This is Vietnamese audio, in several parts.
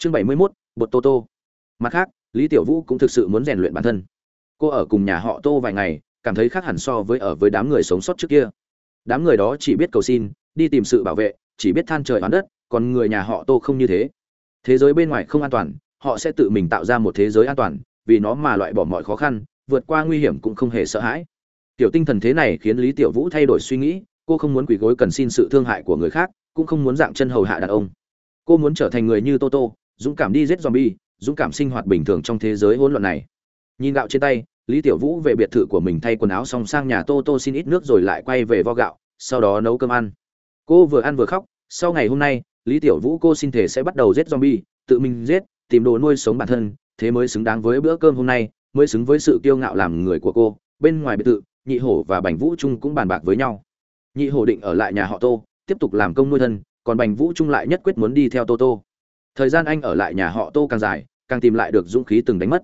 chương bảy mươi 71, bột tô tô. Mặt khác lý tiểu vũ cũng thực sự muốn rèn luyện bản thân. Cô ở cùng nhà họ tô vài ngày cảm thấy khác hẳn so với ở với đám người sống sót trước kia. Đám người đó chỉ biết cầu xin đi tìm sự bảo vệ chỉ biết than trời oán đất còn người nhà họ tô không như thế. Thế giới bên ngoài không an toàn họ sẽ tự mình tạo ra một thế giới an toàn vì nó mà loại bỏ mọi khó khăn vượt qua nguy hiểm cũng không hề sợ hãi. Tiểu tinh thần thế này khiến lý tiểu vũ thay đổi suy nghĩ cô không muốn quỳ gối cần xin sự thương hại của người khác cũng không muốn dạng chân hầu hạ đàn ông. Cô muốn trở thành người như Tô Tô dũng cảm đi giết zombie, dũng cảm sinh hoạt bình thường trong thế giới hỗn loạn này. Nhìn gạo trên tay, lý tiểu vũ về biệt thự của mình thay quần áo xong sang nhà Tô Tô xin ít nước rồi lại quay về vo gạo, sau đó nấu cơm ăn. Cô vừa ăn vừa khóc, sau ngày hôm nay, lý tiểu vũ cô xin thể sẽ bắt đầu giết zombie, tự mình giết, tìm đồ nuôi sống bản thân, thế mới xứng đáng với bữa cơm hôm nay, mới xứng với sự kiêu ngạo làm người của cô. Bên ngoài biệt thự, nhị hổ và bành vũ trung cũng bàn bạc với nhau. Nhị hổ định ở lại nhà họ tô, tiếp tục làm công nuôi thân, còn bành vũ trung lại nhất quyết muốn đi theo tô tô thời gian anh ở lại nhà họ tô càng dài, càng tìm lại được dũng khí từng đánh mất.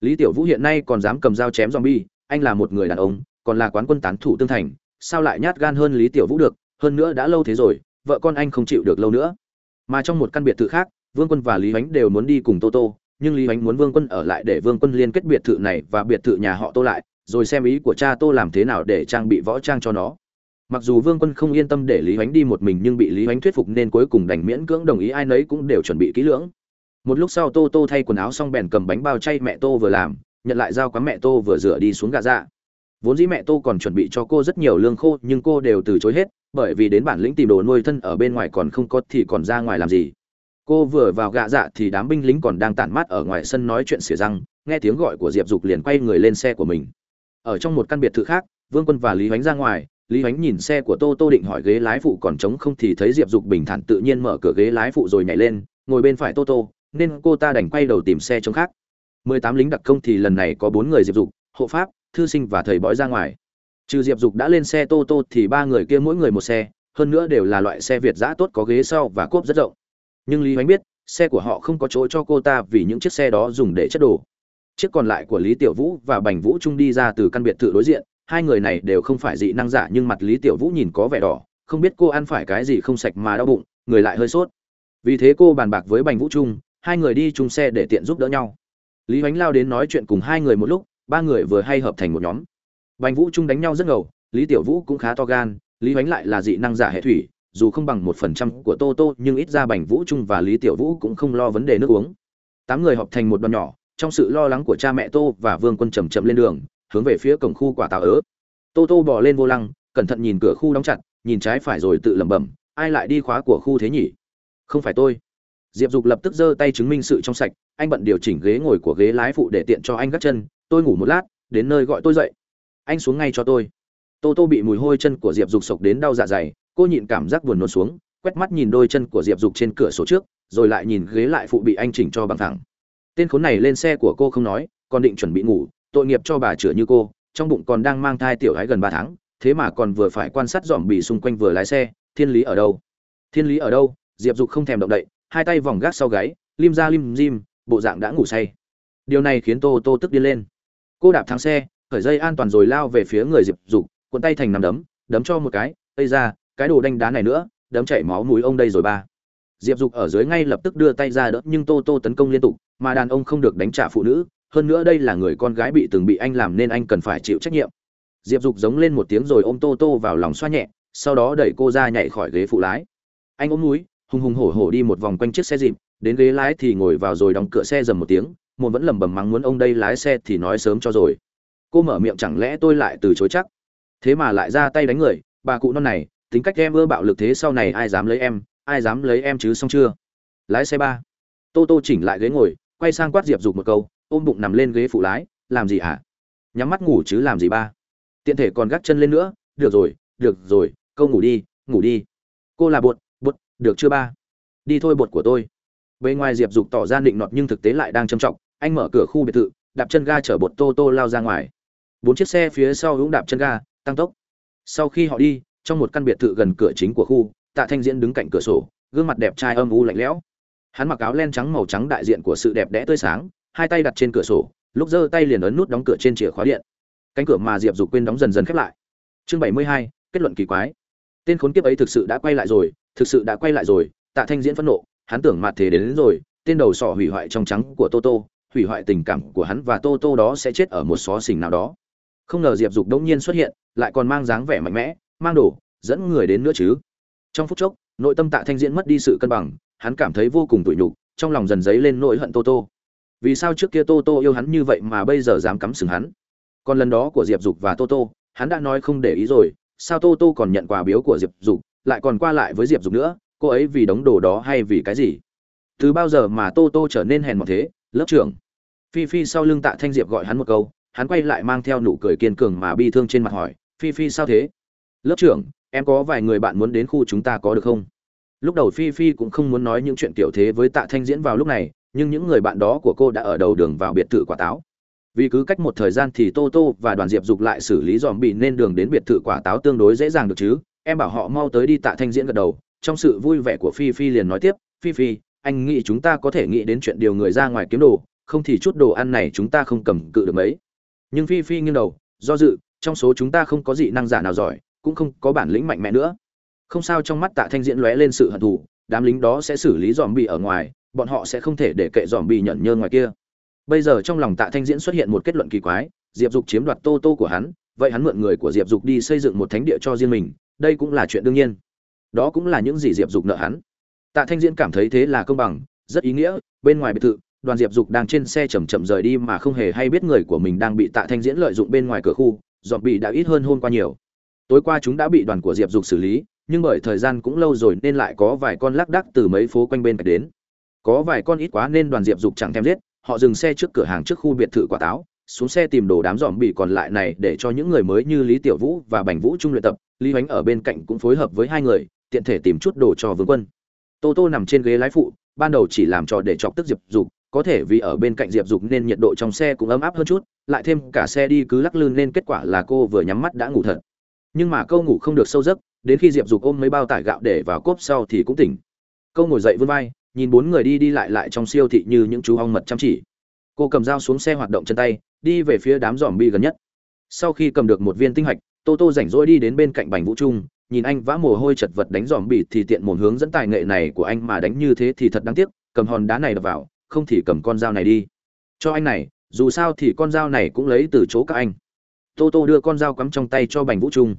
Lý tiểu vũ hiện nay còn dám cầm dao chém zombie, anh là một người đàn ông, còn là quán quân tán thủ tương thành, sao lại nhát gan hơn lý tiểu vũ được, hơn nữa đã lâu thế rồi, vợ con anh không chịu được lâu nữa. Mà trong một căn biệt thự khác, vương quân và lý ánh đều muốn đi cùng tô tô, nhưng lý ánh muốn vương quân ở lại để vương quân liên kết biệt thự này và biệt thự nhà họ tô lại, rồi xem ý của cha tô làm thế nào để trang bị võ trang cho nó mặc dù vương quân không yên tâm để lý ánh đi một mình nhưng bị lý ánh thuyết phục nên cuối cùng đành miễn cưỡng đồng ý, ai nấy cũng đều chuẩn bị kỹ lưỡng. Một lúc sau tô tô thay quần áo xong bèn cầm bánh bao chay mẹ tô vừa làm, nhận lại dao quán mẹ tô vừa rửa đi xuống gà dạ. Vốn dĩ mẹ tô còn chuẩn bị cho cô rất nhiều lương khô, nhưng cô đều từ chối hết, bởi vì đến bản lĩnh tìm đồ nuôi thân ở bên ngoài còn không có thì còn ra ngoài làm gì. Cô vừa vào gạ dạ thì đám binh lính còn đang tản mát ở ngoài sân nói chuyện xỉa răng, nghe tiếng gọi của diệp dục liền quay người lên xe của mình. Ở trong một căn biệt thự khác, vương quân và lý hoánh ra ngoài lý ánh nhìn xe của tô tô định hỏi ghế lái phụ còn trống không thì thấy diệp dục bình thản tự nhiên mở cửa ghế lái phụ rồi nhảy lên, ngồi bên phải tô tô, nên cô ta đành quay đầu tìm xe trống khác. Mười tám lính đặc công thì lần này có bốn người diệp dục, hộ pháp, thư sinh và thầy bói ra ngoài. Trừ diệp dục đã lên xe tô tô thì ba người kia mỗi người một xe, hơn nữa đều là loại xe việt giã tốt có ghế sau và cốp rất rộng. Nhưng lý ánh biết, xe của họ không có chỗ cho cô ta vì những chiếc xe đó dùng để chất đồ. Chiếc còn lại của lý tiểu vũ và bành vũ trung đi ra từ căn biệt thự đối diện hai người này đều không phải dị năng giả nhưng mặt lý tiểu vũ nhìn có vẻ đỏ, không biết cô ăn phải cái gì không sạch mà đau bụng, người lại hơi sốt. Vì thế cô bàn bạc với bành vũ trung, hai người đi chung xe để tiện giúp đỡ nhau. Lý hoánh lao đến nói chuyện cùng hai người một lúc, ba người vừa hay hợp thành một nhóm. Bành vũ trung đánh nhau rất ngầu, lý tiểu vũ cũng khá to gan, lý hoánh lại là dị năng giả hệ thủy, dù không bằng một phần trăm của tô tô, nhưng ít ra bành vũ trung và lý tiểu vũ cũng không lo vấn đề nước uống. Tám người họp thành một đoàn nhỏ, trong sự lo lắng của cha mẹ tô và vương quân chầm chậm lên đường hướng về phía cổng khu quả táo ớ. Tô tô bỏ lên vô lăng, cẩn thận nhìn cửa khu đóng chặt, nhìn trái phải rồi tự lẩm bẩm, ai lại đi khóa của khu thế nhỉ? Không phải tôi. Diệp dục lập tức giơ tay chứng minh sự trong sạch, anh bận điều chỉnh ghế ngồi của ghế lái phụ để tiện cho anh gác chân, tôi ngủ một lát, đến nơi gọi tôi dậy. Anh xuống ngay cho tôi. Tô tô bị mùi hôi chân của diệp dục sộc đến đau dạ dày, cô nhịn cảm giác buồn nôn xuống, quét mắt nhìn đôi chân của diệp dục trên cửa sổ trước, rồi lại nhìn ghế lại phụ bị anh chỉnh cho bằng thẳng. Tên khốn này lên xe của cô không nói, còn định chuẩn bị ngủ tội nghiệp cho bà chữa như cô, trong bụng còn đang mang thai tiểu gái gần ba tháng, thế mà còn vừa phải quan sát dòm bị xung quanh vừa lái xe, thiên lý ở đâu? Thiên lý ở đâu? Diệp dục không thèm động đậy, hai tay vòng gác sau gáy, lim ra lim dim, bộ dạng đã ngủ say. Điều này khiến tô tô tức điên lên. Cô đạp thắng xe, khởi dây an toàn rồi lao về phía người diệp dục, cuộn tay thành nằm đấm đấm cho một cái tây ra cái đồ đanh đá này nữa, đấm chảy máu mũi ông đây rồi ba. Diệp dục ở dưới ngay lập tức đưa tay ra đỡ, nhưng tô tô tấn công liên tục, mà đàn ông không được đánh trả phụ nữ hơn nữa đây là người con gái bị từng bị anh làm nên anh cần phải chịu trách nhiệm. Diệp dục giống lên một tiếng rồi ôm tô tô vào lòng xoa nhẹ, sau đó đẩy cô ra nhảy khỏi ghế phụ lái. Anh ôm núi, hùng hùng hổ hổ đi một vòng quanh chiếc xe dịp, đến ghế lái thì ngồi vào rồi đóng cửa xe dầm một tiếng một vẫn lẩm bẩm mắng muốn ông đây lái xe thì nói sớm cho rồi. Cô mở miệng chẳng lẽ tôi lại từ chối chắc? Thế mà lại ra tay đánh người, bà cụ non này, tính cách em ưa bạo lực thế sau này ai dám lấy em, ai dám lấy em chứ xong chưa? Lái xe ba. Tô tô chỉnh lại ghế ngồi, quay sang quát diệp dục một câu ôm bụng nằm lên ghế phụ lái, làm gì hả? Nhắm mắt ngủ chứ làm gì ba? Tiện thể còn gác chân lên nữa. Được rồi được rồi, câu ngủ đi ngủ đi. Cô là bột bột, được chưa ba? Đi thôi bột của tôi. Bề ngoài diệp dục tỏ ra định nọt nhưng thực tế lại đang trầm trọng. Anh mở cửa khu biệt thự, đạp chân ga chở bột tô tô lao ra ngoài. Bốn chiếc xe phía sau cũng đạp chân ga, tăng tốc. Sau khi họ đi, trong một căn biệt thự gần cửa chính của khu, tạ thanh diễn đứng cạnh cửa sổ, gương mặt đẹp trai âm u lạnh lẽo. Hắn mặc áo len trắng màu trắng đại diện của sự đẹp đẽ tươi sáng hai tay đặt trên cửa sổ lúc giơ tay liền ấn nút đóng cửa trên chìa khóa điện cánh cửa mà diệp dục quên đóng dần dần khép lại chương bảy mươi hai kết luận kỳ quái tên khốn kiếp ấy thực sự đã quay lại rồi thực sự đã quay lại rồi tạ thanh diễn phẫn nộ hắn tưởng mặt thế đến, đến rồi tên đầu sỏ hủy hoại trong trắng của Toto, hủy hoại tình cảm của hắn và Toto đó sẽ chết ở một xó xỉnh nào đó. Không ngờ Diệp Dục đông nhiên xuất hiện, lại còn mang dáng vẻ mạnh mẽ, mang đồ, dẫn người đến nữa chứ. Trong phút chốc, nội tâm Tạ Thanh Diễn mất đi sự cân bằng, hắn cảm thấy vô cùng tủi nhục, trong lòng dần dấy lên nỗi hận Toto. Vì sao trước kia Toto yêu hắn như vậy mà bây giờ dám cắm sừng hắn? Còn lần đó của Diệp Dục và Toto, hắn đã nói không để ý rồi, sao Toto còn nhận quà biếu của Diệp Dục, lại còn qua lại với Diệp Dục nữa, cô ấy vì đống đồ đó hay vì cái gì? Từ bao giờ mà Toto trở nên hèn mọn thế, lớp trưởng? Phi Phi sau lưng Tạ Thanh Diệp gọi hắn một câu, hắn quay lại mang theo nụ cười kiên cường mà bi thương trên mặt hỏi, "Phi Phi sao thế?" "Lớp trưởng, em có vài người bạn muốn đến khu chúng ta có được không?" Lúc đầu Phi Phi cũng không muốn nói những chuyện kiểu thế với Tạ Thanh Diễn vào lúc này, nhưng những người bạn đó của cô đã ở đầu đường vào biệt thự quả táo. Vì cứ cách một thời gian thì tô tô và đoàn diệp dục lại xử lý dòm bị nên đường đến biệt thự quả táo tương đối dễ dàng được chứ. Em bảo họ mau tới đi tạ thanh diễn gật đầu. Trong sự vui vẻ của phi phi liền nói tiếp, phi phi, anh nghĩ chúng ta có thể nghĩ đến chuyện điều người ra ngoài kiếm đồ, không thì chút đồ ăn này chúng ta không cầm cự được mấy. Nhưng phi phi nghiêng đầu, do dự, trong số chúng ta không có dị năng giả nào giỏi, cũng không có bản lĩnh mạnh mẽ nữa. Không sao trong mắt tạ thanh diễn lóe lên sự hận thù, đám lính đó sẽ xử lý dòm bị ở ngoài bọn họ sẽ không thể để kệ dòm bị nhận nhơ ngoài kia. Bây giờ trong lòng tạ thanh diễn xuất hiện một kết luận kỳ quái, diệp dục chiếm đoạt tô tô của hắn, vậy hắn mượn người của diệp dục đi xây dựng một thánh địa cho riêng mình, đây cũng là chuyện đương nhiên. Đó cũng là những gì diệp dục nợ hắn. Tạ thanh diễn cảm thấy thế là công bằng, rất ý nghĩa, bên ngoài biệt thự, đoàn diệp dục đang trên xe chầm chậm rời đi mà không hề hay biết người của mình đang bị tạ thanh diễn lợi dụng bên ngoài cửa khu dọn bị đã ít hơn hôm qua nhiều. Tối qua chúng đã bị đoàn của diệp dục xử lý, nhưng bởi thời gian cũng lâu rồi nên lại có vài con lác đác từ mấy phố quanh bên cạnh đến có vài con ít quá nên đoàn diệp dục chẳng thèm giết, họ dừng xe trước cửa hàng trước khu biệt thự quả táo, xuống xe tìm đồ đám dòm bị còn lại này để cho những người mới như lý tiểu vũ và bành vũ trung luyện tập, lý ánh ở bên cạnh cũng phối hợp với hai người, tiện thể tìm chút đồ cho vương quân. Tô tô nằm trên ghế lái phụ, ban đầu chỉ làm trò để chọc tức diệp dục, có thể vì ở bên cạnh diệp dục nên nhiệt độ trong xe cũng ấm áp hơn chút, lại thêm cả xe đi cứ lắc lư nên kết quả là cô vừa nhắm mắt đã ngủ thật. Nhưng mà câu ngủ không được sâu giấc, đến khi diệp dục ôm mấy bao tải gạo để vào cốp sau thì cũng tỉnh. Câu ngồi dậy vươn vai nhìn bốn người đi đi lại lại trong siêu thị như những chú ong mật chăm chỉ. Cô cầm dao xuống xe hoạt động chân tay, đi về phía đám dòm bi gần nhất. Sau khi cầm được một viên tinh hạch, tô tô rảnh rỗi đi đến bên cạnh bành vũ trung, nhìn anh vã mồ hôi chật vật đánh dòm bị thì tiện mồm hướng dẫn tài nghệ này của anh mà đánh như thế thì thật đáng tiếc, cầm hòn đá này đập vào, không thì cầm con dao này đi. Cho anh này, dù sao thì con dao này cũng lấy từ chỗ các anh. Tô tô đưa con dao cắm trong tay cho bành vũ trung.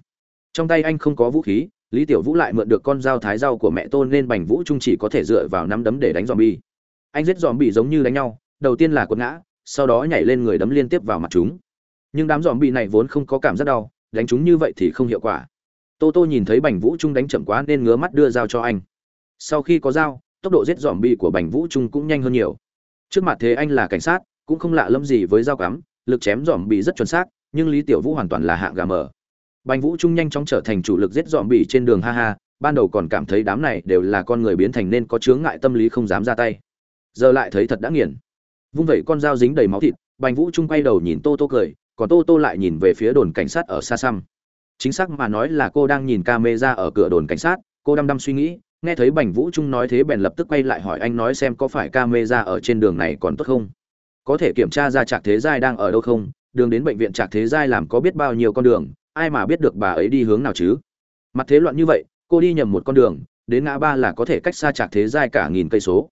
Trong tay anh không có vũ khí lý tiểu vũ lại mượn được con dao thái dao của mẹ tôn nên bành vũ trung chỉ có thể dựa vào nắm đấm để đánh dòm bi anh giết dòm bị giống như đánh nhau, đầu tiên là quật ngã, sau đó nhảy lên người đấm liên tiếp vào mặt chúng. Nhưng đám dòm bị này vốn không có cảm giác đau, đánh chúng như vậy thì không hiệu quả. Tô tô nhìn thấy bành vũ trung đánh chậm quá nên ngứa mắt đưa dao cho anh. Sau khi có dao, tốc độ giết dòm bị của bành vũ trung cũng nhanh hơn nhiều. Trước mặt thế anh là cảnh sát, cũng không lạ lẫm gì với dao cắm, lực chém dòm bị rất chuẩn xác, nhưng lý tiểu vũ hoàn toàn là hạng gà mờ. Bành Vũ Trung nhanh chóng trở thành chủ lực giết dọn bị trên đường ha ha, ban đầu còn cảm thấy đám này đều là con người biến thành nên có chướng ngại tâm lý không dám ra tay. Giờ lại thấy thật đã nghiền. Vung vậy con dao dính đầy máu thịt, Bành Vũ Trung quay đầu nhìn Tô Tô cười, còn Tô Tô lại nhìn về phía đồn cảnh sát ở xa xăm. Chính xác mà nói là cô đang nhìn camera ở cửa đồn cảnh sát, cô đăm đăm suy nghĩ, nghe thấy Bành Vũ Trung nói thế bèn lập tức quay lại hỏi anh nói xem có phải camera ở trên đường này còn tốt không? Có thể kiểm tra ra Trạc Thế Giai đang ở đâu không? Đường đến bệnh viện Trạc Thế Giai làm có biết bao nhiêu con đường, ai mà biết được bà ấy đi hướng nào chứ? Mặt thế loạn như vậy, cô đi nhầm một con đường, đến ngã ba là có thể cách xa trạc thế dài cả nghìn cây số.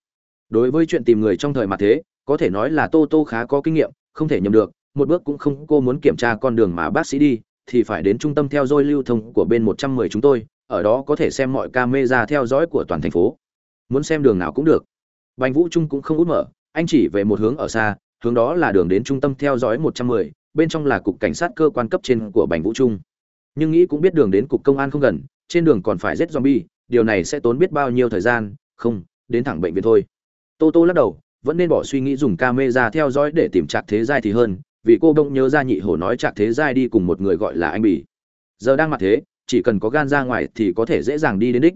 Đối với chuyện tìm người trong thời mặt thế, có thể nói là tô tô khá có kinh nghiệm, không thể nhầm được, một bước cũng không cô muốn kiểm tra con đường mà bác sĩ đi, thì phải đến trung tâm theo dõi lưu thông của bên một trăm mười chúng tôi, ở đó có thể xem mọi camera theo dõi của toàn thành phố. Muốn xem đường nào cũng được. Bành vũ trung cũng không út mở, anh chỉ về một hướng ở xa, hướng đó là đường đến trung tâm theo dõi một trăm mười bên trong là cục cảnh sát cơ quan cấp trên của Bành Vũ Trung. Nhưng nghĩ cũng biết đường đến cục công an không gần, trên đường còn phải giết zombie, điều này sẽ tốn biết bao nhiêu thời gian, không, đến thẳng bệnh viện thôi. Tô Tô lắc đầu, vẫn nên bỏ suy nghĩ dùng camera theo dõi để tìm Trạc Thế Giai thì hơn, vì cô bỗng nhớ ra nhị hổ nói Trạc Thế Giai đi cùng một người gọi là anh Bỉ. Giờ đang mặt thế, chỉ cần có gan ra ngoài thì có thể dễ dàng đi đến đích.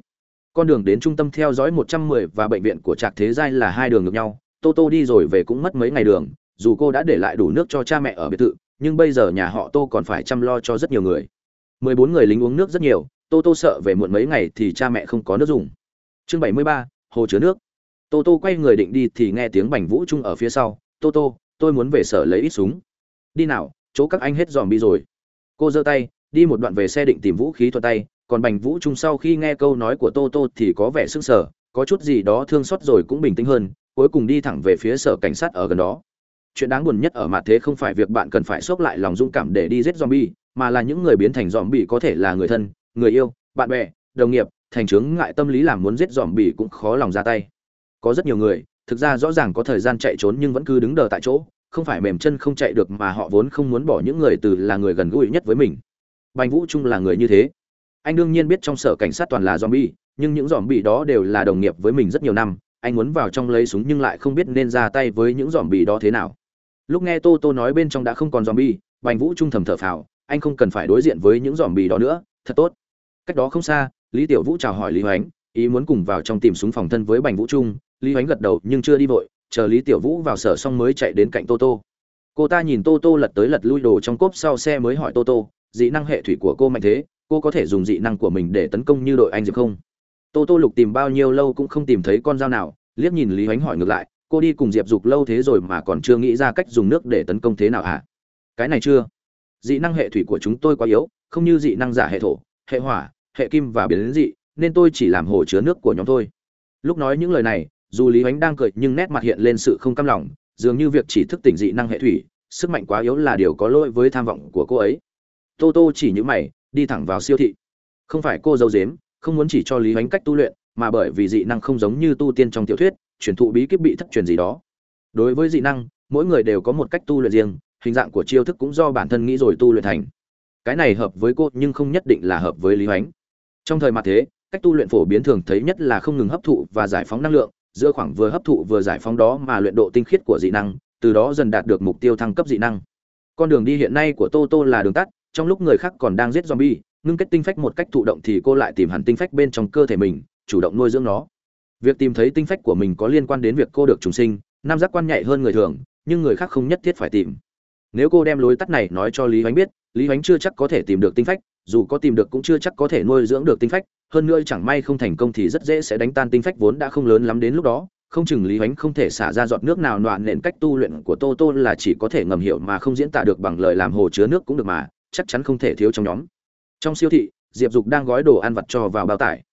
Con đường đến trung tâm theo dõi 110 và bệnh viện của Trạc Thế Giai là hai đường ngược nhau, Tô Tô đi rồi về cũng mất mấy ngày đường, dù cô đã để lại đủ nước cho cha mẹ ở biệt thự, nhưng bây giờ nhà họ tô còn phải chăm lo cho rất nhiều người. Mười bốn người lính uống nước rất nhiều, tô tô sợ về muộn mấy ngày thì cha mẹ không có nước dùng. Chương bảy mươi ba, hồ chứa nước. Tô tô quay người định đi thì nghe tiếng bành vũ trung ở phía sau, tô tô, tôi muốn về sở lấy ít súng. Đi nào, chỗ các anh hết dòm bi rồi. Cô giơ tay, đi một đoạn về xe định tìm vũ khí thuật tay, còn bành vũ trung sau khi nghe câu nói của tô tô thì có vẻ sưng sờ, có chút gì đó thương xót rồi cũng bình tĩnh hơn, cuối cùng đi thẳng về phía sở cảnh sát ở gần đó chuyện đáng buồn nhất ở mặt thế không phải việc bạn cần phải xốc lại lòng dũng cảm để đi giết zombie, mà là những người biến thành zombie có thể là người thân, người yêu, bạn bè, đồng nghiệp, thành chứng ngại tâm lý làm muốn giết zombie cũng khó lòng ra tay. Có rất nhiều người, thực ra rõ ràng có thời gian chạy trốn nhưng vẫn cứ đứng đờ tại chỗ, không phải mềm chân không chạy được mà họ vốn không muốn bỏ những người từ là người gần gũi nhất với mình. Bành vũ trung là người như thế. Anh đương nhiên biết trong sở cảnh sát toàn là zombie, nhưng những zombie đó đều là đồng nghiệp với mình rất nhiều năm, anh muốn vào trong lấy súng nhưng lại không biết nên ra tay với những zombie đó thế nào lúc nghe tô tô nói bên trong đã không còn zombie, bành vũ trung thầm thở phào, anh không cần phải đối diện với những zombie đó nữa, thật tốt. Cách đó không xa, lý tiểu vũ chào hỏi lý hoánh, ý muốn cùng vào trong tìm súng phòng thân với bành vũ trung. Lý hoánh gật đầu nhưng chưa đi vội, chờ lý tiểu vũ vào sở xong mới chạy đến cạnh tô tô. Cô ta nhìn tô tô lật tới lật lui đồ trong cốp sau xe mới hỏi tô tô, dị năng hệ thủy của cô mạnh thế, cô có thể dùng dị năng của mình để tấn công như đội anh diệp không? Tô tô lục tìm bao nhiêu lâu cũng không tìm thấy con dao nào, liếc nhìn lý hoánh hỏi ngược lại cô đi cùng diệp dục lâu thế rồi mà còn chưa nghĩ ra cách dùng nước để tấn công thế nào hả? Cái này chưa. Dị năng hệ thủy của chúng tôi quá yếu, không như dị năng giả hệ thổ, hệ hỏa, hệ kim và biến dị, nên tôi chỉ làm hồ chứa nước của nhóm tôi lúc nói những lời này, dù lý ánh đang cười nhưng nét mặt hiện lên sự không cam lòng, dường như việc chỉ thức tỉnh dị năng hệ thủy, sức mạnh quá yếu là điều có lỗi với tham vọng của cô ấy. Tô tô chỉ như mày, đi thẳng vào siêu thị. Không phải cô dâu dếm không muốn chỉ cho lý ánh cách tu luyện, mà bởi vì dị năng không giống như tu tiên trong tiểu thuyết truyền thụ bí kíp bị thất truyền gì đó. Đối với dị năng, mỗi người đều có một cách tu luyện riêng, hình dạng của chiêu thức cũng do bản thân nghĩ rồi tu luyện thành. Cái này hợp với cô nhưng không nhất định là hợp với lý Hoánh. trong thời mặt thế, cách tu luyện phổ biến thường thấy nhất là không ngừng hấp thụ và giải phóng năng lượng, giữa khoảng vừa hấp thụ vừa giải phóng đó mà luyện độ tinh khiết của dị năng, từ đó dần đạt được mục tiêu thăng cấp dị năng. Con đường đi hiện nay của tô tô là đường tắt, trong lúc người khác còn đang giết zombie, ngưng kết tinh phách một cách thụ động thì cô lại tìm hẳn tinh phách bên trong cơ thể mình, chủ động nuôi dưỡng nó việc tìm thấy tinh phách của mình có liên quan đến việc cô được trùng sinh, nam giác quan nhạy hơn người thường, nhưng người khác không nhất thiết phải tìm. Nếu cô đem lối tắt này nói cho lý hoánh biết, lý hoánh chưa chắc có thể tìm được tinh phách, dù có tìm được cũng chưa chắc có thể nuôi dưỡng được tinh phách, hơn nữa chẳng may không thành công thì rất dễ sẽ đánh tan tinh phách vốn đã không lớn lắm đến lúc đó. Không chừng lý hoánh không thể xả ra giọt nước nào loạn nện cách tu luyện của tô tô là chỉ có thể ngầm hiểu mà không diễn tả được bằng lời làm hồ chứa nước cũng được mà, chắc chắn không thể thiếu trong nhóm. Trong siêu thị, diệp dục đang gói đồ ăn vặt cho vào bao tải.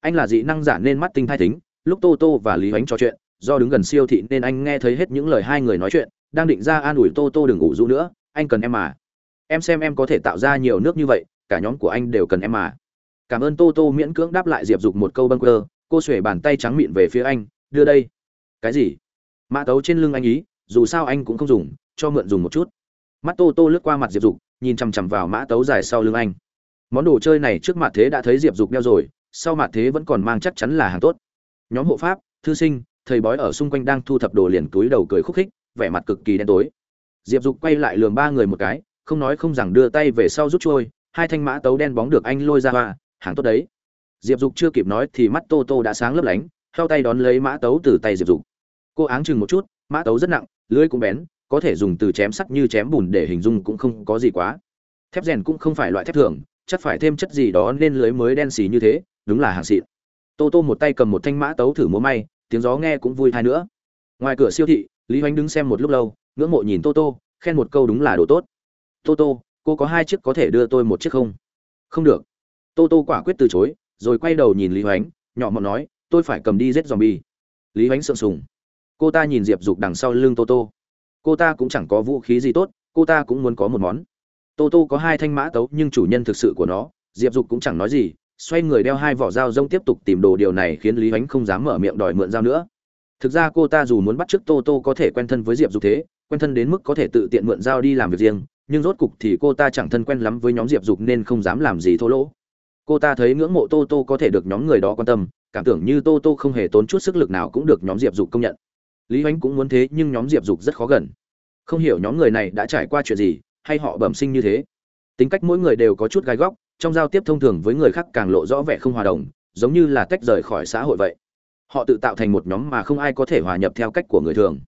Anh là dị năng giả nên mắt tinh thai tính lúc tô tô và lý ánh trò chuyện, do đứng gần siêu thị nên anh nghe thấy hết những lời hai người nói chuyện, đang định ra an ủi tô tô đừng ngủ rũ nữa, anh cần em mà. Em xem em có thể tạo ra nhiều nước như vậy, cả nhóm của anh đều cần em mà. Cảm ơn tô tô miễn cưỡng đáp lại diệp dục một câu bâng quơ, cô xuể bàn tay trắng mịn về phía anh, đưa đây. Cái gì? Mã tấu trên lưng anh ý, dù sao anh cũng không dùng, cho mượn dùng một chút. Mắt tô tô lướt qua mặt diệp dục, nhìn chằm chằm vào mã tấu dài sau lưng anh. Món đồ chơi này trước mặt thế đã thấy diệp dục đeo rồi, sau mặt thế vẫn còn mang chắc chắn là hàng tốt nhóm hộ pháp, thư sinh, thầy bói ở xung quanh đang thu thập đồ liền túi đầu cười khúc khích, vẻ mặt cực kỳ đen tối. Diệp dục quay lại lường ba người một cái, không nói không rằng đưa tay về sau rút trôi, hai thanh mã tấu đen bóng được anh lôi ra hoa, hàng tốt đấy. Diệp dục chưa kịp nói thì mắt tô tô đã sáng lấp lánh theo tay đón lấy mã tấu từ tay diệp dục. Cô áng chừng một chút, mã tấu rất nặng lưới cũng bén, có thể dùng từ chém sắt như chém bùn để hình dung cũng không có gì quá. Thép rèn cũng không phải loại thép thường, chắc phải thêm chất gì đó nên lưới mới đen xì như thế, đúng là hàng xịn tô tô một tay cầm một thanh mã tấu thử múa may, tiếng gió nghe cũng vui thai nữa. Ngoài cửa siêu thị, lý hoánh đứng xem một lúc lâu, ngưỡng mộ nhìn tô tô, khen một câu đúng là đồ tốt. Tô tô, cô có hai chiếc có thể đưa tôi một chiếc không? Không được. Tô tô quả quyết từ chối, rồi quay đầu nhìn lý hoánh, nhỏ mọn nói, tôi phải cầm đi giết dòm bi lý hoánh sượng sùng. Cô ta nhìn diệp dục đằng sau lưng tô tô. Cô ta cũng chẳng có vũ khí gì tốt, cô ta cũng muốn có một món. Tô tô có hai thanh mã tấu, nhưng chủ nhân thực sự của nó, diệp dục cũng chẳng nói gì xoay người đeo hai vỏ dao rông tiếp tục tìm đồ điều này khiến lý ánh không dám mở miệng đòi mượn dao nữa. Thực ra cô ta dù muốn bắt chước tô tô có thể quen thân với diệp dục thế, quen thân đến mức có thể tự tiện mượn dao đi làm việc riêng, nhưng rốt cục thì cô ta chẳng thân quen lắm với nhóm diệp dục nên không dám làm gì thô lỗ. Cô ta thấy ngưỡng mộ tô tô có thể được nhóm người đó quan tâm, cảm tưởng như tô tô không hề tốn chút sức lực nào cũng được nhóm diệp dục công nhận. Lý ánh cũng muốn thế nhưng nhóm diệp dục rất khó gần. Không hiểu nhóm người này đã trải qua chuyện gì, hay họ bẩm sinh như thế. Tính cách mỗi người đều có chút gai góc trong giao tiếp thông thường với người khác càng lộ rõ vẻ không hòa đồng giống như là tách rời khỏi xã hội vậy. Họ tự tạo thành một nhóm mà không ai có thể hòa nhập theo cách của người thường.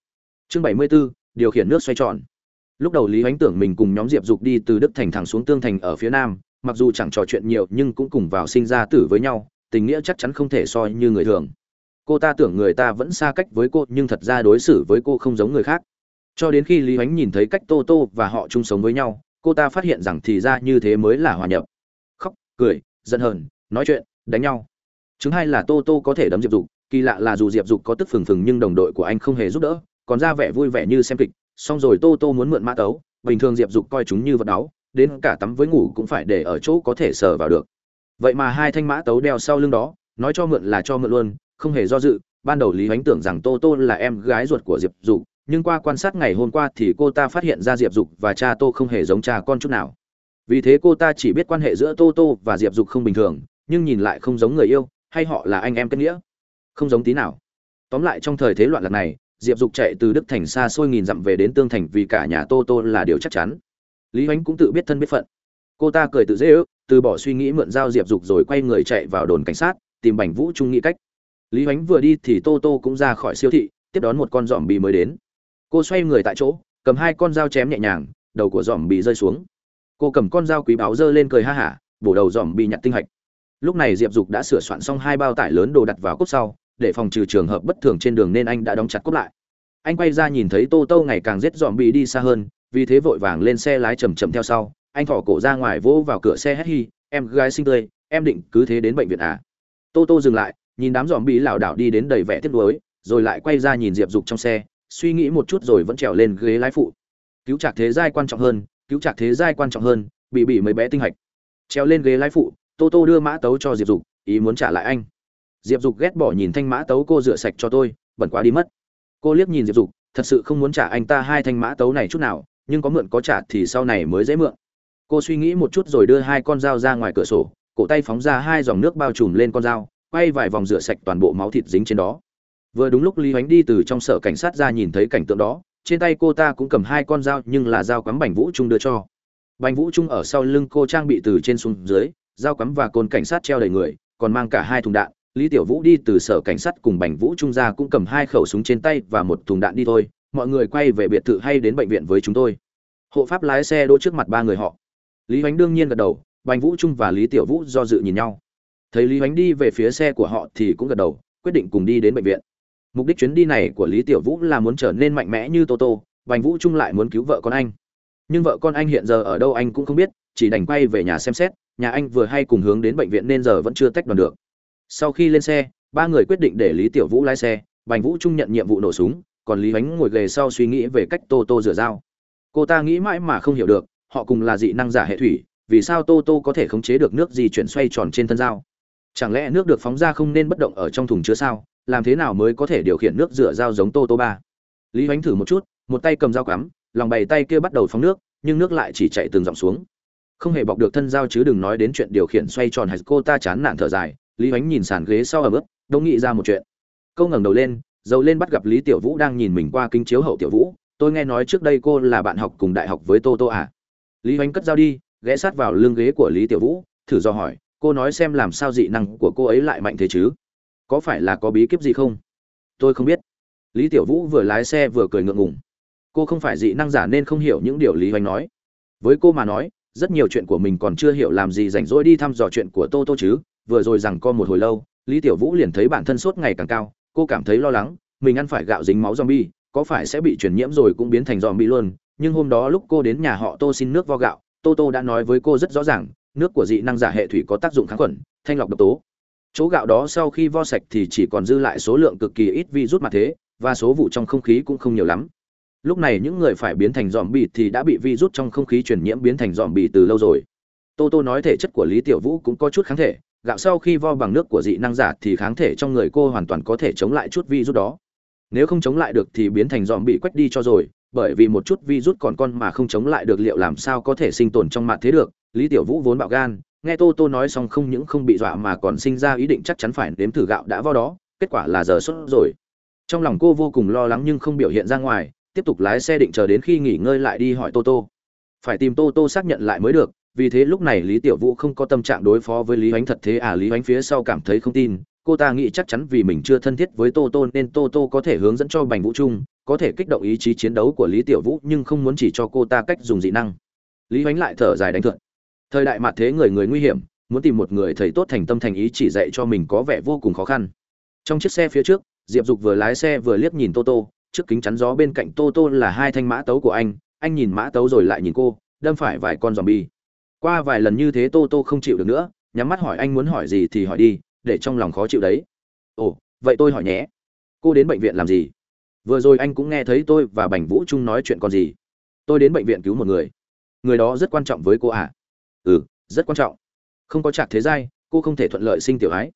Chương 74, điều khiển nước xoay tròn. Lúc đầu lý ánh tưởng mình cùng nhóm diệp dục đi từ đức thành thẳng xuống tương thành ở phía nam mặc dù chẳng trò chuyện nhiều nhưng cũng cùng vào sinh ra tử với nhau tình nghĩa chắc chắn không thể so như người thường. Cô ta tưởng người ta vẫn xa cách với cô nhưng thật ra đối xử với cô không giống người khác. Cho đến khi lý ánh nhìn thấy cách tô tô và họ chung sống với nhau cô ta phát hiện rằng thì ra như thế mới là hòa nhập cười, giận hờn, nói chuyện, đánh nhau. Chứng hai là tô tô có thể đấm diệp dục, kỳ lạ là dù diệp dục có tức phừng phừng nhưng đồng đội của anh không hề giúp đỡ, còn ra vẻ vui vẻ như xem kịch. Xong rồi tô tô muốn mượn mã tấu, bình thường diệp dục coi chúng như vật đáo, đến cả tắm với ngủ cũng phải để ở chỗ có thể sờ vào được. Vậy mà hai thanh mã tấu đeo sau lưng đó, nói cho mượn là cho mượn luôn, không hề do dự, ban đầu lý ánh tưởng rằng tô tô là em gái ruột của diệp dục, nhưng qua quan sát ngày hôm qua thì cô ta phát hiện ra diệp dục và cha tô không hề giống cha con chút nào vì thế cô ta chỉ biết quan hệ giữa tô tô và diệp dục không bình thường, nhưng nhìn lại không giống người yêu, hay họ là anh em kết nghĩa. Không giống tí nào. Tóm lại trong thời thế loạn lạc này, diệp dục chạy từ đức thành xa xôi nghìn dặm về đến tương thành vì cả nhà tô tô là điều chắc chắn. Lý ánh cũng tự biết thân biết phận. Cô ta cười tự dễ ước, từ bỏ suy nghĩ mượn dao diệp dục rồi quay người chạy vào đồn cảnh sát, tìm bành vũ trung nghĩ cách. Lý ánh vừa đi thì tô tô cũng ra khỏi siêu thị, tiếp đón một con dòm bì mới đến. Cô xoay người tại chỗ, cầm hai con dao chém nhẹ nhàng, đầu của dòm bì rơi xuống cô cầm con dao quý báu dơ lên cười ha hả, bổ đầu dòm bị nhặt tinh hạch. Lúc này diệp dục đã sửa soạn xong hai bao tải lớn đồ đặt vào cốc sau, để phòng trừ trường hợp bất thường trên đường nên anh đã đóng chặt cốc lại. Anh quay ra nhìn thấy tô tô ngày càng rết dòm bị đi xa hơn, vì thế vội vàng lên xe lái chầm chậm theo sau. Anh thỏ cổ ra ngoài vỗ vào cửa xe hét hi, em gái xinh tươi, em định cứ thế đến bệnh viện à? Tô tô dừng lại, nhìn đám dòm bị lảo đảo đi đến đầy vẻ tiếc nuối, rồi lại quay ra nhìn diệp dục trong xe, suy nghĩ một chút rồi vẫn trèo lên ghế lái phụ. Cứu trạc thế giai quan trọng hơn cứu trạc thế giai quan trọng hơn, bị bị mấy bé tinh hạch. Treo lên ghế lái phụ, tô tô đưa mã tấu cho diệp dục, ý muốn trả lại anh. Diệp dục ghét bỏ nhìn thanh mã tấu cô rửa sạch cho tôi, bẩn quá đi mất. Cô liếc nhìn diệp dục, thật sự không muốn trả anh ta hai thanh mã tấu này chút nào, nhưng có mượn có trả thì sau này mới dễ mượn. Cô suy nghĩ một chút rồi đưa hai con dao ra ngoài cửa sổ, cổ tay phóng ra hai dòng nước bao trùm lên con dao, quay vài vòng rửa sạch toàn bộ máu thịt dính trên đó. Vừa đúng lúc lý ánh đi từ trong sở cảnh sát ra nhìn thấy cảnh tượng đó trên tay cô ta cũng cầm hai con dao nhưng là dao cắm bành vũ trung đưa cho. Bành vũ trung ở sau lưng cô trang bị từ trên xuống dưới, dao cắm và côn cảnh sát treo đầy người, còn mang cả hai thùng đạn. Lý tiểu vũ đi từ sở cảnh sát cùng bành vũ trung ra cũng cầm hai khẩu súng trên tay và một thùng đạn đi thôi. Mọi người quay về biệt thự hay đến bệnh viện với chúng tôi. Hộ pháp lái xe đỗ trước mặt ba người họ. Lý hoánh đương nhiên gật đầu, bành vũ trung và lý tiểu vũ do dự nhìn nhau. Thấy lý hoánh đi về phía xe của họ thì cũng gật đầu, quyết định cùng đi đến bệnh viện mục đích chuyến đi này của lý tiểu vũ là muốn trở nên mạnh mẽ như tô tô bành vũ trung lại muốn cứu vợ con anh. Nhưng vợ con anh hiện giờ ở đâu anh cũng không biết, chỉ đành quay về nhà xem xét, nhà anh vừa hay cùng hướng đến bệnh viện nên giờ vẫn chưa tách đoàn được. Sau khi lên xe, ba người quyết định để lý tiểu vũ lái xe, bành vũ trung nhận nhiệm vụ nổ súng, còn lý ánh ngồi ghề sau suy nghĩ về cách tô tô rửa dao. Cô ta nghĩ mãi mà không hiểu được, họ cùng là dị năng giả hệ thủy, vì sao tô tô có thể khống chế được nước di chuyển xoay tròn trên thân dao? Chẳng lẽ nước được phóng ra không nên bất động ở trong thùng chứa sao? Làm thế nào mới có thể điều khiển nước rửa dao giống tô tô ba? Lý hoánh thử một chút, một tay cầm dao cắm lòng bày tay kia bắt đầu phóng nước, nhưng nước lại chỉ chạy từng dòng xuống. Không hề bọc được thân dao chứ đừng nói đến chuyện điều khiển xoay tròn hay cô ta chán nản thở dài, lý hoánh nhìn sàn ghế sau ở bước đông nghĩ ra một chuyện. Câu ngẩng đầu lên, dầu lên bắt gặp lý tiểu vũ đang nhìn mình qua kính chiếu hậu tiểu vũ, tôi nghe nói trước đây cô là bạn học cùng đại học với tô tô à? Lý hoánh cất dao đi, ghé sát vào lưng ghế của lý tiểu vũ, thử do hỏi, cô nói xem làm sao dị năng của cô ấy lại mạnh thế chứ? Có phải là có bí kíp gì không? Tôi không biết. Lý tiểu vũ vừa lái xe vừa cười ngượng ngùng. Cô không phải dị năng giả nên không hiểu những điều lý hoành nói. Với cô mà nói, rất nhiều chuyện của mình còn chưa hiểu làm gì rảnh rỗi đi thăm dò chuyện của tô tô chứ. Vừa rồi rằng co một hồi lâu, lý tiểu vũ liền thấy bản thân sốt ngày càng cao. Cô cảm thấy lo lắng, mình ăn phải gạo dính máu zombie, có phải sẽ bị truyền nhiễm rồi cũng biến thành zombie luôn. Nhưng hôm đó lúc cô đến nhà họ tô xin nước vo gạo, tô tô đã nói với cô rất rõ ràng, nước của dị năng giả hệ thủy có tác dụng kháng khuẩn, thanh lọc độc tố chỗ gạo đó sau khi vo sạch thì chỉ còn dư lại số lượng cực kỳ ít virus mà thế, và số vụ trong không khí cũng không nhiều lắm. Lúc này những người phải biến thành dòm bị thì đã bị virus trong không khí truyền nhiễm biến thành dòm bị từ lâu rồi. Tô tô nói thể chất của lý tiểu vũ cũng có chút kháng thể, gạo sau khi vo bằng nước của dị năng giả thì kháng thể trong người cô hoàn toàn có thể chống lại chút virus đó. Nếu không chống lại được thì biến thành dòm bị quách đi cho rồi, bởi vì một chút virus còn con mà không chống lại được liệu làm sao có thể sinh tồn trong mặt thế được, lý tiểu vũ vốn bạo gan nghe tô tô nói xong không những không bị dọa mà còn sinh ra ý định chắc chắn phải nếm thử gạo đã vào đó, kết quả là giờ sốt rồi. Trong lòng cô vô cùng lo lắng nhưng không biểu hiện ra ngoài, tiếp tục lái xe định chờ đến khi nghỉ ngơi lại đi hỏi tô tô. Phải tìm tô tô xác nhận lại mới được, vì thế lúc này lý tiểu vũ không có tâm trạng đối phó với lý ánh thật thế à lý ánh phía sau cảm thấy không tin, cô ta nghĩ chắc chắn vì mình chưa thân thiết với tô tô nên tô tô có thể hướng dẫn cho bành vũ trung, có thể kích động ý chí chiến đấu của lý tiểu vũ nhưng không muốn chỉ cho cô ta cách dùng dị năng. Lý ánh lại thở dài đánh thượng thời đại mặt thế người người nguy hiểm, muốn tìm một người thầy tốt thành tâm thành ý chỉ dạy cho mình có vẻ vô cùng khó khăn. Trong chiếc xe phía trước, diệp dục vừa lái xe vừa liếc nhìn tô tô, trước kính chắn gió bên cạnh tô tô là hai thanh mã tấu của anh anh nhìn mã tấu rồi lại nhìn cô, đâm phải vài con dòm bi qua vài lần như thế tô tô không chịu được nữa, nhắm mắt hỏi anh muốn hỏi gì thì hỏi đi, để trong lòng khó chịu đấy. Ồ, vậy tôi hỏi nhé. Cô đến bệnh viện làm gì? Vừa rồi anh cũng nghe thấy tôi và bành vũ trung nói chuyện còn gì. Tôi đến bệnh viện cứu một người. Người đó rất quan trọng với cô à? Ừ rất quan trọng. Không có trạc thế giai, cô không thể thuận lợi sinh tiểu ái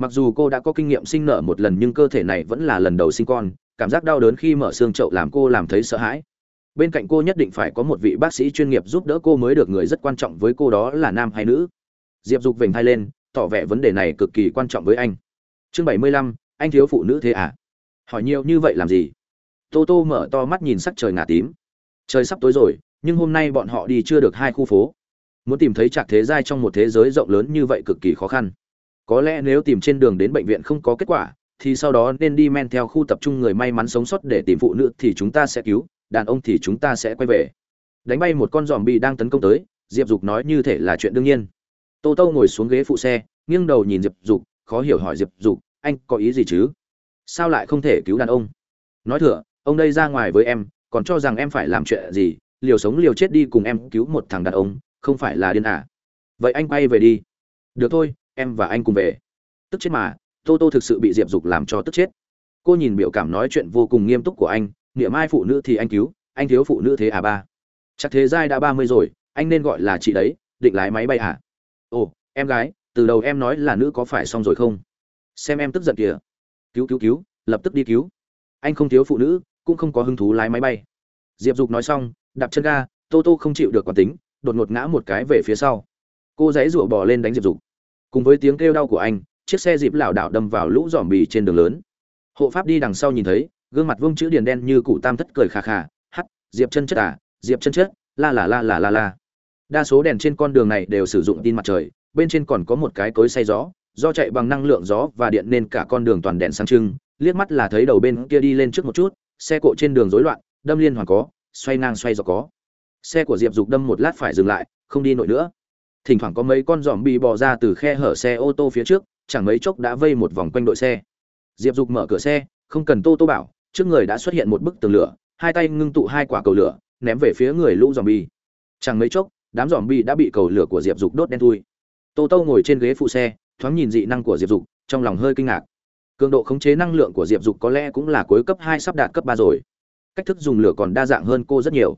mặc dù cô đã có kinh nghiệm sinh nở một lần nhưng cơ thể này vẫn là lần đầu sinh con, cảm giác đau đớn khi mở xương chậu làm cô làm thấy sợ hãi. Bên cạnh cô nhất định phải có một vị bác sĩ chuyên nghiệp giúp đỡ cô mới được người rất quan trọng với cô đó là nam hay nữ. Diệp dục vểnh thai lên, tỏ vẻ vấn đề này cực kỳ quan trọng với anh. Chương bảy mươi lăm, anh thiếu phụ nữ thế à? Hỏi nhiều như vậy làm gì? Tô tô mở to mắt nhìn sắc trời ngả tím. Trời sắp tối rồi, nhưng hôm nay bọn họ đi chưa được hai khu phố muốn tìm thấy trạc thế giai trong một thế giới rộng lớn như vậy cực kỳ khó khăn. Có lẽ nếu tìm trên đường đến bệnh viện không có kết quả, thì sau đó nên đi men theo khu tập trung người may mắn sống sót để tìm phụ nữ thì chúng ta sẽ cứu, đàn ông thì chúng ta sẽ quay về. Đánh bay một con giòm bị đang tấn công tới, diệp dục nói như thể là chuyện đương nhiên. Tô tô ngồi xuống ghế phụ xe, nghiêng đầu nhìn diệp dục, khó hiểu hỏi diệp dục, anh có ý gì chứ? Sao lại không thể cứu đàn ông? Nói thừa ông đây ra ngoài với em, còn cho rằng em phải làm chuyện gì, liều sống liều chết đi cùng em cứu một thằng đàn ông không phải là điên à. Vậy anh quay về đi. Được thôi, em và anh cùng về. Tức chết mà, tô tô thực sự bị diệp dục làm cho tức chết. Cô nhìn biểu cảm nói chuyện vô cùng nghiêm túc của anh, niệm ai phụ nữ thì anh cứu, anh thiếu phụ nữ thế à ba? Chắc thế giai đã ba mươi rồi, anh nên gọi là chị đấy, định lái máy bay à? Ồ, em gái, từ đầu em nói là nữ có phải xong rồi không? Xem em tức giận kìa. Cứu cứu cứu, lập tức đi cứu. Anh không thiếu phụ nữ, cũng không có hứng thú lái máy bay. Diệp dục nói xong, đạp chân ga, tô tô không chịu được quán tính đột ngột ngã một cái về phía sau. Cô dãy rụa bỏ lên đánh diệp dục. Cùng với tiếng kêu đau của anh, chiếc xe dịp lảo đảo đâm vào lũ dòm bì trên đường lớn. Hộ pháp đi đằng sau nhìn thấy, gương mặt vông chữ điền đen như cụ tam thất cười khà khà hắt diệp chân chất à diệp chân chất, la la la la la la. Đa số đèn trên con đường này đều sử dụng tin mặt trời, bên trên còn có một cái cối xay gió, do chạy bằng năng lượng gió và điện nên cả con đường toàn đèn sáng trưng, liếc mắt là thấy đầu bên kia đi lên trước một chút, xe cộ trên đường rối loạn, đâm liên hoàn có, xoay ngang xoay gió có xe của diệp dục đâm một lát phải dừng lại, không đi nổi nữa. Thỉnh thoảng có mấy con giòm bị bò ra từ khe hở xe ô tô phía trước, chẳng mấy chốc đã vây một vòng quanh đội xe. Diệp dục mở cửa xe, không cần tô tô bảo, trước người đã xuất hiện một bức tường lửa, hai tay ngưng tụ hai quả cầu lửa, ném về phía người lũ giòm bi chẳng mấy chốc, đám giòm bi đã bị cầu lửa của diệp dục đốt đen thui. Tô tô ngồi trên ghế phụ xe, thoáng nhìn dị năng của diệp dục, trong lòng hơi kinh ngạc. Cường độ khống chế năng lượng của diệp dục có lẽ cũng là cuối cấp hai sắp đạt cấp ba rồi. Cách thức dùng lửa còn đa dạng hơn cô rất nhiều.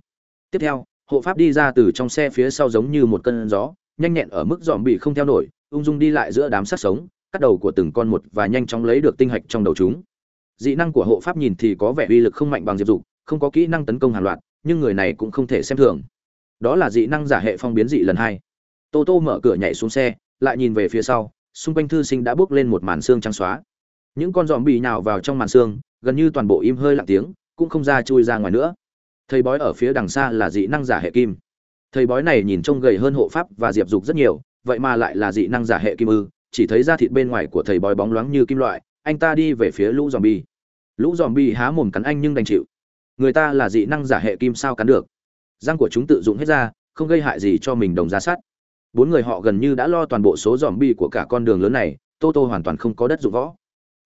Tiếp theo hộ pháp đi ra từ trong xe phía sau giống như một cơn gió, nhanh nhẹn ở mức dòm bị không theo nổi, ung dung đi lại giữa đám sát sống, cắt đầu của từng con một và nhanh chóng lấy được tinh hạch trong đầu chúng. Dị năng của hộ pháp nhìn thì có vẻ uy lực không mạnh bằng diệp dục, không có kỹ năng tấn công hàng loạt, nhưng người này cũng không thể xem thường. Đó là dị năng giả hệ phong biến dị lần hai. Tô tô mở cửa nhảy xuống xe, lại nhìn về phía sau, xung quanh thư sinh đã bước lên một màn xương trắng xóa. Những con dòm bị nhào vào trong màn xương, gần như toàn bộ im hơi lặng tiếng, cũng không ra chui ra ngoài nữa thầy bói ở phía đằng xa là dị năng giả hệ kim. Thầy bói này nhìn trông gầy hơn hộ pháp và diệp dục rất nhiều, vậy mà lại là dị năng giả hệ kim ư, chỉ thấy da thịt bên ngoài của thầy bói bóng loáng như kim loại, anh ta đi về phía lũ dòm bi lũ dòm bi há mồm cắn anh nhưng đành chịu. Người ta là dị năng giả hệ kim sao cắn được? Răng của chúng tự dụng hết ra, không gây hại gì cho mình đồng ra sát bốn người họ gần như đã lo toàn bộ số dòm bi của cả con đường lớn này tô tô hoàn toàn không có đất dụng võ.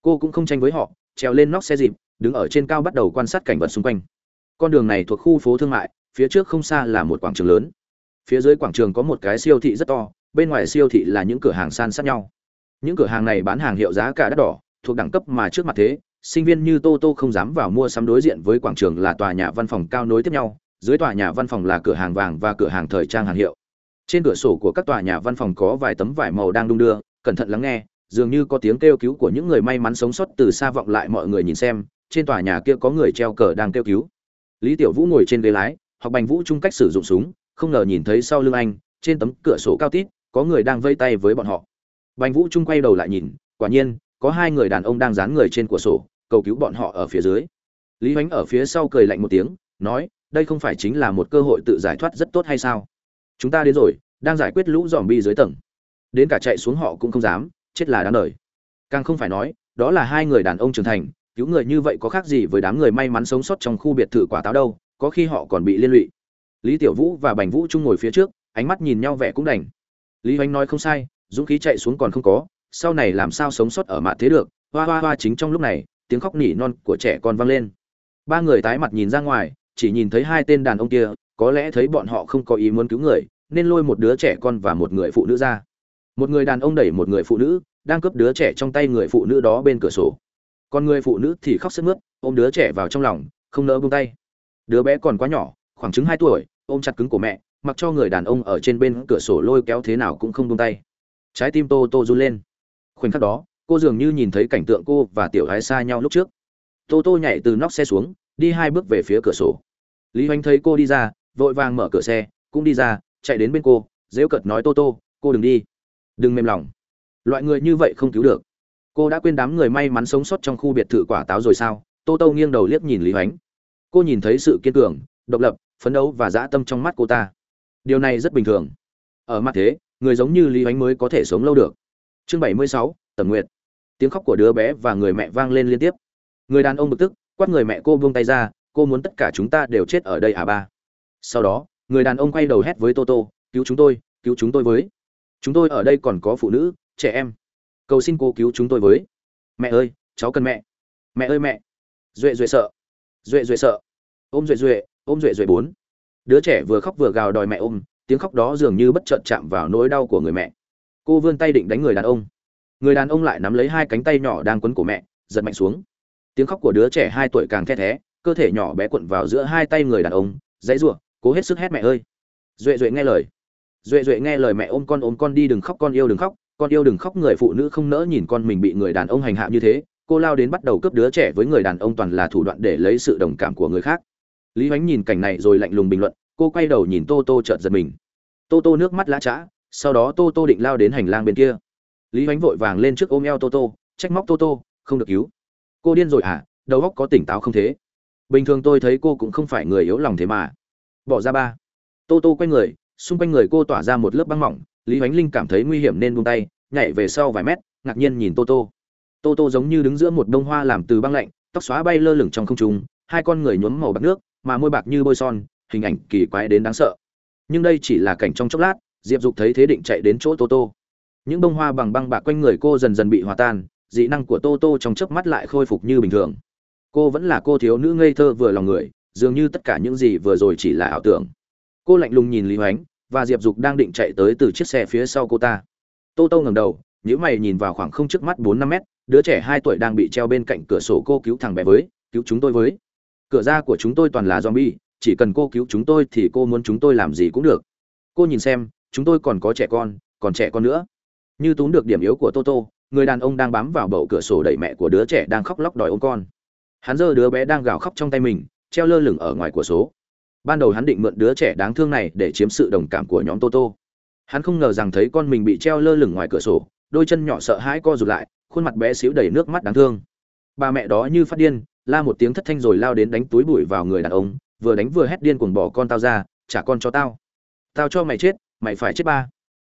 Cô cũng không tranh với họ, trèo lên nóc xe dịp, đứng ở trên cao bắt đầu quan sát cảnh vật xung quanh con đường này thuộc khu phố thương mại, phía trước không xa là một quảng trường lớn. Phía dưới quảng trường có một cái siêu thị rất to, bên ngoài siêu thị là những cửa hàng san sát nhau. Những cửa hàng này bán hàng hiệu giá cả đắt đỏ, thuộc đẳng cấp mà trước mặt thế, sinh viên như tô tô không dám vào mua sắm đối diện với quảng trường là tòa nhà văn phòng cao nối tiếp nhau, dưới tòa nhà văn phòng là cửa hàng vàng và cửa hàng thời trang hàng hiệu. Trên cửa sổ của các tòa nhà văn phòng có vài tấm vải màu đang đung đưa, cẩn thận lắng nghe, dường như có tiếng kêu cứu của những người may mắn sống sót từ xa vọng lại mọi người nhìn xem, trên tòa nhà kia có người treo cờ đang kêu cứu lý tiểu vũ ngồi trên ghế lái, học bành vũ chung cách sử dụng súng, không ngờ nhìn thấy sau lưng anh, trên tấm cửa sổ cao tít, có người đang vây tay với bọn họ. Bành vũ chung quay đầu lại nhìn, quả nhiên, có hai người đàn ông đang dán người trên cửa sổ, cầu cứu bọn họ ở phía dưới. Lý hoánh ở phía sau cười lạnh một tiếng, nói, đây không phải chính là một cơ hội tự giải thoát rất tốt hay sao? Chúng ta đến rồi, đang giải quyết lũ dòm bi dưới tầng. Đến cả chạy xuống họ cũng không dám, chết là đáng đời. Càng không phải nói, đó là hai người đàn ông trưởng thành cứu người như vậy có khác gì với đám người may mắn sống sót trong khu biệt thự quả táo đâu, có khi họ còn bị liên lụy. Lý tiểu vũ và bành vũ chung ngồi phía trước, ánh mắt nhìn nhau vẻ cũng đành. Lý hoánh nói không sai, dũng khí chạy xuống còn không có, sau này làm sao sống sót ở mạn thế được, hoa hoa hoa chính trong lúc này, tiếng khóc nỉ non của trẻ con vang lên. Ba người tái mặt nhìn ra ngoài, chỉ nhìn thấy hai tên đàn ông kia, có lẽ thấy bọn họ không có ý muốn cứu người, nên lôi một đứa trẻ con và một người phụ nữ ra. Một người đàn ông đẩy một người phụ nữ, đang cướp đứa trẻ trong tay người phụ nữ đó bên cửa sổ còn người phụ nữ thì khóc sức mướt, ôm đứa trẻ vào trong lòng, không nỡ buông tay. Đứa bé còn quá nhỏ, khoảng chứng hai tuổi, ôm chặt cứng của mẹ, mặc cho người đàn ông ở trên bên cửa sổ lôi kéo thế nào cũng không buông tay. Trái tim tô tô run lên. Khoảnh khắc đó, cô dường như nhìn thấy cảnh tượng cô và tiểu gái xa nhau lúc trước. Tô tô nhảy từ nóc xe xuống, đi hai bước về phía cửa sổ. Lý hoành thấy cô đi ra, vội vàng mở cửa xe, cũng đi ra, chạy đến bên cô dễu cợt nói, tô tô, cô đừng đi. Đừng mềm lòng. Loại người như vậy không cứu được cô đã quên đám người may mắn sống sót trong khu biệt thự quả táo rồi sao? Tô tô nghiêng đầu liếc nhìn lý hoánh. Cô nhìn thấy sự kiên cường, độc lập, phấn đấu và dã tâm trong mắt cô ta. Điều này rất bình thường. Ở mặt thế, người giống như lý hoánh mới có thể sống lâu được. Chương bảy mươi sáu, tẩm nguyệt. Tiếng khóc của đứa bé và người mẹ vang lên liên tiếp. Người đàn ông bực tức, quát người mẹ cô buông tay ra, cô muốn tất cả chúng ta đều chết ở đây à ba? Sau đó, người đàn ông quay đầu hét với toto cứu chúng tôi, cứu chúng tôi với. Chúng tôi ở đây còn có phụ nữ, trẻ em cầu xin cô cứu chúng tôi với. Mẹ ơi, cháu cần mẹ. Mẹ ơi mẹ. Duệ duệ sợ. Duệ duệ sợ. Ôm duệ duệ, ôm duệ duệ bốn. Đứa trẻ vừa khóc vừa gào đòi mẹ ôm, tiếng khóc đó dường như bất chợt chạm vào nỗi đau của người mẹ. Cô vươn tay định đánh người đàn ông. Người đàn ông lại nắm lấy hai cánh tay nhỏ đang quấn của mẹ, giật mạnh xuống. Tiếng khóc của đứa trẻ hai tuổi càng the thé, cơ thể nhỏ bé cuộn vào giữa hai tay người đàn ông, dãy giụa cố hết sức hét mẹ ơi. Duệ duệ nghe lời. Duệ duệ nghe lời mẹ ôm con ôm con đi đừng khóc con yêu đừng khóc con yêu đừng khóc, người phụ nữ không nỡ nhìn con mình bị người đàn ông hành hạ như thế. Cô lao đến bắt đầu cướp đứa trẻ với người đàn ông toàn là thủ đoạn để lấy sự đồng cảm của người khác. Lý hoánh nhìn cảnh này rồi lạnh lùng bình luận, cô quay đầu nhìn tô tô chợt giật mình. Tô tô nước mắt lã chã sau đó tô tô định lao đến hành lang bên kia. Lý hoánh vội vàng lên trước ôm eo tô tô, trách móc tô tô, không được cứu. Cô điên rồi à đầu óc có tỉnh táo không thế? Bình thường tôi thấy cô cũng không phải người yếu lòng thế mà. Bỏ ra ba. Tô tô quay người, xung quanh người cô tỏa ra một lớp băng mỏng lý hoánh linh cảm thấy nguy hiểm nên buông tay, nhảy về sau vài mét, ngạc nhiên nhìn tô tô. Tô tô giống như đứng giữa một đông hoa làm từ băng lạnh, tóc xóa bay lơ lửng trong không trung, hai con người nhuốm màu bạc nước, mà môi bạc như bôi son, hình ảnh kỳ quái đến đáng sợ. Nhưng đây chỉ là cảnh trong chốc lát, diệp dục thấy thế định chạy đến chỗ tô tô. Những bông hoa bằng băng bạc quanh người cô dần dần bị hòa tan, dị năng của tô tô trong chớp mắt lại khôi phục như bình thường. Cô vẫn là cô thiếu nữ ngây thơ vừa lòng người, dường như tất cả những gì vừa rồi chỉ là ảo tưởng. Cô lạnh lùng nhìn lý hoánh và diệp dục đang định chạy tới từ chiếc xe phía sau cô ta. Tô tô ngẩng đầu nhữ mày nhìn vào khoảng không trước mắt bốn năm mét, đứa trẻ hai tuổi đang bị treo bên cạnh cửa sổ cô cứu thằng bé với, cứu chúng tôi với. Cửa ra của chúng tôi toàn là zombie, chỉ cần cô cứu chúng tôi thì cô muốn chúng tôi làm gì cũng được. Cô nhìn xem, chúng tôi còn có trẻ con, còn trẻ con nữa. Như túm được điểm yếu của toto người đàn ông đang bám vào bậu cửa sổ đẩy mẹ của đứa trẻ đang khóc lóc đòi ôm con. Hắn giơ đứa bé đang gào khóc trong tay mình, treo lơ lửng ở ngoài của số ban đầu hắn định mượn đứa trẻ đáng thương này để chiếm sự đồng cảm của nhóm toto hắn không ngờ rằng thấy con mình bị treo lơ lửng ngoài cửa sổ, đôi chân nhỏ sợ hãi co rụt lại, khuôn mặt bé xíu đầy nước mắt đáng thương. Bà mẹ đó như phát điên, la một tiếng thất thanh rồi lao đến đánh túi bụi vào người đàn ông, vừa đánh vừa hét điên cuồng bỏ con tao ra, trả con cho tao. Tao cho mày chết, mày phải chết ba.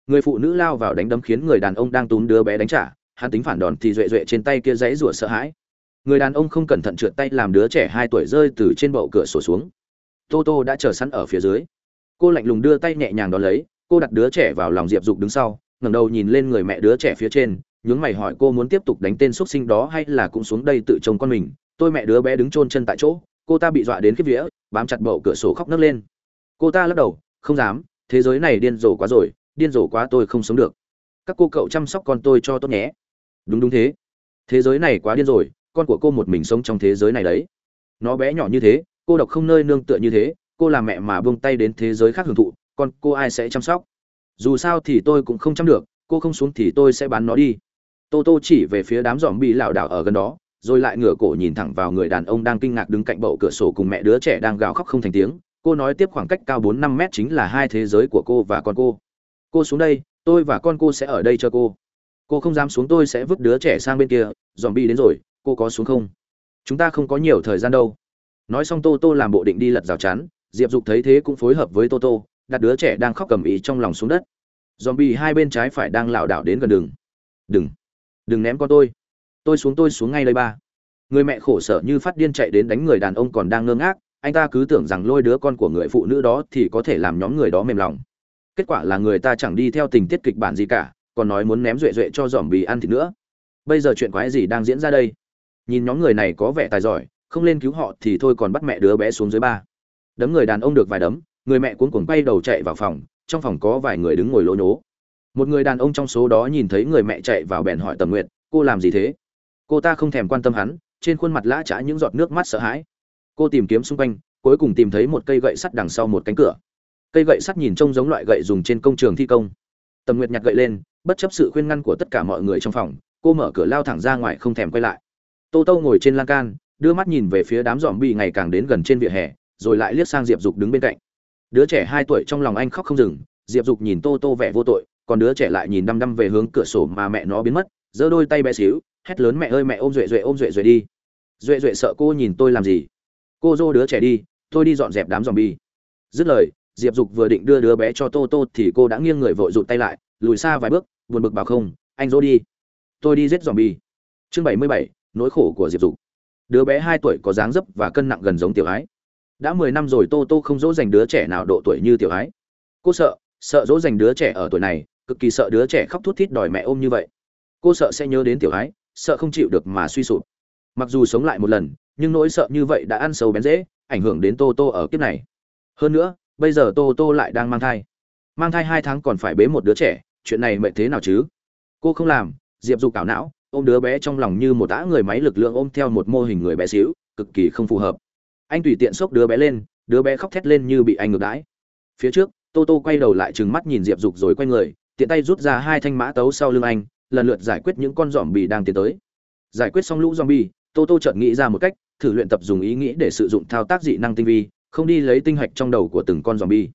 Người phụ nữ lao vào đánh đấm khiến người đàn ông đang túm đứa bé đánh trả, hắn tính phản đòn thì duệ duệ trên tay kia dãy rủa sợ hãi. Người đàn ông không cẩn thận trượt tay làm đứa trẻ hai tuổi rơi từ trên bậu cửa sổ xuống tô tô đã chờ sẵn ở phía dưới. Cô lạnh lùng đưa tay nhẹ nhàng đón lấy, cô đặt đứa trẻ vào lòng diệp dục đứng sau, ngẩng đầu nhìn lên người mẹ đứa trẻ phía trên, nhướng mày hỏi cô muốn tiếp tục đánh tên x sinh đó hay là cũng xuống đây tự trông con mình. Tôi mẹ đứa bé đứng chôn chân tại chỗ, cô ta bị dọa đến khiếp vía, bám chặt bậu cửa sổ khóc nấc lên. Cô ta lắc đầu, không dám, thế giới này điên rồ quá rồi, điên rồ quá tôi không sống được. Các cô cậu chăm sóc con tôi cho tốt nhé. Đúng đúng thế. Thế giới này quá điên rồi, con của cô một mình sống trong thế giới này đấy. Nó bé nhỏ như thế cô độc không nơi nương tựa như thế, cô là mẹ mà buông tay đến thế giới khác hưởng thụ, con cô ai sẽ chăm sóc? Dù sao thì tôi cũng không chăm được, cô không xuống thì tôi sẽ bán nó đi. Tô tô chỉ về phía đám dòm bị lảo đảo ở gần đó, rồi lại ngửa cổ nhìn thẳng vào người đàn ông đang kinh ngạc đứng cạnh bậu cửa sổ cùng mẹ đứa trẻ đang gào khóc không thành tiếng. Cô nói tiếp khoảng cách cao bốn năm mét chính là hai thế giới của cô và con cô. Cô xuống đây, tôi và con cô sẽ ở đây cho cô. Cô không dám xuống, tôi sẽ vứt đứa trẻ sang bên kia dòm bi đến rồi, cô có xuống không? Chúng ta không có nhiều thời gian đâu nói xong tô tô làm bộ định đi lật rào chắn, diệp dục thấy thế cũng phối hợp với tô tô, đặt đứa trẻ đang khóc cầm ý trong lòng xuống đất. Dòm bị hai bên trái phải đang lảo đảo đến gần đường. Đừng đừng ném con tôi. Tôi xuống tôi xuống ngay đây ba. Người mẹ khổ sở như phát điên chạy đến đánh người đàn ông còn đang ngơ ngác, anh ta cứ tưởng rằng lôi đứa con của người phụ nữ đó thì có thể làm nhóm người đó mềm lòng. Kết quả là người ta chẳng đi theo tình tiết kịch bản gì cả, còn nói muốn ném duệ duệ cho dòm bì ăn thịt nữa. Bây giờ chuyện quái gì đang diễn ra đây? Nhìn nhóm người này có vẻ tài giỏi không lên cứu họ thì thôi còn bắt mẹ đứa bé xuống dưới ba. Đấm người đàn ông được vài đấm, người mẹ cuống cuồng quay đầu chạy vào phòng, trong phòng có vài người đứng ngồi lỗ nhố. Một người đàn ông trong số đó nhìn thấy người mẹ chạy vào bèn hỏi tầm nguyện cô làm gì thế? Cô ta không thèm quan tâm hắn, trên khuôn mặt lã chã những giọt nước mắt sợ hãi. Cô tìm kiếm xung quanh, cuối cùng tìm thấy một cây gậy sắt đằng sau một cánh cửa. Cây gậy sắt nhìn trông giống loại gậy dùng trên công trường thi công. Tầm nguyệt nhặt gậy lên, bất chấp sự khuyên ngăn của tất cả mọi người trong phòng, cô mở cửa lao thẳng ra ngoài không thèm quay lại. Tô tô ngồi trên lan can đưa mắt nhìn về phía đám dòm bị ngày càng đến gần trên vỉa hè, rồi lại liếc sang diệp dục đứng bên cạnh. Đứa trẻ hai tuổi trong lòng anh khóc không dừng, diệp dục nhìn tô tô vẻ vô tội, còn đứa trẻ lại nhìn đăm đăm về hướng cửa sổ mà mẹ nó biến mất, giơ đôi tay bé xíu, hét lớn mẹ ơi mẹ ôm duệ duệ, ôm duệ duệ đi. Duệ duệ sợ cô nhìn tôi làm gì? Cô dô đứa trẻ đi, tôi đi dọn dẹp đám dòm bi dứt lời, diệp dục vừa định đưa đứa bé cho tô tô thì cô đã nghiêng người vội rụt tay lại, lùi xa vài bước, buồn bực bảo không, anh dô đi, tôi đi giết dòm bi chương bảy mươi bảy, nỗi khổ của diệp dục đứa bé hai tuổi có dáng dấp và cân nặng gần giống tiểu ái. Đã mười năm rồi tô tô không dỗ dành đứa trẻ nào độ tuổi như tiểu ái. Cô sợ sợ dỗ dành đứa trẻ ở tuổi này, cực kỳ sợ đứa trẻ khóc thút thít đòi mẹ ôm như vậy. Cô sợ sẽ nhớ đến tiểu ái, sợ không chịu được mà suy sụp. Mặc dù sống lại một lần, nhưng nỗi sợ như vậy đã ăn sâu bén dễ, ảnh hưởng đến tô tô ở kiếp này. Hơn nữa, bây giờ tô tô lại đang mang thai. Mang thai hai tháng còn phải bế một đứa trẻ, chuyện này mệt thế nào chứ? Cô không làm, diệp dục cảo não ôm đứa bé trong lòng như một tã người máy lực lượng ôm theo một mô hình người bé xíu, cực kỳ không phù hợp. Anh tùy tiện xốc đứa bé lên, đứa bé khóc thét lên như bị anh ngược đãi. Phía trước, tô tô quay đầu lại trừng mắt nhìn diệp dục rồi quay người, tiện tay rút ra hai thanh mã tấu sau lưng anh, lần lượt giải quyết những con giỏm bì đang tiến tới. Giải quyết xong lũ zombie, tô tô chợt nghĩ ra một cách, thử luyện tập dùng ý nghĩ để sử dụng thao tác dị năng tinh vi, không đi lấy tinh hạch trong đầu của từng con zombie.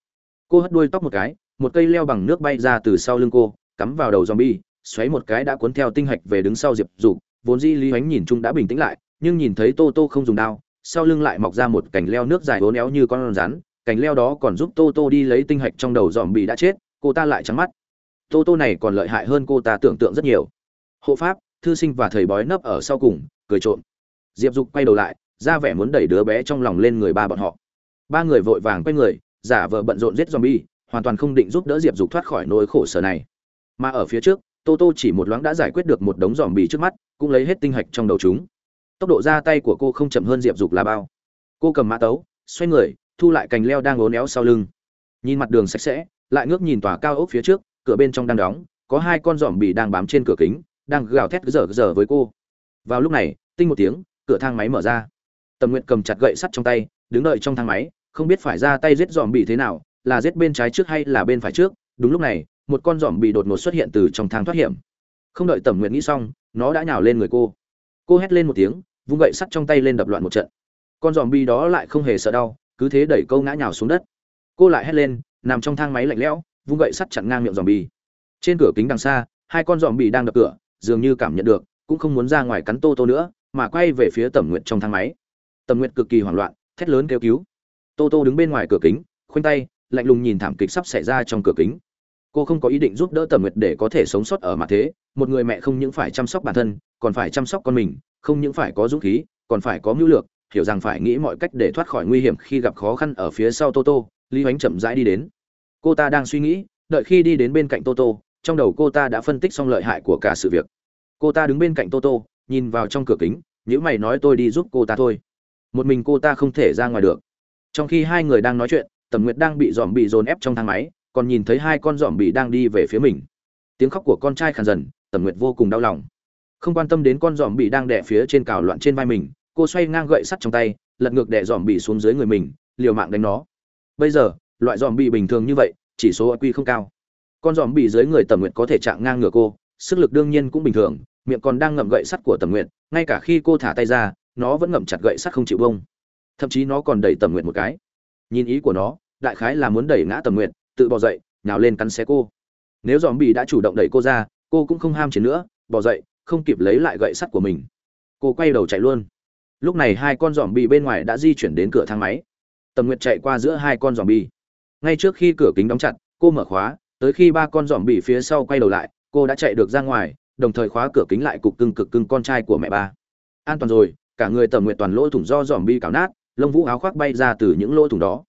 Cô hất đuôi tóc một cái, một cây leo bằng nước bay ra từ sau lưng cô, cắm vào đầu zombie xoáy một cái đã cuốn theo tinh hạch về đứng sau diệp dục, vốn di lý ánh nhìn chung đã bình tĩnh lại, nhưng nhìn thấy tô tô không dùng đao, sau lưng lại mọc ra một cành leo nước dài hố néo như con rắn, cành leo đó còn giúp tô tô đi lấy tinh hạch trong đầu dòm bị đã chết, cô ta lại trắng mắt. Tô tô này còn lợi hại hơn cô ta tưởng tượng rất nhiều. Hộ pháp, thư sinh và thầy bói nấp ở sau cùng, cười trộm. Diệp dục quay đầu lại, ra vẻ muốn đẩy đứa bé trong lòng lên người ba bọn họ. Ba người vội vàng quay người, giả vờ bận rộn giết zombie, hoàn toàn không định giúp đỡ diệp dục thoát khỏi nỗi khổ sở này. Mà ở phía trước tô tô chỉ một loáng đã giải quyết được một đống dòm bì trước mắt, cũng lấy hết tinh hạch trong đầu chúng. Tốc độ ra tay của cô không chậm hơn diệp dục là bao. Cô cầm mã tấu, xoay người, thu lại cành leo đang ố néo sau lưng. Nhìn mặt đường sạch sẽ, lại ngước nhìn tòa cao ốc phía trước, cửa bên trong đang đóng, có hai con dòm bì đang bám trên cửa kính, đang gào thét dở dở với cô. Vào lúc này, tinh một tiếng, cửa thang máy mở ra. Tầm nguyện cầm chặt gậy sắt trong tay, đứng đợi trong thang máy, không biết phải ra tay giết dòm bì thế nào, là giết bên trái trước hay là bên phải trước. Đúng lúc này một con giòm bị đột ngột xuất hiện từ trong thang thoát hiểm. Không đợi tầm nguyện nghĩ xong, nó đã nhào lên người cô. Cô hét lên một tiếng, vung gậy sắt trong tay lên đập loạn một trận. Con giòm bi đó lại không hề sợ đau, cứ thế đẩy câu ngã nhào xuống đất. Cô lại hét lên, nằm trong thang máy lạnh lẽo, vung gậy sắt chặn ngang miệng giòm bi trên cửa kính đằng xa, hai con giòm bi đang đập cửa, dường như cảm nhận được, cũng không muốn ra ngoài cắn tô tô nữa, mà quay về phía tầm nguyện trong thang máy. Tầm nguyện cực kỳ hoảng loạn, thét lớn kêu cứu. Tô tô đứng bên ngoài cửa kính, khoanh tay, lạnh lùng nhìn thảm kịch sắp xảy ra trong cửa kính cô không có ý định giúp đỡ tầm nguyệt để có thể sống sót ở mặt thế. Một người mẹ không những phải chăm sóc bản thân, còn phải chăm sóc con mình, không những phải có dũng khí, còn phải có mưu lược, hiểu rằng phải nghĩ mọi cách để thoát khỏi nguy hiểm khi gặp khó khăn ở phía sau toto lý hoánh chậm rãi đi đến. Cô ta đang suy nghĩ, đợi khi đi đến bên cạnh toto trong đầu cô ta đã phân tích xong lợi hại của cả sự việc. Cô ta đứng bên cạnh toto nhìn vào trong cửa kính Những mày nói tôi đi giúp cô ta thôi. Một mình cô ta không thể ra ngoài được. Trong khi hai người đang nói chuyện, tầm nguyệt đang bị dòm bị dồn ép trong thang máy còn nhìn thấy hai con dòm bị đang đi về phía mình. Tiếng khóc của con trai khàn dần tầm nguyệt vô cùng đau lòng. Không quan tâm đến con dòm bị đang đè phía trên cào loạn trên vai mình, cô xoay ngang gậy sắt trong tay, lật ngược đè dòm bị xuống dưới người mình, liều mạng đánh nó. Bây giờ, loại dòm bị bình thường như vậy, chỉ số q không cao. Con dòm bị dưới người tầm nguyệt có thể chạm ngang ngửa cô, sức lực đương nhiên cũng bình thường, miệng còn đang ngậm gậy sắt của tầm nguyệt, ngay cả khi cô thả tay ra, nó vẫn ngậm chặt gậy sắt không chịu bông thậm chí nó còn đẩy tầm nguyệt một cái. Nhìn ý của nó, đại khái là muốn đẩy ngã tầm nguyệt tự bò dậy, nhào lên cắn xé cô. Nếu dòm bị đã chủ động đẩy cô ra, cô cũng không ham chiến nữa bò dậy, không kịp lấy lại gậy sắt của mình. Cô quay đầu chạy luôn. Lúc này hai con dòm bị bên ngoài đã di chuyển đến cửa thang máy. Tầm nguyệt chạy qua giữa hai con dòm bị ngay trước khi cửa kính đóng chặt, cô mở khóa, tới khi ba con dòm bị phía sau quay đầu lại, cô đã chạy được ra ngoài, đồng thời khóa cửa kính lại cục cưng cực cưng con trai của mẹ ba. An toàn rồi, cả người tầm nguyệt toàn lỗ thủng do dòm bi cào nát, lông vũ áo khoác bay ra từ những lỗ thủng đó.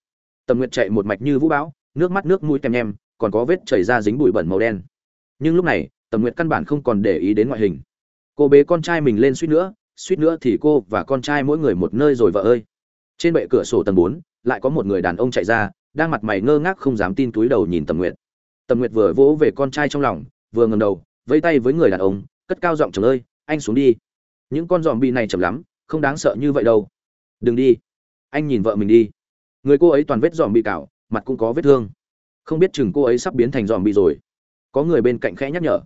Tầm nguyệt chạy một mạch như vũ bão nước mắt nước mũi tem nhem còn có vết chảy ra dính bụi bẩn màu đen. Nhưng lúc này, tầm nguyệt căn bản không còn để ý đến ngoại hình. Cô bế con trai mình lên suýt nữa suýt nữa thì cô và con trai mỗi người một nơi rồi vợ ơi. Trên bệ cửa sổ tầng bốn, lại có một người đàn ông chạy ra, đang mặt mày ngơ ngác không dám tin túi đầu nhìn tầm nguyệt. Tầm nguyệt vừa vỗ về con trai trong lòng, vừa ngầm đầu, vẫy tay với người đàn ông, cất cao giọng chồng ơi, anh xuống đi. Những con dòm bị này chậm lắm, không đáng sợ như vậy đâu. Đừng đi, anh nhìn vợ mình đi. Người cô ấy toàn vết dòm bị cào mặt cũng có vết thương. Không biết chừng cô ấy sắp biến thành dòm bị rồi. Có người bên cạnh khẽ nhắc nhở.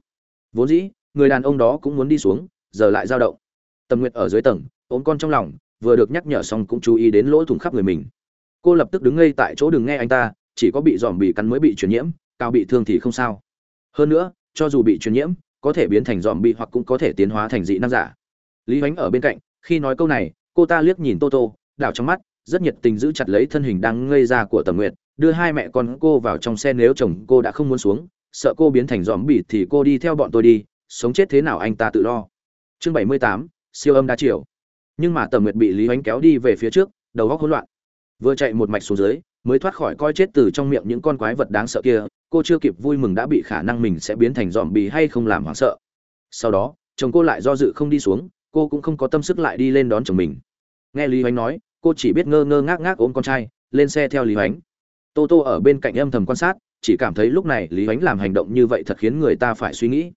Vốn dĩ, người đàn ông đó cũng muốn đi xuống, giờ lại dao động. Tầm nguyệt ở dưới tầng, ôm con trong lòng, vừa được nhắc nhở xong cũng chú ý đến lỗ thủng khắp người mình. Cô lập tức đứng ngay tại chỗ đừng nghe anh ta, chỉ có bị dòm bị cắn mới bị truyền nhiễm, cao bị thương thì không sao. Hơn nữa, cho dù bị truyền nhiễm, có thể biến thành dòm bị hoặc cũng có thể tiến hóa thành dị năng giả. Lý ánh ở bên cạnh, khi nói câu này, cô ta liếc nhìn tô tô, đảo trong mắt, rất nhiệt tình giữ chặt lấy thân hình đang ngây ra của tầm nguyệt đưa hai mẹ con cô vào trong xe nếu chồng cô đã không muốn xuống, sợ cô biến thành dòm bị thì cô đi theo bọn tôi đi, sống chết thế nào anh ta tự lo. Chương bảy mươi tám, siêu âm đa chiều. Nhưng mà tầm nguyệt bị lý ánh kéo đi về phía trước, đầu góc hỗn loạn. Vừa chạy một mạch xuống dưới, mới thoát khỏi coi chết từ trong miệng những con quái vật đáng sợ kia, cô chưa kịp vui mừng đã bị khả năng mình sẽ biến thành dòm bì hay không làm hoảng sợ. Sau đó, chồng cô lại do dự không đi xuống, cô cũng không có tâm sức lại đi lên đón chồng mình. Nghe lý hoánh nói, cô chỉ biết ngơ ngơ ngác ngác ôm con trai, lên xe theo lý hoánh tô tô ở bên cạnh âm thầm quan sát, chỉ cảm thấy lúc này lý ánh làm hành động như vậy thật khiến người ta phải suy nghĩ.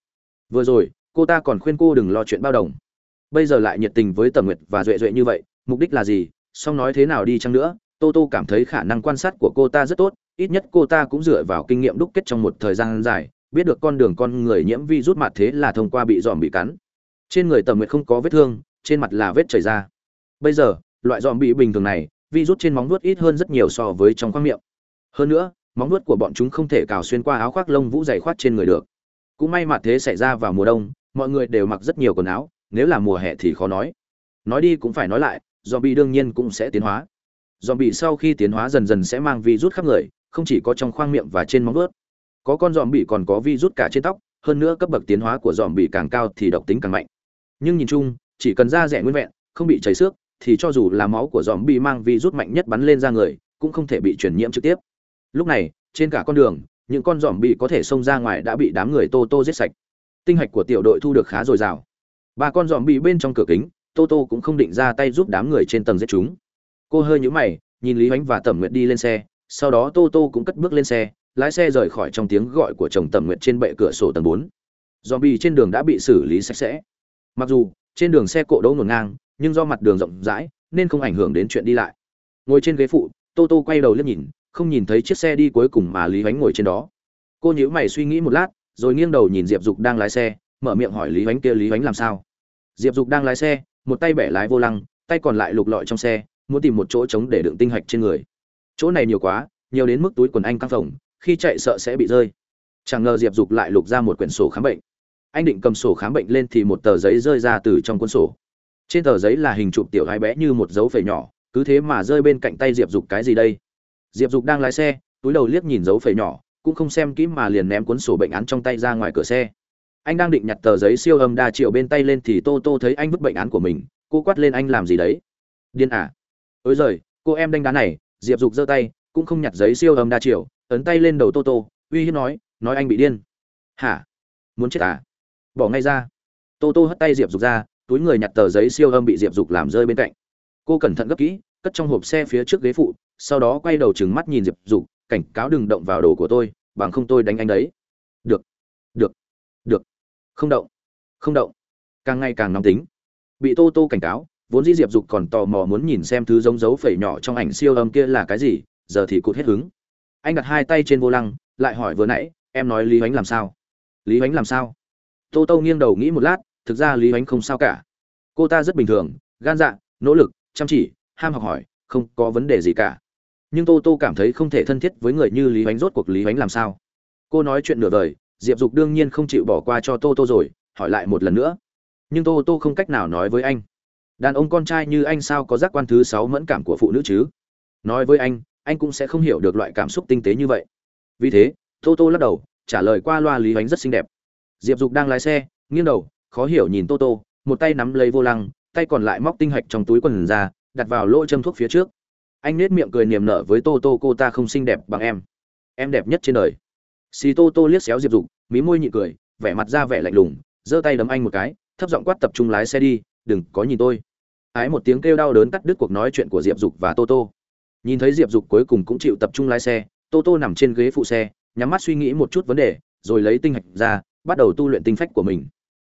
Vừa rồi, cô ta còn khuyên cô đừng lo chuyện bao đồng. Bây giờ lại nhiệt tình với tầm nguyệt và duệ duệ như vậy, mục đích là gì? Song nói thế nào đi chăng nữa, tô tô cảm thấy khả năng quan sát của cô ta rất tốt, ít nhất cô ta cũng dựa vào kinh nghiệm đúc kết trong một thời gian dài, biết được con đường con người nhiễm vi rút mặt thế là thông qua bị dòm bị cắn. Trên người tầm nguyệt không có vết thương, trên mặt là vết chảy ra. Bây giờ, loại dòm bị bình thường này, vi rút trên móng nuốt ít hơn rất nhiều so với trong khoang miệng hơn nữa, móng nuốt của bọn chúng không thể cào xuyên qua áo khoác lông vũ dày khoát trên người được. Cũng may mặt thế xảy ra vào mùa đông, mọi người đều mặc rất nhiều quần áo, nếu là mùa hè thì khó nói. Nói đi cũng phải nói lại dòm bị đương nhiên cũng sẽ tiến hóa. Dòm bị sau khi tiến hóa dần dần sẽ mang vi rút khắp người, không chỉ có trong khoang miệng và trên móng vuốt. Có con dòm bị còn có vi rút cả trên tóc, hơn nữa cấp bậc tiến hóa của dòm bị càng cao thì độc tính càng mạnh. Nhưng nhìn chung, chỉ cần da rẻ nguyên vẹn, không bị chảy xước, thì cho dù là máu của dòm bị mang vi rút mạnh nhất bắn lên ra người, cũng không thể bị truyền nhiễm trực tiếp lúc này, trên cả con đường, những con giòm bị có thể xông ra ngoài đã bị đám người tô tô giết sạch. Tinh hạch của tiểu đội thu được khá dồi dào. Ba con giòm bị bên trong cửa kính tô tô cũng không định ra tay giúp đám người trên tầng giết chúng. Cô hơi nhũ mày, nhìn lý ánh và tẩm nguyệt đi lên xe, sau đó tô tô cũng cất bước lên xe, lái xe rời khỏi trong tiếng gọi của chồng tẩm nguyệt trên bệ cửa sổ tầng bốn. Giòm bị trên đường đã bị xử lý sạch sẽ. Mặc dù, trên đường xe cộ đỗ ngổn ngang, nhưng do mặt đường rộng rãi, nên không ảnh hưởng đến chuyện đi lại. Ngồi trên ghế phụ tô tô quay đầu liếc nhìn không nhìn thấy chiếc xe đi cuối cùng mà lý ánh ngồi trên đó. Cô nhíu mày suy nghĩ một lát, rồi nghiêng đầu nhìn diệp dục đang lái xe, mở miệng hỏi lý ánh kia lý ánh làm sao? Diệp dục đang lái xe, một tay bẻ lái vô lăng, tay còn lại lục lọi trong xe, muốn tìm một chỗ trống để đựng tinh hạch trên người. Chỗ này nhiều quá, nhiều đến mức túi quần anh căng phồng, khi chạy sợ sẽ bị rơi. Chẳng ngờ diệp dục lại lục ra một quyển sổ khám bệnh. Anh định cầm sổ khám bệnh lên thì một tờ giấy rơi ra từ trong cuốn sổ. Trên tờ giấy là hình chụp tiểu gái bé như một dấu phẩy nhỏ, cứ thế mà rơi bên cạnh tay diệp dục cái gì đây? Diệp dục đang lái xe, túi đầu liếc nhìn dấu phẩy nhỏ, cũng không xem kỹ mà liền ném cuốn sổ bệnh án trong tay ra ngoài cửa xe. Anh đang định nhặt tờ giấy siêu âm đa triệu bên tay lên thì tô tô thấy anh vứt bệnh án của mình, cô quát lên anh làm gì đấy? Điên à? Ôi giời, cô em đánh đá này, diệp dục giơ tay, cũng không nhặt giấy siêu âm đa chiều ấn tay lên đầu tô tô, uy hiếp nói nói anh bị điên. Hả? Muốn chết à? Bỏ ngay ra. Tô tô hất tay diệp dục ra, túi người nhặt tờ giấy siêu âm bị diệp dục làm rơi bên cạnh. Cô cẩn thận gấp kỹ, cất trong hộp xe phía trước ghế phụ sau đó quay đầu trừng mắt nhìn diệp dục, cảnh cáo đừng động vào đồ của tôi, bằng không tôi đánh anh đấy. Được được được. Không động không động. Càng ngày càng nóng tính. Bị tô tô cảnh cáo, vốn dĩ diệp dục còn tò mò muốn nhìn xem thứ giống dấu phẩy nhỏ trong ảnh siêu âm kia là cái gì, giờ thì cụt hết hứng. Anh đặt hai tay trên vô lăng, lại hỏi vừa nãy, em nói lý ánh làm sao? Lý ánh làm sao? Tô tô nghiêng đầu nghĩ một lát, thực ra lý ánh không sao cả. Cô ta rất bình thường, gan dạ nỗ lực, chăm chỉ, ham học hỏi, không có vấn đề gì cả nhưng tô tô cảm thấy không thể thân thiết với người như lý ánh rốt cuộc lý ánh làm sao? Cô nói chuyện nửa đời diệp dục đương nhiên không chịu bỏ qua cho tô tô rồi, hỏi lại một lần nữa. Nhưng tô tô không cách nào nói với anh. Đàn ông con trai như anh sao có giác quan thứ sáu mẫn cảm của phụ nữ chứ? Nói với anh anh cũng sẽ không hiểu được loại cảm xúc tinh tế như vậy. Vì thế, tô tô lắc đầu, trả lời qua loa lý ánh rất xinh đẹp. Diệp dục đang lái xe, nghiêng đầu, khó hiểu nhìn tô tô, một tay nắm lấy vô lăng, tay còn lại móc tinh hạch trong túi quần ra, đặt vào lỗ châm thuốc phía trước anh nết miệng cười niềm nở với tô tô, cô ta không xinh đẹp bằng em. Em đẹp nhất trên đời. Xì tô tô liếc xéo diệp dục, mí môi nhị cười, vẻ mặt ra vẻ lạnh lùng, giơ tay đấm anh một cái, thấp giọng quát tập trung lái xe đi, đừng có nhìn tôi. Ái một tiếng kêu đau đớn cắt đứt cuộc nói chuyện của diệp dục và tô tô. Nhìn thấy diệp dục cuối cùng cũng chịu tập trung lái xe, tô tô nằm trên ghế phụ xe, nhắm mắt suy nghĩ một chút vấn đề, rồi lấy tinh hạch ra, bắt đầu tu luyện tinh phách của mình.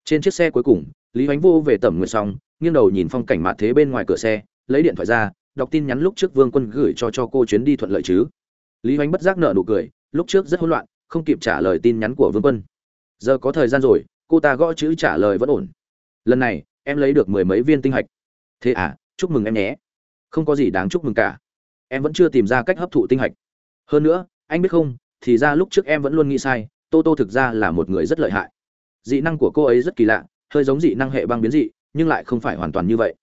Trên chiếc xe cuối cùng, lý hoánh vô về tẩm nguyệt xong, nghiêng đầu nhìn phong cảnh mạ thế bên ngoài cửa xe, lấy điện thoại ra đọc tin nhắn lúc trước vương quân gửi cho cho cô chuyến đi thuận lợi chứ? Lý hoánh bất giác nở nụ cười, lúc trước rất hỗn loạn, không kịp trả lời tin nhắn của vương quân. Giờ có thời gian rồi, cô ta gõ chữ trả lời vẫn ổn. Lần này, em lấy được mười mấy viên tinh hạch. Thế à chúc mừng em nhé. Không có gì đáng chúc mừng cả. Em vẫn chưa tìm ra cách hấp thụ tinh hạch. Hơn nữa, anh biết không, thì ra lúc trước em vẫn luôn nghĩ sai, tô tô thực ra là một người rất lợi hại. Dị năng của cô ấy rất kỳ lạ, hơi giống dị năng hệ băng biến dị, nhưng lại không phải hoàn toàn như vậy.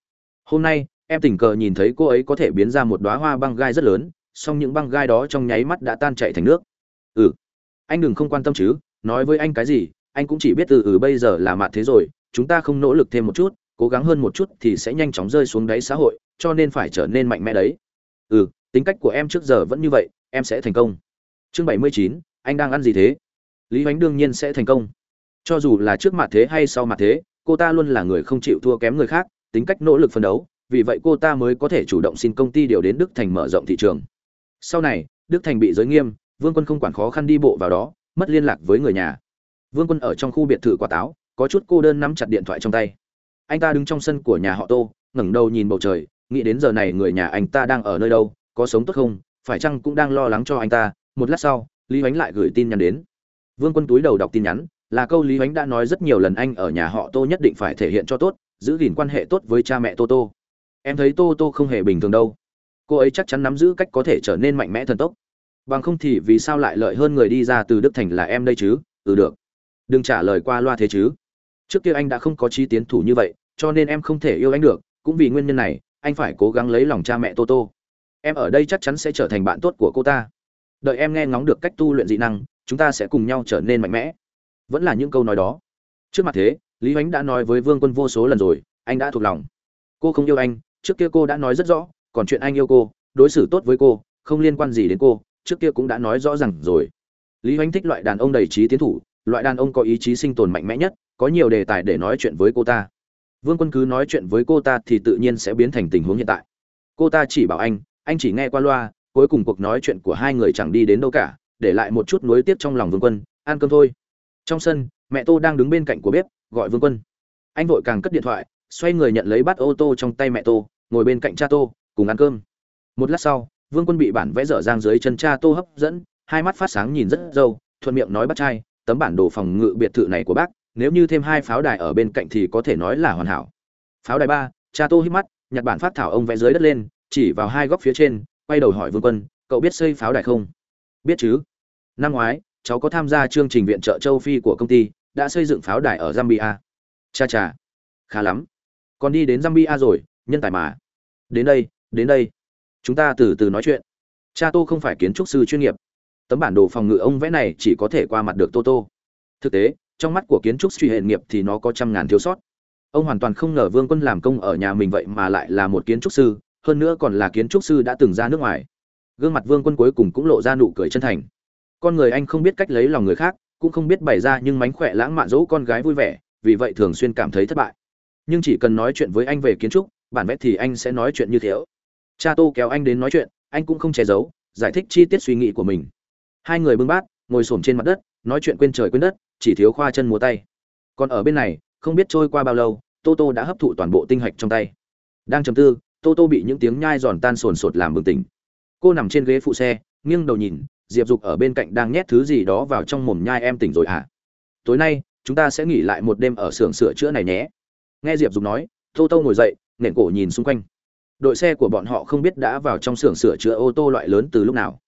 Hôm nay em tình cờ nhìn thấy cô ấy có thể biến ra một đoá hoa băng gai rất lớn, song những băng gai đó trong nháy mắt đã tan chảy thành nước. Ừ. Anh đừng không quan tâm chứ, nói với anh cái gì, anh cũng chỉ biết từ ừ bây giờ là mạn thế rồi, chúng ta không nỗ lực thêm một chút, cố gắng hơn một chút thì sẽ nhanh chóng rơi xuống đáy xã hội, cho nên phải trở nên mạnh mẽ đấy. Ừ tính cách của em trước giờ vẫn như vậy, em sẽ thành công. Chương bảy mươi chín, anh đang ăn gì thế? Lý h đương nhiên sẽ thành công. Cho dù là trước mặt thế hay sau mặt thế, cô ta luôn là người không chịu thua kém người khác, tính cách nỗ lực phấn đấu vì vậy cô ta mới có thể chủ động xin công ty điều đến đức thành mở rộng thị trường. Sau này, đức thành bị giới nghiêm, vương quân không quản khó khăn đi bộ vào đó, mất liên lạc với người nhà. Vương quân ở trong khu biệt thự quả táo, có chút cô đơn nắm chặt điện thoại trong tay. Anh ta đứng trong sân của nhà họ tô, ngẩng đầu nhìn bầu trời, nghĩ đến giờ này người nhà anh ta đang ở nơi đâu, có sống tốt không, phải chăng cũng đang lo lắng cho anh ta. Một lát sau, lý ánh lại gửi tin nhắn đến. Vương quân túi đầu đọc tin nhắn, là câu lý ánh đã nói rất nhiều lần anh ở nhà họ tô nhất định phải thể hiện cho tốt, giữ gìn quan hệ tốt với cha mẹ tô tô em thấy tô tô không hề bình thường đâu. Cô ấy chắc chắn nắm giữ cách có thể trở nên mạnh mẽ thần tốc. Bằng không thì vì sao lại lợi hơn người đi ra từ đức thành là em đây chứ? Ừ được. Đừng trả lời qua loa thế chứ. Trước kia anh đã không có trí tiến thủ như vậy, cho nên em không thể yêu anh được. Cũng vì nguyên nhân này, anh phải cố gắng lấy lòng cha mẹ tô tô. Em ở đây chắc chắn sẽ trở thành bạn tốt của cô ta. Đợi em nghe ngóng được cách tu luyện dị năng, chúng ta sẽ cùng nhau trở nên mạnh mẽ. Vẫn là những câu nói đó. Trước mặt thế, lý ánh đã nói với vương quân vô số lần rồi, anh đã thuộc lòng. Cô không yêu anh trước kia cô đã nói rất rõ, còn chuyện anh yêu cô, đối xử tốt với cô, không liên quan gì đến cô, trước kia cũng đã nói rõ ràng rồi. Lý ánh thích loại đàn ông đầy trí tiến thủ, loại đàn ông có ý chí sinh tồn mạnh mẽ nhất, có nhiều đề tài để nói chuyện với cô ta. Vương quân cứ nói chuyện với cô ta thì tự nhiên sẽ biến thành tình huống hiện tại. Cô ta chỉ bảo anh anh chỉ nghe qua loa, cuối cùng cuộc nói chuyện của hai người chẳng đi đến đâu cả, để lại một chút nối tiếc trong lòng vương quân, ăn cơm thôi. Trong sân, mẹ tô đang đứng bên cạnh của bếp, gọi vương quân. Anh vội càng cất điện thoại xoay người nhận lấy bát ô tô trong tay mẹ tô, ngồi bên cạnh cha tô, cùng ăn cơm. Một lát sau, vương quân bị bản vẽ dở dang dưới chân cha tô hấp dẫn, hai mắt phát sáng nhìn rất dâu, thuận miệng nói bắt trai tấm bản đồ phòng ngự biệt thự này của bác, nếu như thêm hai pháo đài ở bên cạnh thì có thể nói là hoàn hảo. Pháo đài ba, cha tô hít mắt, nhặt bản phát thảo ông vẽ dưới đất lên, chỉ vào hai góc phía trên, quay đầu hỏi vương quân, cậu biết xây pháo đài không? Biết chứ. Năm ngoái, cháu có tham gia chương trình viện trợ châu phi của công ty, đã xây dựng pháo đài ở zambia. Cha cha, khá lắm còn đi đến zambia rồi, nhân tài mà. Đến đây đến đây. Chúng ta từ từ nói chuyện. Cha tô không phải kiến trúc sư chuyên nghiệp. Tấm bản đồ phòng ngự ông vẽ này chỉ có thể qua mặt được tô tô. Thực tế, trong mắt của kiến trúc suy hệ nghiệp thì nó có trăm ngàn thiếu sót. Ông hoàn toàn không ngờ vương quân làm công ở nhà mình vậy mà lại là một kiến trúc sư, hơn nữa còn là kiến trúc sư đã từng ra nước ngoài. Gương mặt vương quân cuối cùng cũng lộ ra nụ cười chân thành. Con người anh không biết cách lấy lòng người khác, cũng không biết bày ra nhưng mánh khỏe lãng mạn dỗ con gái vui vẻ, vì vậy thường xuyên cảm thấy thất bại nhưng chỉ cần nói chuyện với anh về kiến trúc, bản vẽ thì anh sẽ nói chuyện như thế. Cha tô kéo anh đến nói chuyện, anh cũng không che giấu, giải thích chi tiết suy nghĩ của mình. Hai người bưng bát, ngồi xổm trên mặt đất, nói chuyện quên trời quên đất, chỉ thiếu khoa chân múa tay. Còn ở bên này, không biết trôi qua bao lâu, tô tô đã hấp thụ toàn bộ tinh hạch trong tay. Đang chầm tư, tô tô bị những tiếng nhai giòn tan sồn sột làm bừng tỉnh. Cô nằm trên ghế phụ xe, nghiêng đầu nhìn, diệp dục ở bên cạnh đang nhét thứ gì đó vào trong mồm nhai em tỉnh rồi à tối nay, chúng ta sẽ nghỉ lại một đêm ở xưởng sửa chữa này nhé nghe diệp dục nói, tô tô ngồi dậy nện cổ nhìn xung quanh. Đội xe của bọn họ không biết đã vào trong xưởng sửa chữa ô tô loại lớn từ lúc nào.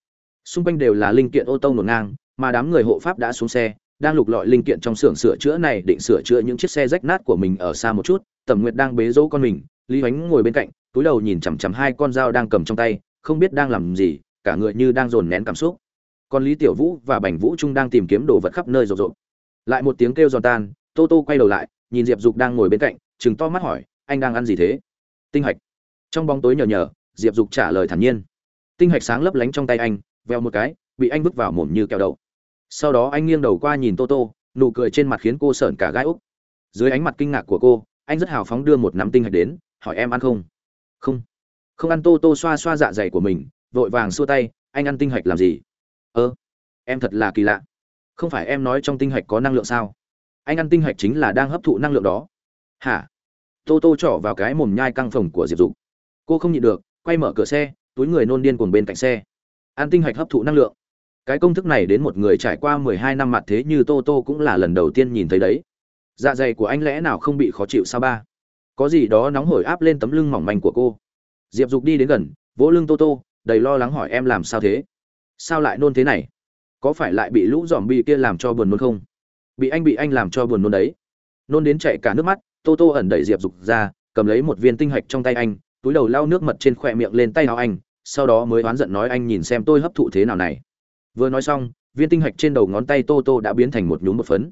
Xung quanh đều là linh kiện ô tô ngổn ngang, mà đám người hộ pháp đã xuống xe, đang lục lọi linh kiện trong xưởng sửa chữa này định sửa chữa những chiếc xe rách nát của mình ở xa một chút tầm nguyệt đang bế dỗ con mình, lý ánh ngồi bên cạnh, túi đầu nhìn chằm chằm hai con dao đang cầm trong tay, không biết đang làm gì, cả người như đang dồn nén cảm xúc. Còn lý tiểu vũ và bành vũ trung đang tìm kiếm đồ vật khắp nơi rộn rộn. Lại một tiếng kêu giòn tan, tô tô quay đầu lại, nhìn diệp dục đang ngồi bên cạnh chừng to mắt hỏi, anh đang ăn gì thế? Tinh hạch. Trong bóng tối nhờ nhờ, diệp dục trả lời thản nhiên. Tinh hạch sáng lấp lánh trong tay anh, veo một cái, bị anh vứt vào mồm như kẹo đậu. Sau đó anh nghiêng đầu qua nhìn tô tô, nụ cười trên mặt khiến cô sợn cả gai úc. Dưới ánh mặt kinh ngạc của cô, anh rất hào phóng đưa một nắm tinh hạch đến, hỏi em ăn không? Không. Không ăn, tô tô xoa xoa dạ dày của mình, vội vàng xua tay, anh ăn tinh hạch làm gì? Ơ, em thật là kỳ lạ. Không phải em nói trong tinh hạch có năng lượng sao? Anh ăn tinh hạch chính là đang hấp thụ năng lượng đó hả? Tô tô trỏ vào cái mồm nhai căng phồng của diệp dục. Cô không nhịn được, quay mở cửa xe, túi người nôn điên cuồng bên cạnh xe. An tinh hạch hấp thụ năng lượng. Cái công thức này đến một người trải qua mười hai năm mặt thế như tô tô cũng là lần đầu tiên nhìn thấy đấy. Dạ dày của anh lẽ nào không bị khó chịu sao ba? Có gì đó nóng hổi áp lên tấm lưng mỏng manh của cô. Diệp dục đi đến gần, vỗ lưng tô tô, đầy lo lắng hỏi em làm sao thế? Sao lại nôn thế này? Có phải lại bị lũ dòm bi kia làm cho buồn nôn không? Bị anh bị anh làm cho buồn nôn đấy. Nôn đến chạy cả nước mắt tô tô ẩn đẩy diệp dục ra, cầm lấy một viên tinh hạch trong tay anh, túi đầu lau nước mật trên khoe miệng lên tay áo anh, sau đó mới oán giận nói anh nhìn xem tôi hấp thụ thế nào này. Vừa nói xong, viên tinh hạch trên đầu ngón tay tô tô đã biến thành một nhúm bột phấn.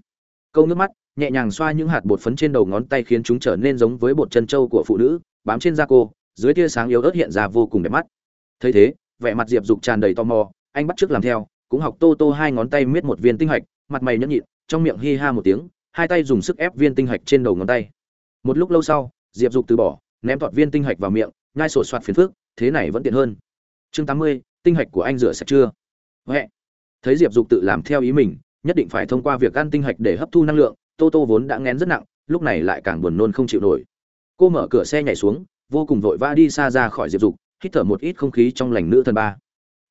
Câu nước mắt, nhẹ nhàng xoa những hạt bột phấn trên đầu ngón tay khiến chúng trở nên giống với bột chân trâu của phụ nữ, bám trên da cô, dưới tia sáng yếu ớt hiện ra vô cùng đẹp mắt. Thấy thế, vẻ mặt diệp dục tràn đầy tò mò, anh bắt t làm theo, cũng học tô tô hai ngón tay miết một viên tinh hạch, mặt mày nhẫn nhịn, trong miệng hi ha một tiếng, hai tay dùng sức ép viên tinh hạch trên đầu ngón tay một lúc lâu sau, diệp dục từ bỏ, ném thọt viên tinh hạch vào miệng ngai sổ soạt phiền phước thế này vẫn tiện hơn. Chương tám mươi, tinh hạch của anh rửa sạch chưa? Huệ. Thấy diệp dục tự làm theo ý mình, nhất định phải thông qua việc ăn tinh hạch để hấp thu năng lượng, tô tô vốn đã ngén rất nặng, lúc này lại càng buồn nôn không chịu nổi. Cô mở cửa xe nhảy xuống, vô cùng vội vã đi xa ra khỏi diệp dục, hít thở một ít không khí trong lành nữ thần ba.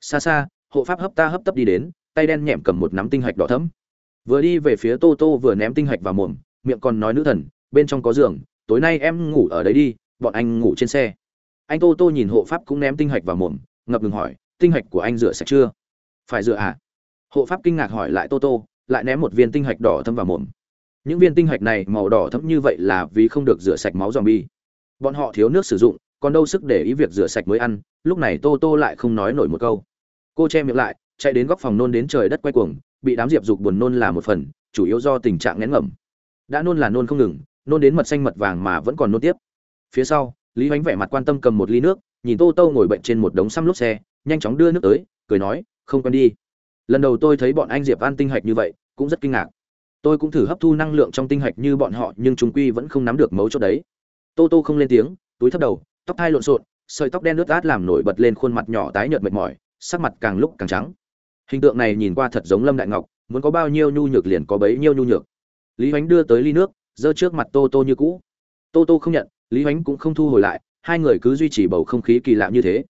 Xa xa, hộ pháp hấp ta hấp tấp đi đến, tay đen nhẹm cầm một nắm tinh hạch đỏ thẫm. Vừa đi về phía tô tô vừa ném tinh hạch vào mồm, miệng còn nói nữ thần bên trong có giường, tối nay em ngủ ở đấy đi, bọn anh ngủ trên xe. Anh tô tô nhìn hộ pháp cũng ném tinh hạch vào mồm, ngập ngừng hỏi, tinh hạch của anh rửa sạch chưa? Phải rửa à? Hộ pháp kinh ngạc hỏi lại tô tô, lại ném một viên tinh hạch đỏ thâm vào mồm. Những viên tinh hạch này màu đỏ thẫm như vậy là vì không được rửa sạch máu dòm bi bọn họ thiếu nước sử dụng, còn đâu sức để ý việc rửa sạch mới ăn, lúc này tô tô lại không nói nổi một câu. Cô che miệng lại, chạy đến góc phòng nôn đến trời đất quay cuồng, bị đám diệp dục buồn nôn là một phần, chủ yếu do tình trạng ngén ngẩm. Đã nôn là nôn không ngừng nôn đến mật xanh mật vàng mà vẫn còn nôn tiếp. Phía sau, lý ánh vẻ mặt quan tâm cầm một ly nước, nhìn tô tô ngồi bệnh trên một đống xăm lốp xe, nhanh chóng đưa nước tới, cười nói, không quen đi. Lần đầu tôi thấy bọn anh diệp ăn tinh hạch như vậy, cũng rất kinh ngạc. Tôi cũng thử hấp thu năng lượng trong tinh hạch như bọn họ, nhưng chúng quy vẫn không nắm được mấu chốt đấy. Tô tô không lên tiếng, túi thấp đầu, tóc thai lộn xộn, sợi tóc đen nước át làm nổi bật lên khuôn mặt nhỏ tái nhợt mệt mỏi, sắc mặt càng lúc càng trắng. Hình tượng này nhìn qua thật giống lâm đại ngọc, muốn có bao nhiêu nhu nhược liền có bấy nhiêu nhu nhược. Lý ánh đưa tới ly nước giơ trước mặt tô tô như cũ. Tô tô không nhận, lý ánh cũng không thu hồi lại, hai người cứ duy trì bầu không khí kỳ lạ như thế.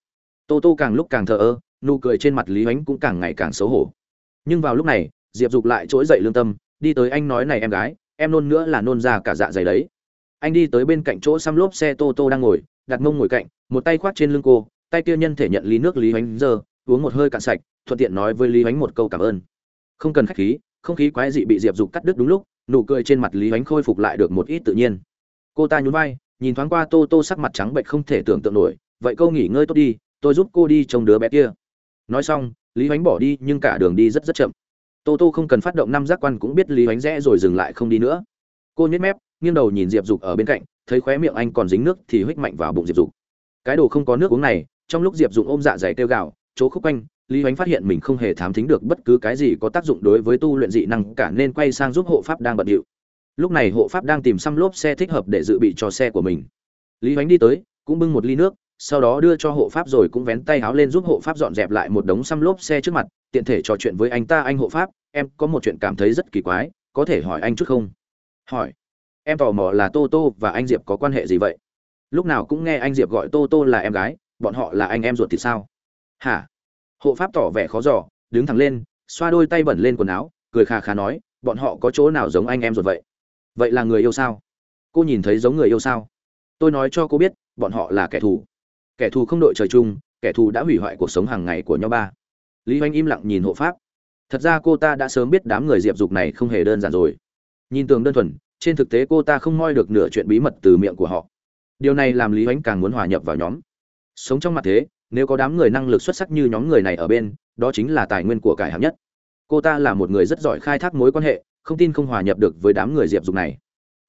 Tô tô càng lúc càng thờ ơ, nụ cười trên mặt lý ánh cũng càng ngày càng xấu hổ. Nhưng vào lúc này, diệp dục lại trỗi dậy lương tâm, đi tới anh nói này em gái, em nôn nữa là nôn ra cả dạ dày đấy. Anh đi tới bên cạnh chỗ xăm lốp xe tô tô đang ngồi, đặt mông ngồi cạnh, một tay khoác trên lưng cô, tay kia nhân thể nhận ly nước lý ánh giờ uống một hơi cạn sạch, thuận tiện nói với lý ánh một câu cảm ơn. Không cần khách khí, không khí quái dị bị diệp dục cắt đứt đúng lúc nụ cười trên mặt lý ánh khôi phục lại được một ít tự nhiên. Cô ta nhún vai, nhìn thoáng qua tô tô sắc mặt trắng bệnh không thể tưởng tượng nổi. Vậy câu nghỉ ngơi tốt đi, tôi giúp cô đi trông đứa bé kia. Nói xong, lý ánh bỏ đi, nhưng cả đường đi rất rất chậm. Tô tô không cần phát động năm giác quan cũng biết lý ánh rẽ rồi dừng lại không đi nữa. Cô nhếch mép, nghiêng đầu nhìn diệp dục ở bên cạnh, thấy khóe miệng anh còn dính nước thì huých mạnh vào bụng diệp dục. Cái đồ không có nước uống này, trong lúc diệp dục ôm dạ dày kêu gạo chỗ khúc quanh lý hoánh phát hiện mình không hề thám thính được bất cứ cái gì có tác dụng đối với tu luyện dị năng cả nên quay sang giúp hộ pháp đang bận điệu. Lúc này hộ pháp đang tìm xăm lốp xe thích hợp để dự bị cho xe của mình. Lý hoánh đi tới, cũng bưng một ly nước, sau đó đưa cho hộ pháp rồi cũng vén tay háo lên giúp hộ pháp dọn dẹp lại một đống xăm lốp xe trước mặt, tiện thể trò chuyện với anh ta, anh hộ pháp, em có một chuyện cảm thấy rất kỳ quái, có thể hỏi anh chút không? Hỏi. Em tò mò là tô tô và anh diệp có quan hệ gì vậy? Lúc nào cũng nghe anh diệp gọi tô tô là em gái, bọn họ là anh em ruột thì sao? Hả? Hộ pháp tỏ vẻ khó giỏ đứng thẳng lên, xoa đôi tay bẩn lên quần áo, cười khà khà nói, bọn họ có chỗ nào giống anh em ruột vậy? Vậy là người yêu sao? Cô nhìn thấy giống người yêu sao? Tôi nói cho cô biết, bọn họ là kẻ thù. Kẻ thù không đội trời chung, kẻ thù đã hủy hoại cuộc sống hàng ngày của nhau ba. Lý oanh im lặng nhìn hộ pháp. Thật ra cô ta đã sớm biết đám người diệp dục này không hề đơn giản rồi. Nhìn tường đơn thuần, trên thực tế cô ta không moi được nửa chuyện bí mật từ miệng của họ. Điều này làm lý oanh càng muốn hòa nhập vào nhóm. Sống trong mặt thế nếu có đám người năng lực xuất sắc như nhóm người này ở bên, đó chính là tài nguyên của cải hạng nhất. Cô ta là một người rất giỏi khai thác mối quan hệ, không tin không hòa nhập được với đám người diệp dục này.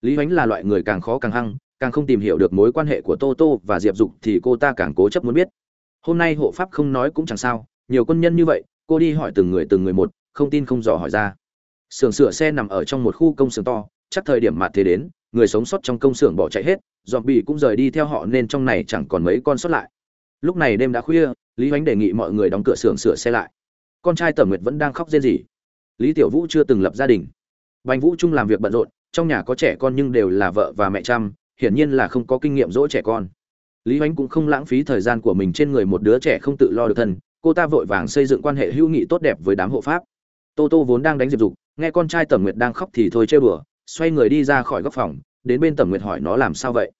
Lý oanh là loại người càng khó càng hăng, càng không tìm hiểu được mối quan hệ của tô tô và diệp dục thì cô ta càng cố chấp muốn biết. Hôm nay hộ pháp không nói cũng chẳng sao, nhiều quân nhân như vậy, cô đi hỏi từng người từng người một, không tin không dò hỏi ra. Xưởng sửa xe nằm ở trong một khu công xưởng to, chắc thời điểm mặt thế đến, người sống sót trong công xưởng bỏ chạy hết dọn bị cũng rời đi theo họ nên trong này chẳng còn mấy con sót lại lúc này đêm đã khuya, lý hoánh đề nghị mọi người đóng cửa xưởng sửa xe lại. Con trai tẩm nguyệt vẫn đang khóc rên rỉ. Lý tiểu vũ chưa từng lập gia đình. Bành vũ trung làm việc bận rộn, trong nhà có trẻ con nhưng đều là vợ và mẹ chăm, hiển nhiên là không có kinh nghiệm dỗ trẻ con. Lý h cũng không lãng phí thời gian của mình trên người một đứa trẻ không tự lo được thân, cô ta vội vàng xây dựng quan hệ hữu nghị tốt đẹp với đám hộ pháp. Tô tô vốn đang đánh diệp dục, nghe con trai tẩm nguyệt đang khóc thì thôi chơi bừa xoay người đi ra khỏi góc phòng, đến bên tẩm nguyệt hỏi nó làm sao vậy.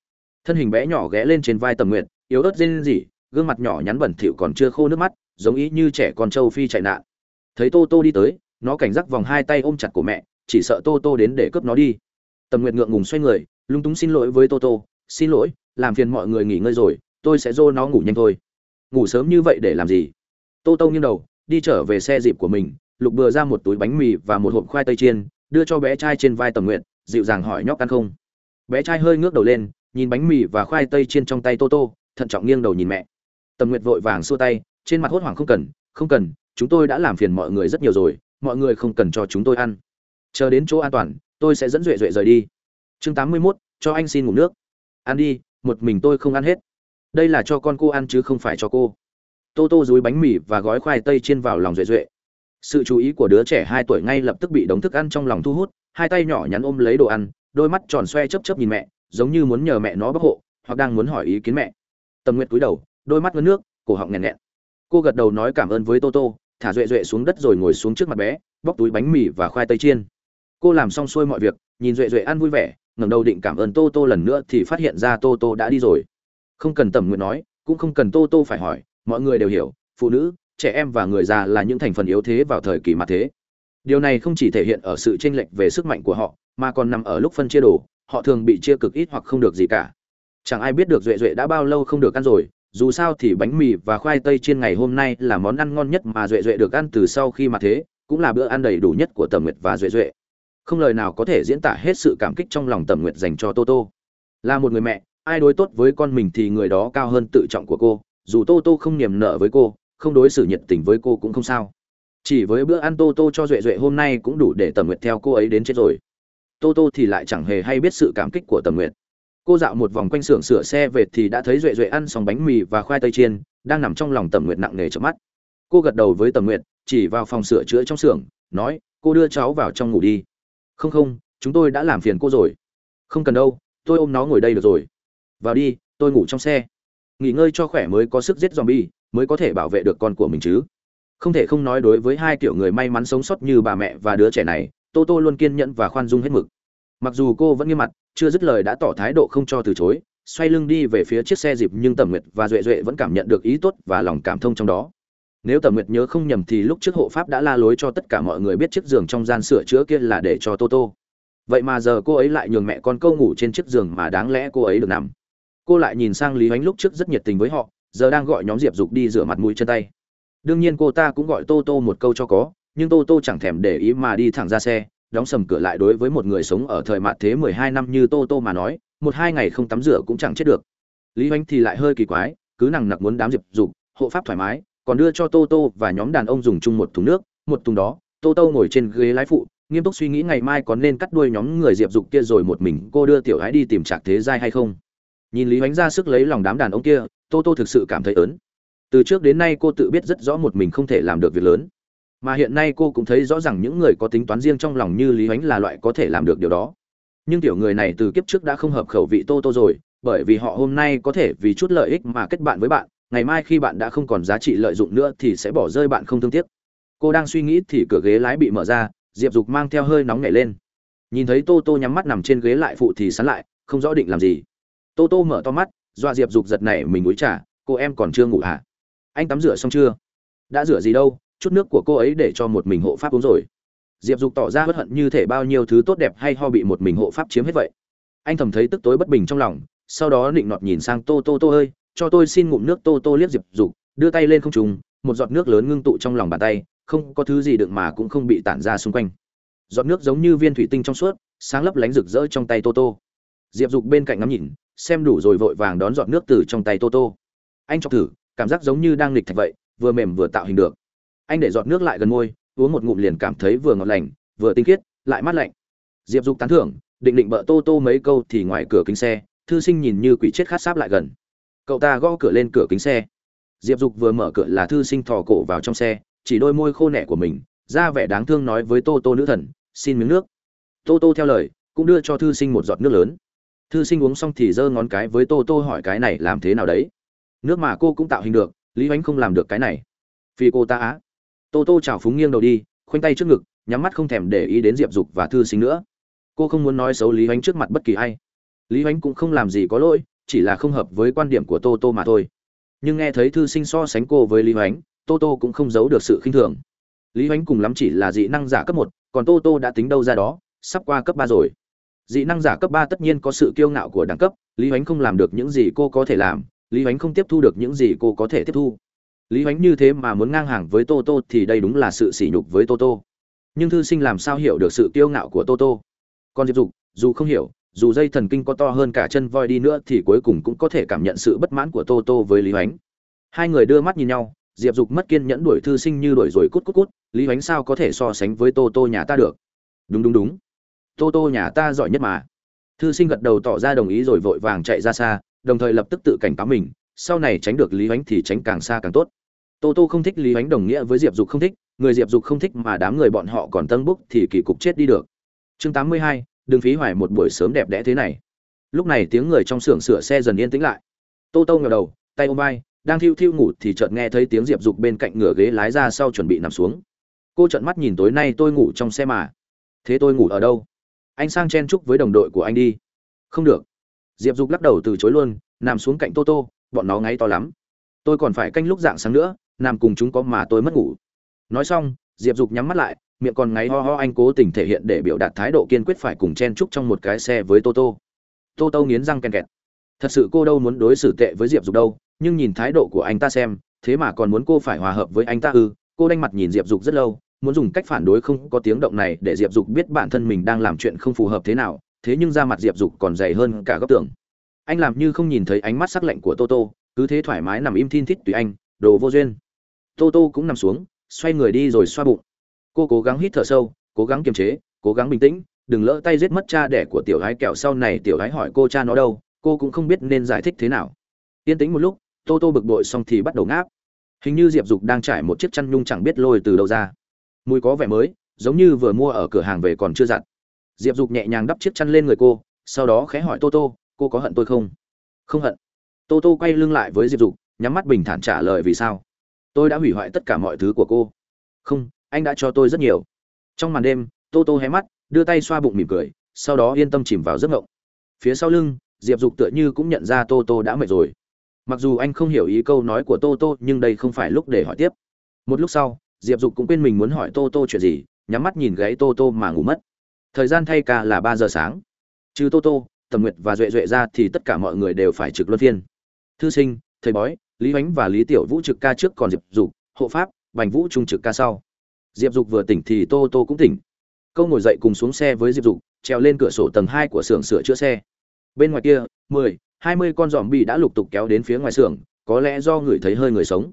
Thân hình bé nhỏ ghé lên trên vai tẩm nguyệt, yếu ớt rên rỉ gương mặt nhỏ nhắn bẩn thỉu còn chưa khô nước mắt, giống ý như trẻ con châu phi chạy nạn. Thấy tô tô đi tới, nó cảnh giác vòng hai tay ôm chặt của mẹ, chỉ sợ tô tô đến để cướp nó đi. Tầm nguyệt ngượng ngùng xoay người, lung túng xin lỗi với tô tô. Xin lỗi, làm phiền mọi người nghỉ ngơi rồi, tôi sẽ dô nó ngủ nhanh thôi. Ngủ sớm như vậy để làm gì? Tô tô nghiêng đầu, đi trở về xe dịp của mình, lục bừa ra một túi bánh mì và một hộp khoai tây chiên, đưa cho bé trai trên vai tầm nguyện dịu dàng hỏi nhóc ăn không. Bé trai hơi ngước đầu lên, nhìn bánh mì và khoai tây chiên trong tay tô tô, thận trọng nghiêng đầu nhìn mẹ tầm nguyệt vội vàng xua tay trên mặt hốt hoảng không cần không cần chúng tôi đã làm phiền mọi người rất nhiều rồi mọi người không cần cho chúng tôi ăn. Chờ đến chỗ an toàn tôi sẽ dẫn duệ duệ rời đi. Chương tám mươi 81, cho anh xin ngủ nước. Ăn đi một mình tôi không ăn hết. Đây là cho con cô ăn chứ không phải cho cô. Tô tô dúi bánh mì và gói khoai tây chiên vào lòng duệ duệ. Sự chú ý của đứa trẻ hai tuổi ngay lập tức bị đống thức ăn trong lòng thu hút hai tay nhỏ nhắn ôm lấy đồ ăn đôi mắt tròn xoe chấp chấp nhìn mẹ giống như muốn nhờ mẹ nó bóc hộ hoặc đang muốn hỏi ý kiến mẹ. Tầm nguyệt cúi đầu đôi mắt ngấn nước, cổ họng nghẹn nghẹn. Cô gật đầu nói cảm ơn với tô tô, thả duệ duệ xuống đất rồi ngồi xuống trước mặt bé, bóc túi bánh mì và khoai tây chiên. Cô làm xong xuôi mọi việc, nhìn duệ duệ ăn vui vẻ, ngẩng đầu định cảm ơn tô tô lần nữa thì phát hiện ra tô tô đã đi rồi. Không cần tầm nguyện nói, cũng không cần tô tô phải hỏi, mọi người đều hiểu, phụ nữ, trẻ em và người già là những thành phần yếu thế vào thời kỳ mặt thế. Điều này không chỉ thể hiện ở sự chênh lệch về sức mạnh của họ, mà còn nằm ở lúc phân chia đồ, họ thường bị chia cực ít hoặc không được gì cả. Chẳng ai biết được duệ duệ đã bao lâu không được ăn rồi dù sao thì bánh mì và khoai tây trên ngày hôm nay là món ăn ngon nhất mà duệ duệ được ăn từ sau khi mà thế, cũng là bữa ăn đầy đủ nhất của tầm nguyệt và duệ duệ. Không lời nào có thể diễn tả hết sự cảm kích trong lòng tầm nguyệt dành cho tô tô. Là một người mẹ, ai đối tốt với con mình thì người đó cao hơn tự trọng của cô, dù tô tô không niềm nợ với cô, không đối xử nhiệt tình với cô cũng không sao. Chỉ với bữa ăn tô tô cho duệ duệ hôm nay cũng đủ để tầm nguyệt theo cô ấy đến chết rồi. Tô tô thì lại chẳng hề hay biết sự cảm kích của tầm nguyệt cô dạo một vòng quanh xưởng sửa xe về thì đã thấy duệ duệ ăn xong bánh mì và khoai tây chiên, đang nằm trong lòng tầm nguyệt nặng nề chợp mắt. Cô gật đầu với tầm nguyệt, chỉ vào phòng sửa chữa trong xưởng, nói, cô đưa cháu vào trong ngủ đi. Không không, chúng tôi đã làm phiền cô rồi. Không cần đâu, tôi ôm nó ngồi đây được rồi. Vào đi, tôi ngủ trong xe. Nghỉ ngơi cho khỏe mới có sức giết zombie, mới có thể bảo vệ được con của mình chứ. Không thể không nói đối với hai kiểu người may mắn sống sót như bà mẹ và đứa trẻ này, tô tô luôn kiên nhẫn và khoan dung hết mực. Mặc dù cô vẫn nghiêm mặt chưa dứt lời đã tỏ thái độ không cho từ chối, xoay lưng đi về phía chiếc xe dịp nhưng tầm nguyệt và duệ duệ vẫn cảm nhận được ý tốt và lòng cảm thông trong đó. Nếu tầm nguyệt nhớ không nhầm thì lúc trước hộ pháp đã la lối cho tất cả mọi người biết chiếc giường trong gian sửa chữa kia là để cho tô tô. Vậy mà giờ cô ấy lại nhường mẹ con câu ngủ trên chiếc giường mà đáng lẽ cô ấy được nằm. Cô lại nhìn sang lý ánh lúc trước rất nhiệt tình với họ, giờ đang gọi nhóm diệp dục đi rửa mặt mũi chân tay. Đương nhiên cô ta cũng gọi tô tô một câu cho có, nhưng tô tô chẳng thèm để ý mà đi thẳng ra xe đóng sầm cửa lại đối với một người sống ở thời mạt thế mười hai năm như tô tô mà nói, một hai ngày không tắm rửa cũng chẳng chết được. Lý oanh thì lại hơi kỳ quái, cứ nằng nặc muốn đám diệp dục, hộ pháp thoải mái, còn đưa cho tô tô và nhóm đàn ông dùng chung một thùng nước, một thùng đó, tô tô ngồi trên ghế lái phụ, nghiêm túc suy nghĩ ngày mai có nên cắt đuôi nhóm người diệp dục kia rồi một mình cô đưa tiểu gái đi tìm trạc thế giai hay không. Nhìn lý oanh ra sức lấy lòng đám đàn ông kia, tô tô thực sự cảm thấy ớn. Từ trước đến nay cô tự biết rất rõ một mình không thể làm được việc lớn mà hiện nay cô cũng thấy rõ ràng những người có tính toán riêng trong lòng như lý ánh là loại có thể làm được điều đó. Nhưng tiểu người này từ kiếp trước đã không hợp khẩu vị tô tô rồi, bởi vì họ hôm nay có thể vì chút lợi ích mà kết bạn với bạn, ngày mai khi bạn đã không còn giá trị lợi dụng nữa thì sẽ bỏ rơi bạn không thương tiếc. Cô đang suy nghĩ thì cửa ghế lái bị mở ra, diệp dục mang theo hơi nóng nhảy lên. Nhìn thấy tô tô nhắm mắt nằm trên ghế lại phụ thì sắn lại, không rõ định làm gì. Tô tô mở to mắt, dọa diệp dục giật này mình uống trả cô em còn chưa ngủ hả? Anh tắm rửa xong chưa? Đã rửa gì đâu? Chút nước của cô ấy để cho một mình hộ pháp uống rồi. Diệp dục tỏ ra bất hận như thể bao nhiêu thứ tốt đẹp hay ho bị một mình hộ pháp chiếm hết vậy. Anh thầm thấy tức tối bất bình trong lòng, sau đó định nọt nhìn sang tô tô tô ơi, cho tôi xin ngụm nước tô tô liếc diệp dục, đưa tay lên không trùng, một giọt nước lớn ngưng tụ trong lòng bàn tay, không có thứ gì đựng mà cũng không bị tản ra xung quanh. Giọt nước giống như viên thủy tinh trong suốt, sáng lấp lánh rực rỡ trong tay tô tô. Diệp dục bên cạnh ngắm nhìn, xem đủ rồi vội vàng đón giọt nước từ trong tay tô tô. Anh chọc thử, cảm giác giống như đang nghịch thạch vậy, vừa mềm vừa tạo hình được anh để giọt nước lại gần môi, uống một ngụm liền cảm thấy vừa ngọt lành, vừa tinh khiết, lại mát lạnh. Diệp dục tán thưởng, định định bợ tô tô mấy câu thì ngoài cửa kính xe, thư sinh nhìn như quỷ chết khát sáp lại gần. Cậu ta gõ cửa lên cửa kính xe. Diệp dục vừa mở cửa là thư sinh thò cổ vào trong xe, chỉ đôi môi khô nẻ của mình, ra vẻ đáng thương nói với tô tô nữ thần, xin miếng nước. Tô tô theo lời, cũng đưa cho thư sinh một giọt nước lớn. Thư sinh uống xong thì giơ ngón cái với tô tô hỏi cái này làm thế nào đấy? Nước mà cô cũng tạo hình được, lý ánh không làm được cái này. Vì cô ta á tô tô chào phúng nghiêng đầu đi, khoanh tay trước ngực, nhắm mắt không thèm để ý đến diệp dục và thư sinh nữa. Cô không muốn nói xấu lý ánh trước mặt bất kỳ ai. Lý ánh cũng không làm gì có lỗi, chỉ là không hợp với quan điểm của tô tô mà thôi. Nhưng nghe thấy thư sinh so sánh cô với lý ánh tô tô cũng không giấu được sự khinh thường. Lý ánh cùng lắm chỉ là dị năng giả cấp một, còn tô tô đã tính đâu ra đó, sắp qua cấp ba rồi. Dị năng giả cấp ba tất nhiên có sự kiêu ngạo của đẳng cấp, lý ánh không làm được những gì cô có thể làm, lý ánh không tiếp thu được những gì cô có thể tiếp thu lý hoánh như thế mà muốn ngang hàng với tô tô thì đây đúng là sự sỉ nhục với tô tô. Nhưng thư sinh làm sao hiểu được sự kiêu ngạo của tô tô? Còn diệp dục, dù không hiểu, dù dây thần kinh có to hơn cả chân voi đi nữa thì cuối cùng cũng có thể cảm nhận sự bất mãn của tô tô với lý hoánh. Hai người đưa mắt nhìn nhau, diệp dục mất kiên nhẫn đuổi thư sinh như đuổi rồi cút cút cút, lý hoánh sao có thể so sánh với tô tô nhà ta được? Đúng đúng đúng. Tô tô nhà ta giỏi nhất mà. Thư sinh gật đầu tỏ ra đồng ý rồi vội vàng chạy ra xa, đồng thời lập tức tự cảnh cáo mình sau này tránh được lý ánh thì tránh càng xa càng tốt. Tô tô không thích lý ánh đồng nghĩa với diệp dục không thích, người diệp dục không thích mà đám người bọn họ còn tân búc thì kỳ cục chết đi được. Chương tám mươi hai, đừng phí hoài một buổi sớm đẹp đẽ thế này. Lúc này tiếng người trong xưởng sửa xe dần yên tĩnh lại. Tô tô ngờ đầu, tay ôm vai, đang thiêu thiêu ngủ thì chợt nghe thấy tiếng diệp dục bên cạnh ngửa ghế lái ra sau chuẩn bị nằm xuống. Cô trợn mắt nhìn tối nay tôi ngủ trong xe mà. Thế tôi ngủ ở đâu? Anh sang chen chúc với đồng đội của anh đi. Không được. Diệp dục lắc đầu từ chối luôn, nằm xuống cạnh tô tô bọn nó ngáy to lắm. Tôi còn phải canh lúc dạng sáng nữa, nằm cùng chúng có mà tôi mất ngủ. Nói xong, diệp dục nhắm mắt lại, miệng còn ngáy ho ho anh cố tình thể hiện để biểu đạt thái độ kiên quyết phải cùng chen chúc trong một cái xe với tô tô. Tô tô nghiến răng ken kẹt. Thật sự cô đâu muốn đối xử tệ với diệp dục đâu, nhưng nhìn thái độ của anh ta xem, thế mà còn muốn cô phải hòa hợp với anh ta ư? Cô đanh mặt nhìn diệp dục rất lâu, muốn dùng cách phản đối không có tiếng động này để diệp dục biết bản thân mình đang làm chuyện không phù hợp thế nào, thế nhưng da mặt diệp dục còn dày hơn cả góc tưởng anh làm như không nhìn thấy ánh mắt sắc lạnh của toto cứ thế thoải mái nằm im thin thít tùy anh, đồ vô duyên. Toto cũng nằm xuống, xoay người đi rồi xoa bụng. Cô cố gắng hít thở sâu, cố gắng kiềm chế, cố gắng bình tĩnh, đừng lỡ tay giết mất cha đẻ của tiểu gái kẹo sau này tiểu gái hỏi cô cha nó đâu, cô cũng không biết nên giải thích thế nào. Yên tĩnh một lúc, tô tô bực bội xong thì bắt đầu ngáp. Hình như diệp dục đang trải một chiếc chăn nhung chẳng biết lôi từ đâu ra. Mùi có vẻ mới, giống như vừa mua ở cửa hàng về còn chưa giặt diệp dục nhẹ nhàng đắp chiếc chăn lên người cô, sau đó khẽ hỏi tô tô cô có hận tôi không? Không hận. Tô tô quay lưng lại với diệp dục, nhắm mắt bình thản trả lời vì sao. Tôi đã hủy hoại tất cả mọi thứ của cô. Không, anh đã cho tôi rất nhiều. Trong màn đêm, tô tô hé mắt, đưa tay xoa bụng mỉm cười, sau đó yên tâm chìm vào giấc ngộng. Phía sau lưng, diệp dục tựa như cũng nhận ra tô tô đã mệt rồi. Mặc dù anh không hiểu ý câu nói của tô tô, nhưng đây không phải lúc để hỏi tiếp. Một lúc sau, diệp dục cũng quên mình muốn hỏi tô tô chuyện gì, nhắm mắt nhìn gáy tô tô mà ngủ mất. Thời gian thay ca là ba giờ sáng. Trừ tô tô tầm nguyệt và duệ duệ ra thì tất cả mọi người đều phải trực luân phiên. Thư sinh, thầy bói, lý ánh và lý tiểu vũ trực ca trước còn diệp dục, hộ pháp, bành vũ trung trực ca sau. Diệp dục vừa tỉnh thì tô tô cũng tỉnh. Câu ngồi dậy cùng xuống xe với diệp dục, trèo lên cửa sổ tầng hai của xưởng sửa chữa xe. Bên ngoài kia, mười, hai mươi con giòm bị đã lục tục kéo đến phía ngoài xưởng, có lẽ do người thấy hơi người sống.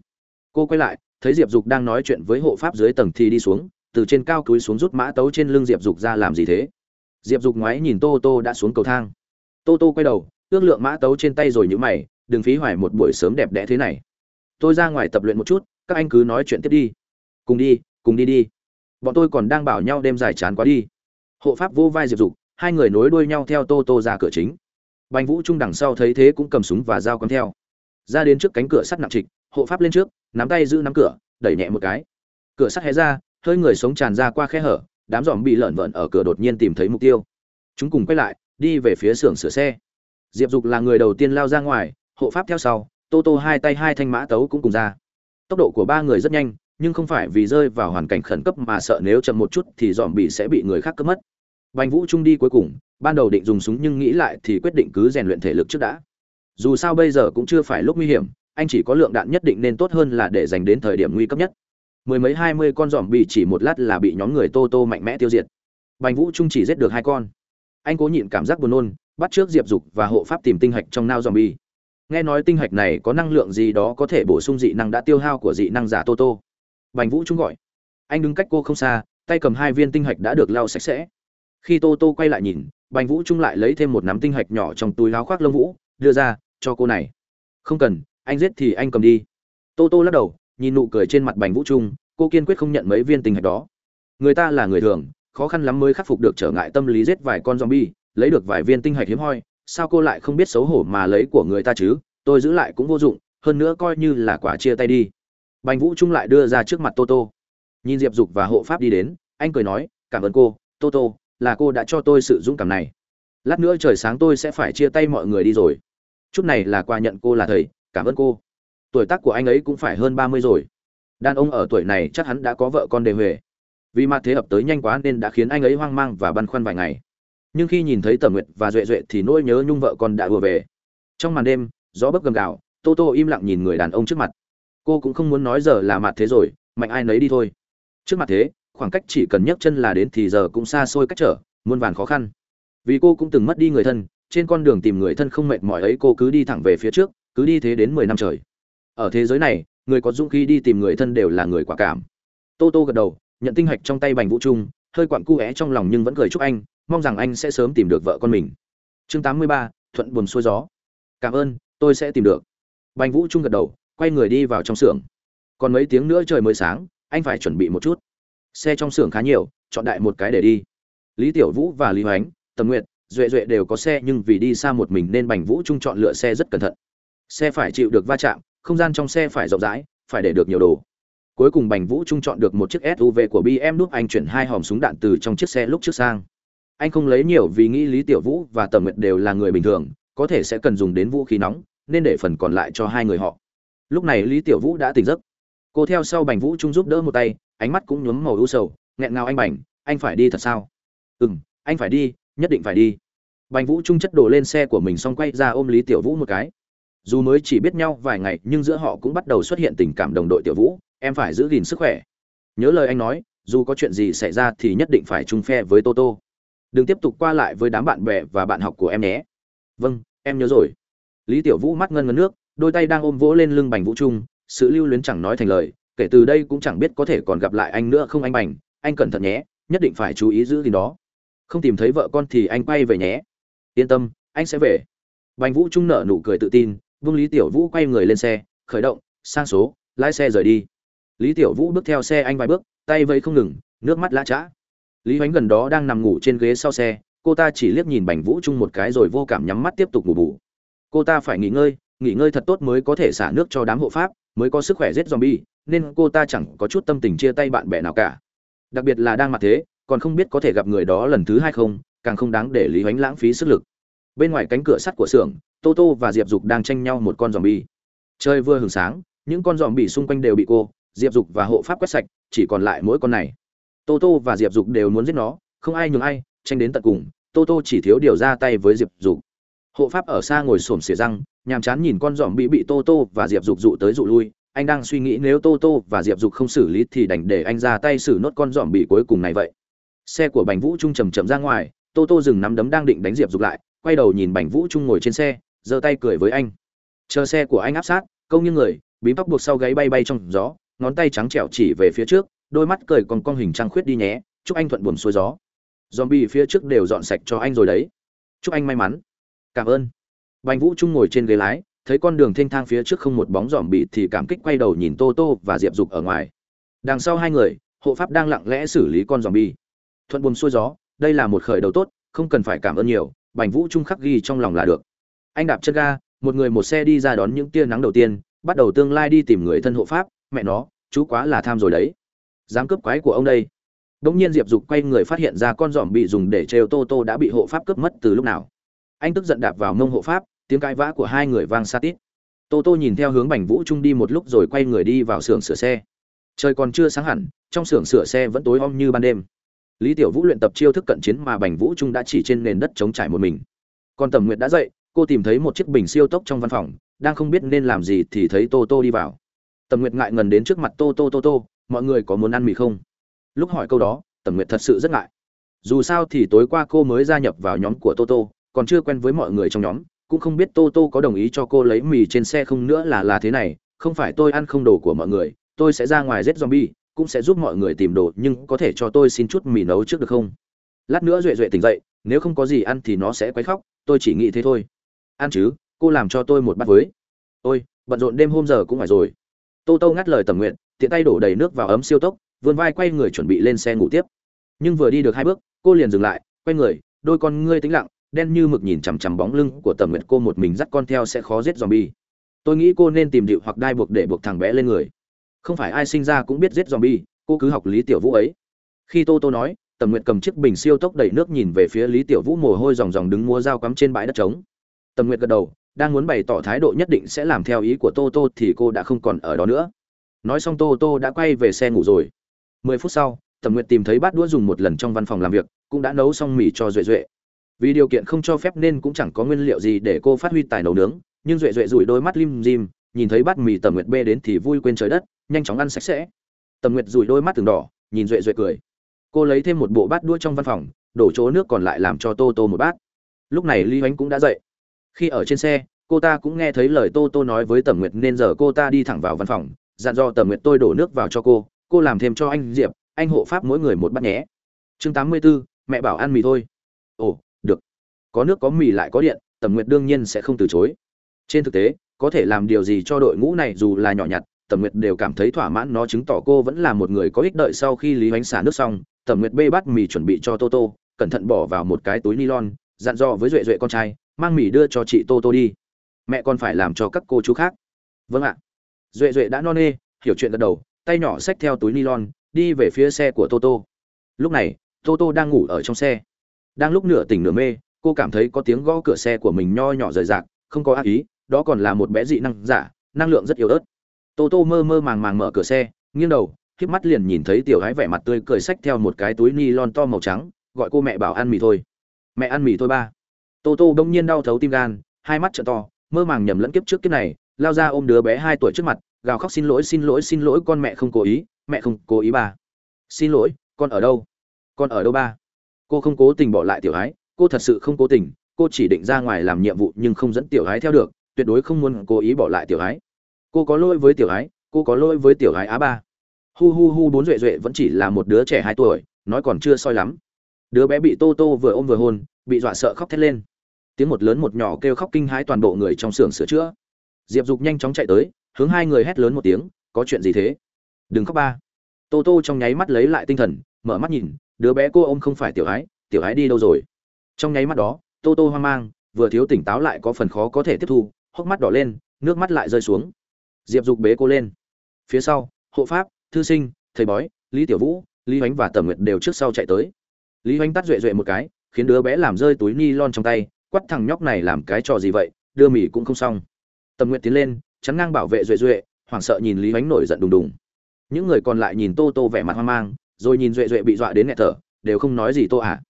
Cô quay lại, thấy diệp dục đang nói chuyện với hộ pháp dưới tầng thì đi xuống, từ trên cao cúi xuống rút mã tấu trên lưng diệp dục ra làm gì thế? Diệp dục ngoái nhìn tô tô đã xuống cầu thang tô tô quay đầu, ước lượng mã tấu trên tay rồi nhữ mày, đừng phí hoài một buổi sớm đẹp đẽ thế này. Tôi ra ngoài tập luyện một chút, các anh cứ nói chuyện tiếp đi. Cùng đi cùng đi đi. Bọn tôi còn đang bảo nhau đêm dài chán quá đi. Hộ pháp vô vai diệp dục, hai người nối đuôi nhau theo tô tô ra cửa chính. Bành vũ trung đằng sau thấy thế cũng cầm súng và dao cắm theo. Ra đến trước cánh cửa sắt nặng trịch, hộ pháp lên trước, nắm tay giữ nắm cửa, đẩy nhẹ một cái. Cửa sắt hé ra, hơi người sống tràn ra qua khe hở, đám giòm bị lợn vợn ở cửa đột nhiên tìm thấy mục tiêu. Chúng cùng quay lại đi về phía xưởng sửa xe. Diệp dục là người đầu tiên lao ra ngoài, hộ pháp theo sau, tô tô hai tay hai thanh mã tấu cũng cùng ra. Tốc độ của ba người rất nhanh, nhưng không phải vì rơi vào hoàn cảnh khẩn cấp mà sợ nếu chậm một chút thì dòm bị sẽ bị người khác cướp mất. Bành vũ trung đi cuối cùng, ban đầu định dùng súng nhưng nghĩ lại thì quyết định cứ rèn luyện thể lực trước đã. Dù sao bây giờ cũng chưa phải lúc nguy hiểm, anh chỉ có lượng đạn nhất định nên tốt hơn là để dành đến thời điểm nguy cấp nhất. Mười mấy hai mươi con giòm bị chỉ một lát là bị nhóm người tô tô mạnh mẽ tiêu diệt. Bành vũ trung chỉ giết được hai con anh cố nhịn cảm giác buồn nôn, bắt trước diệp dục và hộ pháp tìm tinh hạch trong nao zombie. Nghe nói tinh hạch này có năng lượng gì đó có thể bổ sung dị năng đã tiêu hao của dị năng giả tô tô. Bành vũ trung gọi. Anh đứng cách cô không xa, tay cầm hai viên tinh hạch đã được lau sạch sẽ. Khi tô tô quay lại nhìn, bành vũ trung lại lấy thêm một nắm tinh hạch nhỏ trong túi láo khoác lông vũ, đưa ra, cho cô này. Không cần, anh giết thì anh cầm đi. Tô tô lắc đầu, nhìn nụ cười trên mặt bành vũ trung, cô kiên quyết không nhận mấy viên tinh hạch đó. Người ta là người thường khó khăn lắm mới khắc phục được trở ngại tâm lý giết vài con zombie, lấy được vài viên tinh hạch hiếm hoi, sao cô lại không biết xấu hổ mà lấy của người ta chứ? Tôi giữ lại cũng vô dụng, hơn nữa coi như là quả chia tay đi. Bành vũ trung lại đưa ra trước mặt toto nhìn diệp dục và hộ pháp đi đến, anh cười nói, cảm ơn cô toto là cô đã cho tôi sự dũng cảm này. Lát nữa trời sáng tôi sẽ phải chia tay mọi người đi rồi. Chút này là quà nhận cô là thầy, cảm ơn cô. Tuổi tác của anh ấy cũng phải hơn ba mươi rồi. Đàn ông ở tuổi này chắc hắn đã có vợ con đề huề vì mặt thế ập tới nhanh quá nên đã khiến anh ấy hoang mang và băn khoăn vài ngày. Nhưng khi nhìn thấy tầm nguyệt và duệ duệ thì nỗi nhớ nhung vợ con đã vừa về. Trong màn đêm, gió bấc gầm gào, tô tô im lặng nhìn người đàn ông trước mặt. Cô cũng không muốn nói giờ là mặt thế rồi, mạnh ai nấy đi thôi. Trước mặt thế, khoảng cách chỉ cần nhấc chân là đến thì giờ cũng xa xôi cách trở, muôn vàn khó khăn. Vì cô cũng từng mất đi người thân, trên con đường tìm người thân không mệt mỏi ấy cô cứ đi thẳng về phía trước, cứ đi thế đến mười năm trời. Ở thế giới này, người có dũng khí đi tìm người thân đều là người quả cảm. Tô tô gật đầu nhận tinh hạch trong tay bành vũ trung, hơi quặn cu é trong lòng nhưng vẫn cười chúc anh, mong rằng anh sẽ sớm tìm được vợ con mình. Chương tám mươi ba, thuận buồm xuôi gió. Cảm ơn, tôi sẽ tìm được. Bành vũ trung gật đầu, quay người đi vào trong xưởng. Còn mấy tiếng nữa trời mới sáng, anh phải chuẩn bị một chút. Xe trong xưởng khá nhiều, chọn đại một cái để đi. Lý tiểu vũ và lý hoánh, tầm nguyện duệ duệ đều có xe nhưng vì đi xa một mình nên bành vũ trung chọn lựa xe rất cẩn thận. Xe phải chịu được va chạm, không gian trong xe phải rộng rãi, phải để được nhiều đồ cuối cùng bành vũ trung chọn được một chiếc suv của bm đúc anh chuyển hai hòm súng đạn từ trong chiếc xe lúc trước sang. Anh không lấy nhiều vì nghĩ lý tiểu vũ và tầm nguyệt đều là người bình thường, có thể sẽ cần dùng đến vũ khí nóng, nên để phần còn lại cho hai người họ. Lúc này lý tiểu vũ đã tỉnh giấc. Cô theo sau bành vũ trung giúp đỡ một tay, ánh mắt cũng nhuốm màu u sầu, nghẹn ngào anh bành, anh phải đi thật sao? Ừ anh phải đi, nhất định phải đi. Bành vũ trung chất đồ lên xe của mình xong quay ra ôm lý tiểu vũ một cái. Dù mới chỉ biết nhau vài ngày, nhưng giữa họ cũng bắt đầu xuất hiện tình cảm đồng đội tiểu vũ em phải giữ gìn sức khỏe. Nhớ lời anh nói, dù có chuyện gì xảy ra thì nhất định phải chung phe với toto đừng tiếp tục qua lại với đám bạn bè và bạn học của em nhé. Vâng em nhớ rồi. Lý tiểu vũ mắt ngân ngấn nước, đôi tay đang ôm vỗ lên lưng bành vũ trung, sự lưu luyến chẳng nói thành lời, kể từ đây cũng chẳng biết có thể còn gặp lại anh nữa không anh bành. Anh cẩn thận nhé, nhất định phải chú ý giữ gìn đó. Không tìm thấy vợ con thì anh quay về nhé. Yên tâm, anh sẽ về. Bành vũ trung nở nụ cười tự tin vương lý tiểu vũ quay người lên xe, khởi động, sang số, lái xe rời đi lý tiểu vũ bước theo xe anh vài bước, tay vẫy không ngừng, nước mắt lã chã lý hoánh gần đó đang nằm ngủ trên ghế sau xe, cô ta chỉ liếc nhìn bành vũ chung một cái rồi vô cảm nhắm mắt tiếp tục ngủ bù. Cô ta phải nghỉ ngơi nghỉ ngơi thật tốt mới có thể xả nước cho đám hộ pháp, mới có sức khỏe giết zombie, nên cô ta chẳng có chút tâm tình chia tay bạn bè nào cả. Đặc biệt là đang mặt thế, còn không biết có thể gặp người đó lần thứ hai không, càng không đáng để lý hoánh lãng phí sức lực. Bên ngoài cánh cửa sắt của xưởng, tô tô và diệp dục đang tranh nhau một con dòm bi chơi vừa hừng sáng, những con dòm bị xung quanh đều bị cô diệp dục và hộ pháp quét sạch, chỉ còn lại mỗi con này. Tô tô và diệp dục đều muốn giết nó, không ai nhường ai, tranh đến tận cùng, tô tô chỉ thiếu điều ra tay với diệp dục. Hộ pháp ở xa ngồi xổm xỉa răng, nhàm chán nhìn con dòm bị bị tô tô và diệp dục dụ tới dụ lui. Anh đang suy nghĩ nếu tô tô và diệp dục không xử lý thì đành để anh ra tay xử nốt con dòm bị cuối cùng này vậy. Xe của bành vũ trung chầm chậm ra ngoài, tô tô dừng nắm đấm đang định đánh diệp dục lại, quay đầu nhìn bành vũ trung ngồi trên xe, giơ tay cười với anh. Chờ xe của anh áp sát, câu như người, bím tóc buộc sau gáy bay bay trong gió ngón tay trắng trẻo chỉ về phía trước, đôi mắt cười còn con hình trăng khuyết đi nhé, chúc anh thuận buồm xuôi gió. Zombie phía trước đều dọn sạch cho anh rồi đấy. Chúc anh may mắn. Cảm ơn. Bành vũ trung ngồi trên ghế lái, thấy con đường thênh thang phía trước không một bóng zombie bị thì cảm kích quay đầu nhìn tô tô và diệp dục ở ngoài. Đằng sau hai người, hộ pháp đang lặng lẽ xử lý con zombie. thuận buồm xuôi gió, đây là một khởi đầu tốt, không cần phải cảm ơn nhiều, bành vũ trung khắc ghi trong lòng là được. Anh đạp chân ga, một người một xe đi ra đón những tia nắng đầu tiên, bắt đầu tương lai đi tìm người thân hộ pháp mẹ nó chú quá là tham rồi đấy dám cướp quái của ông đây Đống nhiên Diệp Dục quay người phát hiện ra con giòm bị dùng để trêu Tô Tô đã bị hộ pháp cướp mất từ lúc nào. Anh tức giận đạp vào mông hộ pháp, tiếng cãi vã của hai người vang xa tít. Tô Tô nhìn theo hướng Bành Vũ Trung đi một lúc rồi quay người đi vào xưởng sửa xe. Trời còn chưa sáng hẳn, trong xưởng sửa xe vẫn tối om như ban đêm. Lý Tiểu Vũ luyện tập chiêu thức cận chiến mà Bành Vũ Trung đã chỉ trên nền đất chống trải một mình. Còn Tầm Nguyệt đã dậy, cô tìm thấy một chiếc bình siêu tốc trong văn phòng, đang không biết nên làm gì thì thấy Tô Tô đi vào. Tầm Nguyệt ngại ngần đến trước mặt Tô Tô Tô Tô, mọi người có muốn ăn mì không? lúc hỏi câu đó tầm nguyệt thật sự rất ngại. Dù sao thì tối qua cô mới gia nhập vào nhóm của toto còn chưa quen với mọi người trong nhóm cũng không biết toto có đồng ý cho cô lấy mì trên xe không nữa là là thế này không phải tôi ăn không đồ của mọi người tôi sẽ ra ngoài giết zombie cũng sẽ giúp mọi người tìm đồ nhưng có thể cho tôi xin chút mì nấu trước được không? Lát nữa duệ duệ tỉnh dậy nếu không có gì ăn thì nó sẽ quấy khóc tôi chỉ nghĩ thế thôi. Ăn chứ cô làm cho tôi một bát với. Ôi bận rộn đêm hôm giờ cũng phải rồi tô tô ngắt lời tầm nguyện tiện tay đổ đầy nước vào ấm siêu tốc, vươn vai quay người chuẩn bị lên xe ngủ tiếp. Nhưng vừa đi được hai bước, cô liền dừng lại, quay người, đôi con ngươi tĩnh lặng, đen như mực nhìn chằm chằm bóng lưng của tầm nguyệt, cô một mình dắt con theo sẽ khó giết zombie. Tôi nghĩ cô nên tìm điệu hoặc đai buộc để buộc thằng bé lên người. Không phải ai sinh ra cũng biết giết zombie, cô cứ học lý tiểu vũ ấy. Khi tô tô nói, tầm nguyệt cầm chiếc bình siêu tốc đầy nước nhìn về phía lý tiểu vũ mồ hôi ròng ròng đứng mua dao cắm trên bãi đất trống. Tầm nguyệt gật đầu đang muốn bày tỏ thái độ nhất định sẽ làm theo ý của tô tô thì cô đã không còn ở đó nữa. Nói xong tô tô đã quay về xe ngủ rồi. Mười phút sau, tầm nguyệt tìm thấy bát đũa dùng một lần trong văn phòng làm việc, cũng đã nấu xong mì cho duệ duệ. Vì điều kiện không cho phép nên cũng chẳng có nguyên liệu gì để cô phát huy tài nấu nướng, nhưng duệ duệ rủi đôi mắt lim dim, nhìn thấy bát mì tầm nguyệt bê đến thì vui quên trời đất, nhanh chóng ăn sạch sẽ. Tầm nguyệt rủi đôi mắt từng đỏ, nhìn duệ duệ cười. Cô lấy thêm một bộ bát đũa trong văn phòng, đổ chỗ nước còn lại làm cho tô tô một bát. Lúc này ly oánh cũng đã dậy khi ở trên xe cô ta cũng nghe thấy lời tô tô nói với tầm nguyệt nên giờ cô ta đi thẳng vào văn phòng dặn dò tầm nguyệt tôi đổ nước vào cho cô cô làm thêm cho anh diệp anh hộ pháp mỗi người một bát nhé. Chương tám mươi 84, mẹ bảo ăn mì thôi. Ồ được. Có nước có mì lại có điện tầm nguyệt đương nhiên sẽ không từ chối. Trên thực tế có thể làm điều gì cho đội ngũ này dù là nhỏ nhặt tầm nguyệt đều cảm thấy thỏa mãn nó chứng tỏ cô vẫn là một người có ích đợi sau khi lý hoánh xả nước xong tầm nguyệt bê bát mì chuẩn bị cho tô tô cẩn thận bỏ vào một cái túi nylon dặn dò với duệ duệ con trai mang mì đưa cho chị tô tô đi. Mẹ còn phải làm cho các cô chú khác. Vâng ạ. Duệ duệ đã no nê, hiểu chuyện gật đầu, tay nhỏ xách theo túi nylon, đi về phía xe của toto lúc này toto đang ngủ ở trong xe. Đang lúc nửa tỉnh nửa mê, cô cảm thấy có tiếng gõ cửa xe của mình nho nhỏ rời rạc, không có ác ý, đó còn là một bé dị năng giả, năng lượng rất yếu ớt. Toto mơ mơ màng màng mở cửa xe, nghiêng đầu khiếp mắt liền nhìn thấy tiểu gái vẻ mặt tươi cười xách theo một cái túi ni lon to màu trắng, gọi cô mẹ bảo ăn mì thôi. Mẹ ăn mì thôi ba toto đông nhiên đau thấu tim gan, hai mắt trợ to, mơ màng nhầm lẫn kiếp trước kiếp này, lao ra ôm đứa bé hai tuổi trước mặt, gào khóc xin lỗi xin lỗi xin lỗi, con mẹ không cố ý, mẹ không cố ý bà. xin lỗi, con ở đâu? Con ở đâu ba? Cô không cố tình bỏ lại tiểu ái cô thật sự không cố tình, cô chỉ định ra ngoài làm nhiệm vụ nhưng không dẫn tiểu ái theo được, tuyệt đối không muốn cố ý bỏ lại tiểu ái cô có lỗi với tiểu ái cô có lỗi với tiểu ái á ba. Hu hu hu, bốn duệ duệ vẫn chỉ là một đứa trẻ hai tuổi, nói còn chưa soi lắm. Đứa bé bị tô tô vừa ôm vừa hôn, bị dọa sợ khóc thét lên tiếng một lớn một nhỏ kêu khóc kinh hãi toàn bộ người trong xưởng sửa chữa. Diệp dục nhanh chóng chạy tới, hướng hai người hét lớn một tiếng, có chuyện gì thế? Đừng khóc ba. Tô tô trong nháy mắt lấy lại tinh thần, mở mắt nhìn, đứa bé cô ôm không phải tiểu ái tiểu ái đi đâu rồi? Trong nháy mắt đó, tô tô hoang mang, vừa thiếu tỉnh táo lại có phần khó có thể tiếp thu, hốc mắt đỏ lên, nước mắt lại rơi xuống. Diệp dục bế cô lên. Phía sau, hộ pháp, thư sinh, thầy bói, lý tiểu vũ, lý hoánh và tầm nguyệt đều trước sau chạy tới. Lý hoánh tắt duệ duệ một cái, khiến đứa bé làm rơi túi ni lon trong tay quắt thằng nhóc này làm cái trò gì vậy đưa mì cũng không xong. Tầm nguyện tiến lên chắn ngang bảo vệ duệ duệ hoảng sợ nhìn lý ánh nổi giận đùng đùng. Những người còn lại nhìn tô tô vẻ mặt hoang mang rồi nhìn duệ duệ bị dọa đến nghẹt thở đều không nói gì tô à.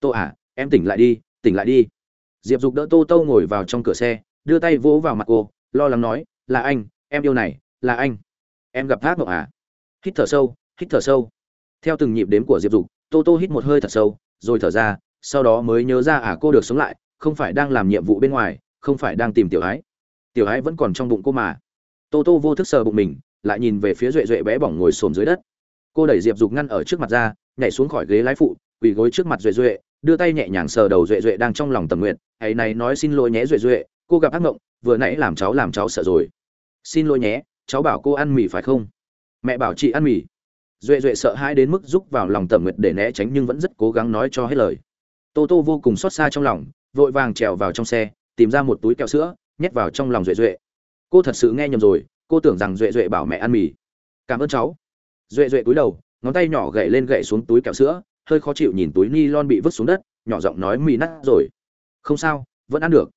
tô à, em tỉnh lại đi tỉnh lại đi. Diệp dục đỡ tô tô ngồi vào trong cửa xe đưa tay vỗ vào mặt cô lo lắng nói là anh em yêu này là anh. Em gặp thác mộng à? Hít thở sâu hít thở sâu. Theo từng nhịp đếm của diệp dục tô tô hít một hơi thật sâu rồi thở ra sau đó mới nhớ ra à cô được sống lại không phải đang làm nhiệm vụ bên ngoài, không phải đang tìm tiểu ái tiểu ái vẫn còn trong bụng cô mà. Tô tô vô thức sờ bụng mình, lại nhìn về phía duệ duệ bé bỏng ngồi xổm dưới đất. Cô đẩy diệp dục ngăn ở trước mặt ra, nhảy xuống khỏi ghế lái phụ, quỳ gối trước mặt duệ duệ, đưa tay nhẹ nhàng sờ đầu duệ duệ đang trong lòng tầm nguyện hãy này nói xin lỗi nhé duệ duệ, cô gặp ác mộng, vừa nãy làm cháu làm cháu sợ rồi. Xin lỗi nhé, cháu bảo cô ăn mì phải không? Mẹ bảo chị ăn mì. Duệ duệ sợ hãi đến mức rúc vào lòng tầm nguyện để né tránh nhưng vẫn rất cố gắng nói cho hết lời. Tô tô vô cùng xót xa trong lòng vội vàng trèo vào trong xe, tìm ra một túi kẹo sữa, nhét vào trong lòng duệ duệ. Cô thật sự nghe nhầm rồi, cô tưởng rằng duệ duệ bảo mẹ ăn mì. Cảm ơn cháu. Duệ duệ cúi đầu, ngón tay nhỏ gậy lên gậy xuống túi kẹo sữa, hơi khó chịu nhìn túi ni lon bị vứt xuống đất, nhỏ giọng nói mì nát rồi. Không sao, vẫn ăn được.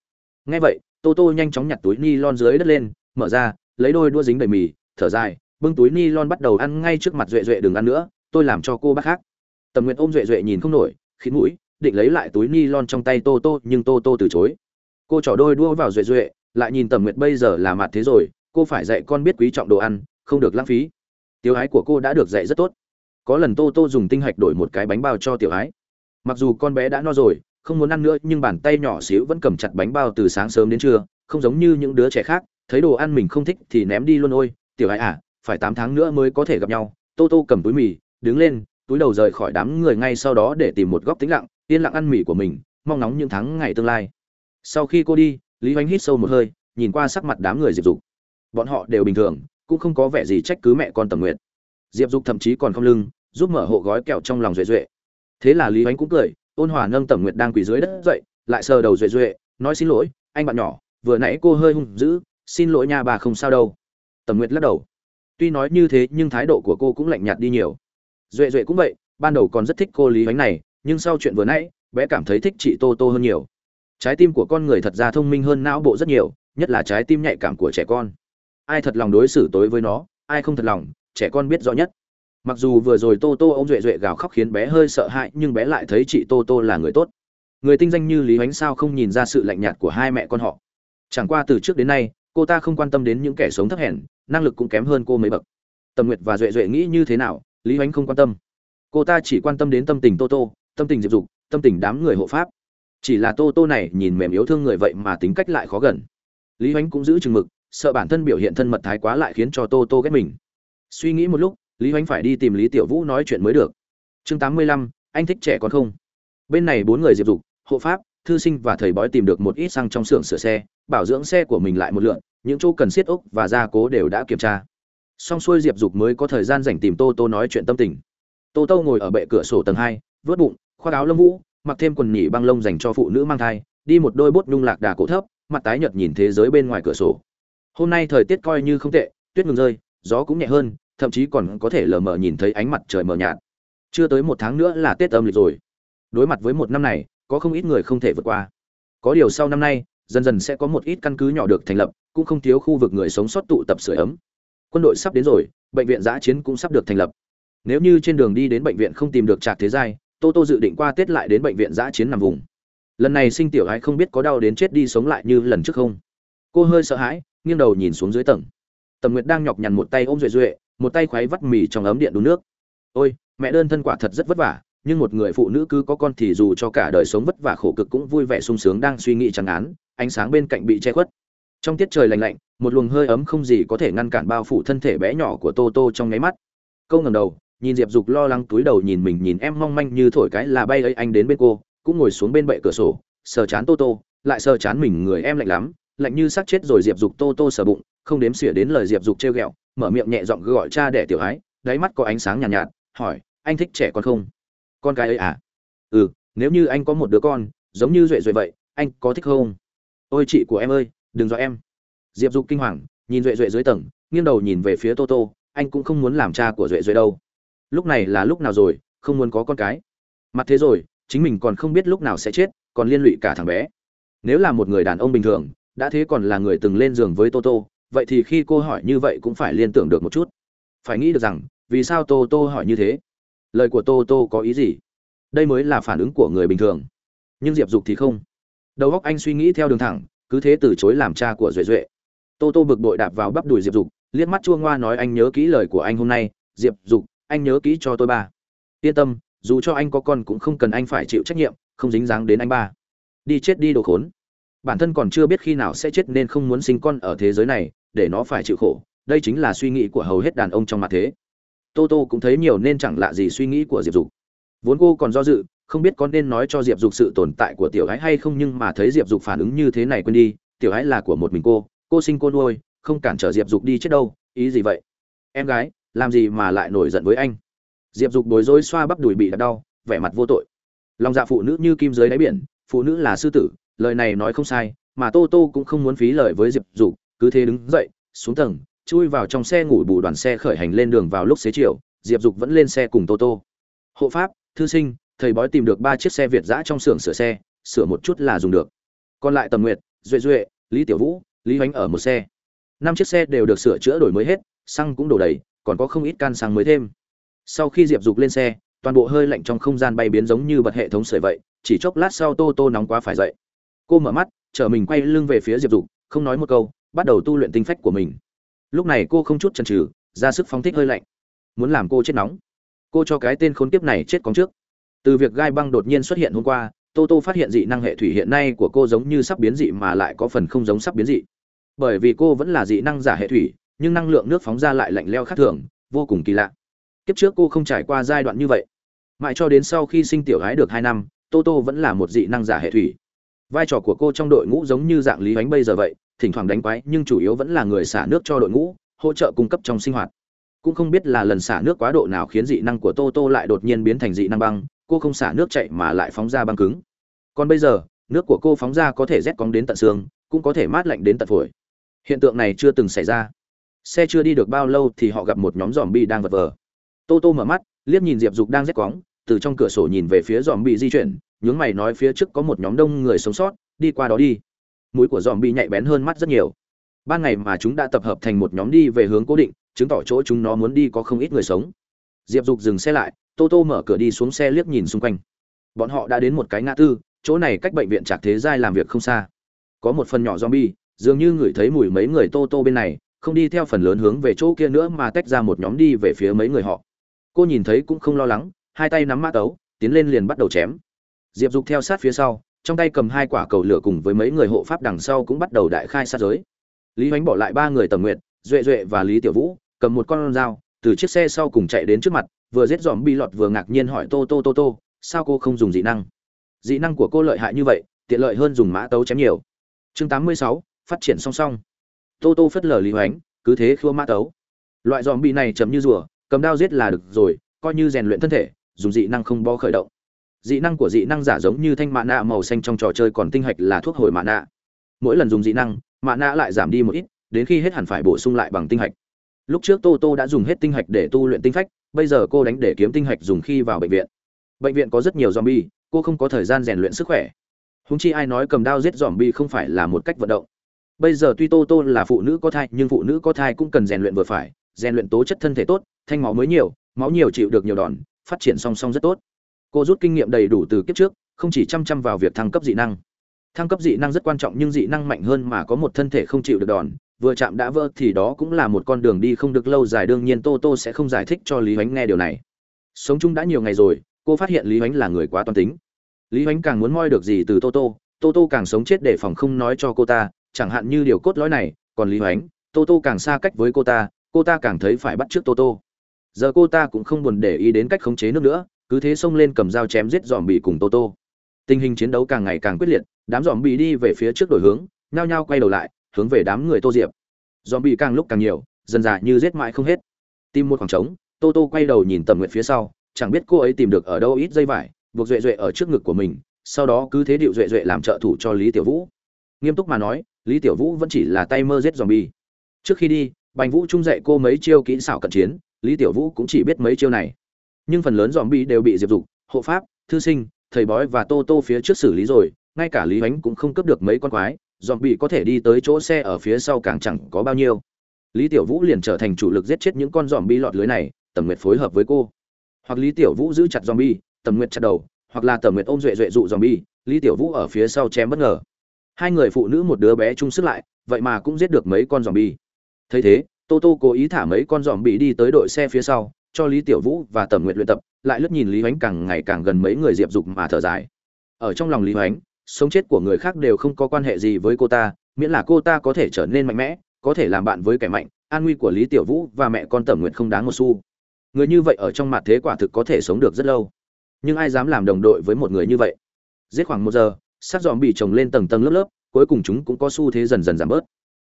Nghe vậy, tô tô nhanh chóng nhặt túi ni lon dưới đất lên, mở ra, lấy đôi đua dính đầy mì, thở dài, bưng túi ni lon bắt đầu ăn ngay trước mặt duệ duệ đừng ăn nữa, tôi làm cho cô bác khác. Tầm nguyện ôm duệ duệ nhìn không nổi khiến mũi định lấy lại túi ni lon trong tay tô tô, nhưng tô tô từ chối. Cô trỏ đôi đua vào duệ duệ, lại nhìn tầm nguyệt bây giờ là mặt thế rồi, cô phải dạy con biết quý trọng đồ ăn, không được lãng phí. Tiểu ái của cô đã được dạy rất tốt. Có lần tô tô dùng tinh hạch đổi một cái bánh bao cho tiểu ái. Mặc dù con bé đã no rồi, không muốn ăn nữa, nhưng bàn tay nhỏ xíu vẫn cầm chặt bánh bao từ sáng sớm đến trưa, không giống như những đứa trẻ khác, thấy đồ ăn mình không thích thì ném đi luôn ôi. Tiểu ái à phải tám tháng nữa mới có thể gặp nhau. Tô tô cầm túi mì, đứng lên, túi đầu rời khỏi đám người ngay sau đó để tìm một góc tĩnh lặng yên lặng ăn mì của mình, mong ngóng những tháng ngày tương lai. Sau khi cô đi, lý oanh hít sâu một hơi, nhìn qua sắc mặt đám người diệp dục. Bọn họ đều bình thường, cũng không có vẻ gì trách cứ mẹ con tầm nguyện diệp dục thậm chí còn không lưng, giúp mở hộ gói kẹo trong lòng duệ duệ. Thế là lý oanh cũng cười, ôn hòa nâng tẩm nguyệt đang quỳ dưới đất dậy, lại sờ đầu duệ duệ, nói xin lỗi, anh bạn nhỏ, vừa nãy cô hơi hung dữ, xin lỗi nha bà không sao đâu. Tẩm nguyệt lắc đầu. Tuy nói như thế, nhưng thái độ của cô cũng lạnh nhạt đi nhiều. Duệ duệ cũng vậy, ban đầu còn rất thích cô lý oanh này nhưng sau chuyện vừa nãy, bé cảm thấy thích chị tô tô hơn nhiều. Trái tim của con người thật ra thông minh hơn não bộ rất nhiều, nhất là trái tim nhạy cảm của trẻ con. Ai thật lòng đối xử tối với nó, ai không thật lòng, trẻ con biết rõ nhất. Mặc dù vừa rồi tô tô ông duệ duệ gào khóc khiến bé hơi sợ hãi, nhưng bé lại thấy chị tô tô là người tốt. Người tinh danh như lý ánh sao không nhìn ra sự lạnh nhạt của hai mẹ con họ. Chẳng qua từ trước đến nay, cô ta không quan tâm đến những kẻ sống thấp hèn, năng lực cũng kém hơn cô mấy bậc. Tầm nguyệt và duệ duệ nghĩ như thế nào, lý ánh không quan tâm. Cô ta chỉ quan tâm đến tâm tình tô tô tâm tình diệp dục, tâm tình đám người hộ pháp. Chỉ là tô tô này nhìn mềm yếu thương người vậy mà tính cách lại khó gần. Lý hoánh cũng giữ chừng mực, sợ bản thân biểu hiện thân mật thái quá lại khiến cho tô tô ghét mình. Suy nghĩ một lúc, lý hoánh phải đi tìm lý tiểu vũ nói chuyện mới được. Chương tám mươi lăm, anh thích trẻ con không? Bên này bốn người diệp dục, hộ pháp, thư sinh và thầy bói tìm được một ít xăng trong xưởng sửa xe, bảo dưỡng xe của mình lại một lượn, những chỗ cần siết ốc và gia cố đều đã kiểm tra. Xong xuôi diệp dục mới có thời gian dành tìm tô tô nói chuyện tâm tình. Tô tô ngồi ở bệ cửa sổ tầng hai vớt bụng khoác áo lông vũ, mặc thêm quần nhỉ băng lông dành cho phụ nữ mang thai, đi một đôi bốt nhung lạc đà cổ thấp, mặt tái nhợt nhìn thế giới bên ngoài cửa sổ. Hôm nay thời tiết coi như không tệ, tuyết ngừng rơi, gió cũng nhẹ hơn, thậm chí còn có thể lờ mờ nhìn thấy ánh mặt trời mờ nhạt. Chưa tới một tháng nữa là tết âm lịch rồi. Đối mặt với một năm này, có không ít người không thể vượt qua. Có điều sau năm nay, dần dần sẽ có một ít căn cứ nhỏ được thành lập, cũng không thiếu khu vực người sống sót tụ tập sửa ấm. Quân đội sắp đến rồi, bệnh viện giã chiến cũng sắp được thành lập. Nếu như trên đường đi đến bệnh viện không tìm được trạc thế giai tô tô dự định qua tết lại đến bệnh viện giã chiến nằm vùng. Lần này sinh tiểu gái không biết có đau đến chết đi sống lại như lần trước không? Cô hơi sợ hãi, nghiêng đầu nhìn xuống dưới tầng. Tầm nguyệt đang nhọc nhằn một tay ôm duệ duệ, một tay khoáy vắt mì trong ấm điện đun nước. Ôi, mẹ đơn thân quả thật rất vất vả, nhưng một người phụ nữ cứ có con thì dù cho cả đời sống vất vả khổ cực cũng vui vẻ sung sướng đang suy nghĩ chẳng án, ánh sáng bên cạnh bị che khuất. Trong tiết trời lạnh lạnh, một luồng hơi ấm không gì có thể ngăn cản bao phủ thân thể bé nhỏ của tô tô trong nháy mắt. Câu ngầm đầu nhìn diệp dục lo lắng túi đầu nhìn mình nhìn em mong manh như thổi cái là bay ấy anh đến bên cô cũng ngồi xuống bên bệ cửa sổ sờ chán tô tô lại sờ chán mình người em lạnh lắm lạnh như xác chết rồi diệp dục tô tô sờ bụng không đếm xỉa đến lời diệp dục trêu ghẹo mở miệng nhẹ giọng gọi cha đẻ tiểu ái đáy mắt có ánh sáng nhàn nhạt, nhạt hỏi anh thích trẻ con không? Con cái ấy à? Ừ nếu như anh có một đứa con giống như duệ duệ vậy anh có thích không? Ôi chị của em ơi đừng dọa em. Diệp dục kinh hoàng nhìn duệ duệ dưới tầng nghiêng đầu nhìn về phía tô tô anh cũng không muốn làm cha của duệ duệ đâu lúc này là lúc nào rồi, không muốn có con cái? Mặt thế rồi, chính mình còn không biết lúc nào sẽ chết, còn liên lụy cả thằng bé. Nếu là một người đàn ông bình thường, đã thế còn là người từng lên giường với tô tô, vậy thì khi cô hỏi như vậy cũng phải liên tưởng được một chút. Phải nghĩ được rằng, vì sao tô tô hỏi như thế? Lời của tô tô có ý gì? Đây mới là phản ứng của người bình thường. Nhưng diệp dục thì không. Đầu óc anh suy nghĩ theo đường thẳng, cứ thế từ chối làm cha của duệ duệ. Tô tô bực bội đạp vào bắp đùi diệp dục, liếc mắt chua ngoa nói anh nhớ kỹ lời của anh hôm nay, diệp dục anh nhớ kỹ cho tôi ba. Yên tâm, dù cho anh có con cũng không cần anh phải chịu trách nhiệm, không dính dáng đến anh ba. Đi chết đi đồ khốn. Bản thân còn chưa biết khi nào sẽ chết nên không muốn sinh con ở thế giới này, để nó phải chịu khổ. Đây chính là suy nghĩ của hầu hết đàn ông trong mặt thế. Tô tô cũng thấy nhiều nên chẳng lạ gì suy nghĩ của diệp dục. Vốn cô còn do dự, không biết có nên nói cho diệp dục sự tồn tại của tiểu gái hay không nhưng mà thấy diệp dục phản ứng như thế này quên đi, tiểu gái là của một mình cô cô sinh cô nuôi, không cản trở diệp dục đi chết đâu, ý gì vậy? Em gái làm gì mà lại nổi giận với anh? Diệp dục bối rối xoa bắp đùi bị đau, vẻ mặt vô tội. Lòng dạ phụ nữ như kim dưới đáy biển, phụ nữ là sư tử, lời này nói không sai, mà tô tô cũng không muốn phí lời với diệp dục, cứ thế đứng dậy, xuống tầng, chui vào trong xe ngủ bù đoàn xe khởi hành lên đường vào lúc xế chiều, diệp dục vẫn lên xe cùng tô tô. Hộ pháp, thư sinh, thầy bói tìm được ba chiếc xe việt giã trong xưởng sửa xe, sửa một chút là dùng được. Còn lại tầm nguyệt, duệ duệ, lý tiểu vũ, lý hoánh ở một xe. Năm chiếc xe đều được sửa chữa đổi mới hết, xăng cũng đổ đầy còn có không ít can sang mới thêm. Sau khi diệp dục lên xe, toàn bộ hơi lạnh trong không gian bay biến giống như bật hệ thống sưởi vậy, chỉ chốc lát sau tô tô nóng quá phải dậy. Cô mở mắt, chở mình quay lưng về phía diệp dục, không nói một câu, bắt đầu tu luyện tinh phách của mình. Lúc này cô không chút chần chừ, ra sức phóng thích hơi lạnh. Muốn làm cô chết nóng. Cô cho cái tên khốn kiếp này chết cóng trước. Từ việc gai băng đột nhiên xuất hiện hôm qua, tô tô phát hiện dị năng hệ thủy hiện nay của cô giống như sắp biến dị mà lại có phần không giống sắp biến dị. Bởi vì cô vẫn là dị năng giả hệ thủy nhưng năng lượng nước phóng ra lại lạnh leo khác thường, vô cùng kỳ lạ. Kiếp trước cô không trải qua giai đoạn như vậy. Mãi cho đến sau khi sinh tiểu gái được hai năm tô tô vẫn là một dị năng giả hệ thủy. Vai trò của cô trong đội ngũ giống như dạng lý ánh bây giờ vậy, thỉnh thoảng đánh quái, nhưng chủ yếu vẫn là người xả nước cho đội ngũ, hỗ trợ cung cấp trong sinh hoạt. Cũng không biết là lần xả nước quá độ nào khiến dị năng của tô tô lại đột nhiên biến thành dị năng băng, cô không xả nước chạy mà lại phóng ra băng cứng. Còn bây giờ, nước của cô phóng ra có thể rét cóng đến tận xương, cũng có thể mát lạnh đến tận phổi. Hiện tượng này chưa từng xảy ra xe chưa đi được bao lâu thì họ gặp một nhóm dòm bi đang vật vờ. Tô tô mở mắt, liếc nhìn diệp dục đang rét cóng, từ trong cửa sổ nhìn về phía dòm bi di chuyển, nhướng mày nói phía trước có một nhóm đông người sống sót, đi qua đó đi. Mũi của dòm bi nhạy bén hơn mắt rất nhiều. Ban ngày mà chúng đã tập hợp thành một nhóm đi về hướng cố định, chứng tỏ chỗ chúng nó muốn đi có không ít người sống. Diệp dục dừng xe lại, tô tô mở cửa đi xuống xe liếc nhìn xung quanh. Bọn họ đã đến một cái ngã tư, chỗ này cách bệnh viện trạc thế giai làm việc không xa. Có một phần nhỏ zombie, dường như ngửi thấy mùi mấy người tô tô bên này không đi theo phần lớn hướng về chỗ kia nữa mà tách ra một nhóm đi về phía mấy người họ. Cô nhìn thấy cũng không lo lắng hai tay nắm mã tấu tiến lên liền bắt đầu chém. Diệp dục theo sát phía sau trong tay cầm hai quả cầu lửa cùng với mấy người hộ pháp đằng sau cũng bắt đầu đại khai sát giới. Lý hoánh bỏ lại ba người tầm nguyện duệ duệ và lý tiểu vũ cầm một con dao từ chiếc xe sau cùng chạy đến trước mặt vừa giết dòm bi lọt vừa ngạc nhiên hỏi tô tô tô tô sao cô không dùng dị năng? Dị năng của cô lợi hại như vậy tiện lợi hơn dùng mã tấu chém nhiều. Chương 86, phát triển song song tô tô phất lờ lý hoánh, cứ thế khua mã tấu. Loại dòm bị này chấm như rùa, cầm đao giết là được rồi, coi như rèn luyện thân thể, dùng dị năng không bó khởi động. Dị năng của dị năng giả giống như thanh mạ nạ màu xanh trong trò chơi còn tinh hạch là thuốc hồi mạ nạ. Mỗi lần dùng dị năng mạ nạ lại giảm đi một ít, đến khi hết hẳn phải bổ sung lại bằng tinh hạch. Lúc trước tô tô đã dùng hết tinh hạch để tu luyện tinh phách, bây giờ cô đánh để kiếm tinh hạch dùng khi vào bệnh viện. Bệnh viện có rất nhiều zombie, cô không có thời gian rèn luyện sức khỏe. Húng chi ai nói cầm đao giết zombie không phải là một cách vận động bây giờ tuy tô tô là phụ nữ có thai, nhưng phụ nữ có thai cũng cần rèn luyện vừa phải, rèn luyện tố chất thân thể tốt, thanh máu mới nhiều, máu nhiều chịu được nhiều đòn, phát triển song song rất tốt. Cô rút kinh nghiệm đầy đủ từ kiếp trước, không chỉ chăm chăm vào việc thăng cấp dị năng. Thăng cấp dị năng rất quan trọng nhưng dị năng mạnh hơn mà có một thân thể không chịu được đòn, vừa chạm đã vỡ thì đó cũng là một con đường đi không được lâu dài, đương nhiên tô tô sẽ không giải thích cho lý h nghe điều này. Sống chung đã nhiều ngày rồi, cô phát hiện lý h là người quá toan tính. Lý h càng muốn moi được gì từ tô tô tô tô càng sống chết để phòng không nói cho cô ta chẳng hạn như điều cốt lõi này, còn lý hoánh, tô tô càng xa cách với cô ta cô ta càng thấy phải bắt t r ư ớ c tô tô. Giờ cô ta cũng không buồn để ý đến cách khống chế nước nữa, cứ thế xông lên cầm dao chém giết dòm bị cùng tô tô. Tình hình chiến đấu càng ngày càng quyết liệt, đám dòm bị đi về phía trước đổi hướng, nhao nhao quay đầu lại, hướng về đám người tô diệp. Dòm bị càng lúc càng nhiều, dần dà như giết mãi không hết. Tìm một khoảng trống, tô tô quay đầu nhìn tầm nguyện phía sau, chẳng biết cô ấy tìm được ở đâu ít dây vải, buộc duệ duệ ở trước ngực của mình, sau đó cứ thế điệu duệ duệ làm trợ thủ cho lý tiểu vũ. Nghiêm túc mà nói lý tiểu vũ vẫn chỉ là tay mơ giết zombie. Trước khi đi, bành vũ trung dạy cô mấy chiêu kỹ xảo cận chiến, lý tiểu vũ cũng chỉ biết mấy chiêu này. Nhưng phần lớn zombie đều bị diệp dục, hộ pháp, thư sinh, thầy bói và tô tô phía trước xử lý rồi, ngay cả lý ánh cũng không cấp được mấy con quái, zombie có thể đi tới chỗ xe ở phía sau càng chẳng có bao nhiêu. Lý tiểu vũ liền trở thành chủ lực giết chết những con zombie lọt lưới này, tầm nguyệt phối hợp với cô. Hoặc lý tiểu vũ giữ chặt zombie, tầm nguyệt chặt đầu, hoặc là tầm nguyệt ôm duệ duệ dụ zombie, lý tiểu vũ ở phía sau chém bất ngờ hai người phụ nữ một đứa bé chung sức lại, vậy mà cũng giết được mấy con dòm bi thấy thế, tô tô cố ý thả mấy con dòm bị đi tới đội xe phía sau, cho lý tiểu vũ và tẩm nguyệt luyện tập, lại lướt nhìn lý hoánh càng ngày càng gần mấy người diệp dục mà thở dài. Ở trong lòng lý hoánh, sống chết của người khác đều không có quan hệ gì với cô ta, miễn là cô ta có thể trở nên mạnh mẽ, có thể làm bạn với kẻ mạnh, an nguy của lý tiểu vũ và mẹ con tẩm nguyện không đáng một xu. Người như vậy ở trong mặt thế quả thực có thể sống được rất lâu. Nhưng ai dám làm đồng đội với một người như vậy? Giết khoảng một giờ sát dòm bị trồng lên tầng tầng lớp lớp, cuối cùng chúng cũng có xu thế dần dần giảm bớt.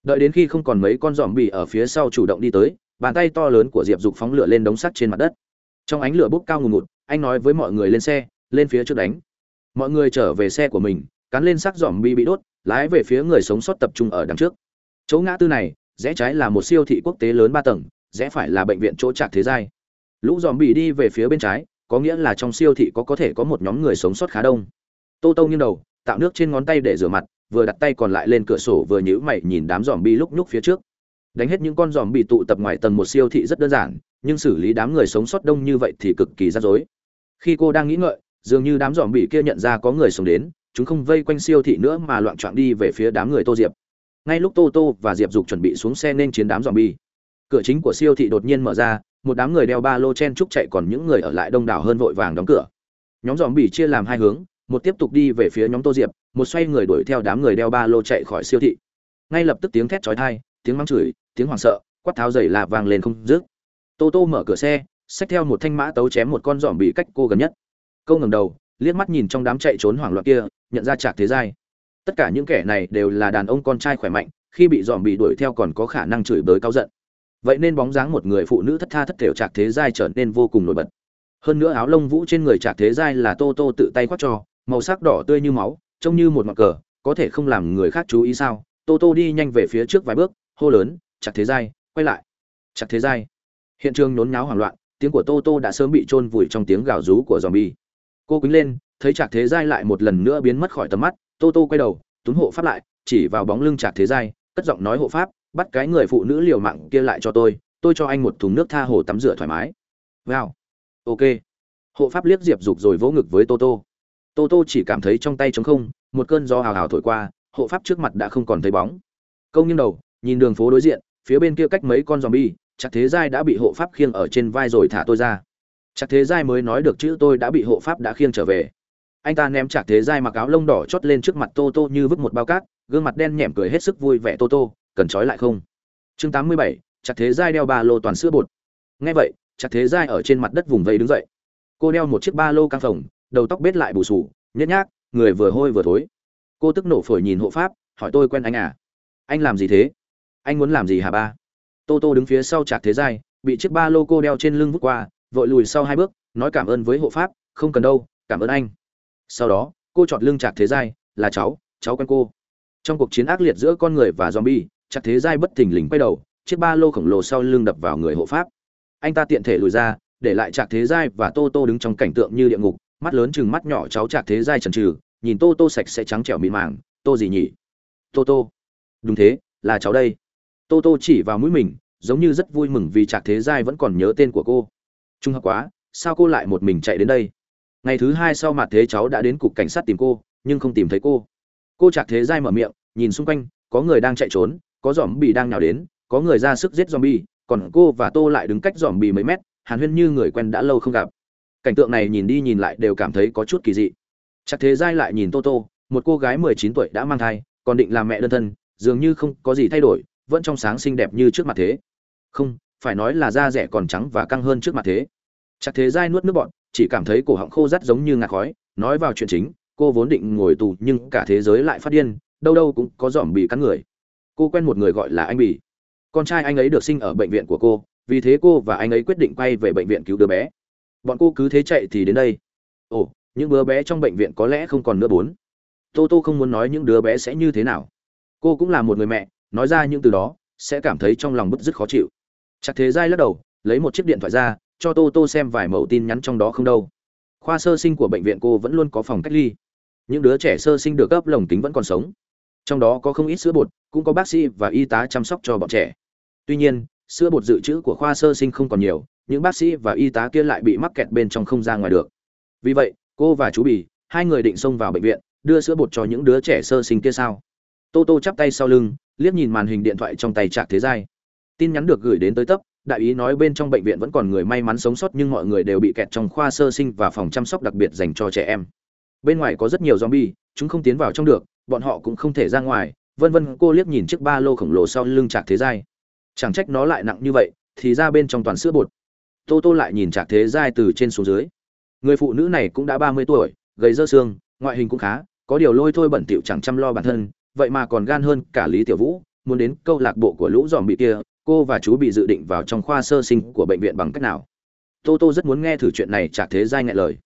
Đợi đến khi không còn mấy con dòm bị ở phía sau chủ động đi tới, bàn tay to lớn của diệp dục phóng lửa lên đống sắt trên mặt đất. Trong ánh lửa bốc cao ngùn ngụt, anh nói với mọi người lên xe, lên phía trước đánh. Mọi người trở về xe của mình cắn lên xác dòm bị bị đốt, lái về phía người sống sót tập trung ở đằng trước. Chỗ ngã tư này, rẽ trái là một siêu thị quốc tế lớn ba tầng, rẽ phải là bệnh viện chỗ trạc thế giai. Lũ dòm bị đi về phía bên trái, có nghĩa là trong siêu thị có có thể có một nhóm người sống sót khá đông. Tô tô nghiêng đầu tạo nước trên ngón tay để rửa mặt, vừa đặt tay còn lại lên cửa sổ vừa nhíu mày nhìn đám dòm bi lúc nhúc phía trước. Đánh hết những con dòm bị tụ tập ngoài tầng một siêu thị rất đơn giản, nhưng xử lý đám người sống sót đông như vậy thì cực kỳ rắc rối. Khi cô đang nghĩ ngợi, dường như đám dòm bị kia nhận ra có người sống đến, chúng không vây quanh siêu thị nữa mà loạn trọn đi về phía đám người tô diệp. Ngay lúc tô tô và diệp dục chuẩn bị xuống xe nên chiến đám dòm bi, cửa chính của siêu thị đột nhiên mở ra, một đám người đeo ba lô chen trúc chạy còn những người ở lại đông đảo hơn vội vàng đóng cửa. Nhóm dòm bị chia làm hai hướng một tiếp tục đi về phía nhóm tô diệp, một xoay người đuổi theo đám người đeo ba lô chạy khỏi siêu thị. Ngay lập tức tiếng thét chói tai, tiếng mắng chửi, tiếng hoảng sợ, quát tháo giày là vang lên không dứt. Tô tô mở cửa xe, xách theo một thanh mã tấu chém một con dòm bị cách cô gần nhất. Câu ngẩng đầu, liếc mắt nhìn trong đám chạy trốn hoảng loạn kia, nhận ra chạc thế giai. Tất cả những kẻ này đều là đàn ông con trai khỏe mạnh, khi bị dòm bị đuổi theo còn có khả năng chửi bới cao giận. Vậy nên bóng dáng một người phụ nữ thất tha thất thểu trạc thế giai trở nên vô cùng nổi bật. Hơn nữa áo lông vũ trên người trạc thế giai là tô tô tự tay khoác cho màu sắc đỏ tươi như máu, trông như một mặt cờ, có thể không làm người khác chú ý sao? Tô tô đi nhanh về phía trước vài bước, hô lớn, chặt thế giai, quay lại. Chặt thế giai. Hiện trường nhốn nháo hoảng loạn, tiếng của tô tô đã sớm bị chôn vùi trong tiếng gào rú của dòm bi cô quýnh lên, thấy chặt thế giai lại một lần nữa biến mất khỏi tầm mắt, tô tô quay đầu, túm hộ pháp lại, chỉ vào bóng lưng chặt thế giai, cất giọng nói hộ pháp, bắt cái người phụ nữ liều mạng kia lại cho tôi tôi cho anh một thùng nước tha hồ tắm rửa thoải mái. Wow. Ok. Hộ pháp liếc diệp dục rồi vỗ ngực với tô tô tô tô chỉ cảm thấy trong tay trống không, một cơn gió hào hào thổi qua, hộ pháp trước mặt đã không còn thấy bóng. Câu nghiêng đầu, nhìn đường phố đối diện, phía bên kia cách mấy con zombie, chắc thế giai đã bị hộ pháp khiêng ở trên vai rồi thả tôi ra. Chắc thế giai mới nói được chữ tôi đã bị hộ pháp đã khiêng trở về. Anh ta ném chặt thế giai mặc áo lông đỏ chót lên trước mặt tô tô như vứt một bao cát, gương mặt đen nhẻm cười hết sức vui vẻ. Tô tô, cần trói lại không? Chương tám mươi bảy chặt thế giai đeo ba lô toàn sữa bột. Nghe vậy chặt thế giai ở trên mặt đất vùng vây đứng dậy. Cô đeo một chiếc ba lô căng phòng đầu tóc bết lại bù sù nhét nhác, người vừa hôi vừa thối. Cô tức nổ phổi nhìn hộ pháp, hỏi tôi quen anh à? Anh làm gì thế? Anh muốn làm gì hả ba? Tô tô đứng phía sau chặt thế giai, bị chiếc ba lô cô đeo trên lưng vút qua, vội lùi sau hai bước, nói cảm ơn với hộ pháp, không cần đâu, cảm ơn anh. Sau đó, cô chọn lưng chặt thế giai, là cháu cháu quen cô. Trong cuộc chiến ác liệt giữa con người và zombie chặt thế giai bất thình lình quay đầu, chiếc ba lô khổng lồ sau lưng đập vào người hộ pháp. Anh ta tiện thể lùi ra, để lại chặt thế giai và tô tô đứng trong cảnh tượng như địa ngục mắt lớn chừng mắt nhỏ cháu chặt thế giai trần trừ nhìn tô tô sạch sẽ trắng trẻo mịn màng tô gì nhỉ? Tô tô. Đúng thế là cháu đây. Tô tô chỉ vào mũi mình giống như rất vui mừng vì chặt thế giai vẫn còn nhớ tên của cô. Trung hợp quá sao cô lại một mình chạy đến đây? Ngày thứ hai sau mặt thế cháu đã đến cục cảnh sát tìm cô nhưng không tìm thấy cô. Cô chặt thế giai mở miệng nhìn xung quanh có người đang chạy trốn có dòm bì đang nhào đến có người ra sức giết zombie, còn cô và Tô lại đứng cách dòm bì mấy mét, Hàn Huyên như người quen đã lâu không gặp. Cảnh tượng này nhìn đi nhìn lại đều cảm thấy có chút kỳ dị. Chắc thế giai lại nhìn Tô Tô, một cô gái 19 tuổi đã mang thai, còn định làm mẹ đơn thân, dường như không có gì thay đổi, vẫn trong sáng xinh đẹp như trước mặt thế. Không, phải nói là da rẻ còn trắng và căng hơn trước mặt thế. Chắc thế giai nuốt nước bọt, chỉ cảm thấy cổ họng khô rắt giống như ngạt khói, nói vào chuyện chính, cô vốn định ngồi tù nhưng cả thế giới lại phát điên, đâu đâu cũng có dòm bị cắn người. Cô quen một người gọi là anh Bỉ con trai anh ấy được sinh ở bệnh viện của cô vì thế cô và anh ấy quyết định quay về bệnh viện cứu đứa bé bọn cô cứ thế chạy thì đến đây. Ồ những đứa bé trong bệnh viện có lẽ không còn nữa bốn. Tô tô không muốn nói những đứa bé sẽ như thế nào. Cô cũng là một người mẹ nói ra những từ đó sẽ cảm thấy trong lòng bứt rứt khó chịu. Chắc thế giai lắc đầu lấy một chiếc điện thoại ra cho tô tô xem vài mẫu tin nhắn trong đó không đâu. Khoa sơ sinh của bệnh viện cô vẫn luôn có phòng cách ly. Những đứa trẻ sơ sinh được cấp lồng kính vẫn còn sống. Trong đó có không ít sữa bột cũng có bác sĩ và y tá chăm sóc cho bọn trẻ. Tuy nhiên, sữa bột dự trữ của khoa sơ sinh không còn nhiều, những bác sĩ và y tá kia lại bị mắc kẹt bên trong không ra ngoài được. Vì vậy, cô và chú Bì, hai người định xông vào bệnh viện, đưa sữa bột cho những đứa trẻ sơ sinh kia sao? Tô Tô chắp tay sau lưng, liếc nhìn màn hình điện thoại trong tay Trạc Thế Giai. Tin nhắn được gửi đến tới tấp, đại ý nói bên trong bệnh viện vẫn còn người may mắn sống sót nhưng mọi người đều bị kẹt trong khoa sơ sinh và phòng chăm sóc đặc biệt dành cho trẻ em. Bên ngoài có rất nhiều zombie, chúng không tiến vào trong được, bọn họ cũng không thể ra ngoài. Vân Vân cô liếc nhìn chiếc ba lô khổng lồ sau lưng Trạc Thế Giai chẳng trách nó lại nặng như vậy thì ra bên trong toàn sữa bột tô tô lại nhìn trạc thế giai từ trên xuống dưới. Người phụ nữ này cũng đã ba mươi tuổi, gầy dơ xương, ngoại hình cũng khá, có điều lôi thôi bẩn thỉu chẳng chăm lo bản thân, vậy mà còn gan hơn cả lý tiểu vũ, muốn đến câu lạc bộ của lũ dòm bị kia, cô và chú bị dự định vào trong khoa sơ sinh của bệnh viện bằng cách nào? Tô tô rất muốn nghe thử chuyện này chả thế giai ngại lời.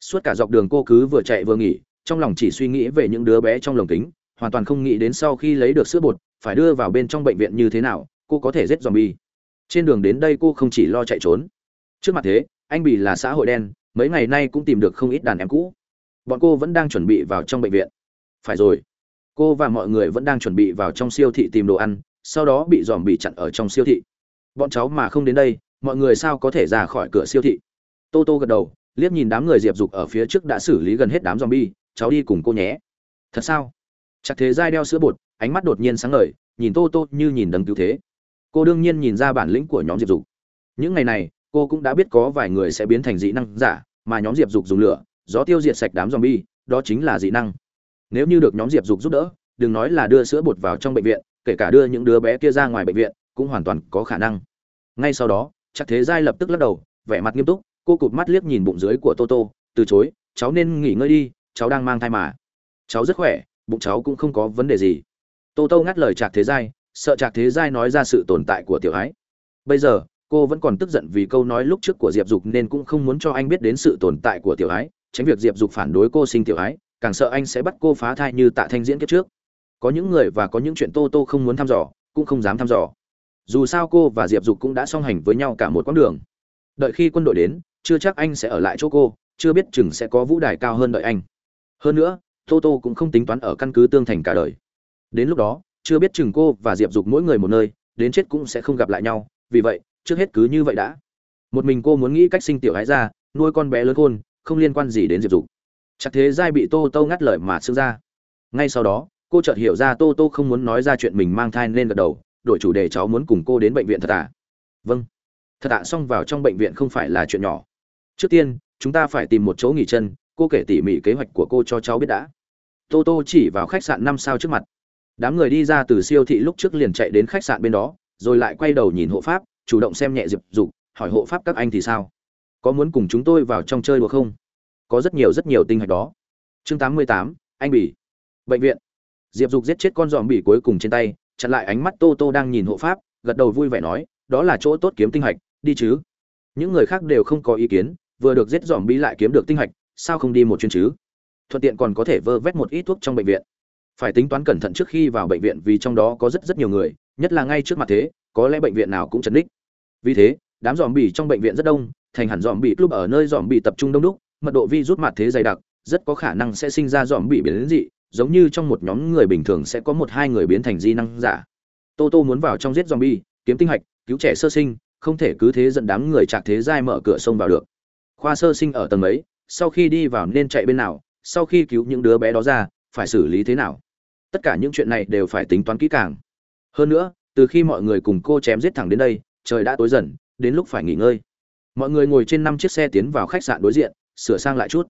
Suốt cả dọc đường cô cứ vừa chạy vừa nghỉ, trong lòng chỉ suy nghĩ về những đứa bé trong lồng kính, hoàn toàn không nghĩ đến sau khi lấy được sữa bột, phải đưa vào bên trong bệnh viện như thế nào, cô có thể giết bi Trên đường đến đây cô không chỉ lo chạy trốn. Trước mặt thế, anh Bỉ là xã hội đen, mấy ngày nay cũng tìm được không ít đàn em cũ. Bọn cô vẫn đang chuẩn bị vào trong bệnh viện. Phải rồi. Cô và mọi người vẫn đang chuẩn bị vào trong siêu thị tìm đồ ăn, sau đó bị dòm bị chặn ở trong siêu thị. Bọn cháu mà không đến đây, mọi người sao có thể ra khỏi cửa siêu thị? Tô Tô gật đầu, liếc nhìn đám người diệp dục ở phía trước đã xử lý gần hết đám zombie, cháu đi cùng cô nhé. Thật sao? Chắc thế giai đeo sữa bột, ánh mắt đột nhiên sáng ngời, nhìn Tô Tô như nhìn đấng cứu thế cô đương nhiên nhìn ra bản lĩnh của nhóm diệp dục những ngày này cô cũng đã biết có vài người sẽ biến thành dị năng giả mà nhóm diệp dục dùng lửa gió tiêu diệt sạch đám zombie đó chính là dị năng. Nếu như được nhóm diệp dục giúp đỡ đừng nói là đưa sữa bột vào trong bệnh viện kể cả đưa những đứa bé kia ra ngoài bệnh viện cũng hoàn toàn có khả năng. Ngay sau đó chắc thế giai lập tức lắc đầu vẻ mặt nghiêm túc cô cụp mắt liếc nhìn bụng dưới của toto từ chối cháu nên nghỉ ngơi đi cháu đang mang thai mà. Cháu rất khỏe bụng cháu cũng không có vấn đề gì. Tô tô ngắt lời chạc thế giai sợ Trạc Thế Giai nói ra sự tồn tại của tiểu ái. Bây giờ, cô vẫn còn tức giận vì câu nói lúc trước của diệp dục nên cũng không muốn cho anh biết đến sự tồn tại của tiểu ái, tránh việc diệp dục phản đối cô sinh tiểu ái, càng sợ anh sẽ bắt cô phá thai như tạ thanh diễn kiếp trước. Có những người và có những chuyện tô tô không muốn thăm dò, cũng không dám thăm dò. Dù sao cô và diệp dục cũng đã song hành với nhau cả một quãng đường. Đợi khi quân đội đến, chưa chắc anh sẽ ở lại chỗ cô, chưa biết chừng sẽ có vũ đài cao hơn đợi anh. Hơn nữa, tô tô cũng không tính toán ở căn cứ tương thành cả đời. Đến lúc đó, chưa biết chừng cô và diệp dục mỗi người một nơi, đến chết cũng sẽ không gặp lại nhau, vì vậy trước hết cứ như vậy đã. Một mình cô muốn nghĩ cách sinh tiểu hái ra nuôi con bé lớn khôn không liên quan gì đến diệp dục. Chắc thế giai bị tô tô ngắt lời mà xưng ra. Ngay sau đó cô chợt hiểu ra tô tô không muốn nói ra chuyện mình mang thai nên gật đầu đổi chủ đề cháu muốn cùng cô đến bệnh viện thật à vâng. Thật ạ à, xong vào trong bệnh viện không phải là chuyện nhỏ. Trước tiên chúng ta phải tìm một chỗ nghỉ chân cô kể tỉ mỉ kế hoạch của cô cho cháu biết đã. Tô tô chỉ vào khách sạn năm sao trước mặt. Đám người đi ra từ siêu thị lúc trước liền chạy đến khách sạn bên đó rồi lại quay đầu nhìn hộ pháp chủ động xem nhẹ diệp dục, hỏi hộ pháp các anh thì sao? Có muốn cùng chúng tôi vào trong chơi đùa không? Có rất nhiều rất nhiều tinh hạch đó. Chương tám mươi tám, anh bỉ. Bệnh viện. Diệp dục giết chết con dòm bỉ cuối cùng trên tay, chặn lại ánh mắt tô tô đang nhìn hộ pháp, gật đầu vui vẻ nói, đó là chỗ tốt kiếm tinh hạch, đi chứ. Những người khác đều không có ý kiến, vừa được giết dòm bỉ lại kiếm được tinh hạch, sao không đi một chuyến chứ? Thuận tiện còn có thể vơ vét một ít thuốc trong bệnh viện. Phải tính toán cẩn thận trước khi vào bệnh viện vì trong đó có rất rất nhiều người, nhất là ngay trước mặt thế, có lẽ bệnh viện nào cũng chấn đích vì thế, đám dòm bỉ trong bệnh viện rất đông, thành hẳn dòm bỉ club ở nơi dòm bỉ tập trung đông đúc, mật độ vi rút mặt thế dày đặc, rất có khả năng sẽ sinh ra dòm bỉ biến dị, giống như trong một nhóm người bình thường sẽ có một hai người biến thành di năng giả. Tô tô muốn vào trong giết zombie, kiếm tinh hạch, cứu trẻ sơ sinh, không thể cứ thế dẫn đám người chạc thế giai mở cửa sông vào được. Khoa sơ sinh ở tầng ấy sau khi đi vào nên chạy bên nào, sau khi cứu những đứa bé đó ra, phải xử lý thế nào? Tất cả những chuyện này đều phải tính toán kỹ càng. Hơn nữa, từ khi mọi người cùng cô chém giết thẳng đến đây trời đã tối dần, đến lúc phải nghỉ ngơi. Mọi người ngồi trên năm chiếc xe tiến vào khách sạn đối diện, sửa sang lại chút.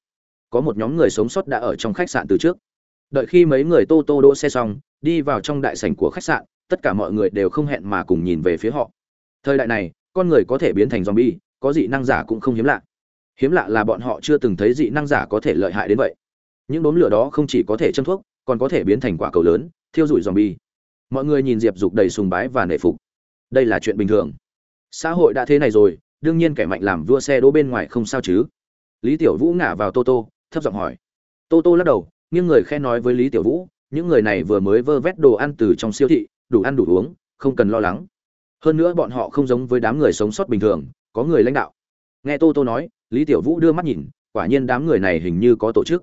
Có một nhóm người sống sót đã ở trong khách sạn từ trước. Đợi khi mấy người tô tô đỗ xe xong, đi vào trong đại sảnh của khách sạn, tất cả mọi người đều không hẹn mà cùng nhìn về phía họ. Thời đại này, con người có thể biến thành zombie, có dị năng giả cũng không hiếm lạ. Hiếm lạ là bọn họ chưa từng thấy dị năng giả có thể lợi hại đến vậy. Những đốm lửa đó không chỉ có thể châm thuốc, còn có thể biến thành quả cầu lớn, thiêu rụi zombie. Mọi người nhìn diệp dục đầy sùng bái và nể phục. Đây là chuyện bình thường xã hội đã thế này rồi, đương nhiên kẻ mạnh làm vua xe đỗ bên ngoài không sao chứ. Lý tiểu vũ ngả vào tô tô, thấp giọng hỏi. Tô tô lắc đầu, nghiêng người khen nói với lý tiểu vũ, những người này vừa mới vơ vét đồ ăn từ trong siêu thị, đủ ăn đủ uống, không cần lo lắng. Hơn nữa bọn họ không giống với đám người sống sót bình thường, có người lãnh đạo. Nghe tô tô nói, lý tiểu vũ đưa mắt nhìn, quả nhiên đám người này hình như có tổ chức.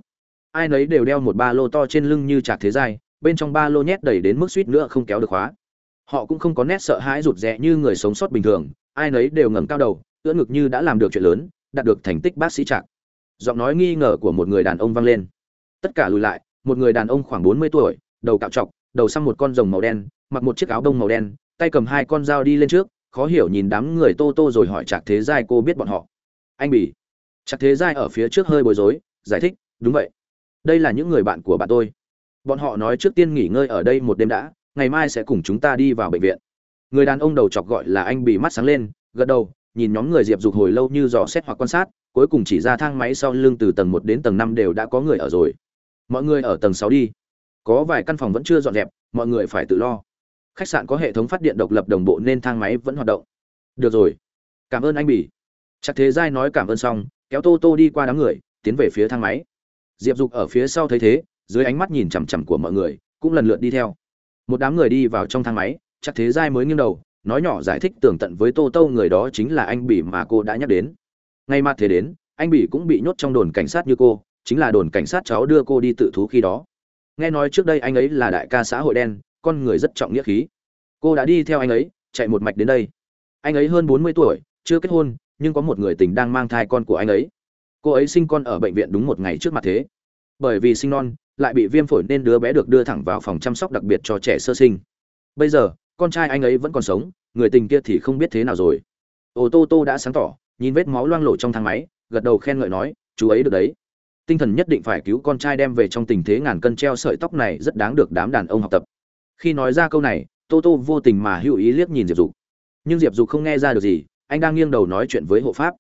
Ai nấy đều đeo một ba lô to trên lưng như trạc thế giai, bên trong ba lô nhét đầy đến mức suýt nữa không kéo được khóa họ cũng không có nét sợ hãi rụt rè như người sống sót bình thường, ai nấy đều ngẩng cao đầu, ưỡn ngực như đã làm được chuyện lớn, đạt được thành tích bác sĩ trạc. Giọng nói nghi ngờ của một người đàn ông vang lên. Tất cả lùi lại, một người đàn ông khoảng bốn mươi tuổi, đầu cạo trọc, đầu xăm một con rồng màu đen, mặc một chiếc áo đông màu đen, tay cầm hai con dao đi lên trước, khó hiểu nhìn đám người tô tô rồi hỏi trạc thế giai cô biết bọn họ. Anh bỉ trạc thế giai ở phía trước hơi bối rối, giải thích, đúng vậy. Đây là những người bạn của bạn tôi. Bọn họ nói trước tiên nghỉ ngơi ở đây một đêm đã ngày mai sẽ cùng chúng ta đi vào bệnh viện. Người đàn ông đầu chọc gọi là anh bị mắt sáng lên, gật đầu, nhìn nhóm người diệp dục hồi lâu như dò xét hoặc quan sát, cuối cùng chỉ ra thang máy sau lưng từ tầng một đến tầng năm đều đã có người ở rồi. Mọi người ở tầng sáu đi. Có vài căn phòng vẫn chưa dọn dẹp, mọi người phải tự lo. Khách sạn có hệ thống phát điện độc lập đồng bộ nên thang máy vẫn hoạt động. Được rồi. Cảm ơn anh bỉ chắc thế giai nói cảm ơn xong, kéo tô tô đi qua đám người, tiến về phía thang máy. Diệp dục ở phía sau thấy thế, dưới ánh mắt nhìn chằm chằm của mọi người, cũng lần lượt đi theo một đám người đi vào trong thang máy, chắc thế giai mới nghiêng đầu, nói nhỏ giải thích tường tận với tô tô người đó chính là anh bỉ mà cô đã nhắc đến. Ngay mặt thế đến, anh bỉ cũng bị nhốt trong đồn cảnh sát như cô, chính là đồn cảnh sát cháu đưa cô đi tự thú khi đó. Nghe nói trước đây anh ấy là đại ca xã hội đen, con người rất trọng nghĩa khí. Cô đã đi theo anh ấy, chạy một mạch đến đây. Anh ấy hơn bốn mươi tuổi, chưa kết hôn, nhưng có một người tình đang mang thai con của anh ấy. Cô ấy sinh con ở bệnh viện đúng một ngày trước mặt thế. Bởi vì sinh non lại bị viêm phổi nên đứa bé được đưa thẳng vào phòng chăm sóc đặc biệt cho trẻ sơ sinh. Bây giờ, con trai anh ấy vẫn còn sống, người tình kia thì không biết thế nào rồi. Ô tô tô đã sáng tỏ, nhìn vết máu loang lộ trong thang máy, gật đầu khen ngợi nói, chú ấy được đấy. Tinh thần nhất định phải cứu con trai đem về trong tình thế ngàn cân treo sợi tóc này, rất đáng được đám đàn ông học tập. Khi nói ra câu này, tô tô vô tình mà hữu ý liếc nhìn diệp dục. Nhưng diệp dục không nghe ra được gì, anh đang nghiêng đầu nói chuyện với hộ pháp.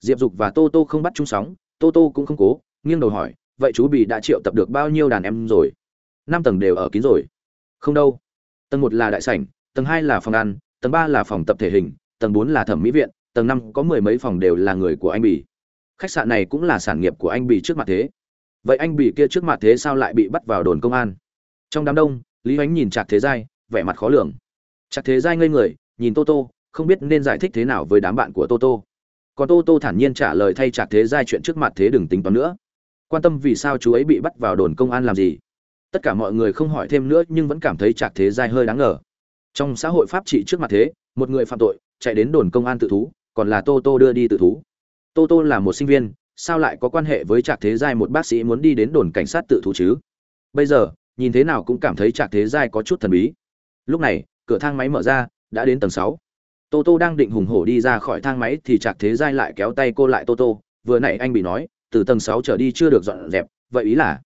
Diệp dục và tô tô không bắt chung sóng, tô tô cũng không cố, nghiêng đầu hỏi vậy chú bị đã triệu tập được bao nhiêu đàn em rồi? Năm tầng đều ở kín rồi. Không đâu. Tầng một là đại sảnh, tầng hai là phòng ăn, tầng ba là phòng tập thể hình, tầng bốn là thẩm mỹ viện, tầng năm có mười mấy phòng đều là người của anh bỉ khách sạn này cũng là sản nghiệp của anh bỉ trước mặt thế. Vậy anh bỉ kia trước mặt thế sao lại bị bắt vào đồn công an? Trong đám đông, lý ánh nhìn chặt thế giai, vẻ mặt khó lường. Chặt thế giai ngây người, nhìn tô tô, không biết nên giải thích thế nào với đám bạn của tô tô. Còn tô tô thản nhiên trả lời thay chặt thế giai chuyện trước mặt thế đừng tính toán nữa quan tâm vì sao chú ấy bị bắt vào đồn công an làm gì. Tất cả mọi người không hỏi thêm nữa nhưng vẫn cảm thấy trạc thế giai hơi đáng ngờ. Trong xã hội pháp trị trước mặt thế, một người phạm tội, chạy đến đồn công an tự thú, còn là tô tô đưa đi tự thú. Tô tô là một sinh viên, sao lại có quan hệ với trạc thế giai một bác sĩ muốn đi đến đồn cảnh sát tự thú chứ? Bây giờ, nhìn thế nào cũng cảm thấy trạc thế giai có chút thần bí. Lúc này, cửa thang máy mở ra, đã đến tầng sáu. Tô tô đang định hùng hổ đi ra khỏi thang máy thì trạc thế giai lại kéo tay cô lại tô tô, vừa nãy anh bị nói từ tầng sáu trở đi chưa được dọn dẹp, vậy ý là?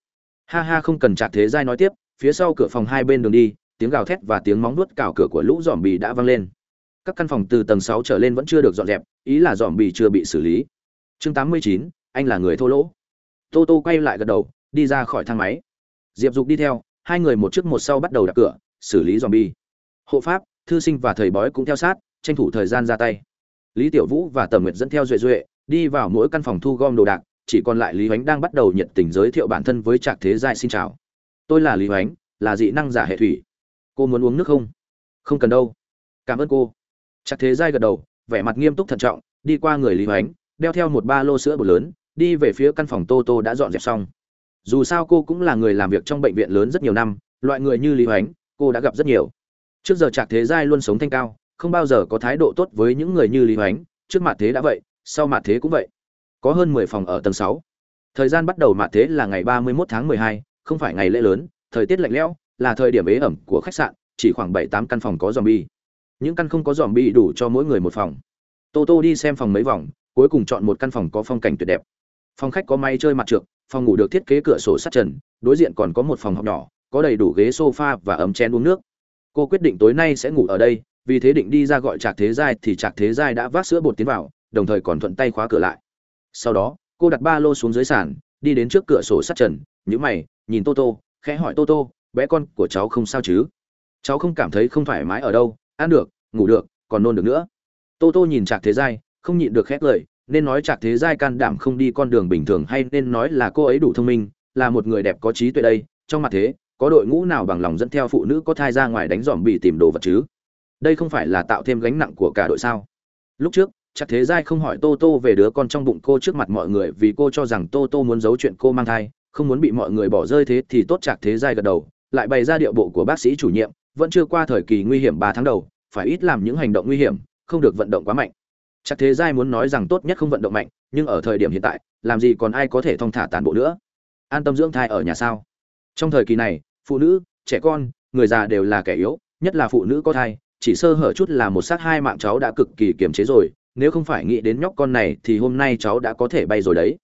Ha ha, không cần chặt thế giai nói tiếp, phía sau cửa phòng hai bên đường đi, tiếng gào thét và tiếng móng nuốt cào cửa của lũ dòm bì đã vang lên. Các căn phòng từ tầng sáu trở lên vẫn chưa được dọn dẹp, ý là dòm bì chưa bị xử lý. Chương tám mươi chín, anh là người thô lỗ. Tô tô quay lại gật đầu, đi ra khỏi thang máy. Diệp dục đi theo, hai người một trước một sau bắt đầu đặt cửa, xử lý dòm bì. hộ pháp, thư sinh và thầy bói cũng theo sát, tranh thủ thời gian ra tay. Lý tiểu vũ và tầm nguyệt dẫn theo duệ duệ, đi vào mỗi căn phòng thu gom đồ đạc chỉ còn lại lý hoánh đang bắt đầu nhiệt tình giới thiệu bản thân với trạc thế giai xin chào. Tôi là lý hoánh, là dị năng giả hệ thủy. Cô muốn uống nước không? Không cần đâu. Cảm ơn cô. Trạc thế giai gật đầu, vẻ mặt nghiêm túc thận trọng, đi qua người lý hoánh, đeo theo một ba lô sữa bột lớn, đi về phía căn phòng tô tô đã dọn dẹp xong. Dù sao cô cũng là người làm việc trong bệnh viện lớn rất nhiều năm, loại người như lý hoánh, cô đã gặp rất nhiều. Trước giờ trạc thế giai luôn sống thanh cao, không bao giờ có thái độ tốt với những người như lý hoánh, trước mặt thế đã vậy, sau mặt thế cũng vậy có hơn mười phòng ở tầng sáu. Thời gian bắt đầu mạ thế là ngày ba mươi 31 tháng mười hai, không phải ngày lễ lớn thời tiết lạnh lẽo là thời điểm ế ẩm của khách sạn chỉ khoảng bảy tám căn phòng có zombie. bi những căn không có zombie bi đủ cho mỗi người một phòng. Tô tô đi xem phòng mấy vòng cuối cùng chọn một căn phòng có phong cảnh tuyệt đẹp. Phòng khách có máy chơi mặt trượng, phòng ngủ được thiết kế cửa sổ sắt trần đối diện còn có một phòng học nhỏ có đầy đủ ghế sofa và ấm chén uống nước. Cô quyết định tối nay sẽ ngủ ở đây vì thế định đi ra gọi trạc thế giai thì trạc thế giai đã vác sữa bột tiến vào đồng thời còn thuận tay khóa cửa lại sau đó, cô đặt ba lô xuống dưới sàn, đi đến trước cửa sổ sát trần nhữ mày, nhìn tô tô, khẽ hỏi tô tô, bé con của cháu không sao chứ? Cháu không cảm thấy không thoải mái ở đâu, ăn được, ngủ được, còn nôn được nữa. Tô tô nhìn trạc thế giai, không nhịn được khét lời, nên nói trạc thế giai can đảm không đi con đường bình thường hay nên nói là cô ấy đủ thông minh, là một người đẹp có trí tuệ đây, trong mặt thế, có đội ngũ nào bằng lòng dẫn theo phụ nữ có thai ra ngoài đánh dòm bị tìm đồ vật chứ? Đây không phải là tạo thêm gánh nặng của cả đội sao? Lúc trước chắc thế giai không hỏi tô tô về đứa con trong bụng cô trước mặt mọi người vì cô cho rằng tô tô muốn giấu chuyện cô mang thai, không muốn bị mọi người bỏ rơi thế thì tốt chạc thế giai gật đầu, lại bày ra điệu bộ của bác sĩ chủ nhiệm, vẫn chưa qua thời kỳ nguy hiểm ba tháng đầu, phải ít làm những hành động nguy hiểm, không được vận động quá mạnh. Chắc thế giai muốn nói rằng tốt nhất không vận động mạnh, nhưng ở thời điểm hiện tại, làm gì còn ai có thể thong thả tàn bộ nữa. An tâm dưỡng thai ở nhà sao? Trong thời kỳ này, phụ nữ, trẻ con, người già đều là kẻ yếu, nhất là phụ nữ có thai, chỉ sơ hở chút là một sát hai mạng cháu đã cực kỳ kiềm chế rồi nếu không phải nghĩ đến nhóc con này thì hôm nay cháu đã có thể bay rồi đấy.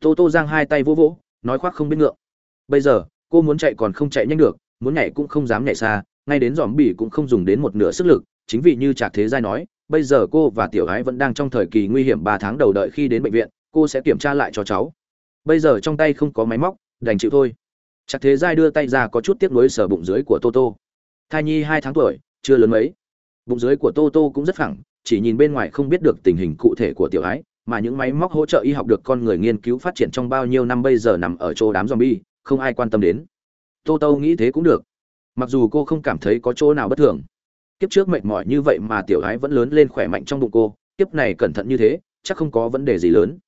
Tô tô giang hai tay vỗ vỗ, nói khoác không biết ngượng. Bây giờ, cô muốn chạy còn không chạy nhanh được, muốn nhảy cũng không dám nhảy xa, ngay đến dòm bỉ cũng không dùng đến một nửa sức lực, chính vì như trạc thế giai nói, bây giờ cô và tiểu gái vẫn đang trong thời kỳ nguy hiểm ba tháng đầu đợi khi đến bệnh viện, cô sẽ kiểm tra lại cho cháu. Bây giờ trong tay không có máy móc, đành chịu thôi. Trạc thế giai đưa tay ra có chút tiếc nuối sờ bụng dưới của toto thai nhi hai tháng tuổi, chưa lớn mấy. Bụng dưới của toto cũng rất phẳng chỉ nhìn bên ngoài không biết được tình hình cụ thể của tiểu ái, mà những máy móc hỗ trợ y học được con người nghiên cứu phát triển trong bao nhiêu năm bây giờ nằm ở chỗ đám zombie, không ai quan tâm đến. Tô tô nghĩ thế cũng được. Mặc dù cô không cảm thấy có chỗ nào bất thường. Kiếp trước mệt mỏi như vậy mà tiểu ái vẫn lớn lên khỏe mạnh trong bụng cô, kiếp này cẩn thận như thế, chắc không có vấn đề gì lớn.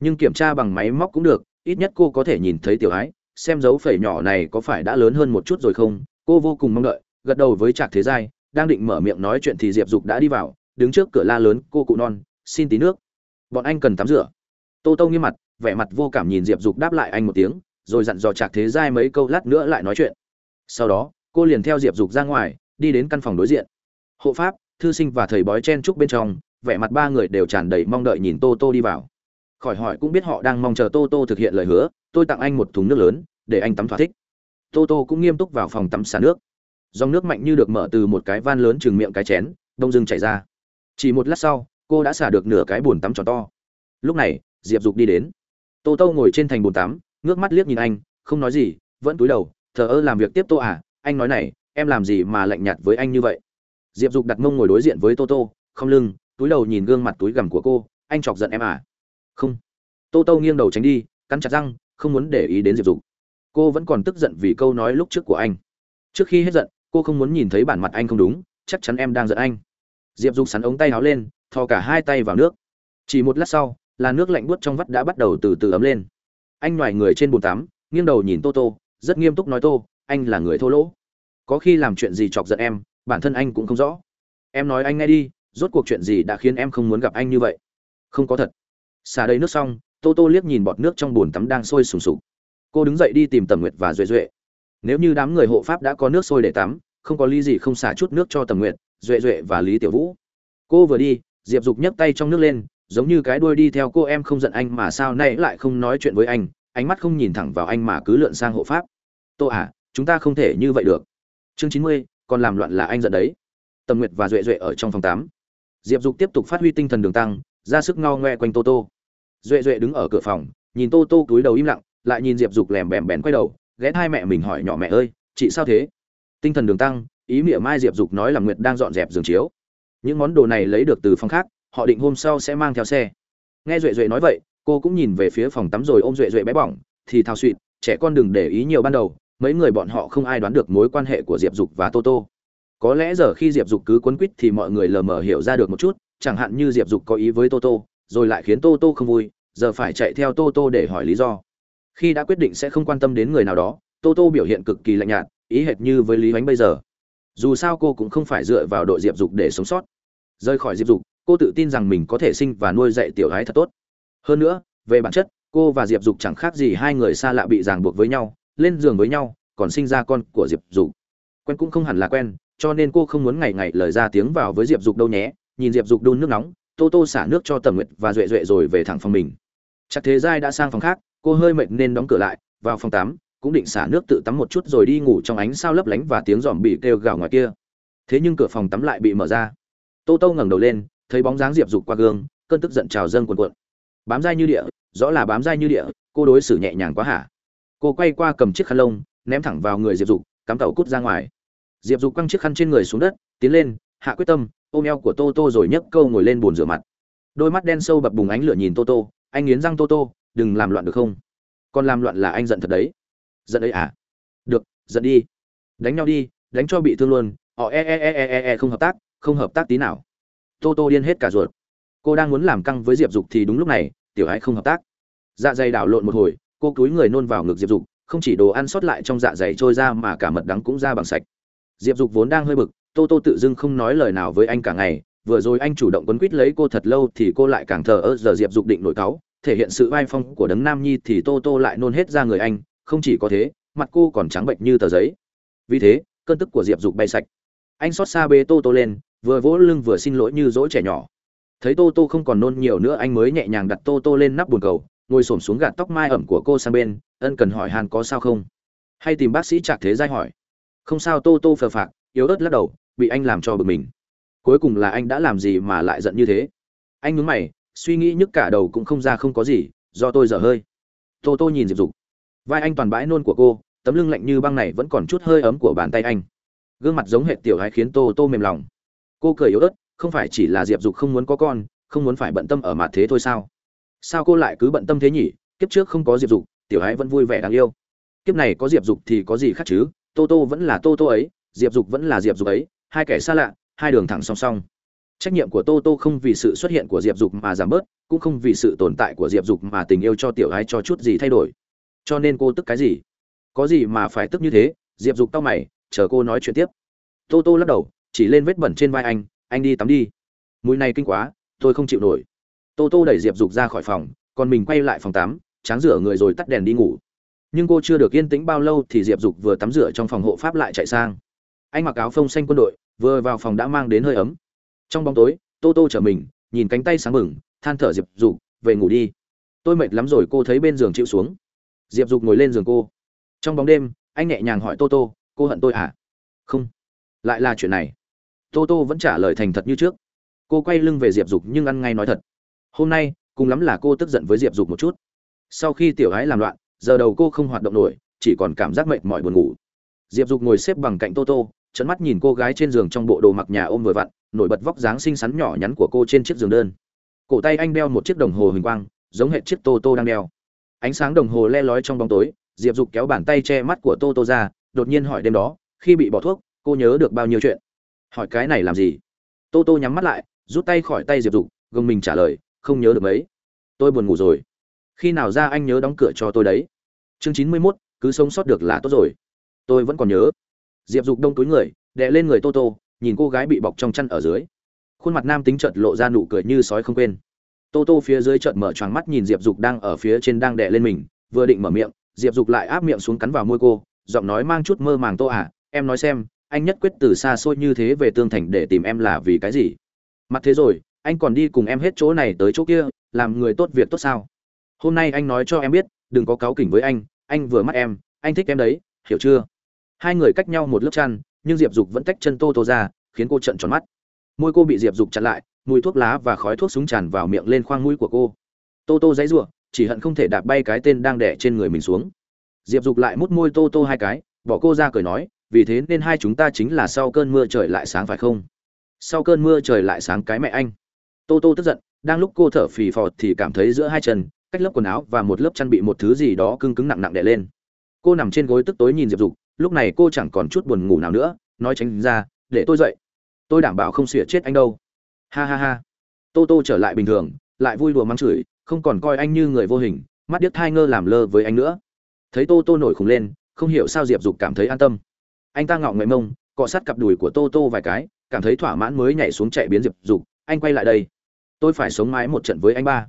Nhưng kiểm tra bằng máy móc cũng được, ít nhất cô có thể nhìn thấy tiểu ái, xem dấu phẩy nhỏ này có phải đã lớn hơn một chút rồi không. Cô vô cùng mong đợi, gật đầu với trạc thế giai, đang định mở miệng nói chuyện thì diệp dục đã đi vào đứng trước cửa la lớn, cô cụ non, xin tí nước. Bọn anh cần tắm rửa. Tô tô nghiêm mặt, vẻ mặt vô cảm nhìn diệp dục đáp lại anh một tiếng, rồi dặn dò chạc thế giai mấy câu lát nữa lại nói chuyện. Sau đó, cô liền theo diệp dục ra ngoài, đi đến căn phòng đối diện. Hộ pháp, thư sinh và thầy bói chen trúc bên trong, vẻ mặt ba người đều tràn đầy mong đợi nhìn tô tô đi vào. Khỏi hỏi cũng biết họ đang mong chờ tô tô thực hiện lời hứa, tôi tặng anh một thùng nước lớn, để anh tắm thỏa thích. Tô tô cũng nghiêm túc vào phòng tắm xả nước. Dòng nước mạnh như được mở từ một cái van lớn chừng miệng cái chén, đông dưng chảy ra chỉ một lát sau, cô đã xả được nửa cái bồn tắm tròn to. Lúc này, diệp dục đi đến. Tô tô ngồi trên thành bồn tắm, ngước mắt liếc nhìn anh, không nói gì, vẫn túi đầu, thờ ơ làm việc tiếp tô à anh nói này, em làm gì mà lạnh nhạt với anh như vậy? Diệp dục đặt mông ngồi đối diện với tô tô, không lưng, túi đầu nhìn gương mặt túi gằm của cô, anh chọc giận em à? Không. Tô tô nghiêng đầu tránh đi, cắn chặt răng, không muốn để ý đến diệp dục. Cô vẫn còn tức giận vì câu nói lúc trước của anh. Trước khi hết giận, cô không muốn nhìn thấy bản mặt anh không đúng, chắc chắn em đang giận anh diệp dục sắn ống tay háo lên, thò cả hai tay vào nước. Chỉ một lát sau, là nước lạnh buốt trong vắt đã bắt đầu từ từ ấm lên. Anh ngoài người trên bồn tắm, nghiêng đầu nhìn tô tô, rất nghiêm túc nói tô, anh là người thô lỗ. Có khi làm chuyện gì chọc giận em, bản thân anh cũng không rõ. Em nói anh nghe đi, rốt cuộc chuyện gì đã khiến em không muốn gặp anh như vậy? Không có thật. Xả đầy nước xong, tô tô liếc nhìn bọt nước trong bồn tắm đang sôi sùng sục. Cô đứng dậy đi tìm tầm nguyệt và duệ duệ. Nếu như đám người hộ pháp đã có nước sôi để tắm, không có ly gì không xả chút nước cho tầm nguyệt duệ duệ và lý tiểu vũ. Cô vừa đi, diệp dục nhấc tay trong nước lên, giống như cái đuôi đi theo cô em không giận anh mà sao nay lại không nói chuyện với anh, ánh mắt không nhìn thẳng vào anh mà cứ lượn sang hộ pháp. Tô à chúng ta không thể như vậy được. Chương chín mươi, còn làm loạn là anh giận đấy. Tầm nguyệt và duệ duệ ở trong phòng tám. Diệp dục tiếp tục phát huy tinh thần đường tăng, ra sức ngao ngoe quanh tô tô. Duệ duệ đứng ở cửa phòng, nhìn tô tô cúi đầu im lặng, lại nhìn diệp dục lèm bèm bèn quay đầu ghé hai mẹ mình hỏi nhỏ mẹ ơi, chị sao thế? Tinh thần đường tăng ý nghĩa mai diệp dục nói là nguyệt đang dọn dẹp giường chiếu. Những món đồ này lấy được từ phòng khác, họ định hôm sau sẽ mang theo xe. Nghe duệ duệ nói vậy, cô cũng nhìn về phía phòng tắm rồi ôm duệ duệ bé bỏng, thì thao suỵt trẻ con đừng để ý nhiều ban đầu, mấy người bọn họ không ai đoán được mối quan hệ của diệp dục và tô tô. Có lẽ giờ khi diệp dục cứ quấn quýt thì mọi người lờ mờ hiểu ra được một chút, chẳng hạn như diệp dục có ý với tô tô, rồi lại khiến tô tô không vui, giờ phải chạy theo tô tô để hỏi lý do. Khi đã quyết định sẽ không quan tâm đến người nào đó, tô tô biểu hiện cực kỳ lạnh nhạt, ý hệt như với lý ánh bây giờ dù sao cô cũng không phải dựa vào đội diệp dục để sống sót. Rời khỏi diệp dục, cô tự tin rằng mình có thể sinh và nuôi dạy tiểu gái thật tốt. Hơn nữa, về bản chất, cô và diệp dục chẳng khác gì hai người xa lạ bị ràng buộc với nhau, lên giường với nhau, còn sinh ra con của diệp dục. Quen cũng không hẳn là quen, cho nên cô không muốn ngày ngày lời ra tiếng vào với diệp dục đâu nhé. Nhìn diệp dục đun nước nóng, tô tô xả nước cho tầm nguyệt và duệ duệ rồi về thẳng phòng mình. Chắc thế giai đã sang phòng khác, cô hơi mệt nên đóng cửa lại, vào phòng tắm cũng định xả nước tự tắm một chút rồi đi ngủ trong ánh sao lấp lánh và tiếng giòm bị kêu gào ngoài kia. Thế nhưng cửa phòng tắm lại bị mở ra. Tô tô ngẩng đầu lên, thấy bóng dáng diệp dục qua gương, cơn tức giận trào dâng cuồn cuộn. Bám dai như địa, rõ là bám dai như địa, cô đối xử nhẹ nhàng quá hả? Cô quay qua cầm chiếc khăn lông, ném thẳng vào người diệp dục, cắm tàu cút ra ngoài. Diệp dục quăng chiếc khăn trên người xuống đất, tiến lên, hạ quyết tâm, ôm eo của tô tô rồi nhấc câu ngồi lên bồn rửa mặt. Đôi mắt đen sâu bập bùng ánh lửa nhìn tô tô, anh nghiến răng tô tô, đừng làm loạn được không? Còn làm loạn là anh giận thật đấy giận ấy à? Được giận đi. Đánh nhau đi đánh cho bị thương luôn. Họ e e e e e, e không hợp tác không hợp tác tí nào. Tô tô điên hết cả ruột. Cô đang muốn làm căng với diệp dục thì đúng lúc này tiểu ái không hợp tác. Dạ dày đảo lộn một hồi cô cúi người nôn vào ngực diệp dục không chỉ đồ ăn sót lại trong dạ dày trôi ra mà cả mật đắng cũng ra bằng sạch. Diệp dục vốn đang hơi bực tô tô tự dưng không nói lời nào với anh cả ngày. Vừa rồi anh chủ động quấn quýt lấy cô thật lâu thì cô lại càng thờ ơ giờ diệp dục định nổi cáu thể hiện sự vai phong của đấng nam nhi thì tô tô lại nôn hết ra người anh không chỉ có thế, mặt cô còn trắng bệnh như tờ giấy. Vì thế, cơn tức của diệp dục bay sạch. Anh xót xa bê tô tô lên, vừa vỗ lưng vừa xin lỗi như dỗ trẻ nhỏ. Thấy tô tô không còn nôn nhiều nữa, anh mới nhẹ nhàng đặt tô tô lên nắp bồn cầu, ngồi xổm xuống gạt tóc mai ẩm của cô sang bên, ân cần hỏi hàn có sao không? Hay tìm bác sĩ trạc thế giai hỏi. Không sao, tô tô phờ phạc, yếu ớt lắc đầu, bị anh làm cho bực mình. Cuối cùng là anh đã làm gì mà lại giận như thế? Anh nhướng mày, suy nghĩ nhức cả đầu cũng không ra không có gì, do tôi dở hơi. Tô tô nhìn diệp dục vai anh toàn bãi nôn của cô, tấm lưng lạnh như băng này vẫn còn chút hơi ấm của bàn tay anh. Gương mặt giống hệ tiểu hay khiến tô tô mềm lòng. Cô cười yếu ớt, không phải chỉ là diệp dục không muốn có con, không muốn phải bận tâm ở mặt thế thôi sao? Sao cô lại cứ bận tâm thế nhỉ? Kiếp trước không có diệp dục, tiểu ái vẫn vui vẻ đáng yêu. Kiếp này có diệp dục thì có gì khác chứ? Tô tô vẫn là tô tô ấy, diệp dục vẫn là diệp dục ấy, hai kẻ xa lạ, hai đường thẳng song song. Trách nhiệm của tô tô không vì sự xuất hiện của diệp dục mà giảm bớt, cũng không vì sự tồn tại của diệp dục mà tình yêu cho tiểu ái cho chút gì thay đổi cho nên cô tức cái gì? Có gì mà phải tức như thế? Diệp dục tao mày, chờ cô nói chuyện tiếp. Tô tô lắc đầu, chỉ lên vết bẩn trên vai anh anh đi tắm đi. Mùi này kinh quá, tôi không chịu nổi. Tô tô đẩy diệp dục ra khỏi phòng, còn mình quay lại phòng tắm, tráng rửa người rồi tắt đèn đi ngủ. Nhưng cô chưa được yên tĩnh bao lâu thì diệp dục vừa tắm rửa trong phòng hộ pháp lại chạy sang. Anh mặc áo phông xanh quân đội, vừa vào phòng đã mang đến hơi ấm. Trong bóng tối, tô tô chở mình, nhìn cánh tay sáng bừng, than thở diệp dục, về ngủ đi. Tôi mệt lắm rồi, cô thấy bên giường chịu xuống diệp dục ngồi lên giường cô. Trong bóng đêm, anh nhẹ nhàng hỏi tô tô, cô hận tôi à? Không. Lại là chuyện này. Tô tô vẫn trả lời thành thật như trước. Cô quay lưng về diệp dục nhưng ăn ngay nói thật. Hôm nay, cùng lắm là cô tức giận với diệp dục một chút. Sau khi tiểu gái làm loạn, giờ đầu cô không hoạt động nổi, chỉ còn cảm giác mệt mỏi buồn ngủ. Diệp dục ngồi xếp bằng cạnh tô tô trận mắt nhìn cô gái trên giường trong bộ đồ mặc nhà ôm vừa vặn, nổi bật vóc dáng xinh xắn nhỏ nhắn của cô trên chiếc giường đơn. Cổ tay anh đeo một chiếc đồng hồ hình quang, giống hệ chiếc tô tô đang đeo ánh sáng đồng hồ le lói trong bóng tối, diệp dục kéo bàn tay che mắt của tô tô ra, đột nhiên hỏi đêm đó, khi bị bỏ thuốc, cô nhớ được bao nhiêu chuyện? Hỏi cái này làm gì? Tô tô nhắm mắt lại, rút tay khỏi tay diệp dục, gồng mình trả lời, không nhớ được mấy. Tôi buồn ngủ rồi. Khi nào ra anh nhớ đóng cửa cho tôi đấy? Chương chín mươi mốt, cứ sống sót được là tốt rồi. Tôi vẫn còn nhớ. Diệp dục đông túi người, đè lên người tô tô, nhìn cô gái bị bọc trong chăn ở dưới. Khuôn mặt nam tính trợt lộ ra nụ cười như sói không quên tô tô phía dưới chợt mở choáng mắt nhìn diệp dục đang ở phía trên đang đè lên mình, vừa định mở miệng, diệp dục lại áp miệng xuống cắn vào môi cô, giọng nói mang chút mơ màng tô à em nói xem, anh nhất quyết từ xa xôi như thế về tương thành để tìm em là vì cái gì? Mặt thế rồi, anh còn đi cùng em hết chỗ này tới chỗ kia, làm người tốt việc tốt sao? Hôm nay anh nói cho em biết, đừng có cáu kỉnh với anh anh vừa mắt em, anh thích em đấy, hiểu chưa? Hai người cách nhau một lớp chăn, nhưng diệp dục vẫn tách chân tô tô ra, khiến cô trận tròn mắt. Môi cô bị diệp dục chặn lại mùi thuốc lá và khói thuốc súng tràn vào miệng lên khoang mũi của cô. Tô tô dãy giụa, chỉ hận không thể đạp bay cái tên đang đẻ trên người mình xuống. Diệp dục lại mút môi tô tô hai cái, bỏ cô ra cười nói, vì thế nên hai chúng ta chính là sau cơn mưa trời lại sáng phải không? Sau cơn mưa trời lại sáng cái mẹ anh. Tô tô tức giận, đang lúc cô thở phì phò thì cảm thấy giữa hai chân, cách lớp quần áo và một lớp chăn bị một thứ gì đó cưng cứng nặng nặng đè lên. Cô nằm trên gối tức tối nhìn diệp dục, lúc này cô chẳng còn chút buồn ngủ nào nữa, nói tránh ra, để tôi dậy. Tôi đảm bảo không xỉa chết anh đâu ha ha ha. Tô tô trở lại bình thường, lại vui đùa mắng chửi, không còn coi anh như người vô hình, mắt điếc thai ngơ làm lơ với anh nữa. Thấy tô tô nổi khùng lên, không hiểu sao diệp dục cảm thấy an tâm. Anh ta ngọng ngậy mông, cọ sát cặp đùi của tô tô vài cái, cảm thấy thỏa mãn mới nhảy xuống chạy biến diệp dục, anh quay lại đây. Tôi phải sống mái một trận với anh ba.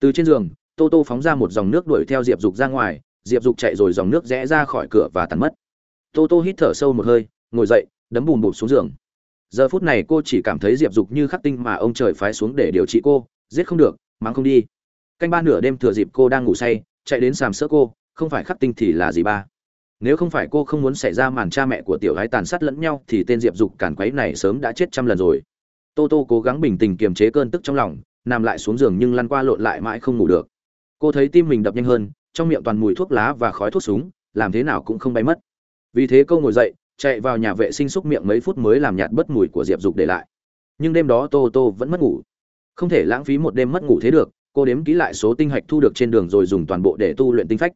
Từ trên giường, tô tô phóng ra một dòng nước đuổi theo diệp dục ra ngoài, diệp dục chạy rồi dòng nước rẽ ra khỏi cửa và tắn mất. Tô tô hít thở sâu một hơi, ngồi dậy, đấm bùm bụm xuống giường giờ phút này cô chỉ cảm thấy diệp dục như khắc tinh mà ông trời phái xuống để điều trị cô, giết không được, mắng không đi. Canh ba nửa đêm thừa dịp cô đang ngủ say, chạy đến sàm sỡ cô, không phải khắc tinh thì là gì ba? Nếu không phải cô không muốn xảy ra màn cha mẹ của tiểu gái tàn sát lẫn nhau, thì tên diệp dục càn quấy này sớm đã chết trăm lần rồi. Tô tô cố gắng bình tĩnh kiềm chế cơn tức trong lòng, nằm lại xuống giường nhưng lăn qua lộn lại mãi không ngủ được. Cô thấy tim mình đập nhanh hơn, trong miệng toàn mùi thuốc lá và khói thuốc súng, làm thế nào cũng không bay mất. Vì thế cô ngồi dậy chạy vào nhà vệ sinh xúc miệng mấy phút mới làm nhạt bớt mùi của diệp dục để lại. Nhưng đêm đó tô tô vẫn mất ngủ. Không thể lãng phí một đêm mất ngủ thế được, cô đếm kỹ lại số tinh hạch thu được trên đường rồi dùng toàn bộ để tu luyện tinh phách.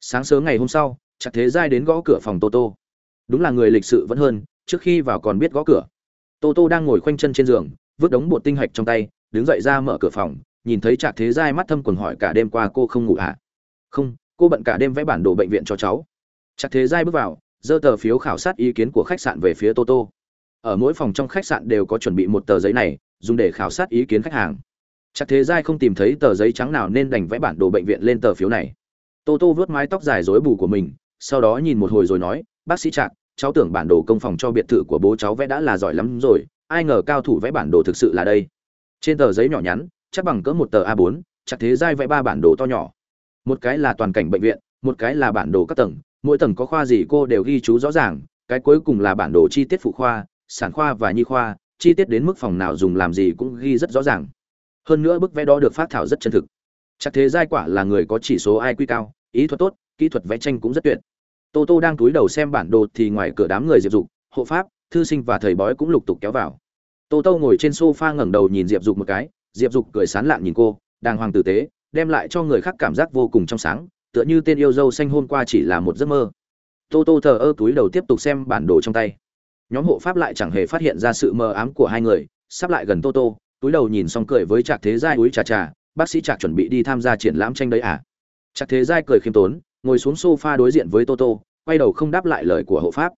Sáng sớm ngày hôm sau, chặt thế giai đến gõ cửa phòng tô tô. Đúng là người lịch sự vẫn hơn, trước khi vào còn biết gõ cửa. Tô tô đang ngồi khoanh chân trên giường, vứt đống bột tinh hạch trong tay, đứng dậy ra mở cửa phòng, nhìn thấy chặt thế giai mắt thâm quần hỏi cả đêm qua cô không ngủ hả không, cô bận cả đêm vẽ bản đồ bệnh viện cho cháu. Chặt thế giai bước vào dơ tờ phiếu khảo sát ý kiến của khách sạn về phía Toto. ở mỗi phòng trong khách sạn đều có chuẩn bị một tờ giấy này, dùng để khảo sát ý kiến khách hàng. Chắc thế giai không tìm thấy tờ giấy trắng nào nên đành vẽ bản đồ bệnh viện lên tờ phiếu này. Toto vuốt vớt mái tóc dài rối bù của mình, sau đó nhìn một hồi rồi nói, bác sĩ trạc, cháu tưởng bản đồ công phòng cho biệt thự của bố cháu vẽ đã là giỏi lắm rồi, ai ngờ cao thủ vẽ bản đồ thực sự là đây. Trên tờ giấy nhỏ nhắn, chắc bằng cỡ một tờ a 4 chắc thế giai vẽ ba bản đồ to nhỏ. Một cái là toàn cảnh bệnh viện, một cái là bản đồ các tầng mỗi tầng có khoa gì cô đều ghi chú rõ ràng, cái cuối cùng là bản đồ chi tiết phụ khoa, sản khoa và nhi khoa, chi tiết đến mức phòng nào dùng làm gì cũng ghi rất rõ ràng. Hơn nữa bức vẽ đó được phát thảo rất chân thực. Chắc thế giai quả là người có chỉ số iq cao, ý thuật tốt, kỹ thuật vẽ tranh cũng rất tuyệt. Tô tô đang túi đầu xem bản đồ thì ngoài cửa đám người diệp dục, hộ pháp, thư sinh và thầy bói cũng lục tục kéo vào. Tô tô ngồi trên sofa ngẩng đầu nhìn diệp dục một cái, diệp dục cười sán lạng nhìn cô, đàng hoàng tử tế, đem lại cho người khác cảm giác vô cùng trong sáng tựa như tên yêu dâu xanh hôm qua chỉ là một giấc mơ. Tô tô thờ ơ túi đầu tiếp tục xem bản đồ trong tay. Nhóm hộ pháp lại chẳng hề phát hiện ra sự mờ ám của hai người, sắp lại gần tô tô, túi đầu nhìn xong cười với trạc thế giai úi trà trà bác sĩ trạc chuẩn bị đi tham gia triển lãm tranh đấy à? Trạc thế giai cười khiêm tốn, ngồi xuống sofa đối diện với tô tô, quay đầu không đáp lại lời của hộ pháp.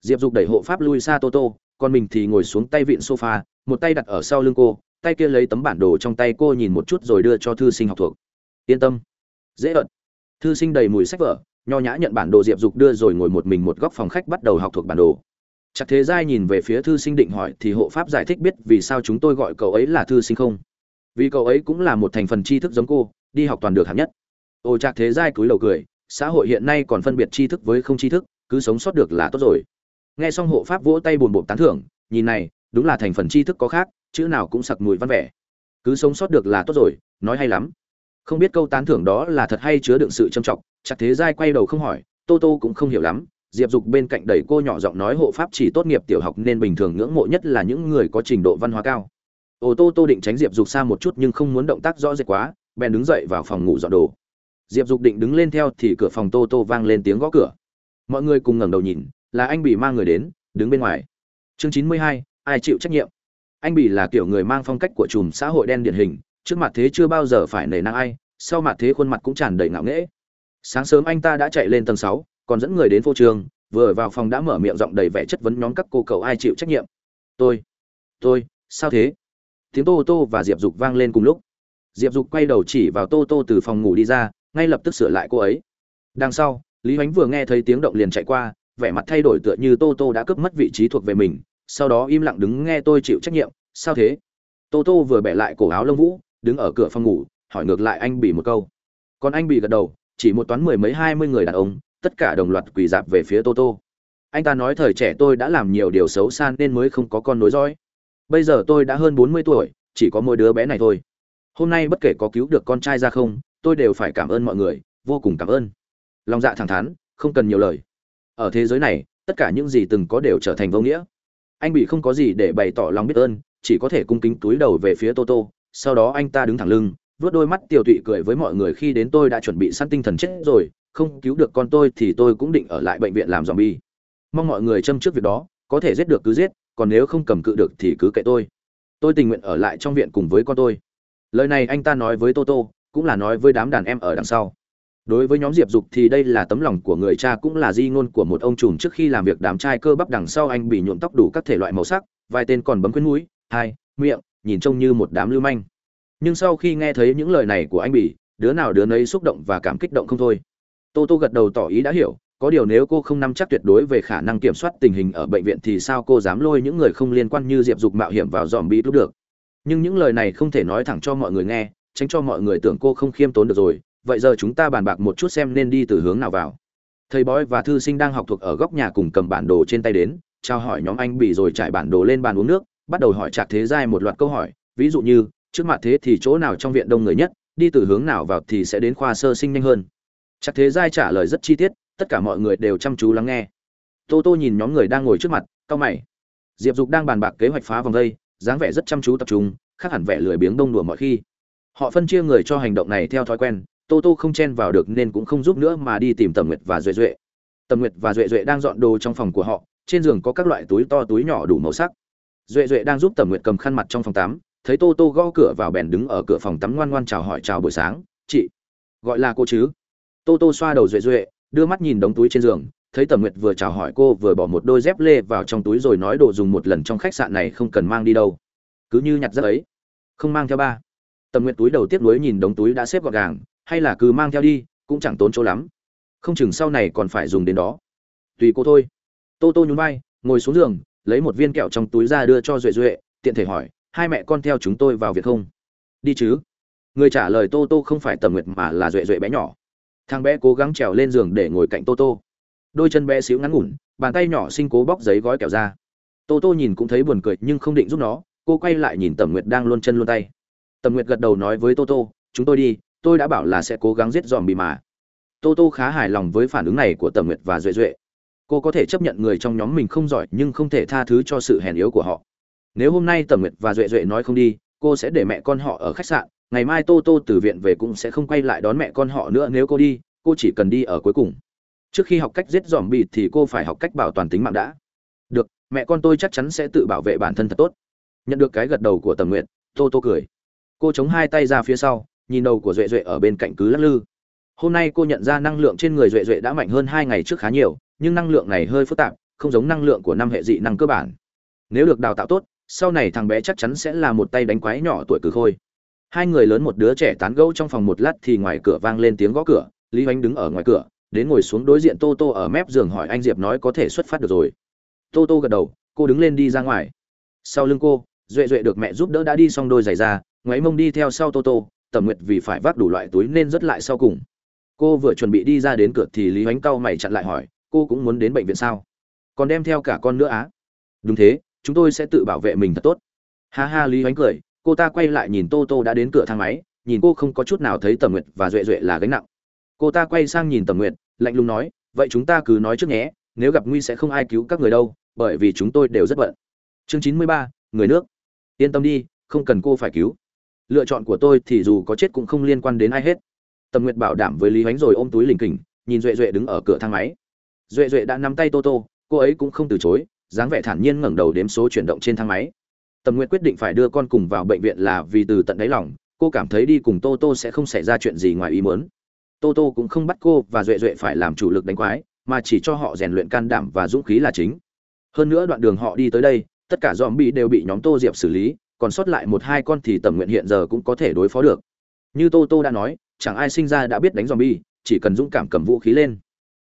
Diệp dục đẩy hộ pháp lui xa tô tô, còn mình thì ngồi xuống tay vịn sofa, một tay đặt ở sau lưng cô, tay kia lấy tấm bản đồ trong tay cô nhìn một chút rồi đưa cho thư sinh học thuộc. Yên tâm. Dễ ợt thư sinh đầy mùi sách vở, nho nhã nhận bản đồ diệp dục đưa rồi ngồi một mình một góc phòng khách bắt đầu học thuộc bản đồ. Chắc thế giai nhìn về phía thư sinh định hỏi thì hộ pháp giải thích biết vì sao chúng tôi gọi cậu ấy là thư sinh không? Vì cậu ấy cũng là một thành phần tri thức giống cô, đi học toàn được hạng nhất. Ô chắc thế giai cúi đầu cười, xã hội hiện nay còn phân biệt tri thức với không tri thức, cứ sống sót được là tốt rồi. Nghe xong hộ pháp vỗ tay buồn bộp tán thưởng, nhìn này, đúng là thành phần tri thức có khác, chữ nào cũng sặc mùi văn vẻ. Cứ sống sót được là tốt rồi, nói hay lắm không biết câu tán thưởng đó là thật hay chứa đựng sự trâm trọng chặt thế giai quay đầu không hỏi, tô tô cũng không hiểu lắm, diệp dục bên cạnh đẩy cô nhỏ giọng nói hộ pháp chỉ tốt nghiệp tiểu học nên bình thường ngưỡng mộ nhất là những người có trình độ văn hóa cao. Ô tô tô định tránh diệp dục xa một chút nhưng không muốn động tác rõ rệt quá, bèn đứng dậy vào phòng ngủ dọn đồ. Diệp dục định đứng lên theo thì cửa phòng tô tô vang lên tiếng gõ cửa. Mọi người cùng ngẩng đầu nhìn, là anh bị mang người đến, đứng bên ngoài. Chương chín mươi hai, ai chịu trách nhiệm? Anh bị là kiểu người mang phong cách của chùm xã hội đen điển hình trước mặt thế chưa bao giờ phải nể nang ai, sau mặt thế khuôn mặt cũng tràn đầy ngạo nghễ. Sáng sớm anh ta đã chạy lên tầng sáu, còn dẫn người đến phô trường, vừa vào phòng đã mở miệng giọng đầy vẻ chất vấn nhóm các cô cậu ai chịu trách nhiệm. Tôi tôi, sao thế? Tiếng tô tô và diệp dục vang lên cùng lúc. Diệp dục quay đầu chỉ vào tô tô từ phòng ngủ đi ra, ngay lập tức sửa lại cô ấy. Đằng sau, lý h vừa nghe thấy tiếng động liền chạy qua, vẻ mặt thay đổi tựa như tô tô đã cướp mất vị trí thuộc về mình, sau đó im lặng đứng nghe tôi chịu trách nhiệm. Sao thế? Tô tô vừa bẻ lại cổ áo lông vũ đứng ở cửa phòng ngủ, hỏi ngược lại anh bị một câu. Còn anh bị gật đầu, chỉ một toán mười mấy hai mươi người đàn ông, tất cả đồng loạt quỳ dạp về phía tô tô. Anh ta nói thời trẻ tôi đã làm nhiều điều xấu xa nên mới không có con nối dõi. Bây giờ tôi đã hơn bốn mươi tuổi, chỉ có mỗi đứa bé này thôi. Hôm nay bất kể có cứu được con trai ra không, tôi đều phải cảm ơn mọi người, vô cùng cảm ơn. Lòng dạ thẳng thắn, không cần nhiều lời. Ở thế giới này, tất cả những gì từng có đều trở thành vô nghĩa. Anh bị không có gì để bày tỏ lòng biết ơn, chỉ có thể cung kính túi đầu về phía toto sau đó anh ta đứng thẳng lưng vớt đôi mắt tiều tụy cười với mọi người khi đến tôi đã chuẩn bị săn tinh thần chết rồi, không cứu được con tôi thì tôi cũng định ở lại bệnh viện làm dòm bi mong mọi người châm trước việc đó, có thể giết được cứ giết, còn nếu không cầm cự được thì cứ kệ tôi. Tôi tình nguyện ở lại trong viện cùng với con tôi. Lời này anh ta nói với toto, cũng là nói với đám đàn em ở đằng sau. Đối với nhóm diệp dục thì đây là tấm lòng của người cha cũng là di ngôn của một ông trùm trước khi làm việc đám trai cơ bắp đằng sau anh bị nhuộm tóc đủ các thể loại màu sắc, vài tên còn bấm khuyên mũi, hai, miệng nhìn trông như một đám lưu manh. Nhưng sau khi nghe thấy những lời này của anh bỉ, đứa nào đứa nấy xúc động và cảm kích động không thôi. Tô tô gật đầu tỏ ý đã hiểu, có điều nếu cô không nắm chắc tuyệt đối về khả năng kiểm soát tình hình ở bệnh viện thì sao cô dám lôi những người không liên quan như diệp dục mạo hiểm vào dòm bị lúc được? Nhưng những lời này không thể nói thẳng cho mọi người nghe, tránh cho mọi người tưởng cô không khiêm tốn được rồi. Vậy giờ chúng ta bàn bạc một chút xem nên đi từ hướng nào vào. Thầy bói và thư sinh đang học thuộc ở góc nhà cùng cầm bản đồ trên tay đến, trao hỏi nhóm anh bị rồi trải bản đồ lên bàn uống nước bắt đầu hỏi trạc thế giai một loạt câu hỏi, ví dụ như, trước mặt thế thì chỗ nào trong viện đông người nhất, đi từ hướng nào vào thì sẽ đến khoa sơ sinh nhanh hơn. Trạc thế giai trả lời rất chi tiết, tất cả mọi người đều chăm chú lắng nghe. Tô tô nhìn nhóm người đang ngồi trước mặt, cau mày. Diệp dục đang bàn bạc kế hoạch phá vòng vây dáng vẻ rất chăm chú tập trung, khác hẳn vẻ lười biếng đông đùa mọi khi. Họ phân chia người cho hành động này theo thói quen, tô tô không chen vào được nên cũng không giúp nữa mà đi tìm tầm nguyệt và duệ duệ. Tầm nguyệt và duệ duệ đang dọn đồ trong phòng của họ, trên giường có các loại túi to túi nhỏ đủ màu sắc duệ duệ đang giúp tầm nguyệt cầm khăn mặt trong phòng tắm, thấy tô tô gõ cửa vào bèn đứng ở cửa phòng tắm ngoan ngoan chào hỏi chào buổi sáng. Chị, gọi là cô chứ? Tô tô xoa đầu duệ duệ, đưa mắt nhìn đống túi trên giường, thấy tầm nguyệt vừa chào hỏi cô vừa bỏ một đôi dép lê vào trong túi rồi nói đồ dùng một lần trong khách sạn này không cần mang đi đâu. Cứ như nhặt ra ấy, không mang theo ba. Tầm nguyệt túi đầu tiếp nối nhìn đống túi đã xếp gọn gàng, hay là cứ mang theo đi, cũng chẳng tốn chỗ lắm. Không chừng sau này còn phải dùng đến đó. Tùy cô thôi. Tô tô nhún vai, ngồi xuống giường lấy một viên kẹo trong túi ra đưa cho duệ duệ, tiện thể hỏi, hai mẹ con theo chúng tôi vào việc không? Đi chứ. Người trả lời tô tô không phải tầm nguyệt mà là duệ duệ bé nhỏ. Thằng bé cố gắng trèo lên giường để ngồi cạnh tô tô. Đôi chân bé xíu ngắn ngủn, bàn tay nhỏ sinh cố bóc giấy gói kẹo ra. Tô tô nhìn cũng thấy buồn cười nhưng không định giúp nó, cô quay lại nhìn tầm nguyệt đang luôn chân luôn tay. Tầm nguyệt gật đầu nói với tô tô, chúng tôi đi, tôi đã bảo là sẽ cố gắng giết dòm bị mà. Tô tô khá hài lòng với phản ứng này của tầm nguyệt và duệ duệ cô có thể chấp nhận người trong nhóm mình không giỏi nhưng không thể tha thứ cho sự hèn yếu của họ. Nếu hôm nay tầm nguyệt và duệ duệ nói không đi, cô sẽ để mẹ con họ ở khách sạn, ngày mai tô tô từ viện về cũng sẽ không quay lại đón mẹ con họ nữa, nếu cô đi, cô chỉ cần đi ở cuối cùng. Trước khi học cách giết dòm bị thì cô phải học cách bảo toàn tính mạng đã. Được, mẹ con tôi chắc chắn sẽ tự bảo vệ bản thân thật tốt. Nhận được cái gật đầu của tầm nguyện tô tô cười. Cô chống hai tay ra phía sau, nhìn đầu của duệ duệ ở bên cạnh cứ lắc lư. Hôm nay cô nhận ra năng lượng trên người duệ duệ đã mạnh hơn hai ngày trước khá nhiều nhưng năng lượng này hơi phức tạp, không giống năng lượng của năm hệ dị năng cơ bản. Nếu được đào tạo tốt, sau này thằng bé chắc chắn sẽ là một tay đánh quái nhỏ tuổi cử khôi. Hai người lớn một đứa trẻ tán gẫu trong phòng một lát thì ngoài cửa vang lên tiếng gõ cửa, lý hoánh đứng ở ngoài cửa, đến ngồi xuống đối diện tô tô ở mép giường hỏi anh diệp nói có thể xuất phát được rồi. Tô tô gật đầu, cô đứng lên đi ra ngoài. Sau lưng cô, duệ duệ được mẹ giúp đỡ đã đi xong đôi giày ra, ngoáy mông đi theo sau tô tô, tẩm nguyệt vì phải vác đủ loại túi nên rất lại sau cùng. Cô vừa chuẩn bị đi ra đến cửa thì lý hoánh cau mày chặn lại hỏi cô cũng muốn đến bệnh viện sao? Còn đem theo cả con nữa á? Đúng thế, chúng tôi sẽ tự bảo vệ mình thật tốt. Ha ha, lý oánh cười, cô ta quay lại nhìn tô tô đã đến cửa thang máy, nhìn cô không có chút nào thấy tầm nguyệt và duệ duệ là gánh nặng. Cô ta quay sang nhìn tầm nguyệt, lạnh lùng nói, vậy chúng ta cứ nói trước nhé, nếu gặp nguy sẽ không ai cứu các người đâu, bởi vì chúng tôi đều rất bận. Chương chín mươi ba, người nước. Yên tâm đi, không cần cô phải cứu. Lựa chọn của tôi thì dù có chết cũng không liên quan đến ai hết. Tầm nguyệt bảo đảm với lý ánh rồi ôm túi lình kình nhìn duệ duệ đứng ở cửa thang máy duệ duệ đã nắm tay tô tô, cô ấy cũng không từ chối, dáng vẻ thản nhiên ngẩng đầu đếm số chuyển động trên thang máy. Tầm nguyệt quyết định phải đưa con cùng vào bệnh viện là vì từ tận đáy lòng, cô cảm thấy đi cùng tô tô sẽ không xảy ra chuyện gì ngoài ý muốn. Tô tô cũng không bắt cô và duệ duệ phải làm chủ lực đánh quái, mà chỉ cho họ rèn luyện can đảm và dũng khí là chính. Hơn nữa đoạn đường họ đi tới đây, tất cả dòm bị đều bị nhóm tô diệp xử lý, còn sót lại một hai con thì tầm nguyện hiện giờ cũng có thể đối phó được. Như tô tô đã nói, chẳng ai sinh ra đã biết đánh dòm bi chỉ cần dũng cảm cầm vũ khí lên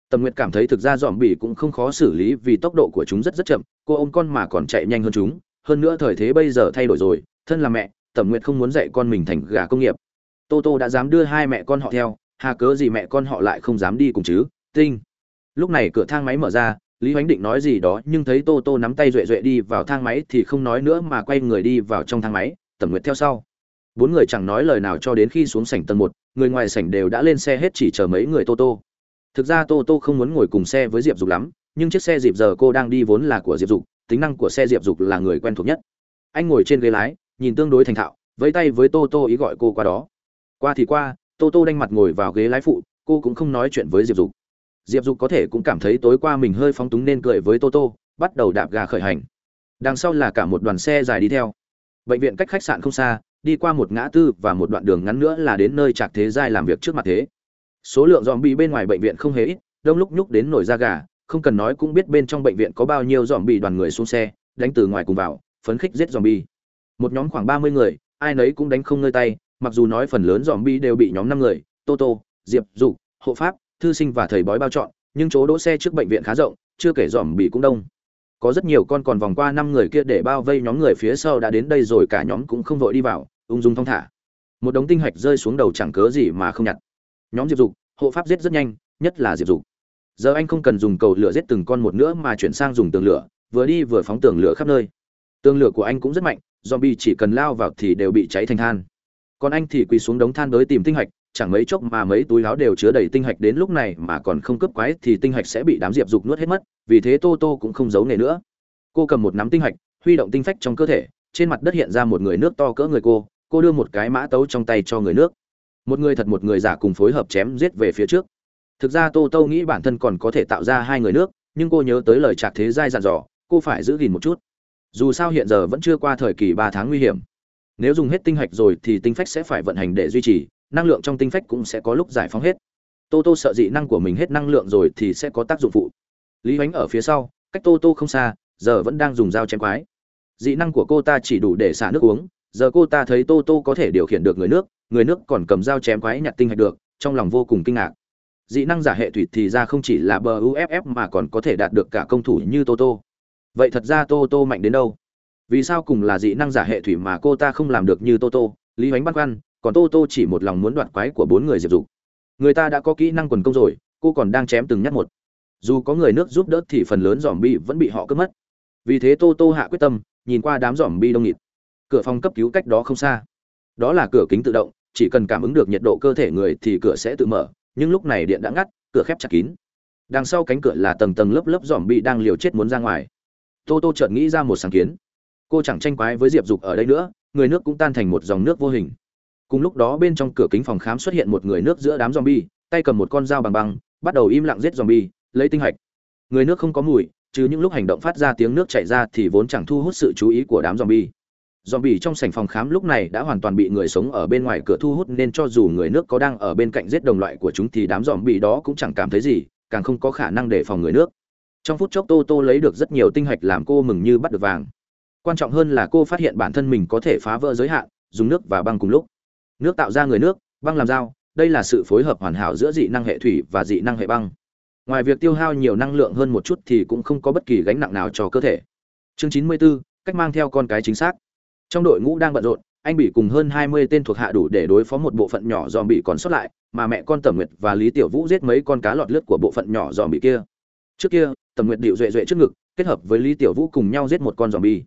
tầm nguyệt cảm thấy thực ra dòm bỉ cũng không khó xử lý vì tốc độ của chúng rất rất chậm, cô ôm con mà còn chạy nhanh hơn chúng, hơn nữa thời thế bây giờ thay đổi rồi, thân là mẹ, tầm nguyệt không muốn dạy con mình thành gà công nghiệp. Tô tô đã dám đưa hai mẹ con họ theo, hà cớ gì mẹ con họ lại không dám đi cùng chứ, tinh. Lúc này cửa thang máy mở ra, lý hoánh định nói gì đó nhưng thấy tô tô nắm tay duệ duệ đi vào thang máy thì không nói nữa mà quay người đi vào trong thang máy, tầm nguyệt theo sau. Bốn người chẳng nói lời nào cho đến khi xuống sảnh tầng một, người ngoài sảnh đều đã lên xe hết chỉ chờ mấy người tô tô thực ra tô tô không muốn ngồi cùng xe với diệp dục lắm, nhưng chiếc xe dịp giờ cô đang đi vốn là của diệp dục, tính năng của xe diệp dục là người quen thuộc nhất. Anh ngồi trên ghế lái, nhìn tương đối thành thạo, vẫy tay với tô tô ý gọi cô qua đó. Qua thì qua, tô tô đanh mặt ngồi vào ghế lái phụ, cô cũng không nói chuyện với diệp dục. Diệp dục có thể cũng cảm thấy tối qua mình hơi phóng túng nên cười với tô tô, bắt đầu đạp gà khởi hành. Đằng sau là cả một đoàn xe dài đi theo. Bệnh viện cách khách sạn không xa, đi qua một ngã tư và một đoạn đường ngắn nữa là đến nơi trạc thế giai làm việc trước mặt thế số lượng dòm bị bên ngoài bệnh viện không hề ít, đông lúc nhúc đến nổi da gà, không cần nói cũng biết bên trong bệnh viện có bao nhiêu dòm bị đoàn người xuống xe, đánh từ ngoài cùng vào, phấn khích giết dòm bi một nhóm khoảng ba mươi người, ai nấy cũng đánh không nơi tay, mặc dù nói phần lớn dòm bi đều bị nhóm năm người tô tô diệp, dục, hộ pháp, thư sinh và thầy bói bao chọn, nhưng chỗ đỗ xe trước bệnh viện khá rộng, chưa kể dòm bị cũng đông. Có rất nhiều con còn vòng qua năm người kia để bao vây nhóm người phía sau đã đến đây rồi, cả nhóm cũng không vội đi vào, ung dung thong thả. Một đống tinh hạch rơi xuống đầu chẳng cớ gì mà không nhặt nhóm diệp dục, hộ pháp giết rất nhanh, nhất là diệp dục. Giờ anh không cần dùng cầu lửa giết từng con một nữa mà chuyển sang dùng tường lửa, vừa đi vừa phóng tường lửa khắp nơi. Tường lửa của anh cũng rất mạnh, zombie chỉ cần lao vào thì đều bị cháy thành than. Còn anh thì quỳ xuống đống than tới tìm tinh hạch, chẳng mấy chốc mà mấy túi láo đều chứa đầy tinh hạch đến lúc này mà còn không cướp quái thì tinh hạch sẽ bị đám diệp dục nuốt hết mất, vì thế tô tô cũng không giấu nghề nữa. Cô cầm một nắm tinh hạch, huy động tinh phách trong cơ thể, trên mặt đất hiện ra một người nước to cỡ người cô cô đưa một cái mã tấu trong tay cho người nước một người thật một người giả cùng phối hợp chém giết về phía trước. Thực ra tô tô nghĩ bản thân còn có thể tạo ra hai người nước, nhưng cô nhớ tới lời trạc thế giai dặn dò, cô phải giữ gìn một chút. Dù sao hiện giờ vẫn chưa qua thời kỳ ba tháng nguy hiểm. Nếu dùng hết tinh hạch rồi thì tinh phách sẽ phải vận hành để duy trì, năng lượng trong tinh phách cũng sẽ có lúc giải phóng hết. Tô tô sợ dị năng của mình hết năng lượng rồi thì sẽ có tác dụng phụ. Lý ánh ở phía sau, cách tô tô không xa, giờ vẫn đang dùng dao chém quái. Dị năng của cô ta chỉ đủ để xả nước uống giờ cô ta thấy tô tô có thể điều khiển được người nước người nước còn cầm dao chém quái nhặt tinh hạch được, trong lòng vô cùng kinh ngạc. Dị năng giả hệ thủy thì ra không chỉ là bờ uff mà còn có thể đạt được cả công thủ như tô tô. Vậy thật ra tô tô mạnh đến đâu? Vì sao cùng là dị năng giả hệ thủy mà cô ta không làm được như tô tô? Lý hoánh băn khoăn, còn tô tô chỉ một lòng muốn đoạt quái của bốn người diệp dục. Người ta đã có kỹ năng quần công rồi, cô còn đang chém từng nhát một. Dù có người nước giúp đỡ thì phần lớn dòm bi vẫn bị họ cướp mất. Vì thế tô tô hạ quyết tâm, nhìn qua đám dòm bi đông nghịt cửa phòng cấp cứu cách đó không xa. Đó là cửa kính tự động, chỉ cần cảm ứng được nhiệt độ cơ thể người thì cửa sẽ tự mở, nhưng lúc này điện đã ngắt, cửa khép chặt kín. Đằng sau cánh cửa là tầng tầng lớp lớp dòm bị đang liều chết muốn ra ngoài. Tô tô chợt nghĩ ra một sáng kiến. Cô chẳng tranh quái với diệp dục ở đây nữa, người nước cũng tan thành một dòng nước vô hình. Cùng lúc đó bên trong cửa kính phòng khám xuất hiện một người nước giữa đám zombie, tay cầm một con dao bằng băng, bắt đầu im lặng giết zombie, lấy tinh hạch. Người nước không có mùi chứ những lúc hành động phát ra tiếng nước chảy ra thì vốn chẳng thu hút sự chú ý của đám zombie zombie trong sảnh phòng khám lúc này đã hoàn toàn bị người sống ở bên ngoài cửa thu hút nên cho dù người nước có đang ở bên cạnh giết đồng loại của chúng thì đám zombie đó cũng chẳng cảm thấy gì càng không có khả năng đề phòng người nước. Trong phút chốc tô tô lấy được rất nhiều tinh hạch làm cô mừng như bắt được vàng. Quan trọng hơn là cô phát hiện bản thân mình có thể phá vỡ giới hạn dùng nước và băng cùng lúc. Nước tạo ra người nước băng làm dao đây là sự phối hợp hoàn hảo giữa dị năng hệ thủy và dị năng hệ băng. Ngoài việc tiêu hao nhiều năng lượng hơn một chút thì cũng không có bất kỳ gánh nặng nào cho cơ thể. Chương chín mươi 94, cách mang theo con cái chính xác trong đội ngũ đang bận rộn anh bị cùng hơn hai mươi tên thuộc hạ đủ để đối phó một bộ phận nhỏ dòm bị còn sót lại mà mẹ con tầm nguyệt và lý tiểu vũ giết mấy con cá lọt lướt của bộ phận nhỏ dòm bị kia. Trước kia tầm nguyệt điệu duệ duệ trước ngực kết hợp với lý tiểu vũ cùng nhau giết một con dòm bi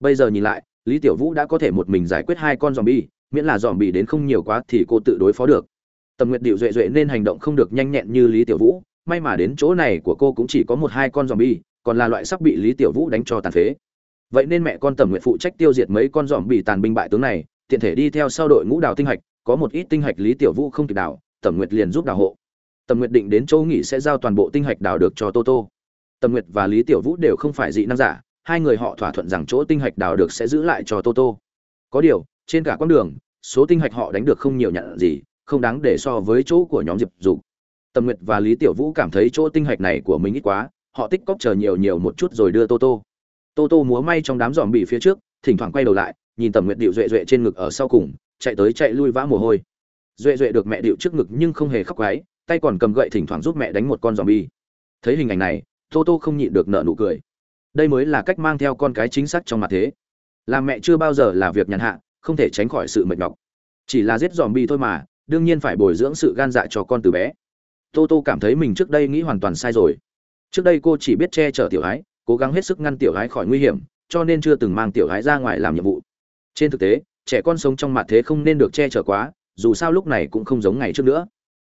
bây giờ nhìn lại lý tiểu vũ đã có thể một mình giải quyết hai con dòm bi miễn là dòm bị đến không nhiều quá thì cô tự đối phó được. Tầm nguyệt điệu duệ duệ nên hành động không được nhanh nhẹn như lý tiểu vũ may mà đến chỗ này của cô cũng chỉ có một hai con zombie, còn là loại sắp bị Lý Tiểu Vũ đánh cho tàn phế. Vậy nên mẹ con Tầm Nguyệt phụ trách tiêu diệt mấy con dòm bị tàn binh bại tướng này, tiện thể đi theo sau đội ngũ đào tinh hạch, có một ít tinh hạch Lý Tiểu Vũ không kịp đào, Tầm Nguyệt liền giúp đào hộ. Tầm Nguyệt định đến chỗ nghỉ sẽ giao toàn bộ tinh hạch đào được cho Tô Tô. Tầm Nguyệt và Lý Tiểu Vũ đều không phải dị năng giả, hai người họ thỏa thuận rằng chỗ tinh hạch đào được sẽ giữ lại cho Tô Tô. Có điều, trên cả quãng đường, số tinh hạch họ đánh được không nhiều nhận gì, không đáng để so với chỗ của nhóm Diệp Dục. Tầm Nguyệt và Lý Tiểu Vũ cảm thấy chỗ tinh hạch này của mình ít quá, họ tích cóp chờ nhiều nhiều một chút rồi đưa Tô Tô. Tô Tô múa may trong đám giòm bị phía trước, thỉnh thoảng quay đầu lại, nhìn Tầm nguyện điệu duệ duệ trên ngực ở sau cùng, chạy tới chạy lui vã mồ hôi. Duệ duệ được mẹ điệu trước ngực nhưng không hề khóc gáy tay còn cầm gậy thỉnh thoảng giúp mẹ đánh một con zombie. Thấy hình ảnh này, Tô Tô không nhịn được nở nụ cười. Đây mới là cách mang theo con cái chính xác trong mặt thế. Làm mẹ chưa bao giờ là việc nhàn hạ, không thể tránh khỏi sự mệt nhọc. Chỉ là giết zombie thôi mà, đương nhiên phải bồi dưỡng sự gan dạ cho con từ bé tô tô cảm thấy mình trước đây nghĩ hoàn toàn sai rồi trước đây cô chỉ biết che chở tiểu ái cố gắng hết sức ngăn tiểu gái khỏi nguy hiểm, cho nên chưa từng mang tiểu gái ra ngoài làm nhiệm vụ. Trên thực tế, trẻ con sống trong mặt thế không nên được che chở quá, dù sao lúc này cũng không giống ngày trước nữa.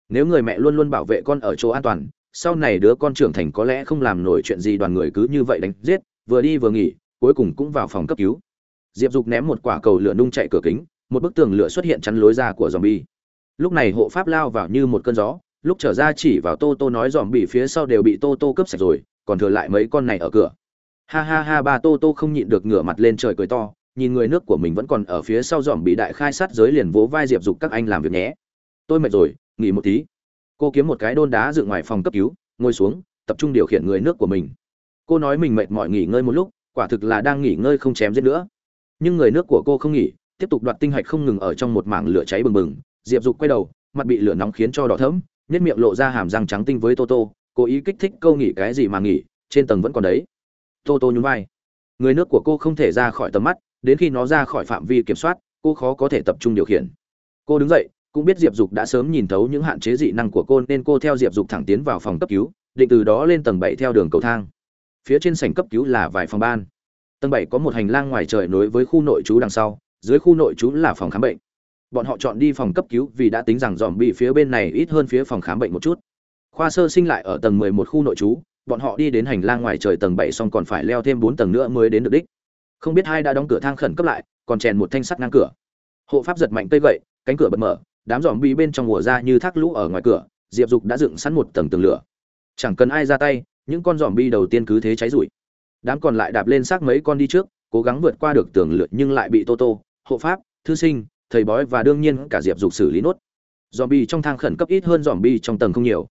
Nếu người mẹ luôn luôn bảo vệ con ở chỗ an toàn, sau này đứa con trưởng thành có lẽ không làm nổi chuyện gì đoàn người cứ như vậy đánh giết, vừa đi vừa nghỉ, cuối cùng cũng vào phòng cấp cứu. Diệp dục ném một quả cầu lửa nung chạy cửa kính, một bức tường lửa xuất hiện chắn lối ra của zombie. Lúc này hộ pháp lao vào như một cơn gió, lúc trở ra chỉ vào tô tô nói dòm bị phía sau đều bị tô tô cướp sạch rồi còn thừa lại mấy con này ở cửa. Ha ha ha ba tô tô không nhịn được ngửa mặt lên trời cười to nhìn người nước của mình vẫn còn ở phía sau dòm bị đại khai sát giới liền vỗ vai diệp dục các anh làm việc nhé. Tôi mệt rồi nghỉ một tí. Cô kiếm một cái đôn đá dựng ngoài phòng cấp cứu ngồi xuống tập trung điều khiển người nước của mình. Cô nói mình mệt mỏi nghỉ ngơi một lúc quả thực là đang nghỉ ngơi không chém giết nữa. Nhưng người nước của cô không nghỉ tiếp tục đoạt tinh hạch không ngừng ở trong một mảng lửa cháy bừng bừng. Diệp dục quay đầu mặt bị lửa nóng khiến cho đỏ thẫm nhất miệng lộ ra hàm răng trắng tinh với Toto, cố ý kích thích câu nghỉ cái gì mà nghỉ, trên tầng vẫn còn đấy. Toto nhún vai. Người nước của cô không thể ra khỏi tầm mắt, đến khi nó ra khỏi phạm vi kiểm soát, cô khó có thể tập trung điều khiển. Cô đứng dậy, cũng biết Diệp Dục đã sớm nhìn thấu những hạn chế dị năng của cô nên cô theo Diệp Dục thẳng tiến vào phòng cấp cứu, định từ đó lên tầng bảy theo đường cầu thang. Phía trên sảnh cấp cứu là vài phòng ban. Tầng bảy có một hành lang ngoài trời nối với khu nội trú đằng sau, dưới khu nội trú là phòng khám bệnh bọn họ chọn đi phòng cấp cứu vì đã tính rằng dòm bị phía bên này ít hơn phía phòng khám bệnh một chút khoa sơ sinh lại ở tầng 11 khu nội trú, bọn họ đi đến hành lang ngoài trời tầng 7 xong còn phải leo thêm 4 tầng nữa mới đến được đích. Không biết hai đã đóng cửa thang khẩn cấp lại, còn chèn một thanh sắt ngang cửa. Hộ pháp giật mạnh cây gậy, cánh cửa bật mở, đám dòm bị bên trong mùa ra như thác lũ ở ngoài cửa, diệp dục đã dựng sẵn một tầng tường lửa. Chẳng cần ai ra tay, những con dòm bi đầu tiên cứ thế cháy rụi. Đám còn lại đạp lên xác mấy con đi trước, cố gắng vượt qua được tường lửa nhưng lại bị tô tô, hộ pháp, thư sinh, thầy bói và đương nhiên cả diệp dục xử lý nốt. Zombie trong thang khẩn cấp ít hơn zombie trong tầng không nhiều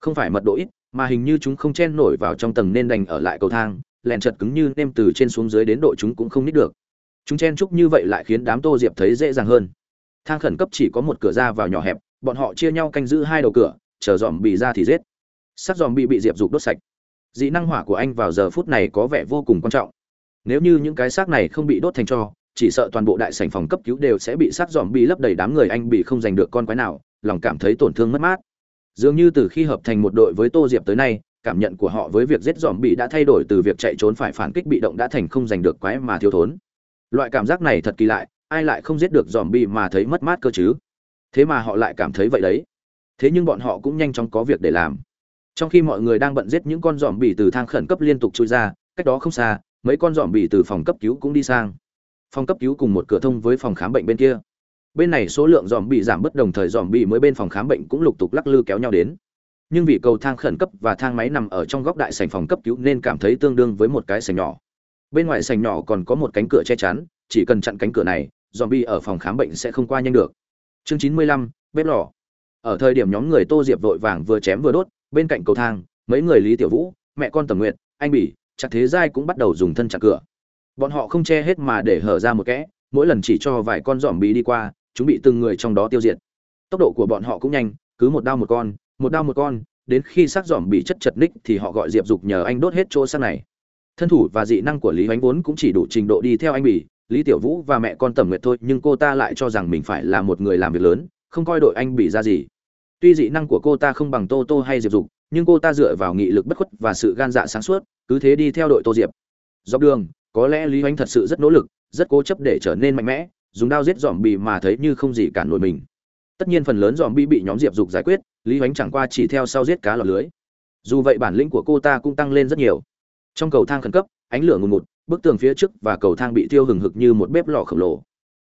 không phải mật độ ít, mà hình như chúng không chen nổi vào trong tầng nên đành ở lại cầu thang, lèn chật cứng như nêm từ trên xuống dưới đến độ chúng cũng không nít được. Chúng chen chúc như vậy lại khiến đám tô diệp thấy dễ dàng hơn. Thang khẩn cấp chỉ có một cửa ra vào nhỏ hẹp, bọn họ chia nhau canh giữ hai đầu cửa, chờ dòm bị ra thì giết. Sắc dòm bị bị diệp dục đốt sạch. Dị năng hỏa của anh vào giờ phút này có vẻ vô cùng quan trọng. Nếu như những cái xác này không bị đốt thành cho, chỉ sợ toàn bộ đại sảnh phòng cấp cứu đều sẽ bị sát dòm bị lấp đầy đám người anh bị không giành được con quái nào, lòng cảm thấy tổn thương mất mát dường như từ khi hợp thành một đội với tô diệp tới nay, cảm nhận của họ với việc giết dòm bị đã thay đổi từ việc chạy trốn phải phản kích bị động đã thành không giành được quái mà thiếu thốn. Loại cảm giác này thật kỳ lạ, ai lại không giết được dòm bị mà thấy mất mát cơ chứ? Thế mà họ lại cảm thấy vậy đấy. Thế nhưng bọn họ cũng nhanh chóng có việc để làm. Trong khi mọi người đang bận giết những con dòm bị từ thang khẩn cấp liên tục chui ra, cách đó không xa, mấy con dòm bị từ phòng cấp cứu cũng đi sang. Phòng cấp cứu cùng một cửa thông với phòng khám bệnh bên kia bên này số lượng dòm bị giảm bất đồng thời dòm bị mới bên phòng khám bệnh cũng lục tục lắc lư kéo nhau đến. Nhưng vì cầu thang khẩn cấp và thang máy nằm ở trong góc đại sành phòng cấp cứu nên cảm thấy tương đương với một cái sành nhỏ. Bên ngoài sành nhỏ còn có một cánh cửa che chắn, chỉ cần chặn cánh cửa này, dòm bị ở phòng khám bệnh sẽ không qua nhanh được. Chương chín mươi lăm, bếp lò. Ở thời điểm nhóm người tô diệp vội vàng vừa chém vừa đốt, bên cạnh cầu thang, mấy người lý tiểu vũ, mẹ con tầm nguyện anh bỉ chặt thế giai cũng bắt đầu dùng thân chặt cửa. Bọn họ không che hết mà để hở ra một kẽ, mỗi lần chỉ cho vài con dòm bị đi qua chúng bị từng người trong đó tiêu diệt. Tốc độ của bọn họ cũng nhanh, cứ một đao một con, một đao một con, đến khi xác giỏm bị chất chật ních thì họ gọi diệp dục nhờ anh đốt hết chỗ xác này. Thân thủ và dị năng của lý ánh vốn cũng chỉ đủ trình độ đi theo anh bỉ, lý tiểu vũ và mẹ con tầm nguyệt thôi, nhưng cô ta lại cho rằng mình phải là một người làm việc lớn, không coi đội anh bỉ ra gì. Tuy dị năng của cô ta không bằng tô tô hay diệp dục, nhưng cô ta dựa vào nghị lực bất khuất và sự gan dạ sáng suốt, cứ thế đi theo đội tô diệp. Dọc đường, có lẽ lý Hoánh thật sự rất nỗ lực, rất cố chấp để trở nên mạnh mẽ dùng đao giết dòm bị mà thấy như không gì cản nổi mình. Tất nhiên phần lớn dòm bị bị nhóm diệp dục giải quyết, lý Ánh chẳng qua chỉ theo sau giết cá lọt lưới. Dù vậy bản lĩnh của cô ta cũng tăng lên rất nhiều. Trong cầu thang khẩn cấp, ánh lửa ngùn ngụt, bức tường phía trước và cầu thang bị thiêu hừng hực như một bếp lò khổng lồ.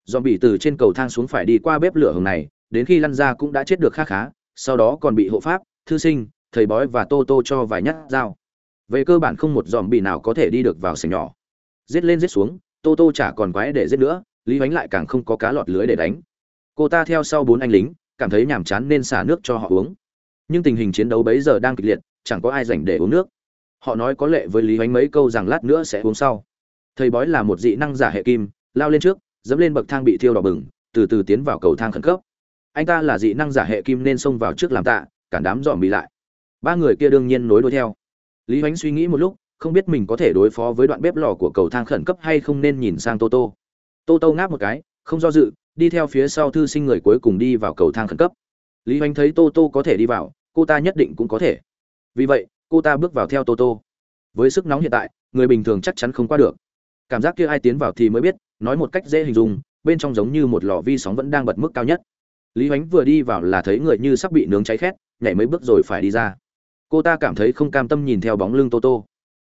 Dòm bị từ trên cầu thang xuống phải đi qua bếp lửa hừng này, đến khi lăn ra cũng đã chết được khá khá, sau đó còn bị hộ pháp, thư sinh, thầy bói và tô tô cho vài nhát dao. Về cơ bản không một dòm bị nào có thể đi được vào sảnh nhỏ. Giết lên giết xuống, tô tô chả còn quái để giết nữa lý ánh lại càng không có cá lọt lưới để đánh. Cô ta theo sau bốn anh lính, cảm thấy nhàm chán nên xả nước cho họ uống. Nhưng tình hình chiến đấu bấy giờ đang kịch liệt, chẳng có ai dành để uống nước. Họ nói có lệ với lý ánh mấy câu rằng lát nữa sẽ uống sau. Thầy bói là một dị năng giả hệ kim, lao lên trước, dẫm lên bậc thang bị thiêu đỏ bừng, từ từ tiến vào cầu thang khẩn cấp. Anh ta là dị năng giả hệ kim nên xông vào trước làm tạ cản đám dòm bị lại. Ba người kia đương nhiên nối đuôi theo. Lý ánh suy nghĩ một lúc, không biết mình có thể đối phó với đoạn bếp lò của cầu thang khẩn cấp hay không nên nhìn sang tô tô tô ngáp một cái, không do dự, đi theo phía sau thư sinh người cuối cùng đi vào cầu thang khẩn cấp. Lý hoành thấy tô tô có thể đi vào, cô ta nhất định cũng có thể. Vì vậy, cô ta bước vào theo tô tô. Với sức nóng hiện tại, người bình thường chắc chắn không qua được. Cảm giác kia ai tiến vào thì mới biết, nói một cách dễ hình dung, bên trong giống như một lò vi sóng vẫn đang bật mức cao nhất. Lý hoánh vừa đi vào là thấy người như sắp bị nướng cháy khét, nhảy mấy bước rồi phải đi ra. Cô ta cảm thấy không cam tâm nhìn theo bóng lưng tô tô.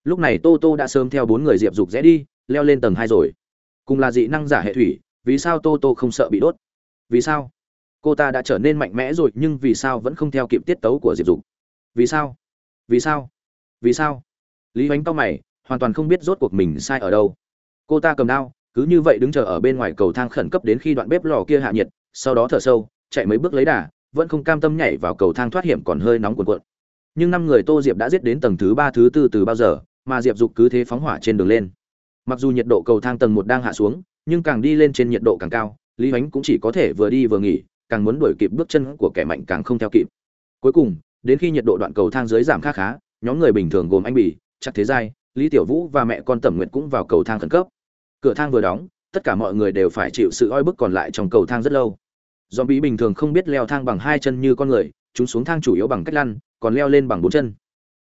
Lúc này tô tô đã sớm theo bốn người diệp dục rẽ đi, leo lên tầng hai rồi cùng là dị năng giả hệ thủy, vì sao tô tô không sợ bị đốt? Vì sao? Cô ta đã trở nên mạnh mẽ rồi, nhưng vì sao vẫn không theo kịp tiết tấu của diệp dục? Vì sao? Vì sao? Vì sao? Lý hoánh to mày, hoàn toàn không biết rốt cuộc mình sai ở đâu. Cô ta cầm đao, cứ như vậy đứng chờ ở bên ngoài cầu thang khẩn cấp đến khi đoạn bếp lò kia hạ nhiệt, sau đó thở sâu, chạy mấy bước lấy đà, vẫn không cam tâm nhảy vào cầu thang thoát hiểm còn hơi nóng cuộn cuộn. Nhưng năm người tô diệp đã giết đến tầng thứ ba, thứ tư từ bao giờ, mà diệp dục cứ thế phóng hỏa trên đường lên mặc dù nhiệt độ cầu thang tầng một đang hạ xuống, nhưng càng đi lên trên nhiệt độ càng cao, lý ánh cũng chỉ có thể vừa đi vừa nghỉ, càng muốn đuổi kịp bước chân của kẻ mạnh càng không theo kịp. Cuối cùng, đến khi nhiệt độ đoạn cầu thang dưới giảm khá khá, nhóm người bình thường gồm anh bỉ chắc thế giai, lý tiểu vũ và mẹ con tẩm nguyệt cũng vào cầu thang khẩn cấp. Cửa thang vừa đóng, tất cả mọi người đều phải chịu sự oi bức còn lại trong cầu thang rất lâu. Do bí bình thường không biết leo thang bằng hai chân như con người, chúng xuống thang chủ yếu bằng cách lăn, còn leo lên bằng bốn chân.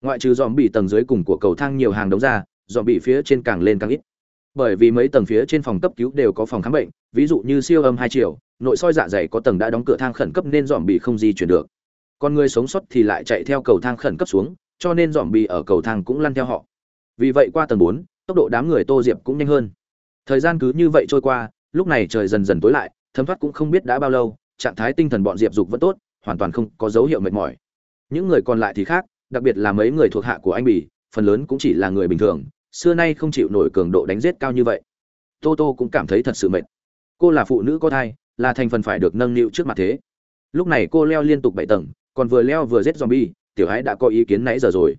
Ngoại trừ dòm bị tầng dưới cùng của cầu thang nhiều hàng đống ra dòm bị phía trên càng lên càng ít. Bởi vì mấy tầng phía trên phòng cấp cứu đều có phòng khám bệnh, ví dụ như siêu âm hai chiều, nội soi dạ dày có tầng đã đóng cửa thang khẩn cấp nên dòm bị không di chuyển được. Còn người sống sót thì lại chạy theo cầu thang khẩn cấp xuống, cho nên dòm bị ở cầu thang cũng lăn theo họ. Vì vậy qua tầng bốn, tốc độ đám người tô diệp cũng nhanh hơn. Thời gian cứ như vậy trôi qua, lúc này trời dần dần tối lại, thấm thoát cũng không biết đã bao lâu, trạng thái tinh thần bọn diệp dục vẫn tốt, hoàn toàn không có dấu hiệu mệt mỏi. Những người còn lại thì khác, đặc biệt là mấy người thuộc hạ của anh bỉ phần lớn cũng chỉ là người bình thường xưa nay không chịu nổi cường độ đánh giết cao như vậy. Tô tô cũng cảm thấy thật sự mệt. Cô là phụ nữ có thai, là thành phần phải được nâng niu trước mặt thế. Lúc này cô leo liên tục bảy tầng, còn vừa leo vừa giết zombie, tiểu hải đã có ý kiến nãy giờ rồi.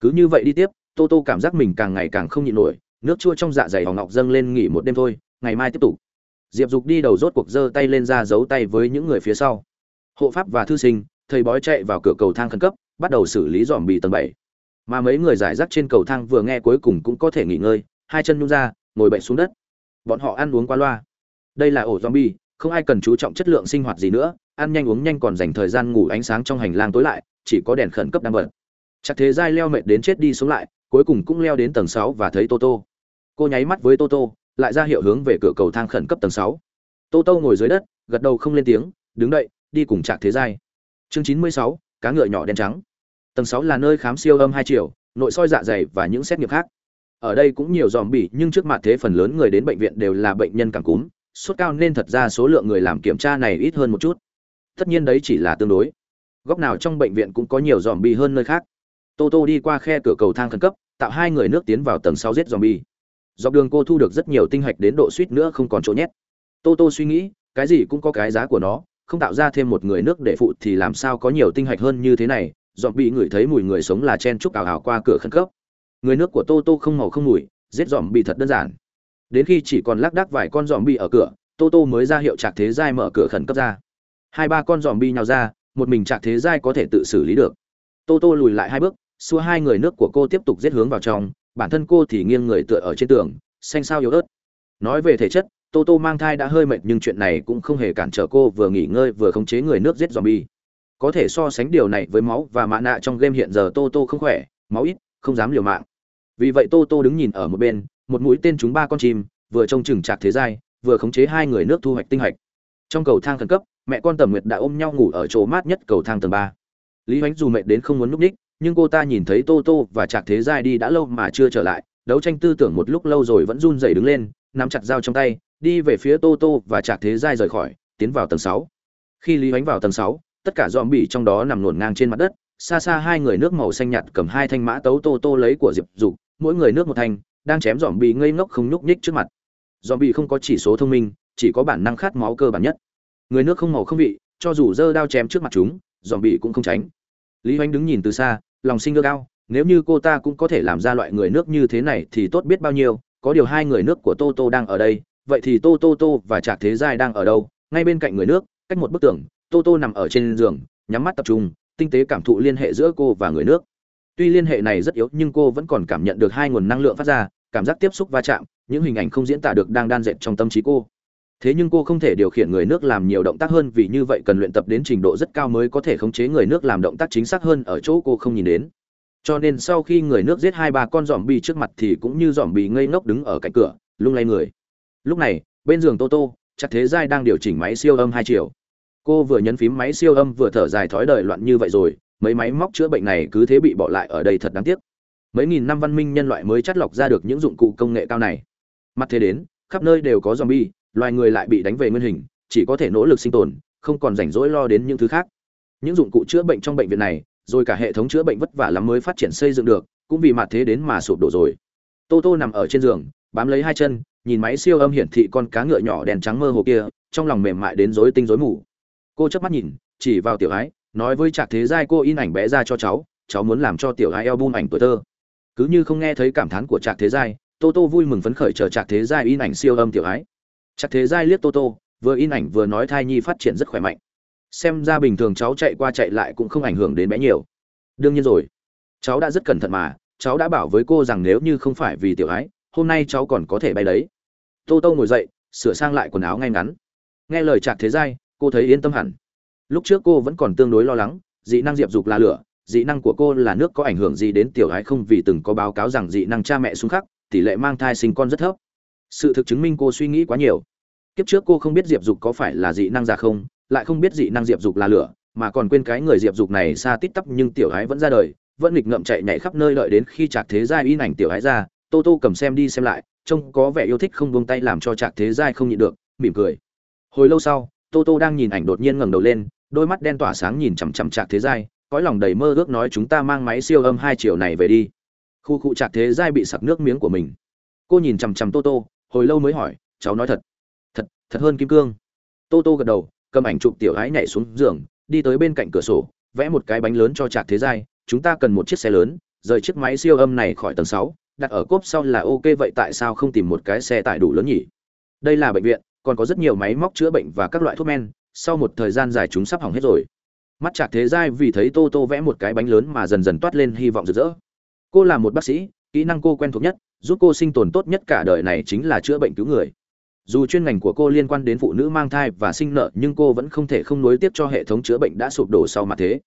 Cứ như vậy đi tiếp, tô tô cảm giác mình càng ngày càng không nhịn nổi, nước chua trong dạ dày hòng ngọc dâng lên nghỉ một đêm thôi, ngày mai tiếp tục. Diệp dục đi đầu rốt cuộc giơ tay lên ra giấu tay với những người phía sau. Hộ pháp và thư sinh, thầy bói chạy vào cửa cầu thang khẩn cấp, bắt đầu xử lý dòm bì tầng bảy mà mấy người giải rác trên cầu thang vừa nghe cuối cùng cũng có thể nghỉ ngơi, hai chân nhung ra, ngồi bệnh xuống đất. Bọn họ ăn uống qua loa. Đây là ổ zombie, không ai cần chú trọng chất lượng sinh hoạt gì nữa, ăn nhanh uống nhanh còn dành thời gian ngủ ánh sáng trong hành lang tối lại, chỉ có đèn khẩn cấp đang bật. Chắc thế giai leo mệt đến chết đi xuống lại, cuối cùng cũng leo đến tầng sáu và thấy toto. Cô nháy mắt với toto, lại ra hiệu hướng về cửa cầu thang khẩn cấp tầng sáu. Toto ngồi dưới đất, gật đầu không lên tiếng, đứng đậy đi cùng trạc thế giai. Chương chín mươi sáu, cá ngựa nhỏ đen trắng tầng sáu là nơi khám siêu âm hai triệu, nội soi dạ dày và những xét nghiệm khác. Ở đây cũng nhiều dòm bỉ nhưng trước mặt thế phần lớn người đến bệnh viện đều là bệnh nhân cảm cúm, sốt cao nên thật ra số lượng người làm kiểm tra này ít hơn một chút. Tất nhiên đấy chỉ là tương đối. Góc nào trong bệnh viện cũng có nhiều dòm bỉ hơn nơi khác. Tô tô đi qua khe cửa cầu thang khẩn cấp, tạo hai người nước tiến vào tầng sáu giết dòm bỉ dọc đường cô thu được rất nhiều tinh hạch đến độ suýt nữa không còn chỗ nhét. Tô tô suy nghĩ, cái gì cũng có cái giá của nó, không tạo ra thêm một người nước để phụ thì làm sao có nhiều tinh hạch hơn như thế này dọn bị ngửi thấy mùi người sống là chen chúc ảo ảo qua cửa khẩn cấp. Người nước của tô tô không màu không mùi, giết dòm bị thật đơn giản. Đến khi chỉ còn lác đác vài con dòm bị ở cửa, tô tô mới ra hiệu trạc thế giai mở cửa khẩn cấp ra. Hai ba con dòm bị nhào ra, một mình trạc thế giai có thể tự xử lý được. Tô tô lùi lại hai bước, xua hai người nước của cô tiếp tục giết hướng vào trong, bản thân cô thì nghiêng người tựa ở trên tường, xanh sao yếu ớt. Nói về thể chất, tô tô mang thai đã hơi mệt nhưng chuyện này cũng không hề cản trở cô vừa nghỉ ngơi vừa khống chế người nước giết dòm bi có thể so sánh điều này với máu và mạ nạ trong game hiện giờ tô tô không khỏe, máu ít, không dám liều mạng. Vì vậy tô tô đứng nhìn ở một bên, một mũi tên trúng ba con chim, vừa trông chừng chạc thế giai, vừa khống chế hai người nước thu hoạch tinh hạch trong cầu thang khẩn cấp, mẹ con tầm nguyệt đã ôm nhau ngủ ở chỗ mát nhất cầu thang tầng ba. Lý hoánh dù mẹ đến không muốn núp ních nhưng cô ta nhìn thấy tô tô và trạc thế giai đi đã lâu mà chưa trở lại, đấu tranh tư tưởng một lúc lâu rồi vẫn run rẩy đứng lên, nắm chặt dao trong tay, đi về phía tô tô và trạc thế giai rời khỏi, tiến vào tầng sáu. Khi lý hoánh vào tầng sáu tất cả dòm bỉ trong đó nằm nổn ngang trên mặt đất, xa xa hai người nước màu xanh nhạt cầm hai thanh mã tấu tô tô lấy của diệp dục, mỗi người nước một thanh, đang chém dòm bỉ ngây ngốc không nhúc nhích trước mặt. Dòm bỉ không có chỉ số thông minh, chỉ có bản năng khát máu cơ bản nhất. Người nước không màu không vị, cho dù dơ đao chém trước mặt chúng, dòm bỉ cũng không tránh. Lý hoành đứng nhìn từ xa, lòng sinh ước cao nếu như cô ta cũng có thể làm ra loại người nước như thế này thì tốt biết bao nhiêu, có điều hai người nước của tô tô đang ở đây, vậy thì tô tô tô và trạc thế giai đang ở đâu? Ngay bên cạnh người nước, cách một bức tường tô tô nằm ở trên giường, nhắm mắt tập trung, tinh tế cảm thụ liên hệ giữa cô và người nước. Tuy liên hệ này rất yếu, nhưng cô vẫn còn cảm nhận được hai nguồn năng lượng phát ra, cảm giác tiếp xúc va chạm, những hình ảnh không diễn tả được đang đan dệt trong tâm trí cô. Thế nhưng cô không thể điều khiển người nước làm nhiều động tác hơn, vì như vậy cần luyện tập đến trình độ rất cao mới có thể khống chế người nước làm động tác chính xác hơn ở chỗ cô không nhìn đến. Cho nên sau khi người nước giết hai ba con dòm bi trước mặt thì cũng như dòm bi ngây ngốc đứng ở cạnh cửa, lung lay người. Lúc này, bên giường tô tô thế giai đang điều chỉnh máy siêu âm hai chiều cô vừa nhấn phím máy siêu âm vừa thở dài thói đời loạn như vậy rồi, mấy máy móc chữa bệnh này cứ thế bị bỏ lại ở đây thật đáng tiếc. Mấy nghìn năm văn minh nhân loại mới chắt lọc ra được những dụng cụ công nghệ cao này. Mặt thế đến, khắp nơi đều có zombie, loài người lại bị đánh về nguyên hình, chỉ có thể nỗ lực sinh tồn, không còn rảnh rỗi lo đến những thứ khác. Những dụng cụ chữa bệnh trong bệnh viện này, rồi cả hệ thống chữa bệnh vất vả lắm mới phát triển xây dựng được, cũng vì mặt thế đến mà sụp đổ rồi. Tô tô nằm ở trên giường, bám lấy hai chân, nhìn máy siêu âm hiển thị con cá ngựa nhỏ đèn trắng mơ hồ kia, trong lòng mềm mại đến rối tinh rối mù cô chớp mắt nhìn, chỉ vào tiểu ái, nói với trạc thế giai cô in ảnh bé ra cho cháu cháu muốn làm cho tiểu ái album ảnh tuổi thơ. Cứ như không nghe thấy cảm thán của trạc thế giai, tô tô vui mừng phấn khởi chờ trạc thế giai in ảnh siêu âm tiểu ái. Trạc thế giai liếc tô tô, vừa in ảnh vừa nói thai nhi phát triển rất khỏe mạnh. Xem ra bình thường cháu chạy qua chạy lại cũng không ảnh hưởng đến bé nhiều. Đương nhiên rồi, cháu đã rất cẩn thận mà, cháu đã bảo với cô rằng nếu như không phải vì tiểu ái, hôm nay cháu còn có thể bay đấy. Tô tô ngồi dậy, sửa sang lại quần áo ngay ngắn. Nghe lời trạc thế giai cô thấy yên tâm hẳn. Lúc trước cô vẫn còn tương đối lo lắng, dị năng diệp dục là lửa, dị năng của cô là nước có ảnh hưởng gì đến tiểu ái không vì từng có báo cáo rằng dị năng cha mẹ xuống khắc, tỷ lệ mang thai sinh con rất thấp. Sự thực chứng minh cô suy nghĩ quá nhiều. Kiếp trước cô không biết diệp dục có phải là dị năng già không, lại không biết dị năng diệp dục là lửa, mà còn quên cái người diệp dục này xa tít tắp nhưng tiểu ái vẫn ra đời, vẫn nghịch ngậm chạy nhảy khắp nơi lợi đến khi trạc thế giai in ảnh tiểu ái ra, tô tô cầm xem đi xem lại, trông có vẻ yêu thích không buông tay làm cho trạc thế giai không nhịn được, mỉm cười. Hồi lâu sau tô tô đang nhìn ảnh đột nhiên ngẩng đầu lên, đôi mắt đen tỏa sáng nhìn chằm chằm trạc thế giai, cõi lòng đầy mơ ước nói chúng ta mang máy siêu âm hai triệu này về đi. Khu cụ trạc thế giai bị sặc nước miếng của mình. Cô nhìn chằm chằm tô tô, hồi lâu mới hỏi, cháu nói thật thật thật hơn kim cương. Tô tô gật đầu, cầm ảnh chụp tiểu gái nhảy xuống giường, đi tới bên cạnh cửa sổ, vẽ một cái bánh lớn cho trạc thế giai, chúng ta cần một chiếc xe lớn, rời chiếc máy siêu âm này khỏi tầng sáu, đặt ở cốp sau là ok, vậy tại sao không tìm một cái xe tải đủ lớn nhỉ? Đây là bệnh viện còn có rất nhiều máy móc chữa bệnh và các loại thuốc men, sau một thời gian dài chúng sắp hỏng hết rồi. Mắt chạc thế giai vì thấy tô tô vẽ một cái bánh lớn mà dần dần toát lên hy vọng rực rỡ. Cô là một bác sĩ, kỹ năng cô quen thuộc nhất, giúp cô sinh tồn tốt nhất cả đời này chính là chữa bệnh cứu người. Dù chuyên ngành của cô liên quan đến phụ nữ mang thai và sinh nợ nhưng cô vẫn không thể không nối tiếp cho hệ thống chữa bệnh đã sụp đổ sau mặt thế.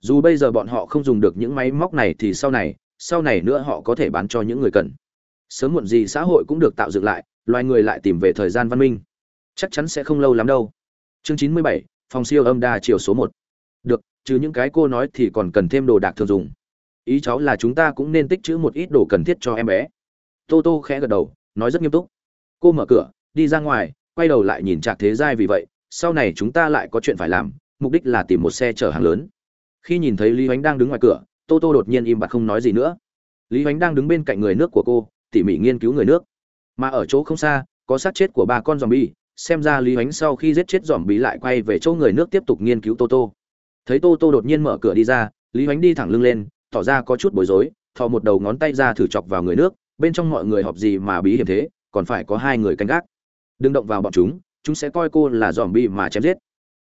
Dù bây giờ bọn họ không dùng được những máy móc này thì sau này sau này nữa họ có thể bán cho những người cần. Sớm muộn gì xã hội cũng được tạo dựng lại, loài người lại tìm về thời gian văn minh chắc chắn sẽ không lâu lắm đâu. Chương chín mươi bảy, phòng siêu âm đa chiều số một. Được, trừ những cái cô nói thì còn cần thêm đồ đạc thường dùng. Ý cháu là chúng ta cũng nên tích trữ một ít đồ cần thiết cho em bé. Tô tô khẽ gật đầu, nói rất nghiêm túc. Cô mở cửa, đi ra ngoài, quay đầu lại nhìn trạc thế giai vì vậy, sau này chúng ta lại có chuyện phải làm, mục đích là tìm một xe chở hàng lớn. Khi nhìn thấy lý ánh đang đứng ngoài cửa, tô tô đột nhiên im bặt không nói gì nữa. Lý ánh đang đứng bên cạnh người nước của cô, tỉ mỉ nghiên cứu người nước. Mà ở chỗ không xa, có xác chết của ba con dòm bi xem ra lý ánh sau khi giết chết dòm bí lại quay về chỗ người nước tiếp tục nghiên cứu tô tô. Thấy tô tô đột nhiên mở cửa đi ra, lý ánh đi thẳng lưng lên, tỏ ra có chút bối rối, thò một đầu ngón tay ra thử chọc vào người nước, bên trong mọi người họp gì mà bí hiểm thế, còn phải có hai người canh gác. Đừng động vào bọn chúng chúng sẽ coi cô là dòm bi mà chém giết.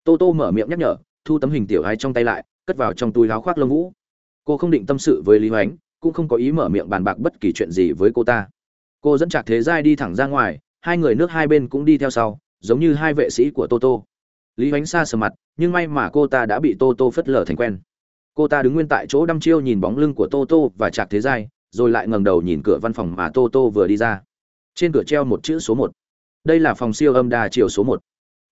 Tô tô mở miệng nhắc nhở, thu tấm hình tiểu hai trong tay lại, cất vào trong túi áo khoác lông vũ. Cô không định tâm sự với lý hoánh, cũng không có ý mở miệng bàn bạc bất kỳ chuyện gì với cô ta. Cô dẫn chạc thế giai đi thẳng ra ngoài, hai người nước hai bên cũng đi theo sau giống như hai vệ sĩ của Toto. Lý Hoánh Sa sờ mặt, nhưng may mà cô ta đã bị Toto phất lờ thành quen. Cô ta đứng nguyên tại chỗ đăm chiêu nhìn bóng lưng của Toto và Trạc Thế Giai, rồi lại ngẩng đầu nhìn cửa văn phòng mà Toto vừa đi ra. Trên cửa treo một chữ số một. Đây là phòng siêu âm đa chiều số một.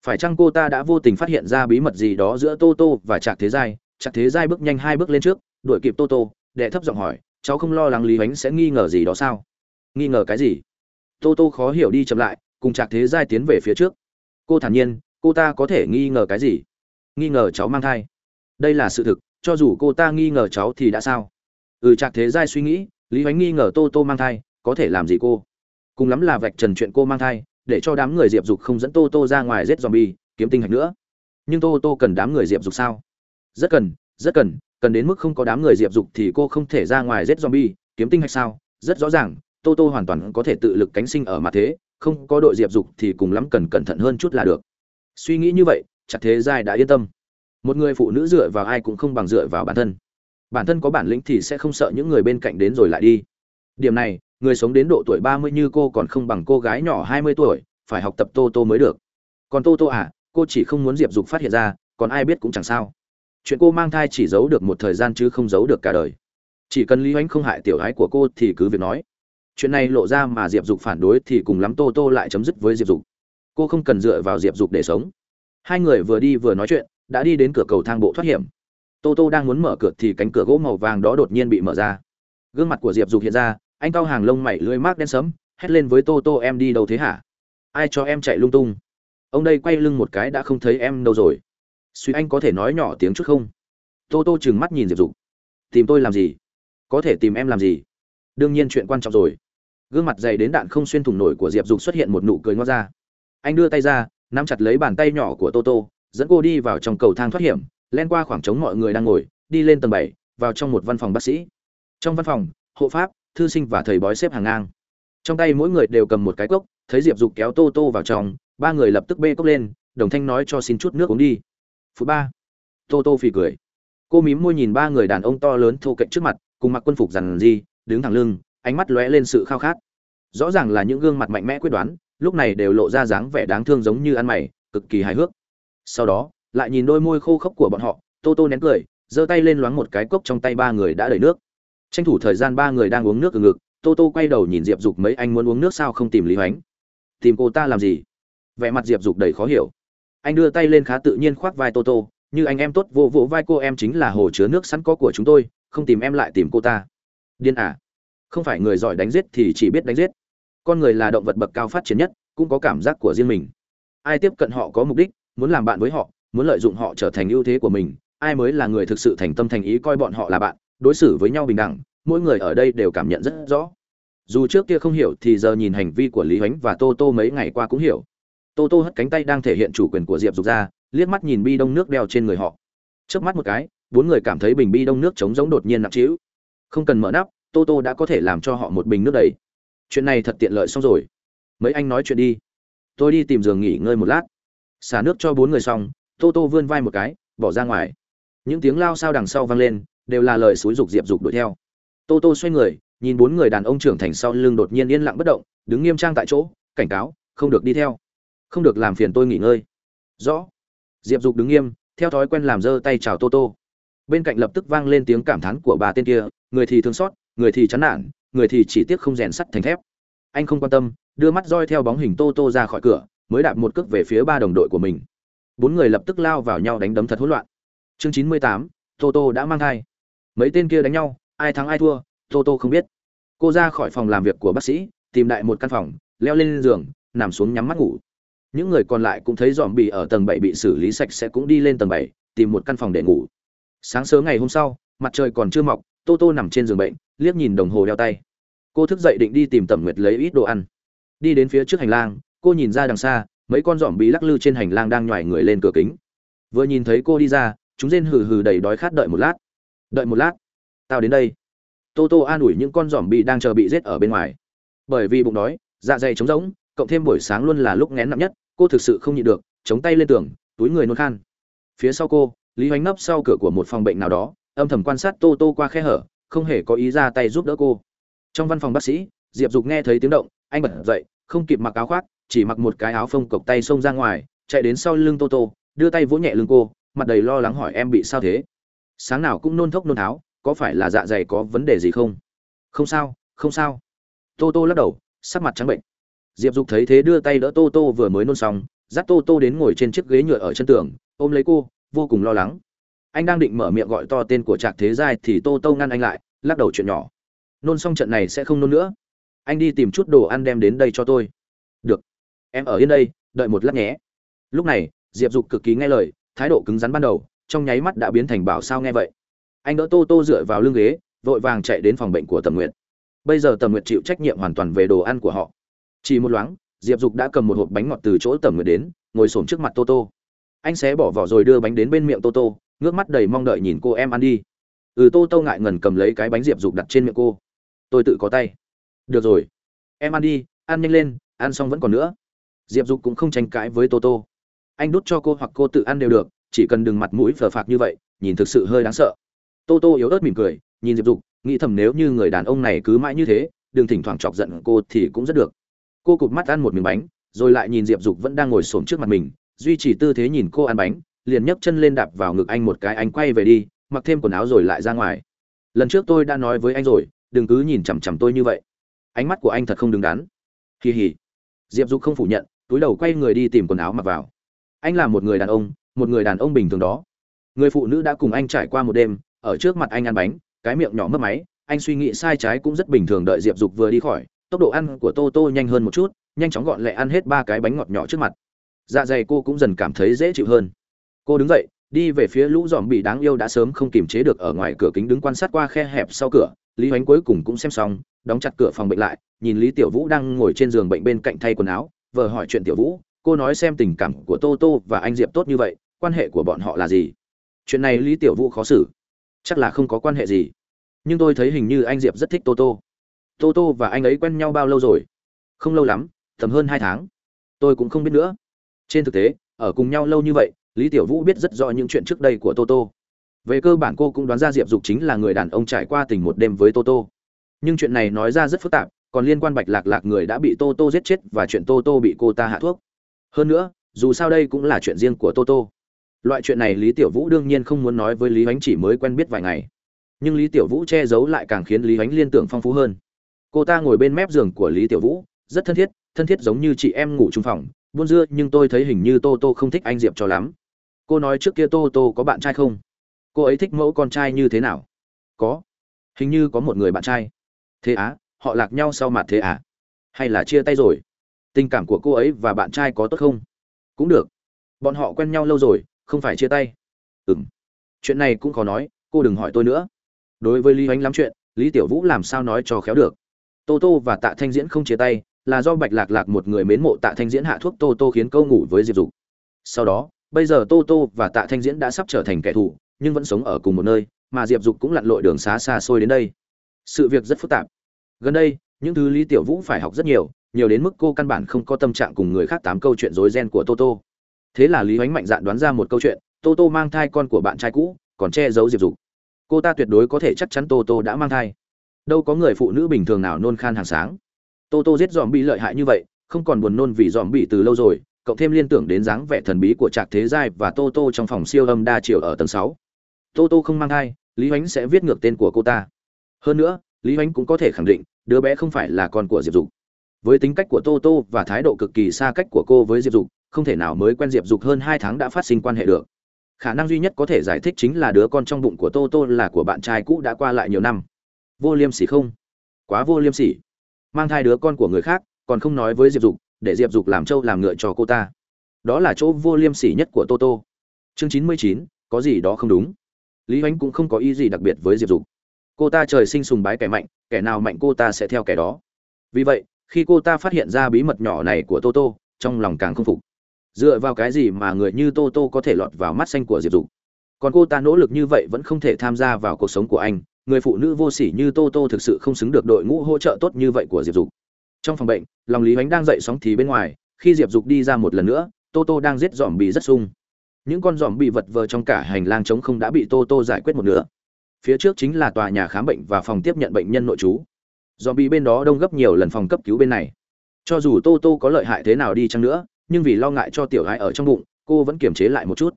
Phải chăng cô ta đã vô tình phát hiện ra bí mật gì đó giữa Toto và Trạc Thế Giai? Trạc Thế Giai bước nhanh hai bước lên trước, đuổi kịp tô tô đệ thấp giọng hỏi cháu không lo lắng lý ánh sẽ nghi ngờ gì đó sao nghi ngờ cái gì tô tô khó hiểu đi chậm lại cùng trạc thế giai tiến về phía trước. Cô thản nhiên, cô ta có thể nghi ngờ cái gì? Nghi ngờ cháu mang thai. Đây là sự thực, cho dù cô ta nghi ngờ cháu thì đã sao? Ừ trạc thế giai suy nghĩ, lý Hoánh nghi ngờ tô tô mang thai, có thể làm gì cô? Cùng lắm là vạch trần chuyện cô mang thai, để cho đám người diệp dục không dẫn tô tô ra ngoài giết zombie, kiếm tinh hạch nữa. Nhưng tô tô cần đám người diệp dục sao? Rất cần rất cần cần đến mức không có đám người diệp dục thì cô không thể ra ngoài giết zombie, kiếm tinh hạch sao? Rất rõ ràng, tô tô hoàn toàn có thể tự lực cánh sinh ở mặt thế không có đội diệp dục thì cùng lắm cần cẩn thận hơn chút là được. Suy nghĩ như vậy, chặt thế giai đã yên tâm. Một người phụ nữ dựa vào ai cũng không bằng dựa vào bản thân. Bản thân có bản lĩnh thì sẽ không sợ những người bên cạnh đến rồi lại đi. Điểm này, người sống đến độ tuổi ba mươi như cô còn không bằng cô gái nhỏ hai mươi tuổi, phải học tập tô tô mới được. Còn tô tô à cô chỉ không muốn diệp dục phát hiện ra, còn ai biết cũng chẳng sao. Chuyện cô mang thai chỉ giấu được một thời gian chứ không giấu được cả đời. Chỉ cần lý oanh không hại tiểu gái của cô thì cứ việc nói chuyện này lộ ra mà diệp dục phản đối thì cùng lắm tô tô lại chấm dứt với diệp dục. Cô không cần dựa vào diệp dục để sống. Hai người vừa đi vừa nói chuyện, đã đi đến cửa cầu thang bộ thoát hiểm. Tô tô đang muốn mở cửa thì cánh cửa gỗ màu vàng đó đột nhiên bị mở ra. Gương mặt của diệp dục hiện ra, anh cao hàng lông mày lưỡi mác đen sấm hét lên với tô tô, em đi đâu thế hả? Ai cho em chạy lung tung? Ông đây quay lưng một cái đã không thấy em đâu rồi. Suy, anh có thể nói nhỏ tiếng chút không? Tô tô trừng mắt nhìn diệp dục. Tìm tôi làm gì? Có thể tìm em làm gì? Đương nhiên chuyện quan trọng rồi gương mặt dày đến đạn không xuyên thủng nổi của diệp dục xuất hiện một nụ cười ngót ra. Anh đưa tay ra, nắm chặt lấy bàn tay nhỏ của tô tô, dẫn cô đi vào trong cầu thang thoát hiểm, len qua khoảng trống mọi người đang ngồi, đi lên tầng bảy, vào trong một văn phòng bác sĩ. Trong văn phòng, hộ pháp, thư sinh và thầy bói xếp hàng ngang. Trong tay mỗi người đều cầm một cái cốc, thấy diệp dục kéo tô tô vào trong, ba người lập tức bê cốc lên, đồng thanh nói cho xin chút nước uống đi. Phú ba, tô tô phì cười. Cô mím môi nhìn ba người đàn ông to lớn thô cạnh trước mặt, cùng mặc quân phục dằn gì đứng thẳng lưng, ánh mắt lóe lên sự khao khát rõ ràng là những gương mặt mạnh mẽ quyết đoán, lúc này đều lộ ra dáng vẻ đáng thương giống như ăn mày, cực kỳ hài hước. Sau đó, lại nhìn đôi môi khô khốc của bọn họ, tô tô nén cười, giơ tay lên loáng một cái cốc trong tay ba người đã đầy nước. Tranh thủ thời gian ba người đang uống nước từ ngực, tô tô quay đầu nhìn diệp dục mấy anh muốn uống nước sao không tìm lý hoánh. Tìm cô ta làm gì? Vẻ mặt diệp dục đầy khó hiểu. Anh đưa tay lên khá tự nhiên khoác vai tô tô, như anh em tốt vô vỗ vai cô em chính là hồ chứa nước sẵn có của chúng tôi, không tìm em lại tìm cô ta. Điên à? Không phải người giỏi đánh giết thì chỉ biết đánh giết con người là động vật bậc cao phát triển nhất, cũng có cảm giác của riêng mình. Ai tiếp cận họ có mục đích, muốn làm bạn với họ, muốn lợi dụng họ trở thành ưu thế của mình, ai mới là người thực sự thành tâm thành ý coi bọn họ là bạn, đối xử với nhau bình đẳng, mỗi người ở đây đều cảm nhận rất rõ. Dù trước kia không hiểu thì giờ nhìn hành vi của lý huánh và tô tô mấy ngày qua cũng hiểu. Tô tô hất cánh tay đang thể hiện chủ quyền của diệp dục ra, liếc mắt nhìn bi đông nước đeo trên người họ. Trước mắt một cái, bốn người cảm thấy bình bi đông nước trống giống đột nhiên nặng trĩu. Không cần mở nắp, tô tô đã có thể làm cho họ một bình nước đầy chuyện này thật tiện lợi xong rồi. Mấy anh nói chuyện đi. Tôi đi tìm giường nghỉ ngơi một lát. Xả nước cho bốn người xong, tô tô vươn vai một cái, bỏ ra ngoài. Những tiếng lao sao đằng sau vang lên, đều là lời xúi dục diệp dục đuổi theo. Tô tô xoay người, nhìn bốn người đàn ông trưởng thành sau lưng đột nhiên yên lặng bất động, đứng nghiêm trang tại chỗ, cảnh cáo, không được đi theo. Không được làm phiền tôi nghỉ ngơi. Rõ. Diệp dục đứng nghiêm, theo thói quen làm dơ tay chào tô tô. Bên cạnh lập tức vang lên tiếng cảm thán của bà tên kia, người thì thương xót, người thì chán nản người thì chỉ tiếc không rèn sắt thành thép. Anh không quan tâm, đưa mắt roi theo bóng hình tô tô ra khỏi cửa, mới đạp một cước về phía ba đồng đội của mình. Bốn người lập tức lao vào nhau đánh đấm thật hỗn loạn. Chương chín mươi tám tô tô đã mang thai. Mấy tên kia đánh nhau, ai thắng ai thua tô tô không biết. Cô ra khỏi phòng làm việc của bác sĩ, tìm đại một căn phòng, leo lên giường, nằm xuống nhắm mắt ngủ. Những người còn lại cũng thấy dòm bị ở tầng bảy bị xử lý sạch sẽ cũng đi lên tầng bảy, tìm một căn phòng để ngủ. Sáng sớm ngày hôm sau, mặt trời còn chưa mọc tô tô nằm trên giường bệnh liếc nhìn đồng hồ đeo tay. Cô thức dậy định đi tìm tẩm nguyệt lấy ít đồ ăn. Đi đến phía trước hành lang, cô nhìn ra đằng xa, mấy con giỏm bí lắc lư trên hành lang đang nhoài người lên cửa kính. Vừa nhìn thấy cô đi ra, chúng rên hừ hừ đầy đói khát đợi một lát. Đợi một lát? Tao đến đây. Tô tô an ủi những con giỏm bị đang chờ bị giết ở bên ngoài. Bởi vì bụng đói dạ dày trống rỗng, cộng thêm buổi sáng luôn là lúc ngén nặng nhất, cô thực sự không nhịn được, chống tay lên tường, túi người nôn khan. Phía sau cô, lý hoánh nấp sau cửa của một phòng bệnh nào đó, âm thầm quan sát tô tô qua khe hở không hề có ý ra tay giúp đỡ cô. Trong văn phòng bác sĩ, diệp dục nghe thấy tiếng động, anh bật dậy, không kịp mặc áo khoác, chỉ mặc một cái áo phông cộc tay xông ra ngoài, chạy đến sau lưng tô tô, đưa tay vỗ nhẹ lưng cô, mặt đầy lo lắng hỏi em bị sao thế? Sáng nào cũng nôn thốc nôn tháo, có phải là dạ dày có vấn đề gì không? Không sao không sao. Tô tô lắc đầu, sắc mặt trắng bệnh. Diệp dục thấy thế đưa tay đỡ tô tô vừa mới nôn xong, dắt tô tô đến ngồi trên chiếc ghế nhựa ở chân tường, ôm lấy cô, vô cùng lo lắng anh đang định mở miệng gọi to tên của trạc thế giai thì tô tô ngăn anh lại, lắc đầu chuyện nhỏ. Nôn xong trận này sẽ không nôn nữa. Anh đi tìm chút đồ ăn đem đến đây cho tôi. Được. Em ở yên đây, đợi một lát nhé. Lúc này, diệp dục cực kỳ nghe lời, thái độ cứng rắn ban đầu, trong nháy mắt đã biến thành bảo sao nghe vậy. Anh đỡ tô tô dựa vào lưng ghế, vội vàng chạy đến phòng bệnh của tầm nguyện bây giờ tầm nguyện chịu trách nhiệm hoàn toàn về đồ ăn của họ. Chỉ một loáng, diệp dục đã cầm một hộp bánh ngọt từ chỗ tầm nguyện đến, ngồi xổm trước mặt tô tô. Anh xé bỏ vỏ rồi đưa bánh đến bên miệng tô tô ngước mắt đầy mong đợi nhìn cô em ăn đi. Ừ tô tô ngại ngần cầm lấy cái bánh diệp dục đặt trên miệng cô. Tôi tự có tay. Được rồi. Em ăn đi, ăn nhanh lên, ăn xong vẫn còn nữa. Diệp dục cũng không tranh cãi với tô tô. Anh đút cho cô hoặc cô tự ăn đều được, chỉ cần đừng mặt mũi phờ phạc như vậy, nhìn thực sự hơi đáng sợ. Tô tô yếu ớt mỉm cười, nhìn diệp dục, nghĩ thầm nếu như người đàn ông này cứ mãi như thế, đừng thỉnh thoảng chọc giận cô thì cũng rất được. Cô cụp mắt ăn một miếng bánh, rồi lại nhìn diệp dục vẫn đang ngồi xổm trước mặt mình, duy trì tư thế nhìn cô ăn bánh liền nhấc chân lên đạp vào ngực anh một cái, anh quay về đi, mặc thêm quần áo rồi lại ra ngoài. Lần trước tôi đã nói với anh rồi, đừng cứ nhìn chằm chằm tôi như vậy. Ánh mắt của anh thật không đứng đắn. Kỳ hỉ diệp dục không phủ nhận, túi đầu quay người đi tìm quần áo mặc vào. Anh là một người đàn ông, một người đàn ông bình thường đó. Người phụ nữ đã cùng anh trải qua một đêm, ở trước mặt anh ăn bánh, cái miệng nhỏ mất máy, anh suy nghĩ sai trái cũng rất bình thường đợi diệp dục vừa đi khỏi, tốc độ ăn của tô tô nhanh hơn một chút, nhanh chóng gọn lẹ ăn hết ba cái bánh ngọt nhỏ trước mặt. Dạ dày cô cũng dần cảm thấy dễ chịu hơn cô đứng dậy, đi về phía lũ dòm bị đáng yêu đã sớm không kiềm chế được ở ngoài cửa kính đứng quan sát qua khe hẹp sau cửa. Lý hoánh cuối cùng cũng xem xong, đóng chặt cửa phòng bệnh lại, nhìn lý tiểu vũ đang ngồi trên giường bệnh bên cạnh thay quần áo, vờ hỏi chuyện tiểu vũ, cô nói xem tình cảm của tô tô và anh diệp tốt như vậy, quan hệ của bọn họ là gì? Chuyện này lý tiểu vũ khó xử. Chắc là không có quan hệ gì. Nhưng tôi thấy hình như anh diệp rất thích tô tô. Tô tô và anh ấy quen nhau bao lâu rồi? Không lâu lắm, tầm hơn hai tháng. Tôi cũng không biết nữa. Trên thực tế, ở cùng nhau lâu như vậy lý tiểu vũ biết rất rõ những chuyện trước đây của tô tô. Về cơ bản cô cũng đoán ra diệp dục chính là người đàn ông trải qua tình một đêm với tô tô. Nhưng chuyện này nói ra rất phức tạp, còn liên quan bạch lạc lạc người đã bị tô tô giết chết và chuyện tô tô bị cô ta hạ thuốc. Hơn nữa, dù sao đây cũng là chuyện riêng của tô tô. Loại chuyện này lý tiểu vũ đương nhiên không muốn nói với lý Ánh chỉ mới quen biết vài ngày. Nhưng lý tiểu vũ che giấu lại càng khiến lý Ánh liên tưởng phong phú hơn. Cô ta ngồi bên mép giường của lý tiểu vũ, rất thân thiết thân thiết giống như chị em ngủ chung phòng. Buôn dưa, nhưng tôi thấy hình như tô tô không thích anh diệp cho lắm cô nói trước kia tô tô có bạn trai không? Cô ấy thích mẫu con trai như thế nào? Có. Hình như có một người bạn trai. Thế á, họ lạc nhau sau mặt thế à hay là chia tay rồi? Tình cảm của cô ấy và bạn trai có tốt không? Cũng được. Bọn họ quen nhau lâu rồi, không phải chia tay. Ừ m chuyện này cũng khó nói, cô đừng hỏi tôi nữa. Đối với lý ánh lắm chuyện, lý tiểu vũ làm sao nói cho khéo được. Tô tô và tạ thanh diễn không chia tay, là do bạch lạc lạc một người mến mộ tạ thanh diễn hạ thuốc tô tô khiến câu ngủ với diệp dục. Sau đó bây giờ tô tô và tạ thanh diễn đã sắp trở thành kẻ thù, nhưng vẫn sống ở cùng một nơi, mà diệp dục cũng lặn lội đường xá xa xôi đến đây. Sự việc rất phức tạp. Gần đây, những thứ lý tiểu vũ phải học rất nhiều nhiều đến mức cô căn bản không có tâm trạng cùng người khác tám câu chuyện rối ren của Tô Tô. thế là lý h mạnh dạn đoán ra một câu chuyện, Tô Tô mang thai con của bạn trai cũ, còn che giấu diệp dục. Cô ta tuyệt đối có thể chắc chắn Tô Tô đã mang thai. Đâu có người phụ nữ bình thường nào nôn khan hàng sáng. Tô Tô giết dòm bị lợi hại như vậy, không còn buồn nôn vì dòm bị từ lâu rồi cộng thêm liên tưởng đến dáng vẻ thần bí của trạc thế giai và tô tô trong phòng siêu âm đa chiều ở tầng sáu. Tô tô không mang thai, lý h sẽ viết ngược tên của cô ta. Hơn nữa, lý h cũng có thể khẳng định, đứa bé không phải là con của diệp dục. Với tính cách của tô tô và thái độ cực kỳ xa cách của cô với diệp dục, không thể nào mới quen diệp dục hơn hai tháng đã phát sinh quan hệ được. Khả năng duy nhất có thể giải thích chính là đứa con trong bụng của tô tô là của bạn trai cũ đã qua lại nhiều năm. Vô liêm sỉ không? Quá vô liêm sỉ. Mang thai đứa con của người khác, còn không nói với diệp dục để diệp dục làm trâu làm ngựa cho cô ta. Đó là chỗ vô liêm sỉ nhất của tô tô. Chương chín mươi chín, có gì đó không đúng. Lý h cũng không có ý gì đặc biệt với diệp dục. Cô ta trời sinh sùng bái kẻ mạnh, kẻ nào mạnh cô ta sẽ theo kẻ đó. Vì vậy, khi cô ta phát hiện ra bí mật nhỏ này của toto trong lòng càng không phục. Dựa vào cái gì mà người như toto có thể lọt vào mắt xanh của diệp dục? Còn cô ta nỗ lực như vậy vẫn không thể tham gia vào cuộc sống của anh. Người phụ nữ vô sỉ như toto thực sự không xứng được đội ngũ hỗ trợ tốt như vậy của diệp dục trong phòng bệnh, lòng lý ánh đang dậy sóng thì bên ngoài, khi diệp dục đi ra một lần nữa toto đang giết dòm bị rất sung. Những con dòm bị vật vờ trong cả hành lang trống không đã bị toto giải quyết một nửa. Phía trước chính là tòa nhà khám bệnh và phòng tiếp nhận bệnh nhân nội trú. Dòm bị bên đó đông gấp nhiều lần phòng cấp cứu bên này. Cho dù tô tô có lợi hại thế nào đi chăng nữa, nhưng vì lo ngại cho tiểu gái ở trong bụng, cô vẫn kiềm chế lại một chút.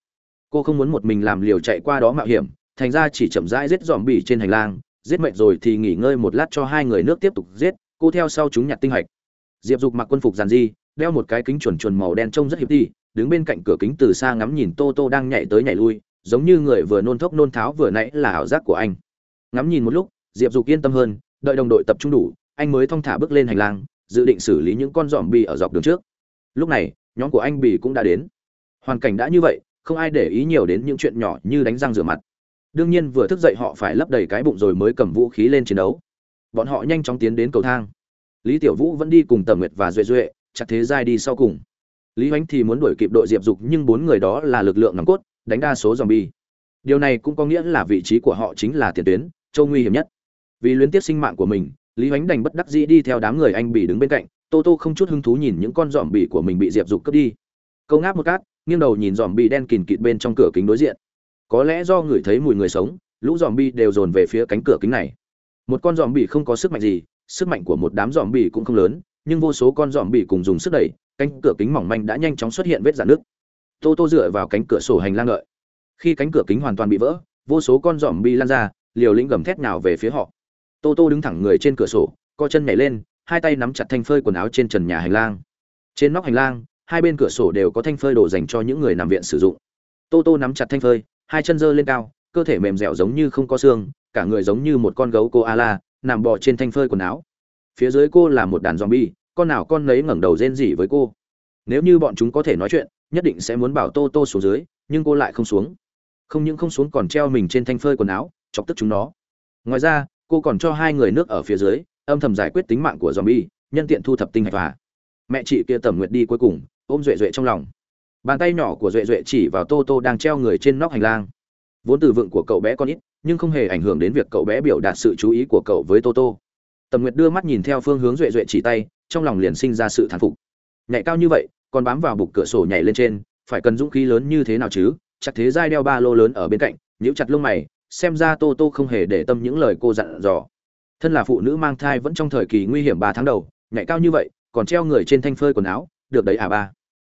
Cô không muốn một mình làm liều chạy qua đó mạo hiểm, thành ra chỉ chậm rãi giết dòm bỉ trên hành lang. Giết mệt rồi thì nghỉ ngơi một lát cho hai người nước tiếp tục giết cô theo sau chúng nhặt tinh hạch. Diệp dục mặc quân phục giàn di, đeo một cái kính chuẩn chuẩn màu đen trông rất hiệp đi đứng bên cạnh cửa kính từ xa ngắm nhìn tô tô đang nhảy tới nhảy lui, giống như người vừa nôn thốc nôn tháo vừa nãy là ảo giác của anh. Ngắm nhìn một lúc, diệp dục yên tâm hơn, đợi đồng đội tập trung đủ, anh mới thong thả bước lên hành lang, dự định xử lý những con dòm bì ở dọc đường trước. Lúc này, nhóm của anh bì cũng đã đến. Hoàn cảnh đã như vậy, không ai để ý nhiều đến những chuyện nhỏ như đánh răng rửa mặt. Đương nhiên vừa thức dậy họ phải lấp đầy cái bụng rồi mới cầm vũ khí lên chiến đấu bọn họ nhanh chóng tiến đến cầu thang. Lý tiểu vũ vẫn đi cùng tầm nguyệt và duệ duệ, chặt thế giai đi sau cùng. Lý hoánh thì muốn đuổi kịp đội diệp dục, nhưng bốn người đó là lực lượng nòng cốt, đánh đa số dòng bi điều này cũng có nghĩa là vị trí của họ chính là tiền tuyến châu nguy hiểm nhất. Vì luyến tiếp sinh mạng của mình, lý hoánh đành bất đắc dĩ đi theo đám người anh bị đứng bên cạnh, tô tô không chút hứng thú nhìn những con dòm bị của mình bị diệp dục cướp đi. Câu ngáp một cát, nghiêng đầu nhìn dòm bị đen kìn kịt bên trong cửa kính đối diện. Có lẽ do người thấy mùi người sống, lũ dòm bi đều dồn về phía cánh cửa kính này một con dòm bị không có sức mạnh gì, sức mạnh của một đám dòm bị cũng không lớn, nhưng vô số con dòm bị cùng dùng sức đẩy, cánh cửa kính mỏng manh đã nhanh chóng xuất hiện vết dạn nước tô tô dựa vào cánh cửa sổ hành lang lợi khi cánh cửa kính hoàn toàn bị vỡ, vô số con dòm bỉ lan ra, liều lĩnh gầm thét nào về phía họ. Tô tô đứng thẳng người trên cửa sổ, co chân nhảy lên, hai tay nắm chặt thanh phơi quần áo trên trần nhà hành lang. Trên nóc hành lang, hai bên cửa sổ đều có thanh phơi đồ dành cho những người nằm viện sử dụng. Tô tô nắm chặt thanh phơi, hai chân giơ lên cao cơ thể mềm dẻo giống như không có xương, cả người giống như một con gấu cô a la nằm bò trên thanh phơi quần áo. Phía dưới cô là một đàn zombie, con nào con nấy ngẩng đầu rên rỉ với cô. Nếu như bọn chúng có thể nói chuyện, nhất định sẽ muốn bảo tô tô xuống dưới, nhưng cô lại không xuống. Không những không xuống còn treo mình trên thanh phơi quần áo, chọc tức chúng nó. Ngoài ra, cô còn cho hai người nước ở phía dưới, âm thầm giải quyết tính mạng của zombie, nhân tiện thu thập tinh hạch và. Mẹ chị kia tẩm nguyệt đi cuối cùng, ôm duệ duệ trong lòng. Bàn tay nhỏ của duệ duệ chỉ vào tô tô đang treo người trên nóc hành lang vốn từ vựng của cậu bé con ít, nhưng không hề ảnh hưởng đến việc cậu bé biểu đạt sự chú ý của cậu với Toto. tầm nguyệt đưa mắt nhìn theo phương hướng duệ duệ chỉ tay, trong lòng liền sinh ra sự thán phục. Nhảy cao như vậy, còn bám vào bục cửa sổ nhảy lên trên, phải cần dũng khí lớn như thế nào chứ? Chặt thế dai đeo ba lô lớn ở bên cạnh, nhíu chặt lông mày, xem ra tô tô không hề để tâm những lời cô dặn dò. Thân là phụ nữ mang thai vẫn trong thời kỳ nguy hiểm ba tháng đầu, nhảy cao như vậy, còn treo người trên thanh phơi quần áo, được đấy à ba?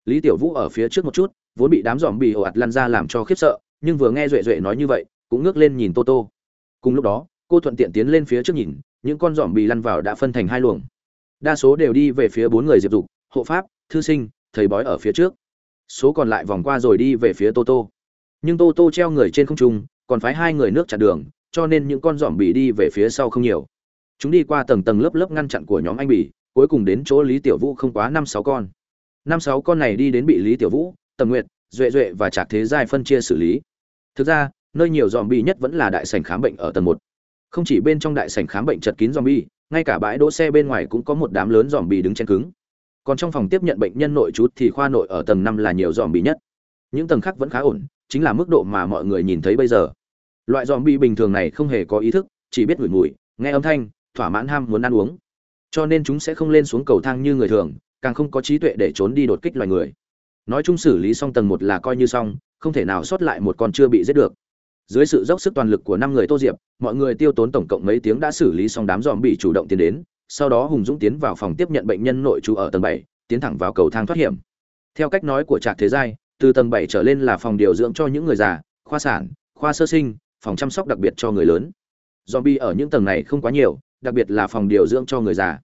Lý tiểu vũ ở phía trước một chút, vốn bị đám dòm bị ồ ạt lăn ra làm cho khiếp sợ nhưng vừa nghe duệ duệ nói như vậy, cũng ngước lên nhìn tô tô. Cùng lúc đó, cô thuận tiện tiến lên phía trước nhìn, những con dòm bị lăn vào đã phân thành hai luồng. Đa số đều đi về phía bốn người diệp dục, hộ pháp, thư sinh, thầy bói ở phía trước. Số còn lại vòng qua rồi đi về phía tô tô. Nhưng tô tô treo người trên không trung, còn phái hai người nước chặn đường, cho nên những con dòm bị đi về phía sau không nhiều. Chúng đi qua tầng tầng lớp lớp ngăn chặn của nhóm anh bỉ cuối cùng đến chỗ lý tiểu vũ không quá năm sáu con. Năm sáu con này đi đến bị lý tiểu vũ, tầm nguyệt duệ duệ và trạc thế giai phân chia xử lý. Thực ra, nơi nhiều dòm bi nhất vẫn là đại sảnh khám bệnh ở tầng một. Không chỉ bên trong đại sảnh khám bệnh chật kín dòm bi ngay cả bãi đỗ xe bên ngoài cũng có một đám lớn dòm bi đứng chen cứng. Còn trong phòng tiếp nhận bệnh nhân nội trú thì khoa nội ở tầng năm là nhiều dòm bi nhất. Những tầng khác vẫn khá ổn, chính là mức độ mà mọi người nhìn thấy bây giờ. Loại dòm bi bình thường này không hề có ý thức, chỉ biết ngửi mùi, nghe âm thanh, thỏa mãn ham muốn ăn uống. Cho nên chúng sẽ không lên xuống cầu thang như người thường, càng không có trí tuệ để trốn đi đột kích loài người nói chung xử lý xong tầng một là coi như xong, không thể nào sót lại một con chưa bị giết được. Dưới sự dốc sức toàn lực của năm người tô diệp, mọi người tiêu tốn tổng cộng mấy tiếng đã xử lý xong đám dòm bị chủ động tiến đến, sau đó hùng dũng tiến vào phòng tiếp nhận bệnh nhân nội trú ở tầng bảy, tiến thẳng vào cầu thang thoát hiểm. Theo cách nói của trạc thế giai, từ tầng bảy trở lên là phòng điều dưỡng cho những người già, khoa sản, khoa sơ sinh, phòng chăm sóc đặc biệt cho người lớn. Zombie ở những tầng này không quá nhiều, đặc biệt là phòng điều dưỡng cho người già.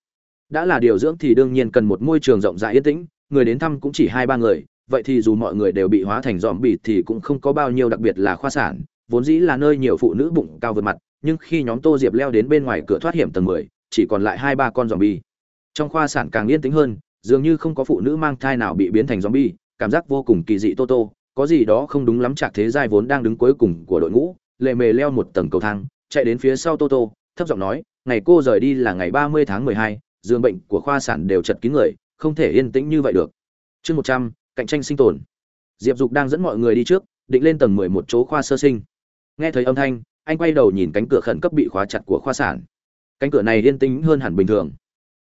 Đã là điều dưỡng thì đương nhiên cần một môi trường rộng rãi yên tĩnh, người đến thăm cũng chỉ hai ba người vậy thì dù mọi người đều bị hóa thành dòm bịt thì cũng không có bao nhiêu đặc biệt là khoa sản, vốn dĩ là nơi nhiều phụ nữ bụng cao vượt mặt, nhưng khi nhóm tô diệp leo đến bên ngoài cửa thoát hiểm tầng mười, chỉ còn lại hai ba con dòm bi trong khoa sản càng yên tĩnh hơn, dường như không có phụ nữ mang thai nào bị biến thành dòm bi cảm giác vô cùng kỳ dị tô tô, có gì đó không đúng lắm chạc thế giai vốn đang đứng cuối cùng của đội ngũ lệ mề leo một tầng cầu thang, chạy đến phía sau tô tô, thấp giọng nói, ngày cô rời đi là ngày ba mươi tháng mười hai, giường bệnh của khoa sản đều chật kín người, không thể yên tĩnh như vậy được. Chương một trăm cạnh tranh sinh tồn. Diệp dục đang dẫn mọi người đi trước, định lên tầng mười một chỗ khoa sơ sinh. Nghe thấy âm thanh, anh quay đầu nhìn cánh cửa khẩn cấp bị khóa chặt của khoa sản. Cánh cửa này yên tĩnh hơn hẳn bình thường.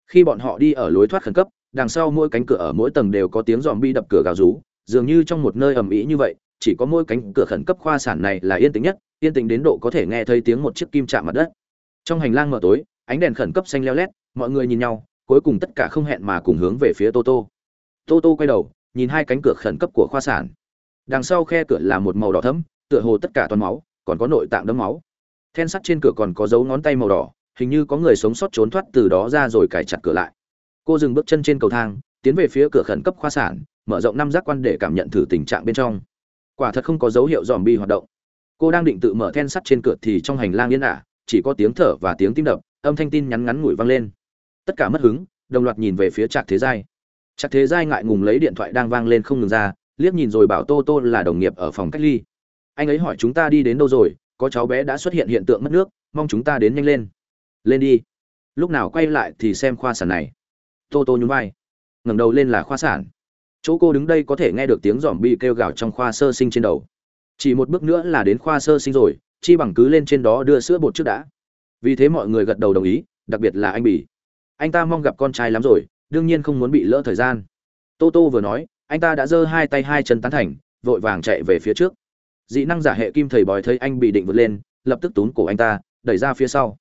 Khi bọn họ đi ở lối thoát khẩn cấp, đằng sau mỗi cánh cửa ở mỗi tầng đều có tiếng dòm bi đập cửa gào rú, dường như trong một nơi ầm ĩ như vậy, chỉ có mỗi cánh cửa khẩn cấp khoa sản này là yên tĩnh nhất, yên tĩnh đến độ có thể nghe thấy tiếng một chiếc kim chạm mặt đất. Trong hành lang mờ tối, ánh đèn khẩn cấp xanh leo lét, mọi người nhìn nhau, cuối cùng tất cả không hẹn mà cùng hướng về phía tô tô. Tô tô quay đầu nhìn hai cánh cửa khẩn cấp của khoa sản. Đằng sau khe cửa là một màu đỏ thẫm, tựa hồ tất cả toàn máu, còn có nội tạng đấm máu. Then sắt trên cửa còn có dấu ngón tay màu đỏ, hình như có người sống sót trốn thoát từ đó ra rồi cài chặt cửa lại. Cô dừng bước chân trên cầu thang, tiến về phía cửa khẩn cấp khoa sản, mở rộng năm giác quan để cảm nhận thử tình trạng bên trong. Quả thật không có dấu hiệu dòm bi hoạt động. Cô đang định tự mở then sắt trên cửa thì trong hành lang yên ả, chỉ có tiếng thở và tiếng tim đập, âm thanh tin nhắn ngắn ngủi vang lên. Tất cả mất hứng, đồng loạt nhìn về phía trạc thế giai chắc thế giai ngại ngùng lấy điện thoại đang vang lên không ngừng ra, liếc nhìn rồi bảo tô tô là đồng nghiệp ở phòng cách ly. Anh ấy hỏi chúng ta đi đến đâu rồi, có cháu bé đã xuất hiện hiện tượng mất nước, mong chúng ta đến nhanh lên. Lên đi. Lúc nào quay lại thì xem khoa sản này. Tô tô nhún vai. Ngẩng đầu lên là khoa sản. Chỗ cô đứng đây có thể nghe được tiếng dòm bi kêu gào trong khoa sơ sinh trên đầu. Chỉ một bước nữa là đến khoa sơ sinh rồi, chi bằng cứ lên trên đó đưa sữa bột trước đã. Vì thế mọi người gật đầu đồng ý, đặc biệt là anh bỉ anh ta mong gặp con trai lắm rồi đương nhiên không muốn bị lỡ thời gian. Tô tô vừa nói, anh ta đã giơ hai tay hai chân tán thành, vội vàng chạy về phía trước. Dị năng giả hệ kim thầy bói thấy anh bị định vượt lên, lập tức túm cổ anh ta, đẩy ra phía sau.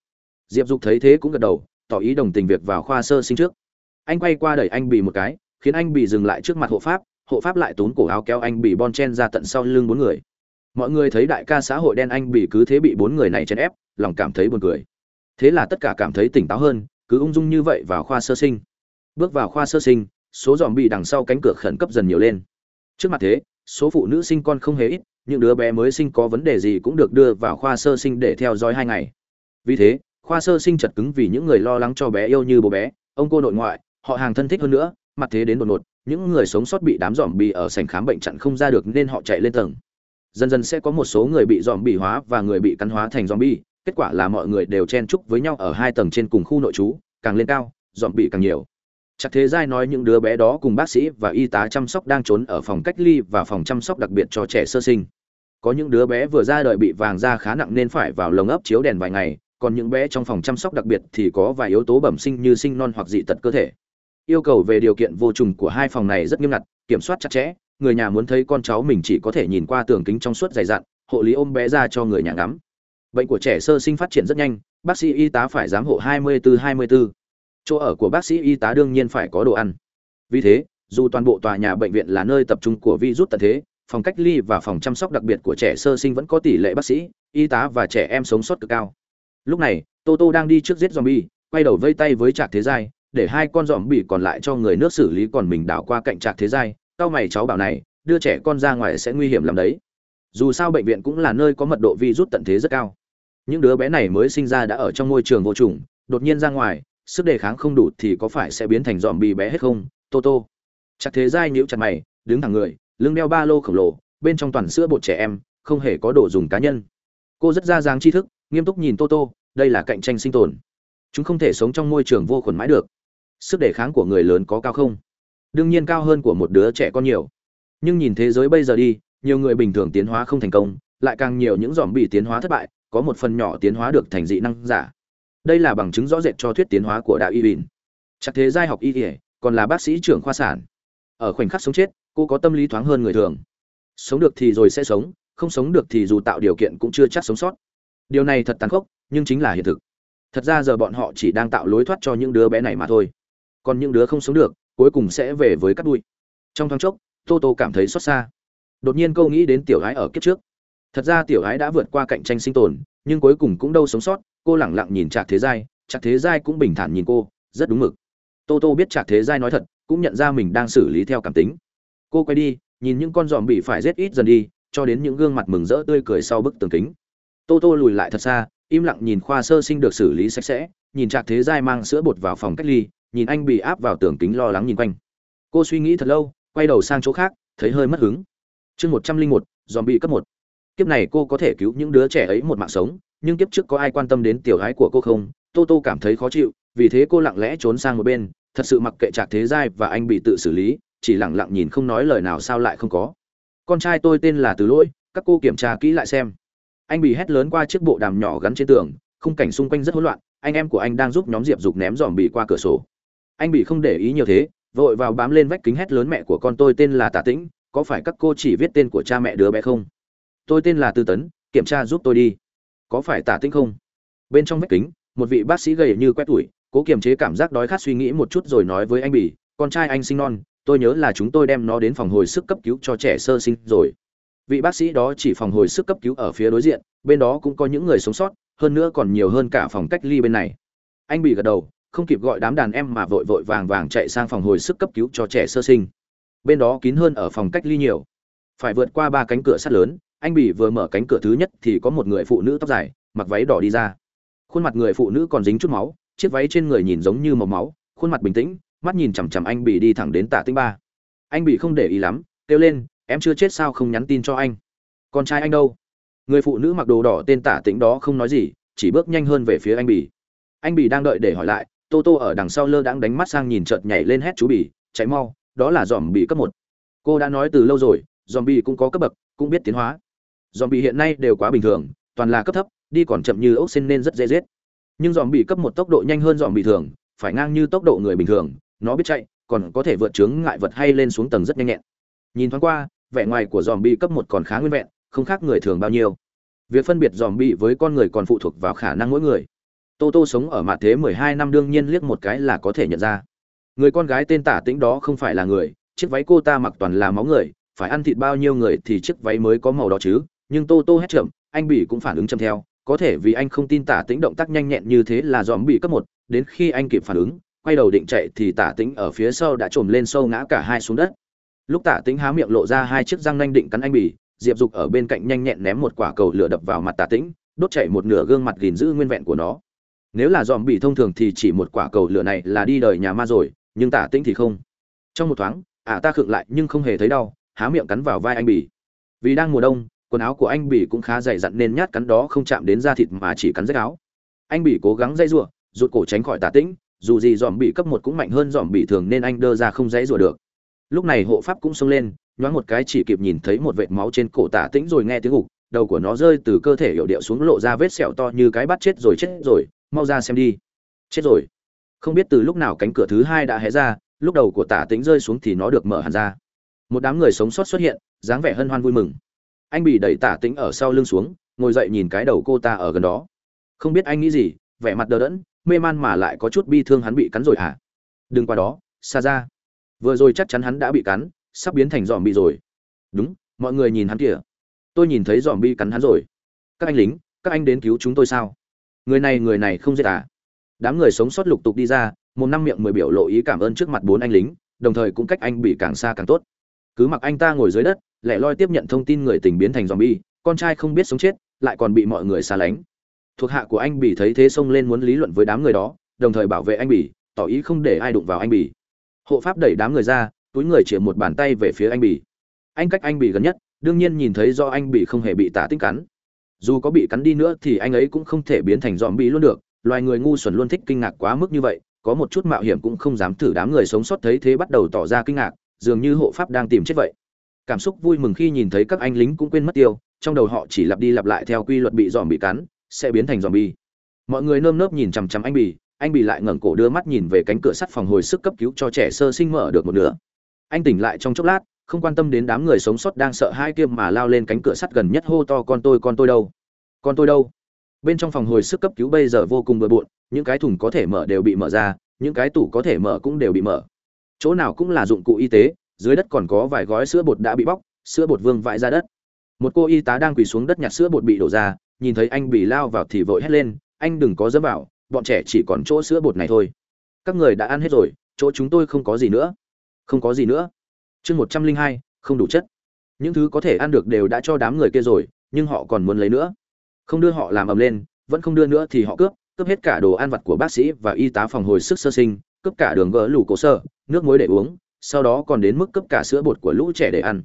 Diệp dục thấy thế cũng gật đầu, tỏ ý đồng tình việc vào khoa sơ sinh trước. Anh quay qua đẩy anh bị một cái, khiến anh bị dừng lại trước mặt hộ pháp hộ pháp lại túm cổ áo kéo anh bị bon chen ra tận sau lưng bốn người. Mọi người thấy đại ca xã hội đen anh bị cứ thế bị bốn người này chèn ép, lòng cảm thấy buồn cười. Thế là tất cả cảm thấy tỉnh táo hơn, cứ ung dung như vậy vào khoa sơ sinh bước vào khoa sơ sinh, số dòm bị đằng sau cánh cửa khẩn cấp dần nhiều lên. Trước mặt thế, số phụ nữ sinh con không hề ít, những đứa bé mới sinh có vấn đề gì cũng được đưa vào khoa sơ sinh để theo dõi hai ngày. Vì thế, khoa sơ sinh chật cứng vì những người lo lắng cho bé yêu như bố bé, ông cô nội ngoại, họ hàng thân thích hơn nữa, mặt thế đến đột ngột, những người sống sót bị đám dòm bị ở sảnh khám bệnh chặn không ra được nên họ chạy lên tầng. Dần dần sẽ có một số người bị dòm bị hóa và người bị cắn hóa thành dòm bi, kết quả là mọi người đều chen chúc với nhau ở hai tầng trên cùng khu nội trú, càng lên cao dòm bị càng nhiều chắc thế giai nói những đứa bé đó cùng bác sĩ và y tá chăm sóc đang trốn ở phòng cách ly và phòng chăm sóc đặc biệt cho trẻ sơ sinh. Có những đứa bé vừa ra đời bị vàng da khá nặng nên phải vào lồng ấp chiếu đèn vài ngày, còn những bé trong phòng chăm sóc đặc biệt thì có vài yếu tố bẩm sinh như sinh non hoặc dị tật cơ thể. Yêu cầu về điều kiện vô trùng của hai phòng này rất nghiêm ngặt, kiểm soát chặt chẽ, người nhà muốn thấy con cháu mình chỉ có thể nhìn qua tường kính trong suốt dày dặn, hộ lý ôm bé ra cho người nhà ngắm. Bệnh của trẻ sơ sinh phát triển rất nhanh, bác sĩ y tá phải giám hộ 24-24 chỗ ở của bác sĩ y tá đương nhiên phải có đồ ăn. Vì thế, dù toàn bộ tòa nhà bệnh viện là nơi tập trung của virus tận thế, phòng cách ly và phòng chăm sóc đặc biệt của trẻ sơ sinh vẫn có tỷ lệ bác sĩ, y tá và trẻ em sống sót cực cao. Lúc này tô tô đang đi trước giết zombie, quay đầu vây tay với trạc thế giai, để hai con zombie còn lại cho người nước xử lý còn mình đảo qua cạnh trạc thế giai. Tao mày cháu bảo này, đưa trẻ con ra ngoài sẽ nguy hiểm lắm đấy. Dù sao bệnh viện cũng là nơi có mật độ virus tận thế rất cao. Những đứa bé này mới sinh ra đã ở trong môi trường vô trùng, đột nhiên ra ngoài sức đề kháng không đủ thì có phải sẽ biến thành dòm bì bé hết không? Tô tô. Chắc thế giai nhíu chặt mày, đứng thẳng người, lưng đeo ba lô khổng lồ, bên trong toàn sữa bột trẻ em, không hề có đồ dùng cá nhân. Cô rất ra dáng tri thức, nghiêm túc nhìn tô tô, đây là cạnh tranh sinh tồn. Chúng không thể sống trong môi trường vô khuẩn mãi được. Sức đề kháng của người lớn có cao không? Đương nhiên cao hơn của một đứa trẻ con nhiều. Nhưng nhìn thế giới bây giờ đi, nhiều người bình thường tiến hóa không thành công, lại càng nhiều những dòm bị tiến hóa thất bại, có một phần nhỏ tiến hóa được thành dị năng giả đây là bằng chứng rõ rệt cho thuyết tiến hóa của đạo y bỉn chắc thế giai học y thể còn là bác sĩ trưởng khoa sản. Ở khoảnh khắc sống chết, cô có tâm lý thoáng hơn người thường. Sống được thì rồi sẽ sống, không sống được thì dù tạo điều kiện cũng chưa chắc sống sót. Điều này thật tàn khốc, nhưng chính là hiện thực. Thật ra giờ bọn họ chỉ đang tạo lối thoát cho những đứa bé này mà thôi. Còn những đứa không sống được, cuối cùng sẽ về với cắt đuôi trong thoáng chốc, tô tô cảm thấy xót xa. Đột nhiên câu nghĩ đến tiểu gái ở kiếp trước. Thật ra tiểu gái đã vượt qua cạnh tranh sinh tồn, nhưng cuối cùng cũng đâu sống sót cô lẳng lặng nhìn trạc thế giai, trạc thế giai cũng bình thản nhìn cô, rất đúng mực. Tô tô biết trạc thế giai nói thật, cũng nhận ra mình đang xử lý theo cảm tính. Cô quay đi, nhìn những con giòm bị phải giết ít dần đi, cho đến những gương mặt mừng rỡ tươi cười sau bức tường kính. Tô tô lùi lại thật xa, im lặng nhìn khoa sơ sinh được xử lý sạch sẽ, nhìn trạc thế giai mang sữa bột vào phòng cách ly, nhìn anh bị áp vào tường kính lo lắng nhìn quanh. Cô suy nghĩ thật lâu, quay đầu sang chỗ khác, thấy hơi mất hứng. Chương một trăm linh một bị cấp một. Kiếp này cô có thể cứu những đứa trẻ ấy một mạng sống nhưng kiếp trước có ai quan tâm đến tiểu gái của cô không? Tô tô cảm thấy khó chịu, vì thế cô lặng lẽ trốn sang một bên, thật sự mặc kệ trạc thế giai và anh bị tự xử lý, chỉ lặng lặng nhìn không nói lời nào sao lại không có. Con trai tôi tên là từ lỗi, các cô kiểm tra kỹ lại xem. Anh bị hét lớn qua chiếc bộ đàm nhỏ gắn trên tường, khung cảnh xung quanh rất hỗn loạn, anh em của anh đang giúp nhóm diệp dục ném dòm bị qua cửa sổ. Anh bị không để ý nhiều thế, vội vào bám lên vách kính hét lớn mẹ của con tôi tên là tả tĩnh, có phải các cô chỉ viết tên của cha mẹ đứa bé không? Tôi tên là tư tấn, kiểm tra giúp tôi đi có phải tả tĩnh không? Bên trong vách kính, một vị bác sĩ gầy như quét tuổi cố kiềm chế cảm giác đói khát suy nghĩ một chút rồi nói với anh bỉ con trai anh sinh non, tôi nhớ là chúng tôi đem nó đến phòng hồi sức cấp cứu cho trẻ sơ sinh rồi. Vị bác sĩ đó chỉ phòng hồi sức cấp cứu ở phía đối diện, bên đó cũng có những người sống sót, hơn nữa còn nhiều hơn cả phòng cách ly bên này. Anh bị gật đầu, không kịp gọi đám đàn em mà vội vội vàng vàng chạy sang phòng hồi sức cấp cứu cho trẻ sơ sinh. Bên đó kín hơn ở phòng cách ly nhiều. Phải vượt qua ba cánh cửa sắt lớn anh bỉ vừa mở cánh cửa thứ nhất thì có một người phụ nữ tóc dài, mặc váy đỏ đi ra. Khuôn mặt người phụ nữ còn dính chút máu, chiếc váy trên người nhìn giống như màu máu, khuôn mặt bình tĩnh, mắt nhìn chằm chằm anh bỉ đi thẳng đến tạ tinh ba. Anh bỉ không để ý lắm, kêu lên, em chưa chết sao không nhắn tin cho anh? Con trai anh đâu? Người phụ nữ mặc đồ đỏ tên tả tĩnh đó không nói gì, chỉ bước nhanh hơn về phía anh bỉ. Anh bỉ đang đợi để hỏi lại, tô tô ở đằng sau lơ đãng đánh mắt sang nhìn chợt nhảy lên hét chú bỉ cháy mau, đó là dòm bị cấp một. Cô đã nói từ lâu rồi dòm bị cũng có cấp bậc, cũng biết tiến hóa dòm bị hiện nay đều quá bình thường, toàn là cấp thấp, đi còn chậm như ốc xin nên rất dễ giết. Nhưng dòm bị cấp một tốc độ nhanh hơn dòm bị thường, phải ngang như tốc độ người bình thường, nó biết chạy, còn có thể vượt chướng ngại vật hay lên xuống tầng rất nhanh nhẹn. Nhìn thoáng qua, vẻ ngoài của dòm bị cấp một còn khá nguyên vẹn, không khác người thường bao nhiêu. Việc phân biệt dòm bị với con người còn phụ thuộc vào khả năng mỗi người. Tô tô sống ở mặt thế mười hai năm đương nhiên liếc một cái là có thể nhận ra. Người con gái tên tả tĩnh đó không phải là người, chiếc váy cô ta mặc toàn là máu người, phải ăn thịt bao nhiêu người thì chiếc váy mới có màu đó chứ nhưng tô tô hét chậm, anh bỉ cũng phản ứng chậm theo, có thể vì anh không tin tả tĩnh động tác nhanh nhẹn như thế là dòm bị cấp một, đến khi anh kịp phản ứng, quay đầu định chạy thì tả tĩnh ở phía sau đã trồm lên sâu ngã cả hai xuống đất. Lúc tả tĩnh há miệng lộ ra hai chiếc răng nanh định cắn anh bỉ, diệp dục ở bên cạnh nhanh nhẹn ném một quả cầu lửa đập vào mặt tả tĩnh, đốt chạy một nửa gương mặt gìn giữ nguyên vẹn của nó. Nếu là dòm bị thông thường thì chỉ một quả cầu lửa này là đi đời nhà ma rồi, nhưng tả tĩnh thì không. Trong một thoáng, ả ta khựng lại nhưng không hề thấy đau, há miệng cắn vào vai anh bỉ. Vì đang mùa đông quần áo của anh bỉ cũng khá dày dặn nên nhát cắn đó không chạm đến da thịt mà chỉ cắn rách áo. Anh bỉ cố gắng dây rủa, rụt cổ tránh khỏi tả tĩnh dù gì dòm bị cấp một cũng mạnh hơn dòm bị thường nên anh đơ ra không dãy rủa được. Lúc này hộ pháp cũng xông lên nhoáng một cái chỉ kịp nhìn thấy một vệt máu trên cổ tả tĩnh rồi nghe tiếng gục đầu của nó rơi từ cơ thể hiệu điệu xuống lộ ra vết sẹo to như cái bắt chết rồi chết rồi mau ra xem đi. Chết rồi. Không biết từ lúc nào cánh cửa thứ hai đã hé ra lúc đầu của tả tĩnh rơi xuống thì nó được mở hẳn ra. Một đám người sống sót xuất hiện dáng vẻ hân hoan vui mừng anh bị đẩy tả tính ở sau lưng xuống, ngồi dậy nhìn cái đầu cô ta ở gần đó. Không biết anh nghĩ gì, vẻ mặt đờ đẫn, mê man mà lại có chút bi thương hắn bị cắn rồi hả? Đừng qua đó, xa ra. Vừa rồi chắc chắn hắn đã bị cắn, sắp biến thành dòm bi rồi. Đúng, mọi người nhìn hắn kìa. Tôi nhìn thấy dòm bi cắn hắn rồi. Các anh lính, các anh đến cứu chúng tôi sao? Người này người này không giết à? Đám người sống sót lục tục đi ra, một năm miệng mười biểu lộ ý cảm ơn trước mặt bốn anh lính, đồng thời cũng cách anh bị càng xa càng tốt. Cứ mặc anh ta ngồi dưới đất lẻ loi tiếp nhận thông tin người tình biến thành zombie, con trai không biết sống chết, lại còn bị mọi người xa lánh. Thuộc hạ của anh bỉ thấy thế xông lên muốn lý luận với đám người đó, đồng thời bảo vệ anh bỉ tỏ ý không để ai đụng vào anh bỉ hộ pháp đẩy đám người ra, túi người chĩa một bàn tay về phía anh bỉ anh cách anh bỉ gần nhất, đương nhiên nhìn thấy do anh bỉ không hề bị tả tinh cắn. Dù có bị cắn đi nữa thì anh ấy cũng không thể biến thành zombie luôn được, loài người ngu xuẩn luôn thích kinh ngạc quá mức như vậy, có một chút mạo hiểm cũng không dám thử đám người sống sót thấy thế bắt đầu tỏ ra kinh ngạc, dường như hộ pháp đang tìm chết vậy cảm xúc vui mừng khi nhìn thấy các anh lính cũng quên mất tiêu, trong đầu họ chỉ lặp đi lặp lại theo quy luật bị dòm bị cắn, sẽ biến thành dòm bi mọi người nơm nớp nhìn chằm chằm anh bì anh bì lại ngẩng cổ đưa mắt nhìn về cánh cửa sắt phòng hồi sức cấp cứu cho trẻ sơ sinh mở được một nửa. Anh tỉnh lại trong chốc lát, không quan tâm đến đám người sống sót đang sợ hai kiêm mà lao lên cánh cửa sắt gần nhất hô to, con tôi con tôi đâu? Con tôi đâu? Bên trong phòng hồi sức cấp cứu bây giờ vô cùng bừa bộn, những cái thùng có thể mở đều bị mở ra, những cái tủ có thể mở cũng đều bị mở. Chỗ nào cũng là dụng cụ y tế dưới đất còn có vài gói sữa bột đã bị bóc, sữa bột vương vãi ra đất. Một cô y tá đang quỳ xuống đất nhặt sữa bột bị đổ ra, nhìn thấy anh bị lao vào thì vội hét lên, anh đừng có dẫm vào, bọn trẻ chỉ còn chỗ sữa bột này thôi. Các người đã ăn hết rồi, chỗ chúng tôi không có gì nữa. Không có gì nữa. Chương một trăm linh hai, không đủ chất. Những thứ có thể ăn được đều đã cho đám người kia rồi, nhưng họ còn muốn lấy nữa. Không đưa họ làm ầm lên, vẫn không đưa nữa thì họ cướp cướp hết cả đồ ăn vặt của bác sĩ và y tá phòng hồi sức sơ sinh, cướp cả đường gỡ lủ cổ sơ, nước muối để uống sau đó còn đến mức cấp cả sữa bột của lũ trẻ để ăn.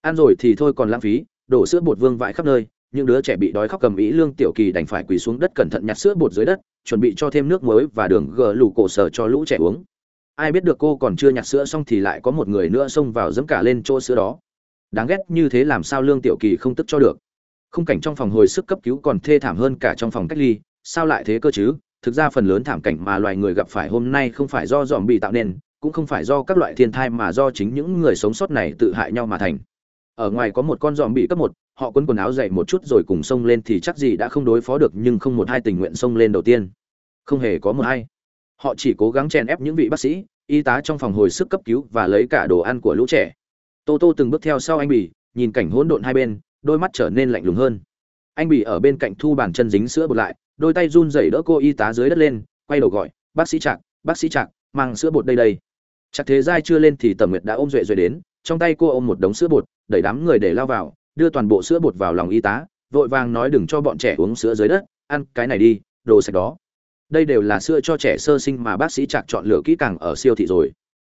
Ăn rồi thì thôi còn lãng phí, đổ sữa bột vương vãi khắp nơi, những đứa trẻ bị đói khóc cầm ý lương tiểu kỳ đành phải quỳ xuống đất cẩn thận nhặt sữa bột dưới đất, chuẩn bị cho thêm nước muối và đường gờ lù cổ sở cho lũ trẻ uống. Ai biết được cô còn chưa nhặt sữa xong thì lại có một người nữa xông vào dẫm cả lên chỗ sữa đó. Đáng ghét như thế làm sao lương tiểu kỳ không tức cho được. Khung cảnh trong phòng hồi sức cấp cứu còn thê thảm hơn cả trong phòng cách ly, sao lại thế cơ chứ? Thực ra phần lớn thảm cảnh mà loài người gặp phải hôm nay không phải do dòm bị tạo nên cũng không phải do các loại thiên thai mà do chính những người sống sót này tự hại nhau mà thành. Ở ngoài có một con dòm bị cấp một họ quấn quần áo dậy một chút rồi cùng xông lên thì chắc gì đã không đối phó được nhưng không một hai tình nguyện xông lên đầu tiên. Không hề có một hai. Họ chỉ cố gắng chèn ép những vị bác sĩ y tá trong phòng hồi sức cấp cứu và lấy cả đồ ăn của lũ trẻ. Tô tô từng bước theo sau anh bỉ nhìn cảnh hỗn độn hai bên đôi mắt trở nên lạnh lùng hơn. Anh bỉ ở bên cạnh thu bàn chân dính sữa bột lại đôi tay run rẩy đỡ cô y tá dưới đất lên quay đầu gọi bác sĩ trạng, bác sĩ trạng, mang sữa bột đây đây chắc thế giai chưa lên thì tầm nguyệt đã ôm duệ duệ đến, trong tay cô ôm một đống sữa bột, đẩy đám người để lao vào, đưa toàn bộ sữa bột vào lòng y tá, vội vàng nói đừng cho bọn trẻ uống sữa dưới đất, ăn cái này đi, đồ sạch đó. Đây đều là sữa cho trẻ sơ sinh mà bác sĩ chạc chọn lựa kỹ càng ở siêu thị rồi.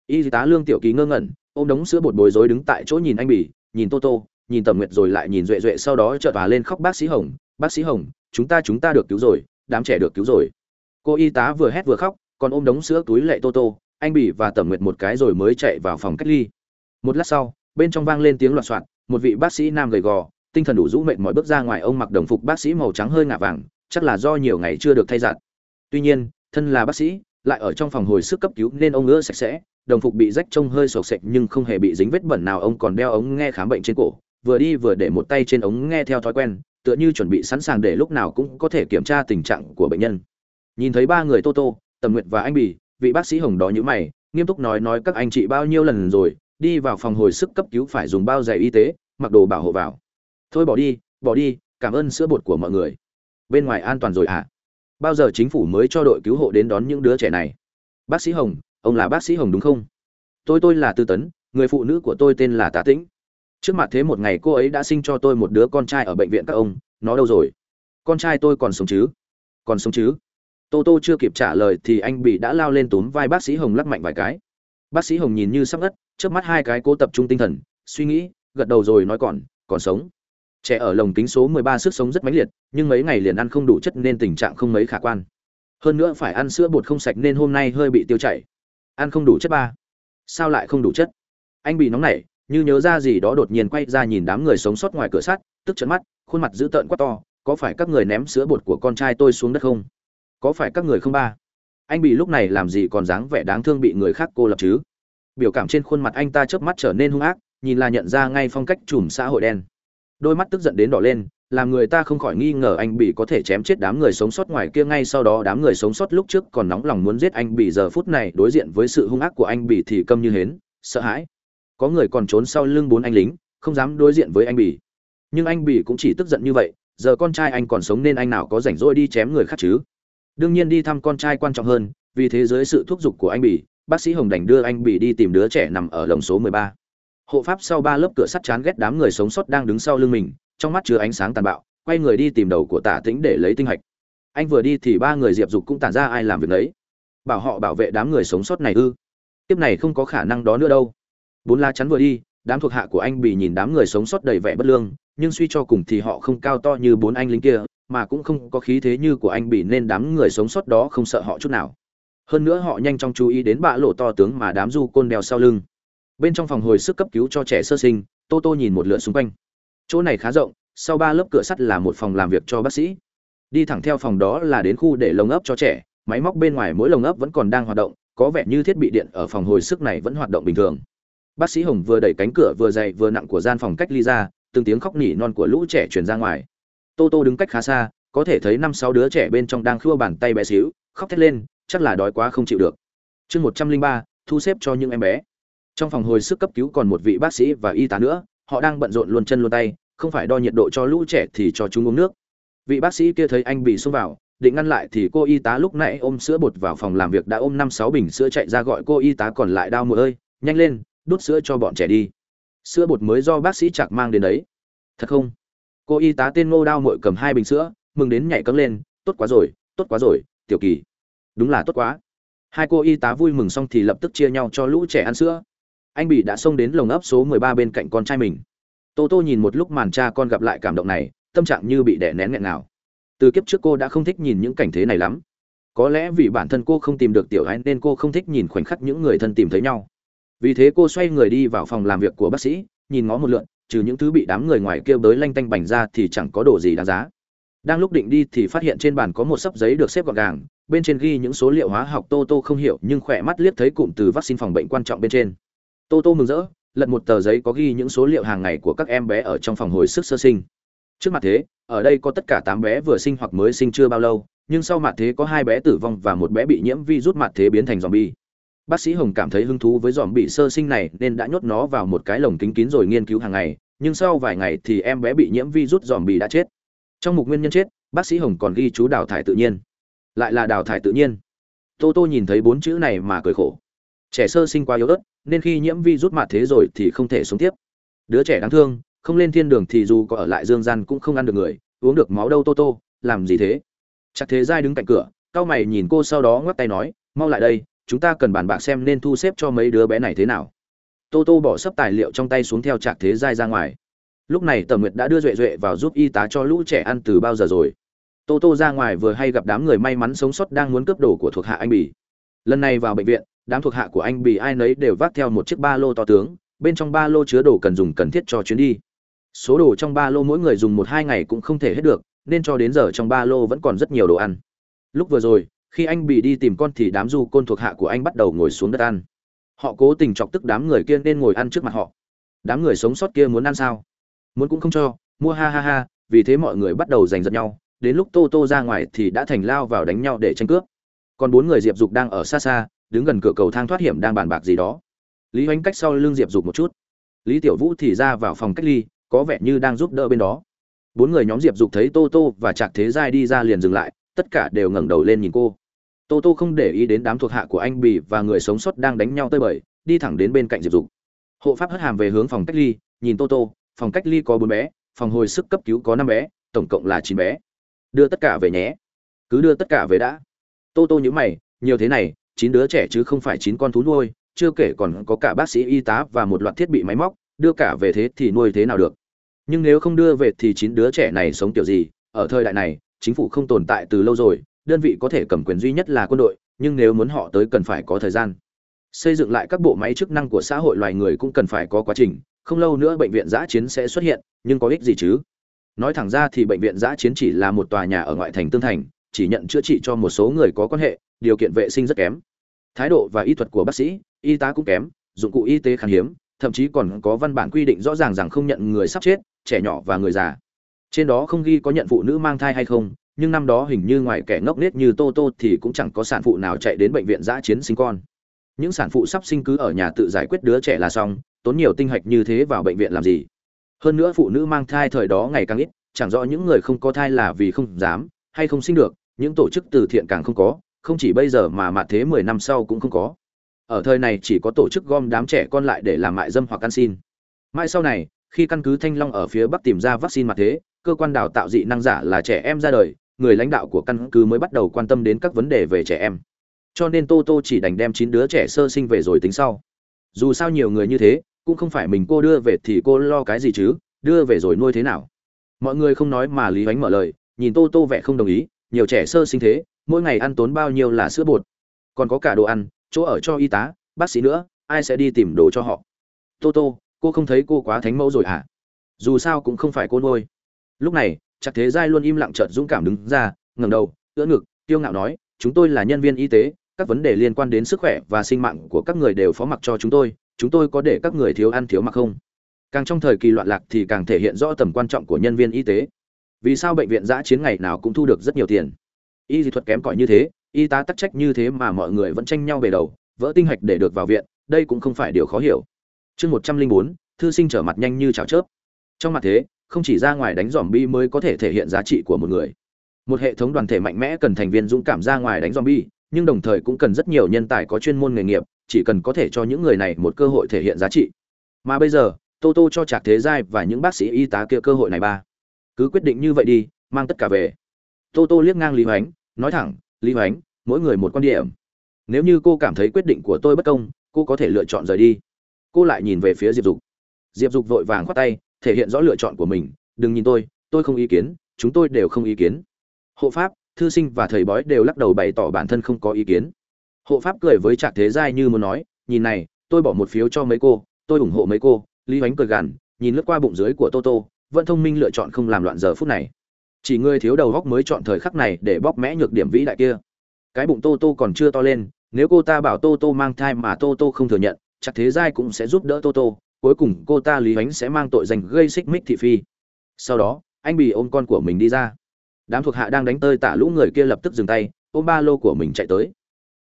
Y tá lương tiểu ký ngơ ngẩn, ôm đống sữa bột bối rối đứng tại chỗ nhìn anh bỉ nhìn tô tô, nhìn tầm nguyệt rồi lại nhìn duệ duệ sau đó chợt hòa lên khóc, bác sĩ hồng, bác sĩ hồng, chúng ta chúng ta được cứu rồi, đám trẻ được cứu rồi. Cô y tá vừa hét vừa khóc, còn ôm đống sữa túi lệ tô tô anh bỉ và tầm nguyệt một cái rồi mới chạy vào phòng cách ly. Một lát sau, bên trong vang lên tiếng loạt soạn, một vị bác sĩ nam gầy gò, tinh thần đủ rũ mệt mọi bước ra ngoài, ông mặc đồng phục bác sĩ màu trắng hơi ngả vàng, chắc là do nhiều ngày chưa được thay giặt. Tuy nhiên, thân là bác sĩ, lại ở trong phòng hồi sức cấp cứu nên ông ngỡ sạch sẽ, đồng phục bị rách trông hơi sộc sạch nhưng không hề bị dính vết bẩn nào, ông còn đeo ống nghe khám bệnh trên cổ, vừa đi vừa để một tay trên ống nghe theo thói quen, tựa như chuẩn bị sẵn sàng để lúc nào cũng có thể kiểm tra tình trạng của bệnh nhân. Nhìn thấy ba người tô tô tầm nguyệt và anh bì vị bác sĩ hồng đó như mày, nghiêm túc nói nói các anh chị bao nhiêu lần rồi, đi vào phòng hồi sức cấp cứu phải dùng bao giày y tế, mặc đồ bảo hộ vào. Thôi bỏ đi bỏ đi, cảm ơn sữa bột của mọi người. Bên ngoài an toàn rồi à bao giờ chính phủ mới cho đội cứu hộ đến đón những đứa trẻ này? Bác sĩ hồng, ông là bác sĩ hồng đúng không? Tôi tôi là tư tấn, người phụ nữ của tôi tên là tạ tĩnh. Trước mặt thế một ngày cô ấy đã sinh cho tôi một đứa con trai ở bệnh viện các ông, nó đâu rồi? Con trai tôi còn sống chứ? Còn sống chứ? Tô tô chưa kịp trả lời thì anh bị đã lao lên túm vai bác sĩ hồng lắc mạnh vài cái. Bác sĩ hồng nhìn như sắp ngất trước mắt hai cái cố tập trung tinh thần, suy nghĩ, gật đầu rồi nói còn còn sống. Trẻ ở lồng kính số 13 sức sống rất mãnh liệt, nhưng mấy ngày liền ăn không đủ chất nên tình trạng không mấy khả quan. Hơn nữa phải ăn sữa bột không sạch nên hôm nay hơi bị tiêu chảy. Ăn không đủ chất ba. Sao lại không đủ chất? Anh bị nóng nảy, như nhớ ra gì đó đột nhiên quay ra nhìn đám người sống sót ngoài cửa sắt, tức trận mắt, khuôn mặt dữ tợn quá to, có phải các người ném sữa bột của con trai tôi xuống đất không? Có phải các người không ba? Anh bị lúc này làm gì còn dáng vẻ đáng thương bị người khác cô lập chứ? Biểu cảm trên khuôn mặt anh ta chớp mắt trở nên hung ác, nhìn là nhận ra ngay phong cách chùm xã hội đen. Đôi mắt tức giận đến đỏ lên, làm người ta không khỏi nghi ngờ anh bị có thể chém chết đám người sống sót ngoài kia ngay sau đó đám người sống sót lúc trước còn nóng lòng muốn giết anh bị giờ phút này đối diện với sự hung ác của anh bị thì câm như hến, sợ hãi. Có người còn trốn sau lưng bốn anh lính, không dám đối diện với anh bị nhưng anh bị cũng chỉ tức giận như vậy, giờ con trai anh còn sống nên anh nào có rảnh rỗi đi chém người khác chứ? Đương nhiên đi thăm con trai quan trọng hơn vì thế giới sự thúc giục của anh bỉ, bác sĩ hồng đành đưa anh bỉ đi tìm đứa trẻ nằm ở lồng số 13 hộ pháp sau ba lớp cửa sắt chán ghét đám người sống sót đang đứng sau lưng mình trong mắt chứa ánh sáng tàn bạo quay người đi tìm đầu của tả tĩnh để lấy tinh hạch. Anh vừa đi thì ba người diệp dục cũng tản ra ai làm việc đấy bảo họ bảo vệ đám người sống sót này ư? Tiếp này không có khả năng đó nữa đâu. Bốn la chắn vừa đi đám thuộc hạ của anh bị nhìn đám người sống sót đầy vẻ bất lương nhưng suy cho cùng thì họ không cao to như bốn anh lính kia mà cũng không có khí thế như của anh bị nên đám người sống sót đó không sợ họ chút nào. Hơn nữa họ nhanh chóng chú ý đến bạ lộ to tướng mà đám du côn đeo sau lưng. Bên trong phòng hồi sức cấp cứu cho trẻ sơ sinh, tô tô nhìn một lượt xung quanh. Chỗ này khá rộng, sau ba lớp cửa sắt là một phòng làm việc cho bác sĩ. Đi thẳng theo phòng đó là đến khu để lồng ấp cho trẻ, máy móc bên ngoài mỗi lồng ấp vẫn còn đang hoạt động, có vẻ như thiết bị điện ở phòng hồi sức này vẫn hoạt động bình thường. Bác sĩ hồng vừa đẩy cánh cửa vừa dày vừa nặng của gian phòng cách ly ra, từng tiếng khóc nỉ non của lũ trẻ truyền ra ngoài tô tô đứng cách khá xa, có thể thấy năm sáu đứa trẻ bên trong đang khua bàn tay bé xíu, khóc thét lên, chắc là đói quá không chịu được. Chương một trăm linh ba, thu xếp cho những em bé. Trong phòng hồi sức cấp cứu còn một vị bác sĩ và y tá nữa, họ đang bận rộn luôn chân luôn tay, không phải đo nhiệt độ cho lũ trẻ thì cho chúng uống nước. Vị bác sĩ kia thấy anh bị xông vào, định ngăn lại thì cô y tá lúc nãy ôm sữa bột vào phòng làm việc đã ôm năm sáu bình sữa chạy ra gọi cô y tá còn lại đau mùa ơi nhanh lên, đút sữa cho bọn trẻ đi. Sữa bột mới do bác sĩ chạc mang đến đấy. Thật không? Cô y tá tên ngô đao mội cầm hai bình sữa, mừng đến nhảy cấm lên, tốt quá rồi, tốt quá rồi, tiểu kỳ. Đúng là tốt quá. Hai cô y tá vui mừng xong thì lập tức chia nhau cho lũ trẻ ăn sữa. Anh bị đã xông đến lồng ấp số 13 bên cạnh con trai mình. Tô tô nhìn một lúc màn cha con gặp lại cảm động này, tâm trạng như bị đè nén nghẹn nào từ kiếp trước cô đã không thích nhìn những cảnh thế này lắm. Có lẽ vì bản thân cô không tìm được tiểu ái nên cô không thích nhìn khoảnh khắc những người thân tìm thấy nhau. Vì thế cô xoay người đi vào phòng làm việc của bác sĩ, nhìn ngó một lượn trừ những thứ bị đám người ngoài kêu bới lanh tanh bành ra thì chẳng có đồ gì đáng giá. Đang lúc định đi thì phát hiện trên bàn có một sấp giấy được xếp gọn gàng, bên trên ghi những số liệu hóa học tô tô không hiểu nhưng khỏe mắt liếc thấy cụm từ vaccine phòng bệnh quan trọng bên trên. Tô tô mừng rỡ, lật một tờ giấy có ghi những số liệu hàng ngày của các em bé ở trong phòng hồi sức sơ sinh. Trước mặt thế, ở đây có tất cả tám bé vừa sinh hoặc mới sinh chưa bao lâu, nhưng sau mặt thế có hai bé tử vong và một bé bị nhiễm virus mặt thế biến thành zombie. bi bác sĩ hồng cảm thấy hứng thú với dòm bị sơ sinh này nên đã nhốt nó vào một cái lồng kính kín rồi nghiên cứu hàng ngày, nhưng sau vài ngày thì em bé bị nhiễm virus dòm bị đã chết. Trong mục nguyên nhân chết, bác sĩ hồng còn ghi chú đào thải tự nhiên. Lại là đào thải tự nhiên. Tô tô nhìn thấy bốn chữ này mà cười khổ. Trẻ sơ sinh quá yếu ớt, nên khi nhiễm vi rút mạt thế rồi thì không thể sống tiếp. Đứa trẻ đáng thương, không lên thiên đường thì dù có ở lại dương gian cũng không ăn được người, uống được máu đâu tô tô, làm gì thế? Chắc thế giai đứng cạnh cửa cao mày nhìn cô sau đó ngoắc tay nói, mau lại đây chúng ta cần bàn bạc xem nên thu xếp cho mấy đứa bé này thế nào. Tô tô bỏ sấp tài liệu trong tay xuống theo trạc thế giai ra ngoài. Lúc này tầm nguyệt đã đưa duệ duệ vào giúp y tá cho lũ trẻ ăn từ bao giờ rồi? Tô tô ra ngoài vừa hay gặp đám người may mắn sống sót đang muốn cướp đồ của thuộc hạ anh bỉ lần này vào bệnh viện, đám thuộc hạ của anh bỉ ai nấy đều vác theo một chiếc ba lô to tướng, bên trong ba lô chứa đồ cần dùng cần thiết cho chuyến đi. Số đồ trong ba lô mỗi người dùng một hai ngày cũng không thể hết được, nên cho đến giờ trong ba lô vẫn còn rất nhiều đồ ăn. Lúc vừa rồi khi anh bị đi tìm con thì đám du côn thuộc hạ của anh bắt đầu ngồi xuống đất ăn. Họ cố tình chọc tức đám người kia nên ngồi ăn trước mặt họ. Đám người sống sót kia muốn ăn sao? Muốn cũng không cho, mua ha ha ha, vì thế mọi người bắt đầu giành giật nhau. Đến lúc tô tô ra ngoài thì đã thành lao vào đánh nhau để tranh cướp. Còn bốn người diệp dục đang ở xa xa, đứng gần cửa cầu thang thoát hiểm đang bàn bạc gì đó. Lý oanh cách sau lưng diệp dục một chút. Lý tiểu vũ thì ra vào phòng cách ly, có vẻ như đang giúp đỡ bên đó. Bốn người nhóm diệp dục thấy tô tô và trạc thế giai đi ra liền dừng lại, tất cả đều ngẩng đầu lên nhìn cô tô tô không để ý đến đám thuộc hạ của anh bì và người sống sót đang đánh nhau tơi bời, đi thẳng đến bên cạnh diệp dục. Hộ pháp hất hàm về hướng phòng cách ly, nhìn tô tô, phòng cách ly có bốn bé, phòng hồi sức cấp cứu có năm bé, tổng cộng là chín bé. Đưa tất cả về nhé. Cứ đưa tất cả về đã. Tô tô nhữ mày, nhiều thế này, chín đứa trẻ chứ không phải chín con thú nuôi, chưa kể còn có cả bác sĩ y tá và một loạt thiết bị máy móc, đưa cả về thế thì nuôi thế nào được. Nhưng nếu không đưa về thì chín đứa trẻ này sống kiểu gì? Ở thời đại này, chính phủ không tồn tại từ lâu rồi đơn vị có thể cầm quyền duy nhất là quân đội, nhưng nếu muốn họ tới cần phải có thời gian. Xây dựng lại các bộ máy chức năng của xã hội loài người cũng cần phải có quá trình, không lâu nữa bệnh viện giã chiến sẽ xuất hiện, nhưng có ích gì chứ? Nói thẳng ra thì bệnh viện giã chiến chỉ là một tòa nhà ở ngoại thành tương thành, chỉ nhận chữa trị cho một số người có quan hệ, điều kiện vệ sinh rất kém. Thái độ và y thuật của bác sĩ, y tá cũng kém, dụng cụ y tế khan hiếm, thậm chí còn có văn bản quy định rõ ràng rằng không nhận người sắp chết, trẻ nhỏ và người già. Trên đó không ghi có nhận phụ nữ mang thai hay không nhưng năm đó hình như ngoài kẻ ngốc nết như tô tô thì cũng chẳng có sản phụ nào chạy đến bệnh viện giã chiến sinh con. Những sản phụ sắp sinh cứ ở nhà tự giải quyết đứa trẻ là xong, tốn nhiều tinh hạch như thế vào bệnh viện làm gì? Hơn nữa phụ nữ mang thai thời đó ngày càng ít, chẳng rõ những người không có thai là vì không dám hay không sinh được, những tổ chức từ thiện càng không có, không chỉ bây giờ mà mạ thế mười năm sau cũng không có. Ở thời này chỉ có tổ chức gom đám trẻ con lại để làm mại dâm hoặc ăn xin. Mãi sau này, khi căn cứ thanh long ở phía bắc tìm ra vaccine mặt thế, cơ quan đào tạo dị năng giả là trẻ em ra đời người lãnh đạo của căn cứ mới bắt đầu quan tâm đến các vấn đề về trẻ em. Cho nên tô tô chỉ đành đem chín đứa trẻ sơ sinh về rồi tính sau. Dù sao nhiều người như thế, cũng không phải mình cô đưa về thì cô lo cái gì chứ, đưa về rồi nuôi thế nào? Mọi người không nói mà lý ánh mở lời, nhìn tô tô vẻ không đồng ý, nhiều trẻ sơ sinh thế, mỗi ngày ăn tốn bao nhiêu là sữa bột. Còn có cả đồ ăn, chỗ ở cho y tá, bác sĩ nữa, ai sẽ đi tìm đồ cho họ? Tô tô, cô không thấy cô quá thánh mẫu rồi hả? Dù sao cũng không phải cô nuôi. Lúc này chắc thế giai luôn im lặng chợt dũng cảm đứng ra, ngẩng đầu, ưỡn ngực, kiêu ngạo nói, chúng tôi là nhân viên y tế, các vấn đề liên quan đến sức khỏe và sinh mạng của các người đều phó mặc cho chúng tôi chúng tôi có để các người thiếu ăn thiếu mặc không? Càng trong thời kỳ loạn lạc thì càng thể hiện rõ tầm quan trọng của nhân viên y tế. Vì sao bệnh viện giã chiến ngày nào cũng thu được rất nhiều tiền? Y dị thuật kém cỏi như thế, y tá tắc trách như thế mà mọi người vẫn tranh nhau về đầu, vỡ tinh hạch để được vào viện, đây cũng không phải điều khó hiểu. Chương một trăm linh bốn, thư sinh trở mặt nhanh như chảo chớp. Trong mặt thế không chỉ ra ngoài đánh dòm bi mới có thể thể hiện giá trị của một người. Một hệ thống đoàn thể mạnh mẽ cần thành viên dũng cảm ra ngoài đánh dòm bi, nhưng đồng thời cũng cần rất nhiều nhân tài có chuyên môn nghề nghiệp, chỉ cần có thể cho những người này một cơ hội thể hiện giá trị. Mà bây giờ tô tô cho trạc thế giai và những bác sĩ y tá kia cơ hội này ba. Cứ quyết định như vậy đi, mang tất cả về. Tô tô liếc ngang lý hoánh, nói thẳng, lý hoánh, mỗi người một quan điểm. Nếu như cô cảm thấy quyết định của tôi bất công, cô có thể lựa chọn rời đi. Cô lại nhìn về phía diệp dục. Diệp dục vội vàng khoát tay thể hiện rõ lựa chọn của mình, đừng nhìn tôi tôi không ý kiến, chúng tôi đều không ý kiến. Hộ pháp, thư sinh và thầy bói đều lắc đầu bày tỏ bản thân không có ý kiến. Hộ pháp cười với trạc thế giai như muốn nói, nhìn này, tôi bỏ một phiếu cho mấy cô, tôi ủng hộ mấy cô. Lý hoánh cười gằn, nhìn lướt qua bụng dưới của toto vẫn thông minh lựa chọn không làm loạn giờ phút này. Chỉ người thiếu đầu góc mới chọn thời khắc này để bóp mẽ nhược điểm vĩ đại kia. Cái bụng tô tô còn chưa to lên, nếu cô ta bảo tô tô mang thai mà tô tô không thừa nhận chắc thế giai cũng sẽ giúp đỡ tô tô cuối cùng cô ta lý ánh sẽ mang tội danh gây xích mích thị phi. Sau đó, anh bị ôm con của mình đi ra. Đám thuộc hạ đang đánh tơi tả lũ người kia lập tức dừng tay, ôm ba lô của mình chạy tới.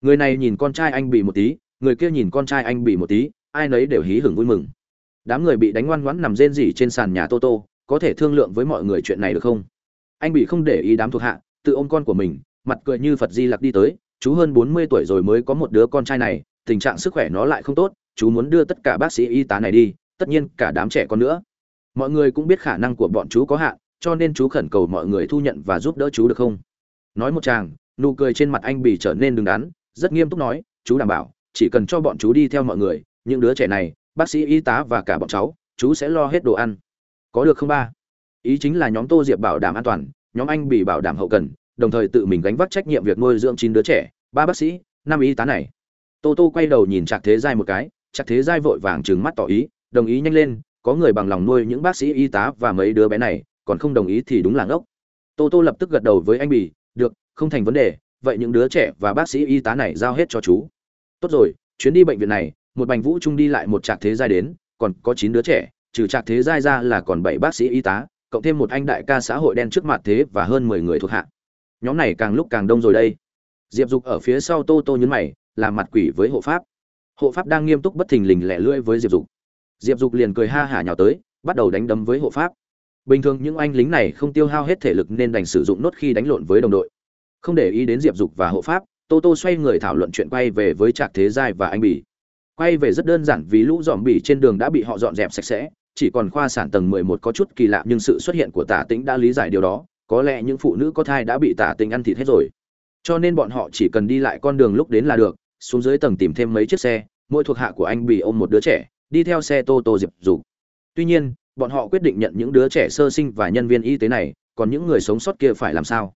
Người này nhìn con trai anh bị một tí, người kia nhìn con trai anh bị một tí, ai nấy đều hí hửng vui mừng. Đám người bị đánh ngoan ngoãn nằm rên rỉ trên sàn nhà tô tô có thể thương lượng với mọi người chuyện này được không? Anh bị không để ý đám thuộc hạ, tự ôm con của mình, mặt cười như phật di lặc đi tới, chú hơn bốn mươi tuổi rồi mới có một đứa con trai này, tình trạng sức khỏe nó lại không tốt chú muốn đưa tất cả bác sĩ y tá này đi, tất nhiên cả đám trẻ con nữa. Mọi người cũng biết khả năng của bọn chú có hạn, cho nên chú khẩn cầu mọi người thu nhận và giúp đỡ chú được không? Nói một chàng, nụ cười trên mặt anh bỉ trở nên đứng đắn, rất nghiêm túc nói, chú đảm bảo, chỉ cần cho bọn chú đi theo mọi người, những đứa trẻ này, bác sĩ y tá và cả bọn cháu, chú sẽ lo hết đồ ăn. Có được không ba? Ý chính là nhóm tô diệp bảo đảm an toàn, nhóm anh bị bảo đảm hậu cần, đồng thời tự mình gánh vác trách nhiệm việc nuôi dưỡng chín đứa trẻ, ba bác sĩ, năm y tá này. Tô tô quay đầu nhìn trạc thế giai một cái trạc thế giai vội vàng trừng mắt tỏ ý, đồng ý nhanh lên, có người bằng lòng nuôi những bác sĩ y tá và mấy đứa bé này, còn không đồng ý thì đúng là ngốc. Tô tô lập tức gật đầu với anh bì, được, không thành vấn đề, vậy những đứa trẻ và bác sĩ y tá này giao hết cho chú. Tốt rồi, chuyến đi bệnh viện này, một bành vũ trung đi lại một trạc thế giai đến, còn có chín đứa trẻ, trừ trạc thế giai ra là còn bảy bác sĩ y tá, cộng thêm một anh đại ca xã hội đen trước mặt thế và hơn mười người thuộc hạ. Nhóm này càng lúc càng đông rồi đây. Diệp dục ở phía sau tô tô nhấn mày làm mặt quỷ với hộ pháp hộ pháp đang nghiêm túc bất thình lình lẻ lưỡi với diệp dục. Diệp dục liền cười ha hả nhào tới, bắt đầu đánh đấm với hộ pháp. Bình thường những anh lính này không tiêu hao hết thể lực nên đành sử dụng nốt khi đánh lộn với đồng đội. Không để ý đến diệp dục và hộ pháp, tô tô xoay người thảo luận chuyện quay về với trạc thế giai và anh bỉ. Quay về rất đơn giản vì lũ dòm bỉ trên đường đã bị họ dọn dẹp sạch sẽ, chỉ còn khoa sản tầng 11 có chút kỳ lạ nhưng sự xuất hiện của tả tĩnh đã lý giải điều đó, có lẽ những phụ nữ có thai đã bị tả tĩnh ăn thịt hết rồi. Cho nên bọn họ chỉ cần đi lại con đường lúc đến là được xuống dưới tầng tìm thêm mấy chiếc xe, mỗi thuộc hạ của anh bị ôm một đứa trẻ, đi theo xe tô tô diệp dục. Tuy nhiên, bọn họ quyết định nhận những đứa trẻ sơ sinh và nhân viên y tế này, còn những người sống sót kia phải làm sao?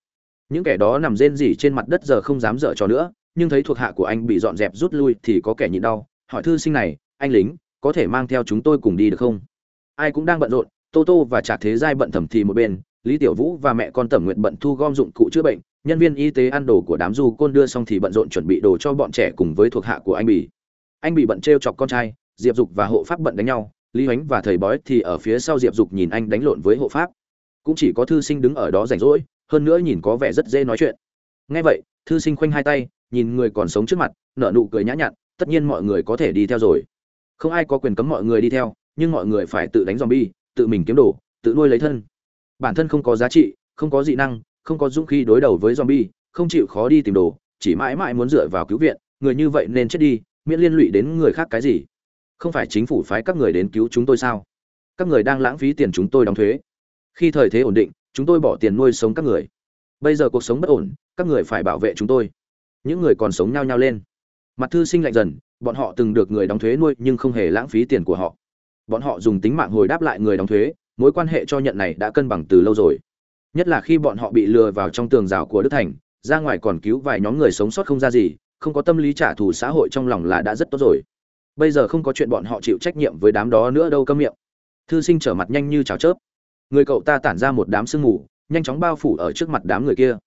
Những kẻ đó nằm rên rỉ trên mặt đất giờ không dám dở trò nữa, nhưng thấy thuộc hạ của anh bị dọn dẹp rút lui thì có kẻ nhịn đau, hỏi thư sinh này, anh lính, có thể mang theo chúng tôi cùng đi được không? Ai cũng đang bận rộn, tô tô và trạc thế giai bận thầm thì một bên, lý tiểu vũ và mẹ con tẩm nguyện bận thu gom dụng cụ chữa bệnh nhân viên y tế ăn đồ của đám du côn đưa xong thì bận rộn chuẩn bị đồ cho bọn trẻ cùng với thuộc hạ của anh bỉ anh bị bận t chọc con trai, diệp dục và hộ pháp bận đánh nhau, lý huánh và thầy bói thì ở phía sau diệp dục nhìn anh đánh lộn với hộ pháp. Cũng chỉ có thư sinh đứng ở đó rảnh rỗi, hơn nữa nhìn có vẻ rất dễ nói chuyện. Nghe vậy, thư sinh khoanh hai tay, nhìn người còn sống trước mặt, nở nụ cười nhã nhặn, tất nhiên mọi người có thể đi theo rồi. Không ai có quyền cấm mọi người đi theo, nhưng mọi người phải tự đánh zombie, tự mình kiếm đồ, tự nuôi lấy thân. Bản thân không có giá trị, không có dị năng không có dũng khí đối đầu với zombie, không chịu khó đi tìm đồ, chỉ mãi mãi muốn dựa vào cứu viện, người như vậy nên chết đi, miễn liên lụy đến người khác cái gì? Không phải chính phủ phái các người đến cứu chúng tôi sao? Các người đang lãng phí tiền chúng tôi đóng thuế. Khi thời thế ổn định, chúng tôi bỏ tiền nuôi sống các người. Bây giờ cuộc sống bất ổn, các người phải bảo vệ chúng tôi. Những người còn sống nhao nhao lên. Mặt thư sinh lạnh dần, bọn họ từng được người đóng thuế nuôi nhưng không hề lãng phí tiền của họ. Bọn họ dùng tính mạng hồi đáp lại người đóng thuế, mối quan hệ cho nhận này đã cân bằng từ lâu rồi nhất là khi bọn họ bị lừa vào trong tường rào của đức thành, ra ngoài còn cứu vài nhóm người sống sót không ra gì, không có tâm lý trả thù xã hội trong lòng là đã rất tốt rồi. Bây giờ không có chuyện bọn họ chịu trách nhiệm với đám đó nữa đâu câm miệng. Thư sinh trở mặt nhanh như cháo chớp. Người cậu ta tản ra một đám sương mù, nhanh chóng bao phủ ở trước mặt đám người kia.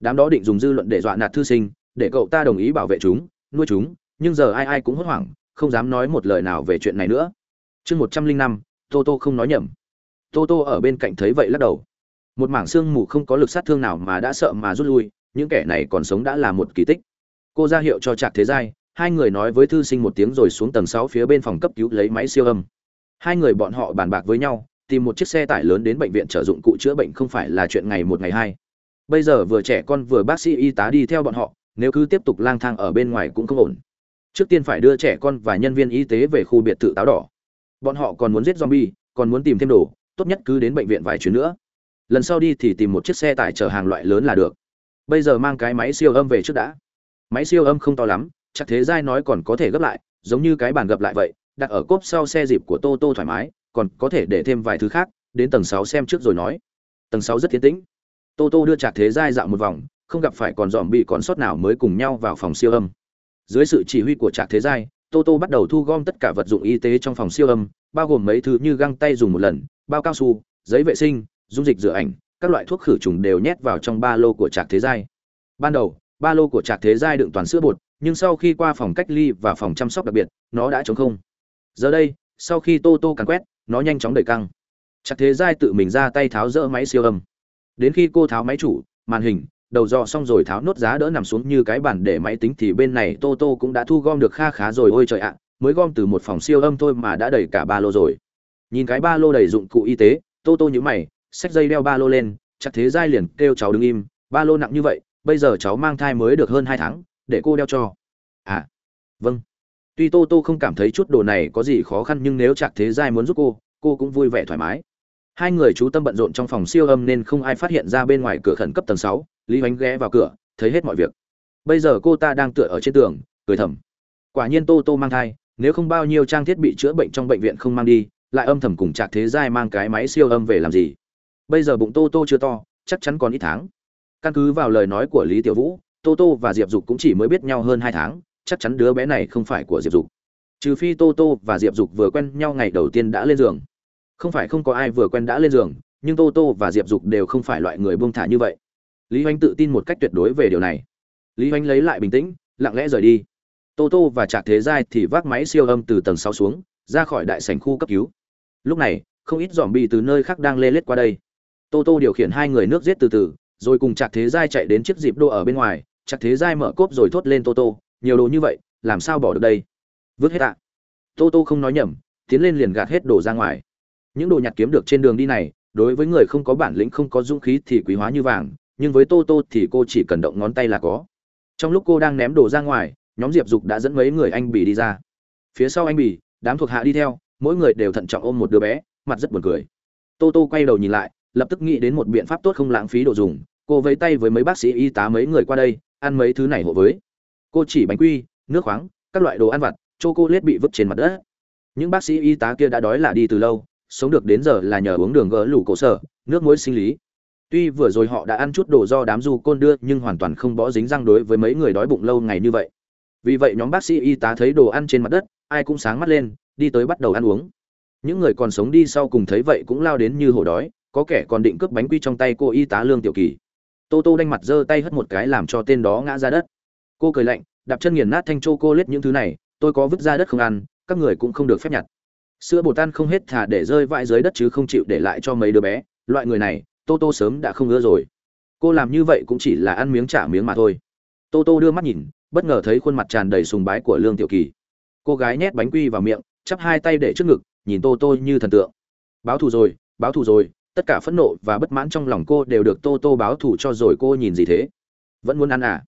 Đám đó định dùng dư luận để dọa nạt thư sinh, để cậu ta đồng ý bảo vệ chúng, nuôi chúng, nhưng giờ ai ai cũng hốt hoảng, không dám nói một lời nào về chuyện này nữa. Chương một trăm linh năm, tô tô không nói nhầm. Tô tô ở bên cạnh thấy vậy lắc đầu một mảng xương mù không có lực sát thương nào mà đã sợ mà rút lui, những kẻ này còn sống đã là một kỳ tích. Cô ra hiệu cho trạc thế giai, hai người nói với thư sinh một tiếng rồi xuống tầng sáu phía bên phòng cấp cứu lấy máy siêu âm. Hai người bọn họ bàn bạc với nhau, tìm một chiếc xe tải lớn đến bệnh viện trợ dụng cụ chữa bệnh không phải là chuyện ngày một ngày hai. Bây giờ vừa trẻ con vừa bác sĩ y tá đi theo bọn họ, nếu cứ tiếp tục lang thang ở bên ngoài cũng không ổn. Trước tiên phải đưa trẻ con và nhân viên y tế về khu biệt thự táo đỏ. Bọn họ còn muốn giết zombie, còn muốn tìm thêm đồ, tốt nhất cứ đến bệnh viện vài chuyến nữa lần sau đi thì tìm một chiếc xe tải chở hàng loại lớn là được. Bây giờ mang cái máy siêu âm về trước đã. Máy siêu âm không to lắm, chắc thế giai nói còn có thể gấp lại, giống như cái bàn gập lại vậy, đặt ở cốp sau xe dịp của tô tô thoải mái, còn có thể để thêm vài thứ khác, đến tầng sáu xem trước rồi nói. Tầng sáu rất tiến tĩnh. Tô tô đưa trạc thế giai dạo một vòng, không gặp phải còn dòm bị còn sót nào mới cùng nhau vào phòng siêu âm. Dưới sự chỉ huy của trạc thế giai, tô tô bắt đầu thu gom tất cả vật dụng y tế trong phòng siêu âm, bao gồm mấy thứ như găng tay dùng một lần, bao cao su, giấy vệ sinh dung dịch rửa ảnh, các loại thuốc khử trùng đều nhét vào trong ba lô của trạc thế giai. Ban đầu, ba lô của trạc thế giai đựng toàn sữa bột, nhưng sau khi qua phòng cách ly và phòng chăm sóc đặc biệt, nó đã trống không. Giờ đây, sau khi tô tô càn quét, nó nhanh chóng đẩy căng. Trạc thế giai tự mình ra tay tháo rỡ máy siêu âm. Đến khi cô tháo máy chủ, màn hình, đầu dò xong rồi tháo nốt giá đỡ nằm xuống như cái bàn để máy tính thì bên này tô tô cũng đã thu gom được kha khá rồi. Ôi trời ạ, mới gom từ một phòng siêu âm thôi mà đã đầy cả ba lô rồi. Nhìn cái ba lô đầy dụng cụ y tế, tô tô nhữ mày xách dây đeo ba lô lên, chắc thế giai liền kêu cháu đứng im, ba lô nặng như vậy, bây giờ cháu mang thai mới được hơn hai tháng, để cô đeo cho. À vâng. Tuy tô tô không cảm thấy chút đồ này có gì khó khăn nhưng nếu chạc thế giai muốn giúp cô cô cũng vui vẻ thoải mái. Hai người chú tâm bận rộn trong phòng siêu âm nên không ai phát hiện ra bên ngoài cửa khẩn cấp tầng sáu, lý hoánh ghé vào cửa, thấy hết mọi việc. Bây giờ cô ta đang tựa ở trên tường, cười thầm. Quả nhiên tô tô mang thai, nếu không bao nhiêu trang thiết bị chữa bệnh trong bệnh viện không mang đi, lại âm thầm cùng chạc thế giai mang cái máy siêu âm về làm gì? Bây giờ bụng tô tô chưa to, chắc chắn còn ít tháng. Căn cứ vào lời nói của lý tiểu vũ, tô tô và diệp dục cũng chỉ mới biết nhau hơn hai tháng, chắc chắn đứa bé này không phải của diệp dục. Trừ phi tô tô và diệp dục vừa quen nhau ngày đầu tiên đã lên giường. Không phải không có ai vừa quen đã lên giường, nhưng tô tô và diệp dục đều không phải loại người buông thả như vậy. Lý oanh tự tin một cách tuyệt đối về điều này. Lý oanh lấy lại bình tĩnh, lặng lẽ rời đi. Tô tô và trạc thế giai thì vác máy siêu âm từ tầng sáu xuống, ra khỏi đại sảnh khu cấp cứu. Lúc này, không ít dòm bị từ nơi khác đang lê lết qua đây tô tô điều khiển hai người nước giết từ từ, rồi cùng chặt thế giai chạy đến chiếc dịp đô ở bên ngoài. Chặt thế giai mở cốp rồi thốt lên tô tô, nhiều đồ như vậy, làm sao bỏ được đây? Vứt hết ạ. Tô tô không nói nhầm, tiến lên liền gạt hết đồ ra ngoài. Những đồ nhặt kiếm được trên đường đi này, đối với người không có bản lĩnh, không có dũng khí thì quý hóa như vàng, nhưng với tô tô thì cô chỉ cần động ngón tay là có. Trong lúc cô đang ném đồ ra ngoài, nhóm diệp dục đã dẫn mấy người anh bỉ đi ra. Phía sau anh bỉ đám thuộc hạ đi theo, mỗi người đều thận trọng ôm một đứa bé, mặt rất buồn cười. Tô tô quay đầu nhìn lại lập tức nghĩ đến một biện pháp tốt không lãng phí đồ dùng, cô vẫy tay với mấy bác sĩ y tá mấy người qua đây, ăn mấy thứ này hộ với. Cô chỉ bánh quy, nước khoáng, các loại đồ ăn vặt chô cô lết bị vứt trên mặt đất. Những bác sĩ y tá kia đã đói là đi từ lâu, sống được đến giờ là nhờ uống đường gỡ lủ cổ sở, nước muối sinh lý. Tuy vừa rồi họ đã ăn chút đồ do đám du côn đưa, nhưng hoàn toàn không bó dính răng đối với mấy người đói bụng lâu ngày như vậy. Vì vậy nhóm bác sĩ y tá thấy đồ ăn trên mặt đất, ai cũng sáng mắt lên, đi tới bắt đầu ăn uống. Những người còn sống đi sau cùng thấy vậy cũng lao đến như hổ đói có kẻ còn định cướp bánh quy trong tay cô y tá lương tiểu kỳ. Tô tô đanh mặt giơ tay hất một cái làm cho tên đó ngã ra đất. Cô cười lạnh, đạp chân nghiền nát thanh chô cô lết những thứ này, tôi có vứt ra đất không ăn, các người cũng không được phép nhặt. Sữa bột tan không hết thả để rơi vãi dưới đất chứ không chịu để lại cho mấy đứa bé, loại người này, tô tô sớm đã không ưa rồi. Cô làm như vậy cũng chỉ là ăn miếng trả miếng mà thôi. Tô tô đưa mắt nhìn, bất ngờ thấy khuôn mặt tràn đầy sùng bái của lương tiểu kỳ. Cô gái nhét bánh quy vào miệng, chắp hai tay để trước ngực, nhìn tô tô như thần tượng. Báo thù rồi, báo thù rồi tất cả phẫn nộ và bất mãn trong lòng cô đều được tô tô báo thù cho rồi cô nhìn gì thế? Vẫn muốn ăn à?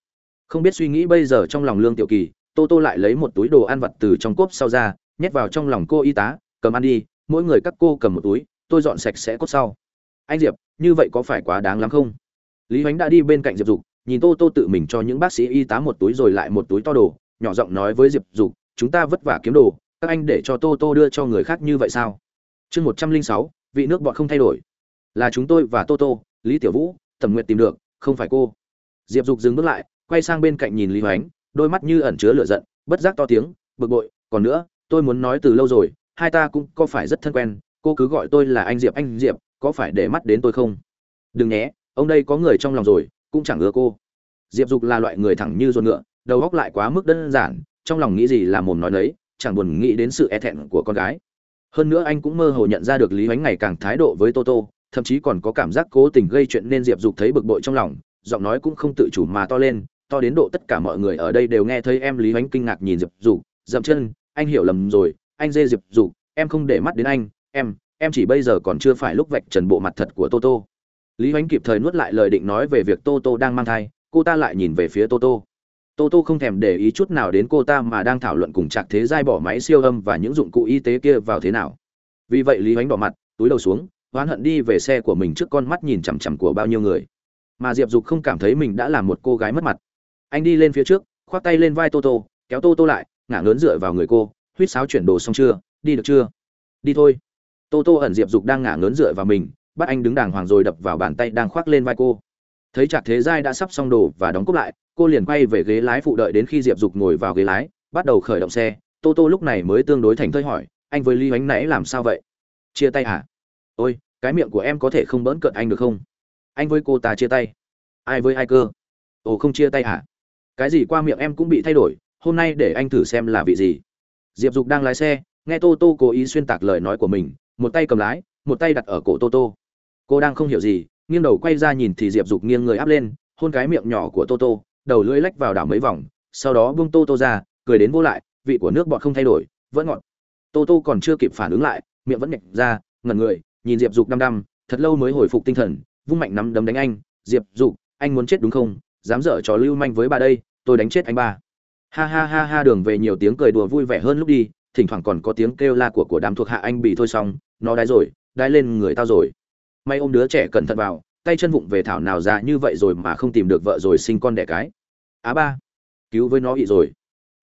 Không biết suy nghĩ bây giờ trong lòng lương tiểu kỳ, tô tô lại lấy một túi đồ ăn vặt từ trong cốp sau ra, nhét vào trong lòng cô y tá, cầm ăn đi, mỗi người các cô cầm một túi, tôi dọn sạch sẽ cốt sau. Anh diệp, như vậy có phải quá đáng lắm không? Lý h đã đi bên cạnh diệp dục, nhìn tô tô tự mình cho những bác sĩ y tá một túi rồi lại một túi to đồ, nhỏ giọng nói với diệp dục, chúng ta vất vả kiếm đồ, các anh để cho tô tô đưa cho người khác như vậy sao? Chương một trăm linh sáu, vị nước bọn không thay đổi là chúng tôi và tô tô, lý tiểu vũ tầm nguyện tìm được, không phải cô. Diệp dục dừng bước lại, quay sang bên cạnh nhìn lý hoánh, đôi mắt như ẩn chứa lửa giận, bất giác to tiếng, bực bội, còn nữa, tôi muốn nói từ lâu rồi, hai ta cũng có phải rất thân quen, cô cứ gọi tôi là anh diệp anh diệp, có phải để mắt đến tôi không? Đừng nhé, ông đây có người trong lòng rồi, cũng chẳng ưa cô. Diệp dục là loại người thẳng như ruột ngựa, đầu góc lại quá mức đơn giản, trong lòng nghĩ gì là mồm nói đấy chẳng buồn nghĩ đến sự e thẹn của con gái. Hơn nữa anh cũng mơ hồ nhận ra được lý hoánh ngày càng thái độ với toto thậm chí còn có cảm giác cố tình gây chuyện nên diệp dục thấy bực bội trong lòng, giọng nói cũng không tự chủ mà to lên, to đến độ tất cả mọi người ở đây đều nghe thấy em lý ánh kinh ngạc nhìn diệp dục, dậm chân, anh hiểu lầm rồi, anh dê diệp dục, em không để mắt đến anh, em em chỉ bây giờ còn chưa phải lúc vạch trần bộ mặt thật của toto lý ánh kịp thời nuốt lại lời định nói về việc toto đang mang thai, cô ta lại nhìn về phía toto toto không thèm để ý chút nào đến cô ta mà đang thảo luận cùng trạc thế giai bỏ máy siêu âm và những dụng cụ y tế kia vào thế nào. Vì vậy lý ánh bỏ mặt, túi đầu xuống hoán hận đi về xe của mình trước con mắt nhìn chằm chằm của bao nhiêu người. Mà diệp dục không cảm thấy mình đã là một cô gái mất mặt. Anh đi lên phía trước, khoác tay lên vai toto, kéo toto lại, ngả ngớn dựa vào người cô, huýt sáo chuyển đồ xong chưa, đi được chưa? Đi thôi. Toto ẩn diệp dục đang ngả ngớn dựa vào mình, bắt anh đứng đàng hoàng rồi đập vào bàn tay đang khoác lên vai cô. Thấy chặt thế giai đã sắp xong đồ và đóng cúp lại, cô liền quay về ghế lái phụ đợi đến khi diệp dục ngồi vào ghế lái, bắt đầu khởi động xe. Tô tô lúc này mới tương đối thành thơi hỏi, anh với ly ánh nãy làm sao vậy? Chia tay à? ôi cái miệng của em có thể không bỡn cợt anh được không? Anh với cô ta chia tay. Ai với ai cơ? Ồ, không chia tay hả? Cái gì qua miệng em cũng bị thay đổi, hôm nay để anh thử xem là vị gì. Diệp dục đang lái xe, nghe tô tô cố ý xuyên tạc lời nói của mình, một tay cầm lái, một tay đặt ở cổ tô tô. Cô đang không hiểu gì, nghiêng đầu quay ra nhìn thì diệp dục nghiêng người áp lên, hôn cái miệng nhỏ của tô tô, đầu lưỡi lách vào đảo mấy vòng, sau đó buông tô tô ra, cười đến vô lại, vị của nước bọt không thay đổi, vẫn ngọt. Tô tô còn chưa kịp phản ứng lại, miệng vẫn nhạch ra, ngẩn người nhìn diệp dục đăm đăm, thật lâu mới hồi phục tinh thần, vung mạnh nắm đấm đánh anh. Diệp dục, anh muốn chết đúng không? Dám dở trò lưu manh với bà đây, tôi đánh chết anh ba. Ha ha ha ha, đường về nhiều tiếng cười đùa vui vẻ hơn lúc đi, thỉnh thoảng còn có tiếng kêu la của của đám thuộc hạ anh bị thôi xong, nó đái rồi, đái lên người tao rồi. May ôm đứa trẻ cẩn thận vào, tay chân vụng về thảo nào ra như vậy rồi mà không tìm được vợ rồi sinh con đẻ cái. Á ba, cứu với nó ị rồi.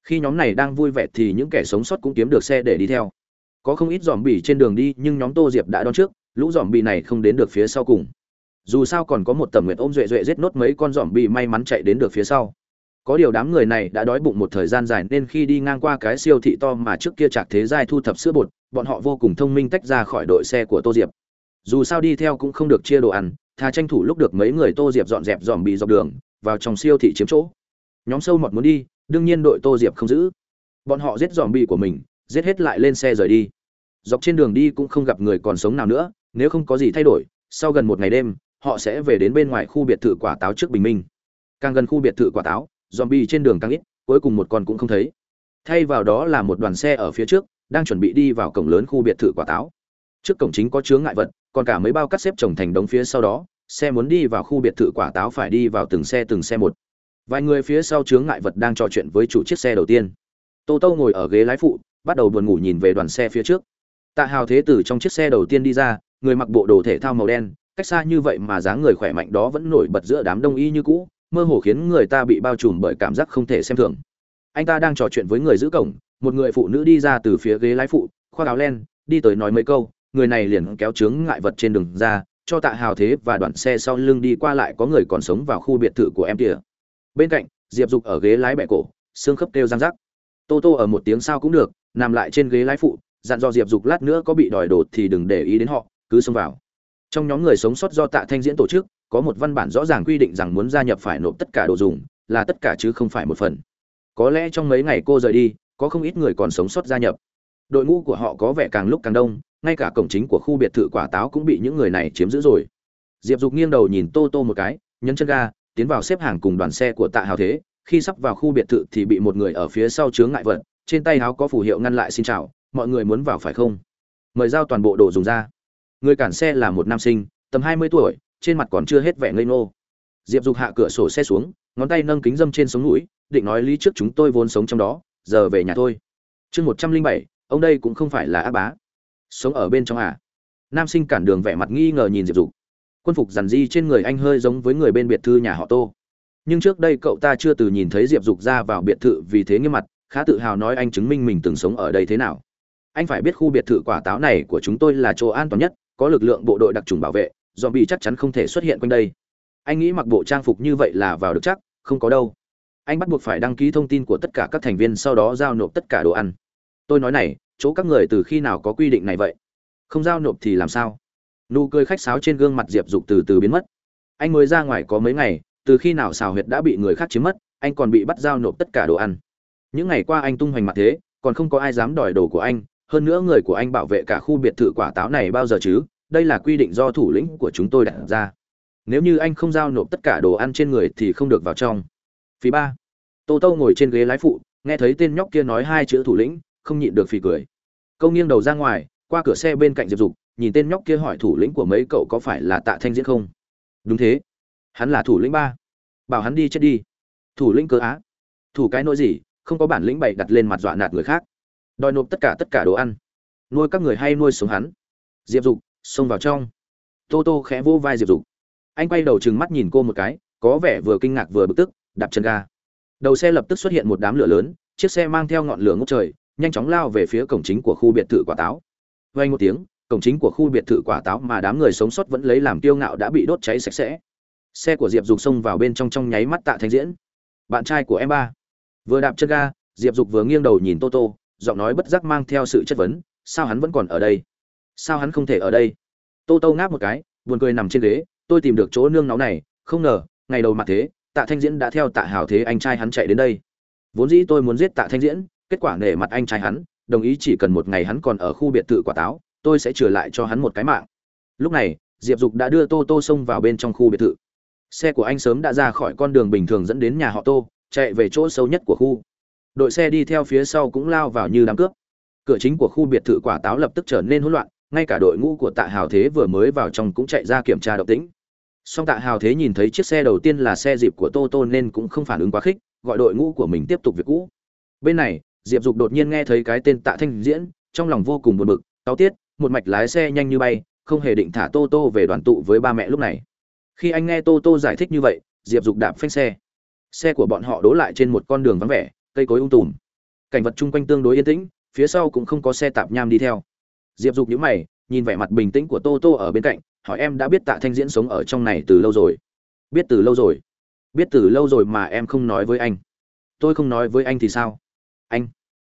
Khi nhóm này đang vui vẻ thì những kẻ sống sót cũng kiếm được xe để đi theo có không ít dòm bì trên đường đi, nhưng nhóm tô diệp đã đón trước, lũ dòm bì này không đến được phía sau cùng. Dù sao còn có một tầm nguyện ôm duệ duệ giết nốt mấy con dòm bì may mắn chạy đến được phía sau. Có điều đám người này đã đói bụng một thời gian dài nên khi đi ngang qua cái siêu thị to mà trước kia chạc thế giai thu thập sữa bột, bọn họ vô cùng thông minh tách ra khỏi đội xe của tô diệp. Dù sao đi theo cũng không được chia đồ ăn, thà tranh thủ lúc được mấy người tô diệp dọn dẹp dòm bì dọc đường, vào trong siêu thị chiếm chỗ. Nhóm sâu mọt muốn đi, đương nhiên đội tô diệp không giữ. Bọn họ giết dòm bì của mình giết hết lại lên xe rời đi. Dọc trên đường đi cũng không gặp người còn sống nào nữa, nếu không có gì thay đổi, sau gần một ngày đêm, họ sẽ về đến bên ngoài khu biệt thự quả táo trước bình minh. Càng gần khu biệt thự quả táo, zombie trên đường càng ít, cuối cùng một con cũng không thấy. Thay vào đó là một đoàn xe ở phía trước, đang chuẩn bị đi vào cổng lớn khu biệt thự quả táo. Trước cổng chính có chướng ngại vật, còn cả mấy bao cắt xếp chồng thành đống phía sau đó, xe muốn đi vào khu biệt thự quả táo phải đi vào từng xe từng xe một. Vài người phía sau chướng ngại vật đang trò chuyện với chủ chiếc xe đầu tiên. Tô tô ngồi ở ghế lái phụ bắt đầu buồn ngủ nhìn về đoàn xe phía trước. Tạ hào thế tử trong chiếc xe đầu tiên đi ra, người mặc bộ đồ thể thao màu đen, cách xa như vậy mà dáng người khỏe mạnh đó vẫn nổi bật giữa đám đông y như cũ, mơ hồ khiến người ta bị bao trùm bởi cảm giác không thể xem thường. Anh ta đang trò chuyện với người giữ cổng, một người phụ nữ đi ra từ phía ghế lái phụ, khoác áo len, đi tới nói mấy câu, người này liền kéo chướng ngại vật trên đường ra, cho tạ hào thế và đoàn xe sau lưng đi qua lại có người còn sống vào khu biệt thự của em kia bên cạnh, diệp dục ở ghế lái bẹ cổ, xương khớp kêu răng rắc. Tô tô ở một tiếng sao cũng được nằm lại trên ghế lái phụ, dặn dò diệp dục lát nữa có bị đòi đột thì đừng để ý đến họ, cứ xông vào. Trong nhóm người sống sót do tạ thanh diễn tổ chức, có một văn bản rõ ràng quy định rằng muốn gia nhập phải nộp tất cả đồ dùng, là tất cả chứ không phải một phần. Có lẽ trong mấy ngày cô rời đi, có không ít người còn sống sót gia nhập. Đội ngũ của họ có vẻ càng lúc càng đông, ngay cả cổng chính của khu biệt thự quả táo cũng bị những người này chiếm giữ rồi. Diệp dục nghiêng đầu nhìn tô tô một cái, nhấn chân ga, tiến vào xếp hàng cùng đoàn xe của tạ hào thế, khi sắp vào khu biệt thự thì bị một người ở phía sau chướng ngại vật trên tay áo có phù hiệu ngăn lại xin chào, mọi người muốn vào phải không? Mời giao toàn bộ đồ dùng ra. Người cản xe là một nam sinh, tầm hai mươi tuổi, trên mặt còn chưa hết vẻ ngây ngô. Diệp dục hạ cửa sổ xe xuống, ngón tay nâng kính dâm trên sống mũi định nói lý trước chúng tôi vốn sống trong đó, giờ về nhà thôi. Chương một trăm linh bảy, ông đây cũng không phải là ác bá. Sống ở bên trong à? Nam sinh cản đường vẻ mặt nghi ngờ nhìn diệp dục. Quân phục dằn di trên người anh hơi giống với người bên biệt thư nhà họ tô. Nhưng trước đây cậu ta chưa từ nhìn thấy diệp dục ra vào biệt thự vì thế nghiêm mặt khá tự hào nói anh chứng minh mình từng sống ở đây thế nào. Anh phải biết khu biệt thự quả táo này của chúng tôi là chỗ an toàn nhất, có lực lượng bộ đội đặc trùng bảo vệ dòm bị chắc chắn không thể xuất hiện quanh đây. Anh nghĩ mặc bộ trang phục như vậy là vào được chắc, không có đâu. Anh bắt buộc phải đăng ký thông tin của tất cả các thành viên sau đó giao nộp tất cả đồ ăn. Tôi nói này, chỗ các người từ khi nào có quy định này vậy? Không giao nộp thì làm sao? Nụ cười khách sáo trên gương mặt diệp dục từ từ biến mất. Anh mới ra ngoài có mấy ngày, từ khi nào xào huyệt đã bị người khác chiếm mất, anh còn bị bắt giao nộp tất cả đồ ăn những ngày qua anh tung hoành mặt thế, còn không có ai dám đòi đồ của anh, hơn nữa người của anh bảo vệ cả khu biệt thự quả táo này bao giờ chứ? Đây là quy định do thủ lĩnh của chúng tôi đặt ra. Nếu như anh không giao nộp tất cả đồ ăn trên người thì không được vào trong. Phí ba. Tô tô ngồi trên ghế lái phụ, nghe thấy tên nhóc kia nói hai chữ thủ lĩnh, không nhịn được phì cười. Câu nghiêng đầu ra ngoài, qua cửa xe bên cạnh diệp dục, nhìn tên nhóc kia hỏi thủ lĩnh của mấy cậu có phải là tạ thanh diễn không? Đúng thế. Hắn là thủ lĩnh ba. Bảo hắn đi chết đi. Thủ lĩnh cơ á. Thủ cái nỗi gì? Không có bản lĩnh bày đặt lên mặt dọa nạt người khác. Đòi nộp tất cả tất cả đồ ăn. Nuôi các người hay nuôi sống hắn. Diệp dục, xông vào trong. Tô tô khẽ vô vai diệp dục. Anh quay đầu trừng mắt nhìn cô một cái, có vẻ vừa kinh ngạc vừa bực tức, đạp chân ga. Đầu xe lập tức xuất hiện một đám lửa lớn, chiếc xe mang theo ngọn lửa ngốc trời, nhanh chóng lao về phía cổng chính của khu biệt thự quả táo. Vay một tiếng, cổng chính của khu biệt thự quả táo mà đám người sống sót vẫn lấy làm tiêu ngạo đã bị đốt cháy sạch sẽ. Xe của diệp dục xông vào bên trong trong nháy mắt tạ thanh diễn. Bạn trai của em ba vừa đạp chân ga, diệp dục vừa nghiêng đầu nhìn tô tô, giọng nói bất giác mang theo sự chất vấn, sao hắn vẫn còn ở đây? Sao hắn không thể ở đây? Tô tô ngáp một cái, buồn cười nằm trên ghế, tôi tìm được chỗ nương náu này, không ngờ, ngày đầu mặt thế, tạ thanh diễn đã theo tạ hào thế anh trai hắn chạy đến đây. Vốn dĩ tôi muốn giết tạ thanh diễn, kết quả nể mặt anh trai hắn, đồng ý chỉ cần một ngày hắn còn ở khu biệt thự quả táo, tôi sẽ trở lại cho hắn một cái mạng. Lúc này, diệp dục đã đưa tô tô xông vào bên trong khu biệt thự. Xe của anh sớm đã ra khỏi con đường bình thường dẫn đến nhà họ tô chạy về chỗ sâu nhất của khu. Đội xe đi theo phía sau cũng lao vào như đám cướp. Cửa chính của khu biệt thự quả táo lập tức trở nên hỗn loạn, ngay cả đội ngũ của tạ hào thế vừa mới vào trong cũng chạy ra kiểm tra động tĩnh. Song tạ hào thế nhìn thấy chiếc xe đầu tiên là xe dịp của tô tô nên cũng không phản ứng quá khích, gọi đội ngũ của mình tiếp tục việc cũ. Bên này, diệp dục đột nhiên nghe thấy cái tên tạ thanh diễn, trong lòng vô cùng buồn bực, táo tiết, một mạch lái xe nhanh như bay, không hề định thả tô tô về đoàn tụ với ba mẹ lúc này. Khi anh nghe tô tô giải thích như vậy, diệp dục đạp phanh xe xe của bọn họ đỗ lại trên một con đường vắng vẻ cây cối ung tùm. Cảnh vật chung quanh tương đối yên tĩnh phía sau cũng không có xe tạp nham đi theo. Diệp dục nhíu mày nhìn vẻ mặt bình tĩnh của tô tô ở bên cạnh hỏi em đã biết tạ thanh diễn sống ở trong này từ lâu rồi? Biết từ lâu rồi. Biết từ lâu rồi mà em không nói với anh. Tôi không nói với anh thì sao? Anh.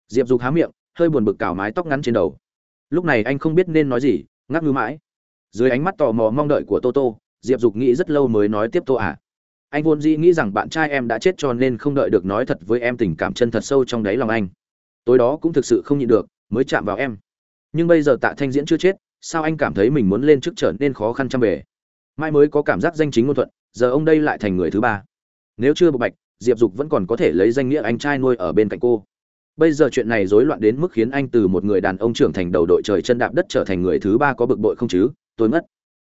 Diệp dục há miệng hơi buồn bực cào mái tóc ngắn trên đầu. Lúc này anh không biết nên nói gì ngắc ngư mãi. Dưới ánh mắt tò mò mong đợi của Tô Tô, diệp dục nghĩ rất lâu mới nói tiếp tô à anh vốn dĩ nghĩ rằng bạn trai em đã chết cho nên không đợi được nói thật với em tình cảm chân thật sâu trong đáy lòng anh. Tối đó cũng thực sự không nhịn được, mới chạm vào em. Nhưng bây giờ tạ thanh diễn chưa chết, sao anh cảm thấy mình muốn lên chức trở nên khó khăn trăm bề? Mai mới có cảm giác danh chính ngôn thuận, giờ ông đây lại thành người thứ ba. Nếu chưa bộc bạch, diệp dục vẫn còn có thể lấy danh nghĩa anh trai nuôi ở bên cạnh cô. Bây giờ chuyện này rối loạn đến mức khiến anh từ một người đàn ông trưởng thành đầu đội trời chân đạp đất trở thành người thứ ba có bực bội không chứ? Tôi mất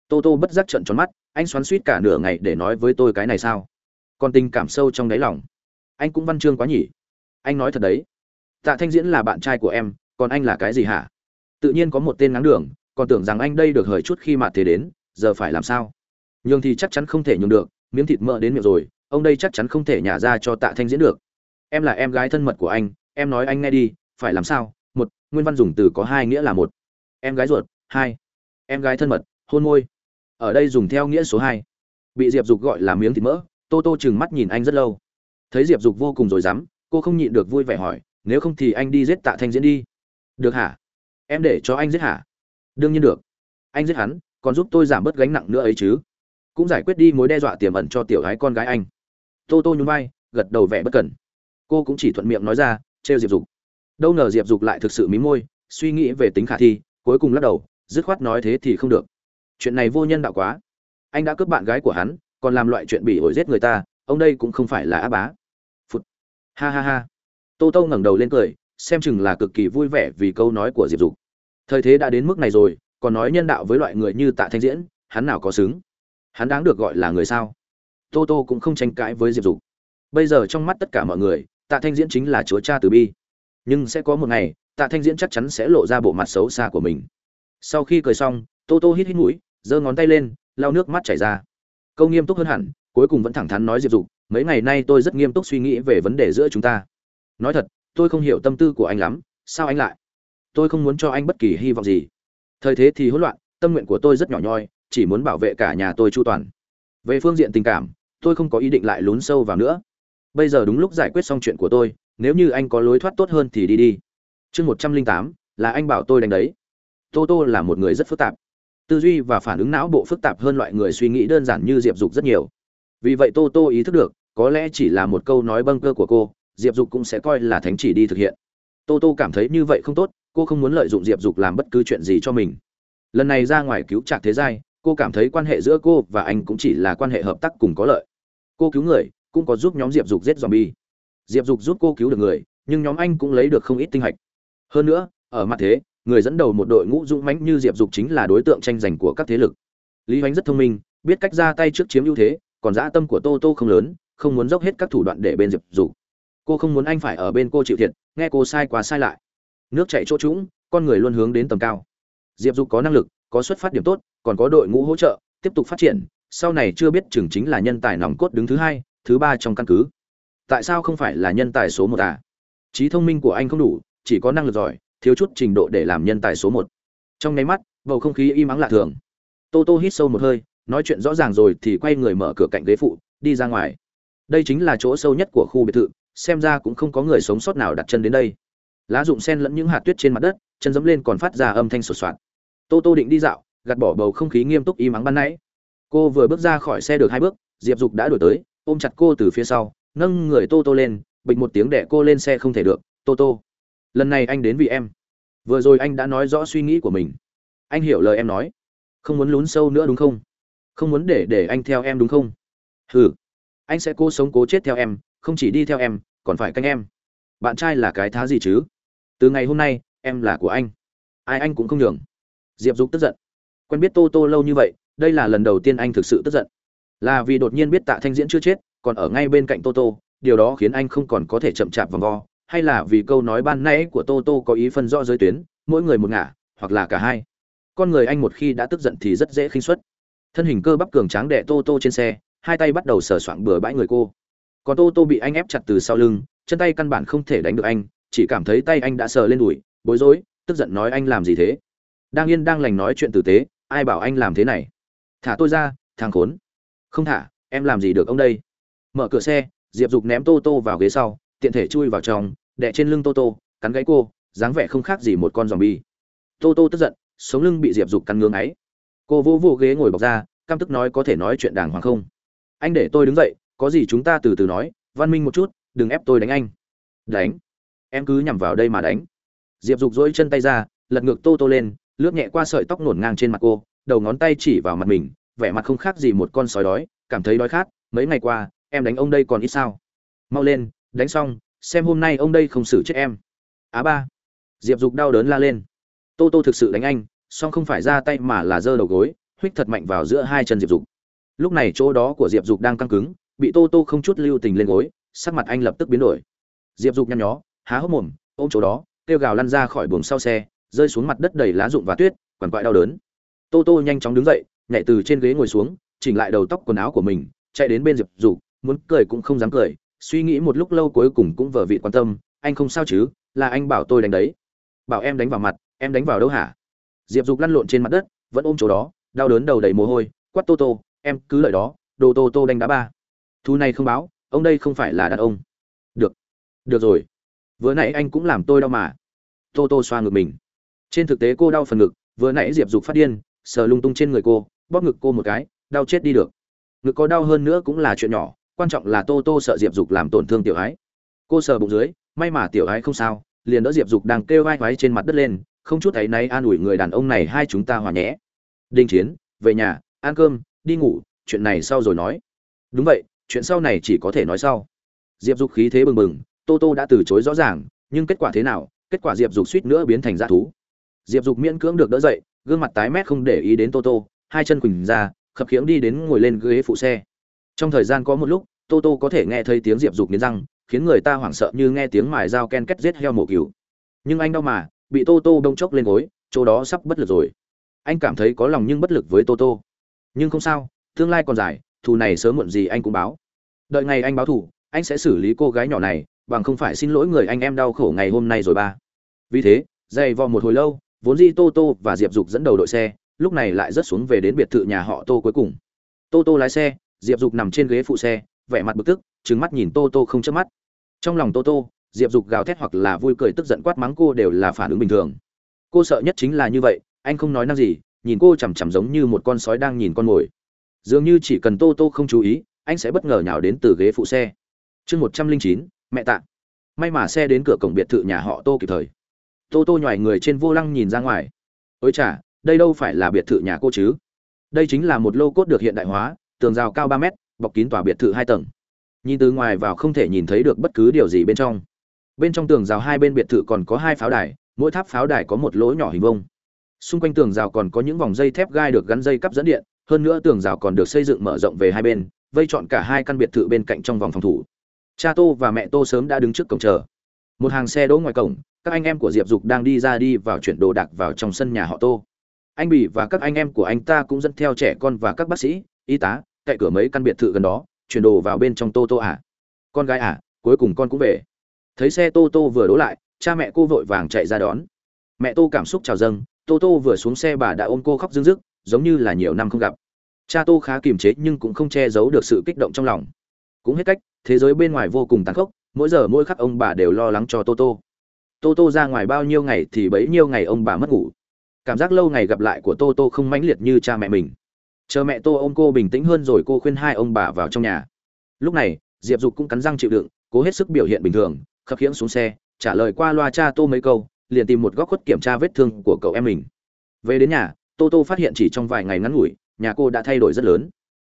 tô tô bất giác trận tròn mắt, anh xoắn suýt cả nửa ngày để nói với tôi cái này sao? Còn tình cảm sâu trong đáy lòng. Anh cũng văn chương quá nhỉ? Anh nói thật đấy. Tạ thanh diễn là bạn trai của em, còn anh là cái gì hả? Tự nhiên có một tên ngáng đường, còn tưởng rằng anh đây được hời chút khi mà thế đến, giờ phải làm sao? Nhường thì chắc chắn không thể nhường được, miếng thịt mỡ đến miệng rồi, ông đây chắc chắn không thể nhả ra cho tạ thanh diễn được. Em là em gái thân mật của anh, em nói anh nghe đi, phải làm sao? Một, nguyên văn dùng từ có hai nghĩa là một. Em gái ruột, hai, em gái thân mật, hôn môi ở đây dùng theo nghĩa số hai. Bị diệp dục gọi là miếng thịt mỡ, tô tô chừng mắt nhìn anh rất lâu. Thấy diệp dục vô cùng rồi dám, cô không nhịn được vui vẻ hỏi, nếu không thì anh đi giết tạ thanh diễn đi. Được hả? Em để cho anh giết hả? Đương nhiên được. Anh giết hắn, còn giúp tôi giảm bớt gánh nặng nữa ấy chứ. Cũng giải quyết đi mối đe dọa tiềm ẩn cho tiểu gái con gái anh. Tô tô nhún vai, gật đầu vẻ bất cần cô cũng chỉ thuận miệng nói ra, trêu diệp dục. Đâu ngờ diệp dục lại thực sự mí môi, suy nghĩ về tính khả thi, cuối cùng lắc đầu, dứt khoát nói thế thì không được chuyện này vô nhân đạo quá. Anh đã cướp bạn gái của hắn, còn làm loại chuyện bị ổi giết người ta, ông đây cũng không phải là á bá. Phút ha ha ha. Tô tô ngẩng đầu lên cười, xem chừng là cực kỳ vui vẻ vì câu nói của diệp dục. Thời thế đã đến mức này rồi, còn nói nhân đạo với loại người như tạ thanh diễn, hắn nào có xứng? Hắn đáng được gọi là người sao? Tô tô cũng không tranh cãi với diệp dục. Bây giờ trong mắt tất cả mọi người, tạ thanh diễn chính là chúa cha từ bi. Nhưng sẽ có một ngày, tạ thanh diễn chắc chắn sẽ lộ ra bộ mặt xấu xa của mình. Sau khi cười xong, tô tô hít hít mũi giơ ngón tay lên, lau nước mắt chảy ra. Câu nghiêm túc hơn hẳn, cuối cùng vẫn thẳng thắn nói diệp dục, mấy ngày nay tôi rất nghiêm túc suy nghĩ về vấn đề giữa chúng ta. Nói thật, tôi không hiểu tâm tư của anh lắm, sao anh lại? Tôi không muốn cho anh bất kỳ hy vọng gì. Thời thế thì hỗn loạn, tâm nguyện của tôi rất nhỏ nhoi, chỉ muốn bảo vệ cả nhà tôi chu toàn. Về phương diện tình cảm, tôi không có ý định lại lún sâu vào nữa. Bây giờ đúng lúc giải quyết xong chuyện của tôi, nếu như anh có lối thoát tốt hơn thì đi đi. Chương một trăm linh tám, là anh bảo tôi đánh đấy. Tô tô là một người rất phức tạp tư duy và phản ứng não bộ phức tạp hơn loại người suy nghĩ đơn giản như diệp dục rất nhiều. Vì vậy tô tô ý thức được, có lẽ chỉ là một câu nói bâng cơ của cô, diệp dục cũng sẽ coi là thánh chỉ đi thực hiện. Tô tô cảm thấy như vậy không tốt, cô không muốn lợi dụng diệp dục làm bất cứ chuyện gì cho mình. Lần này ra ngoài cứu trạc thế giai, cô cảm thấy quan hệ giữa cô và anh cũng chỉ là quan hệ hợp tác cùng có lợi. Cô cứu người, cũng có giúp nhóm diệp dục giết zombie. Diệp dục giúp cô cứu được người, nhưng nhóm anh cũng lấy được không ít tinh hạch. Hơn nữa, ở mặt thế người dẫn đầu một đội ngũ dũng mãnh như diệp dục chính là đối tượng tranh giành của các thế lực. Lý hoánh rất thông minh, biết cách ra tay trước chiếm ưu thế, còn dã tâm của tô tô không lớn, không muốn dốc hết các thủ đoạn để bên diệp dục. Cô không muốn anh phải ở bên cô chịu thiệt, nghe cô sai quá sai lại. Nước chạy chỗ trũng, con người luôn hướng đến tầm cao. Diệp dục có năng lực, có xuất phát điểm tốt, còn có đội ngũ hỗ trợ, tiếp tục phát triển, sau này chưa biết chừng chính là nhân tài nòng cốt đứng thứ hai, thứ ba trong căn cứ. Tại sao không phải là nhân tài số một à? Trí thông minh của anh không đủ, chỉ có năng lực giỏi thiếu chút trình độ để làm nhân tài số một. Trong nháy mắt, bầu không khí im ắng lạ thường. Tô tô hít sâu một hơi, nói chuyện rõ ràng rồi thì quay người mở cửa cạnh ghế phụ, đi ra ngoài. Đây chính là chỗ sâu nhất của khu biệt thự, xem ra cũng không có người sống sót nào đặt chân đến đây. Lá rụng sen lẫn những hạt tuyết trên mặt đất, chân dẫm lên còn phát ra âm thanh sột soạt. Tô tô định đi dạo, gạt bỏ bầu không khí nghiêm túc im ắng ban nãy. Cô vừa bước ra khỏi xe được hai bước, diệp dục đã đổi tới, ôm chặt cô từ phía sau, nâng người tô tô lên, bịch một tiếng đẻ cô lên xe không thể được. Tô tô lần này anh đến vì em. Vừa rồi anh đã nói rõ suy nghĩ của mình. Anh hiểu lời em nói. Không muốn lún sâu nữa đúng không? Không muốn để để anh theo em đúng không? Hừ. Anh sẽ cố sống cố chết theo em, không chỉ đi theo em, còn phải canh em. Bạn trai là cái thá gì chứ? Từ ngày hôm nay, em là của anh. Ai anh cũng không nhường. Diệp dục tức giận. Quen biết tô tô lâu như vậy, đây là lần đầu tiên anh thực sự tức giận. Là vì đột nhiên biết tạ thanh diễn chưa chết, còn ở ngay bên cạnh tô tô, điều đó khiến anh không còn có thể chậm chạp vòng vo hay là vì câu nói ban nãy của tô tô có ý phân rõ giới tuyến, mỗi người một ngả, hoặc là cả hai. Con người anh một khi đã tức giận thì rất dễ khinh suất. Thân hình cơ bắp cường tráng đẻ tô tô trên xe, hai tay bắt đầu sờ soạng bừa bãi người cô. Còn tô tô bị anh ép chặt từ sau lưng, chân tay căn bản không thể đánh được anh, chỉ cảm thấy tay anh đã sờ lên đùi, bối rối, tức giận nói anh làm gì thế? Đang yên đang lành nói chuyện tử tế, ai bảo anh làm thế này? Thả tôi ra, thằng khốn. Không thả, em làm gì được ông đây? Mở cửa xe, diệp dục ném tô tô vào ghế sau tiện thể chui vào trong đẻ trên lưng tô tô, cắn gáy cô, dáng vẻ không khác gì một con dòm bi tô tô tức giận, sống lưng bị diệp dục cắn ngưỡng ấy cô vô vô ghế ngồi bọc ra, căm tức nói có thể nói chuyện đàng hoàng không? Anh để tôi đứng dậy, có gì chúng ta từ từ nói, văn minh một chút, đừng ép tôi đánh anh. Đánh? Em cứ nhằm vào đây mà đánh. Diệp dục dỗi chân tay ra, lật ngược tô tô lên, lướt nhẹ qua sợi tóc nổn ngang trên mặt cô, đầu ngón tay chỉ vào mặt mình, vẻ mặt không khác gì một con sói đói, cảm thấy đói khát, mấy ngày qua, em đánh ông đây còn ít sao? Mau lên đánh xong, xem hôm nay ông đây không xử chết em. Á ba. Diệp dục đau đớn la lên. Tô tô thực sự đánh anh, song không phải ra tay mà là giơ đầu gối huých thật mạnh vào giữa hai chân diệp dục. Lúc này chỗ đó của diệp dục đang căng cứng, bị tô tô không chút lưu tình lên gối, sắc mặt anh lập tức biến đổi. Diệp dục nhăn nhó, há hốc mồm, ôm chỗ đó, kêu gào lăn ra khỏi buồng sau xe, rơi xuống mặt đất đầy lá rụng và tuyết, quằn quại đau đớn. Tô tô nhanh chóng đứng dậy, nhảy từ trên ghế ngồi xuống, chỉnh lại đầu tóc quần áo của mình, chạy đến bên diệp dục, muốn cười cũng không dám cười suy nghĩ một lúc lâu cuối cùng cũng vờ vị quan tâm, anh không sao chứ? Là anh bảo tôi đánh đấy. Bảo em đánh vào mặt, em đánh vào đâu hả? Diệp dục lăn lộn trên mặt đất, vẫn ôm chỗ đó, đau đớn đầu đầy mồ hôi quắt tô tô, em cứ lợi đó, đồ tô tô đánh đá ba. Thu này không báo, ông đây không phải là đàn ông. Được được rồi. Vừa nãy anh cũng làm tôi đau mà. Tô tô xoa ngực mình. Trên thực tế cô đau phần ngực, vừa nãy diệp dục phát điên, sờ lung tung trên người cô, bóp ngực cô một cái, đau chết đi được. Ngực có đau hơn nữa cũng là chuyện nhỏ quan trọng là tô tô sợ diệp dục làm tổn thương tiểu ái. Cô sờ bụng dưới, may mà tiểu ái không sao, liền đỡ diệp dục đang kêu vai váy trên mặt đất lên, không chút thấy náy an ủi người đàn ông này hai chúng ta hòa nhẽ. Đinh chiến, về nhà, ăn cơm, đi ngủ, chuyện này sau rồi nói. Đúng vậy, chuyện sau này chỉ có thể nói sau. Diệp dục khí thế bừng bừng, tô tô đã từ chối rõ ràng, nhưng kết quả thế nào, kết quả diệp dục suýt nữa biến thành dã thú. Diệp dục miễn cưỡng được đỡ dậy, gương mặt tái mét không để ý đến tô tô, hai chân quỳnh ra, khập khiễng đi đến ngồi lên ghế phụ xe trong thời gian có một lúc, tô tô có thể nghe thấy tiếng diệp dục nghiến răng, khiến người ta hoảng sợ như nghe tiếng mài dao ken kết giết heo mổ cừu. Nhưng anh đau mà, bị tô tô đông chốc lên gối, chỗ đó sắp bất lực rồi. Anh cảm thấy có lòng nhưng bất lực với tô tô. Nhưng không sao, tương lai còn dài, thù này sớm muộn gì anh cũng báo. Đợi ngày anh báo thù, anh sẽ xử lý cô gái nhỏ này, bằng không phải xin lỗi người anh em đau khổ ngày hôm nay rồi ba. Vì thế, dày vò một hồi lâu, vốn di tô tô và diệp dục dẫn đầu đội xe, lúc này lại rớt xuống về đến biệt thự nhà họ tô cuối cùng. Tô tô lái xe diệp dục nằm trên ghế phụ xe, vẻ mặt bực tức trứng mắt nhìn tô tô không chớp mắt. Trong lòng tô tô, diệp dục gào thét hoặc là vui cười tức giận quát mắng cô đều là phản ứng bình thường. Cô sợ nhất chính là như vậy, anh không nói năng gì, nhìn cô chằm chằm giống như một con sói đang nhìn con mồi. Dường như chỉ cần tô tô không chú ý, anh sẽ bất ngờ nhào đến từ ghế phụ xe. Chương một trăm linh chín, mẹ tạ. May mà xe đến cửa cổng biệt thự nhà họ tô kịp thời. Tô tô nhòi người trên vô lăng nhìn ra ngoài. Ôi chà, đây đâu phải là biệt thự nhà cô chứ? Đây chính là một lô cốt được hiện đại hóa tường rào cao ba mét, bọc kín tòa biệt thự hai tầng. Nhìn từ ngoài vào không thể nhìn thấy được bất cứ điều gì bên trong. Bên trong tường rào hai bên biệt thự còn có hai pháo đài, mỗi tháp pháo đài có một lỗ nhỏ hình vông xung quanh tường rào còn có những vòng dây thép gai được gắn dây cắp dẫn điện, hơn nữa tường rào còn được xây dựng mở rộng về hai bên, vây trọn cả hai căn biệt thự bên cạnh trong vòng phòng thủ. Cha tô và mẹ tô sớm đã đứng trước cổng chờ. Một hàng xe đỗ ngoài cổng, các anh em của diệp dục đang đi ra đi vào chuyển đồ đạc vào trong sân nhà họ tô. Anh bỉ và các anh em của anh ta cũng dẫn theo trẻ con và các bác sĩ y tá cậy cửa mấy căn biệt thự gần đó chuyển đồ vào bên trong tô tô à. con gái à cuối cùng con cũng về. Thấy xe tô tô vừa đỗ lại cha mẹ cô vội vàng chạy ra đón. Mẹ tô cảm xúc trào dâng tô tô vừa xuống xe bà đã ôm cô khóc dưng rức, giống như là nhiều năm không gặp. Cha tô khá kiềm chế nhưng cũng không che giấu được sự kích động trong lòng. Cũng hết cách thế giới bên ngoài vô cùng tàn khốc mỗi giờ mỗi khắc ông bà đều lo lắng cho tô tô tô tô ra ngoài bao nhiêu ngày thì bấy nhiêu ngày ông bà mất ngủ. Cảm giác lâu ngày gặp lại của tô tô không mãnh liệt như cha mẹ mình chờ mẹ tô ôm cô bình tĩnh hơn rồi cô khuyên hai ông bà vào trong nhà. Lúc này, diệp dục cũng cắn răng chịu đựng, cố hết sức biểu hiện bình thường, khập khiễng xuống xe, trả lời qua loa cha tô mấy câu, liền tìm một góc khuất kiểm tra vết thương của cậu em mình. Về đến nhà, tô tô phát hiện chỉ trong vài ngày ngắn ngủi, nhà cô đã thay đổi rất lớn.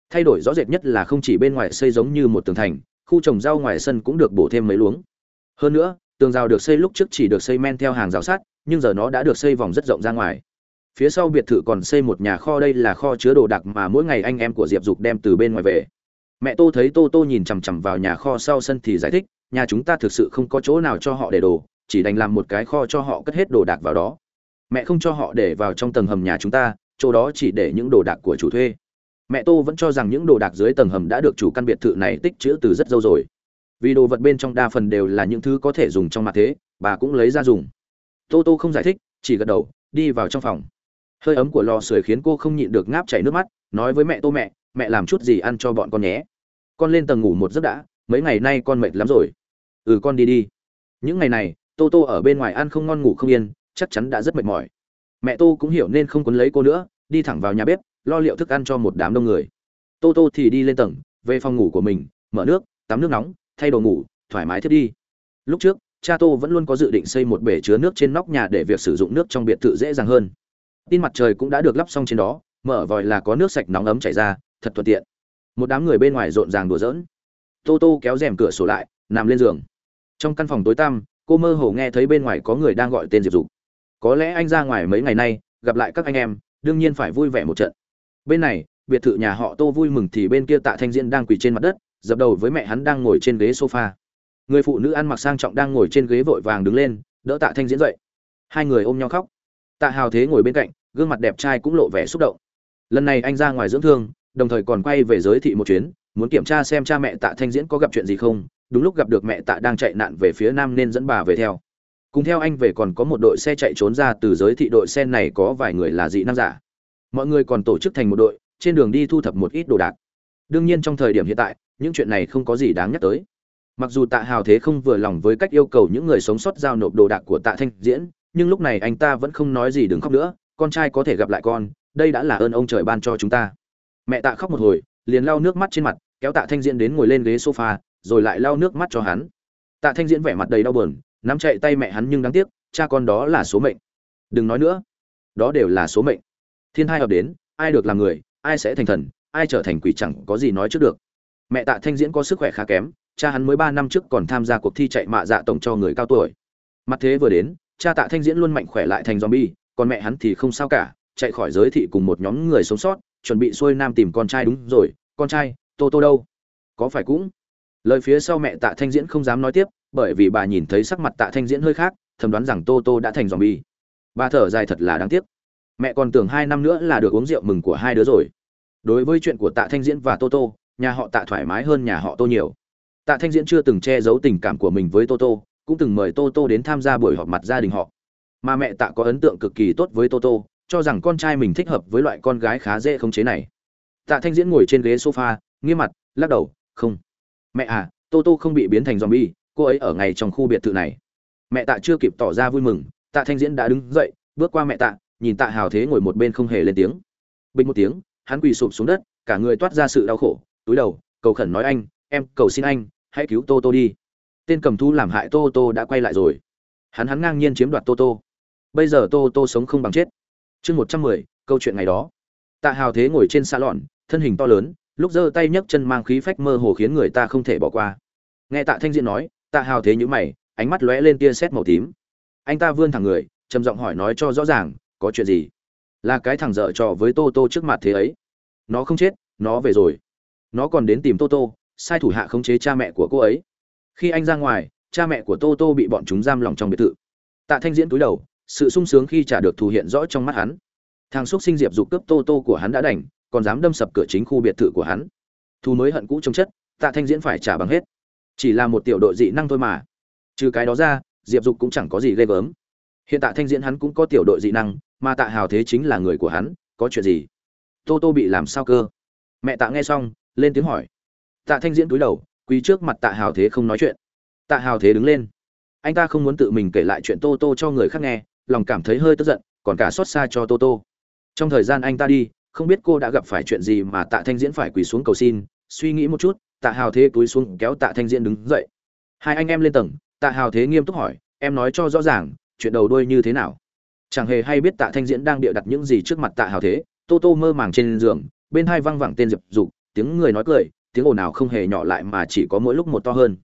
Thay đổi rõ rệt nhất là không chỉ bên ngoài xây giống như một tường thành, khu trồng rau ngoài sân cũng được bổ thêm mấy luống. Hơn nữa, tường rào được xây lúc trước chỉ được xây men theo hàng rào sắt, nhưng giờ nó đã được xây vòng rất rộng ra ngoài phía sau biệt thự còn xây một nhà kho, đây là kho chứa đồ đạc mà mỗi ngày anh em của diệp dục đem từ bên ngoài về. Mẹ tô thấy tô tô nhìn chằm chằm vào nhà kho sau sân thì giải thích, nhà chúng ta thực sự không có chỗ nào cho họ để đồ, chỉ đành làm một cái kho cho họ cất hết đồ đạc vào đó. Mẹ không cho họ để vào trong tầng hầm nhà chúng ta, chỗ đó chỉ để những đồ đạc của chủ thuê. Mẹ tô vẫn cho rằng những đồ đạc dưới tầng hầm đã được chủ căn biệt thự này tích trữ từ rất lâu rồi. Vì đồ vật bên trong đa phần đều là những thứ có thể dùng trong mặt thế, bà cũng lấy ra dùng. Tô tô không giải thích, chỉ gật đầu, đi vào trong phòng hơi ấm của lò sưởi khiến cô không nhịn được ngáp chảy nước mắt, nói với mẹ, tô mẹ mẹ làm chút gì ăn cho bọn con nhé. Con lên tầng ngủ một giấc đã, mấy ngày nay con mệt lắm rồi. Ừ con đi đi. Những ngày này, tô tô ở bên ngoài ăn không ngon ngủ không yên, chắc chắn đã rất mệt mỏi. Mẹ tô cũng hiểu nên không quấn lấy cô nữa, đi thẳng vào nhà bếp, lo liệu thức ăn cho một đám đông người. Tô tô thì đi lên tầng, về phòng ngủ của mình, mở nước, tắm nước nóng, thay đồ ngủ, thoải mái thiết đi. Lúc trước, cha tô vẫn luôn có dự định xây một bể chứa nước trên nóc nhà để việc sử dụng nước trong biệt thự dễ dàng hơn tin mặt trời cũng đã được lắp xong trên đó, mở vòi là có nước sạch nóng ấm chảy ra, thật thuận tiện. Một đám người bên ngoài rộn ràng đùa giỡn. Tô tô kéo rèm cửa sổ lại, nằm lên giường. Trong căn phòng tối tăm, cô mơ hồ nghe thấy bên ngoài có người đang gọi tên diệp dục. Có lẽ anh ra ngoài mấy ngày nay, gặp lại các anh em, đương nhiên phải vui vẻ một trận. Bên này, biệt thự nhà họ tô vui mừng thì bên kia tạ thanh diễn đang quỳ trên mặt đất, dập đầu với mẹ hắn đang ngồi trên ghế sofa. Người phụ nữ ăn mặc sang trọng đang ngồi trên ghế vội vàng đứng lên, đỡ tạ thanh diễn dậy. Hai người ôm nhau khóc tạ hào thế ngồi bên cạnh, gương mặt đẹp trai cũng lộ vẻ xúc động. Lần này anh ra ngoài dưỡng thương, đồng thời còn quay về giới thị một chuyến, muốn kiểm tra xem cha mẹ tạ thanh diễn có gặp chuyện gì không, đúng lúc gặp được mẹ tạ đang chạy nạn về phía nam nên dẫn bà về theo. Cùng theo anh về còn có một đội xe chạy trốn ra từ giới thị đội, xe này có vài người là dị năng giả. Mọi người còn tổ chức thành một đội, trên đường đi thu thập một ít đồ đạc. Đương nhiên trong thời điểm hiện tại, những chuyện này không có gì đáng nhắc tới. Mặc dù tạ hào thế không vừa lòng với cách yêu cầu những người sống sót giao nộp đồ đạc của tạ thanh diễn nhưng lúc này anh ta vẫn không nói gì đừng khóc nữa, con trai có thể gặp lại con, đây đã là ơn ông trời ban cho chúng ta. Mẹ tạ khóc một hồi, liền lau nước mắt trên mặt, kéo tạ thanh diễn đến ngồi lên ghế sofa, rồi lại lau nước mắt cho hắn. Tạ thanh diễn vẻ mặt đầy đau buồn, nắm chạy tay mẹ hắn nhưng đáng tiếc, cha con đó là số mệnh. Đừng nói nữa, đó đều là số mệnh. Thiên hai hợp đến, ai được làm người, ai sẽ thành thần, ai trở thành quỷ chẳng có gì nói trước được. Mẹ tạ thanh diễn có sức khỏe khá kém, cha hắn mới ba năm trước còn tham gia cuộc thi chạy mạ dạ tổng cho người cao tuổi. Mặt thế vừa đến cha tạ thanh diễn luôn mạnh khỏe lại thành zombie, còn mẹ hắn thì không sao cả, chạy khỏi giới thị cùng một nhóm người sống sót, chuẩn bị xuôi nam tìm con trai đúng rồi, con trai, tô tô đâu? Có phải cũng? Lời phía sau mẹ tạ thanh diễn không dám nói tiếp, bởi vì bà nhìn thấy sắc mặt tạ thanh diễn hơi khác, thầm đoán rằng tô tô đã thành zombie. Bà thở dài thật là đáng tiếc. Mẹ còn tưởng hai năm nữa là được uống rượu mừng của hai đứa rồi. Đối với chuyện của tạ thanh diễn và tô tô, nhà họ tạ thoải mái hơn nhà họ tô nhiều. Tạ thanh diễn chưa từng che giấu tình cảm của mình với tô tô cũng từng mời tô tô đến tham gia buổi họp mặt gia đình họ. Mà mẹ tạ có ấn tượng cực kỳ tốt với tô tô, cho rằng con trai mình thích hợp với loại con gái khá dễ khống chế này. Tạ thanh diễn ngồi trên ghế sofa, nghiêm mặt, lắc đầu, không. Mẹ à tô tô không bị biến thành zombie, cô ấy ở ngay trong khu biệt thự này. Mẹ tạ chưa kịp tỏ ra vui mừng, tạ thanh diễn đã đứng dậy, bước qua mẹ tạ, nhìn tạ hào thế ngồi một bên không hề lên tiếng. Bình một tiếng, hắn quỳ sụp xuống đất, cả người toát ra sự đau khổ, túi đầu, cầu khẩn nói anh, em, cầu xin anh, hãy cứu tô tô đi tên cầm thú làm hại tô tô đã quay lại rồi. Hắn hắn ngang nhiên chiếm đoạt tô tô. Bây giờ tô tô sống không bằng chết. Chương một trăm mười, câu chuyện ngày đó. Tạ hào thế ngồi trên xa lọn, thân hình to lớn, lúc giơ tay nhấc chân mang khí phách mơ hồ khiến người ta không thể bỏ qua. Nghe tạ thanh diện nói, tạ hào thế nhữ mày, ánh mắt lóe lên tia sét màu tím. Anh ta vươn thẳng người, trầm giọng hỏi nói cho rõ ràng, có chuyện gì? Là cái thằng dở trò với tô tô trước mặt thế ấy. Nó không chết, nó về rồi. Nó còn đến tìm tô tô, sai thủ hạ khống chế cha mẹ của cô ấy khi anh ra ngoài, cha mẹ của tô tô bị bọn chúng giam lòng trong biệt thự. Tạ thanh diễn túi đầu, sự sung sướng khi trả được thù hiện rõ trong mắt hắn. Thằng xúc sinh diệp dục cướp tô tô của hắn đã đành, còn dám đâm sập cửa chính khu biệt thự của hắn. Thù mới hận cũ trong chất, tạ thanh diễn phải trả bằng hết. Chỉ là một tiểu đội dị năng thôi mà. Trừ cái đó ra, diệp dục cũng chẳng có gì ghê gớm. Hiện Tạ thanh diễn hắn cũng có tiểu đội dị năng, mà tạ hào thế chính là người của hắn, có chuyện gì? Tô tô bị làm sao cơ? Mẹ tạ nghe xong, lên tiếng hỏi. Tạ thanh diễn túi đầu quỳ trước mặt tạ hào thế không nói chuyện. Tạ hào thế đứng lên. Anh ta không muốn tự mình kể lại chuyện tô tô cho người khác nghe, lòng cảm thấy hơi tức giận, còn cả xót xa cho tô tô. Trong thời gian anh ta đi, không biết cô đã gặp phải chuyện gì mà tạ thanh diễn phải quỳ xuống cầu xin, suy nghĩ một chút, tạ hào thế túi xuống kéo tạ thanh diễn đứng dậy. Hai anh em lên tầng, tạ hào thế nghiêm túc hỏi, em nói cho rõ ràng, chuyện đầu đuôi như thế nào? Chẳng hề hay biết tạ thanh diễn đang bịa đặt những gì trước mặt tạ hào thế. Tô tô mơ màng trên giường, bên hai văng vẳng tên diệp dục, tiếng người nói cười tiếng ồn nào không hề nhỏ lại mà chỉ có mỗi lúc một to hơn.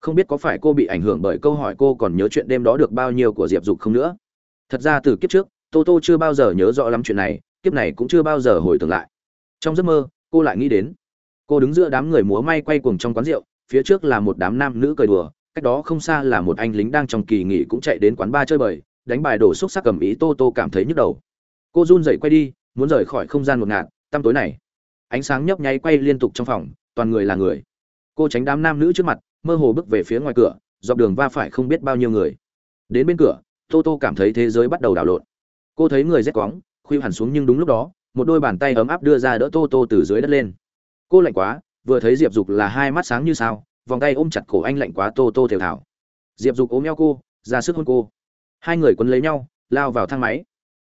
Không biết có phải cô bị ảnh hưởng bởi câu hỏi cô còn nhớ chuyện đêm đó được bao nhiêu của diệp dục không nữa. Thật ra từ kiếp trước, tô tô chưa bao giờ nhớ rõ lắm chuyện này, kiếp này cũng chưa bao giờ hồi tưởng lại. Trong giấc mơ, cô lại nghĩ đến. Cô đứng giữa đám người múa may quay cuồng trong quán rượu, phía trước là một đám nam nữ cười đùa, cách đó không xa là một anh lính đang trong kỳ nghỉ cũng chạy đến quán bar chơi bời, đánh bài đổ xúc sắc cầm ý tô tô cảm thấy nhức đầu. Cô run dậy quay đi, muốn rời khỏi không gian ngột ngạt, tăm tối này. Ánh sáng nhấp nháy quay liên tục trong phòng toàn người là người. Cô tránh đám nam nữ trước mặt, mơ hồ bước về phía ngoài cửa, dọc đường va phải không biết bao nhiêu người. Đến bên cửa, tô tô cảm thấy thế giới bắt đầu đảo lộn. Cô thấy người rét quóng, khuỵu hẳn xuống nhưng đúng lúc đó, một đôi bàn tay ấm áp đưa ra đỡ tô tô từ dưới đất lên. Cô lạnh quá, vừa thấy diệp dục là hai mắt sáng như sao, vòng tay ôm chặt cổ anh lạnh quá tô tô thều thảo diệp dục ốm eo cô, ra sức hôn cô. Hai người quấn lấy nhau, lao vào thang máy.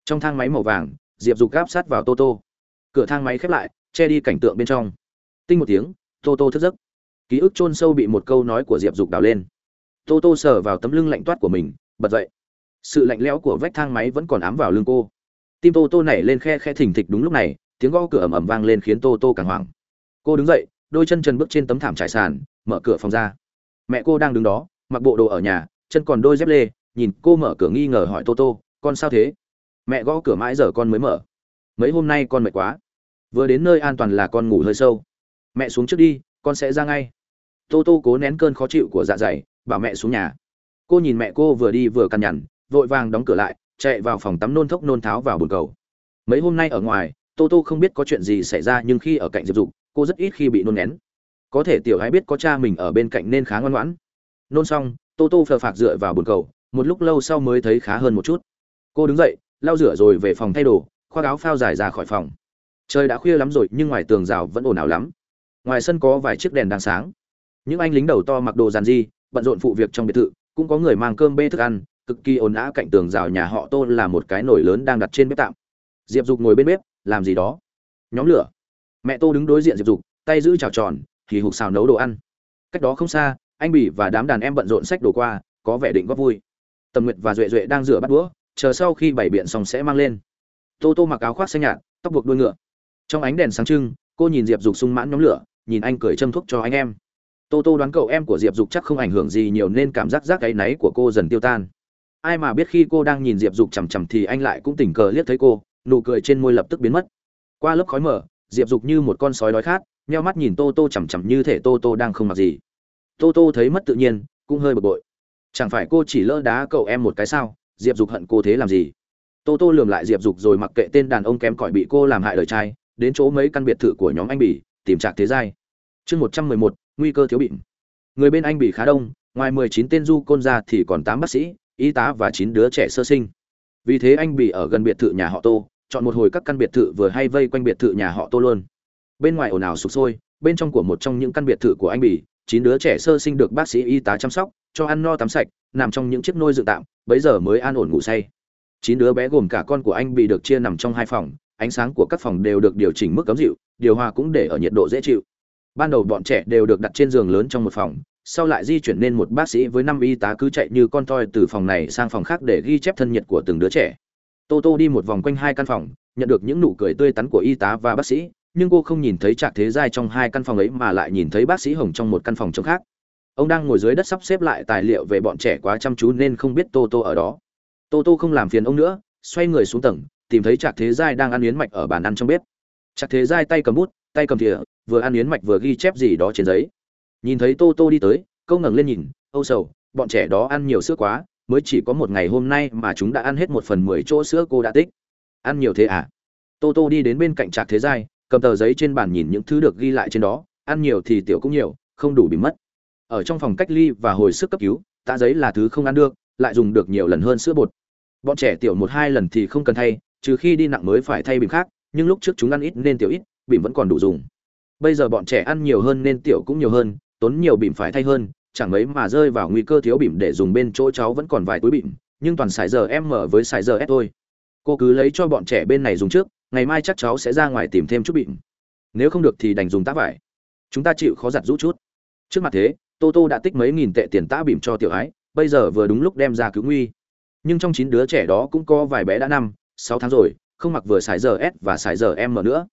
Trong thang máy màu vàng, diệp dục gáp sát vào tô tô. Cửa thang máy khép lại, che đi cảnh tượng bên trong tinh một tiếng, tô tô thức giấc. Ký ức chôn sâu bị một câu nói của diệp dục đào lên. Tô tô sờ vào tấm lưng lạnh toát của mình, bật dậy. Sự lạnh lẽo của vách thang máy vẫn còn ám vào lưng cô. Tim tô tô nảy lên khe khe thình thịch đúng lúc này, tiếng gõ cửa ầm ầm vang lên khiến tô tô càng hoảng. Cô đứng dậy, đôi chân trần bước trên tấm thảm trải sàn, mở cửa phòng ra. Mẹ cô đang đứng đó, mặc bộ đồ ở nhà, chân còn đôi dép lê, nhìn cô mở cửa nghi ngờ hỏi tô tô, con sao thế? Mẹ gõ cửa mãi giờ con mới mở. Mấy hôm nay con mệt quá. Vừa đến nơi an toàn là con ngủ hơi sâu mẹ xuống trước đi, con sẽ ra ngay. Tô tô cố nén cơn khó chịu của dạ dày, bảo mẹ xuống nhà. Cô nhìn mẹ cô vừa đi vừa cằn nhằn, vội vàng đóng cửa lại, chạy vào phòng tắm nôn thốc nôn tháo vào bồn cầu. Mấy hôm nay ở ngoài, tô tô không biết có chuyện gì xảy ra nhưng khi ở cạnh diệp dục, cô rất ít khi bị nôn nén. Có thể tiểu gái biết có cha mình ở bên cạnh nên khá ngoan ngoãn. Nôn xong, tô tô phờ phạc dựa vào bồn cầu, một lúc lâu sau mới thấy khá hơn một chút. Cô đứng dậy, lau rửa rồi về phòng thay đồ, khoác áo phao dài ra khỏi phòng. Trời đã khuya lắm rồi nhưng ngoài tường rào vẫn ồn ào lắm ngoài sân có vài chiếc đèn đang sáng. Những anh lính đầu to mặc đồ giàn di bận rộn phụ việc trong biệt thự, cũng có người mang cơm bê thức ăn, cực kỳ ồn ào cạnh tường rào nhà họ tô là một cái nồi lớn đang đặt trên bếp tạm. Diệp dục ngồi bên bếp, làm gì đó. Nhóm lửa. Mẹ tô đứng đối diện diệp dục, tay giữ chảo tròn thì hục xào nấu đồ ăn. Cách đó không xa, anh bỉ và đám đàn em bận rộn sách đồ qua, có vẻ định góp vui. Tầm nguyệt và duệ duệ đang rửa bắt đũa, chờ sau khi bày biện xong sẽ mang lên. Tô tô mặc áo khoác xanh nhạt, tóc buộc đuôi ngựa. Trong ánh đèn sáng trưng, cô nhìn diệp dục sung mãn nhóm lửa nhìn anh cười châm thuốc cho anh em. Tô tô đoán cậu em của diệp dục chắc không ảnh hưởng gì nhiều nên cảm giác rác áy náy của cô dần tiêu tan. Ai mà biết khi cô đang nhìn diệp dục chằm chằm thì anh lại cũng tình cờ liếc thấy cô, nụ cười trên môi lập tức biến mất. Qua lớp khói mở diệp dục như một con sói đói khát, nheo mắt nhìn tô tô chằm chằm như thể tô tô đang không mặc gì. Tô tô thấy mất tự nhiên, cũng hơi bực bội. Chẳng phải cô chỉ lỡ đá cậu em một cái sao? Diệp dục hận cô thế làm gì? Tô tô lườm lại diệp dục rồi mặc kệ tên đàn ông kém cỏi bị cô làm hại lời trai, đến chỗ mấy căn biệt thự của nhóm anh bỉ, tìm trạc thế giai chương một trăm mười một, nguy cơ thiếu bịm. Người bên anh bị khá đông, ngoài mười chín tên du côn ra thì còn tám bác sĩ, y tá và chín đứa trẻ sơ sinh. Vì thế anh bị ở gần biệt thự nhà họ tô, chọn một hồi các căn biệt thự vừa hay vây quanh biệt thự nhà họ tô luôn. Bên ngoài ồn ào sụp sôi, bên trong của một trong những căn biệt thự của anh bỉ chín đứa trẻ sơ sinh được bác sĩ y tá chăm sóc, cho ăn no tắm sạch, nằm trong những chiếc nôi dự tạm, bấy giờ mới an ổn ngủ say. Chín đứa bé gồm cả con của anh bị được chia nằm trong hai phòng, ánh sáng của các phòng đều được điều chỉnh mức cấm dịu, điều hòa cũng để ở nhiệt độ dễ chịu ban đầu bọn trẻ đều được đặt trên giường lớn trong một phòng, sau lại di chuyển nên một bác sĩ với năm y tá cứ chạy như con toi từ phòng này sang phòng khác để ghi chép thân nhiệt của từng đứa trẻ. Tô tô đi một vòng quanh hai căn phòng, nhận được những nụ cười tươi tắn của y tá và bác sĩ, nhưng cô không nhìn thấy trạc thế giai trong hai căn phòng ấy mà lại nhìn thấy bác sĩ hồng trong một căn phòng trống khác. Ông đang ngồi dưới đất sắp xếp lại tài liệu về bọn trẻ quá chăm chú nên không biết tô tô ở đó. Tô tô không làm phiền ông nữa, xoay người xuống tầng, tìm thấy trạc thế giai đang ăn yến mạch ở bàn ăn trong bếp. Trạc thế giai tay cầm bút tay cầm thìa, vừa ăn yến mạch vừa ghi chép gì đó trên giấy. Nhìn thấy tô tô đi tới, câu ngẩng lên nhìn, âu sầu, bọn trẻ đó ăn nhiều sữa quá, mới chỉ có một ngày hôm nay mà chúng đã ăn hết một phần mười chỗ sữa cô đã tích. Ăn nhiều thế à? Tô tô đi đến bên cạnh trạc thế giai, cầm tờ giấy trên bàn nhìn những thứ được ghi lại trên đó, ăn nhiều thì tiểu cũng nhiều, không đủ bị mất. Ở trong phòng cách ly và hồi sức cấp cứu tạ giấy là thứ không ăn được, lại dùng được nhiều lần hơn sữa bột. Bọn trẻ tiểu một hai lần thì không cần thay, trừ khi đi nặng mới phải thay bìm khác, nhưng lúc trước chúng ăn ít nên tiểu ít bỉm vẫn còn đủ dùng. Bây giờ bọn trẻ ăn nhiều hơn nên tiểu cũng nhiều hơn tốn nhiều bỉm phải thay hơn chẳng mấy mà rơi vào nguy cơ thiếu bỉm để dùng bên chỗ cháu vẫn còn vài túi bỉm, nhưng toàn xài giờ em mở với xài giờ s thôi. Cô cứ lấy cho bọn trẻ bên này dùng trước ngày mai chắc cháu sẽ ra ngoài tìm thêm chút bỉm. nếu không được thì đành dùng tá vải. Chúng ta chịu khó giặt rút chút. Trước mặt thế tô tô đã tích mấy nghìn tệ tiền tã bỉm cho tiểu ái bây giờ vừa đúng lúc đem ra cứu nguy. Nhưng trong chín đứa trẻ đó cũng có vài bé đã năm sáu tháng rồi không mặc vừa xài giờ s và xài giờ m nữa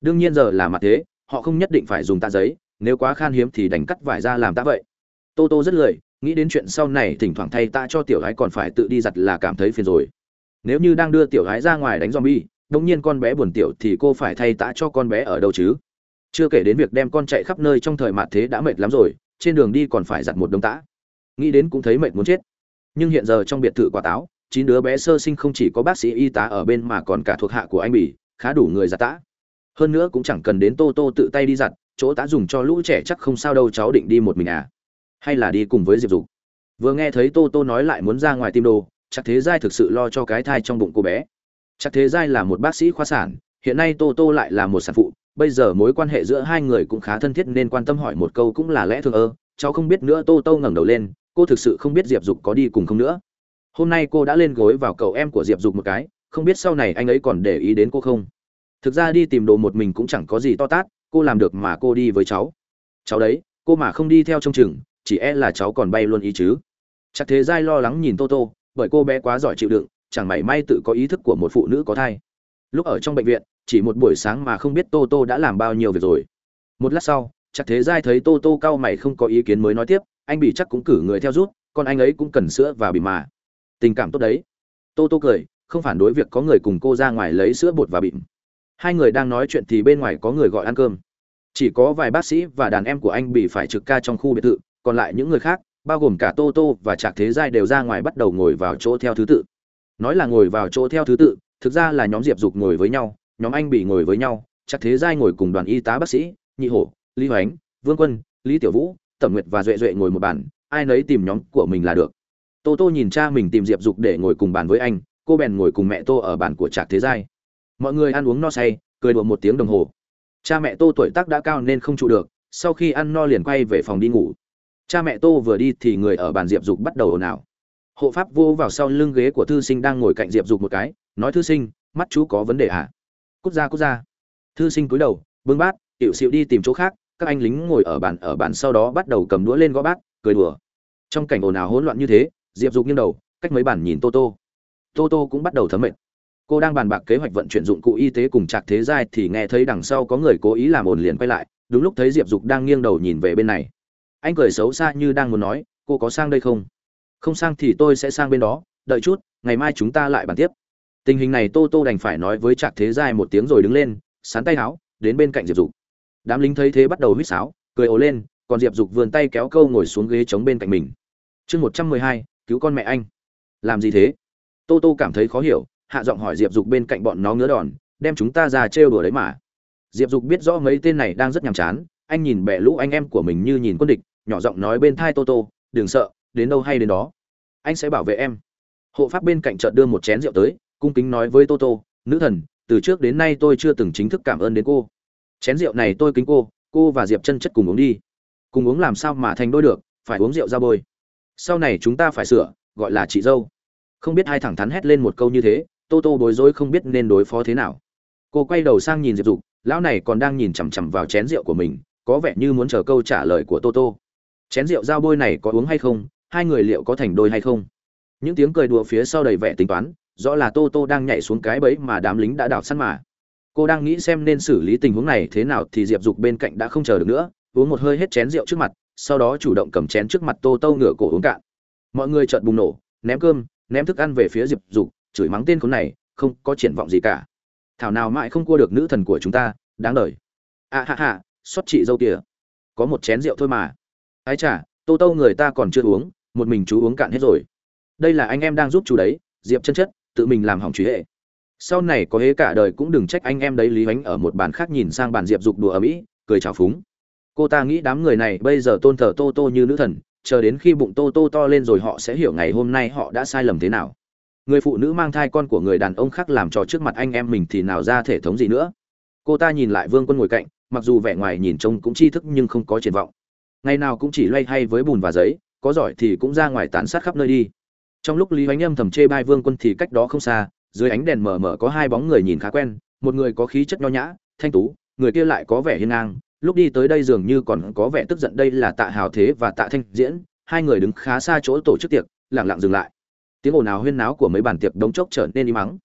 đương nhiên giờ là mặt thế, họ không nhất định phải dùng tạ giấy, nếu quá khan hiếm thì đành cắt vải ra làm tạ vậy. Tô tô rất lười, nghĩ đến chuyện sau này thỉnh thoảng thay tạ cho tiểu gái còn phải tự đi giặt là cảm thấy phiền rồi. Nếu như đang đưa tiểu gái ra ngoài đánh zombie, đống nhiên con bé buồn tiểu thì cô phải thay tã cho con bé ở đâu chứ? Chưa kể đến việc đem con chạy khắp nơi trong thời mạt thế đã mệt lắm rồi, trên đường đi còn phải giặt một đống tã nghĩ đến cũng thấy mệt muốn chết. Nhưng hiện giờ trong biệt thự quả táo, chín đứa bé sơ sinh không chỉ có bác sĩ y tá ở bên mà còn cả thuộc hạ của anh bỉ khá đủ người giặt tã hơn nữa cũng chẳng cần đến tô tô tự tay đi giặt, chỗ tá dùng cho lũ trẻ chắc không sao đâu, cháu định đi một mình à? Hay là đi cùng với diệp dục? Vừa nghe thấy tô tô nói lại muốn ra ngoài tim đồ, chắc thế giai thực sự lo cho cái thai trong bụng cô bé. Chắc thế giai là một bác sĩ khoa sản, hiện nay tô tô lại là một sản phụ, bây giờ mối quan hệ giữa hai người cũng khá thân thiết nên quan tâm hỏi một câu cũng là lẽ thường ơ, cháu không biết nữa, tô tô ngẩng đầu lên, cô thực sự không biết diệp dục có đi cùng không nữa. Hôm nay cô đã lên gối vào cậu em của diệp dục một cái, không biết sau này anh ấy còn để ý đến cô không? Thực ra đi tìm đồ một mình cũng chẳng có gì to tát, cô làm được mà cô đi với cháu. Cháu đấy, cô mà không đi theo trông chừng, chỉ e là cháu còn bay luôn ý chứ. Chắc thế giai lo lắng nhìn tô tô bởi cô bé quá giỏi chịu đựng, chẳng mảy may tự có ý thức của một phụ nữ có thai. Lúc ở trong bệnh viện, chỉ một buổi sáng mà không biết tô tô đã làm bao nhiêu việc rồi. Một lát sau, chắc thế giai thấy tô tô cao mày không có ý kiến mới nói tiếp, anh bị chắc cũng cử người theo rút còn anh ấy cũng cần sữa và bìm mà. Tình cảm tốt đấy. Tô tô cười, không phản đối việc có người cùng cô ra ngoài lấy sữa bột và bịm hai người đang nói chuyện thì bên ngoài có người gọi ăn cơm. Chỉ có vài bác sĩ và đàn em của anh bị phải trực ca trong khu biệt thự, còn lại những người khác, bao gồm cả tô tô và trạc thế giai đều ra ngoài bắt đầu ngồi vào chỗ theo thứ tự. Nói là ngồi vào chỗ theo thứ tự, thực ra là nhóm diệp dục ngồi với nhau, nhóm anh bị ngồi với nhau, trạc thế giai ngồi cùng đoàn y tá bác sĩ, nhị hổ, lý hoánh, vương quân, lý tiểu vũ, tẩm nguyệt và duệ duệ ngồi một bàn, ai nấy tìm nhóm của mình là được. Tô tô nhìn cha mình tìm diệp dục để ngồi cùng bàn với anh, cô bèn ngồi cùng mẹ tô ở bàn của trạc thế giai mọi người ăn uống no say, cười đùa một tiếng đồng hồ. Cha mẹ tô tuổi tác đã cao nên không trụ được, sau khi ăn no liền quay về phòng đi ngủ. Cha mẹ tô vừa đi thì người ở bàn diệp dục bắt đầu ồn ào. Hộ pháp vô vào sau lưng ghế của thư sinh đang ngồi cạnh diệp dục một cái, nói thư sinh, mắt chú có vấn đề hả cút ra cút ra. Thư sinh cúi đầu, bưng bát hiệu xịu đi tìm chỗ khác. Các anh lính ngồi ở bàn ở bàn sau đó bắt đầu cầm đũa lên gõ bát, cười đùa. Trong cảnh ồn ào hỗn loạn như thế, diệp dục nghiêng đầu, cách mấy bàn nhìn tô tô. Tô tô cũng bắt đầu thấm mệt cô đang bàn bạc kế hoạch vận chuyển dụng cụ y tế cùng trạc thế giai thì nghe thấy đằng sau có người cố ý làm ồn liền quay lại, đúng lúc thấy diệp dục đang nghiêng đầu nhìn về bên này. Anh cười xấu xa như đang muốn nói, cô có sang đây không? Không sang thì tôi sẽ sang bên đó, đợi chút, ngày mai chúng ta lại bàn tiếp. Tình hình này tô tô đành phải nói với trạc thế giai một tiếng rồi đứng lên sán tay áo, đến bên cạnh diệp dục. Đám lính thấy thế bắt đầu huýt sáo, cười ồ lên, còn diệp dục vươn tay kéo câu ngồi xuống ghế chống bên cạnh mình. Chương một trăm mười hai, cứu con mẹ anh. Làm gì thế? Tô tô cảm thấy khó hiểu hạ giọng hỏi diệp dục bên cạnh bọn nó ngứa đòn, đem chúng ta ra trêu đùa đấy mà. Diệp dục biết rõ mấy tên này đang rất nhàm chán, anh nhìn bẻ lũ anh em của mình như nhìn quân địch, nhỏ giọng nói bên thai tô tô, đừng sợ, đến đâu hay đến đó. Anh sẽ bảo vệ em. Hộ pháp bên cạnh chợt đưa một chén rượu tới, cung kính nói với tô tô, nữ thần, từ trước đến nay tôi chưa từng chính thức cảm ơn đến cô. Chén rượu này tôi kính cô cô và diệp chân chất cùng uống đi. Cùng uống làm sao mà thành đôi được, phải uống rượu ra bôi. Sau này chúng ta phải sửa, gọi là chị dâu. Không biết hai thẳng thắn hét lên một câu như thế tô tô bối rối không biết nên đối phó thế nào. Cô quay đầu sang nhìn diệp dục, lão này còn đang nhìn chằm chằm vào chén rượu của mình, có vẻ như muốn chờ câu trả lời của tô tô. Chén rượu dao bôi này có uống hay không, hai người liệu có thành đôi hay không? Những tiếng cười đùa phía sau đầy vẻ tính toán, rõ là tô tô đang nhảy xuống cái bẫy mà đám lính đã đào săn mà. Cô đang nghĩ xem nên xử lý tình huống này thế nào thì diệp dục bên cạnh đã không chờ được nữa, uống một hơi hết chén rượu trước mặt, sau đó chủ động cầm chén trước mặt tô tô ngửa cổ uống cạn. Mọi người chợt bùng nổ, ném cơm, ném thức ăn về phía diệp dục chửi mắng tên khốn này, không có triển vọng gì cả. Thảo nào mãi không cua được nữ thần của chúng ta, đáng đời. À hạ hạ xót chị dâu kìa. Có một chén rượu thôi mà. Ái chả tô tô người ta còn chưa uống, một mình chú uống cạn hết rồi. Đây là anh em đang giúp chú đấy, diệp chân chất, tự mình làm hỏng truy hệ. Sau này có hế cả đời cũng đừng trách anh em đấy lý ánh ở một bàn khác nhìn sang bàn diệp dục đùa ở mỹ cười chào phúng. Cô ta nghĩ đám người này bây giờ tôn thờ tô tô như nữ thần, chờ đến khi bụng tô tô to lên rồi họ sẽ hiểu ngày hôm nay họ đã sai lầm thế nào người phụ nữ mang thai con của người đàn ông khác làm trò trước mặt anh em mình thì nào ra thể thống gì nữa. Cô ta nhìn lại vương quân ngồi cạnh, mặc dù vẻ ngoài nhìn trông cũng tri thức nhưng không có triển vọng. Ngày nào cũng chỉ loay hay với bùn và giấy, có giỏi thì cũng ra ngoài tán sát khắp nơi đi. Trong lúc lý hoánh âm thầm chê bai vương quân thì cách đó không xa, dưới ánh đèn mờ mờ có hai bóng người nhìn khá quen, một người có khí chất nho nhã, thanh tú, người kia lại có vẻ hiên ngang. Lúc đi tới đây dường như còn có vẻ tức giận đây là tạ hào thế và tạ thanh diễn, hai người đứng khá xa chỗ tổ chức tiệc lẳng lặng dừng lại tiếng ồn ào huyên náo của mấy bàn tiệc đống chốc trở nên im mắng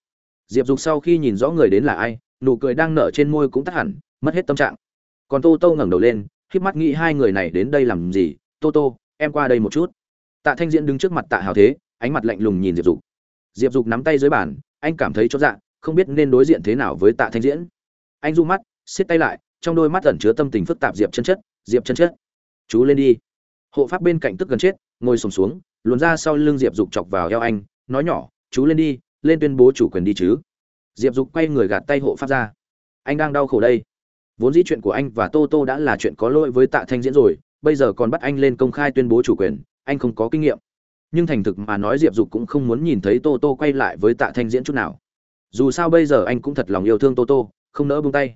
diệp dục sau khi nhìn rõ người đến là ai nụ cười đang nở trên môi cũng tắt hẳn mất hết tâm trạng. Còn tô tô ngẩng đầu lên híp mắt nghĩ hai người này đến đây làm gì? Tô tô em qua đây một chút. Tạ thanh diễn đứng trước mặt tạ hào thế ánh mặt lạnh lùng nhìn diệp dục. Diệp dục nắm tay dưới bàn anh cảm thấy chót dạ không biết nên đối diện thế nào với tạ thanh diễn. Anh du mắt xiết tay lại trong đôi mắt ẩn chứa tâm tình phức tạp diệp chân chất diệp chân chất chú lên đi. Hộ pháp bên cạnh tức gần chết ngồi sùng xuống, xuống luồn ra sau lưng diệp dục chọc vào eo anh, nói nhỏ, chú lên đi, lên tuyên bố chủ quyền đi chứ. Diệp dục quay người gạt tay hộ pháp ra. Anh đang đau khổ đây. Vốn dĩ chuyện của anh và tô tô đã là chuyện có lỗi với tạ thanh diễn rồi, bây giờ còn bắt anh lên công khai tuyên bố chủ quyền, anh không có kinh nghiệm. Nhưng thành thực mà nói diệp dục cũng không muốn nhìn thấy tô tô quay lại với tạ thanh diễn chút nào. Dù sao bây giờ anh cũng thật lòng yêu thương tô tô, không nỡ buông tay.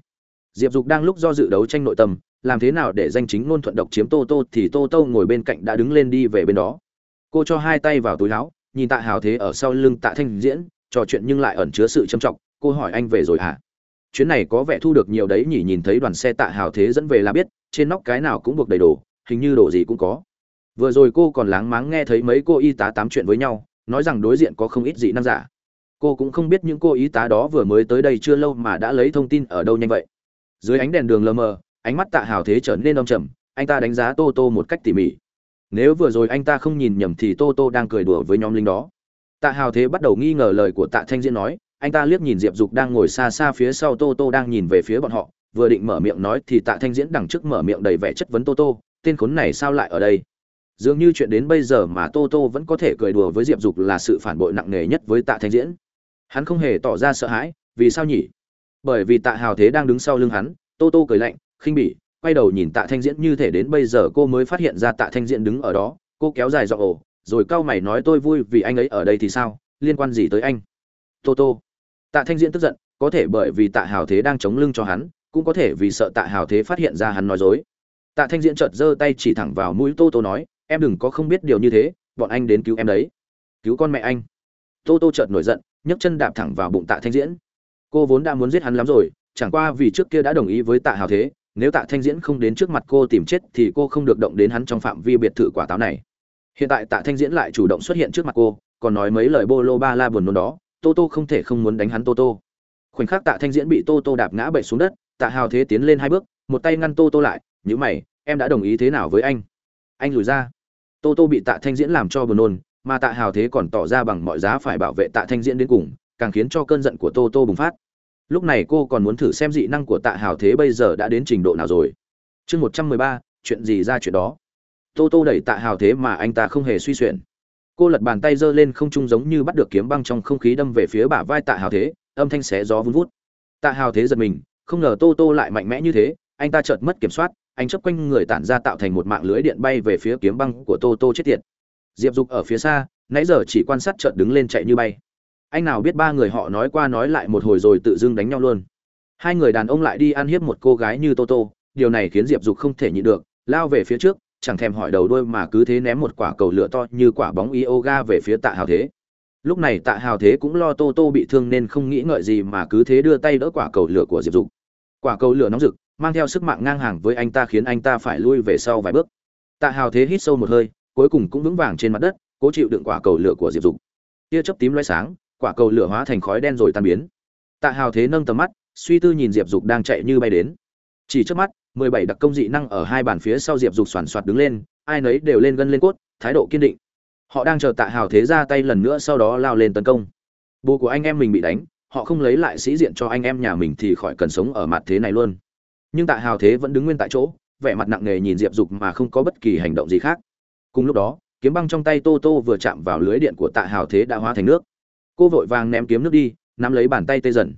Diệp dục đang lúc do dự đấu tranh nội tâm, làm thế nào để danh chính ngôn thuận độc chiếm tô tô thì tô tô ngồi bên cạnh đã đứng lên đi về bên đó cô cho hai tay vào túi áo, nhìn tạ hào thế ở sau lưng tạ thanh diễn, trò chuyện nhưng lại ẩn chứa sự trầm trọng. Cô hỏi anh về rồi hả? Chuyến này có vẻ thu được nhiều đấy nhỉ, nhìn thấy đoàn xe tạ hào thế dẫn về là biết, trên nóc cái nào cũng buộc đầy đồ, hình như đồ gì cũng có. Vừa rồi cô còn láng máng nghe thấy mấy cô y tá tám chuyện với nhau, nói rằng đối diện có không ít dị năng giả. Cô cũng không biết những cô y tá đó vừa mới tới đây chưa lâu mà đã lấy thông tin ở đâu nhanh vậy. Dưới ánh đèn đường lờ mờ, ánh mắt tạ hào thế trở nên đông trầm, anh ta đánh giá tô tô một cách tỉ mỉ nếu vừa rồi anh ta không nhìn nhầm thì tô tô đang cười đùa với nhóm lính đó. Tạ hào thế bắt đầu nghi ngờ lời của tạ thanh diễn nói, anh ta liếc nhìn diệp dục đang ngồi xa xa phía sau tô tô đang nhìn về phía bọn họ, vừa định mở miệng nói thì tạ thanh diễn đằng trước mở miệng đầy vẻ chất vấn tô tô, tên khốn này sao lại ở đây? Dường như chuyện đến bây giờ mà tô tô vẫn có thể cười đùa với diệp dục là sự phản bội nặng nề nhất với tạ thanh diễn. Hắn không hề tỏ ra sợ hãi, vì sao nhỉ? Bởi vì tạ hào thế đang đứng sau lưng hắn, tô tô cười lạnh, khinh bỉ quay đầu nhìn tạ thanh diễn như thể đến bây giờ cô mới phát hiện ra tạ thanh diễn đứng ở đó, cô kéo dài giọng ồ, rồi cau mày nói tôi vui vì anh ấy ở đây thì sao, liên quan gì tới anh? Tô tô. Tạ thanh diễn tức giận, có thể bởi vì tạ hào thế đang chống lưng cho hắn, cũng có thể vì sợ tạ hào thế phát hiện ra hắn nói dối. Tạ thanh diễn chợt giơ tay chỉ thẳng vào mũi tô tô nói, em đừng có không biết điều như thế, bọn anh đến cứu em đấy. Cứu con mẹ anh. Tô tô chợt nổi giận, nhấc chân đạp thẳng vào bụng tạ thanh diễn. Cô vốn đã muốn giết hắn lắm rồi, chẳng qua vì trước kia đã đồng ý với tạ hào thế nếu tạ thanh diễn không đến trước mặt cô tìm chết thì cô không được động đến hắn trong phạm vi biệt thự quả táo này. Hiện tại tạ thanh diễn lại chủ động xuất hiện trước mặt cô, còn nói mấy lời bô lô ba la buồn nôn đó, tô tô không thể không muốn đánh hắn tô tô. Khoảnh khắc tạ thanh diễn bị tô tô đạp ngã bậy xuống đất, tạ hào thế tiến lên hai bước, một tay ngăn tô tô lại, nhữ mày, em đã đồng ý thế nào với anh? Anh lùi ra. Tô tô bị tạ thanh diễn làm cho buồn nôn, mà tạ hào thế còn tỏ ra bằng mọi giá phải bảo vệ tạ thanh diễn đến cùng, càng khiến cho cơn giận của tô tô bùng phát lúc này cô còn muốn thử xem dị năng của tạ hào thế bây giờ đã đến trình độ nào rồi. Chương một trăm mười ba, chuyện gì ra chuyện đó? Tô tô đẩy tạ hào thế mà anh ta không hề suy xuyển. Cô lật bàn tay giơ lên không trung giống như bắt được kiếm băng trong không khí đâm về phía bả vai tạ hào thế, âm thanh xé gió vun vút. Tạ hào thế giật mình, không ngờ tô tô lại mạnh mẽ như thế, anh ta chợt mất kiểm soát, anh chấp quanh người tản ra tạo thành một mạng lưới điện bay về phía kiếm băng của tô tô chết tiệt. Diệp dục ở phía xa, nãy giờ chỉ quan sát chợt đứng lên chạy như bay anh nào biết ba người họ nói qua nói lại một hồi rồi tự dưng đánh nhau luôn. Hai người đàn ông lại đi ăn hiếp một cô gái như toto điều này khiến diệp dục không thể nhịn được, lao về phía trước, chẳng thèm hỏi đầu đuôi mà cứ thế ném một quả cầu lửa to như quả bóng yoga về phía tạ hào thế. Lúc này tạ hào thế cũng lo tô tô bị thương nên không nghĩ ngợi gì mà cứ thế đưa tay đỡ quả cầu lửa của diệp dục. Quả cầu lửa nóng rực, mang theo sức mạng ngang hàng với anh ta khiến anh ta phải lui về sau vài bước. Tạ hào thế hít sâu một hơi, cuối cùng cũng vững vàng trên mặt đất, cố chịu đựng quả cầu lửa của diệp dục. Tia chớp tím loay sáng quả cầu lửa hóa thành khói đen rồi tan biến. Tạ hào thế nâng tầm mắt, suy tư nhìn diệp dục đang chạy như bay đến. Chỉ trước mắt, mười bảy đặc công dị năng ở hai bàn phía sau diệp dục soàn soạt đứng lên, ai nấy đều lên gân lên cốt, thái độ kiên định. Họ đang chờ tạ hào thế ra tay lần nữa sau đó lao lên tấn công. Bố của anh em mình bị đánh, họ không lấy lại sĩ diện cho anh em nhà mình thì khỏi cần sống ở mặt thế này luôn. Nhưng tạ hào thế vẫn đứng nguyên tại chỗ, vẻ mặt nặng nề nhìn diệp dục mà không có bất kỳ hành động gì khác. Cùng lúc đó, kiếm băng trong tay tô tô vừa chạm vào lưới điện của tạ hào thế đã hóa thành nước cô vội vàng ném kiếm nước đi, nắm lấy bàn tay tê dần.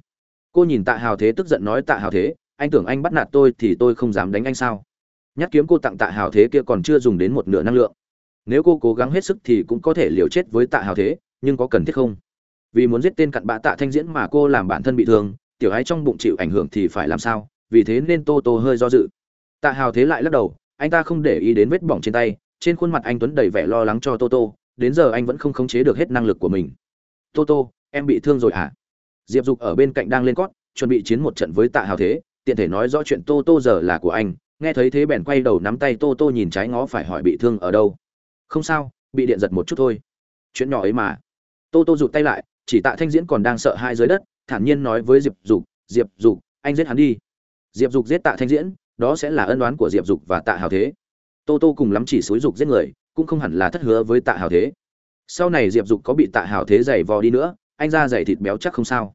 Cô nhìn tạ hào thế tức giận nói, tạ hào thế, anh tưởng anh bắt nạt tôi thì tôi không dám đánh anh sao? Nhát kiếm cô tặng tạ hào thế kia còn chưa dùng đến một nửa năng lượng. Nếu cô cố gắng hết sức thì cũng có thể liều chết với tạ hào thế, nhưng có cần thiết không? Vì muốn giết tên cặn bã tạ thanh diễn mà cô làm bản thân bị thương, tiểu ái trong bụng chịu ảnh hưởng thì phải làm sao? Vì thế nên tô tô hơi do dự. Tạ hào thế lại lắc đầu, anh ta không để ý đến vết bỏng trên tay, trên khuôn mặt anh tuấn đầy vẻ lo lắng cho tô tô, đến giờ anh vẫn không khống chế được hết năng lực của mình tô tô, em bị thương rồi à? Diệp dục ở bên cạnh đang lên cót, chuẩn bị chiến một trận với tạ hào thế. Tiện thể nói rõ chuyện tô tô giờ là của anh. Nghe thấy thế bèn quay đầu nắm tay tô tô nhìn trái ngó phải hỏi bị thương ở đâu. Không sao, bị điện giật một chút thôi. Chuyện nhỏ ấy mà. Tô tô rụt tay lại, chỉ tạ thanh diễn còn đang sợ hai dưới đất, thản nhiên nói với diệp dục diệp dục, anh giết hắn đi. Diệp dục giết tạ thanh diễn, đó sẽ là ân đoán của diệp dục và tạ hào thế. Tô tô cùng lắm chỉ xúi dục giết người, cũng không hẳn là thất hứa với tạ hào thế sau này diệp dục có bị tạ hào thế giày vò đi nữa, anh ra giày thịt béo chắc không sao.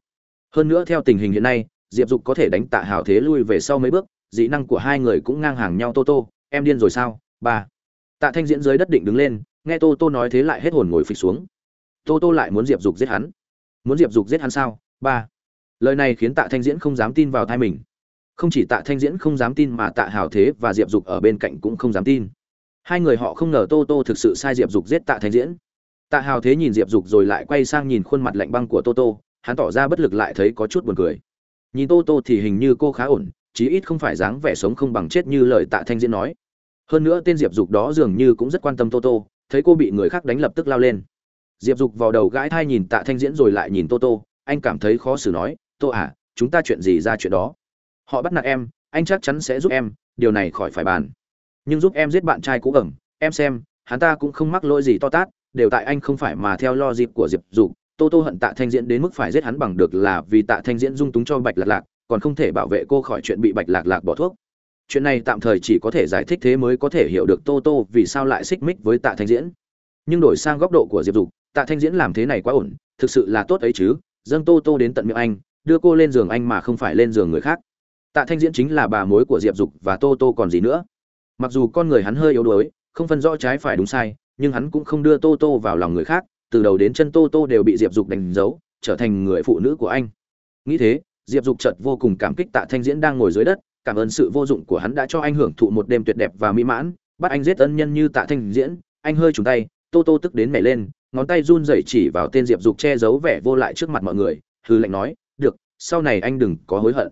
Hơn nữa theo tình hình hiện nay, diệp dục có thể đánh tạ hào thế lui về sau mấy bước, dị năng của hai người cũng ngang hàng nhau, tô tô, em điên rồi sao? Ba. Tạ thanh diễn dưới đất định đứng lên, nghe tô tô nói thế lại hết hồn ngồi phịch xuống. Tô tô lại muốn diệp dục giết hắn. Muốn diệp dục giết hắn sao? Ba. Lời này khiến tạ thanh diễn không dám tin vào thai mình. Không chỉ tạ thanh diễn không dám tin mà tạ hào thế và diệp dục ở bên cạnh cũng không dám tin. Hai người họ không ngờ tô tô thực sự sai diệp dục giết tạ thanh diễn tạ hào thế nhìn diệp dục rồi lại quay sang nhìn khuôn mặt lạnh băng của Toto, hắn tỏ ra bất lực lại thấy có chút buồn cười. Nhìn Toto thì hình như cô khá ổn chí ít không phải dáng vẻ sống không bằng chết như lời tạ thanh diễn nói. Hơn nữa tên diệp dục đó dường như cũng rất quan tâm Toto, thấy cô bị người khác đánh lập tức lao lên. Diệp dục vào đầu gãi thai nhìn tạ thanh diễn rồi lại nhìn Toto, anh cảm thấy khó xử nói tô à chúng ta chuyện gì ra chuyện đó? Họ bắt nạt em anh chắc chắn sẽ giúp em điều này khỏi phải bàn. Nhưng giúp em giết bạn trai cũ ẩm em xem hắn ta cũng không mắc lỗi gì to tát đều tại anh không phải mà theo lo dịp của diệp dục, tô tô hận tạ thanh diễn đến mức phải giết hắn bằng được là vì tạ thanh diễn dung túng cho bạch lạc lạc, còn không thể bảo vệ cô khỏi chuyện bị bạch lạc lạc bỏ thuốc. Chuyện này tạm thời chỉ có thể giải thích thế mới có thể hiểu được tô tô vì sao lại xích mích với tạ thanh diễn. Nhưng đổi sang góc độ của diệp dục, tạ thanh diễn làm thế này quá ổn, thực sự là tốt ấy chứ, dâng tô tô đến tận miệng anh, đưa cô lên giường anh mà không phải lên giường người khác. Tạ thanh diễn chính là bà mối của diệp dục và tô tô còn gì nữa. Mặc dù con người hắn hơi yếu đuối, không phân rõ trái phải đúng sai nhưng hắn cũng không đưa tô tô vào lòng người khác, từ đầu đến chân tô tô đều bị diệp dục đánh dấu, trở thành người phụ nữ của anh. Nghĩ thế, diệp dục chợt vô cùng cảm kích tạ thanh diễn đang ngồi dưới đất, cảm ơn sự vô dụng của hắn đã cho anh hưởng thụ một đêm tuyệt đẹp và mỹ mãn, bắt anh giết ân nhân như tạ thanh diễn, anh hơi trùng tay, tô tô tức đến mẻ lên, ngón tay run rẩy chỉ vào tên diệp dục che giấu vẻ vô lại trước mặt mọi người, hư lệnh nói, được, sau này anh đừng có hối hận.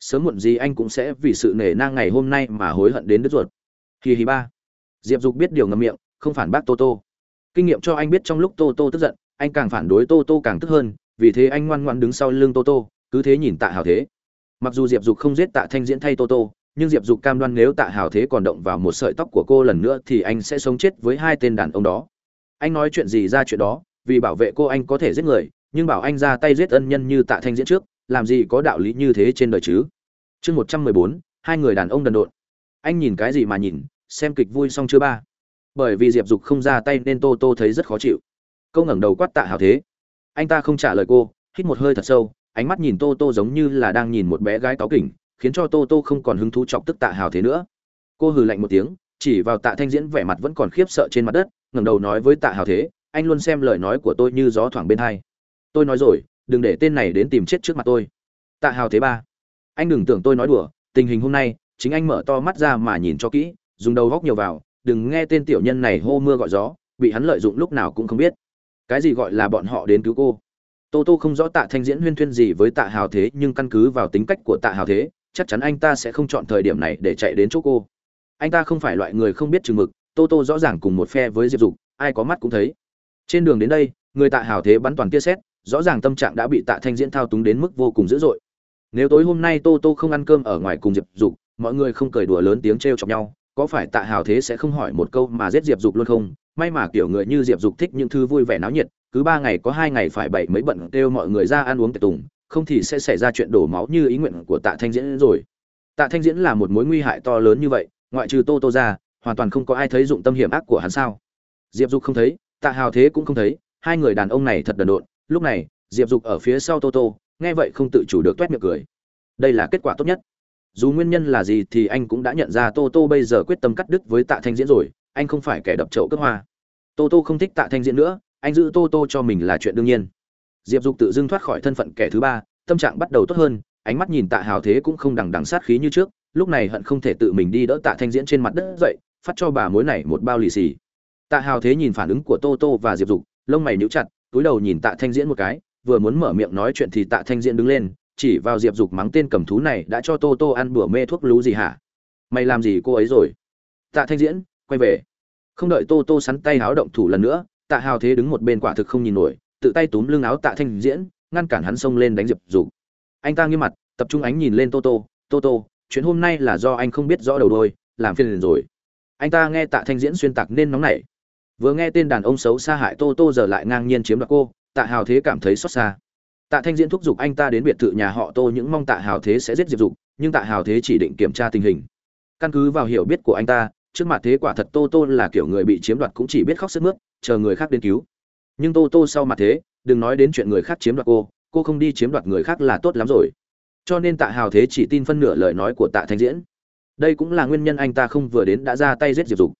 Sớm muộn gì anh cũng sẽ vì sự nể nang ngày hôm nay mà hối hận đến đứt ruột. Kỳ hì ba. Diệp dục biết điều ngầm miệng không phản bác tô tô. Kinh nghiệm cho anh biết trong lúc tô tô tức giận, anh càng phản đối tô tô càng tức hơn, vì thế anh ngoan ngoan đứng sau lưng tô tô, cứ thế nhìn tạ hào thế. Mặc dù diệp dục không giết tạ thanh diễn thay tô tô, nhưng diệp dục cam đoan nếu tạ hào thế còn động vào một sợi tóc của cô lần nữa thì anh sẽ sống chết với hai tên đàn ông đó. Anh nói chuyện gì ra chuyện đó, vì bảo vệ cô anh có thể giết người, nhưng bảo anh ra tay giết ân nhân như tạ thanh diễn trước, làm gì có đạo lý như thế trên đời chứ? Chương một trăm mười bốn, hai người đàn ông đần độn. Anh nhìn cái gì mà nhìn, xem kịch vui xong chưa ba? Bởi vì diệp dục không ra tay nên tô tô thấy rất khó chịu. Câu ngẩng đầu quát tạ hào thế. Anh ta không trả lời cô, hít một hơi thật sâu, ánh mắt nhìn tô tô giống như là đang nhìn một bé gái cáu kỉnh, khiến cho tô tô không còn hứng thú chọc tức tạ hào thế nữa. Cô hừ lạnh một tiếng, chỉ vào tạ thanh diễn vẻ mặt vẫn còn khiếp sợ trên mặt đất, ngẩng đầu nói với tạ hào thế, anh luôn xem lời nói của tôi như gió thoảng bên hai. Tôi nói rồi, đừng để tên này đến tìm chết trước mặt tôi. Tạ hào thế ba. Anh đừng tưởng tôi nói đùa, tình hình hôm nay, chính anh mở to mắt ra mà nhìn cho kỹ, dùng đầu góc nhiều vào đừng nghe tên tiểu nhân này hô mưa gọi gió, bị hắn lợi dụng lúc nào cũng không biết. Cái gì gọi là bọn họ đến cứu cô? Tô tô không rõ tạ thanh diễn huyên thuyên gì với tạ hào thế, nhưng căn cứ vào tính cách của tạ hào thế, chắc chắn anh ta sẽ không chọn thời điểm này để chạy đến chỗ cô. Anh ta không phải loại người không biết chừng mực, tô tô rõ ràng cùng một phe với diệp dục, ai có mắt cũng thấy. Trên đường đến đây, người tạ hào thế bắn toàn tia xét rõ ràng tâm trạng đã bị tạ thanh diễn thao túng đến mức vô cùng dữ dội. Nếu tối hôm nay tô tô không ăn cơm ở ngoài cùng diệp dục, mọi người không cười đùa lớn tiếng t r e o chọc nhau có phải tạ hào thế sẽ không hỏi một câu mà giết diệp dục luôn không? May mà kiểu người như diệp dục thích những thứ vui vẻ náo nhiệt, cứ ba ngày có hai ngày phải bảy mấy bận kêu mọi người ra ăn uống tiệc tùng, không thì sẽ xảy ra chuyện đổ máu như ý nguyện của tạ thanh diễn rồi. Tạ thanh diễn là một mối nguy hại to lớn như vậy, ngoại trừ tô tô ra, hoàn toàn không có ai thấy dụng tâm hiểm ác của hắn sao? Diệp dục không thấy, tạ hào thế cũng không thấy, hai người đàn ông này thật đần độn. Lúc này, diệp dục ở phía sau tô tô, nghe vậy không tự chủ được t miệng cười. Đây là kết quả tốt nhất dù nguyên nhân là gì thì anh cũng đã nhận ra tô tô bây giờ quyết tâm cắt đứt với tạ thanh diễn rồi, anh không phải kẻ đập chậu cướp hoa. Tô tô không thích tạ thanh diễn nữa, anh giữ tô tô cho mình là chuyện đương nhiên. Diệp dục tự dưng thoát khỏi thân phận kẻ thứ ba, tâm trạng bắt đầu tốt hơn, ánh mắt nhìn tạ hào thế cũng không đằng đằng sát khí như trước, lúc này hận không thể tự mình đi đỡ tạ thanh diễn trên mặt đất dậy, phát cho bà mối này một bao lì xì. Tạ hào thế nhìn phản ứng của tô tô và diệp dục, lông mày níu chặt, túi đầu nhìn tạ thanh diễn một cái, vừa muốn mở miệng nói chuyện thì tạ thanh diễn đứng lên chỉ vào diệp dục mắng tên cầm thú này đã cho tô tô ăn bữa mê thuốc lú gì hả? Mày làm gì cô ấy rồi? Tạ thanh diễn, quay về. Không đợi tô tô sắn tay háo động thủ lần nữa, tạ hào thế đứng một bên quả thực không nhìn nổi, tự tay túm lưng áo tạ thanh diễn, ngăn cản hắn xông lên đánh diệp dục. Anh ta nghiêm mặt, tập trung ánh nhìn lên tô tô tô tô, chuyện hôm nay là do anh không biết rõ đầu đôi, làm phiền rồi. Anh ta nghe tạ thanh diễn xuyên tạc nên nóng nảy. Vừa nghe tên đàn ông xấu xa hại tô tô giờ lại ngang nhiên chiếm đoạt cô, tạ hào thế cảm thấy xót xa tạ thanh diễn thúc giục anh ta đến biệt thự nhà họ tô những mong tạ hào thế sẽ giết diệp dục, nhưng tạ hào thế chỉ định kiểm tra tình hình. Căn cứ vào hiểu biết của anh ta, trước mặt thế quả thật tô tô là kiểu người bị chiếm đoạt cũng chỉ biết khóc sướt mướt, chờ người khác đến cứu. Nhưng tô tô sau mặt thế, đừng nói đến chuyện người khác chiếm đoạt cô cô không đi chiếm đoạt người khác là tốt lắm rồi. Cho nên tạ hào thế chỉ tin phân nửa lời nói của tạ thanh diễn. Đây cũng là nguyên nhân anh ta không vừa đến đã ra tay giết diệp dục.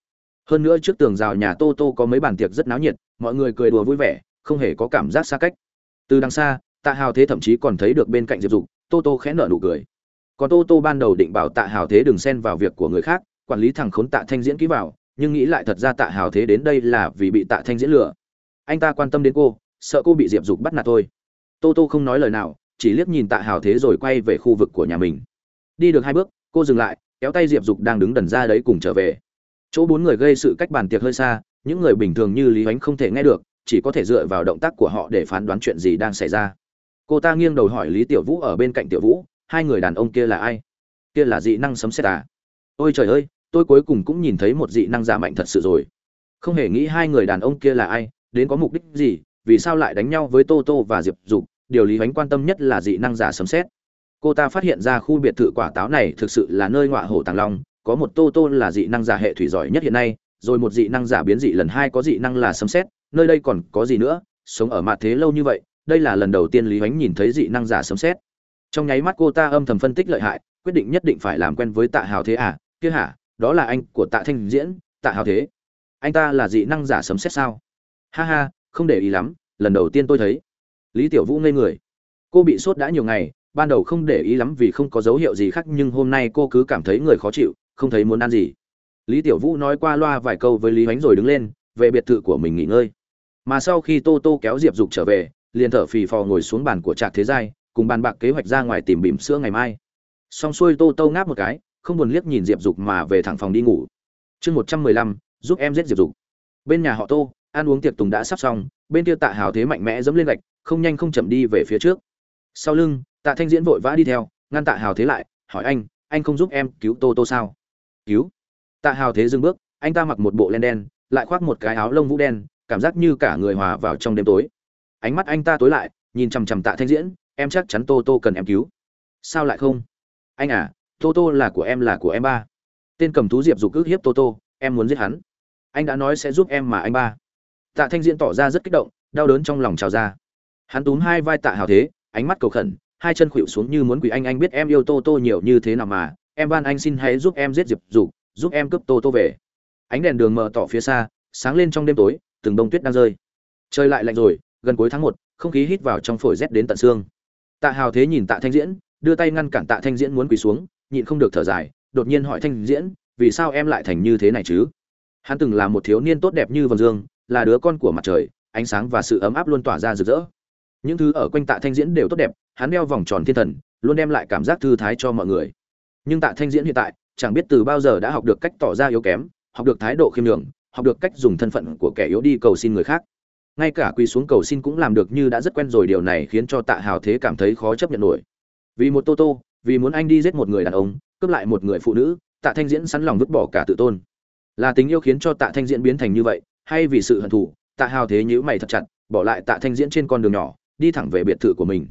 Hơn nữa trước tường rào nhà tô tô có mấy bàn tiệc rất náo nhiệt, mọi người cười đùa vui vẻ, không hề có cảm giác xa cách. Từ đằng xa tạ hào thế thậm chí còn thấy được bên cạnh diệp dục, tô tô khẽ nở nụ cười. Còn tô tô ban đầu định bảo tạ hào thế đừng xen vào việc của người khác, quản lý thằng khốn tạ thanh diễn ký vào, nhưng nghĩ lại thật ra tạ hào thế đến đây là vì bị tạ thanh diễn lừa. Anh ta quan tâm đến cô, sợ cô bị diệp dục bắt nạt thôi. Tô tô không nói lời nào, chỉ liếc nhìn tạ hào thế rồi quay về khu vực của nhà mình. Đi được hai bước, cô dừng lại, kéo tay diệp dục đang đứng đần ra đấy cùng trở về. Chỗ bốn người gây sự cách bàn tiệc hơi xa, những người bình thường như lý ánh không thể nghe được, chỉ có thể dựa vào động tác của họ để phán đoán chuyện gì đang xảy ra cô ta nghiêng đầu hỏi lý tiểu vũ ở bên cạnh tiểu vũ, hai người đàn ông kia là ai? Kia là dị năng sấm xét à? Ôi trời ơi, tôi cuối cùng cũng nhìn thấy một dị năng giả mạnh thật sự rồi. Không hề nghĩ hai người đàn ông kia là ai, đến có mục đích gì, vì sao lại đánh nhau với tô tô và diệp dục? Điều lý ánh quan tâm nhất là dị năng giả sấm xét cô ta phát hiện ra khu biệt thự quả táo này thực sự là nơi ngọa hổ tàng long, có một tô tô là dị năng giả hệ thủy giỏi nhất hiện nay, rồi một dị năng giả biến dị lần hai có dị năng là sấm xét nơi đây còn có gì nữa? Sống ở mạ thế lâu như vậy đây là lần đầu tiên lý ánh nhìn thấy dị năng giả sấm xét trong nháy mắt cô ta âm thầm phân tích lợi hại, quyết định nhất định phải làm quen với tạ hào thế à? Kia hả? Đó là anh của tạ thanh diễn, tạ hào thế. Anh ta là dị năng giả sấm xét sao? Ha ha, không để ý lắm, lần đầu tiên tôi thấy. Lý tiểu vũ ngây người. Cô bị sốt đã nhiều ngày, ban đầu không để ý lắm vì không có dấu hiệu gì khác, nhưng hôm nay cô cứ cảm thấy người khó chịu, không thấy muốn ăn gì. Lý tiểu vũ nói qua loa vài câu với lý ánh rồi đứng lên, về biệt thự của mình nghỉ ngơi. Mà sau khi tô tô kéo diệp dục trở về liền thở phì phò ngồi xuống bàn của trạc thế giai, cùng bàn bạc kế hoạch ra ngoài tìm bìm sữa ngày mai. Xong xuôi tô tô ngáp một cái, không buồn liếc nhìn diệp dục mà về thẳng phòng đi ngủ. Chương một trăm mười lăm, giúp em giết diệp dục. Bên nhà họ tô, ăn uống tiệc tùng đã sắp xong, bên kia tạ hào thế mạnh mẽ dẫm lên gạch, không nhanh không chậm đi về phía trước. Sau lưng, tạ thanh diễn vội vã đi theo, ngăn tạ hào thế lại, hỏi anh anh không giúp em cứu tô tô sao? Cứu? Tạ hào thế dừng bước, anh ta mặc một bộ len đen, lại khoác một cái áo lông vũ đen, cảm giác như cả người hòa vào trong đêm tối ánh mắt anh ta tối lại, nhìn chằm chằm tạ thanh diễn, em chắc chắn tô tô cần em cứu. Sao lại không? Anh à tô tô là của em, là của em ba. Tên cầm thú diệp dục ước hiếp tô tô, em muốn giết hắn. Anh đã nói sẽ giúp em mà anh ba. Tạ thanh diễn tỏ ra rất kích động, đau đớn trong lòng trào ra. Hắn túm hai vai tạ hào thế, ánh mắt cầu khẩn, hai chân khuỵu xuống như muốn quỷ anh anh biết em yêu tô tô nhiều như thế nào mà. Em van anh xin hãy giúp em giết diệp dục, giúp em cướp tô tô về. Ánh đèn đường mờ tỏ phía xa, sáng lên trong đêm tối, từng bông tuyết đang rơi. Trời lại lạnh rồi gần cuối tháng một, không khí hít vào trong phổi rét đến tận xương. Tạ hào thế nhìn tạ thanh diễn, đưa tay ngăn cản tạ thanh diễn muốn quỳ xuống, nhịn không được thở dài, đột nhiên hỏi thanh diễn, vì sao em lại thành như thế này chứ? Hắn từng là một thiếu niên tốt đẹp như vầng dương, là đứa con của mặt trời, ánh sáng và sự ấm áp luôn tỏa ra rực rỡ. Những thứ ở quanh tạ thanh diễn đều tốt đẹp, hắn đeo vòng tròn thiên thần, luôn đem lại cảm giác thư thái cho mọi người. Nhưng tạ thanh diễn hiện tại, chẳng biết từ bao giờ đã học được cách tỏ ra yếu kém, học được thái độ khiêm nhường, học được cách dùng thân phận của kẻ yếu đi cầu xin người khác ngay cả quỳ xuống cầu xin cũng làm được như đã rất quen rồi, điều này khiến cho tạ hào thế cảm thấy khó chấp nhận nổi. Vì một tô tô, vì muốn anh đi giết một người đàn ông, cướp lại một người phụ nữ, tạ thanh diễn sẵn lòng vứt bỏ cả tự tôn. Là tình yêu khiến cho tạ thanh diễn biến thành như vậy, hay vì sự hận thù, tạ hào thế nhữ mày thật chặt, bỏ lại tạ thanh diễn trên con đường nhỏ, đi thẳng về biệt thự của mình.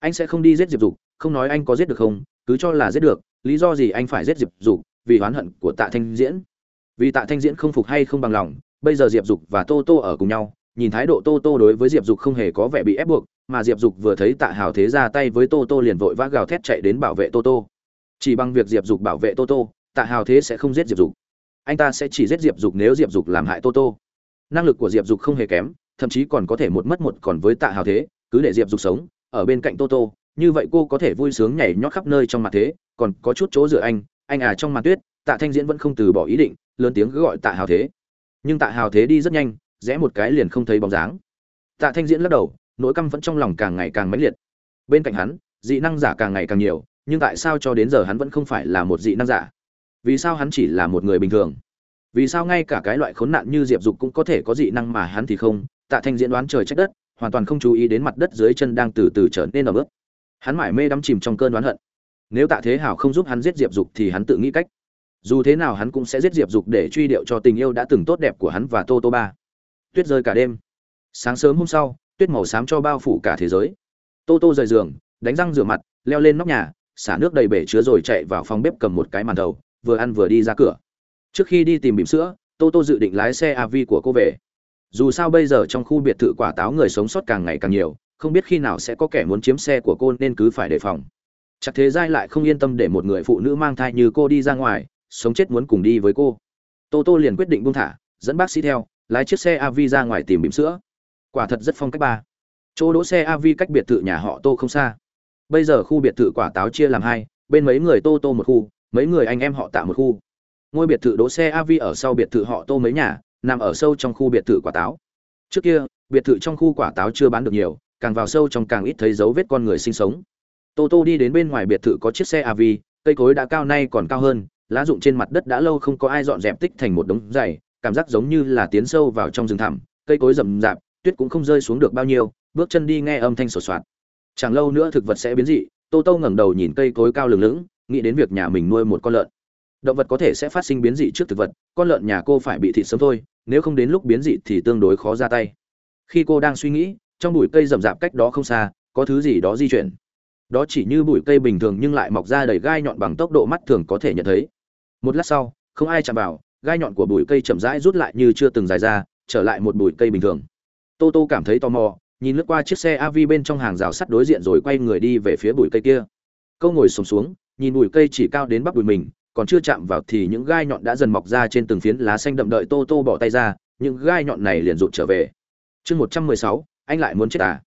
Anh sẽ không đi giết diệp dục, không nói anh có giết được không, cứ cho là giết được, lý do gì anh phải giết diệp dục, vì oán hận của tạ thanh diễn. Vì tạ thanh diễn không phục hay không bằng lòng, bây giờ diệp dục và tô tô ở cùng nhau nhìn thái độ tô tô đối với diệp dục không hề có vẻ bị ép buộc, mà diệp dục vừa thấy tạ hào thế ra tay với tô tô liền vội vã gào thét chạy đến bảo vệ tô tô. Chỉ bằng việc diệp dục bảo vệ tô tô, tạ hào thế sẽ không giết diệp dục. Anh ta sẽ chỉ giết diệp dục nếu diệp dục làm hại tô tô. Năng lực của diệp dục không hề kém, thậm chí còn có thể một mất một còn với tạ hào thế, cứ để diệp dục sống, ở bên cạnh tô tô, như vậy cô có thể vui sướng nhảy nhót khắp nơi trong mặt thế, còn có chút chỗ dựa anh anh à trong mặt tuyết, tạ thanh diễn vẫn không từ bỏ ý định, lớn tiếng cứ gọi tạ hào thế. Nhưng tạ hào thế đi rất nhanh rẽ một cái liền không thấy bóng dáng. Tạ thanh diễn lắc đầu, nỗi căm vẫn trong lòng càng ngày càng mãnh liệt. Bên cạnh hắn, dị năng giả càng ngày càng nhiều, nhưng tại sao cho đến giờ hắn vẫn không phải là một dị năng giả? Vì sao hắn chỉ là một người bình thường? Vì sao ngay cả cái loại khốn nạn như diệp dục cũng có thể có dị năng mà hắn thì không? Tạ thanh diễn đoán trời trách đất, hoàn toàn không chú ý đến mặt đất dưới chân đang từ từ trở nên ở bước hắn mải mê đắm chìm trong cơn đoán hận. Nếu tạ thế hảo không giúp hắn giết diệp dục thì hắn tự nghĩ cách. Dù thế nào hắn cũng sẽ giết diệp dục để truy điệu cho tình yêu đã từng tốt đẹp của hắn và tô tô ba tuyết rơi cả đêm. Sáng sớm hôm sau, tuyết màu xám cho bao phủ cả thế giới. Tô tô rời giường, đánh răng rửa mặt, leo lên nóc nhà, xả nước đầy bể chứa rồi chạy vào phòng bếp cầm một cái màn đầu, vừa ăn vừa đi ra cửa. Trước khi đi tìm bìm sữa, tô tô dự định lái xe av của cô về. Dù sao bây giờ trong khu biệt thự quả táo người sống sót càng ngày càng nhiều, không biết khi nào sẽ có kẻ muốn chiếm xe của cô nên cứ phải đề phòng. Chắc thế giai lại không yên tâm để một người phụ nữ mang thai như cô đi ra ngoài, sống chết muốn cùng đi với cô. Tô tô liền quyết định buông thả, dẫn bác sĩ theo lái chiếc xe av ra ngoài tìm bìm sữa. Quả thật rất phong cách ba. Chỗ đỗ xe av cách biệt thự nhà họ tô không xa. Bây giờ khu biệt thự quả táo chia làm hai, bên mấy người tô tô một khu, mấy người anh em họ tạo một khu. Ngôi biệt thự đỗ xe av ở sau biệt thự họ tô mấy nhà, nằm ở sâu trong khu biệt thự quả táo. Trước kia, biệt thự trong khu quả táo chưa bán được nhiều, càng vào sâu trong càng ít thấy dấu vết con người sinh sống. Tô tô đi đến bên ngoài biệt thự có chiếc xe av cây cối đã cao nay còn cao hơn, lá rụng trên mặt đất đã lâu không có ai dọn dẹp tích thành một đống dày cảm giác giống như là tiến sâu vào trong rừng thẳm, cây cối rậm rạp, tuyết cũng không rơi xuống được bao nhiêu, bước chân đi nghe âm thanh sột soạt. Chẳng lâu nữa thực vật sẽ biến dị, tô tô ngẩng đầu nhìn cây cối cao lừng lững nghĩ đến việc nhà mình nuôi một con lợn. Động vật có thể sẽ phát sinh biến dị trước thực vật, con lợn nhà cô phải bị thịt sớm thôi, nếu không đến lúc biến dị thì tương đối khó ra tay. Khi cô đang suy nghĩ, trong bụi cây rậm rạp cách đó không xa, có thứ gì đó di chuyển. Đó chỉ như bụi cây bình thường nhưng lại mọc ra đầy gai nhọn bằng tốc độ mắt thường có thể nhận thấy. Một lát sau, không ai chạm vào gai nhọn của bụi cây chậm rãi rút lại như chưa từng dài ra trở lại một bụi cây bình thường. Tô tô cảm thấy tò mò nhìn lướt qua chiếc xe av bên trong hàng rào sắt đối diện rồi quay người đi về phía bụi cây kia. Câu ngồi sùng xuống, xuống nhìn bụi cây chỉ cao đến bắp đùi mình còn chưa chạm vào thì những gai nhọn đã dần mọc ra trên từng phiến lá xanh đậm đợi tô tô bỏ tay ra những gai nhọn này liền rụt trở về. Chương một trăm mười sáu anh lại muốn chết à?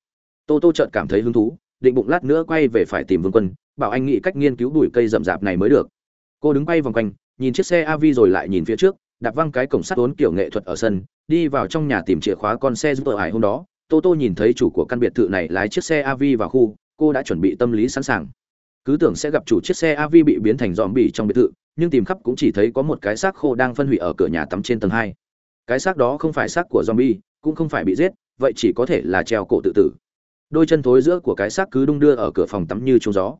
Tô tô chợt cảm thấy hứng thú định bụng lát nữa quay về phải tìm vương quân bảo anh nghĩ cách nghiên cứu bụi cây rậm rạp này mới được. Cô đứng quay vòng quanh nhìn chiếc xe av rồi lại nhìn phía trước đạp văng cái cổng sắt uốn kiểu nghệ thuật ở sân đi vào trong nhà tìm chìa khóa con xe giúp hải hôm đó. Tô tô nhìn thấy chủ của căn biệt thự này lái chiếc xe av vào khu cô đã chuẩn bị tâm lý sẵn sàng. Cứ tưởng sẽ gặp chủ chiếc xe av bị biến thành zombie trong biệt thự nhưng tìm khắp cũng chỉ thấy có một cái xác khô đang phân hủy ở cửa nhà tắm trên tầng hai. Cái xác đó không phải xác của zombie cũng không phải bị giết vậy chỉ có thể là treo cổ tự tử. Đôi chân thối giữa của cái xác cứ đung đưa ở cửa phòng tắm như trống gió.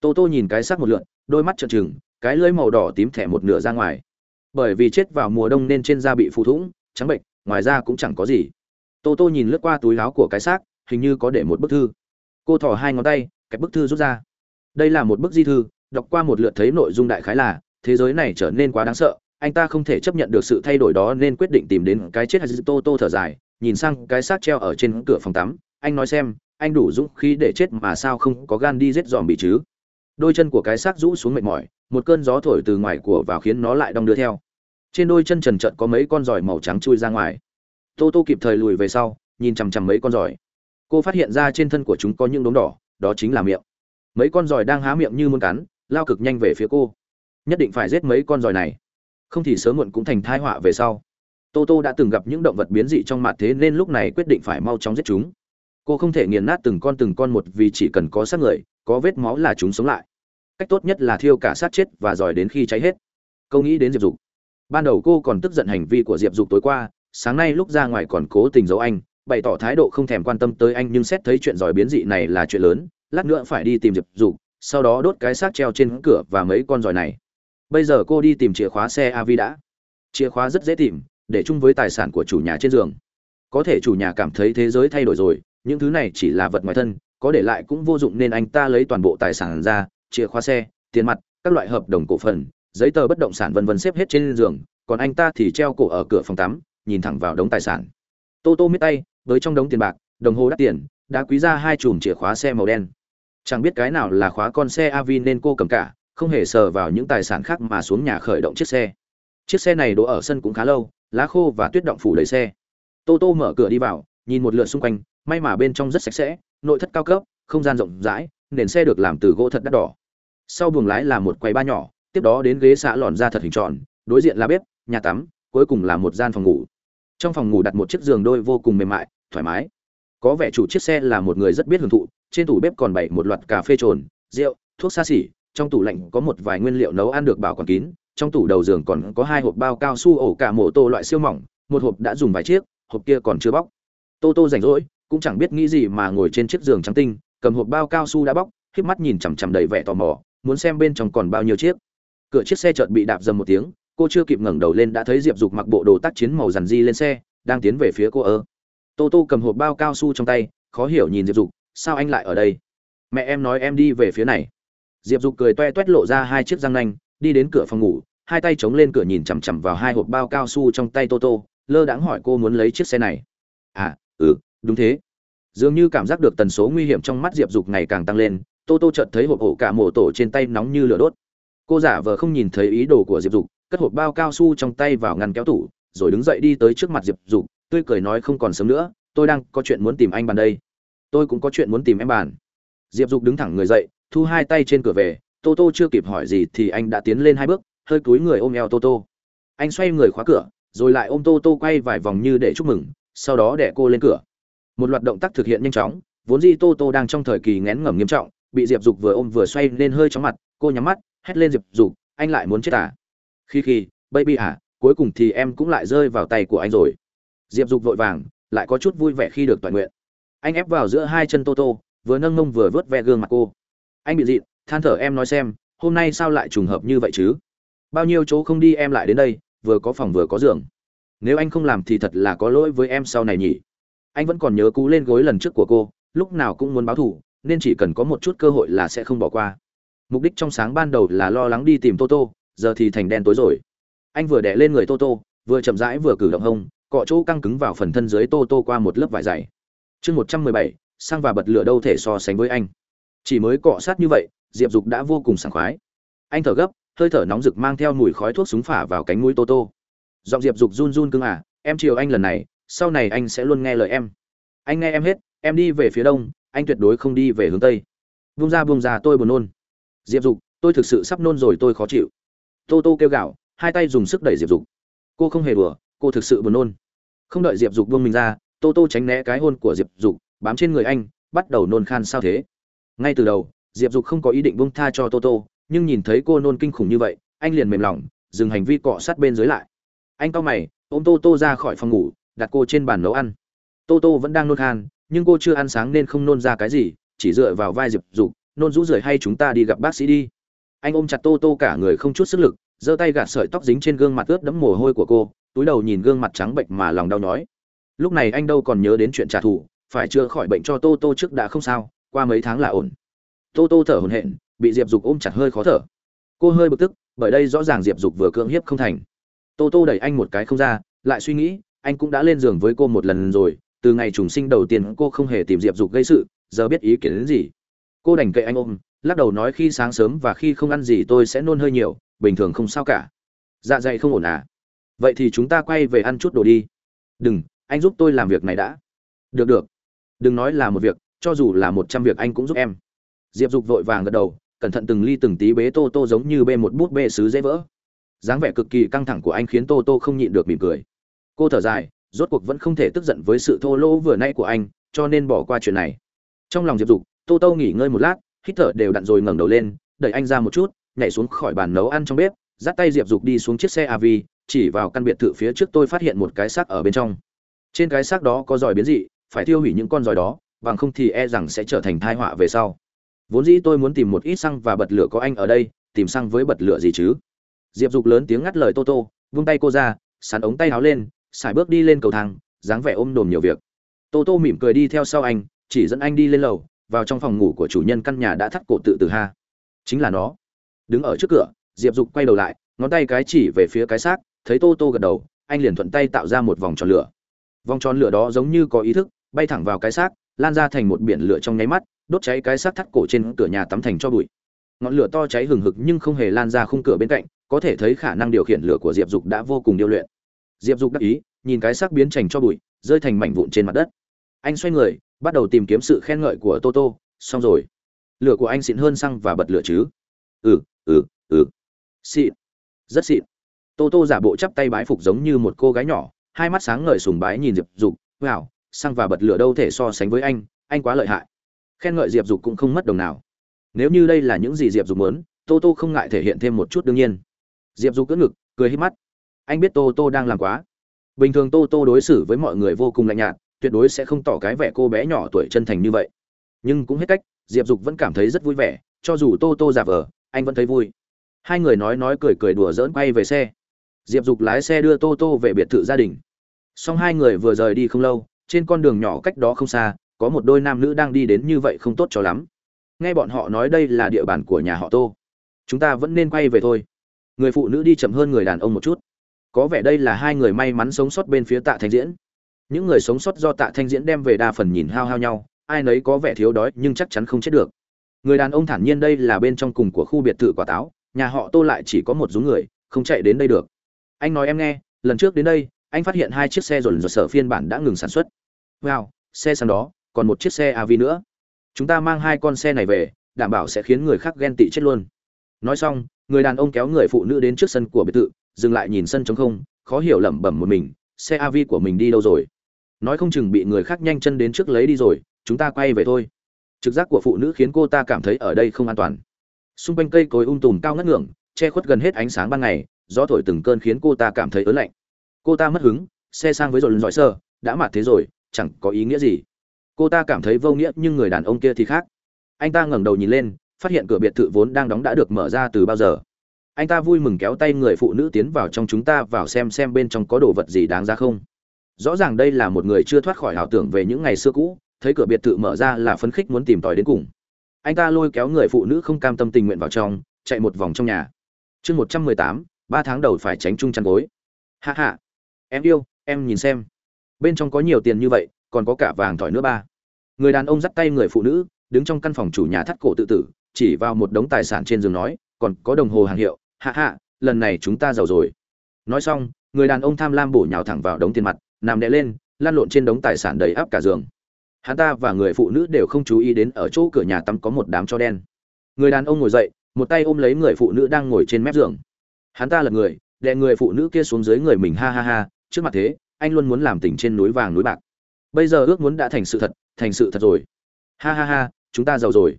Tô tô nhìn cái xác một lượt, đôi mắt trợn trừng cái lưỡi màu đỏ tím thẻ một nửa ra ngoài. Bởi vì chết vào mùa đông nên trên da bị phù thủng, trắng bệnh, ngoài ra cũng chẳng có gì. Tô tô nhìn lướt qua túi áo của cái xác, hình như có để một bức thư. Cô thỏ hai ngón tay, cái bức thư rút ra. Đây là một bức di thư, đọc qua một lượt thấy nội dung đại khái là, thế giới này trở nên quá đáng sợ, anh ta không thể chấp nhận được sự thay đổi đó nên quyết định tìm đến cái chết hay tô tô thở dài, nhìn sang cái xác treo ở trên cửa phòng tắm. Anh nói xem, anh đủ dũng khí để chết mà sao không có gan đi giết dòm bị chứ? Đôi chân của cái xác rũ xuống mệt mỏi, một cơn gió thổi từ ngoài của vào khiến nó lại đong đưa theo. Trên đôi chân trần trợn có mấy con giỏi màu trắng chui ra ngoài. Tô tô kịp thời lùi về sau, nhìn chằm chằm mấy con giỏi cô phát hiện ra trên thân của chúng có những đốm đỏ, đó chính là miệng. Mấy con giỏi đang há miệng như muốn cắn, lao cực nhanh về phía cô. Nhất định phải giết mấy con giỏi này. Không thì sớm muộn cũng thành thai họa về sau. Tô tô đã từng gặp những động vật biến dị trong mặt thế nên lúc này quyết định phải mau chóng giết chúng cô không thể nghiền nát từng con từng con một vì chỉ cần có xác người, có vết máu là chúng sống lại. Cách tốt nhất là thiêu cả sát chết và giỏi đến khi cháy hết. Câu nghĩ đến diệp dục. Ban đầu cô còn tức giận hành vi của diệp dục tối qua, sáng nay lúc ra ngoài còn cố tình giấu anh, bày tỏ thái độ không thèm quan tâm tới anh nhưng xét thấy chuyện giỏi biến dị này là chuyện lớn, lát nữa phải đi tìm diệp dục, sau đó đốt cái xác treo trên cửa và mấy con giỏi này. Bây giờ cô đi tìm chìa khóa xe Avi đã. Chìa khóa rất dễ tìm, để chung với tài sản của chủ nhà trên giường. Có thể chủ nhà cảm thấy thế giới thay đổi rồi những thứ này chỉ là vật ngoài thân, có để lại cũng vô dụng nên anh ta lấy toàn bộ tài sản ra, chìa khóa xe, tiền mặt, các loại hợp đồng cổ phần, giấy tờ bất động sản vân vân xếp hết trên giường, còn anh ta thì treo cổ ở cửa phòng tắm, nhìn thẳng vào đống tài sản. Tô tô miết tay, với trong đống tiền bạc, đồng hồ đắt tiền, đã quý ra hai chùm chìa khóa xe màu đen. Chẳng biết cái nào là khóa con xe av nên cô cầm cả, không hề sờ vào những tài sản khác mà xuống nhà khởi động chiếc xe. Chiếc xe này đỗ ở sân cũng khá lâu, lá khô và tuyết động phủ đầy xe. Tô tô mở cửa đi vào, nhìn một lượt xung quanh may mà bên trong rất sạch sẽ, nội thất cao cấp, không gian rộng rãi, nền xe được làm từ gỗ thật đắt đỏ. Sau buồng lái là một quầy ba nhỏ, tiếp đó đến ghế xạ lòn ra thật hình tròn, đối diện là bếp, nhà tắm, cuối cùng là một gian phòng ngủ. Trong phòng ngủ đặt một chiếc giường đôi vô cùng mềm mại, thoải mái. Có vẻ chủ chiếc xe là một người rất biết hưởng thụ, trên tủ bếp còn bày một loạt cà phê trồn, rượu, thuốc xa xỉ, trong tủ lạnh có một vài nguyên liệu nấu ăn được bảo quản kín, trong tủ đầu giường còn có hai hộp bao cao su ổ cả mổ tô loại siêu mỏng, một hộp đã dùng vài chiếc, hộp kia còn chưa bóc. Tô tô rảnh rỗi cũng chẳng biết nghĩ gì mà ngồi trên chiếc giường trắng tinh, cầm hộp bao cao su đã bóc, híp mắt nhìn chằm chằm đầy vẻ tò mò, muốn xem bên trong còn bao nhiêu chiếc. Cửa chiếc xe chợt bị đạp dầm một tiếng, cô chưa kịp ngẩng đầu lên đã thấy diệp dục mặc bộ đồ tác chiến màu dằn di lên xe, đang tiến về phía cô ơ. Tô tô cầm hộp bao cao su trong tay, khó hiểu nhìn diệp dục, sao anh lại ở đây? Mẹ em nói em đi về phía này. Diệp dục cười toe toét lộ ra hai chiếc răng nanh, đi đến cửa phòng ngủ, hai tay chống lên cửa nhìn chằm chằm vào hai hộp bao cao su trong tay tô tô, lơ đãng hỏi cô muốn lấy chiếc xe này. À ừ đúng thế. Dường như cảm giác được tần số nguy hiểm trong mắt diệp dục ngày càng tăng lên, tô tô chợt thấy hộp ổ cả mổ tổ trên tay nóng như lửa đốt. Cô giả vờ không nhìn thấy ý đồ của diệp dục, cất hộp bao cao su trong tay vào ngăn kéo tủ, rồi đứng dậy đi tới trước mặt diệp dục, tươi cười nói không còn sớm nữa, tôi đang có chuyện muốn tìm anh bàn đây. Tôi cũng có chuyện muốn tìm em bàn diệp dục đứng thẳng người dậy, thu hai tay trên cửa về, tô tô chưa kịp hỏi gì thì anh đã tiến lên hai bước, hơi cúi người ôm eo tô tô. Anh xoay người khóa cửa, rồi lại ôm tô tô quay vài vòng như để chúc mừng, sau đó đẻ cô lên cửa một loạt động tác thực hiện nhanh chóng, vốn di tô tô đang trong thời kỳ ngén ngẩm nghiêm trọng, bị diệp dục vừa ôm vừa xoay nên hơi chóng mặt, cô nhắm mắt, hét lên diệp dục, anh lại muốn chết à? Khi khi, baby à cuối cùng thì em cũng lại rơi vào tay của anh rồi. Diệp dục vội vàng, lại có chút vui vẻ khi được toàn nguyện. Anh ép vào giữa hai chân tô tô, vừa nâng mông vừa vớt ve gương mặt cô. Anh bị dịn, than thở em nói xem, hôm nay sao lại trùng hợp như vậy chứ? Bao nhiêu chỗ không đi em lại đến đây, vừa có phòng vừa có giường. Nếu anh không làm thì thật là có lỗi với em sau này nhỉ? Anh vẫn còn nhớ cú lên gối lần trước của cô, lúc nào cũng muốn báo thù, nên chỉ cần có một chút cơ hội là sẽ không bỏ qua. Mục đích trong sáng ban đầu là lo lắng đi tìm toto giờ thì thành đen tối rồi. Anh vừa đẻ lên người toto vừa chậm rãi vừa cử động hông, cọ chỗ căng cứng vào phần thân dưới toto qua một lớp vải dày. Chương một trăm mười bảy, sang và bật lửa đâu thể so sánh với anh? Chỉ mới cọ sát như vậy, diệp dục đã vô cùng sảng khoái. Anh thở gấp, hơi thở nóng rực mang theo mùi khói thuốc súng phả vào cánh mũi toto giọng diệp dục run run cưng à em chiều anh lần này sau này anh sẽ luôn nghe lời em. Anh nghe em hết, em đi về phía đông, anh tuyệt đối không đi về hướng tây. Vung ra vung ra, tôi buồn nôn. Diệp dục, tôi thực sự sắp nôn rồi, tôi khó chịu. Tô tô kêu gạo hai tay dùng sức đẩy diệp dục. Cô không hề đùa, cô thực sự buồn nôn. Không đợi diệp dục buông mình ra, tô tô tránh né cái hôn của diệp dục, bám trên người anh, bắt đầu nôn khan sao thế. Ngay từ đầu, diệp dục không có ý định buông tha cho tô tô, nhưng nhìn thấy cô nôn kinh khủng như vậy, anh liền mềm lòng, dừng hành vi cọ sát bên dưới lại. Anh cau mày, ôm tô tô ra khỏi phòng ngủ đặt cô trên bàn nấu ăn. Tô tô vẫn đang nôn khan, nhưng cô chưa ăn sáng nên không nôn ra cái gì, chỉ dựa vào vai diệp dục, nôn rũ rượi. hay chúng ta đi gặp bác sĩ đi. Anh ôm chặt tô tô cả người không chút sức lực, giơ tay gạt sợi tóc dính trên gương mặt ướt đẫm mồ hôi của cô, túi đầu nhìn gương mặt trắng bệnh mà lòng đau nhói. Lúc này anh đâu còn nhớ đến chuyện trả thù, phải chữa khỏi bệnh cho tô tô trước đã không sao, qua mấy tháng là ổn. Tô tô thở hổn hển, bị diệp dục ôm chặt hơi khó thở. Cô hơi bực tức, bởi đây rõ ràng diệp dục vừa cưỡng hiếp không thành. Tô tô đẩy anh một cái không ra, lại suy nghĩ anh cũng đã lên giường với cô một lần rồi, từ ngày trùng sinh đầu tiên cô không hề tìm diệp dục gây sự, giờ biết ý kiến đến gì. Cô đành kệ anh ôm, lắc đầu nói khi sáng sớm và khi không ăn gì tôi sẽ nôn hơi nhiều, bình thường không sao cả. Dạ dày không ổn à? Vậy thì chúng ta quay về ăn chút đồ đi. Đừng, anh giúp tôi làm việc này đã. Được được. Đừng nói là một việc, cho dù là một trăm việc anh cũng giúp em. Diệp dục vội vàng gật đầu, cẩn thận từng ly từng tí bế tô tô giống như bê một bút bê sứ dễ vỡ. Dáng vẻ cực kỳ căng thẳng của anh khiến tô tô không nhịn được mỉm cười cô thở dài, rốt cuộc vẫn không thể tức giận với sự thô lỗ vừa nay của anh, cho nên bỏ qua chuyện này. Trong lòng diệp dục, tô tô nghỉ ngơi một lát, hít thở đều đặn rồi ngẩng đầu lên, đẩy anh ra một chút, nhảy xuống khỏi bàn nấu ăn trong bếp, dắt tay diệp dục đi xuống chiếc xe av chỉ vào căn biệt thự phía trước tôi phát hiện một cái xác ở bên trong. Trên cái xác đó có giỏi biến dị, phải tiêu hủy những con giỏi đó, bằng không thì e rằng sẽ trở thành tai họa về sau. Vốn dĩ tôi muốn tìm một ít xăng và bật lửa có anh ở đây, tìm xăng với bật lửa gì chứ? Diệp dục lớn tiếng ngắt lời tô tô, vung tay cô ra, sắn ống tay áo lên xài bước đi lên cầu thang, dáng vẻ ôm đồm nhiều việc. Tô tô mỉm cười đi theo sau anh, chỉ dẫn anh đi lên lầu, vào trong phòng ngủ của chủ nhân căn nhà đã thắt cổ tự từ ha. Chính là nó. Đứng ở trước cửa, diệp dục quay đầu lại, ngón tay cái chỉ về phía cái xác, thấy tô tô gật đầu, anh liền thuận tay tạo ra một vòng tròn lửa. Vòng tròn lửa đó giống như có ý thức, bay thẳng vào cái xác, lan ra thành một biển lửa trong nháy mắt, đốt cháy cái xác thắt cổ trên cửa nhà tắm thành cho bụi. Ngọn lửa to cháy hừng hực nhưng không hề lan ra khung cửa bên cạnh, có thể thấy khả năng điều khiển lửa của diệp dục đã vô cùng điêu luyện diệp dục đắc ý, nhìn cái xác biến chành cho bụi, rơi thành mảnh vụn trên mặt đất. Anh xoay người, bắt đầu tìm kiếm sự khen ngợi của toto xong rồi. Lửa của anh xịn hơn xăng và bật lửa chứ? Ừ ừ ừ. Xịn. Rất xịn. Toto giả bộ chắp tay bái phục giống như một cô gái nhỏ, hai mắt sáng ngời sùng bái nhìn diệp dục. Wow, xăng và bật lửa đâu thể so sánh với anh anh quá lợi hại. Khen ngợi diệp dục cũng không mất đồng nào. Nếu như đây là những gì diệp dục muốn, tô tô không ngại thể hiện thêm một chút đương nhiên. Diệp dục cỡ ngực, cười hít mắt anh biết tô tô đang làm quá. Bình thường tô tô đối xử với mọi người vô cùng lạnh nhạt, tuyệt đối sẽ không tỏ cái vẻ cô bé nhỏ tuổi chân thành như vậy. Nhưng cũng hết cách, diệp dục vẫn cảm thấy rất vui vẻ, cho dù tô tô giả vờ, anh vẫn thấy vui. Hai người nói nói cười cười đùa dỡn quay về xe. Diệp dục lái xe đưa tô tô về biệt thự gia đình. Song hai người vừa rời đi không lâu, trên con đường nhỏ cách đó không xa, có một đôi nam nữ đang đi đến như vậy không tốt cho lắm. Nghe bọn họ nói đây là địa bàn của nhà họ tô. Chúng ta vẫn nên quay về thôi. Người phụ nữ đi chậm hơn người đàn ông một chút có vẻ đây là hai người may mắn sống sót bên phía tạ thanh diễn. Những người sống sót do tạ thanh diễn đem về đa phần nhìn hao hao nhau, ai nấy có vẻ thiếu đói nhưng chắc chắn không chết được. Người đàn ông thản nhiên đây là bên trong cùng của khu biệt thự quả táo, nhà họ tô lại chỉ có một dúng người, không chạy đến đây được. Anh nói em nghe, lần trước đến đây, anh phát hiện hai chiếc xe dồn dồn sở phiên bản đã ngừng sản xuất. Wow, xe sang đó, còn một chiếc xe av nữa. Chúng ta mang hai con xe này về, đảm bảo sẽ khiến người khác ghen tị chết luôn. Nói xong, người đàn ông kéo người phụ nữ đến trước sân của biệt thự dừng lại nhìn sân trống không, khó hiểu lẩm bẩm một mình, xe av của mình đi đâu rồi? Nói không chừng bị người khác nhanh chân đến trước lấy đi rồi, chúng ta quay về thôi. Trực giác của phụ nữ khiến cô ta cảm thấy ở đây không an toàn. Xung quanh cây cối um tùm cao ngất ngưỡng, che khuất gần hết ánh sáng ban ngày, gió thổi từng cơn khiến cô ta cảm thấy ớn lạnh. Cô ta mất hứng, xe sang với rồi dõi sơ đã mệt thế rồi, chẳng có ý nghĩa gì. Cô ta cảm thấy vô nghĩa, nhưng người đàn ông kia thì khác. Anh ta ngẩng đầu nhìn lên, phát hiện cửa biệt thự vốn đang đóng đã được mở ra từ bao giờ? Anh ta vui mừng kéo tay người phụ nữ tiến vào trong chúng ta vào xem xem bên trong có đồ vật gì đáng ra không. Rõ ràng đây là một người chưa thoát khỏi ảo tưởng về những ngày xưa cũ, thấy cửa biệt thự mở ra là phấn khích muốn tìm tòi đến cùng. Anh ta lôi kéo người phụ nữ không cam tâm tình nguyện vào trong, chạy một vòng trong nhà. Chương một trăm mười tám, ba tháng đầu phải tránh chung chăn gối. Hạ hạ em yêu, em nhìn xem. Bên trong có nhiều tiền như vậy, còn có cả vàng thỏi nữa ba. Người đàn ông dắt tay người phụ nữ, đứng trong căn phòng chủ nhà thắt cổ tự tử, chỉ vào một đống tài sản trên giường nói, còn có đồng hồ hàng hiệu hạ hạ, lần này chúng ta giàu rồi. Nói xong, người đàn ông tham lam bổ nhào thẳng vào đống tiền mặt, nằm đè lên lan lộn trên đống tài sản đầy áp cả giường. Hắn ta và người phụ nữ đều không chú ý đến ở chỗ cửa nhà tắm có một đám cho đen. Người đàn ông ngồi dậy, một tay ôm lấy người phụ nữ đang ngồi trên mép giường. Hắn ta lật người, đè người phụ nữ kia xuống dưới người mình ha ha ha, trước mặt thế, anh luôn muốn làm tỉnh trên núi vàng núi bạc. Bây giờ ước muốn đã thành sự thật, thành sự thật rồi. Ha ha ha, chúng ta giàu rồi.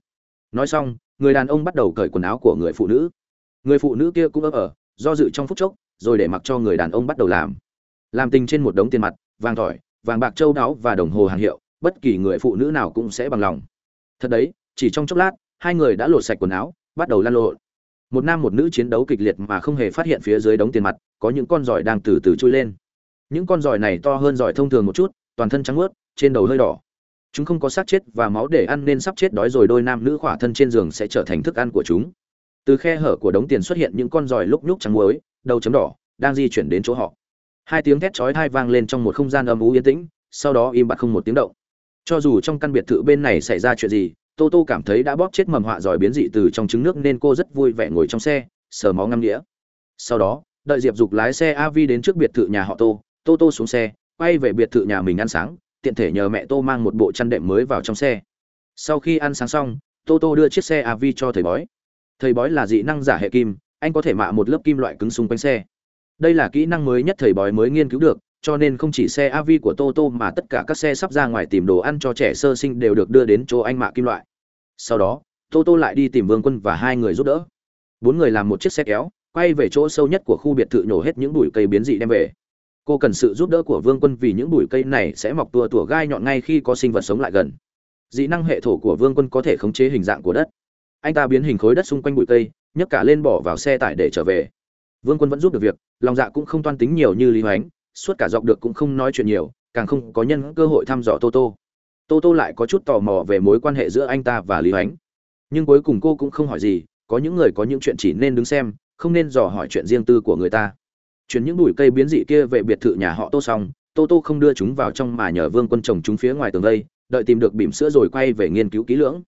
Nói xong, người đàn ông bắt đầu cởi quần áo của người phụ nữ người phụ nữ kia cũng ấp ở, do dự trong phút chốc, rồi để mặc cho người đàn ông bắt đầu làm. Làm tình trên một đống tiền mặt, vàng tỏi vàng bạc châu đáo và đồng hồ hàng hiệu, bất kỳ người phụ nữ nào cũng sẽ bằng lòng. Thật đấy, chỉ trong chốc lát, hai người đã lột sạch quần áo, bắt đầu lan lộn. Một nam một nữ chiến đấu kịch liệt mà không hề phát hiện phía dưới đống tiền mặt, có những con giỏi đang từ từ trôi lên. Những con giỏi này to hơn giỏi thông thường một chút, toàn thân trắng ướt trên đầu hơi đỏ. Chúng không có xác chết và máu để ăn nên sắp chết đói rồi đôi nam nữ khỏa thân trên giường sẽ trở thành thức ăn của chúng từ khe hở của đống tiền xuất hiện những con giòi lúc nhúc trắng muối, đầu chấm đỏ, đang di chuyển đến chỗ họ. Hai tiếng thét chói tai vang lên trong một không gian âm u yên tĩnh, sau đó im bặt không một tiếng động. Cho dù trong căn biệt thự bên này xảy ra chuyện gì, tô tô cảm thấy đã bóp chết mầm họa giỏi biến dị từ trong trứng nước nên cô rất vui vẻ ngồi trong xe, sờ máu ngâm đĩa sau đó, đợi diệp dục lái xe av đến trước biệt thự nhà họ tô tô tô xuống xe, quay về biệt thự nhà mình ăn sáng, tiện thể nhờ mẹ tô mang một bộ chăn đệm mới vào trong xe. Sau khi ăn sáng xong, tô tô đưa chiếc xe av cho thầy bói thầy bói là dị năng giả hệ kim, anh có thể mạ một lớp kim loại cứng xung quanh xe. Đây là kỹ năng mới nhất thầy bói mới nghiên cứu được, cho nên không chỉ xe av của ToTo mà tất cả các xe sắp ra ngoài tìm đồ ăn cho trẻ sơ sinh đều được đưa đến chỗ anh mạ kim loại. Sau đó ToTo lại đi tìm vương quân và hai người giúp đỡ. Bốn người làm một chiếc xe kéo, quay về chỗ sâu nhất của khu biệt thự nhổ hết những bụi cây biến dị đem về. Cô cần sự giúp đỡ của vương quân vì những bụi cây này sẽ mọc tua tủa gai nhọn ngay khi có sinh vật sống lại gần. Dị năng hệ thổ của vương quân có thể khống chế hình dạng của đất anh ta biến hình khối đất xung quanh bụi cây, nhấc cả lên bỏ vào xe tải để trở về. Vương quân vẫn giúp được việc, lòng dạ cũng không toan tính nhiều như lý hoánh, suốt cả dọc được cũng không nói chuyện nhiều, càng không có nhân cơ hội thăm dò tô tô. Tô tô lại có chút tò mò về mối quan hệ giữa anh ta và lý hoánh. Nhưng cuối cùng cô cũng không hỏi gì, có những người có những chuyện chỉ nên đứng xem, không nên dò hỏi chuyện riêng tư của người ta. Chuyển những bụi cây biến dị kia về biệt thự nhà họ tô xong, tô tô không đưa chúng vào trong mà nhờ vương quân trồng chúng phía ngoài tường đây đợi tìm được bỉm sữa rồi quay về nghiên cứu kỹ lưỡng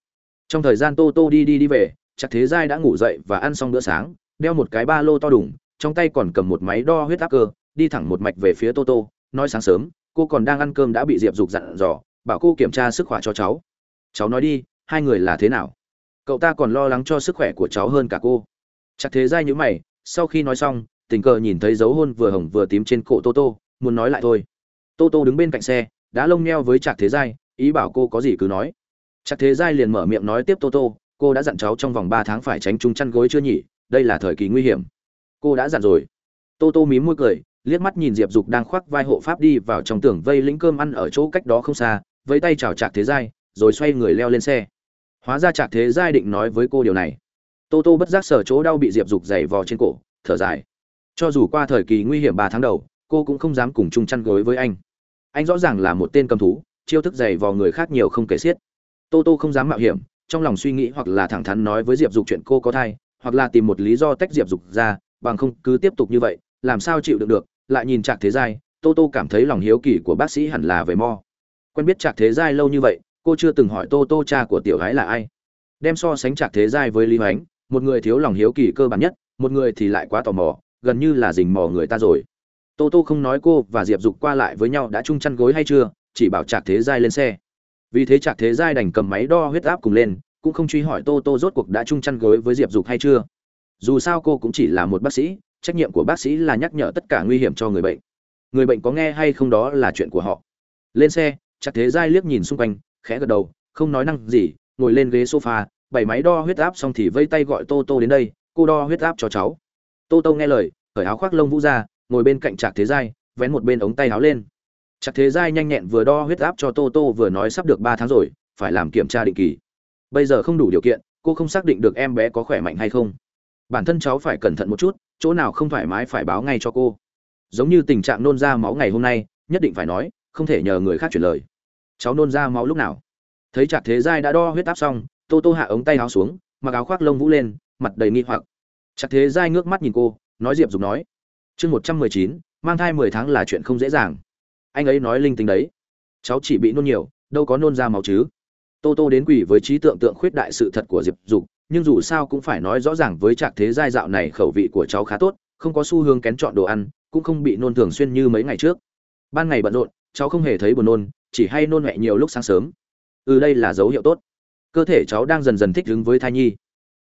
trong thời gian tô tô đi đi đi về, chắc thế giai đã ngủ dậy và ăn xong bữa sáng, đeo một cái ba lô to đủng trong tay còn cầm một máy đo huyết áp cơ, đi thẳng một mạch về phía tô tô, nói sáng sớm, cô còn đang ăn cơm đã bị diệp dục dặn dò, bảo cô kiểm tra sức khỏe cho cháu. Cháu nói đi, hai người là thế nào? Cậu ta còn lo lắng cho sức khỏe của cháu hơn cả cô. Chắc thế giai nhữ mày, sau khi nói xong, tình cờ nhìn thấy dấu hôn vừa hồng vừa tím trên cổ tô tô, muốn nói lại thôi. Tô tô đứng bên cạnh xe, đã lông neo với trạc thế giai, ý bảo cô có gì cứ nói trạc thế giai liền mở miệng nói tiếp tô tô, cô đã dặn cháu trong vòng ba tháng phải tránh chung chăn gối chưa nhỉ? Đây là thời kỳ nguy hiểm. Cô đã dặn rồi. Tô tô mím môi cười, liếc mắt nhìn diệp dục đang khoác vai hộ pháp đi vào trong tường vây lĩnh cơm ăn ở chỗ cách đó không xa, vẫy tay chào trạc thế giai, rồi xoay người leo lên xe. Hóa ra trạc thế giai định nói với cô điều này. Tô tô bất giác sở chỗ đau bị diệp dục dày vò trên cổ, thở dài. Cho dù qua thời kỳ nguy hiểm ba tháng đầu, cô cũng không dám cùng chung chăn gối với anh. Anh rõ ràng là một tên cầm thú, chiêu thức dày vò người khác nhiều không kể xiết tô tô không dám mạo hiểm, trong lòng suy nghĩ hoặc là thẳng thắn nói với diệp dục chuyện cô có thai, hoặc là tìm một lý do tách diệp dục ra, bằng không cứ tiếp tục như vậy, làm sao chịu được được, lại nhìn trạc thế giai, tô tô cảm thấy lòng hiếu kỳ của bác sĩ hẳn là về mo. Quen biết trạc thế giai lâu như vậy, cô chưa từng hỏi tô tô cha của tiểu gái là ai. Đem so sánh trạc thế giai với lý hoánh, một người thiếu lòng hiếu kỳ cơ bản nhất, một người thì lại quá tò mò, gần như là dình mò người ta rồi. Tô tô không nói cô và diệp dục qua lại với nhau đã chung chăn gối hay chưa, chỉ bảo trạc thế giai lên xe vì thế trạc thế giai đành cầm máy đo huyết áp cùng lên, cũng không truy hỏi tô tô rốt cuộc đã chung chăn gối với diệp dục hay chưa. Dù sao cô cũng chỉ là một bác sĩ, trách nhiệm của bác sĩ là nhắc nhở tất cả nguy hiểm cho người bệnh. Người bệnh có nghe hay không đó là chuyện của họ. Lên xe chắc thế giai liếc nhìn xung quanh, khẽ gật đầu, không nói năng gì, ngồi lên ghế sofa bảy máy đo huyết áp xong thì vây tay gọi tô tô đến đây, cô đo huyết áp cho cháu. Tô tô nghe lời, cởi áo khoác lông vũ ra, ngồi bên cạnh trạc thế giai, vén một bên ống tay áo lên. Chặt thế giai nhanh nhẹn vừa đo huyết áp cho tô tô vừa nói sắp được ba tháng rồi, phải làm kiểm tra định kỳ. Bây giờ không đủ điều kiện, cô không xác định được em bé có khỏe mạnh hay không. Bản thân cháu phải cẩn thận một chút, chỗ nào không thoải mái phải báo ngay cho cô. Giống như tình trạng nôn ra máu ngày hôm nay, nhất định phải nói, không thể nhờ người khác chuyển lời. Cháu nôn ra máu lúc nào? Thấy trạc thế giai đã đo huyết áp xong, tô tô hạ ống tay áo xuống, mặc áo khoác lông vũ lên, mặt đầy nghi hoặc. Trạc thế giai ngước mắt nhìn cô, nói diệp dục nói, chương một trăm mười chín, mang thai mười tháng là chuyện không dễ dàng anh ấy nói linh tinh đấy. Cháu chỉ bị nôn nhiều, đâu có nôn ra máu chứ. Tô tô đến quỷ với trí tượng tượng khuyết đại sự thật của diệp dục, nhưng dù sao cũng phải nói rõ ràng với trạc thế giai dạo này khẩu vị của cháu khá tốt, không có xu hướng kén chọn đồ ăn, cũng không bị nôn thường xuyên như mấy ngày trước. Ban ngày bận rộn, cháu không hề thấy buồn nôn, chỉ hay nôn mẹ nhiều lúc sáng sớm. Ừ đây là dấu hiệu tốt. Cơ thể cháu đang dần dần thích ứng với thai nhi.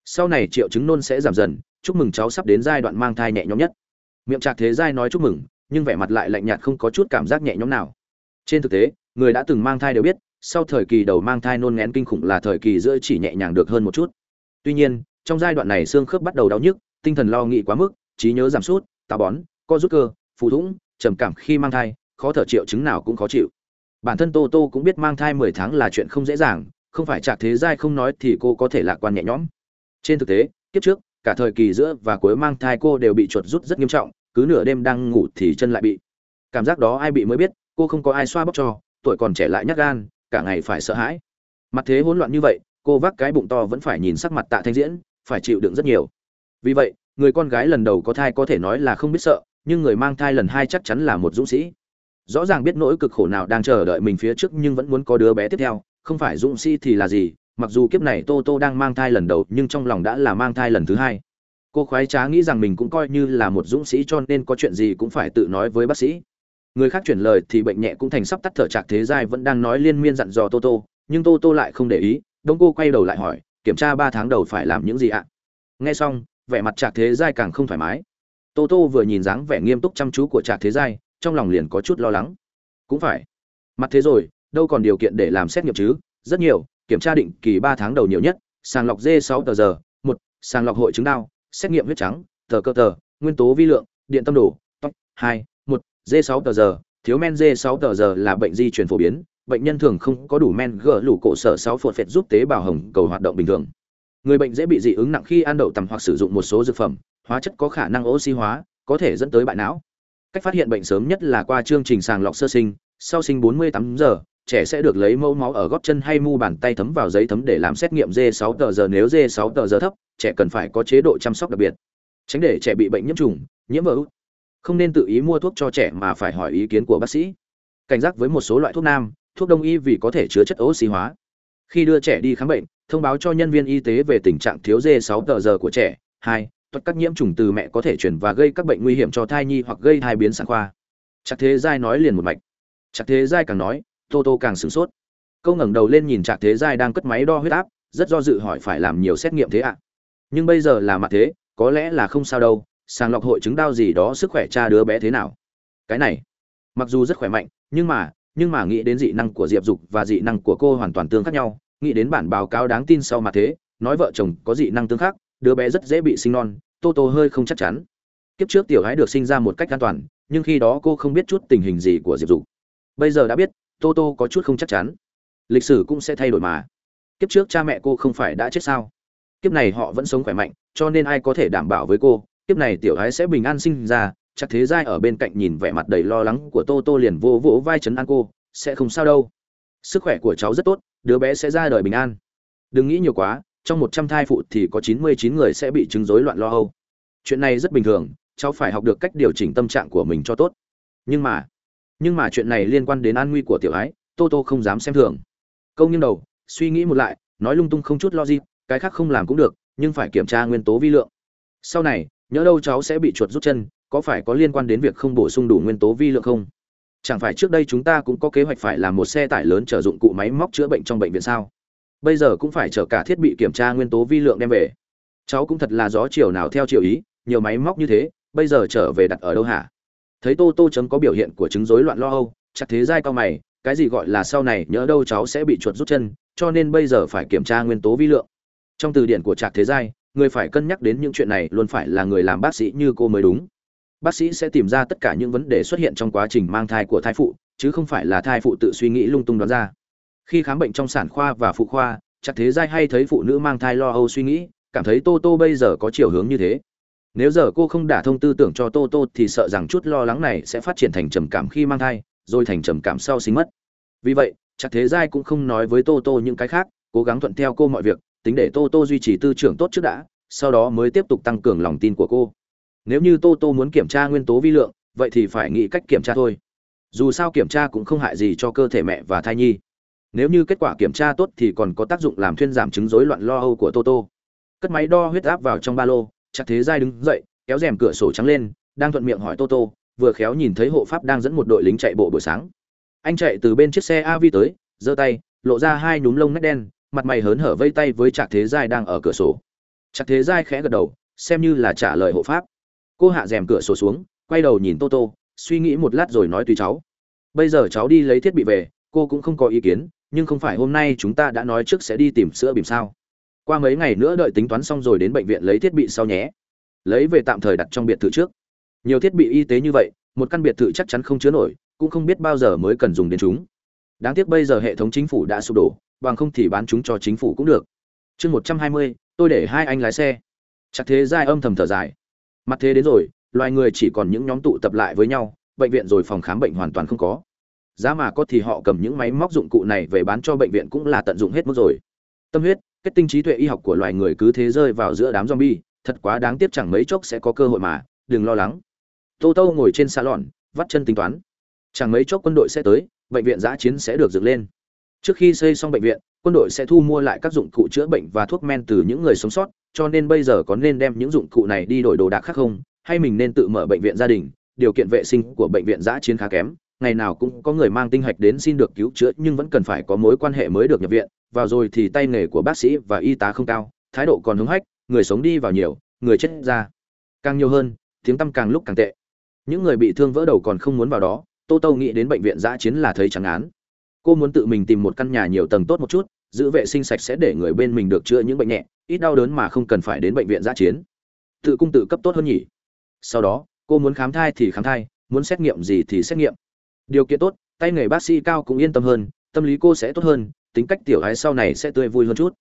Sau này triệu chứng nôn sẽ giảm dần, chúc mừng cháu sắp đến giai đoạn mang thai nhẹ nhõm nhất. Miệng trạc thế giai nói chúc mừng nhưng vẻ mặt lại lạnh nhạt không có chút cảm giác nhẹ nhõm nào. Trên thực tế, người đã từng mang thai đều biết, sau thời kỳ đầu mang thai nôn ngén kinh khủng là thời kỳ giữa chỉ nhẹ nhàng được hơn một chút. Tuy nhiên, trong giai đoạn này xương khớp bắt đầu đau nhức, tinh thần lo nghĩ quá mức, trí nhớ giảm sút, táo bón, co rút cơ, phù thủng, trầm cảm khi mang thai, khó thở triệu chứng nào cũng khó chịu. Bản thân tô tô cũng biết mang thai mười tháng là chuyện không dễ dàng, không phải chạc thế giai không nói thì cô có thể lạc quan nhẹ nhõm. Trên thực tế, kiếp trước, cả thời kỳ giữa và cuối mang thai cô đều bị chuột rút rất nghiêm trọng cứ nửa đêm đang ngủ thì chân lại bị. Cảm giác đó ai bị mới biết, cô không có ai xoa bóp cho, tuổi còn trẻ lại nhát gan, cả ngày phải sợ hãi. Mặt thế hỗn loạn như vậy, cô vác cái bụng to vẫn phải nhìn sắc mặt tạ thanh diễn, phải chịu đựng rất nhiều. Vì vậy, người con gái lần đầu có thai có thể nói là không biết sợ, nhưng người mang thai lần hai chắc chắn là một dũng sĩ. Rõ ràng biết nỗi cực khổ nào đang chờ đợi mình phía trước nhưng vẫn muốn có đứa bé tiếp theo, không phải dũng sĩ thì là gì, mặc dù kiếp này tô tô đang mang thai lần đầu nhưng trong lòng đã là mang thai lần thứ hai cô khoái trá nghĩ rằng mình cũng coi như là một dũng sĩ cho nên có chuyện gì cũng phải tự nói với bác sĩ. Người khác chuyển lời thì bệnh nhẹ cũng thành sắp tắt thở trạc thế giai vẫn đang nói liên miên dặn dò tô tô, nhưng tô tô lại không để ý đông cô quay đầu lại hỏi, kiểm tra ba tháng đầu phải làm những gì ạ? Nghe xong, vẻ mặt trạc thế giai càng không thoải mái. Tô tô vừa nhìn dáng vẻ nghiêm túc chăm chú của trạc thế giai, trong lòng liền có chút lo lắng. Cũng phải. Mặt thế rồi, đâu còn điều kiện để làm xét nghiệm chứ? Rất nhiều, kiểm tra định kỳ ba tháng đầu nhiều nhất, sàng lọc d sáu tờ giờ, một, sàng lọc hội chứng đau xét nghiệm huyết trắng, tờ cơ tờ, nguyên tố vi lượng, điện tâm đồ, tóc, hai, một d sáu tờ giờ, thiếu men d sáu tờ giờ là bệnh di truyền phổ biến, bệnh nhân thường không có đủ men gỡ lủ cổ sở sáu phột phệt giúp tế bào hồng cầu hoạt động bình thường. Người bệnh dễ bị dị ứng nặng khi ăn đậu tằm hoặc sử dụng một số dược phẩm, hóa chất có khả năng oxy hóa, có thể dẫn tới bại não. Cách phát hiện bệnh sớm nhất là qua chương trình sàng lọc sơ sinh, sau sinh 48 giờ trẻ sẽ được lấy mẫu máu ở gót chân hay mu bàn tay thấm vào giấy thấm để làm xét nghiệm D6 tờ giờ nếu D6 tờ giờ thấp, trẻ cần phải có chế độ chăm sóc đặc biệt. Tránh để trẻ bị bệnh nhiễm trùng, nhiễm vỡ. Không nên tự ý mua thuốc cho trẻ mà phải hỏi ý kiến của bác sĩ. Cảnh giác với một số loại thuốc nam, thuốc đông y vì có thể chứa chất oxy hóa. Khi đưa trẻ đi khám bệnh, thông báo cho nhân viên y tế về tình trạng thiếu D6 tờ giờ của trẻ. 2. thuật các nhiễm trùng từ mẹ có thể truyền và gây các bệnh nguy hiểm cho thai nhi hoặc gây thai biến sản khoa. Chắc thế giai nói liền một mạch. Chắc thế giai càng nói, tô tô càng sửng sốt. Câu ngẩng đầu lên nhìn trạc thế giai đang cất máy đo huyết áp, rất do dự hỏi phải làm nhiều xét nghiệm thế ạ? Nhưng bây giờ là mặt thế, có lẽ là không sao đâu, sàng lọc hội chứng đau gì đó sức khỏe cha đứa bé thế nào? Cái này, mặc dù rất khỏe mạnh, nhưng mà nhưng mà nghĩ đến dị năng của diệp dục và dị năng của cô hoàn toàn tương khác nhau. Nghĩ đến bản báo cáo đáng tin sau mặt thế, nói vợ chồng có dị năng tương khác, đứa bé rất dễ bị sinh non, tô tô hơi không chắc chắn. Kiếp trước tiểu gái được sinh ra một cách an toàn, nhưng khi đó cô không biết chút tình hình gì của diệp dục. Bây giờ đã biết tô tô có chút không chắc chắn. Lịch sử cũng sẽ thay đổi mà. Kiếp trước cha mẹ cô không phải đã chết sao? Kiếp này họ vẫn sống khỏe mạnh, cho nên ai có thể đảm bảo với cô? Kiếp này tiểu gái sẽ bình an sinh ra, chắc thế giai ở bên cạnh nhìn vẻ mặt đầy lo lắng của tô tô liền vô vỗ vai chấn an cô, sẽ không sao đâu. Sức khỏe của cháu rất tốt, đứa bé sẽ ra đời bình an. Đừng nghĩ nhiều quá, trong một trăm thai phụ thì có chín mươi chín người sẽ bị chứng rối loạn lo âu. Chuyện này rất bình thường, cháu phải học được cách điều chỉnh tâm trạng của mình cho tốt. Nhưng mà nhưng mà chuyện này liên quan đến an nguy của tiểu ái, tô tô không dám xem thường. Câu nghiêng đầu, suy nghĩ một lại, nói lung tung không chút lo gì, cái khác không làm cũng được, nhưng phải kiểm tra nguyên tố vi lượng. Sau này nhỡ đâu cháu sẽ bị chuột rút chân, có phải có liên quan đến việc không bổ sung đủ nguyên tố vi lượng không? Chẳng phải trước đây chúng ta cũng có kế hoạch phải làm một xe tải lớn chở dụng cụ máy móc chữa bệnh trong bệnh viện sao? Bây giờ cũng phải chở cả thiết bị kiểm tra nguyên tố vi lượng đem về. Cháu cũng thật là gió chiều nào theo chiều ý, nhiều máy móc như thế, bây giờ trở về đặt ở đâu hả? Thấy tô tô chấm có biểu hiện của chứng rối loạn lo âu, chắc thế giai cao mày, cái gì gọi là sau này nhỡ đâu cháu sẽ bị chuột rút chân, cho nên bây giờ phải kiểm tra nguyên tố vi lượng. Trong từ điển của trạc thế giai, người phải cân nhắc đến những chuyện này luôn phải là người làm bác sĩ như cô mới đúng. Bác sĩ sẽ tìm ra tất cả những vấn đề xuất hiện trong quá trình mang thai của thai phụ, chứ không phải là thai phụ tự suy nghĩ lung tung đoán ra. Khi khám bệnh trong sản khoa và phụ khoa chắc thế giai hay thấy phụ nữ mang thai lo âu suy nghĩ, cảm thấy tô tô bây giờ có chiều hướng như thế nếu giờ cô không đả thông tư tưởng cho tô tô thì sợ rằng chút lo lắng này sẽ phát triển thành trầm cảm khi mang thai, rồi thành trầm cảm sau sinh mất. Vì vậy, chắc thế giai cũng không nói với tô tô những cái khác, cố gắng thuận theo cô mọi việc, tính để tô tô duy trì tư tưởng tốt trước đã, sau đó mới tiếp tục tăng cường lòng tin của cô. Nếu như tô tô muốn kiểm tra nguyên tố vi lượng, vậy thì phải nghĩ cách kiểm tra thôi. Dù sao kiểm tra cũng không hại gì cho cơ thể mẹ và thai nhi. Nếu như kết quả kiểm tra tốt thì còn có tác dụng làm thuyên giảm chứng rối loạn lo âu của tô tô. Cất máy đo huyết áp vào trong ba lô chắc thế giai đứng dậy, kéo rèm cửa sổ trắng lên, đang thuận miệng hỏi tô tô, vừa khéo nhìn thấy hộ pháp đang dẫn một đội lính chạy bộ buổi sáng. Anh chạy từ bên chiếc xe Avi tới, giơ tay, lộ ra hai nhúm lông nét đen, mặt mày hớn hở vây tay với trạc thế giai đang ở cửa sổ. Trạc thế giai khẽ gật đầu, xem như là trả lời hộ pháp. Cô hạ rèm cửa sổ xuống, quay đầu nhìn tô tô, suy nghĩ một lát rồi nói tùy cháu. Bây giờ cháu đi lấy thiết bị về, cô cũng không có ý kiến, nhưng không phải hôm nay chúng ta đã nói trước sẽ đi tìm sữa bìm sao qua mấy ngày nữa đợi tính toán xong rồi đến bệnh viện lấy thiết bị sau nhé. Lấy về tạm thời đặt trong biệt thự trước. Nhiều thiết bị y tế như vậy, một căn biệt thự chắc chắn không chứa nổi, cũng không biết bao giờ mới cần dùng đến chúng. Đáng tiếc bây giờ hệ thống chính phủ đã sụp đổ, bằng không thì bán chúng cho chính phủ cũng được. Chương một trăm hai mươi, tôi để hai anh lái xe. Chắc thế giai âm thầm thở dài. Mặt thế đến rồi, loài người chỉ còn những nhóm tụ tập lại với nhau, bệnh viện rồi phòng khám bệnh hoàn toàn không có. Giá mà có thì họ cầm những máy móc dụng cụ này về bán cho bệnh viện cũng là tận dụng hết mức rồi. Tâm huyết kết tinh trí tuệ y học của loài người cứ thế rơi vào giữa đám zombie thật quá đáng tiếc chẳng mấy chốc sẽ có cơ hội mà đừng lo lắng. Tô tô ngồi trên salon, lọn vắt chân tính toán. Chẳng mấy chốc quân đội sẽ tới bệnh viện giã chiến sẽ được dựng lên. Trước khi xây xong bệnh viện quân đội sẽ thu mua lại các dụng cụ chữa bệnh và thuốc men từ những người sống sót cho nên bây giờ có nên đem những dụng cụ này đi đổi đồ đạc khác không? Hay mình nên tự mở bệnh viện gia đình điều kiện vệ sinh của bệnh viện giã chiến khá kém? Ngày nào cũng có người mang tinh hạch đến xin được cứu chữa, nhưng vẫn cần phải có mối quan hệ mới được nhập viện. Vào rồi thì tay nghề của bác sĩ và y tá không cao, thái độ còn hứng hách, người sống đi vào nhiều, người chết ra càng nhiều hơn, tiếng tăm càng lúc càng tệ. Những người bị thương vỡ đầu còn không muốn vào đó, tô tô nghĩ đến bệnh viện giã chiến là thấy trắng án cô muốn tự mình tìm một căn nhà nhiều tầng tốt một chút, giữ vệ sinh sạch sẽ để người bên mình được chữa những bệnh nhẹ, ít đau đớn mà không cần phải đến bệnh viện giã chiến. Tự cung tự cấp tốt hơn nhỉ. Sau đó, cô muốn khám thai thì khám thai, muốn xét nghiệm gì thì xét nghiệm điều kiện tốt, tay nghề bác sĩ cao cũng yên tâm hơn, tâm lý cô sẽ tốt hơn, tính cách tiểu gái sau này sẽ tươi vui hơn chút.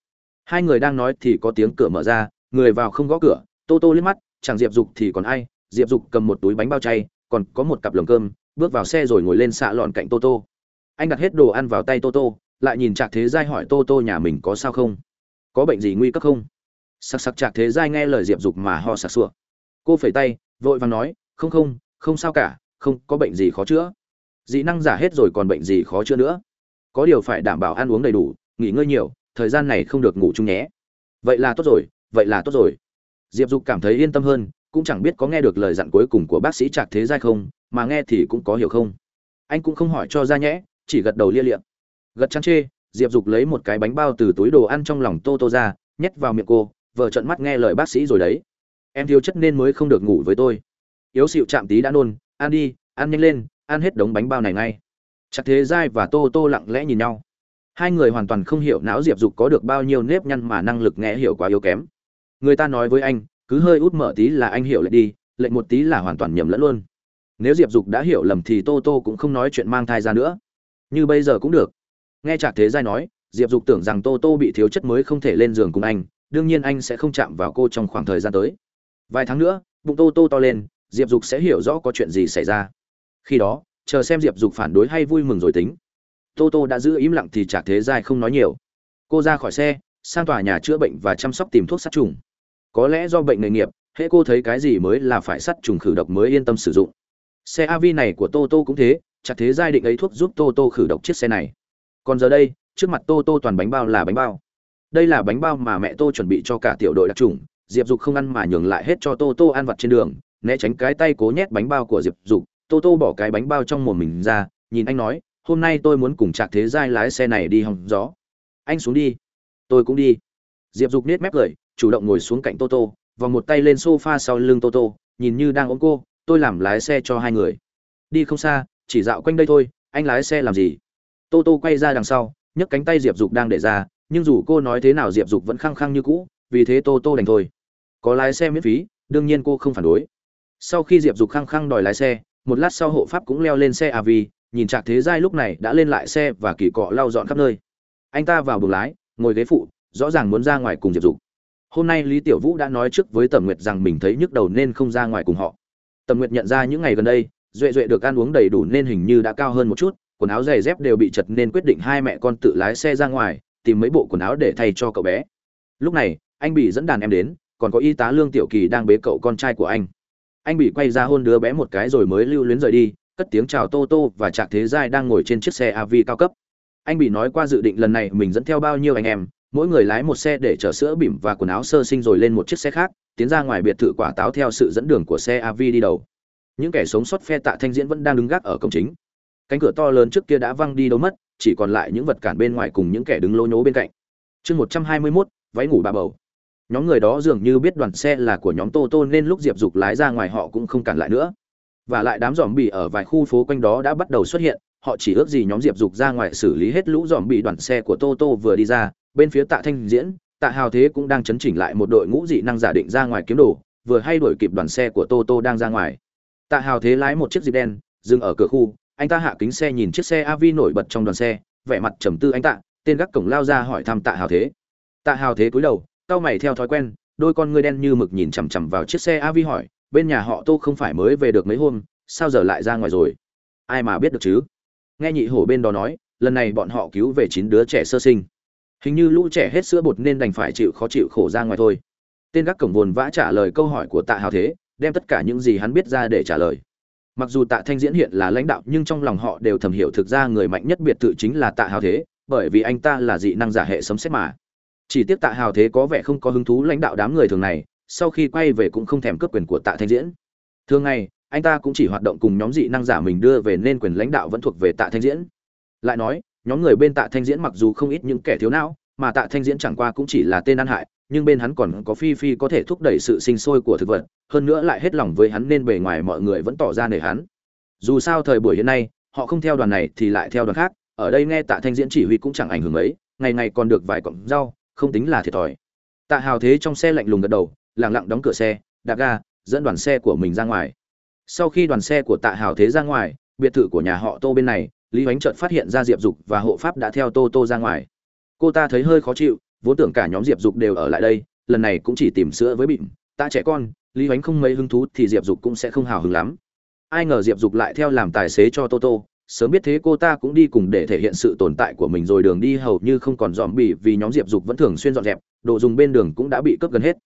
Hai người đang nói thì có tiếng cửa mở ra, người vào không gõ cửa, tô tô liếc mắt, chẳng diệp dục thì còn ai, diệp dục cầm một túi bánh bao chay, còn có một cặp lồng cơm, bước vào xe rồi ngồi lên xạ lọn cạnh tô tô. Anh đặt hết đồ ăn vào tay tô tô, lại nhìn trạc thế giai hỏi tô tô nhà mình có sao không? Có bệnh gì nguy cấp không? Sặc sặc trạc thế giai nghe lời diệp dục mà ho sặc sụa. Cô phẩy tay, vội vàng nói, không không không sao cả, không có bệnh gì khó chữa dị năng giả hết rồi còn bệnh gì khó chữa nữa. Có điều phải đảm bảo ăn uống đầy đủ, nghỉ ngơi nhiều, thời gian này không được ngủ chung nhé. Vậy là tốt rồi, vậy là tốt rồi. Diệp dục cảm thấy yên tâm hơn, cũng chẳng biết có nghe được lời dặn cuối cùng của bác sĩ trạc thế giai không, mà nghe thì cũng có hiểu không. Anh cũng không hỏi cho ra nhẽ, chỉ gật đầu lia liệm gật chăn chê, diệp dục lấy một cái bánh bao từ túi đồ ăn trong lòng tô tô ra, nhét vào miệng cô, vợ trận mắt nghe lời bác sĩ rồi đấy. Em thiếu chất nên mới không được ngủ với tôi. Yếu xịu chạm tí đã nôn, ăn đi, ăn nhanh lên ăn hết đống bánh bao này ngay. Chắc thế giai và tô tô lặng lẽ nhìn nhau. Hai người hoàn toàn không hiểu não diệp dục có được bao nhiêu nếp nhăn mà năng lực nghe hiểu quá yếu kém. Người ta nói với anh, cứ hơi út mở tí là anh hiểu lại đi lệnh một tí là hoàn toàn nhầm lẫn luôn. Nếu diệp dục đã hiểu lầm thì tô tô cũng không nói chuyện mang thai ra nữa. Như bây giờ cũng được. Nghe trạc thế giai nói, diệp dục tưởng rằng tô tô bị thiếu chất mới không thể lên giường cùng anh, đương nhiên anh sẽ không chạm vào cô trong khoảng thời gian tới. Vài tháng nữa, bụng tô tô to lên, diệp dục sẽ hiểu rõ có chuyện gì xảy ra khi đó, chờ xem diệp dục phản đối hay vui mừng rồi tính. Tô tô đã giữ im lặng thì chả thế giai không nói nhiều. Cô ra khỏi xe, sang tòa nhà chữa bệnh và chăm sóc tìm thuốc sát trùng. Có lẽ do bệnh nghề nghiệp, hễ cô thấy cái gì mới là phải sát trùng khử độc mới yên tâm sử dụng. Xe av này của tô tô cũng thế chặt thế giai định ấy thuốc giúp tô tô khử độc chiếc xe này. Còn giờ đây, trước mặt tô tô toàn bánh bao là bánh bao. Đây là bánh bao mà mẹ tô chuẩn bị cho cả tiểu đội đặc trùng, diệp dục không ăn mà nhường lại hết cho tô tô ăn vặt trên đường, né tránh cái tay cố nhét bánh bao của diệp dục tô tô bỏ cái bánh bao trong mồm mình ra, nhìn anh nói, hôm nay tôi muốn cùng trạc thế giai lái xe này đi hòng gió. Anh xuống đi. Tôi cũng đi. Diệp dục nết mép cười, chủ động ngồi xuống cạnh tô tô, vòng một tay lên sofa sau lưng tô tô, nhìn như đang ôm cô, tôi làm lái xe cho hai người. Đi không xa, chỉ dạo quanh đây thôi, anh lái xe làm gì? Tô tô quay ra đằng sau, nhấc cánh tay diệp dục đang để ra, nhưng dù cô nói thế nào diệp dục vẫn khăng khăng như cũ, vì thế tô tô đành thôi. Có lái xe miễn phí, đương nhiên cô không phản đối. Sau khi diệp dục khăng khăng đòi lái xe một lát sau hộ pháp cũng leo lên xe av nhìn trạc thế giai lúc này đã lên lại xe và kỳ cọ lau dọn khắp nơi. Anh ta vào buồng lái, ngồi ghế phụ, rõ ràng muốn ra ngoài cùng diệp dục. Hôm nay lý tiểu vũ đã nói trước với tầm nguyệt rằng mình thấy nhức đầu nên không ra ngoài cùng họ. Tầm nguyệt nhận ra những ngày gần đây, duệ duệ được ăn uống đầy đủ nên hình như đã cao hơn một chút, quần áo giày dép đều bị chật nên quyết định hai mẹ con tự lái xe ra ngoài, tìm mấy bộ quần áo để thay cho cậu bé. Lúc này, anh bị dẫn đàn em đến, còn có y tá lương tiểu kỳ đang bế cậu con trai của anh anh bị quay ra hôn đứa bé một cái rồi mới lưu luyến rời đi, cất tiếng chào tô tô và trạc thế giai đang ngồi trên chiếc xe av cao cấp. Anh bị nói qua dự định lần này mình dẫn theo bao nhiêu anh em, mỗi người lái một xe để chở sữa bỉm và quần áo sơ sinh rồi lên một chiếc xe khác, tiến ra ngoài biệt thự quả táo theo sự dẫn đường của xe av đi đầu. Những kẻ sống sót phe tạ thanh diễn vẫn đang đứng gác ở cổng chính. Cánh cửa to lớn trước kia đã văng đi đâu mất, chỉ còn lại những vật cản bên ngoài cùng những kẻ đứng lô nhố bên cạnh. Chương một trăm hai mươi mốt, váy ngủ bà bầu nhóm người đó dường như biết đoàn xe là của nhóm tô tô nên lúc diệp dục lái ra ngoài họ cũng không cản lại nữa. Và lại đám dòm bị ở vài khu phố quanh đó đã bắt đầu xuất hiện, họ chỉ ước gì nhóm diệp dục ra ngoài xử lý hết lũ dòm bị đoàn xe của tô tô vừa đi ra, bên phía tạ thanh diễn, tạ hào thế cũng đang chấn chỉnh lại một đội ngũ dị năng giả định ra ngoài kiếm đồ, vừa hay đuổi kịp đoàn xe của tô tô đang ra ngoài. Tạ hào thế lái một chiếc dịp đen, dừng ở cửa khu, anh ta hạ kính xe nhìn chiếc xe av nổi bật trong đoàn xe, vẻ mặt trầm tư anh tạ, tên gác cổng lao ra hỏi thăm tạ hào thế. Tạ hào thế cúi đầu Cao mày theo thói quen, đôi con ngươi đen như mực nhìn chằm chằm vào chiếc xe av hỏi, bên nhà họ tô không phải mới về được mấy hôm, sao giờ lại ra ngoài rồi? Ai mà biết được chứ? Nghe nhị hổ bên đó nói, lần này bọn họ cứu về chín đứa trẻ sơ sinh. Hình như lũ trẻ hết sữa bột nên đành phải chịu khó chịu khổ ra ngoài thôi. Tên gác cổng buồn vã trả lời câu hỏi của tạ hào thế, đem tất cả những gì hắn biết ra để trả lời. Mặc dù tạ thanh diễn hiện là lãnh đạo, nhưng trong lòng họ đều thầm hiểu thực ra người mạnh nhất biệt thự chính là tạ hào thế, bởi vì anh ta là dị năng giả hệ sấm sét mà chỉ tiếc tạ hào thế có vẻ không có hứng thú lãnh đạo đám người thường này, sau khi quay về cũng không thèm cướp quyền của tạ thanh diễn. Thường ngày, anh ta cũng chỉ hoạt động cùng nhóm dị năng giả mình đưa về nên quyền lãnh đạo vẫn thuộc về tạ thanh diễn. Lại nói, nhóm người bên tạ thanh diễn mặc dù không ít những kẻ thiếu não, mà tạ thanh diễn chẳng qua cũng chỉ là tên ăn hại, nhưng bên hắn còn có phi phi có thể thúc đẩy sự sinh sôi của thực vật, hơn nữa lại hết lòng với hắn nên bề ngoài mọi người vẫn tỏ ra nể hắn. Dù sao thời buổi hiện nay, họ không theo đoàn này thì lại theo đoàn khác, ở đây nghe tạ thanh diễn chỉ huy cũng chẳng ảnh hưởng ấy ngày ngày còn được vài cọng rau không tính là thiệt thòi. Tạ hào thế trong xe lạnh lùng gật đầu lẳng lặng đóng cửa xe, đạp ga, dẫn đoàn xe của mình ra ngoài. Sau khi đoàn xe của tạ hào thế ra ngoài, biệt thự của nhà họ tô bên này, lý ánh trợt phát hiện ra diệp dục và hộ pháp đã theo tô tô ra ngoài. Cô ta thấy hơi khó chịu, vốn tưởng cả nhóm diệp dục đều ở lại đây, lần này cũng chỉ tìm sữa với bịm ta trẻ con, lý ánh không mấy hứng thú thì diệp dục cũng sẽ không hào hứng lắm. Ai ngờ diệp dục lại theo làm tài xế cho tô tô sớm biết thế cô ta cũng đi cùng để thể hiện sự tồn tại của mình rồi đường đi hầu như không còn dòm bỉ vì nhóm diệp dục vẫn thường xuyên dọn dẹp, đồ dùng bên đường cũng đã bị cướp gần hết.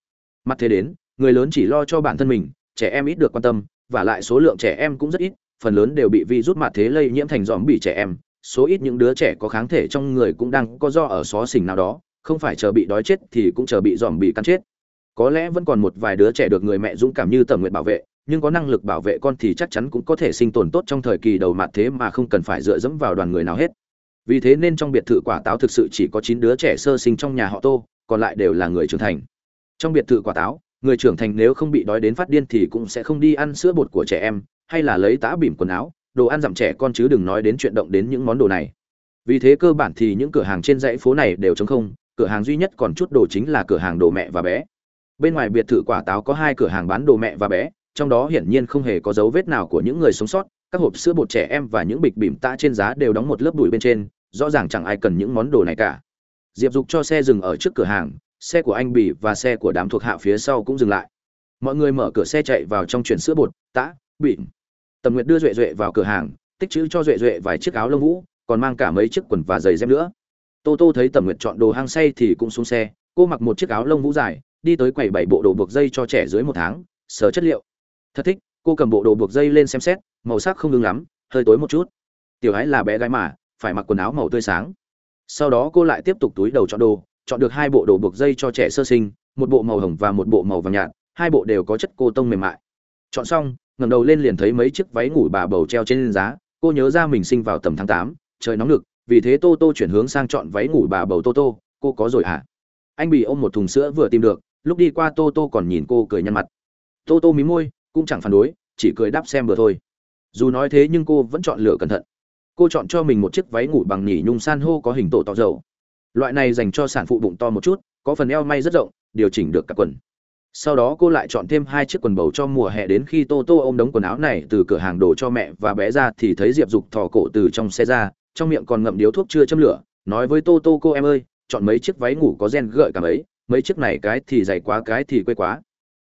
Mặt thế đến, người lớn chỉ lo cho bản thân mình, trẻ em ít được quan tâm, và lại số lượng trẻ em cũng rất ít, phần lớn đều bị virus mặt thế lây nhiễm thành dòm bỉ trẻ em, số ít những đứa trẻ có kháng thể trong người cũng đang có do ở xó xỉnh nào đó, không phải chờ bị đói chết thì cũng chờ bị dòm bị cắn chết. Có lẽ vẫn còn một vài đứa trẻ được người mẹ dũng cảm như tầm nguyện bảo vệ nhưng có năng lực bảo vệ con thì chắc chắn cũng có thể sinh tồn tốt trong thời kỳ đầu mặt thế mà không cần phải dựa dẫm vào đoàn người nào hết. Vì thế nên trong biệt thự quả táo thực sự chỉ có chín đứa trẻ sơ sinh trong nhà họ tô, còn lại đều là người trưởng thành. Trong biệt thự quả táo, người trưởng thành nếu không bị đói đến phát điên thì cũng sẽ không đi ăn sữa bột của trẻ em, hay là lấy tã bỉm quần áo, đồ ăn dặm trẻ con chứ đừng nói đến chuyện động đến những món đồ này. Vì thế cơ bản thì những cửa hàng trên dãy phố này đều trống không, cửa hàng duy nhất còn chút đồ chính là cửa hàng đồ mẹ và bé. Bên ngoài biệt thự quả táo có hai cửa hàng bán đồ mẹ và bé trong đó hiển nhiên không hề có dấu vết nào của những người sống sót, các hộp sữa bột trẻ em và những bịch bỉm ta trên giá đều đóng một lớp bụi bên trên, rõ ràng chẳng ai cần những món đồ này cả. Diệp dục cho xe dừng ở trước cửa hàng, xe của anh bỉ và xe của đám thuộc hạ phía sau cũng dừng lại. Mọi người mở cửa xe chạy vào trong chuyển sữa bột tã bỉm. Tầm nguyệt đưa duệ duệ vào cửa hàng, tích chữ cho duệ duệ vài chiếc áo lông vũ, còn mang cả mấy chiếc quần và giày dép nữa. Tô tô thấy tầm nguyệt chọn đồ hang say thì cũng xuống xe, cô mặc một chiếc áo lông vũ dài, đi tới quầy bảy bộ đồ buộc dây cho trẻ dưới một tháng, sở chất liệu thật thích, cô cầm bộ đồ buộc dây lên xem xét, màu sắc không ngưng lắm, hơi tối một chút. Tiểu ái là bé gái mà, phải mặc quần áo màu tươi sáng. Sau đó cô lại tiếp tục túi đầu chọn đồ, chọn được hai bộ đồ buộc dây cho trẻ sơ sinh, một bộ màu hồng và một bộ màu vàng nhạt, hai bộ đều có chất cô tông mềm mại. Chọn xong, ngẩng đầu lên liền thấy mấy chiếc váy ngủ bà bầu treo trên giá, cô nhớ ra mình sinh vào tầm tháng tám, trời nóng nực, vì thế tô tô chuyển hướng sang chọn váy ngủ bà bầu tô tô, cô có rồi hả? Anh bị ôm một thùng sữa vừa tìm được, lúc đi qua tô tô còn nhìn cô cười nhăn mặt. Tô tô mí môi cũng chẳng phản đối, chỉ cười đáp xem vừa thôi. Dù nói thế nhưng cô vẫn chọn lựa cẩn thận. Cô chọn cho mình một chiếc váy ngủ bằng nhỉ nhung san hô có hình tổ tỏ dầu. Loại này dành cho sản phụ bụng to một chút, có phần eo may rất rộng, điều chỉnh được các quần. Sau đó cô lại chọn thêm hai chiếc quần bầu cho mùa hè đến khi tô tô ôm đống quần áo này từ cửa hàng đồ cho mẹ và bé ra thì thấy diệp dục thò cổ từ trong xe ra, trong miệng còn ngậm điếu thuốc chưa châm lửa, nói với tô tô, cô em ơi, chọn mấy chiếc váy ngủ có gen gợi cả mấy mấy chiếc này cái thì dày quá, cái thì quê quá.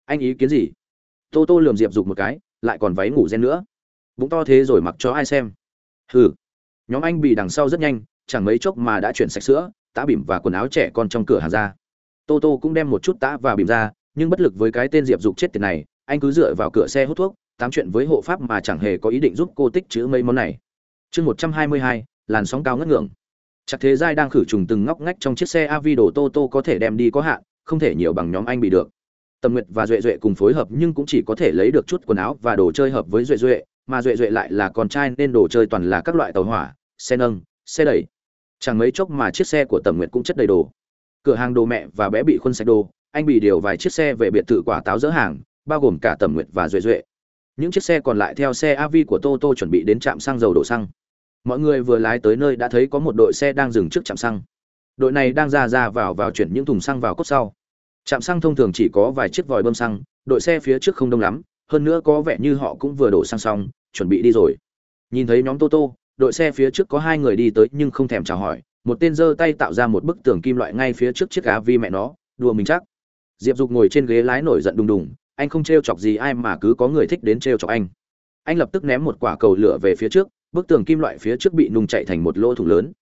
Anh ý kiến gì? Tô tô lườm diệp dục một cái, lại còn váy ngủ gen nữa. Bụng to thế rồi mặc cho ai xem? Hừ. Nhóm anh bị đằng sau rất nhanh, chẳng mấy chốc mà đã chuyển sạch sữa, tã bỉm và quần áo trẻ con trong cửa hàng ra. Tô tô cũng đem một chút tã và bỉm ra, nhưng bất lực với cái tên diệp dục chết tiệt này, anh cứ dựa vào cửa xe hút thuốc, tám chuyện với hộ pháp mà chẳng hề có ý định giúp cô tích chữ mấy món này. Chương một trăm hai mươi hai, làn sóng cao ngất ngưỡng. Chắc thế giai đang khử trùng từng ngóc ngách trong chiếc xe avi đồ tô tô có thể đem đi có hạn, không thể nhiều bằng nhóm anh bị được tầm nguyệt và duệ duệ cùng phối hợp nhưng cũng chỉ có thể lấy được chút quần áo và đồ chơi hợp với duệ duệ, mà duệ duệ lại là con trai nên đồ chơi toàn là các loại tàu hỏa, xe nâng, xe đẩy. Chẳng mấy chốc mà chiếc xe của tầm nguyệt cũng chất đầy đồ. Cửa hàng đồ mẹ và bé bị khuân sạch đồ, anh bị điều vài chiếc xe về biệt thự quả táo dỡ hàng, bao gồm cả tầm nguyệt và duệ duệ. Những chiếc xe còn lại theo xe avi của tô tô chuẩn bị đến trạm xăng dầu đổ xăng. Mọi người vừa lái tới nơi đã thấy có một đội xe đang dừng trước trạm xăng. Đội này đang ra ra vào vào chuyển những thùng xăng vào cốt sau trạm xăng thông thường chỉ có vài chiếc vòi bơm xăng, đội xe phía trước không đông lắm, hơn nữa có vẻ như họ cũng vừa đổ xăng xong, chuẩn bị đi rồi. Nhìn thấy nhóm tô tô đội xe phía trước có hai người đi tới nhưng không thèm chào hỏi, một tên giơ tay tạo ra một bức tường kim loại ngay phía trước chiếc cá vi mẹ nó, đùa mình chắc. Diệp dục ngồi trên ghế lái nổi giận đùng đùng, anh không trêu chọc gì ai mà cứ có người thích đến trêu chọc anh. Anh lập tức ném một quả cầu lửa về phía trước, bức tường kim loại phía trước bị nung chạy thành một lỗ thủng lớn.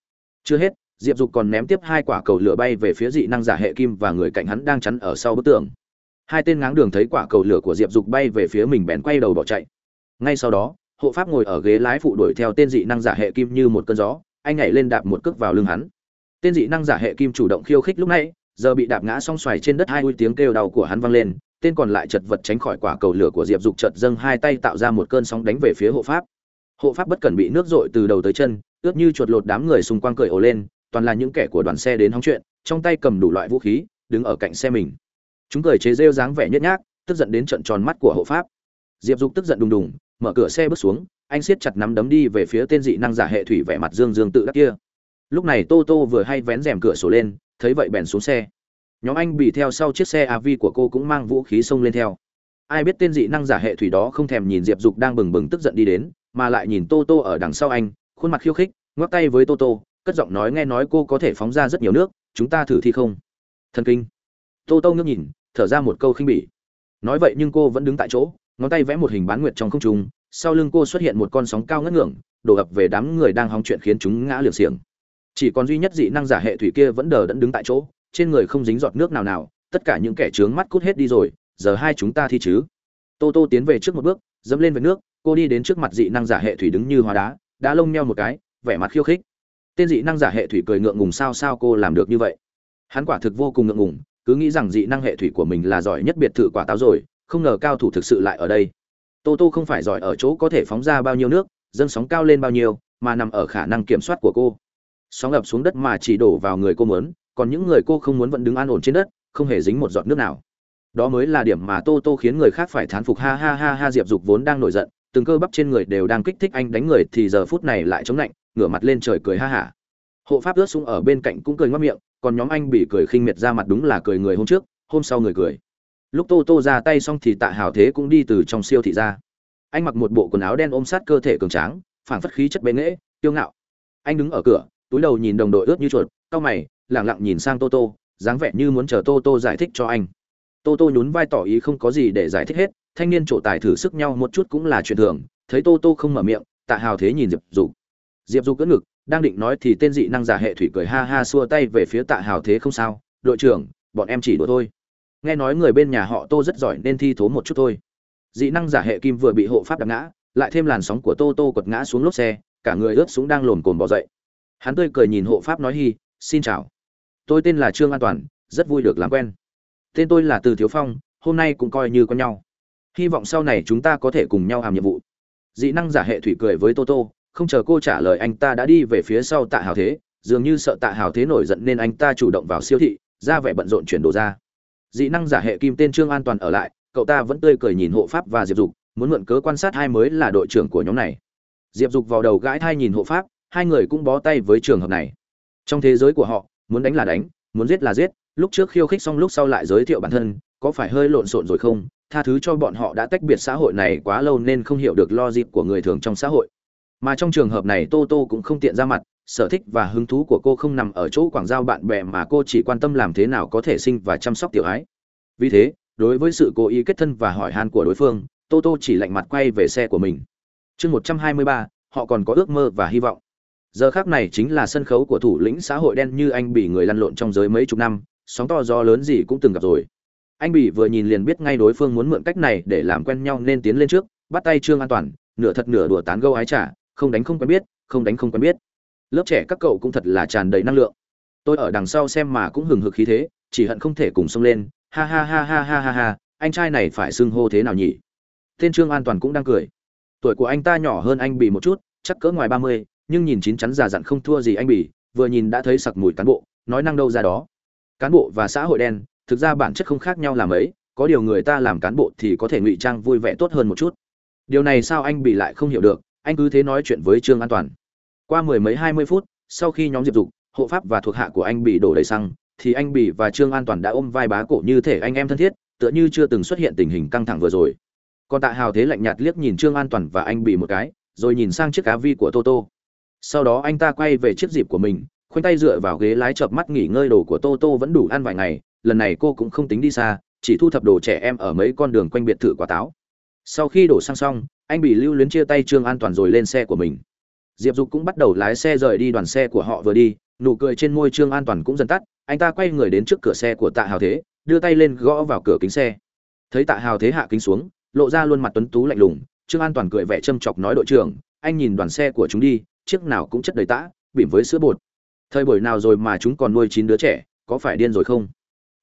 Chưa hết diệp dục còn ném tiếp hai quả cầu lửa bay về phía dị năng giả hệ kim và người cạnh hắn đang chắn ở sau bức tường. Hai tên ngáng đường thấy quả cầu lửa của diệp dục bay về phía mình bèn quay đầu bỏ chạy. Ngay sau đó, hộ pháp ngồi ở ghế lái phụ đuổi theo tên dị năng giả hệ kim như một cơn gió, anh nhảy lên đạp một cước vào lưng hắn. Tên dị năng giả hệ kim chủ động khiêu khích lúc nãy, giờ bị đạp ngã xong xoài trên đất hai ui tiếng kêu đau của hắn vang lên, tên còn lại chật vật tránh khỏi quả cầu lửa của diệp dục chợt dâng hai tay tạo ra một cơn sóng đánh về phía hộ pháp. Hộ pháp bất cần bị nước dội từ đầu tới chân, ướt như chuột lột đám người xung quanh cười ồ lên toàn là những kẻ của đoàn xe đến hóng chuyện, trong tay cầm đủ loại vũ khí, đứng ở cạnh xe mình. Chúng cười chế rêu dáng vẻ nhếch nhác, tức giận đến trận tròn mắt của hộ pháp. Diệp dục tức giận đùng đùng, mở cửa xe bước xuống, anh siết chặt nắm đấm đi về phía tên dị năng giả hệ thủy vẻ mặt dương dương tự đắc kia. Lúc này tô tô vừa hay vén rèm cửa sổ lên, thấy vậy bèn xuống xe. Nhóm anh bị theo sau chiếc xe av của cô cũng mang vũ khí xông lên theo. Ai biết tên dị năng giả hệ thủy đó không thèm nhìn diệp dục đang bừng bừng tức giận đi đến, mà lại nhìn tô tô ở đằng sau anh, khuôn mặt khiêu khích, ngoắc tay với tô tô cất giọng nói nghe nói cô có thể phóng ra rất nhiều nước, chúng ta thử thi không? Thần kinh. Tô tô ngước nhìn, thở ra một câu khinh bỉ. Nói vậy nhưng cô vẫn đứng tại chỗ, ngón tay vẽ một hình bán nguyệt trong không trung, sau lưng cô xuất hiện một con sóng cao ngất ngưỡng, đổ ập về đám người đang hóng chuyện khiến chúng ngã liều xiềng. Chỉ còn duy nhất dị năng giả hệ thủy kia vẫn đờ đẫn đứng tại chỗ, trên người không dính giọt nước nào nào, tất cả những kẻ trướng mắt cút hết đi rồi, giờ hai chúng ta thi chứ? Tô tô tiến về trước một bước, dẫm lên vệt nước, cô đi đến trước mặt dị năng giả hệ thủy đứng như hóa đá đá lông nheo một cái, vẻ mặt khiêu khích tên dị năng giả hệ thủy cười ngượng ngùng sao sao cô làm được như vậy? Hắn quả thực vô cùng ngượng ngùng, cứ nghĩ rằng dị năng hệ thủy của mình là giỏi nhất biệt thự quả táo rồi, không ngờ cao thủ thực sự lại ở đây. Tô tô không phải giỏi ở chỗ có thể phóng ra bao nhiêu nước, dâng sóng cao lên bao nhiêu, mà nằm ở khả năng kiểm soát của cô. Sóng ập xuống đất mà chỉ đổ vào người cô muốn, còn những người cô không muốn vẫn đứng an ổn trên đất, không hề dính một giọt nước nào. Đó mới là điểm mà tô tô khiến người khác phải thán phục. Ha ha ha ha, diệp dục vốn đang nổi giận, từng cơ bắp trên người đều đang kích thích anh đánh người thì giờ phút này lại chống lạnh ngửa mặt lên trời cười ha hả. Hộ pháp ướt súng ở bên cạnh cũng cười ngoắc miệng, còn nhóm anh bị cười khinh miệt ra mặt đúng là cười người hôm trước, hôm sau người cười. Lúc tô tô ra tay xong thì tạ hào thế cũng đi từ trong siêu thị ra. Anh mặc một bộ quần áo đen ôm sát cơ thể cường tráng, phảng phất khí chất bệ nghễ, kiêu ngạo. Anh đứng ở cửa, túi đầu nhìn đồng đội ướt như chuột, cau mày, lẳng lặng nhìn sang tô tô, dáng vẻ như muốn chờ tô tô giải thích cho anh. Tô tô nhún vai tỏ ý không có gì để giải thích hết, thanh niên trổ tài thử sức nhau một chút cũng là chuyện thường, thấy tô tô không mở miệng, tạ hào thế nhìn diệp dục diệp Du cỡ ngực, đang định nói thì tên dị năng giả hệ thủy cười ha ha xua tay về phía tạ hào thế không sao, đội trưởng, bọn em chỉ đùa thôi. Nghe nói người bên nhà họ tô rất giỏi nên thi thố một chút thôi. Dị năng giả hệ kim vừa bị hộ pháp đập ngã, lại thêm làn sóng của tô tô quật ngã xuống lốp xe, cả người ướt súng đang lồn cồn bỏ dậy. Hắn tươi cười nhìn hộ pháp nói hi, xin chào. Tôi tên là trương an toàn, rất vui được làm quen. Tên tôi là từ thiếu phong, hôm nay cũng coi như con nhau. Hy vọng sau này chúng ta có thể cùng nhau làm nhiệm vụ. Dị năng giả hệ thủy cười với tô tô không chờ cô trả lời anh ta đã đi về phía sau tạ hào thế, dường như sợ tạ hào thế nổi giận nên anh ta chủ động vào siêu thị, ra vẻ bận rộn chuyển đồ ra. Dị năng giả hệ kim tên trương an toàn ở lại, cậu ta vẫn tươi cười nhìn hộ pháp và diệp dục, muốn mượn cớ quan sát hai mới là đội trưởng của nhóm này. Diệp dục vào đầu gãi thai nhìn hộ pháp, hai người cũng bó tay với trường hợp này. Trong thế giới của họ, muốn đánh là đánh, muốn giết là giết, lúc trước khiêu khích xong lúc sau lại giới thiệu bản thân, có phải hơi lộn xộn rồi không? Tha thứ cho bọn họ đã tách biệt xã hội này quá lâu nên không hiểu được lo dịp của người thường trong xã hội mà trong trường hợp này tô tô cũng không tiện ra mặt, sở thích và hứng thú của cô không nằm ở chỗ quảng giao bạn bè mà cô chỉ quan tâm làm thế nào có thể sinh và chăm sóc tiểu ái. Vì thế, đối với sự cố ý kết thân và hỏi han của đối phương, tô tô chỉ lạnh mặt quay về xe của mình. Chương một trăm hai mươi ba, họ còn có ước mơ và hy vọng. Giờ khác này chính là sân khấu của thủ lĩnh xã hội đen như anh bị người lăn lộn trong giới mấy chục năm, sóng to gió lớn gì cũng từng gặp rồi. Anh bị vừa nhìn liền biết ngay đối phương muốn mượn cách này để làm quen nhau nên tiến lên trước, bắt tay trương an toàn, nửa thật nửa đùa tán gâu ái trả không đánh không quen biết, không đánh không quen biết. Lớp trẻ các cậu cũng thật là tràn đầy năng lượng. Tôi ở đằng sau xem mà cũng hừng hực khí thế, chỉ hận không thể cùng xông lên. Ha ha ha ha ha ha ha, anh trai này phải xưng hô thế nào nhỉ? Tên trương an toàn cũng đang cười. Tuổi của anh ta nhỏ hơn anh bị một chút, chắc cỡ ngoài ba mươi, nhưng nhìn chín chắn già dặn không thua gì anh Bì. vừa nhìn đã thấy sặc mùi cán bộ, nói năng đâu ra đó. Cán bộ và xã hội đen, thực ra bản chất không khác nhau làm ấy, có điều người ta làm cán bộ thì có thể ngụy trang vui vẻ tốt hơn một chút. Điều này sao anh bị lại không hiểu được? Anh cứ thế nói chuyện với trương an toàn. Qua mười mấy hai mươi phút, sau khi nhóm diệp dục, hộ pháp và thuộc hạ của anh bị đổ đầy xăng, thì anh bỉ và trương an toàn đã ôm vai bá cổ như thể anh em thân thiết, tựa như chưa từng xuất hiện tình hình căng thẳng vừa rồi. Còn tạ hào thế lạnh nhạt liếc nhìn trương an toàn và anh bỉ một cái, rồi nhìn sang chiếc cá vi của toto sau đó anh ta quay về chiếc dịp của mình, khoanh tay dựa vào ghế lái chợp mắt nghỉ ngơi đồ của tô tô vẫn đủ ăn vài ngày, lần này cô cũng không tính đi xa, chỉ thu thập đồ trẻ em ở mấy con đường quanh biệt thự quả táo sau khi đổ xăng xong, anh bị lưu luyến chia tay trương an toàn rồi lên xe của mình. Diệp dục cũng bắt đầu lái xe rời đi đoàn xe của họ vừa đi, nụ cười trên môi trương an toàn cũng dần tắt, anh ta quay người đến trước cửa xe của tạ hào thế, đưa tay lên gõ vào cửa kính xe. Thấy tạ hào thế hạ kính xuống, lộ ra luôn mặt tuấn tú lạnh lùng, trương an toàn cười vẻ châm chọc nói đội trưởng, anh nhìn đoàn xe của chúng đi, chiếc nào cũng chất đầy tã, bỉm với sữa bột. Thời buổi nào rồi mà chúng còn nuôi chín đứa trẻ, có phải điên rồi không?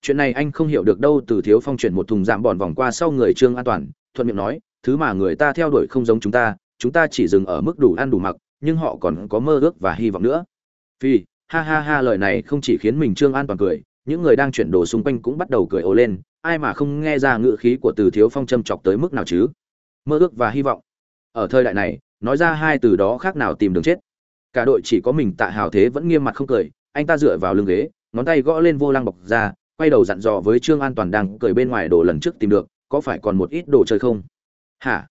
Chuyện này anh không hiểu được đâu, từ thiếu phong chuyển một thùng giảm bòn vòng qua sau người trương an toàn thuận miệng nói, thứ mà người ta theo đuổi không giống chúng ta chúng ta chỉ dừng ở mức đủ ăn đủ mặc, nhưng họ còn có mơ ước và hy vọng nữa. Phi, ha ha ha, lời này không chỉ khiến mình trương an toàn cười, những người đang chuyển đồ xung quanh cũng bắt đầu cười ồ lên, ai mà không nghe ra ngựa khí của từ thiếu phong châm chọc tới mức nào chứ? Mơ ước và hy vọng. Ở thời đại này, nói ra hai từ đó khác nào tìm đường chết. Cả đội chỉ có mình tạ hào thế vẫn nghiêm mặt không cười, anh ta dựa vào lưng ghế, ngón tay gõ lên vô lăng bọc ra, quay đầu dặn dò với trương an toàn đang cười bên ngoài đồ lần trước tìm được có phải còn một ít đồ chơi không? Hả?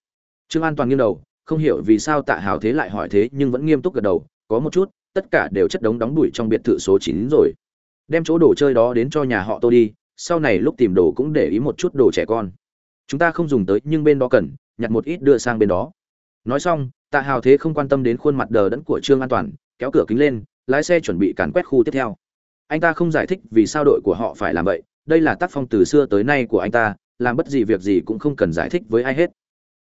Trương an toàn nghiêng đầu, không hiểu vì sao tạ hào thế lại hỏi thế, nhưng vẫn nghiêm túc gật đầu, có một chút, tất cả đều chất đống đóng đuổi trong biệt thự số chín rồi. Đem chỗ đồ chơi đó đến cho nhà họ tôi đi, sau này lúc tìm đồ cũng để ý một chút đồ trẻ con. Chúng ta không dùng tới, nhưng bên đó cần, nhặt một ít đưa sang bên đó. Nói xong, tạ hào thế không quan tâm đến khuôn mặt đờ đẫn của trương an toàn, kéo cửa kính lên, lái xe chuẩn bị càn quét khu tiếp theo. Anh ta không giải thích vì sao đội của họ phải làm vậy, đây là tác phong từ xưa tới nay của anh ta làm bất gì việc gì cũng không cần giải thích với ai hết.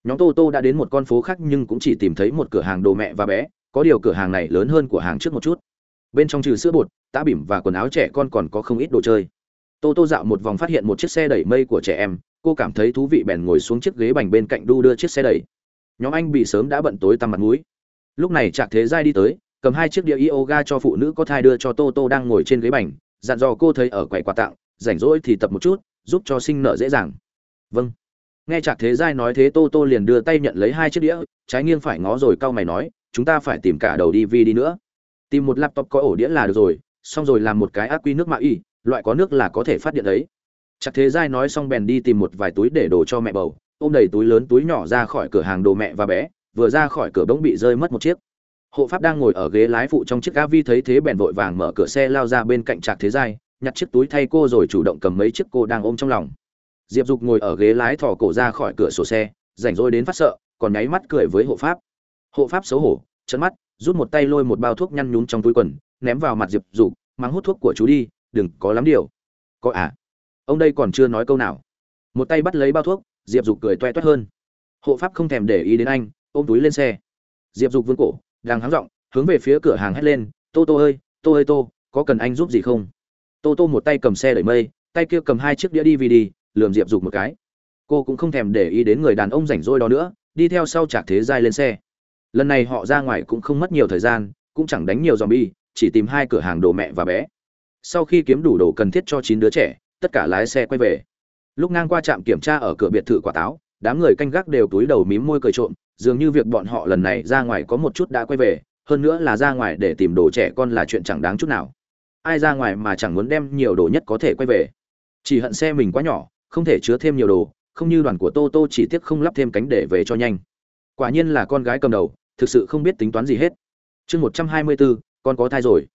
Nhóm tô tô đã đến một con phố khác nhưng cũng chỉ tìm thấy một cửa hàng đồ mẹ và bé, có điều cửa hàng này lớn hơn của hàng trước một chút. Bên trong trừ sữa bột, tã bỉm và quần áo trẻ con còn có không ít đồ chơi. Tô tô dạo một vòng phát hiện một chiếc xe đẩy mây của trẻ em, cô cảm thấy thú vị bèn ngồi xuống chiếc ghế bành bên cạnh đu đưa chiếc xe đẩy. Nhóm anh bị sớm đã bận tối tăm mặt mũi. Lúc này trạc thế giai đi tới, cầm hai chiếc đĩa yoga cho phụ nữ có thai đưa cho tô tô đang ngồi trên ghế bành, dặn dò cô thấy ở quầy quà tặng, rảnh rỗi thì tập một chút, giúp cho sinh nợ dễ dàng vâng. Nghe trạc thế giai nói thế, tô tô liền đưa tay nhận lấy hai chiếc đĩa, trái nghiêng phải ngó rồi cau mày nói, chúng ta phải tìm cả đầu dvd nữa. Tìm một laptop có ổ đĩa là được rồi, xong rồi làm một cái ác quy nước mạ y loại có nước là có thể phát điện đấy. Chắc thế giai nói xong bèn đi tìm một vài túi để đồ cho mẹ bầu, ôm đầy túi lớn túi nhỏ ra khỏi cửa hàng đồ mẹ và bé, vừa ra khỏi cửa bỗng bị rơi mất một chiếc. Hộ pháp đang ngồi ở ghế lái phụ trong chiếc gavi thấy thế bèn vội vàng mở cửa xe lao ra bên cạnh trạc thế giai, nhặt chiếc túi thay cô rồi chủ động cầm mấy chiếc cô đang ôm trong lòng diệp dục ngồi ở ghế lái thò cổ ra khỏi cửa sổ xe, rảnh rỗi đến phát sợ, còn nháy mắt cười với hộ pháp. Hộ pháp xấu hổ chấn mắt, rút một tay lôi một bao thuốc nhăn nhún trong túi quần, ném vào mặt diệp dục, mắng hút thuốc của chú đi, đừng có lắm điều. Có à? Ông đây còn chưa nói câu nào. Một tay bắt lấy bao thuốc, diệp dục cười toe toét hơn. Hộ pháp không thèm để ý đến anh, ôm túi lên xe. Diệp dục vươn cổ, đang háng r hướng về phía cửa hàng hét lên, tô tô ơi tô ơi tô, có cần anh giúp gì không? Tô tô một tay cầm xe đẩy mây, tay kia cầm hai chiếc đĩa dvd lườm diệp dục một cái. Cô cũng không thèm để ý đến người đàn ông rảnh rỗi đó nữa, đi theo sau chạc thế giai lên xe. Lần này họ ra ngoài cũng không mất nhiều thời gian, cũng chẳng đánh nhiều zombie, chỉ tìm hai cửa hàng đồ mẹ và bé. Sau khi kiếm đủ đồ cần thiết cho chín đứa trẻ, tất cả lái xe quay về. Lúc ngang qua trạm kiểm tra ở cửa biệt thự quả táo, đám người canh gác đều túi đầu mím môi cười trộm, dường như việc bọn họ lần này ra ngoài có một chút đã quay về, hơn nữa là ra ngoài để tìm đồ trẻ con là chuyện chẳng đáng chút nào. Ai ra ngoài mà chẳng muốn đem nhiều đồ nhất có thể quay về. Chỉ hận xe mình quá nhỏ không thể chứa thêm nhiều đồ, không như đoàn của tô tô chỉ tiếc không lắp thêm cánh để về cho nhanh. Quả nhiên là con gái cầm đầu, thực sự không biết tính toán gì hết. Chương một trăm hai mươi bốn con có thai rồi.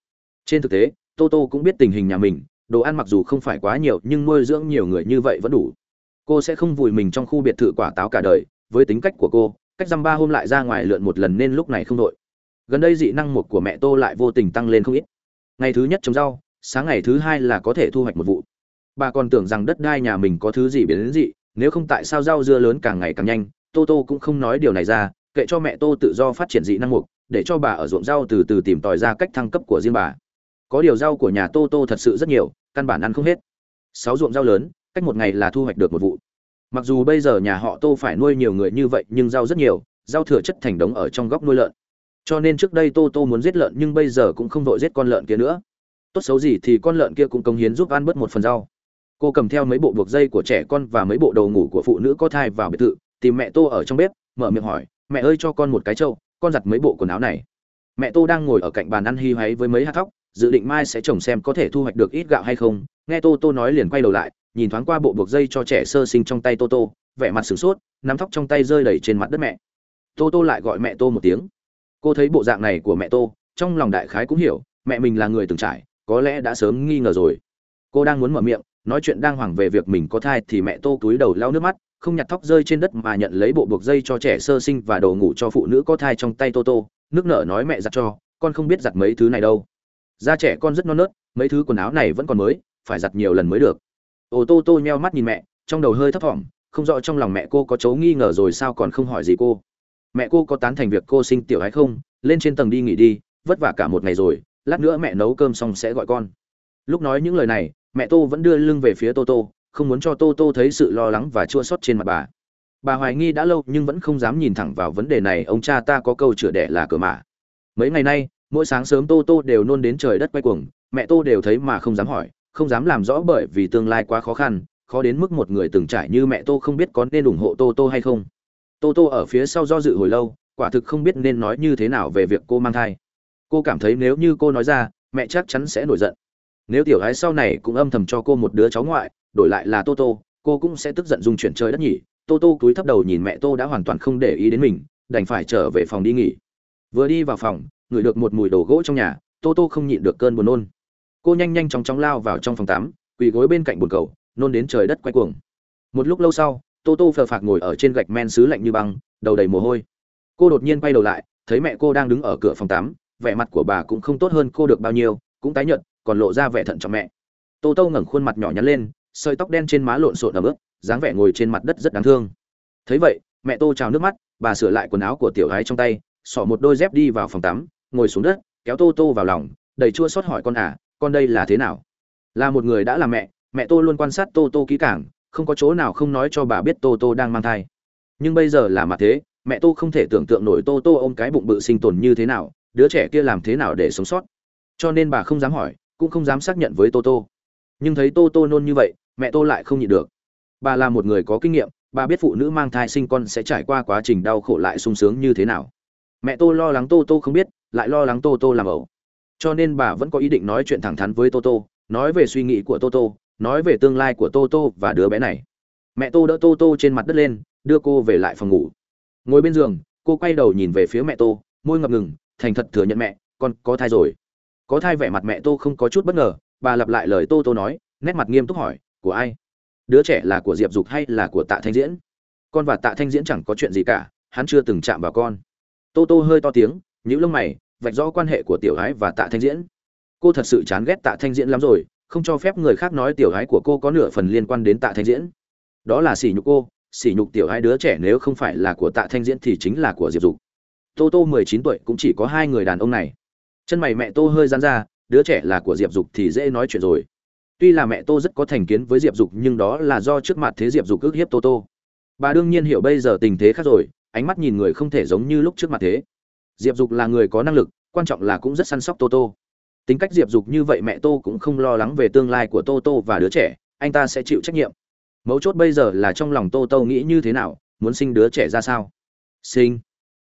Trên thực tế, tô tô cũng biết tình hình nhà mình, đồ ăn mặc dù không phải quá nhiều, nhưng nuôi dưỡng nhiều người như vậy vẫn đủ. Cô sẽ không vùi mình trong khu biệt thự quả táo cả đời, với tính cách của cô, cách dăm ba hôm lại ra ngoài lượn một lần nên lúc này không đội. Gần đây dị năng một của mẹ tô lại vô tình tăng lên không ít. Ngày thứ nhất trồng rau, sáng ngày thứ hai là có thể thu hoạch một vụ bà còn tưởng rằng đất đai nhà mình có thứ gì biến đến dị, nếu không tại sao rau dưa lớn càng ngày càng nhanh, tô tô cũng không nói điều này ra, kệ cho mẹ tô tự do phát triển dị năng mục, để cho bà ở ruộng rau từ từ tìm tòi ra cách thăng cấp của riêng bà. Có điều rau của nhà tô tô thật sự rất nhiều, căn bản ăn không hết. Sáu ruộng rau lớn, cách một ngày là thu hoạch được một vụ. Mặc dù bây giờ nhà họ tô phải nuôi nhiều người như vậy, nhưng rau rất nhiều, rau thừa chất thành đống ở trong góc nuôi lợn. Cho nên trước đây tô tô muốn giết lợn, nhưng bây giờ cũng không vội giết con lợn kia nữa. Tốt xấu gì thì con lợn kia cũng công hiến giúp ăn bớt một phần rau cô cầm theo mấy bộ buộc dây của trẻ con và mấy bộ đầu ngủ của phụ nữ có thai vào biệt thự, tìm mẹ tô ở trong bếp, mở miệng hỏi, mẹ ơi cho con một cái trâu, con giặt mấy bộ quần áo này. Mẹ tô đang ngồi ở cạnh bàn ăn hy hoáy với mấy hạt thóc dự định mai sẽ trồng xem có thể thu hoạch được ít gạo hay không. Nghe tô tô nói liền quay đầu lại, nhìn thoáng qua bộ buộc dây cho trẻ sơ sinh trong tay tô tô, vẻ mặt sửng sốt, nắm thóc trong tay rơi đầy trên mặt đất mẹ. Tô tô lại gọi mẹ tô một tiếng. Cô thấy bộ dạng này của mẹ tô, trong lòng đại khái cũng hiểu, mẹ mình là người từng trải, có lẽ đã sớm nghi ngờ rồi. Cô đang muốn mở miệng nói chuyện đang hoảng về việc mình có thai thì mẹ tô túi đầu lau nước mắt, không nhặt thóc rơi trên đất mà nhận lấy bộ buộc dây cho trẻ sơ sinh và đồ ngủ cho phụ nữ có thai trong tay tô tô, nước nở nói mẹ giặt cho, con không biết giặt mấy thứ này đâu. Da trẻ con rất non nớt, mấy thứ quần áo này vẫn còn mới, phải giặt nhiều lần mới được. Ô tô tô nheo mắt nhìn mẹ, trong đầu hơi thấp thỏm, không rõ trong lòng mẹ cô có chấu nghi ngờ rồi sao còn không hỏi gì cô. Mẹ cô có tán thành việc cô sinh tiểu hay không, lên trên tầng đi nghỉ đi, vất vả cả một ngày rồi, lát nữa mẹ nấu cơm xong sẽ gọi con. Lúc nói những lời này mẹ tô vẫn đưa lưng về phía tô tô, không muốn cho tô tô thấy sự lo lắng và chua xót trên mặt bà. Bà hoài nghi đã lâu nhưng vẫn không dám nhìn thẳng vào vấn đề này, ông cha ta có câu chữa đẻ là cửa mạ. Mấy ngày nay, mỗi sáng sớm tô tô đều nôn đến trời đất quay cuồng, mẹ tô đều thấy mà không dám hỏi, không dám làm rõ bởi vì tương lai quá khó khăn, khó đến mức một người từng trải như mẹ tô không biết có nên ủng hộ tô tô hay không. Tô tô ở phía sau do dự hồi lâu, quả thực không biết nên nói như thế nào về việc cô mang thai. Cô cảm thấy nếu như cô nói ra, mẹ chắc chắn sẽ nổi giận nếu tiểu gái sau này cũng âm thầm cho cô một đứa cháu ngoại, đổi lại là tô tô, cô cũng sẽ tức giận dùng chuyển trời đất nhỉ. Tô tô cúi thấp đầu nhìn mẹ tô đã hoàn toàn không để ý đến mình, đành phải trở về phòng đi nghỉ. Vừa đi vào phòng, ngửi được một mùi đồ gỗ trong nhà, tô tô không nhịn được cơn buồn nôn. Cô nhanh nhanh chóng chóng lao vào trong phòng tắm, quỳ gối bên cạnh bồn cầu, nôn đến trời đất quay cuồng. Một lúc lâu sau, tô tô phờ phạc ngồi ở trên gạch men xứ lạnh như băng, đầu đầy mồ hôi. Cô đột nhiên quay đầu lại, thấy mẹ cô đang đứng ở cửa phòng tắm, vẻ mặt của bà cũng không tốt hơn cô được bao nhiêu, cũng tái nhợt còn lộ ra vẻ thận trọng mẹ. Tô tô ngẩng khuôn mặt nhỏ nhắn lên, sợi tóc đen trên má lộn xộn ẩm ướt, dáng vẻ ngồi trên mặt đất rất đáng thương. Thấy vậy, mẹ tô trào nước mắt, bà sửa lại quần áo của tiểu gái trong tay, xỏ một đôi dép đi vào phòng tắm, ngồi xuống đất, kéo tô tô vào lòng, đầy chua xót hỏi con à con đây là thế nào? Là một người đã là mẹ mẹ tô luôn quan sát tô tô kỹ càng, không có chỗ nào không nói cho bà biết tô tô đang mang thai. Nhưng bây giờ là mặt thế, mẹ tô không thể tưởng tượng nổi tô tô ôm cái bụng bự sinh tồn như thế nào, đứa trẻ kia làm thế nào để sống sót. Cho nên bà không dám hỏi cũng không dám xác nhận với tô tô. Nhưng thấy tô tô nôn như vậy, mẹ tô lại không nhịn được. Bà là một người có kinh nghiệm, bà biết phụ nữ mang thai sinh con sẽ trải qua quá trình đau khổ lại sung sướng như thế nào. Mẹ tô lo lắng tô tô không biết, lại lo lắng tô tô làm ẩu. Cho nên bà vẫn có ý định nói chuyện thẳng thắn với tô tô, nói về suy nghĩ của tô tô, nói về tương lai của tô tô và đứa bé này. Mẹ tô đỡ tô tô trên mặt đất lên, đưa cô về lại phòng ngủ. Ngồi bên giường, cô quay đầu nhìn về phía mẹ tô, môi ngập ngừng, thành thật thừa nhận mẹ, con có thai rồi có thai vẻ mặt mẹ tô không có chút bất ngờ, bà lặp lại lời tô tô nói, nét mặt nghiêm túc hỏi, của ai? Đứa trẻ là của diệp dục hay là của tạ thanh diễn? Con và tạ thanh diễn chẳng có chuyện gì cả, hắn chưa từng chạm vào con. Tô tô hơi to tiếng nhữ lông mày, vạch rõ quan hệ của tiểu gái và tạ thanh diễn. Cô thật sự chán ghét tạ thanh diễn lắm rồi, không cho phép người khác nói tiểu gái của cô có nửa phần liên quan đến tạ thanh diễn. Đó là sỉ nhục cô, sỉ nhục tiểu hai đứa trẻ nếu không phải là của tạ thanh diễn thì chính là của diệp dục. Tô tô mười chín tuổi cũng chỉ có hai người đàn ông này chân mày mẹ tô hơi dán ra, đứa trẻ là của diệp dục thì dễ nói chuyện rồi. Tuy là mẹ tô rất có thành kiến với diệp dục, nhưng đó là do trước mặt thế diệp dục ức hiếp tô tô. Bà đương nhiên hiểu bây giờ tình thế khác rồi, ánh mắt nhìn người không thể giống như lúc trước mặt thế. Diệp dục là người có năng lực, quan trọng là cũng rất săn sóc tô tô. Tính cách diệp dục như vậy mẹ tô cũng không lo lắng về tương lai của tô tô và đứa trẻ, anh ta sẽ chịu trách nhiệm. Mấu chốt bây giờ là trong lòng tô tô nghĩ như thế nào, muốn sinh đứa trẻ ra sao? Sinh.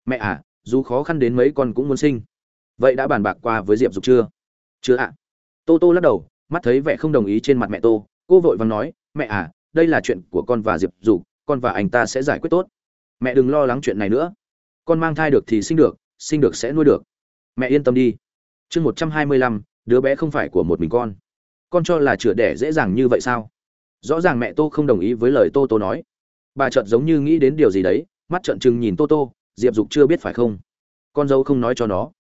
Mẹ à dù khó khăn đến mấy con cũng muốn sinh vậy đã bàn bạc qua với diệp dục chưa? Chưa ạ. Tô tô lắc đầu, mắt thấy vẻ không đồng ý trên mặt mẹ tô, cô vội vàng nói, mẹ à đây là chuyện của con và diệp dục, con và anh ta sẽ giải quyết tốt. Mẹ đừng lo lắng chuyện này nữa. Con mang thai được thì sinh được sinh được sẽ nuôi được. Mẹ yên tâm đi. Chương một trăm hai mươi lăm, đứa bé không phải của một mình con. Con cho là chữa đẻ dễ dàng như vậy sao? Rõ ràng mẹ tô không đồng ý với lời tô tô nói. Bà chợt giống như nghĩ đến điều gì đấy, mắt trợn trừng nhìn tô tô, diệp dục chưa biết phải không? Con dâu không nói cho nó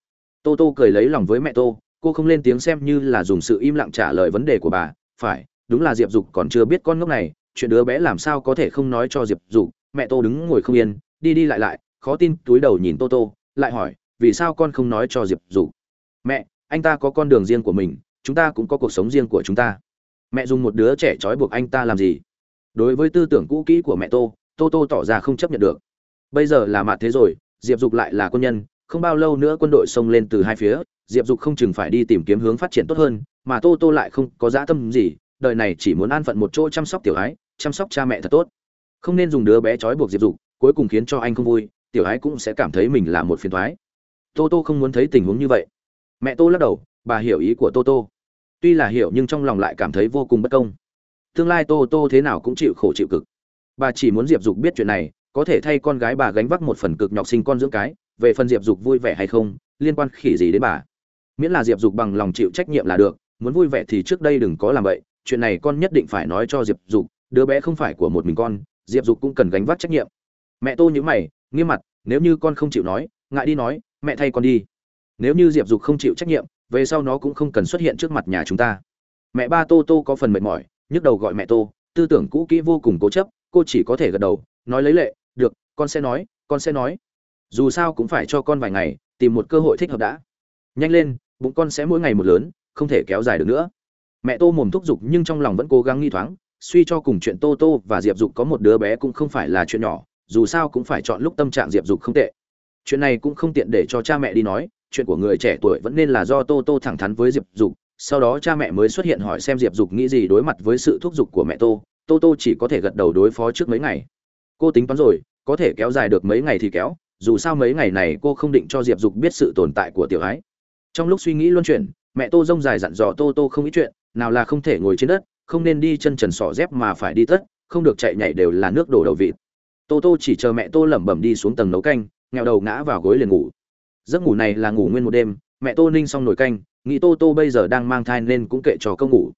tô tô cười lấy lòng với mẹ tô, cô không lên tiếng xem như là dùng sự im lặng trả lời vấn đề của bà, phải, đúng là diệp dục còn chưa biết con ngốc này, chuyện đứa bé làm sao có thể không nói cho diệp dục, mẹ tô đứng ngồi không yên, đi đi lại lại, khó tin túi đầu nhìn tô tô, lại hỏi, vì sao con không nói cho diệp dục? Mẹ, anh ta có con đường riêng của mình, chúng ta cũng có cuộc sống riêng của chúng ta. Mẹ dùng một đứa trẻ trói buộc anh ta làm gì? Đối với tư tưởng cũ kỹ của mẹ tô tô tô tỏ ra không chấp nhận được. Bây giờ là mạ thế rồi, diệp dục lại là quân nhân không bao lâu nữa quân đội xông lên từ hai phía, diệp dục không chừng phải đi tìm kiếm hướng phát triển tốt hơn, mà tô tô lại không có dã tâm gì, đời này chỉ muốn an phận một chỗ chăm sóc tiểu ái, chăm sóc cha mẹ thật tốt. Không nên dùng đứa bé trói buộc diệp dục, cuối cùng khiến cho anh không vui, tiểu ái cũng sẽ cảm thấy mình là một phiền thoái tô tô không muốn thấy tình huống như vậy. Mẹ tô lắc đầu, bà hiểu ý của tô tô. Tuy là hiểu nhưng trong lòng lại cảm thấy vô cùng bất công. Tương lai tô tô thế nào cũng chịu khổ chịu cực. Bà chỉ muốn diệp dục biết chuyện này, có thể thay con gái bà gánh vác một phần cực nhọc sinh con dưỡng cái về phần diệp dục vui vẻ hay không, liên quan khỉ gì đến bà. Miễn là diệp dục bằng lòng chịu trách nhiệm là được, muốn vui vẻ thì trước đây đừng có làm vậy, chuyện này con nhất định phải nói cho diệp dục, đứa bé không phải của một mình con, diệp dục cũng cần gánh vác trách nhiệm. Mẹ tô nhữ mày, nghiêm mặt, nếu như con không chịu nói, ngại đi nói, mẹ thay con đi. Nếu như diệp dục không chịu trách nhiệm, về sau nó cũng không cần xuất hiện trước mặt nhà chúng ta. Mẹ ba tô tô có phần mệt mỏi, nhức đầu gọi mẹ tô, tư tưởng cũ kỹ vô cùng cố chấp, cô chỉ có thể gật đầu, nói lấy lệ, được, con sẽ nói, con sẽ nói dù sao cũng phải cho con vài ngày, tìm một cơ hội thích hợp đã. Nhanh lên, bụng con sẽ mỗi ngày một lớn, không thể kéo dài được nữa. Mẹ tô mồm thúc giục nhưng trong lòng vẫn cố gắng nghi thoáng, suy cho cùng chuyện tô tô và diệp dục có một đứa bé cũng không phải là chuyện nhỏ, dù sao cũng phải chọn lúc tâm trạng diệp dục không tệ. Chuyện này cũng không tiện để cho cha mẹ đi nói, chuyện của người trẻ tuổi vẫn nên là do tô tô thẳng thắn với diệp dục, sau đó cha mẹ mới xuất hiện hỏi xem diệp dục nghĩ gì đối mặt với sự thúc giục của mẹ tô. Tô tô chỉ có thể gật đầu đối phó trước mấy ngày. Cô tính toán rồi, có thể kéo dài được mấy ngày thì kéo dù sao mấy ngày này cô không định cho diệp dục biết sự tồn tại của tiểu ái. Trong lúc suy nghĩ luân chuyển, mẹ tô rông dài dặn dò tô tô không ít chuyện, nào là không thể ngồi trên đất, không nên đi chân trần sỏ dép mà phải đi tất, không được chạy nhảy đều là nước đổ đầu vịt. Tô tô chỉ chờ mẹ tô lẩm bẩm đi xuống tầng nấu canh nghèo đầu ngã vào gối liền ngủ. Giấc ngủ này là ngủ nguyên một đêm, mẹ tô ninh xong nồi canh, nghĩ tô tô bây giờ đang mang thai nên cũng kệ cho câu ngủ.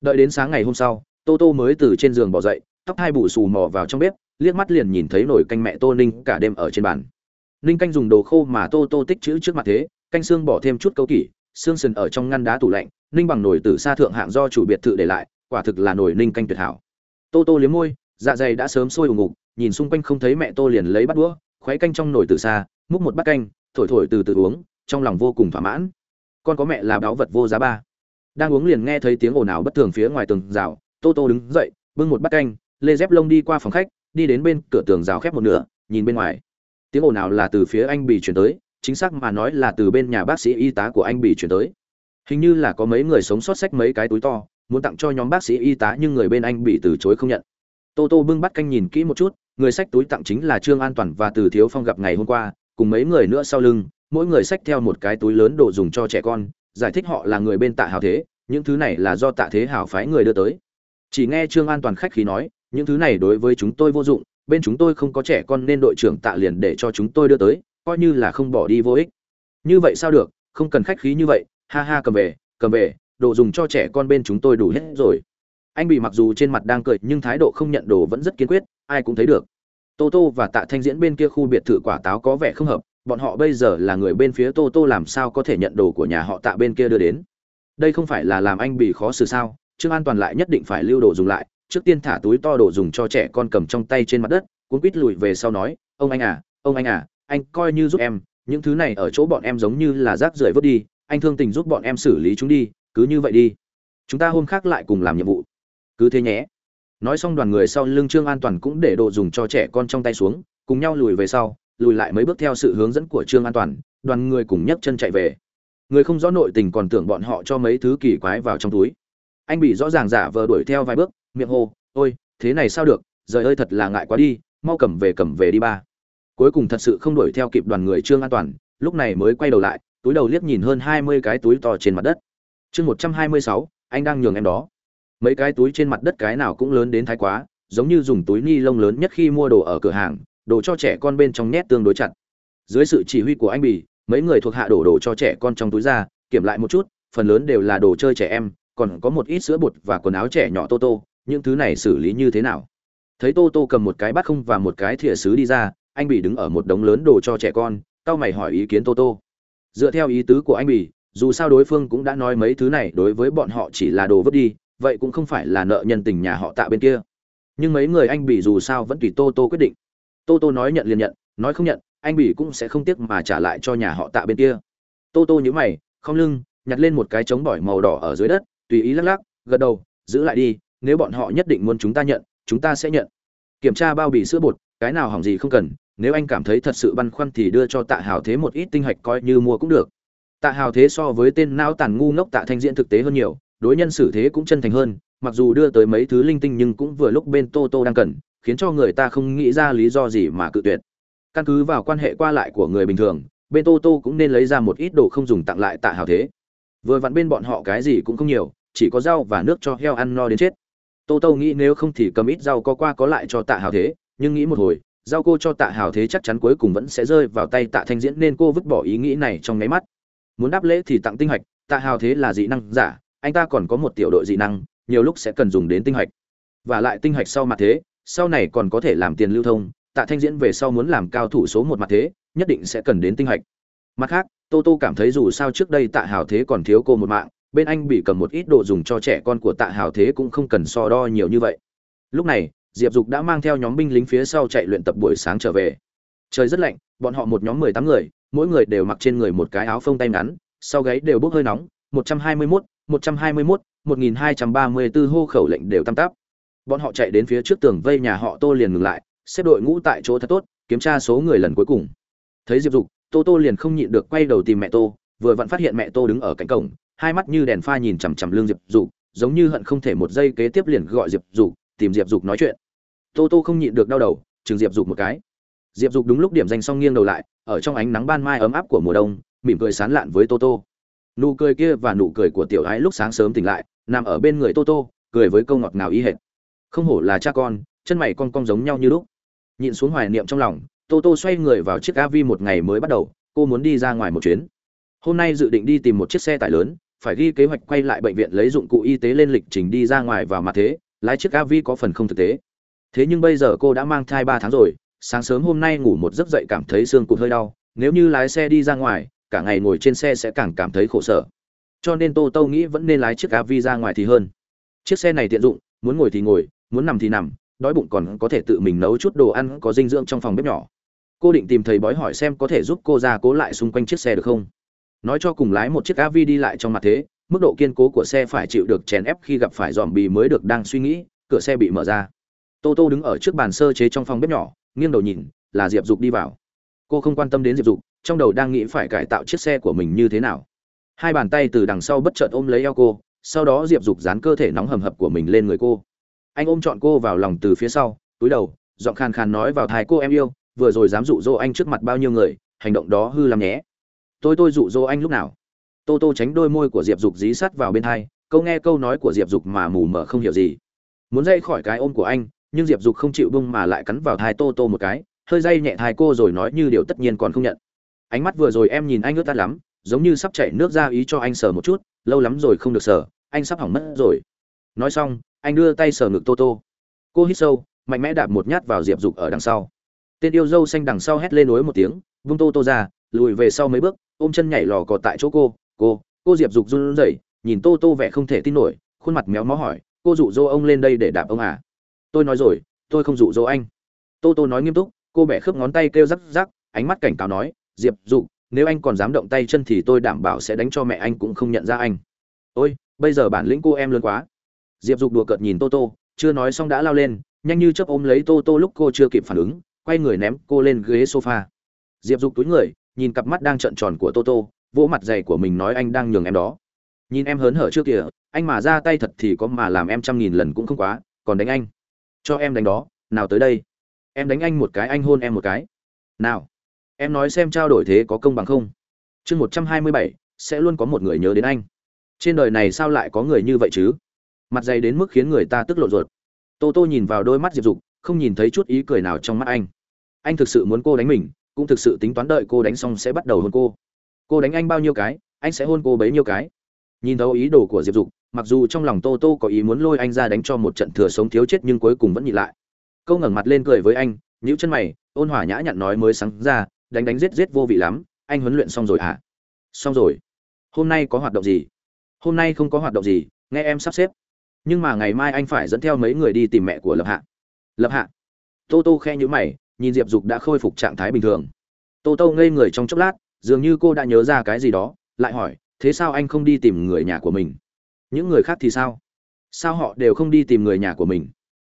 Đợi đến sáng ngày hôm sau, tô tô mới từ trên giường bỏ dậy, tóc hai bù xù mò vào trong bếp, liếc mắt liền nhìn thấy nồi canh mẹ tô ninh cả đêm ở trên bàn ninh canh dùng đồ khô mà tô tô tích chữ trước mặt thế, canh xương bỏ thêm chút câu kỷ, xương sần ở trong ngăn đá tủ lạnh, ninh bằng nồi từ xa thượng hạng do chủ biệt thự để lại, quả thực là nồi ninh canh tuyệt hảo. Tô tô liếm môi dạ dày đã sớm sôi ù ngục, nhìn xung quanh không thấy mẹ tô liền lấy bắt đũa khoáy canh trong nồi từ xa, múc một bát canh, thổi thổi từ từ uống, trong lòng vô cùng thỏa mãn. Con có mẹ là báu vật vô giá ba. Đang uống liền nghe thấy tiếng ồn ào bất thường phía ngoài tường rào, tô tô đứng dậy, bưng một bát canh, lê dép lông đi qua phòng khách, đi đến bên cửa tường rào khép một nửa, nhìn bên ngoài tiếng ồn nào là từ phía anh bị chuyển tới, chính xác mà nói là từ bên nhà bác sĩ y tá của anh bị chuyển tới. Hình như là có mấy người sống sót sách mấy cái túi to, muốn tặng cho nhóm bác sĩ y tá nhưng người bên anh bị từ chối không nhận. Tô tô bưng bắt canh nhìn kỹ một chút, người sách túi tặng chính là trương an toàn và từ thiếu phong gặp ngày hôm qua, cùng mấy người nữa sau lưng, mỗi người sách theo một cái túi lớn đồ dùng cho trẻ con, giải thích họ là người bên tạ hào thế, những thứ này là do tạ thế hào phái người đưa tới. Chỉ nghe trương an toàn khách khí nói, những thứ này đối với chúng tôi vô dụng bên chúng tôi không có trẻ con nên đội trưởng tạ liền để cho chúng tôi đưa tới, coi như là không bỏ đi vô ích. Như vậy sao được, không cần khách khí như vậy, ha ha cầm về cầm về, đồ dùng cho trẻ con bên chúng tôi đủ hết rồi. Anh bị mặc dù trên mặt đang cười nhưng thái độ không nhận đồ vẫn rất kiên quyết, ai cũng thấy được. Tô tô và tạ thanh diễn bên kia khu biệt thự quả táo có vẻ không hợp, bọn họ bây giờ là người bên phía tô tô làm sao có thể nhận đồ của nhà họ tạ bên kia đưa đến? Đây không phải là làm anh bị khó xử sao, trương an toàn lại nhất định phải lưu đồ dùng lại trước tiên thả túi to đồ dùng cho trẻ con cầm trong tay trên mặt đất, cuốn quýt lùi về sau nói, ông anh à ông anh à anh coi như giúp em, những thứ này ở chỗ bọn em giống như là rác rưởi vứt đi, anh thương tình giúp bọn em xử lý chúng đi, cứ như vậy đi. Chúng ta hôm khác lại cùng làm nhiệm vụ. Cứ thế nhé. Nói xong đoàn người sau lưng trương an toàn cũng để đồ dùng cho trẻ con trong tay xuống, cùng nhau lùi về sau, lùi lại mấy bước theo sự hướng dẫn của trương an toàn, đoàn người cùng nhấc chân chạy về. Người không rõ nội tình còn tưởng bọn họ cho mấy thứ kỳ quái vào trong túi anh bị rõ ràng giả vờ đuổi theo vài bước, miệng hô, ôi, thế này sao được? Rời ơi, thật là ngại quá đi, mau cầm về cầm về đi ba. Cuối cùng thật sự không đuổi theo kịp đoàn người trương an toàn, lúc này mới quay đầu lại, túi đầu liếc nhìn hơn hai mươi cái túi to trên mặt đất. Chương một trăm hai mươi sáu, anh đang nhường em đó. Mấy cái túi trên mặt đất cái nào cũng lớn đến thái quá, giống như dùng túi ni lông lớn nhất khi mua đồ ở cửa hàng, đồ cho trẻ con bên trong nhét tương đối chặt. Dưới sự chỉ huy của anh bì mấy người thuộc hạ đổ đồ cho trẻ con trong túi ra, kiểm lại một chút, phần lớn đều là đồ chơi trẻ em còn có một ít sữa bột và quần áo trẻ nhỏ tô tô, những thứ này xử lý như thế nào? Thấy tô tô cầm một cái bát không và một cái thìa sứ đi ra, anh bỉ đứng ở một đống lớn đồ cho trẻ con tao mày hỏi ý kiến tô tô. Dựa theo ý tứ của anh bỉ dù sao đối phương cũng đã nói mấy thứ này đối với bọn họ chỉ là đồ vứt đi, vậy cũng không phải là nợ nhân tình nhà họ tạ bên kia. Nhưng mấy người anh bỉ dù sao vẫn tùy tô tô quyết định. Tô tô nói nhận liền nhận, nói không nhận, anh bỉ cũng sẽ không tiếc mà trả lại cho nhà họ tạ bên kia. Tô tô mày, không lưng, nhặt lên một cái trống bỏi màu đỏ ở dưới đất tùy ý lắc lắc, gật đầu, giữ lại đi, nếu bọn họ nhất định muốn chúng ta nhận, chúng ta sẽ nhận. Kiểm tra bao bì sữa bột, cái nào hỏng gì không cần, nếu anh cảm thấy thật sự băn khoăn thì đưa cho tạ hào thế một ít tinh hạch coi như mua cũng được. Tạ hào thế so với tên não tàn ngu ngốc tạ thanh diễn thực tế hơn nhiều, đối nhân xử thế cũng chân thành hơn, mặc dù đưa tới mấy thứ linh tinh nhưng cũng vừa lúc bên tô tô đang cần, khiến cho người ta không nghĩ ra lý do gì mà cự tuyệt. Căn cứ vào quan hệ qua lại của người bình thường, bên tô tô cũng nên lấy ra một ít đồ không dùng tặng lại tạ hào thế. Vừa vặn bên bọn họ cái gì cũng không nhiều chỉ có rau và nước cho heo ăn no đến chết. Tô tô nghĩ nếu không thì cầm ít rau có qua có lại cho tạ hào thế, nhưng nghĩ một hồi, rau cô cho tạ hào thế chắc chắn cuối cùng vẫn sẽ rơi vào tay tạ thanh diễn nên cô vứt bỏ ý nghĩ này trong nháy mắt. Muốn đáp lễ thì tặng tinh hạch, tạ hào thế là dị năng giả, anh ta còn có một tiểu đội dị năng, nhiều lúc sẽ cần dùng đến tinh hạch. Và lại tinh hạch sau mặt thế, sau này còn có thể làm tiền lưu thông, tạ thanh diễn về sau muốn làm cao thủ số một mặt thế, nhất định sẽ cần đến tinh hạch. Mặt khác, tô tô cảm thấy dù sao trước đây tạ hào thế còn thiếu cô một mạng bên anh bị cầm một ít đồ dùng cho trẻ con của tạ hào thế cũng không cần so đo nhiều như vậy. Lúc này, diệp dục đã mang theo nhóm binh lính phía sau chạy luyện tập buổi sáng trở về. Trời rất lạnh, bọn họ một nhóm mười tám người, mỗi người đều mặc trên người một cái áo phông tay ngắn, sau gáy đều bốc hơi nóng, một trăm hai mươi mốt, một trăm hai mươi mốt, một nghìn hai trăm ba mươi b ố hô khẩu lệnh đều tam tắp. Bọn họ chạy đến phía trước tường vây nhà họ tô liền ngừng lại, xếp đội ngũ tại chỗ thật tốt, kiểm tra số người lần cuối cùng. Thấy diệp dục, tô tô liền không nhịn được quay đầu tìm mẹ tô, vừa vặn phát hiện mẹ tô đứng ở cạnh cổng hai mắt như đèn pha nhìn chằm chằm lương diệp dục, giống như hận không thể một giây kế tiếp liền gọi diệp dục, tìm diệp dục nói chuyện. Tô tô không nhịn được đau đầu, chừng diệp dục một cái. Diệp dục đúng lúc điểm danh xong nghiêng đầu lại, ở trong ánh nắng ban mai ấm áp của mùa đông, mỉm cười sán lạn với tô tô. Nụ cười kia và nụ cười của tiểu ái lúc sáng sớm tỉnh lại, nằm ở bên người tô tô, cười với câu ngọt ngào y hệt. Không hổ là cha con, chân mày con cong giống nhau như lúc. Nhịn xuống hoài niệm trong lòng, tô tô xoay người vào chiếc avi một ngày mới bắt đầu, cô muốn đi ra ngoài một chuyến. Hôm nay dự định đi tìm một chiếc xe tải lớn phải ghi kế hoạch quay lại bệnh viện lấy dụng cụ y tế lên lịch trình đi ra ngoài và mặt thế, lái chiếc avi có phần không thực tế. Thế nhưng bây giờ cô đã mang thai ba tháng rồi, sáng sớm hôm nay ngủ một giấc dậy cảm thấy xương cụt hơi đau, nếu như lái xe đi ra ngoài, cả ngày ngồi trên xe sẽ càng cảm thấy khổ sở. Cho nên tô tô nghĩ vẫn nên lái chiếc avi ra ngoài thì hơn. Chiếc xe này tiện dụng, muốn ngồi thì ngồi, muốn nằm thì nằm, đói bụng còn có thể tự mình nấu chút đồ ăn có dinh dưỡng trong phòng bếp nhỏ. Cô định tìm thầy bói hỏi xem có thể giúp cô ra cố lại xung quanh chiếc xe được không? Nói cho cùng lái một chiếc av đi lại trong mặt thế, mức độ kiên cố của xe phải chịu được chèn ép khi gặp phải dòm bì mới được đang suy nghĩ, cửa xe bị mở ra. Tô tô đứng ở trước bàn sơ chế trong phòng bếp nhỏ, nghiêng đầu nhìn, là diệp dục đi vào. Cô không quan tâm đến diệp dục, trong đầu đang nghĩ phải cải tạo chiếc xe của mình như thế nào. Hai bàn tay từ đằng sau bất chợt ôm lấy eo cô, sau đó diệp dục dán cơ thể nóng hầm hập của mình lên người cô. Anh ôm trọn cô vào lòng từ phía sau, túi đầu, giọng khàn khàn nói vào thai cô, em yêu, vừa rồi dám dụ dỗ anh trước mặt bao nhiêu người, hành động đó hư lắm nhé tôi tôi dụ dỗ anh lúc nào? Tô tô tránh đôi môi của diệp dục dí sát vào bên thai câu nghe câu nói của diệp dục mà mù mờ không hiểu gì. Muốn dây khỏi cái ôm của anh, nhưng diệp dục không chịu bung mà lại cắn vào thai tô tô một cái, hơi dây nhẹ thai cô rồi nói như điều tất nhiên còn không nhận. Ánh mắt vừa rồi em nhìn anh ướt tắt lắm, giống như sắp chảy nước ra ý cho anh sờ một chút, lâu lắm rồi không được sờ, anh sắp hỏng mất rồi. Nói xong, anh đưa tay sờ ngực tô tô. Cô hít sâu, mạnh mẽ đạp một nhát vào diệp dục ở đằng sau. Tên yêu dâu xanh đằng sau hét lên nối một tiếng, vung tô tô ra lùi về sau mấy bước ôm chân nhảy lò cò tại chỗ cô cô cô diệp dục run rẩy nhìn tô tô vẻ không thể tin nổi khuôn mặt méo mó hỏi cô dụ dỗ ông lên đây để đạp ông à? Tôi nói rồi tôi không dụ dỗ anh. Tô tô nói nghiêm túc cô bẻ khớp ngón tay kêu rắc rắc ánh mắt cảnh cáo nói diệp Dục, nếu anh còn dám động tay chân thì tôi đảm bảo sẽ đánh cho mẹ anh cũng không nhận ra anh. Ôi bây giờ bản lĩnh cô em lớn quá. Diệp dục đùa cợt nhìn tô tô chưa nói xong đã lao lên nhanh như chớp ôm lấy tô tô lúc cô chưa kịp phản ứng quay người ném cô lên ghế sofa. Diệp dục túi người nhìn cặp mắt đang trợn tròn của Toto, vỗ mặt dày của mình nói anh đang nhường em đó. Nhìn em hớn hở trước kìa anh mà ra tay thật thì có mà làm em trăm nghìn lần cũng không quá còn đánh anh. Cho em đánh đó nào tới đây. Em đánh anh một cái anh hôn em một cái. Nào. Em nói xem trao đổi thế có công bằng không? Chương một trăm hai mươi bảy sẽ luôn có một người nhớ đến anh. Trên đời này sao lại có người như vậy chứ? Mặt dày đến mức khiến người ta tức lộn ruột. Tô tô nhìn vào đôi mắt diệp dục không nhìn thấy chút ý cười nào trong mắt anh. Anh thực sự muốn cô đánh mình cũng thực sự tính toán đợi cô đánh xong sẽ bắt đầu hôn cô. Cô đánh anh bao nhiêu cái, anh sẽ hôn cô bấy nhiêu cái. Nhìn thấu ý đồ của diệp dục, mặc dù trong lòng tô tô có ý muốn lôi anh ra đánh cho một trận thừa sống thiếu chết nhưng cuối cùng vẫn nhịn lại. Câu ngẩng mặt lên cười với anh, nhíu chân mày, ôn hòa nhã nhặn nói mới sáng ra, đánh đánh giết giết vô vị lắm, anh huấn luyện xong rồi à? Xong rồi. Hôm nay có hoạt động gì? Hôm nay không có hoạt động gì, nghe em sắp xếp. Nhưng mà ngày mai anh phải dẫn theo mấy người đi tìm mẹ của lập hạ. Lập hạ. Tô tô khe nhữ mày nhìn diệp dục đã khôi phục trạng thái bình thường. Tô tô ngây người trong chốc lát, dường như cô đã nhớ ra cái gì đó, lại hỏi, thế sao anh không đi tìm người nhà của mình? Những người khác thì sao? Sao họ đều không đi tìm người nhà của mình?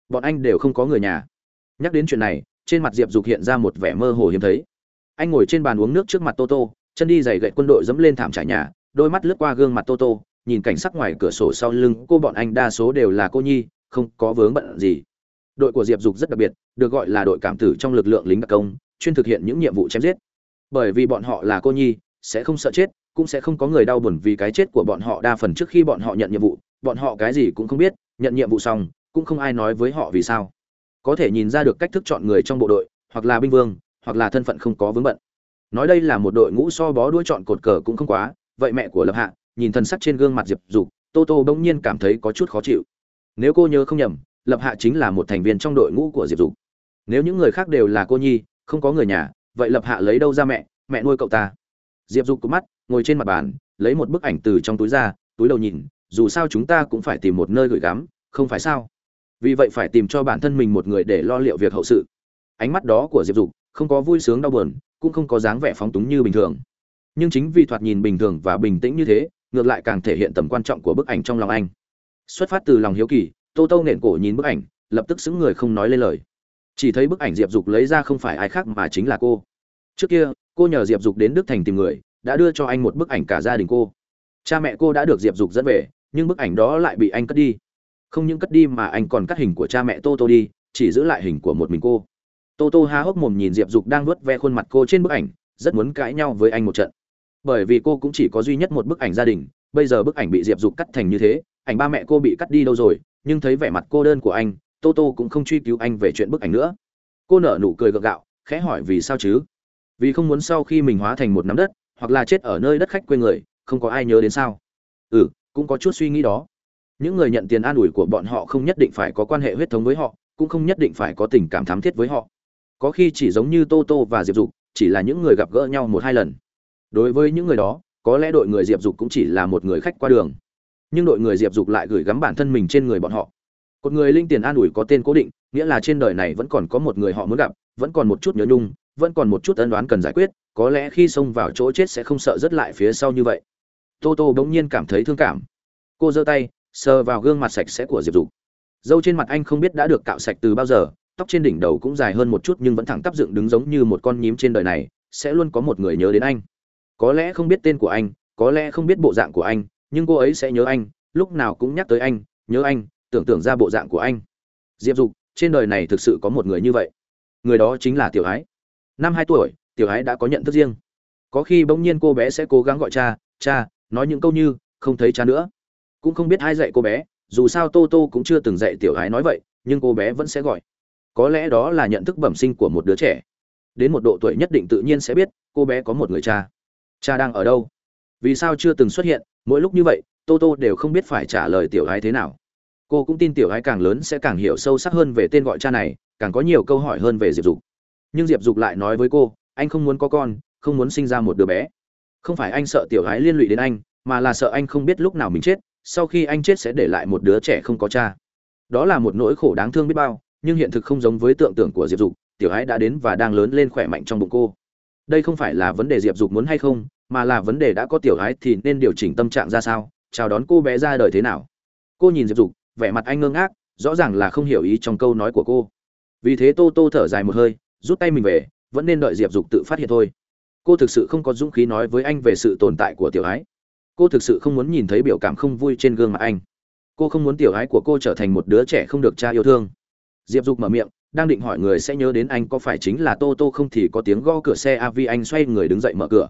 Bọn anh đều không có người nhà. Nhắc đến chuyện này, trên mặt diệp dục hiện ra một vẻ mơ hồ hiếm thấy. Anh ngồi trên bàn uống nước trước mặt toto chân đi giày gậy quân đội dẫm lên thảm trải nhà, đôi mắt lướt qua gương mặt toto nhìn cảnh sắc ngoài cửa sổ sau lưng cô bọn anh, đa số đều là cô nhi, không có vướng bận gì đội của diệp dục rất đặc biệt, được gọi là đội cảm tử trong lực lượng lính đặc công, chuyên thực hiện những nhiệm vụ chém giết. Bởi vì bọn họ là cô nhi, sẽ không sợ chết, cũng sẽ không có người đau buồn vì cái chết của bọn họ đa phần trước khi bọn họ nhận nhiệm vụ. Bọn họ cái gì cũng không biết, nhận nhiệm vụ xong, cũng không ai nói với họ vì sao. Có thể nhìn ra được cách thức chọn người trong bộ đội, hoặc là binh vương, hoặc là thân phận không có vướng bận. Nói đây là một đội ngũ so bó đuôi chọn cột cờ cũng không quá, vậy mẹ của lập hạ, nhìn thân sắc trên gương mặt diệp dục, tô tô bỗng nhiên cảm thấy có chút khó chịu. Nếu cô nhớ không nhầm lập hạ chính là một thành viên trong đội ngũ của diệp dục. Nếu những người khác đều là cô nhi, không có người nhà, vậy lập hạ lấy đâu ra mẹ mẹ nuôi cậu ta? Diệp dục cụp mắt, ngồi trên mặt bàn, lấy một bức ảnh từ trong túi ra, túi đầu nhìn, dù sao chúng ta cũng phải tìm một nơi gửi gắm, không phải sao? Vì vậy phải tìm cho bản thân mình một người để lo liệu việc hậu sự. Ánh mắt đó của diệp dục không có vui sướng đau buồn, cũng không có dáng vẻ phóng túng như bình thường. Nhưng chính vì thoạt nhìn bình thường và bình tĩnh như thế, ngược lại càng thể hiện tầm quan trọng của bức ảnh trong lòng anh. Xuất phát từ lòng hiếu kỳ tô tô nện cổ nhìn bức ảnh, lập tức xứng người không nói lên lời. Chỉ thấy bức ảnh diệp dục lấy ra không phải ai khác mà chính là cô. Trước kia, cô nhờ diệp dục đến đức thành tìm người, đã đưa cho anh một bức ảnh cả gia đình cô. Cha mẹ cô đã được diệp dục dẫn về, nhưng bức ảnh đó lại bị anh cất đi. Không những cất đi mà anh còn cắt hình của cha mẹ tô tô đi, chỉ giữ lại hình của một mình cô. Tô tô há hốc mồm nhìn diệp dục đang vớt ve khuôn mặt cô trên bức ảnh, rất muốn cãi nhau với anh một trận. Bởi vì cô cũng chỉ có duy nhất một bức ảnh gia đình, bây giờ bức ảnh bị diệp dục cắt thành như thế, ảnh ba mẹ cô bị cắt đi đâu rồi nhưng thấy vẻ mặt cô đơn của anh, tô tô cũng không truy cứu anh về chuyện bức ảnh nữa. Cô nở nụ cười gượng gạo, khẽ hỏi vì sao chứ? Vì không muốn sau khi mình hóa thành một nắm đất, hoặc là chết ở nơi đất khách quê người, không có ai nhớ đến sao? Ừ cũng có chút suy nghĩ đó. Những người nhận tiền an ủi của bọn họ không nhất định phải có quan hệ huyết thống với họ, cũng không nhất định phải có tình cảm thắm thiết với họ. Có khi chỉ giống như tô tô và diệp dục, chỉ là những người gặp gỡ nhau một hai lần. Đối với những người đó, có lẽ đội người diệp dục cũng chỉ là một người khách qua đường nhưng đội người diệp dục lại gửi gắm bản thân mình trên người bọn họ. Cột người linh tiền an ủi có tên cố định, nghĩa là trên đời này vẫn còn có một người họ muốn gặp, vẫn còn một chút nhớ nhung, vẫn còn một chút ân đoán cần giải quyết, có lẽ khi xông vào chỗ chết sẽ không sợ rất lại phía sau như vậy. Tô tô bỗng nhiên cảm thấy thương cảm. Cô giơ tay, sờ vào gương mặt sạch sẽ của diệp dục. Dâu trên mặt anh không biết đã được cạo sạch từ bao giờ, tóc trên đỉnh đầu cũng dài hơn một chút nhưng vẫn thẳng tắp dựng đứng giống như một con nhím trên đời này, sẽ luôn có một người nhớ đến anh. Có lẽ không biết tên của anh, có lẽ không biết bộ dạng của anh nhưng cô ấy sẽ nhớ anh, lúc nào cũng nhắc tới anh, nhớ anh, tưởng tượng ra bộ dạng của anh. Diệp dục, trên đời này thực sự có một người như vậy. Người đó chính là tiểu ái. Năm hai tuổi, tiểu ái đã có nhận thức riêng. Có khi bỗng nhiên cô bé sẽ cố gắng gọi cha cha, nói những câu như, không thấy cha nữa. Cũng không biết ai dạy cô bé, dù sao tô tô cũng chưa từng dạy tiểu ái nói vậy, nhưng cô bé vẫn sẽ gọi. Có lẽ đó là nhận thức bẩm sinh của một đứa trẻ. Đến một độ tuổi nhất định tự nhiên sẽ biết, cô bé có một người cha. Cha đang ở đâu? Vì sao chưa từng xuất hiện? Mỗi lúc như vậy, tô tô đều không biết phải trả lời tiểu ái thế nào. Cô cũng tin tiểu ái càng lớn sẽ càng hiểu sâu sắc hơn về tên gọi cha này, càng có nhiều câu hỏi hơn về diệp dục. Nhưng diệp dục lại nói với cô, anh không muốn có con, không muốn sinh ra một đứa bé. Không phải anh sợ tiểu ái liên lụy đến anh, mà là sợ anh không biết lúc nào mình chết, sau khi anh chết sẽ để lại một đứa trẻ không có cha. Đó là một nỗi khổ đáng thương biết bao, nhưng hiện thực không giống với tưởng tượng của diệp dục, tiểu ái đã đến và đang lớn lên khỏe mạnh trong bụng cô. Đây không phải là vấn đề diệp dục muốn hay không mà là vấn đề đã có tiểu ái thì nên điều chỉnh tâm trạng ra sao, chào đón cô bé ra đời thế nào. Cô nhìn diệp dục, vẻ mặt anh ngơ ngác, rõ ràng là không hiểu ý trong câu nói của cô. Vì thế tô tô thở dài một hơi, rút tay mình về, vẫn nên đợi diệp dục tự phát hiện thôi. Cô thực sự không có dũng khí nói với anh về sự tồn tại của tiểu ái cô thực sự không muốn nhìn thấy biểu cảm không vui trên gương mặt anh. Cô không muốn tiểu ái của cô trở thành một đứa trẻ không được cha yêu thương. Diệp dục mở miệng, đang định hỏi người sẽ nhớ đến anh có phải chính là tô tô không thì có tiếng gõ cửa xe av anh xoay người đứng dậy mở cửa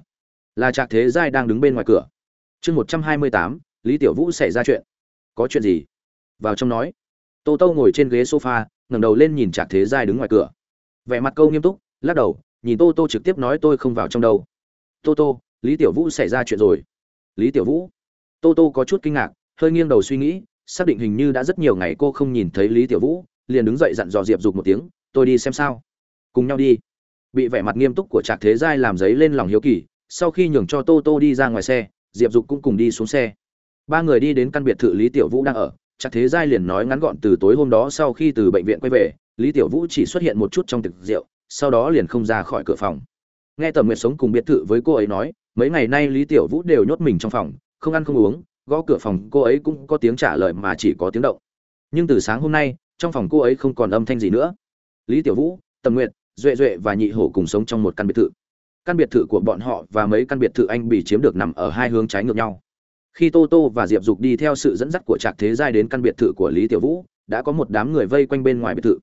là trạc thế giai đang đứng bên ngoài cửa. Chương một trăm hai mươi tám, lý tiểu vũ xảy ra chuyện. Có chuyện gì? Vào trong nói. Tô tô ngồi trên ghế sofa, ngẩng đầu lên nhìn trạc thế giai đứng ngoài cửa. Vẻ mặt câu nghiêm túc, lắc đầu, nhìn tô tô trực tiếp nói tôi không vào trong đâu. Tô tô, lý tiểu vũ xảy ra chuyện rồi. Lý tiểu vũ. Tô tô có chút kinh ngạc, hơi nghiêng đầu suy nghĩ, xác định hình như đã rất nhiều ngày cô không nhìn thấy lý tiểu vũ, liền đứng dậy dặn dò diệp dục một tiếng, tôi đi xem sao. Cùng nhau đi. Bị vẻ mặt nghiêm túc của trạc thế giai làm giấy lên lòng hiếu kỳ sau khi nhường cho tô tô đi ra ngoài xe, diệp dục cũng cùng đi xuống xe. Ba người đi đến căn biệt thự lý tiểu vũ đang ở, chắc thế giai liền nói ngắn gọn từ tối hôm đó sau khi từ bệnh viện quay về, lý tiểu vũ chỉ xuất hiện một chút trong tiệc rượu, sau đó liền không ra khỏi cửa phòng. Nghe tầm nguyệt sống cùng biệt thự với cô ấy nói, mấy ngày nay lý tiểu vũ đều nhốt mình trong phòng, không ăn không uống, gõ cửa phòng cô ấy cũng có tiếng trả lời mà chỉ có tiếng động. Nhưng từ sáng hôm nay, trong phòng cô ấy không còn âm thanh gì nữa. Lý tiểu vũ, tầm nguyệt, duệ duệ và nhị hổ cùng sống trong một căn biệt thự căn biệt thự của bọn họ và mấy căn biệt thự anh bị chiếm được nằm ở hai hướng trái ngược nhau. Khi tô tô và diệp dục đi theo sự dẫn dắt của trạc thế giai đến căn biệt thự của lý tiểu vũ, đã có một đám người vây quanh bên ngoài biệt thự.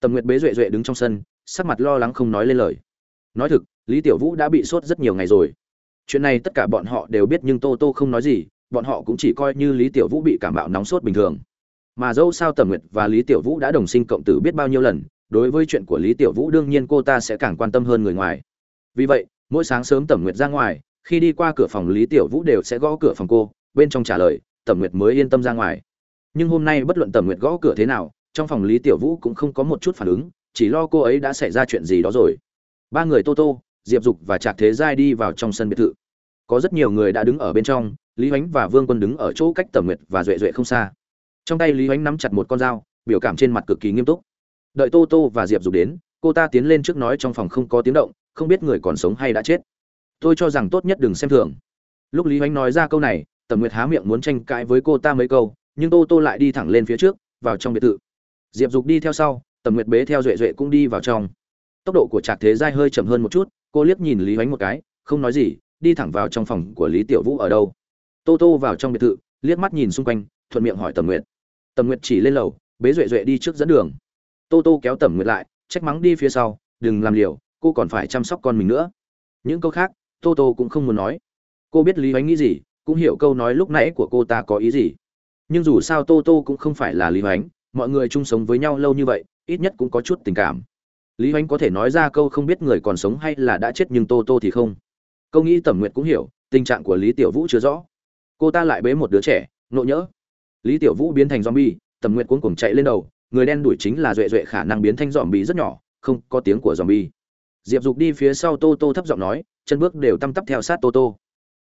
Tầm nguyệt bế duệ duệ đứng trong sân, sắc mặt lo lắng không nói lên lời. Nói thực, lý tiểu vũ đã bị sốt rất nhiều ngày rồi. Chuyện này tất cả bọn họ đều biết nhưng tô tô không nói gì, bọn họ cũng chỉ coi như lý tiểu vũ bị cảm bạo nóng sốt bình thường. Mà dẫu sao tầm nguyệt và lý tiểu vũ đã đồng sinh cộng tử biết bao nhiêu lần, đối với chuyện của lý tiểu vũ đương nhiên cô ta sẽ càng quan tâm hơn người ngoài vì vậy, mỗi sáng sớm tầm nguyệt ra ngoài, khi đi qua cửa phòng lý tiểu vũ đều sẽ gõ cửa phòng cô, bên trong trả lời tầm nguyệt mới yên tâm ra ngoài. Nhưng hôm nay bất luận tầm nguyệt gõ cửa thế nào, trong phòng lý tiểu vũ cũng không có một chút phản ứng, chỉ lo cô ấy đã xảy ra chuyện gì đó rồi. Ba người tô tô, diệp dục và trạc thế giai đi vào trong sân biệt thự. Có rất nhiều người đã đứng ở bên trong, lý h và vương quân đứng ở chỗ cách tầm nguyệt và duệ duệ không xa. Trong tay lý h nắm chặt một con dao, biểu cảm trên mặt cực kỳ nghiêm túc. Đợi tô tô và diệp dục đến, cô ta tiến lên trước nói trong phòng không có tiếng động không biết người còn sống hay đã chết. Tôi cho rằng tốt nhất đừng xem thường. Lúc lý h nói ra câu này, tầm nguyệt há miệng muốn tranh cãi với cô ta mấy câu, nhưng tô tô lại đi thẳng lên phía trước, vào trong biệt thự. Diệp dục đi theo sau, tầm nguyệt bế theo duệ duệ cũng đi vào trong. Tốc độ của trạc thế giai hơi chậm hơn một chút, cô liếc nhìn lý h một cái, không nói gì, đi thẳng vào trong phòng của lý tiểu vũ ở đâu. Tô tô vào trong biệt thự, liếc mắt nhìn xung quanh, thuận miệng hỏi tầm nguyệt. Tầm nguyệt chỉ lên lầu, bế duệ duệ đi trước dẫn đường. Tô tô kéo tầm nguyệt lại, trách mắng đi phía sau, đừng làm liều cô còn phải chăm sóc con mình nữa. Những câu khác tô tô cũng không muốn nói. Cô biết lý hoánh nghĩ gì, cũng hiểu câu nói lúc nãy của cô ta có ý gì. Nhưng dù sao tô tô cũng không phải là lý hoánh, mọi người chung sống với nhau lâu như vậy, ít nhất cũng có chút tình cảm. Lý hoánh có thể nói ra câu không biết người còn sống hay là đã chết nhưng tô tô thì không. Câu nghĩ tẩm nguyệt cũng hiểu, tình trạng của lý tiểu vũ chưa rõ. Cô ta lại bế một đứa trẻ, nộ nhỡ. Lý tiểu vũ biến thành zombie, tẩm nguyệt cuống cuồng chạy lên đầu, người đen đuổi chính là duệ duệ khả năng biến thành zombie rất nhỏ, không có tiếng của zombie diệp dục đi phía sau tô tô thấp giọng nói, chân bước đều tăm tắp theo sát tô tô.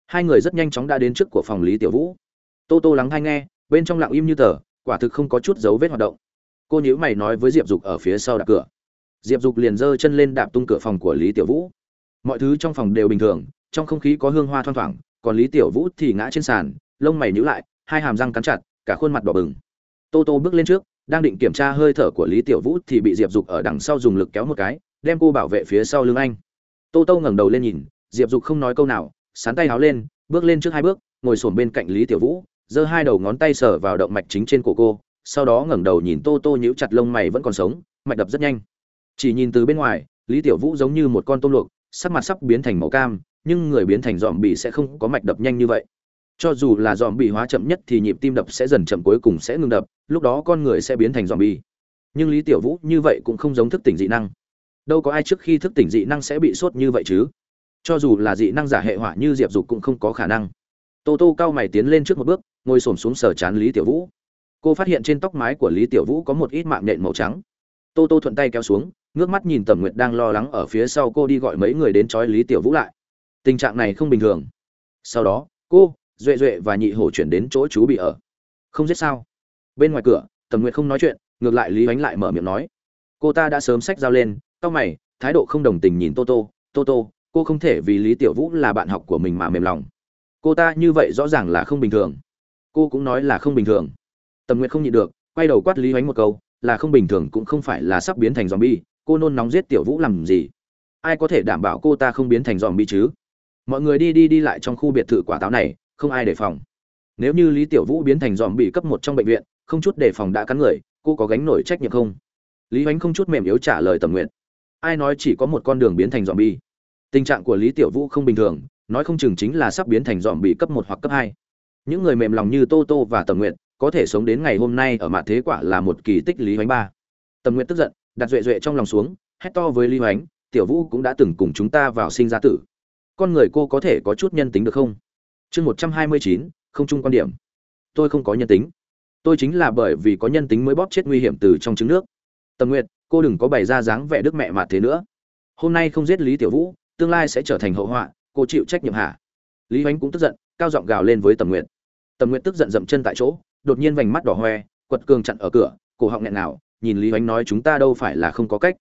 Hai người rất nhanh chóng đã đến trước của phòng lý tiểu vũ. Tô tô lắng hay nghe, bên trong lặng im như tờ, quả thực không có chút dấu vết hoạt động. Cô nhíu mày nói với diệp dục ở phía sau đạp cửa. Diệp dục liền giơ chân lên đạp tung cửa phòng của lý tiểu vũ. Mọi thứ trong phòng đều bình thường, trong không khí có hương hoa thoang thoảng, còn lý tiểu vũ thì ngã trên sàn, lông mày nhíu lại, hai hàm răng cắn chặt, cả khuôn mặt đỏ bừng. Tô tô bước lên trước, đang định kiểm tra hơi thở của lý tiểu vũ thì bị diệp dục ở đằng sau dùng lực kéo một cái đem cô bảo vệ phía sau lưng anh. Tô tô ngẩng đầu lên nhìn, diệp dục không nói câu nào, sán tay háo lên, bước lên trước hai bước, ngồi xổm bên cạnh lý tiểu vũ, giơ hai đầu ngón tay sờ vào động mạch chính trên cổ cô, sau đó ngẩng đầu nhìn tô tô nhíu chặt lông mày vẫn còn sống, mạch đập rất nhanh. Chỉ nhìn từ bên ngoài, lý tiểu vũ giống như một con tôm luộc, sắc mặt sắp biến thành màu cam, nhưng người biến thành dòm bị sẽ không có mạch đập nhanh như vậy. Cho dù là dòm bị hóa chậm nhất thì nhịp tim đập sẽ dần chậm cuối cùng sẽ ngừng đập, lúc đó con người sẽ biến thành dòm bị nhưng lý tiểu vũ như vậy cũng không giống thức tỉnh dị năng đâu có ai trước khi thức tỉnh dị năng sẽ bị sốt như vậy chứ. Cho dù là dị năng giả hệ hỏa như diệp dục cũng không có khả năng. Tô tô cao mày tiến lên trước một bước, ngồi s ổ m xuống sờ chán lý tiểu vũ. Cô phát hiện trên tóc mái của lý tiểu vũ có một ít mạng nhện màu trắng. Tô tô thuận tay kéo xuống, ngước mắt nhìn tầm nguyệt đang lo lắng ở phía sau cô đi gọi mấy người đến trói lý tiểu vũ lại. Tình trạng này không bình thường. Sau đó, cô, duệ duệ và nhị hổ chuyển đến chỗ chú bị ở. Không giết sao? Bên ngoài cửa, tầm nguyệt không nói chuyện, ngược lại lý ánh lại mở miệng nói. Cô ta đã sớm sách dao lên cau mày thái độ không đồng tình nhìn Toto. Toto, cô không thể vì lý tiểu vũ là bạn học của mình mà mềm lòng. Cô ta như vậy rõ ràng là không bình thường. Cô cũng nói là không bình thường. Tầm nguyệt không nhịn được quay đầu quát lý Hoánh một câu là không bình thường cũng không phải là sắp biến thành zombie cô nôn nóng giết tiểu vũ làm gì? Ai có thể đảm bảo cô ta không biến thành zombie chứ? Mọi người đi đi đi lại trong khu biệt thự quả táo này không ai đề phòng. Nếu như lý tiểu vũ biến thành zombie cấp một trong bệnh viện không chút đề phòng đã cắn người cô có gánh nổi trách nhiệm không? Lý Hoánh không chút mềm yếu trả lời tầm nguyện ai nói chỉ có một con đường biến thành zombie? Tình trạng của lý tiểu vũ không bình thường, nói không chừng chính là sắp biến thành zombie cấp một hoặc cấp hai. Những người mềm lòng như tô tô và tầm nguyện có thể sống đến ngày hôm nay ở Mạn thế quả là một kỳ tích lý hoánh ba. Tầm nguyện tức giận, đặt duệ duệ trong lòng xuống, hét to với lý hoánh, tiểu vũ cũng đã từng cùng chúng ta vào sinh ra tử. Con người cô có thể có chút nhân tính được không? Chương một trăm hai mươi chín, không chung quan điểm. Tôi không có nhân tính. Tôi chính là bởi vì có nhân tính mới bóp chết nguy hiểm từ trong trứng nước tầm nguyện cô đừng có bày ra dáng vẻ đức mẹ mà thế nữa. Hôm nay không giết lý tiểu vũ, tương lai sẽ trở thành hậu họa, cô chịu trách nhiệm hả? Lý hoánh cũng tức giận, cao giọng gào lên với tầm nguyện tầm nguyện tức giận dậm chân tại chỗ, đột nhiên vành mắt đỏ hoe, quật cường chặn ở cửa, cổ họng nghẹn nào nhìn lý hoánh nói chúng ta đâu phải là không có cách.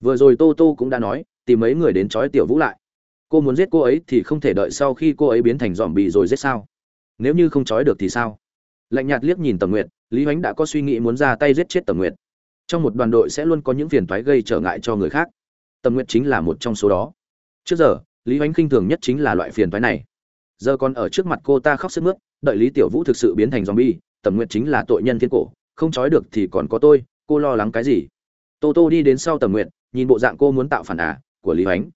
Vừa rồi tô tô cũng đã nói, tìm mấy người đến trói tiểu vũ lại. Cô muốn giết cô ấy thì không thể đợi sau khi cô ấy biến thành dòm bì rồi giết sao? Nếu như không trói được thì sao? Lạnh nhạt liếc nhìn tầm nguyệt, lý hoánh đã có suy nghĩ muốn ra tay giết chết tầm nguyệt trong một đoàn đội sẽ luôn có những phiền toái gây trở ngại cho người khác. Tầm nguyệt chính là một trong số đó. Trước giờ, lý hoánh khinh thường nhất chính là loại phiền toái này. Giờ còn ở trước mặt cô ta khóc sức mướt, đợi lý tiểu vũ thực sự biến thành zombie tầm nguyện chính là tội nhân thiên cổ, không trói được thì còn có tôi, cô lo lắng cái gì? Tô tô đi đến sau tầm nguyện, nhìn bộ dạng cô muốn tạo phản à của lý hoánh.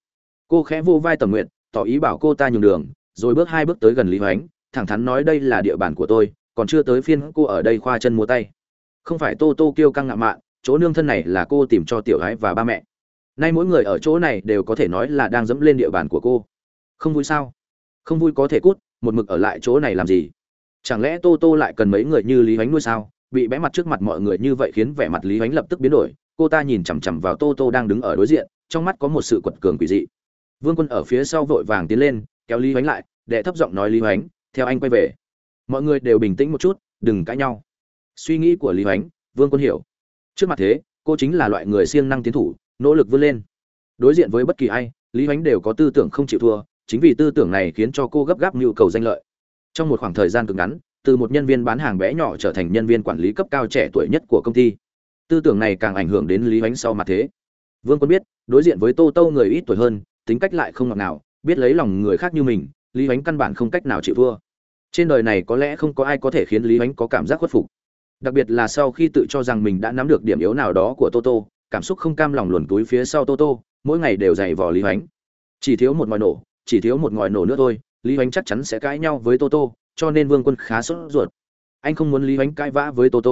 Cô khẽ vô vai tầm nguyện, tỏ ý bảo cô ta nhường đường, rồi bước hai bước tới gần lý hoánh, thẳng thắn nói đây là địa bàn của tôi, còn chưa tới phiên cô ở đây khoa chân múa tay. Không phải tô tô kêu căng ngạo mạn chỗ nương thân này là cô tìm cho tiểu gái và ba mẹ. Nay mỗi người ở chỗ này đều có thể nói là đang dẫm lên địa bàn của cô. Không vui sao? Không vui có thể cút, một mực ở lại chỗ này làm gì? Chẳng lẽ tô tô lại cần mấy người như lý ánh nuôi sao? Bị bẽ mặt trước mặt mọi người như vậy khiến vẻ mặt lý ánh lập tức biến đổi, cô ta nhìn chằm chằm vào tô tô đang đứng ở đối diện, trong mắt có một sự quật cường quỷ dị. Vương quân ở phía sau vội vàng tiến lên, kéo lý ánh lại, đệ thấp giọng nói lý ánh theo anh quay về. Mọi người đều bình tĩnh một chút, đừng cãi nhau. Suy nghĩ của lý ánh vương quân hiểu trước mặt thế, cô chính là loại người siêng năng tiến thủ, nỗ lực vươn lên. Đối diện với bất kỳ ai, lý hoánh đều có tư tưởng không chịu thua, chính vì tư tưởng này khiến cho cô gấp gáp nhu cầu danh lợi. Trong một khoảng thời gian cực ngắn, từ một nhân viên bán hàng bé nhỏ trở thành nhân viên quản lý cấp cao trẻ tuổi nhất của công ty. Tư tưởng này càng ảnh hưởng đến lý ánh sau mặt thế. Vương quân biết, đối diện với tô tô người ít tuổi hơn, tính cách lại không ngọt nào biết lấy lòng người khác như mình, lý ánh căn bản không cách nào chịu thua. Trên đời này có lẽ không có ai có thể khiến lý ánh có cảm giác khuất phục đặc biệt là sau khi tự cho rằng mình đã nắm được điểm yếu nào đó của toto cảm xúc không cam lòng luồn túi phía sau toto mỗi ngày đều dày vò lý hoánh. Chỉ thiếu một ngòi nổ, chỉ thiếu một ngòi nổ nữa thôi, lý Hoánh chắc chắn sẽ cãi nhau với toto cho nên vương quân khá sốt ruột. Anh không muốn lý Hoánh cãi vã với toto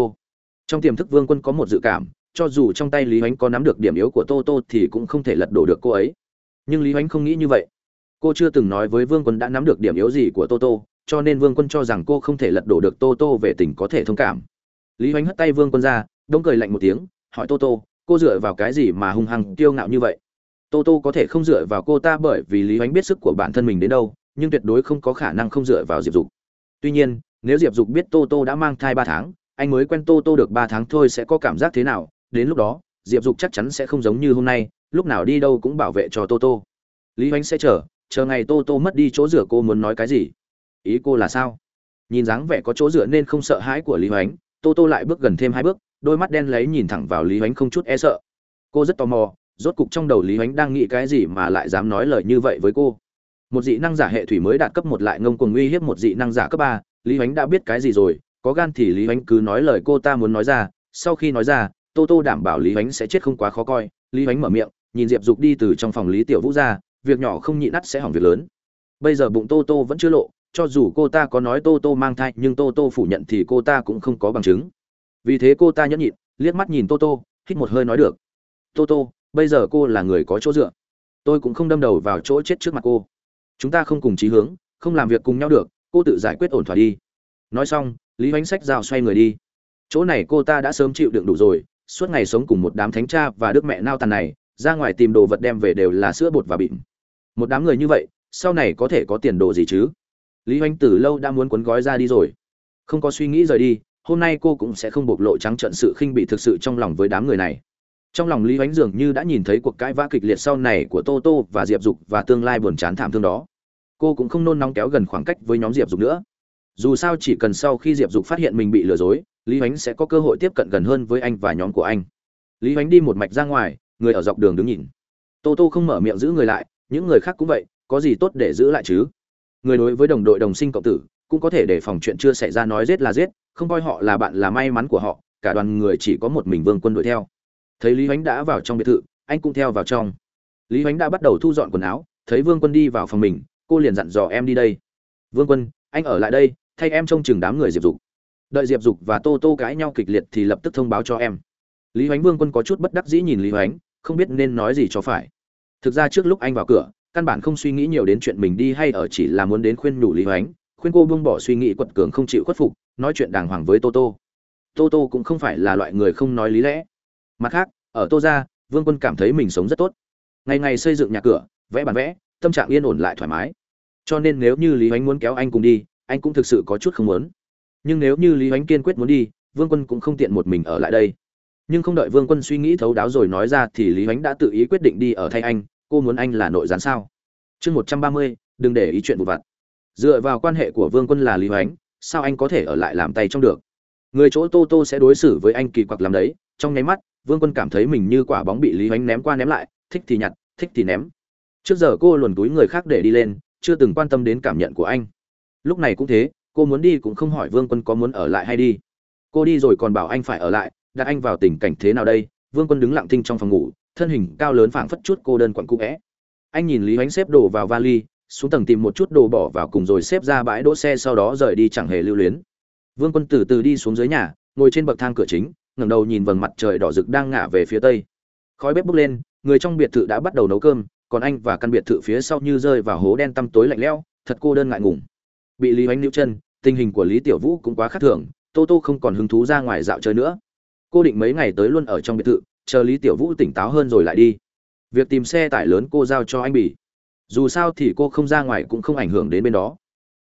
trong tiềm thức vương quân có một dự cảm, cho dù trong tay lý Hoánh có nắm được điểm yếu của toto thì cũng không thể lật đổ được cô ấy. Nhưng lý Hoánh không nghĩ như vậy. Cô chưa từng nói với vương quân đã nắm được điểm yếu gì của toto cho nên vương quân cho rằng cô không thể lật đổ được toto về tình có thể thông cảm lý Hoánh hất tay vương quân ra đống cười lạnh một tiếng, hỏi toto cô dựa vào cái gì mà hung hăng kiêu ngạo như vậy? Toto có thể không dựa vào cô ta bởi vì lý Hoánh biết sức của bản thân mình đến đâu, nhưng tuyệt đối không có khả năng không dựa vào diệp dục. Tuy nhiên, nếu diệp dục biết tô tô đã mang thai ba tháng, anh mới quen tô tô được ba tháng thôi sẽ có cảm giác thế nào? Đến lúc đó, diệp dục chắc chắn sẽ không giống như hôm nay, lúc nào đi đâu cũng bảo vệ cho tô tô. Lý h sẽ chờ chờ ngày tô tô mất đi chỗ dựa cô muốn nói cái gì? Ý cô là sao? Nhìn dáng vẻ có chỗ dựa nên không sợ hãi của lý h tô tô lại bước gần thêm hai bước, đôi mắt đen lấy nhìn thẳng vào lý h không chút e sợ. Cô rất tò mò, rốt cục trong đầu lý h đang nghĩ cái gì mà lại dám nói lời như vậy với cô. Một dị năng giả hệ thủy mới đạt cấp một lại ngông cuồng uy hiếp một dị năng giả cấp ba, lý ánh đã biết cái gì rồi, có gan thì lý ánh cứ nói lời cô ta muốn nói ra. Sau khi nói ra, tô tô đảm bảo lý ánh sẽ chết không quá khó coi. Lý ánh mở miệng, nhìn diệp dục đi từ trong phòng lý tiểu vũ ra, việc nhỏ không nhịn nắt sẽ hỏng việc lớn. Bây giờ bụng tô tô vẫn chưa lộ cho dù cô ta có nói tô tô mang thai, nhưng tô tô phủ nhận thì cô ta cũng không có bằng chứng. Vì thế cô ta nhẫn nhịn, liếc mắt nhìn tô tô, hít một hơi nói được. Tô tô, bây giờ cô là người có chỗ dựa. Tôi cũng không đâm đầu vào chỗ chết trước mặt cô. Chúng ta không cùng chí hướng, không làm việc cùng nhau được, cô tự giải quyết ổn thỏa đi. Nói xong, lý hoánh sách rào xoay người đi. Chỗ này cô ta đã sớm chịu đựng đủ rồi, suốt ngày sống cùng một đám thánh cha và đức mẹ nao tàn này, ra ngoài tìm đồ vật đem về đều là sữa bột và bịm một đám người như vậy, sau này có thể có tiền đồ gì chứ? Lý hoánh từ lâu đã muốn cuốn gói ra đi rồi. Không có suy nghĩ rời đi, hôm nay cô cũng sẽ không bộc lộ trắng trận sự khinh bị thực sự trong lòng với đám người này. Trong lòng lý ánh dường như đã nhìn thấy cuộc cãi vã kịch liệt sau này của tô tô và diệp dục và tương lai buồn chán thảm thương đó. Cô cũng không nôn nóng kéo gần khoảng cách với nhóm diệp dục nữa. Dù sao chỉ cần sau khi diệp dục phát hiện mình bị lừa dối, lý ánh sẽ có cơ hội tiếp cận gần hơn với anh và nhóm của anh. Lý ánh đi một mạch ra ngoài, người ở dọc đường đứng nhìn. Tô tô không mở miệng giữ người lại, những người khác cũng vậy, có gì tốt để giữ lại chứ? Người đối với đồng đội đồng sinh cộng tử, cũng có thể để phòng chuyện chưa xảy ra nói giết là giết, không coi họ là bạn là may mắn của họ, cả đoàn người chỉ có một mình vương quân đuổi theo. Thấy lý ánh đã vào trong biệt thự, anh cũng theo vào trong. Lý ánh đã bắt đầu thu dọn quần áo, thấy vương quân đi vào phòng mình, cô liền dặn dò em đi đây. Vương quân, anh ở lại đây, thay em trông chừng đám người diệp dục. Đợi diệp dục và tô tô cãi nhau kịch liệt thì lập tức thông báo cho em. Lý hoánh vương quân có chút bất đắc dĩ nhìn lý hoánh, không biết nên nói gì cho phải. Thực ra trước lúc anh vào cửa căn bản không suy nghĩ nhiều đến chuyện mình đi hay ở chỉ là muốn đến khuyên nhủ lý hoánh. Khuyên cô buông bỏ suy nghĩ quật cường không chịu khuất phục, nói chuyện đàng hoàng với tô tô. Tô tô cũng không phải là loại người không nói lý lẽ. Mặt khác, ở tô ra vương quân cảm thấy mình sống rất tốt. Ngày ngày xây dựng nhà cửa, vẽ bản vẽ, tâm trạng yên ổn lại thoải mái. Cho nên nếu như lý hoánh muốn kéo anh cùng đi, anh cũng thực sự có chút không muốn. Nhưng nếu như lý hoánh kiên quyết muốn đi, vương quân cũng không tiện một mình ở lại đây. Nhưng không đợi vương quân suy nghĩ thấu đáo rồi nói ra thì lý hoánh đã tự ý quyết định đi ở thay anh cô muốn anh là nội gián sao? Chương một trăm ba mươi, đừng để ý chuyện vụ vặt. Dựa vào quan hệ của vương quân là lý hoánh, sao anh có thể ở lại làm tay trong được? Người chỗ tô tô sẽ đối xử với anh kỳ quặc làm đấy. Trong nháy mắt, vương quân cảm thấy mình như quả bóng bị lý hoánh ném qua ném lại, thích thì nhặt, thích thì ném. Trước giờ cô luồn túi người khác để đi lên, chưa từng quan tâm đến cảm nhận của anh. Lúc này cũng thế, cô muốn đi cũng không hỏi vương quân có muốn ở lại hay đi. Cô đi rồi còn bảo anh phải ở lại, đặt anh vào tình cảnh thế nào đây? Vương quân đứng lặng thinh trong phòng ngủ thân hình cao lớn phảng phất chút cô đơn quặn cũ vẽ anh nhìn lý ánh xếp đồ vào vali, xuống tầng tìm một chút đồ bỏ vào cùng rồi xếp ra bãi đỗ xe sau đó rời đi chẳng hề lưu luyến. Vương quân từ từ đi xuống dưới nhà, ngồi trên bậc thang cửa chính, ngẩng đầu nhìn vầng mặt trời đỏ rực đang ngả về phía tây. Khói bếp bốc lên, người trong biệt thự đã bắt đầu nấu cơm, còn anh và căn biệt thự phía sau như rơi vào hố đen tăm tối lạnh lẽo, thật cô đơn ngại ngùng. Bị lý ánh níu chân, tình hình của lý tiểu vũ cũng quá khác thường, tô tô không còn hứng thú ra ngoài dạo chơi nữa. Cô định mấy ngày tới luôn ở trong biệt thự chờ lý tiểu vũ tỉnh táo hơn rồi lại đi. Việc tìm xe tải lớn cô giao cho anh bỉ dù sao thì cô không ra ngoài cũng không ảnh hưởng đến bên đó.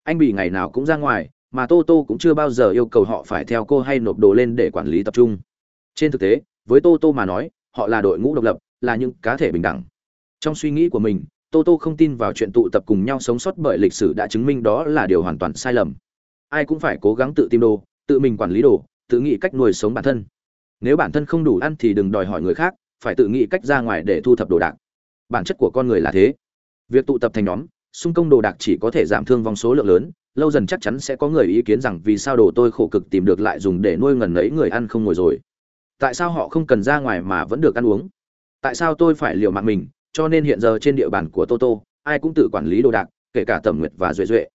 Anh bỉ ngày nào cũng ra ngoài, mà tô tô cũng chưa bao giờ yêu cầu họ phải theo cô hay nộp đồ lên để quản lý tập trung. Trên thực tế, với tô tô mà nói, họ là đội ngũ độc lập, là những cá thể bình đẳng. Trong suy nghĩ của mình, tô tô không tin vào chuyện tụ tập cùng nhau sống sót bởi lịch sử đã chứng minh đó là điều hoàn toàn sai lầm. Ai cũng phải cố gắng tự tìm đồ, tự mình quản lý đồ, tự nghĩ cách nuôi sống bản thân nếu bản thân không đủ ăn thì đừng đòi hỏi người khác, phải tự nghĩ cách ra ngoài để thu thập đồ đạc. Bản chất của con người là thế. Việc tụ tập thành nhóm, xung công đồ đạc chỉ có thể giảm thương vong số lượng lớn, lâu dần chắc chắn sẽ có người ý kiến rằng vì sao đồ tôi khổ cực tìm được lại dùng để nuôi ngần ấy người ăn không ngồi rồi. Tại sao họ không cần ra ngoài mà vẫn được ăn uống? Tại sao tôi phải liều mạng mình, cho nên hiện giờ trên địa bàn của toto ai cũng tự quản lý đồ đạc, kể cả tẩm nguyệt và duệ duệ.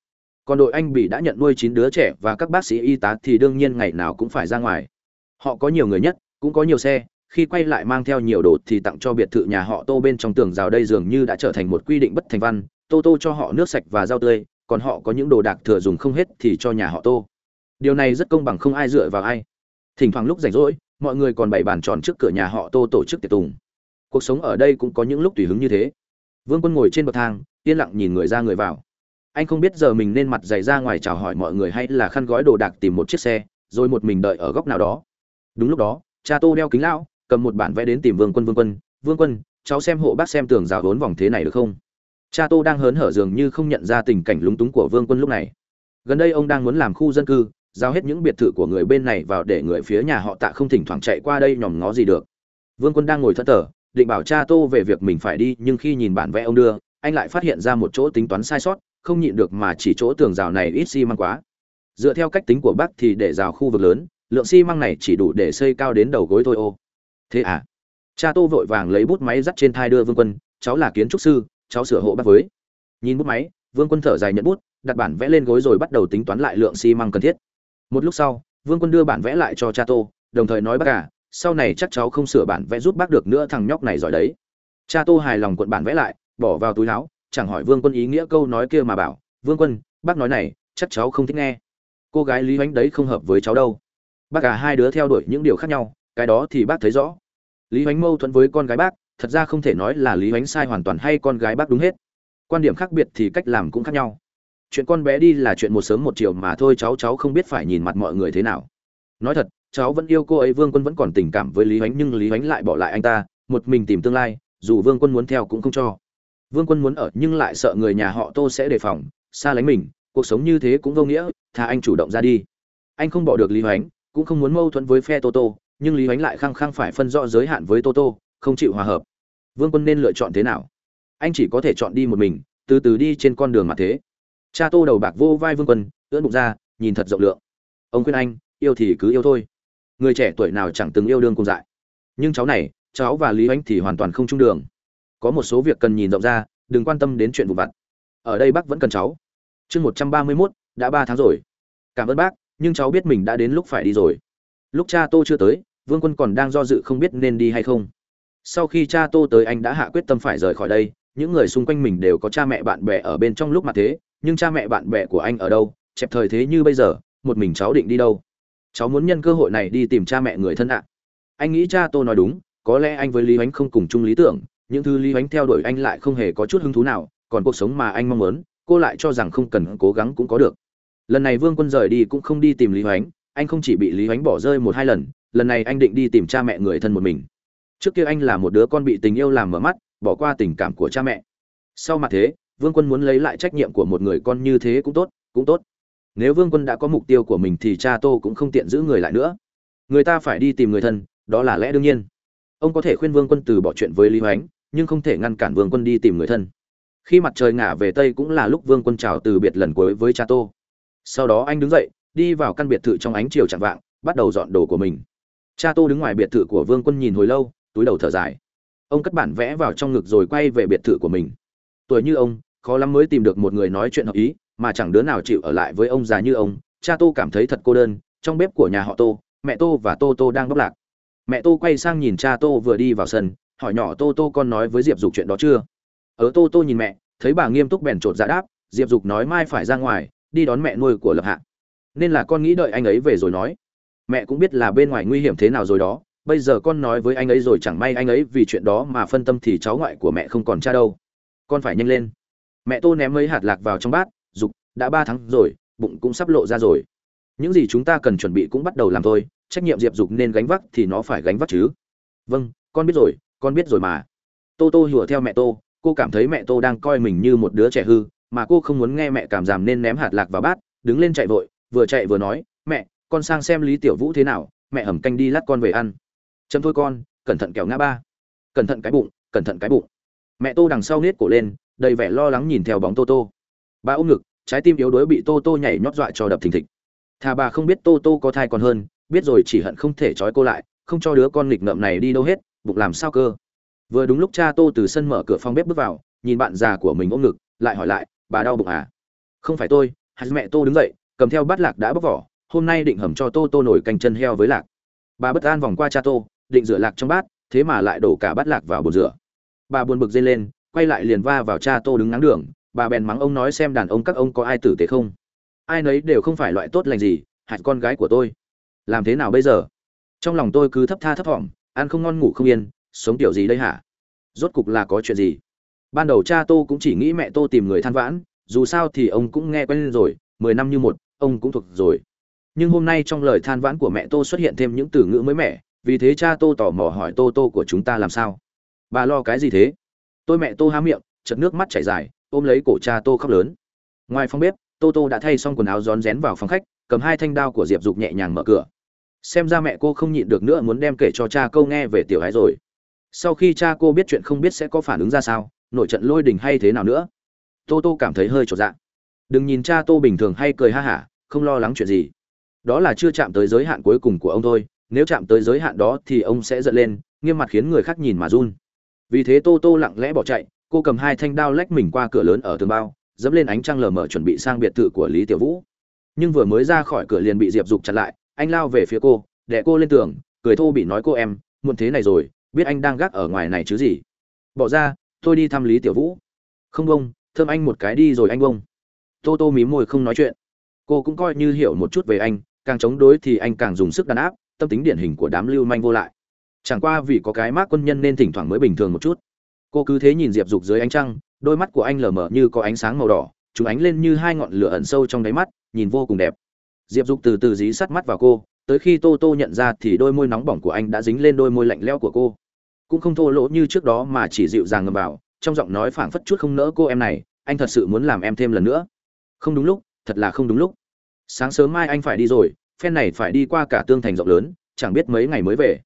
Còn đội anh bị đã nhận nuôi chín đứa trẻ và các bác sĩ y tá thì đương nhiên ngày nào cũng phải ra ngoài họ có nhiều người nhất, cũng có nhiều xe, khi quay lại mang theo nhiều đồ thì tặng cho biệt thự nhà họ tô bên trong tường rào đây dường như đã trở thành một quy định bất thành văn, tô tô cho họ nước sạch và rau tươi, còn họ có những đồ đạc thừa dùng không hết thì cho nhà họ tô. Điều này rất công bằng không ai dựa vào ai. Thỉnh thoảng lúc rảnh rỗi, mọi người còn bày bàn tròn trước cửa nhà họ tô tổ chức tiệc tùng. Cuộc sống ở đây cũng có những lúc tùy hứng như thế. Vương quân ngồi trên bậc thang, yên lặng nhìn người ra người vào. Anh không biết giờ mình nên mặt dày ra ngoài chào hỏi mọi người hay là khăn gói đồ đạc tìm một chiếc xe, rồi một mình đợi ở góc nào đó đúng lúc đó, cha tô đeo kính lão, cầm một bản vẽ đến tìm vương quân vương quân vương quân, cháu xem hộ bác xem tường rào vốn vòng thế này được không? Cha tô đang hớn hở dường như không nhận ra tình cảnh lúng túng của vương quân lúc này. Gần đây ông đang muốn làm khu dân cư, giao hết những biệt thự của người bên này vào để người phía nhà họ tạ không thỉnh thoảng chạy qua đây nhòm ngó gì được. Vương quân đang ngồi thất tờ, định bảo cha tô về việc mình phải đi, nhưng khi nhìn bản vẽ ông đưa, anh lại phát hiện ra một chỗ tính toán sai sót, không nhịn được mà chỉ chỗ tường rào này ít xi măng quá. Dựa theo cách tính của bác thì để rào khu vực lớn lượng xi măng này chỉ đủ để xây cao đến đầu gối thôi ô. Thế à? Cha tô vội vàng lấy bút máy dắt trên thai đưa vương quân, cháu là kiến trúc sư, cháu sửa hộ bác với. Nhìn bút máy, vương quân thở dài nhận bút, đặt bản vẽ lên gối rồi bắt đầu tính toán lại lượng xi măng cần thiết. Một lúc sau, vương quân đưa bản vẽ lại cho cha tô, đồng thời nói, bác cả sau này chắc cháu không sửa bản vẽ giúp bác được nữa, thằng nhóc này giỏi đấy. Cha tô hài lòng cuộn bản vẽ lại, bỏ vào túi áo, chẳng hỏi vương quân ý nghĩa câu nói kia mà bảo, vương quân, bác nói này, chắc cháu không thích nghe. Cô gái lý ánh đấy không hợp với cháu đâu bác cả hai đứa theo đuổi những điều khác nhau, cái đó thì bác thấy rõ. Lý hoánh mâu thuẫn với con gái bác, thật ra không thể nói là lý hoánh sai hoàn toàn hay con gái bác đúng hết. Quan điểm khác biệt thì cách làm cũng khác nhau. Chuyện con bé đi là chuyện một sớm một chiều mà thôi, cháu cháu không biết phải nhìn mặt mọi người thế nào. Nói thật, cháu vẫn yêu cô ấy, vương quân vẫn còn tình cảm với lý hoánh, nhưng lý hoánh lại bỏ lại anh ta, một mình tìm tương lai, dù vương quân muốn theo cũng không cho. Vương quân muốn ở, nhưng lại sợ người nhà họ tô sẽ đề phòng, xa lánh mình, cuộc sống như thế cũng vô nghĩa thà anh chủ động ra đi. Anh không bỏ được lý hoánh cũng không muốn mâu thuẫn với phe toto nhưng lý hoánh lại khăng khăng phải phân rõ giới hạn với toto không chịu hòa hợp. Vương quân nên lựa chọn thế nào? Anh chỉ có thể chọn đi một mình, từ từ đi trên con đường mà thế. Cha tô đầu bạc vô vai vương quân, ưỡn bụng ra, nhìn thật rộng lượng. Ông khuyên anh, yêu thì cứ yêu thôi. Người trẻ tuổi nào chẳng từng yêu đương cùng dại. Nhưng cháu này, cháu và lý oanh thì hoàn toàn không chung đường. Có một số việc cần nhìn rộng ra, đừng quan tâm đến chuyện vụ vặt. Ở đây bác vẫn cần cháu. Chương một trăm ba mươi mốt, đã ba tháng rồi. Cảm ơn bác nhưng cháu biết mình đã đến lúc phải đi rồi. Lúc cha tô chưa tới, vương quân còn đang do dự không biết nên đi hay không. Sau khi cha tô tới anh đã hạ quyết tâm phải rời khỏi đây, những người xung quanh mình đều có cha mẹ bạn bè ở bên trong lúc mà thế, nhưng cha mẹ bạn bè của anh ở đâu, chẹp thời thế như bây giờ, một mình cháu định đi đâu? Cháu muốn nhân cơ hội này đi tìm cha mẹ người thân ạ. Anh nghĩ cha tô nói đúng, có lẽ anh với lý ánh không cùng chung lý tưởng, những thứ lý ánh theo đuổi anh lại không hề có chút hứng thú nào, còn cuộc sống mà anh mong muốn, cô lại cho rằng không cần cố gắng cũng có được lần này vương quân rời đi cũng không đi tìm lý hoánh, anh không chỉ bị lý hoánh bỏ rơi một hai lần lần này anh định đi tìm cha mẹ người thân một mình. Trước kia anh là một đứa con bị tình yêu làm mở mắt, bỏ qua tình cảm của cha mẹ. Sau mặt thế, vương quân muốn lấy lại trách nhiệm của một người con như thế cũng tốt cũng tốt. Nếu vương quân đã có mục tiêu của mình thì cha tô cũng không tiện giữ người lại nữa. Người ta phải đi tìm người thân, đó là lẽ đương nhiên. Ông có thể khuyên vương quân từ bỏ chuyện với lý hoánh, nhưng không thể ngăn cản vương quân đi tìm người thân. Khi mặt trời ngả về tây cũng là lúc vương quân chào từ biệt lần cuối với cha tô sau đó anh đứng dậy, đi vào căn biệt thự trong ánh chiều chạm vạng, bắt đầu dọn đồ của mình. Cha tô đứng ngoài biệt thự của vương quân nhìn hồi lâu, túi đầu thở dài. Ông cất bản vẽ vào trong ngực rồi quay về biệt thự của mình. Tuổi như ông, khó lắm mới tìm được một người nói chuyện hợp ý, mà chẳng đứa nào chịu ở lại với ông già như ông. Cha tô cảm thấy thật cô đơn, trong bếp của nhà họ tô, mẹ tô và tô tô đang bóc lạc. Mẹ tô quay sang nhìn cha tô vừa đi vào sân, hỏi nhỏ tô tô con nói với diệp dục chuyện đó chưa? Ở tô tô nhìn mẹ, thấy bà nghiêm túc bèn chột dạ đáp, diệp dục nói mai phải ra ngoài đi đón mẹ nuôi của lập hạ. Nên là con nghĩ đợi anh ấy về rồi nói. Mẹ cũng biết là bên ngoài nguy hiểm thế nào rồi đó. Bây giờ con nói với anh ấy rồi chẳng may anh ấy vì chuyện đó mà phân tâm thì cháu ngoại của mẹ không còn cha đâu. Con phải nhanh lên. Mẹ tô ném mấy hạt lạc vào trong bát, dục, đã ba tháng rồi, bụng cũng sắp lộ ra rồi. Những gì chúng ta cần chuẩn bị cũng bắt đầu làm thôi, trách nhiệm diệp dục nên gánh vác thì nó phải gánh vác chứ. Vâng con biết rồi, con biết rồi mà. Tô tô hùa theo mẹ tô, cô cảm thấy mẹ tô đang coi mình như một đứa trẻ hư mà cô không muốn nghe mẹ cảm giảm nên ném hạt lạc vào bát, đứng lên chạy vội, vừa chạy vừa nói, mẹ, con sang xem lý tiểu vũ thế nào, mẹ hầm canh đi lát con về ăn. Chấm thôi con, cẩn thận kẹo ngã ba. Cẩn thận cái bụng, cẩn thận cái bụng. Mẹ tô đằng sau nết cổ lên, đầy vẻ lo lắng nhìn theo bóng tô tô. Bà ôm ngực, trái tim yếu đuối bị tô tô nhảy nhót dọa cho đập thình thịch. Thà bà không biết tô tô có thai còn hơn, biết rồi chỉ hận không thể trói cô lại, không cho đứa con nghịch ngợm này đi đâu hết, bụng làm sao cơ? Vừa đúng lúc cha tô từ sân mở cửa phòng bếp bước vào, nhìn bạn già của mình ôm ngực, lại hỏi lại bà đau bụng à? Không phải tôi hạt mẹ tô đứng dậy, cầm theo bát lạc đã bóc vỏ, hôm nay định hầm cho tô tô nổi canh chân heo với lạc. Bà bất an vòng qua cha tô, định rửa lạc trong bát, thế mà lại đổ cả bát lạc vào bồn rửa. Bà buồn bực dây lên, quay lại liền va vào cha tô đứng ngáng đường, bà bèn mắng ông nói xem đàn ông các ông có ai tử tế không? Ai nấy đều không phải loại tốt lành gì hạt con gái của tôi. Làm thế nào bây giờ? Trong lòng tôi cứ thấp tha thấp thỏm, ăn không ngon ngủ không yên, sống kiểu gì đây hả? Rốt cục là có chuyện gì? Ban đầu cha tô cũng chỉ nghĩ mẹ tô tìm người than vãn, dù sao thì ông cũng nghe quen rồi, mười năm như một, ông cũng thuộc rồi. Nhưng hôm nay trong lời than vãn của mẹ tô xuất hiện thêm những từ ngữ mới mẻ, vì thế cha tô tò mò hỏi tô tô của chúng ta làm sao? Bà lo cái gì thế? Tôi mẹ tô há miệng chật nước mắt chảy dài, ôm lấy cổ cha tô khóc lớn. Ngoài phòng bếp, tô tô đã thay xong quần áo rón rén vào phòng khách, cầm hai thanh đao của diệp dục nhẹ nhàng mở cửa. Xem ra mẹ cô không nhịn được nữa muốn đem kể cho cha câu nghe về tiểu hái rồi. Sau khi cha cô biết chuyện không biết sẽ có phản ứng ra sao nội trận lôi đình hay thế nào nữa? Tô tô cảm thấy hơi trột dạ. Đừng nhìn cha tô bình thường hay cười ha hả, không lo lắng chuyện gì. Đó là chưa chạm tới giới hạn cuối cùng của ông thôi, nếu chạm tới giới hạn đó thì ông sẽ giận lên, nghiêm mặt khiến người khác nhìn mà run. Vì thế tô tô lặng lẽ bỏ chạy, cô cầm hai thanh đao lách mình qua cửa lớn ở tường bao, dẫm lên ánh trăng lờ mờ chuẩn bị sang biệt thự của lý tiểu vũ. Nhưng vừa mới ra khỏi cửa liền bị diệp dục chặn lại, anh lao về phía cô đẻ cô lên tường, cười thô bị nói cô em, muộn thế này rồi, biết anh đang gác ở ngoài này chứ gì? Bỏ ra tôi đi thăm lý tiểu vũ. Không bông, thơm anh một cái đi rồi anh bông. Tô tô mím môi không nói chuyện. Cô cũng coi như hiểu một chút về anh, càng chống đối thì anh càng dùng sức đàn áp, tâm tính điển hình của đám lưu manh vô lại. Chẳng qua vì có cái mác quân nhân nên thỉnh thoảng mới bình thường một chút. Cô cứ thế nhìn diệp dục dưới ánh trăng, đôi mắt của anh lờ mờ như có ánh sáng màu đỏ, chúng ánh lên như hai ngọn lửa ẩn sâu trong đáy mắt, nhìn vô cùng đẹp. Diệp dục từ từ dí sát mắt vào cô, tới khi tô tô nhận ra thì đôi môi nóng bỏng của anh đã dính lên đôi môi lạnh lẽo của cô cũng không thô lỗ như trước đó mà chỉ dịu dàng ngầm vào, trong giọng nói phảng phất chút không nỡ cô em này, anh thật sự muốn làm em thêm lần nữa. Không đúng lúc, thật là không đúng lúc. Sáng sớm mai anh phải đi rồi, phen này phải đi qua cả tương thành rộng lớn, chẳng biết mấy ngày mới về.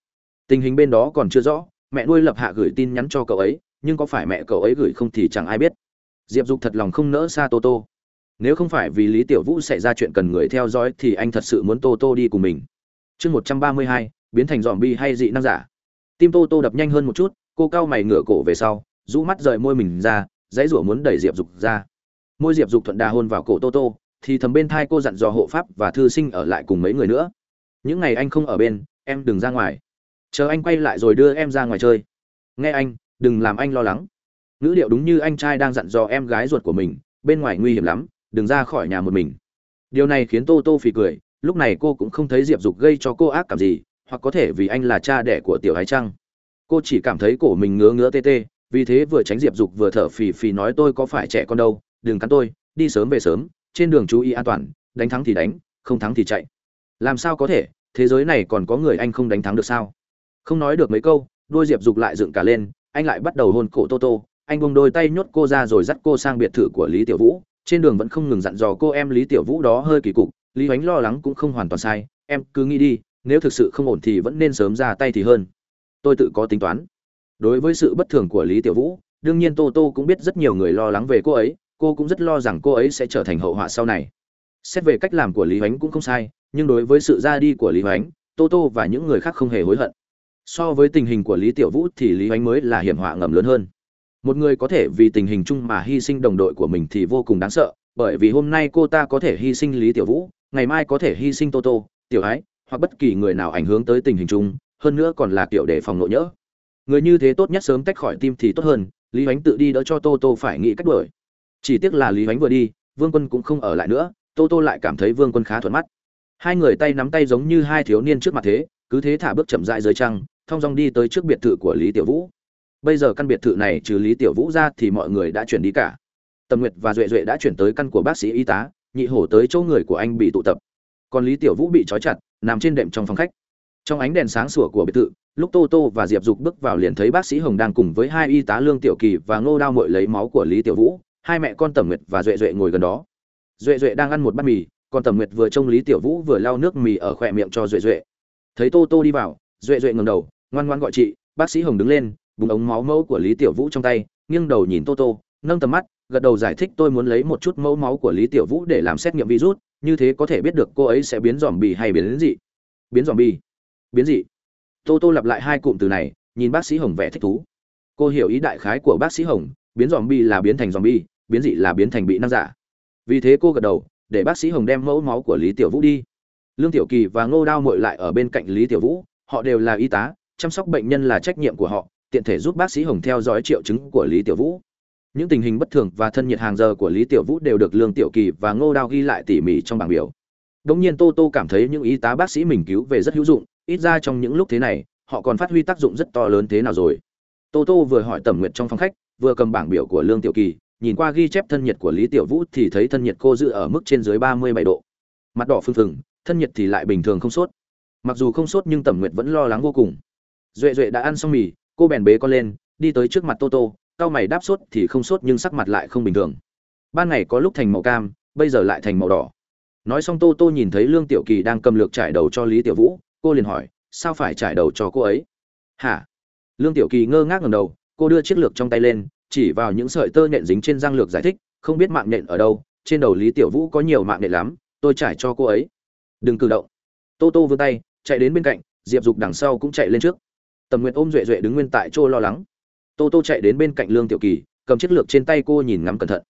Tình hình bên đó còn chưa rõ, mẹ nuôi lập hạ gửi tin nhắn cho cậu ấy, nhưng có phải mẹ cậu ấy gửi không thì chẳng ai biết. Diệp dục thật lòng không nỡ xa tô tô. Nếu không phải vì lý tiểu vũ xảy ra chuyện cần người theo dõi thì anh thật sự muốn tô tô đi cùng mình. Chương một trăm ba mươi hai, biến thành dòm bi hay dị năng giả tim tô tô đập nhanh hơn một chút, cô cau mày ngửa cổ về sau, rũ mắt rời môi mình ra, dãy rủa muốn đẩy diệp dục ra. Môi diệp dục thuận đà hôn vào cổ tô tô, thì thầm bên thai cô dặn dò hộ pháp và thư sinh ở lại cùng mấy người nữa. Những ngày anh không ở bên, em đừng ra ngoài. Chờ anh quay lại rồi đưa em ra ngoài chơi. Nghe anh, đừng làm anh lo lắng. Ngữ điệu đúng như anh trai đang dặn dò em gái ruột của mình, bên ngoài nguy hiểm lắm, đừng ra khỏi nhà một mình. Điều này khiến tô tô phì cười, lúc này cô cũng không thấy diệp dục gây cho cô ác cảm gì hoặc có thể vì anh là cha đẻ của tiểu ái trăng. Cô chỉ cảm thấy cổ mình ngứa ngứa tê tê, vì thế vừa tránh diệp dục vừa thở phì phì nói tôi có phải trẻ con đâu, đừng cắn tôi, đi sớm về sớm, trên đường chú ý an toàn, đánh thắng thì đánh, không thắng thì chạy. Làm sao có thể, thế giới này còn có người anh không đánh thắng được sao? Không nói được mấy câu, đôi diệp dục lại dựng cả lên, anh lại bắt đầu hôn cổ tô tô, anh bông đôi tay nhốt cô ra rồi dắt cô sang biệt thự của lý tiểu vũ, trên đường vẫn không ngừng dặn dò cô em lý tiểu vũ đó hơi kỳ cục, lý ánh lo lắng cũng không hoàn toàn sai, em, cứ nghĩ đi nếu thực sự không ổn thì vẫn nên sớm ra tay thì hơn. Tôi tự có tính toán. Đối với sự bất thường của lý tiểu vũ, đương nhiên tô tô cũng biết rất nhiều người lo lắng về cô ấy, cô cũng rất lo rằng cô ấy sẽ trở thành hậu họa sau này. Xét về cách làm của lý ánh cũng không sai, nhưng đối với sự ra đi của lý ánh tô tô và những người khác không hề hối hận. So với tình hình của lý tiểu vũ thì lý ánh mới là hiểm họa ngầm lớn hơn. Một người có thể vì tình hình chung mà hy sinh đồng đội của mình thì vô cùng đáng sợ, bởi vì hôm nay cô ta có thể hy sinh lý tiểu vũ, ngày mai có thể hy sinh tô tô, tiểu ái hoặc bất kỳ người nào ảnh hưởng tới tình hình chung, hơn nữa còn là kiểu để phòng nội nhỡ. Người như thế tốt nhất sớm tách khỏi tim thì tốt hơn, lý ánh tự đi đỡ cho tô tô phải nghĩ cách đuổi. Chỉ tiếc là lý ánh vừa đi, vương quân cũng không ở lại nữa, tô tô lại cảm thấy vương quân khá thuận mắt. Hai người tay nắm tay giống như hai thiếu niên trước mặt thế, cứ thế thả bước chậm rãi dưới trăng, thong dong đi tới trước biệt thự của lý tiểu vũ. Bây giờ căn biệt thự này trừ lý tiểu vũ ra thì mọi người đã chuyển đi cả. Tầm nguyệt và duệ duệ đã chuyển tới căn của bác sĩ y tá, nhị hổ tới chỗ người của anh bị tụ tập còn lý tiểu vũ bị trói chặt, nằm trên đệm trong phòng khách. Trong ánh đèn sáng sủa của biệt thự, lúc tô tô và diệp dục bước vào liền thấy bác sĩ hồng đang cùng với hai y tá lương tiểu kỳ và ngô đao mội lấy máu của lý tiểu vũ. Hai mẹ con tầm nguyệt và duệ duệ ngồi gần đó. Duệ duệ đang ăn một bát mì, còn tầm nguyệt vừa trông lý tiểu vũ vừa lau nước mì ở khỏe miệng cho duệ duệ. Thấy tô tô đi vào, duệ duệ ngầm đầu, ngoan ngoan gọi chị, bác sĩ hồng đứng lên bùng ống máu mẫu của lý tiểu vũ trong tay, nghiêng đầu nhìn tô tô, nâng tầm mắt, gật đầu giải thích tôi muốn lấy một chút mẫu máu của lý tiểu vũ để làm xét nghiệm virus như thế có thể biết được cô ấy sẽ biến dòm bì hay biến đến dị. Biến dòm bì biến dị. Tô tô lặp lại hai cụm từ này, nhìn bác sĩ hồng vẻ thích thú. Cô hiểu ý đại khái của bác sĩ hồng, biến dòm bì là biến thành dòm bì biến dị là biến thành bị năng giả. Vì thế cô gật đầu, để bác sĩ hồng đem mẫu máu của lý tiểu vũ đi. Lương tiểu kỳ và ngô đao mội lại ở bên cạnh lý tiểu vũ, họ đều là y tá, chăm sóc bệnh nhân là trách nhiệm của họ, tiện thể giúp bác sĩ hồng theo dõi triệu chứng của lý tiểu vũ những tình hình bất thường và thân nhiệt hàng giờ của lý tiểu vũ đều được lương tiểu kỳ và ngô đao ghi lại tỉ mỉ trong bảng biểu. Đống nhiên tô tô cảm thấy những y tá bác sĩ mình cứu về rất hữu dụng, ít ra trong những lúc thế này, họ còn phát huy tác dụng rất to lớn thế nào rồi. Tô tô vừa hỏi tẩm nguyệt trong phòng khách, vừa cầm bảng biểu của lương tiểu kỳ, nhìn qua ghi chép thân nhiệt của lý tiểu vũ thì thấy thân nhiệt cô giữ ở mức trên dưới ba mươi bảy độ. Mặt đỏ phừng phừng, thân nhiệt thì lại bình thường không sốt. Mặc dù không sốt nhưng tẩm nguyệt vẫn lo lắng vô cùng. Duệ duệ đã ăn xong mì, cô bèn bế con lên, đi tới trước mặt tô tô cao mày đáp sốt thì không sốt nhưng sắc mặt lại không bình thường. Ban ngày có lúc thành màu cam, bây giờ lại thành màu đỏ. Nói xong tô tô nhìn thấy lương tiểu kỳ đang cầm lược trải đầu cho lý tiểu vũ, cô liền hỏi, sao phải trải đầu cho cô ấy? Hả? Lương tiểu kỳ ngơ ngác ngầm đầu, cô đưa chiếc lược trong tay lên, chỉ vào những sợi tơ nện dính trên răng lược giải thích, không biết mạng nện ở đâu, trên đầu lý tiểu vũ có nhiều mạng nện lắm, tôi trải cho cô ấy. Đừng cử động. Tô tô vươn tay, chạy đến bên cạnh, diệp dục đằng sau cũng chạy lên trước. Tầm nguyện ôm duệ duệ đứng nguyên tại chỗ lo lắng tô tô chạy đến bên cạnh lương tiểu kỳ, cầm chiếc lược trên tay cô nhìn ngắm cẩn thận.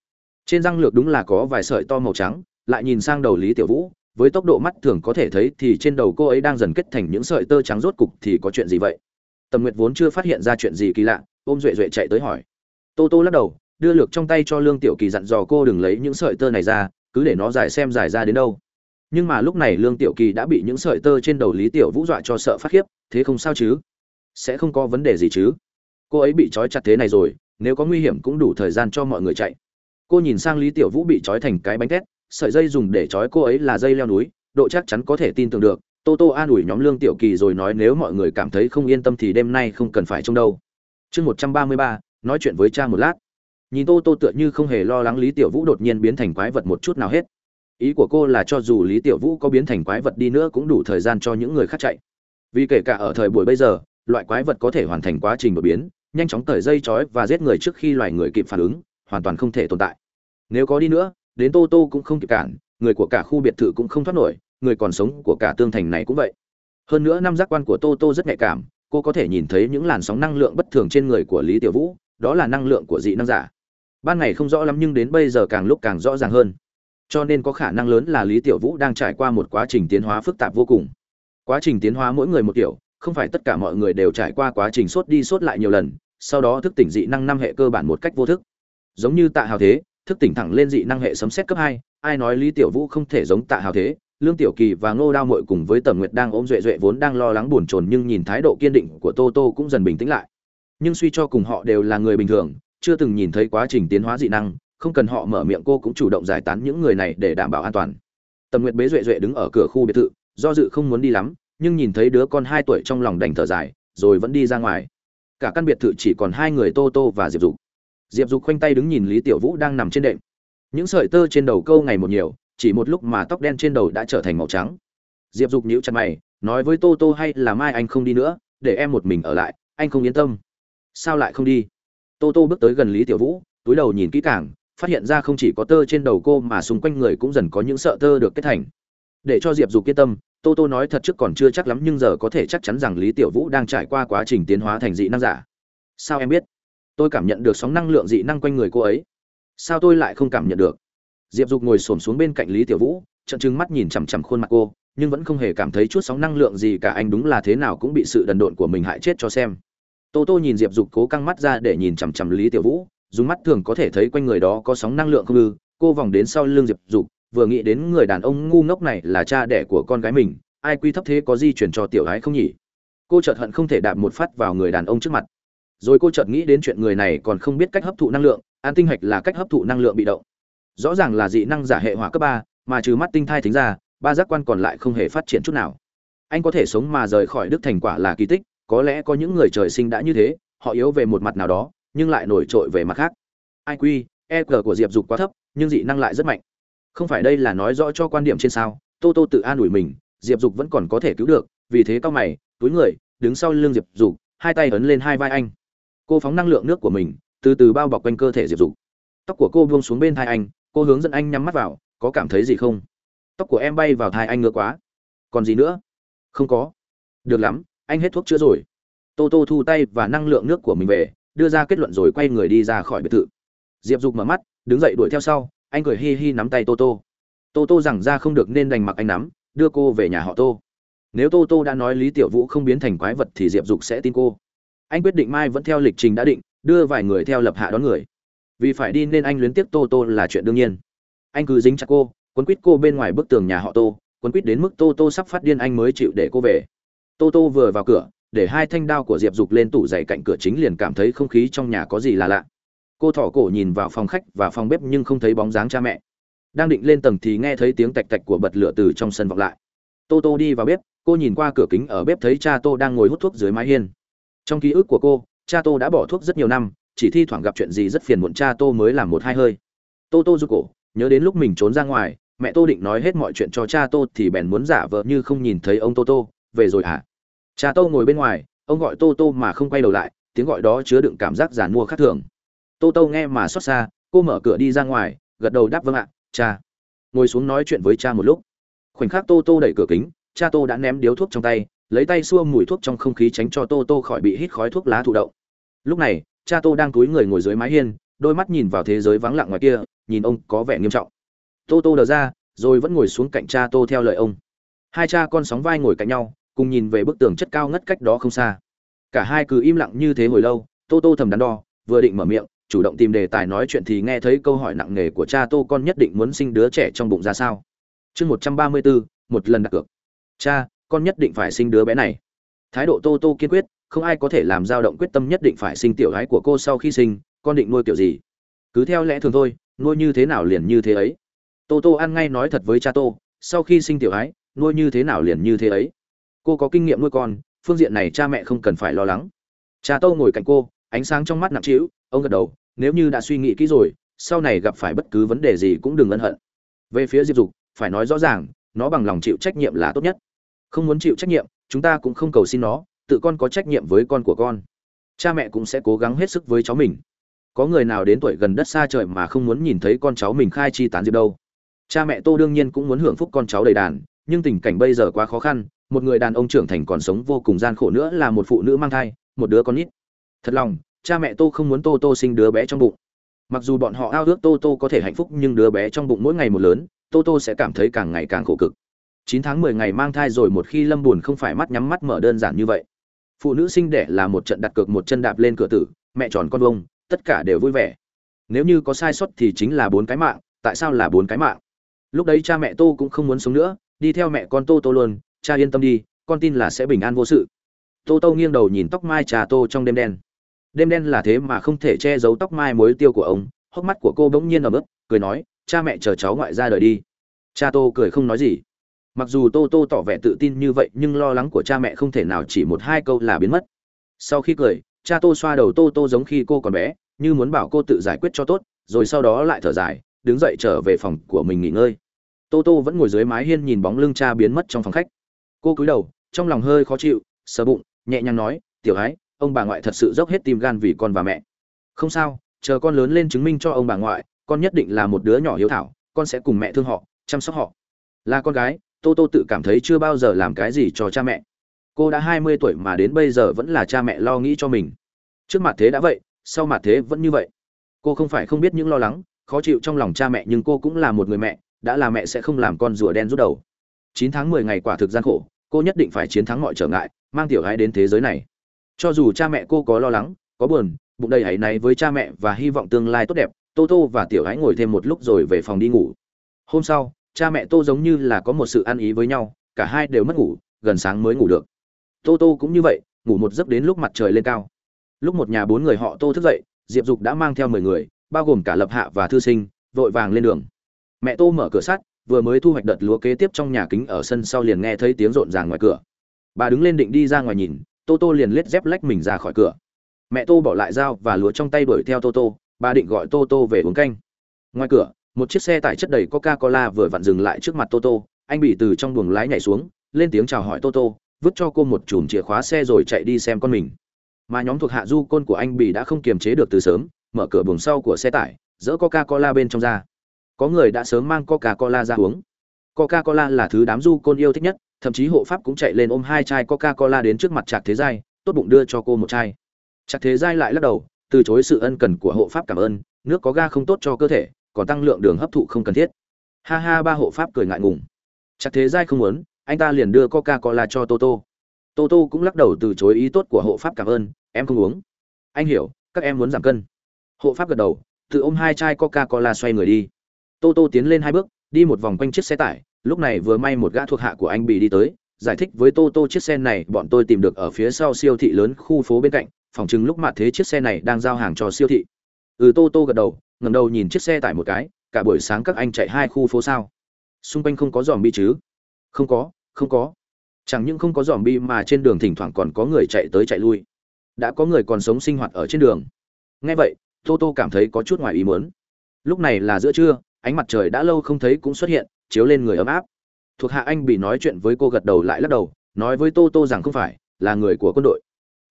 Trên răng lược đúng là có vài sợi to màu trắng, lại nhìn sang đầu lý tiểu vũ, với tốc độ mắt thường có thể thấy thì trên đầu cô ấy đang dần kết thành những sợi tơ trắng rốt cục thì có chuyện gì vậy? Tầm nguyệt vốn chưa phát hiện ra chuyện gì kỳ lạ, ôm duệ duệ chạy tới hỏi. Tô tô lắc đầu, đưa lược trong tay cho lương tiểu kỳ dặn dò cô đừng lấy những sợi tơ này ra, cứ để nó dài xem dài ra đến đâu. Nhưng mà lúc này lương tiểu kỳ đã bị những sợi tơ trên đầu lý tiểu vũ dọa cho sợ phát khiếp, thế không sao chứ? Sẽ không có vấn đề gì chứ? Cô ấy bị trói chặt thế này rồi, nếu có nguy hiểm cũng đủ thời gian cho mọi người chạy. Cô nhìn sang lý tiểu vũ bị trói thành cái bánh tét sợi dây dùng để trói cô ấy là dây leo núi, độ chắc chắn có thể tin tưởng được. Tô tô an ủi nhóm lương tiểu kỳ rồi nói nếu mọi người cảm thấy không yên tâm thì đêm nay không cần phải trông đâu. Chương một trăm ba mươi ba, nói chuyện với cha một lát. Nhìn tô tô tựa như không hề lo lắng lý tiểu vũ đột nhiên biến thành quái vật một chút nào hết. Ý của cô là cho dù lý tiểu vũ có biến thành quái vật đi nữa cũng đủ thời gian cho những người khác chạy. Vì kể cả ở thời buổi bây giờ, loại quái vật có thể hoàn thành quá trình đột biến nhanh chóng cởi dây chói và giết người trước khi loài người kịp phản ứng, hoàn toàn không thể tồn tại. Nếu có đi nữa, đến tô tô cũng không kịp cản, người của cả khu biệt thự cũng không thoát nổi, người còn sống của cả tương thành này cũng vậy. Hơn nữa, năm giác quan của tô tô rất nhạy cảm, cô có thể nhìn thấy những làn sóng năng lượng bất thường trên người của lý tiểu vũ, đó là năng lượng của dị năng giả. Ban ngày không rõ lắm nhưng đến bây giờ càng lúc càng rõ ràng hơn. Cho nên có khả năng lớn là lý tiểu vũ đang trải qua một quá trình tiến hóa phức tạp vô cùng. Quá trình tiến hóa mỗi người một kiểu, không phải tất cả mọi người đều trải qua quá trình sốt đi sốt lại nhiều lần sau đó thức tỉnh dị năng năm hệ cơ bản một cách vô thức. Giống như tạ hào thế, thức tỉnh thẳng lên dị năng hệ sấm xét cấp hai, ai nói lý tiểu vũ không thể giống tạ hào thế, lương tiểu kỳ và ngô đao mội cùng với tầm nguyệt đang ôm duệ duệ vốn đang lo lắng buồn chồn nhưng nhìn thái độ kiên định của tô tô cũng dần bình tĩnh lại. Nhưng suy cho cùng họ đều là người bình thường, chưa từng nhìn thấy quá trình tiến hóa dị năng, không cần họ mở miệng cô cũng chủ động giải tán những người này để đảm bảo an toàn. Tầm nguyệt bế duệ duệ đứng ở cửa khu biệt thự, do dự không muốn đi lắm, nhưng nhìn thấy đứa con hai tuổi trong lòng đành thở dài, rồi vẫn đi ra ngoài cả căn biệt thự chỉ còn hai người tô tô và diệp dục. Diệp dục khoanh tay đứng nhìn lý tiểu vũ đang nằm trên đệm. Những sợi tơ trên đầu câu ngày một nhiều, chỉ một lúc mà tóc đen trên đầu đã trở thành màu trắng. Diệp dục nhíu chặt mày, nói với tô tô hay là mai anh không đi nữa, để em một mình ở lại, anh không yên tâm. Sao lại không đi? Tô tô bước tới gần lý tiểu vũ, túi đầu nhìn kỹ càng, phát hiện ra không chỉ có tơ trên đầu cô mà xung quanh người cũng dần có những sợ tơ được kết thành. Để cho diệp dục yên tâm tô tô nói thật trước còn chưa chắc lắm nhưng giờ có thể chắc chắn rằng lý tiểu vũ đang trải qua quá trình tiến hóa thành dị năng giả. Sao em biết? Tôi cảm nhận được sóng năng lượng dị năng quanh người cô ấy. Sao tôi lại không cảm nhận được? Diệp dục ngồi s ổ m xuống bên cạnh lý tiểu vũ trận trừng mắt nhìn chằm chằm khuôn mặt cô, nhưng vẫn không hề cảm thấy chút sóng năng lượng gì cả anh đúng là thế nào cũng bị sự đần độn của mình hại chết cho xem. Tô tô nhìn diệp dục cố căng mắt ra để nhìn chằm chằm lý tiểu vũ, dùng mắt thường có thể thấy quanh người đó có sóng năng lượng không ư? Cô vòng đến sau lưng diệp dục vừa nghĩ đến người đàn ông ngu ngốc này là cha đẻ của con gái mình, ai quy thấp thế có di chuyển cho tiểu gái không nhỉ? Cô chợt hận không thể đạp một phát vào người đàn ông trước mặt. Rồi cô chợt nghĩ đến chuyện người này còn không biết cách hấp thụ năng lượng, an tinh hạch là cách hấp thụ năng lượng bị động. Rõ ràng là dị năng giả hệ hỏa cấp ba, mà trừ mắt tinh thai thính ra, ba giác quan còn lại không hề phát triển chút nào. Anh có thể sống mà rời khỏi đức thành quả là kỳ tích, có lẽ có những người trời sinh đã như thế, họ yếu về một mặt nào đó, nhưng lại nổi trội về mặt khác. Iq eq của diệp dục quá thấp, nhưng dị năng lại rất mạnh không phải đây là nói rõ cho quan điểm trên sao, tô tô tự an ủi mình, diệp dục vẫn còn có thể cứu được, vì thế cao mày, túi người, đứng sau lưng diệp dục, hai tay ấn lên hai vai anh. Cô phóng năng lượng nước của mình, từ từ bao bọc quanh cơ thể diệp dục. Tóc của cô buông xuống bên thai anh, cô hướng dẫn anh nhắm mắt vào, có cảm thấy gì không? Tóc của em bay vào thai anh ngứa quá. Còn gì nữa? Không có. Được lắm, anh hết thuốc chữa rồi. Tô tô thu tay và năng lượng nước của mình về, đưa ra kết luận rồi quay người đi ra khỏi biệt thự. Diệp dục mở mắt, đứng dậy đuổi theo sau anh cười hi hi nắm tay tô tô. Tô tô rằng ra không được nên đành mặc anh nắm, đưa cô về nhà họ tô. Nếu tô tô đã nói lý tiểu vũ không biến thành quái vật thì diệp dục sẽ tin cô. Anh quyết định mai vẫn theo lịch trình đã định, đưa vài người theo lập hạ đón người. Vì phải đi nên anh luyến tiếc tô tô là chuyện đương nhiên. Anh cứ dính chặt cô, quấn quýt cô bên ngoài bức tường nhà họ tô, quấn quýt đến mức tô tô sắp phát điên anh mới chịu để cô về. Tô tô vừa vào cửa, để hai thanh đao của diệp dục lên tủ giày cạnh cửa chính liền cảm thấy không khí trong nhà có gì là lạ cô thỏ cổ nhìn vào phòng khách và phòng bếp nhưng không thấy bóng dáng cha mẹ. Đang định lên tầng thì nghe thấy tiếng tạch tạch của bật lửa từ trong sân vọng lại. Tô tô đi vào bếp, cô nhìn qua cửa kính ở bếp thấy cha tô đang ngồi hút thuốc dưới mái hiên. Trong ký ức của cô, cha tô đã bỏ thuốc rất nhiều năm, chỉ thi thoảng gặp chuyện gì rất phiền muộn cha tô mới làm một hai hơi. Tô tô rụt cổ, nhớ đến lúc mình trốn ra ngoài, mẹ tô định nói hết mọi chuyện cho cha tô thì bèn muốn giả vờ như không nhìn thấy ông tô tô. Về rồi à cha tô ngồi bên ngoài, ông gọi tô tô mà không quay đầu lại, tiếng gọi đó chứa đựng cảm giác giàn mua khác thường tô tô nghe mà xót xa, cô mở cửa đi ra ngoài, gật đầu đáp vâng ạ, cha. Ngồi xuống nói chuyện với cha một lúc. Khoảnh khắc tô tô đẩy cửa kính, cha tô đã ném điếu thuốc trong tay, lấy tay xua mùi thuốc trong không khí tránh cho tô tô khỏi bị hít khói thuốc lá thụ động. Lúc này, cha tô đang túi người ngồi dưới mái hiên, đôi mắt nhìn vào thế giới vắng lặng ngoài kia, nhìn ông có vẻ nghiêm trọng. Tô tô đờ ra, rồi vẫn ngồi xuống cạnh cha tô theo lời ông. Hai cha con sóng vai ngồi cạnh nhau, cùng nhìn về bức tường chất cao ngất cách đó không xa. Cả hai cứ im lặng như thế hồi lâu, tô tô thầm đắn đo, vừa định mở miệng chủ động tìm đề tài nói chuyện thì nghe thấy câu hỏi nặng nề của cha tô con nhất định muốn sinh đứa trẻ trong bụng ra sao. Chương một trăm ba mươi bốn một lần đặt cược. Cha, con nhất định phải sinh đứa bé này. Thái độ tô tô kiên quyết, không ai có thể làm dao động quyết tâm nhất định phải sinh tiểu gái của cô sau khi sinh, con định nuôi kiểu gì? Cứ theo lẽ thường thôi, nuôi như thế nào liền như thế ấy. Tô tô ăn ngay nói thật với cha tô, sau khi sinh tiểu gái, nuôi như thế nào liền như thế ấy. Cô có kinh nghiệm nuôi con, phương diện này cha mẹ không cần phải lo lắng. Cha tô ngồi cạnh cô ánh sáng trong mắt nặng trĩu, ông gật đầu, nếu như đã suy nghĩ kỹ rồi, sau này gặp phải bất cứ vấn đề gì cũng đừng ân hận. Về phía diệp dục, phải nói rõ ràng, nó bằng lòng chịu trách nhiệm là tốt nhất. Không muốn chịu trách nhiệm, chúng ta cũng không cầu xin nó, tự con có trách nhiệm với con của con. Cha mẹ cũng sẽ cố gắng hết sức với cháu mình. Có người nào đến tuổi gần đất xa trời mà không muốn nhìn thấy con cháu mình khai chi tán diệp đâu? Cha mẹ tô đương nhiên cũng muốn hưởng phúc con cháu đầy đàn, nhưng tình cảnh bây giờ quá khó khăn, một người đàn ông trưởng thành còn sống vô cùng gian khổ nữa là một phụ nữ mang thai, một đứa con ít thật lòng, cha mẹ tô không muốn tô tô sinh đứa bé trong bụng. Mặc dù bọn họ ao ước tô tô có thể hạnh phúc, nhưng đứa bé trong bụng mỗi ngày một lớn, tô tô sẽ cảm thấy càng ngày càng khổ cực. Chín tháng mười ngày mang thai rồi, một khi lâm buồn không phải mắt nhắm mắt mở đơn giản như vậy. Phụ nữ sinh đẻ là một trận đặt cược, một chân đạp lên cửa tử, mẹ tròn con vông, tất cả đều vui vẻ. Nếu như có sai sót thì chính là bốn cái mạng, tại sao là bốn cái mạng? Lúc đấy cha mẹ tô cũng không muốn sống nữa, đi theo mẹ con tô tô luôn, cha yên tâm đi, con tin là sẽ bình an vô sự. Tô tô nghiêng đầu nhìn tóc mai trà tô trong đêm đen đêm đen là thế mà không thể che giấu tóc mai mối tiêu của ông, hốc mắt của cô bỗng nhiên ở mức cười nói, cha mẹ chờ cháu ngoại ra đời đi. Cha tô cười không nói gì. Mặc dù tô tô tỏ vẻ tự tin như vậy, nhưng lo lắng của cha mẹ không thể nào chỉ một hai câu là biến mất. Sau khi cười, cha tô xoa đầu tô tô giống khi cô còn bé, như muốn bảo cô tự giải quyết cho tốt, rồi sau đó lại thở dài, đứng dậy trở về phòng của mình nghỉ ngơi. Tô tô vẫn ngồi dưới mái hiên nhìn bóng lưng cha biến mất trong phòng khách. Cô cúi đầu, trong lòng hơi khó chịu, sờ bụng, nhẹ nhàng nói, tiểu ái ông bà ngoại thật sự dốc hết tim gan vì con và mẹ. Không sao, chờ con lớn lên chứng minh cho ông bà ngoại, con nhất định là một đứa nhỏ hiếu thảo, con sẽ cùng mẹ thương họ, chăm sóc họ. Là con gái, tô tô tự cảm thấy chưa bao giờ làm cái gì cho cha mẹ. Cô đã hai mươi tuổi mà đến bây giờ vẫn là cha mẹ lo nghĩ cho mình. Trước mặt thế đã vậy, sau mặt thế vẫn như vậy. Cô không phải không biết những lo lắng, khó chịu trong lòng cha mẹ nhưng cô cũng là một người mẹ, đã là mẹ sẽ không làm con rùa đen rút đầu. Chín tháng mười ngày quả thực gian khổ, cô nhất định phải chiến thắng mọi trở ngại, mang tiểu gái đến thế giới này cho dù cha mẹ cô có lo lắng, có buồn, bụng đầy hãy náy với cha mẹ và hy vọng tương lai tốt đẹp, tô tô và tiểu hãy ngồi thêm một lúc rồi về phòng đi ngủ. Hôm sau, cha mẹ tô giống như là có một sự ăn ý với nhau, cả hai đều mất ngủ, gần sáng mới ngủ được. Tô tô cũng như vậy, ngủ một giấc đến lúc mặt trời lên cao. Lúc một nhà bốn người họ tô thức dậy, diệp dục đã mang theo mười người, bao gồm cả lập hạ và thư sinh, vội vàng lên đường. Mẹ tô mở cửa sắt, vừa mới thu hoạch đợt lúa kế tiếp trong nhà kính ở sân sau liền nghe thấy tiếng rộn ràng ngoài cửa. Bà đứng lên định đi ra ngoài nhìn tô tô liền lết dép lách mình ra khỏi cửa. Mẹ tô bỏ lại dao và lúa trong tay đuổi theo tô tô, bà định gọi tô tô về uống canh. Ngoài cửa, một chiếc xe tải chất đầy coca cola vừa vặn dừng lại trước mặt tô tô. Anh bị từ trong buồng lái nhảy xuống, lên tiếng chào hỏi tô tô, vứt cho cô một chùm chìa khóa xe rồi chạy đi xem con mình. Mà nhóm thuộc hạ du côn của anh bị đã không kiềm chế được từ sớm, mở cửa buồng sau của xe tải, dỡ coca cola bên trong ra. Có người đã sớm mang coca cola ra uống. Coca cola là thứ đám du côn yêu thích nhất thậm chí hộ pháp cũng chạy lên ôm hai chai coca cola đến trước mặt trạc thế giai, tốt bụng đưa cho cô một chai. Trạc thế giai lại lắc đầu, từ chối sự ân cần của hộ pháp cảm ơn, nước có ga không tốt cho cơ thể, còn tăng lượng đường hấp thụ không cần thiết. Ha ha, ba hộ pháp cười ngại ngùng. Trạc thế giai không muốn, anh ta liền đưa coca cola cho toto. Toto cũng lắc đầu từ chối ý tốt của hộ pháp cảm ơn, em không uống. Anh hiểu, các em muốn giảm cân. Hộ pháp gật đầu, tự ôm hai chai coca cola xoay người đi. Toto tiến lên hai bước, đi một vòng quanh chiếc xe tải lúc này vừa may một gã thuộc hạ của anh bị đi tới, giải thích với toto chiếc xe này bọn tôi tìm được ở phía sau siêu thị lớn khu phố bên cạnh, phòng chừng lúc mà thế chiếc xe này đang giao hàng cho siêu thị. Ừ tô tô gật đầu ngầm đầu nhìn chiếc xe tải một cái, cả buổi sáng các anh chạy hai khu phố sao? Xung quanh không có dòm bi chứ? Không có không có. Chẳng những không có dòm bi mà trên đường thỉnh thoảng còn có người chạy tới chạy lui. Đã có người còn sống sinh hoạt ở trên đường. Nghe vậy, tô tô cảm thấy có chút ngoài ý muốn. Lúc này là giữa trưa, ánh mặt trời đã lâu không thấy cũng xuất hiện chiếu lên người ấm áp. Thuộc hạ anh bị nói chuyện với cô gật đầu lại lắc đầu, nói với tô tô rằng không phải, là người của quân đội.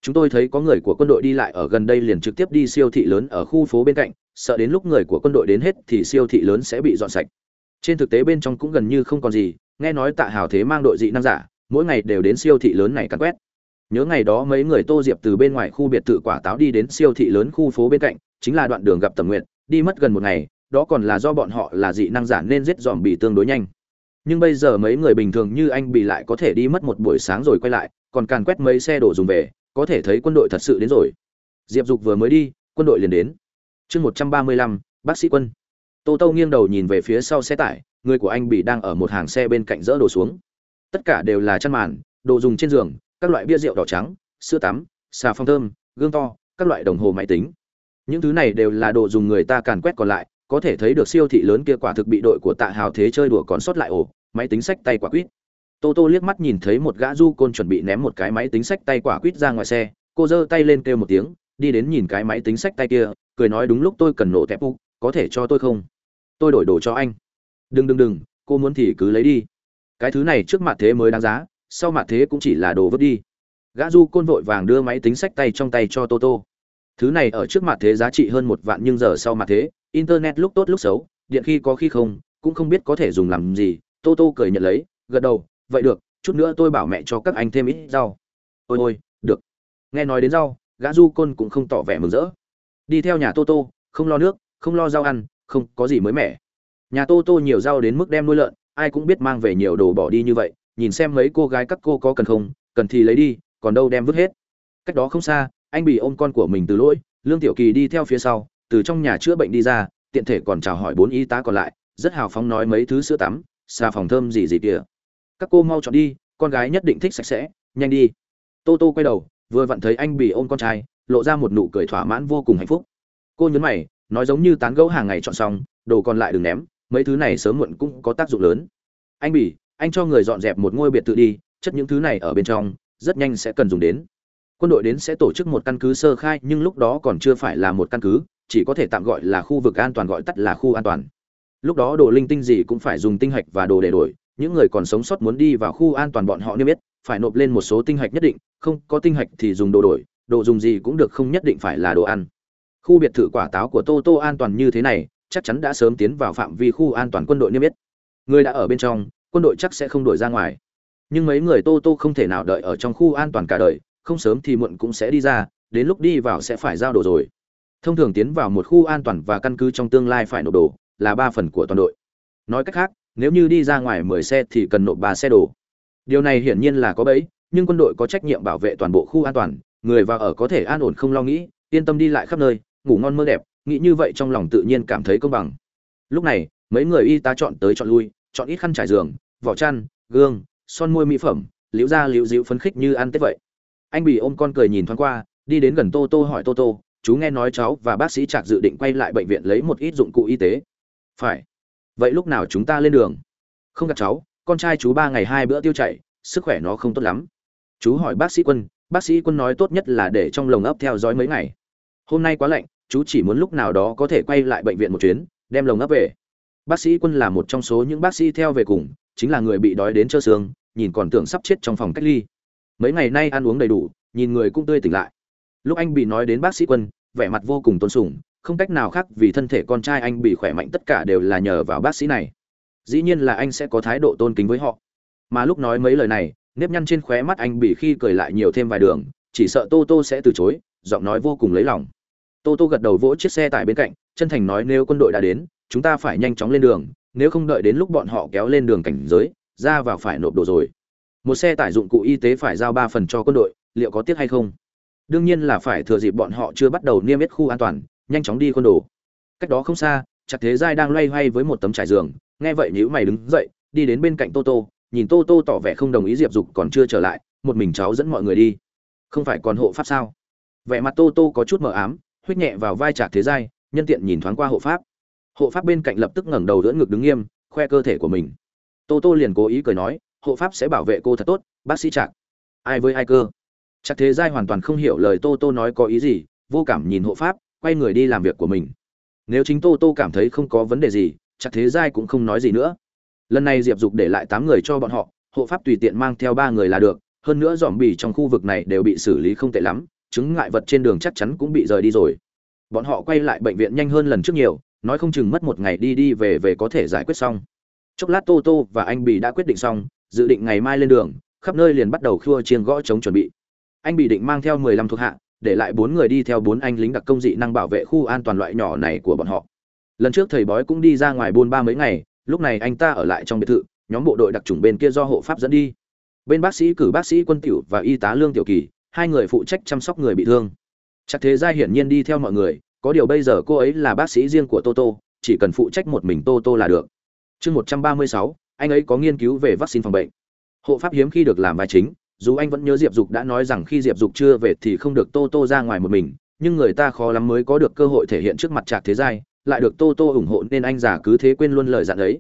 Chúng tôi thấy có người của quân đội đi lại ở gần đây liền trực tiếp đi siêu thị lớn ở khu phố bên cạnh, sợ đến lúc người của quân đội đến hết thì siêu thị lớn sẽ bị dọn sạch. Trên thực tế bên trong cũng gần như không còn gì, nghe nói tạ hào thế mang đội dị năng giả, mỗi ngày đều đến siêu thị lớn này cắn quét. Nhớ ngày đó mấy người tô diệp từ bên ngoài khu biệt thự quả táo đi đến siêu thị lớn khu phố bên cạnh, chính là đoạn đường gặp tầm nguyện đi mất gần một ngày đó còn là do bọn họ là dị năng giả nên giết dòm bị tương đối nhanh. Nhưng bây giờ mấy người bình thường như anh bị lại có thể đi mất một buổi sáng rồi quay lại, còn càn quét mấy xe đổ dùng về, có thể thấy quân đội thật sự đến rồi. Diệp dục vừa mới đi, quân đội liền đến. Chương một trăm ba mươi lăm, bác sĩ quân. Tô tô nghiêng đầu nhìn về phía sau xe tải, người của anh bị đang ở một hàng xe bên cạnh dỡ đồ xuống. Tất cả đều là chăn màn, đồ dùng trên giường, các loại bia rượu đỏ trắng, sữa tắm, xà phong thơm, gương to, các loại đồng hồ máy tính. Những thứ này đều là đồ dùng người ta càn quét còn lại có thể thấy được siêu thị lớn kia quả thực bị đội của tạ hào thế chơi đùa còn sót lại ổ máy tính sách tay quả quýt. Tô tô liếc mắt nhìn thấy một gã du côn chuẩn bị ném một cái máy tính sách tay quả quýt ra ngoài xe, cô giơ tay lên kêu một tiếng, đi đến nhìn cái máy tính sách tay kia, cười nói đúng lúc tôi cần nổ tẹp u, có thể cho tôi không? Tôi đổi đồ cho anh. Đừng đừng đừng, cô muốn thì cứ lấy đi. Cái thứ này trước mặt thế mới đáng giá, sau mặt thế cũng chỉ là đồ vứt đi. Gã du côn vội vàng đưa máy tính sách tay trong tay cho tô tô. Thứ này ở trước mặt thế giá trị hơn một vạn nhưng giờ sau mặt thế internet lúc tốt lúc xấu, điện khi có khi không, cũng không biết có thể dùng làm gì. Tô tô cười nhận lấy, gật đầu, vậy được, chút nữa tôi bảo mẹ cho các anh thêm ít rau. Ôi ôi, được. Nghe nói đến rau, gã du côn cũng không tỏ vẻ mừng rỡ. Đi theo nhà tô tô, không lo nước, không lo rau ăn, không có gì mới mẻ. Nhà tô tô nhiều rau đến mức đem nuôi lợn, ai cũng biết mang về nhiều đồ bỏ đi như vậy, nhìn xem mấy cô gái các cô có cần không, cần thì lấy đi, còn đâu đem vứt hết. Cách đó không xa, anh bị ôm con của mình từ lỗi, lương tiểu kỳ đi theo phía sau từ trong nhà chữa bệnh đi ra, tiện thể còn chào hỏi bốn y tá còn lại, rất hào phóng nói mấy thứ sữa tắm, xà phòng thơm gì gì kìa. Các cô mau chọn đi, con gái nhất định thích sạch sẽ, nhanh đi. Tô tô quay đầu, vừa vặn thấy anh bị ôm con trai, lộ ra một nụ cười thỏa mãn vô cùng hạnh phúc. Cô nhấn mày, nói giống như tán gẫu hàng ngày chọn xong, đồ còn lại đừng ném, mấy thứ này sớm muộn cũng có tác dụng lớn. Anh bỉ anh cho người dọn dẹp một ngôi biệt thự đi, chất những thứ này ở bên trong, rất nhanh sẽ cần dùng đến. Quân đội đến sẽ tổ chức một căn cứ sơ khai, nhưng lúc đó còn chưa phải là một căn cứ chỉ có thể tạm gọi là khu vực an toàn gọi tắt là khu an toàn. Lúc đó đồ linh tinh gì cũng phải dùng tinh hạch và đồ để đổi, những người còn sống sót muốn đi vào khu an toàn bọn họ niêm biết phải nộp lên một số tinh hạch nhất định, không có tinh hạch thì dùng đồ đổi, đồ dùng gì cũng được không nhất định phải là đồ ăn. Khu biệt thự quả táo của tô tô an toàn như thế này, chắc chắn đã sớm tiến vào phạm vi khu an toàn quân đội niêm yết. Người đã ở bên trong, quân đội chắc sẽ không đổi ra ngoài. Nhưng mấy người tô tô không thể nào đợi ở trong khu an toàn cả đời, không sớm thì muộn cũng sẽ đi ra, đến lúc đi vào sẽ phải giao đồ rồi thông thường tiến vào một khu an toàn và căn cứ trong tương lai phải nộp đồ là ba phần của toàn đội. Nói cách khác, nếu như đi ra ngoài mười xe thì cần nộp ba xe đồ. Điều này hiển nhiên là có bẫy, nhưng quân đội có trách nhiệm bảo vệ toàn bộ khu an toàn, người vào ở có thể an ổn không lo nghĩ, yên tâm đi lại khắp nơi, ngủ ngon mơ đẹp, nghĩ như vậy trong lòng tự nhiên cảm thấy công bằng. Lúc này, mấy người y tá chọn tới chọn lui, chọn ít khăn trải giường, vỏ chăn, gương, son môi mỹ phẩm, liễu ra liễu dịu phấn khích như ăn tết vậy. Anh bị ôm con cười nhìn thoáng qua, đi đến gần tô tô hỏi tô tô chú nghe nói cháu và bác sĩ trạc dự định quay lại bệnh viện lấy một ít dụng cụ y tế. Phải. Vậy lúc nào chúng ta lên đường? Không gặp cháu, con trai chú ba ngày hai bữa tiêu chảy, sức khỏe nó không tốt lắm. Chú hỏi bác sĩ quân, bác sĩ quân nói tốt nhất là để trong lồng ấp theo dõi mấy ngày. Hôm nay quá lạnh, chú chỉ muốn lúc nào đó có thể quay lại bệnh viện một chuyến, đem lồng ấp về. Bác sĩ quân là một trong số những bác sĩ theo về cùng, chính là người bị đói đến trơ xương, nhìn còn tưởng sắp chết trong phòng cách ly. Mấy ngày nay ăn uống đầy đủ, nhìn người cũng tươi tỉnh lại lúc anh bị nói đến bác sĩ quân, vẻ mặt vô cùng tôn sùng, không cách nào khác vì thân thể con trai anh bị khỏe mạnh tất cả đều là nhờ vào bác sĩ này. Dĩ nhiên là anh sẽ có thái độ tôn kính với họ. Mà lúc nói mấy lời này, nếp nhăn trên khóe mắt anh bị khi cười lại nhiều thêm vài đường, chỉ sợ tô tô sẽ từ chối, giọng nói vô cùng lấy lòng. Tô tô gật đầu vỗ chiếc xe tải bên cạnh, chân thành nói nếu quân đội đã đến, chúng ta phải nhanh chóng lên đường, nếu không đợi đến lúc bọn họ kéo lên đường cảnh giới, ra vào phải nộp đồ rồi. Một xe tải dụng cụ y tế phải giao ba phần cho quân đội, liệu có tiếc hay không? Đương nhiên là phải thừa dịp bọn họ chưa bắt đầu niêm yết khu an toàn, nhanh chóng đi khuôn đồ. Cách đó không xa chặt thế giai đang loay hoay với một tấm trải giường, nghe vậy nhữ mày đứng dậy, đi đến bên cạnh tô tô, nhìn tô tô tỏ vẻ không đồng ý diệp dục còn chưa trở lại, một mình cháu dẫn mọi người đi. Không phải còn hộ pháp sao? Vẻ mặt tô tô có chút mờ ám, huyết nhẹ vào vai chặt thế giai, nhân tiện nhìn thoáng qua hộ pháp. Hộ pháp bên cạnh lập tức ngẩng đầu đỡ ngực đứng nghiêm, khoe cơ thể của mình. Tô tô liền cố ý cười nói, hộ pháp sẽ bảo vệ cô thật tốt, bác sĩ chặt ai với ai cơ? Chắc thế giai hoàn toàn không hiểu lời tô tô nói có ý gì, vô cảm nhìn hộ pháp, quay người đi làm việc của mình. Nếu chính tô tô cảm thấy không có vấn đề gì, chắc thế giai cũng không nói gì nữa. Lần này diệp dục để lại tám người cho bọn họ, hộ pháp tùy tiện mang theo ba người là được, hơn nữa dòm bì trong khu vực này đều bị xử lý không tệ lắm, chứng ngại vật trên đường chắc chắn cũng bị rời đi rồi. Bọn họ quay lại bệnh viện nhanh hơn lần trước nhiều, nói không chừng mất một ngày đi đi về về có thể giải quyết xong. Chốc lát tô tô và anh bì đã quyết định xong, dự định ngày mai lên đường, khắp nơi liền bắt đầu khua chiêng gõ chống chuẩn bị anh bị định mang theo mười lăm thuộc hạ, để lại bốn người đi theo bốn anh lính đặc công dị năng bảo vệ khu an toàn loại nhỏ này của bọn họ. Lần trước thầy bói cũng đi ra ngoài buôn ba mấy ngày, lúc này anh ta ở lại trong biệt thự, nhóm bộ đội đặc trùng bên kia do hộ pháp dẫn đi. Bên bác sĩ cử bác sĩ quân tiểu và y tá lương tiểu kỳ, hai người phụ trách chăm sóc người bị thương. Chắc thế gia hiển nhiên đi theo mọi người, có điều bây giờ cô ấy là bác sĩ riêng của toto chỉ cần phụ trách một mình toto là được. Chương một trăm ba mươi sáu, anh ấy có nghiên cứu về vaccine phòng bệnh. Hộ pháp hiếm khi được làm vai chính dù anh vẫn nhớ diệp dục đã nói rằng khi diệp dục chưa về thì không được tô tô ra ngoài một mình, nhưng người ta khó lắm mới có được cơ hội thể hiện trước mặt trạc thế giai, lại được tô tô ủng hộ nên anh già cứ thế quên luôn lời dặn ấy.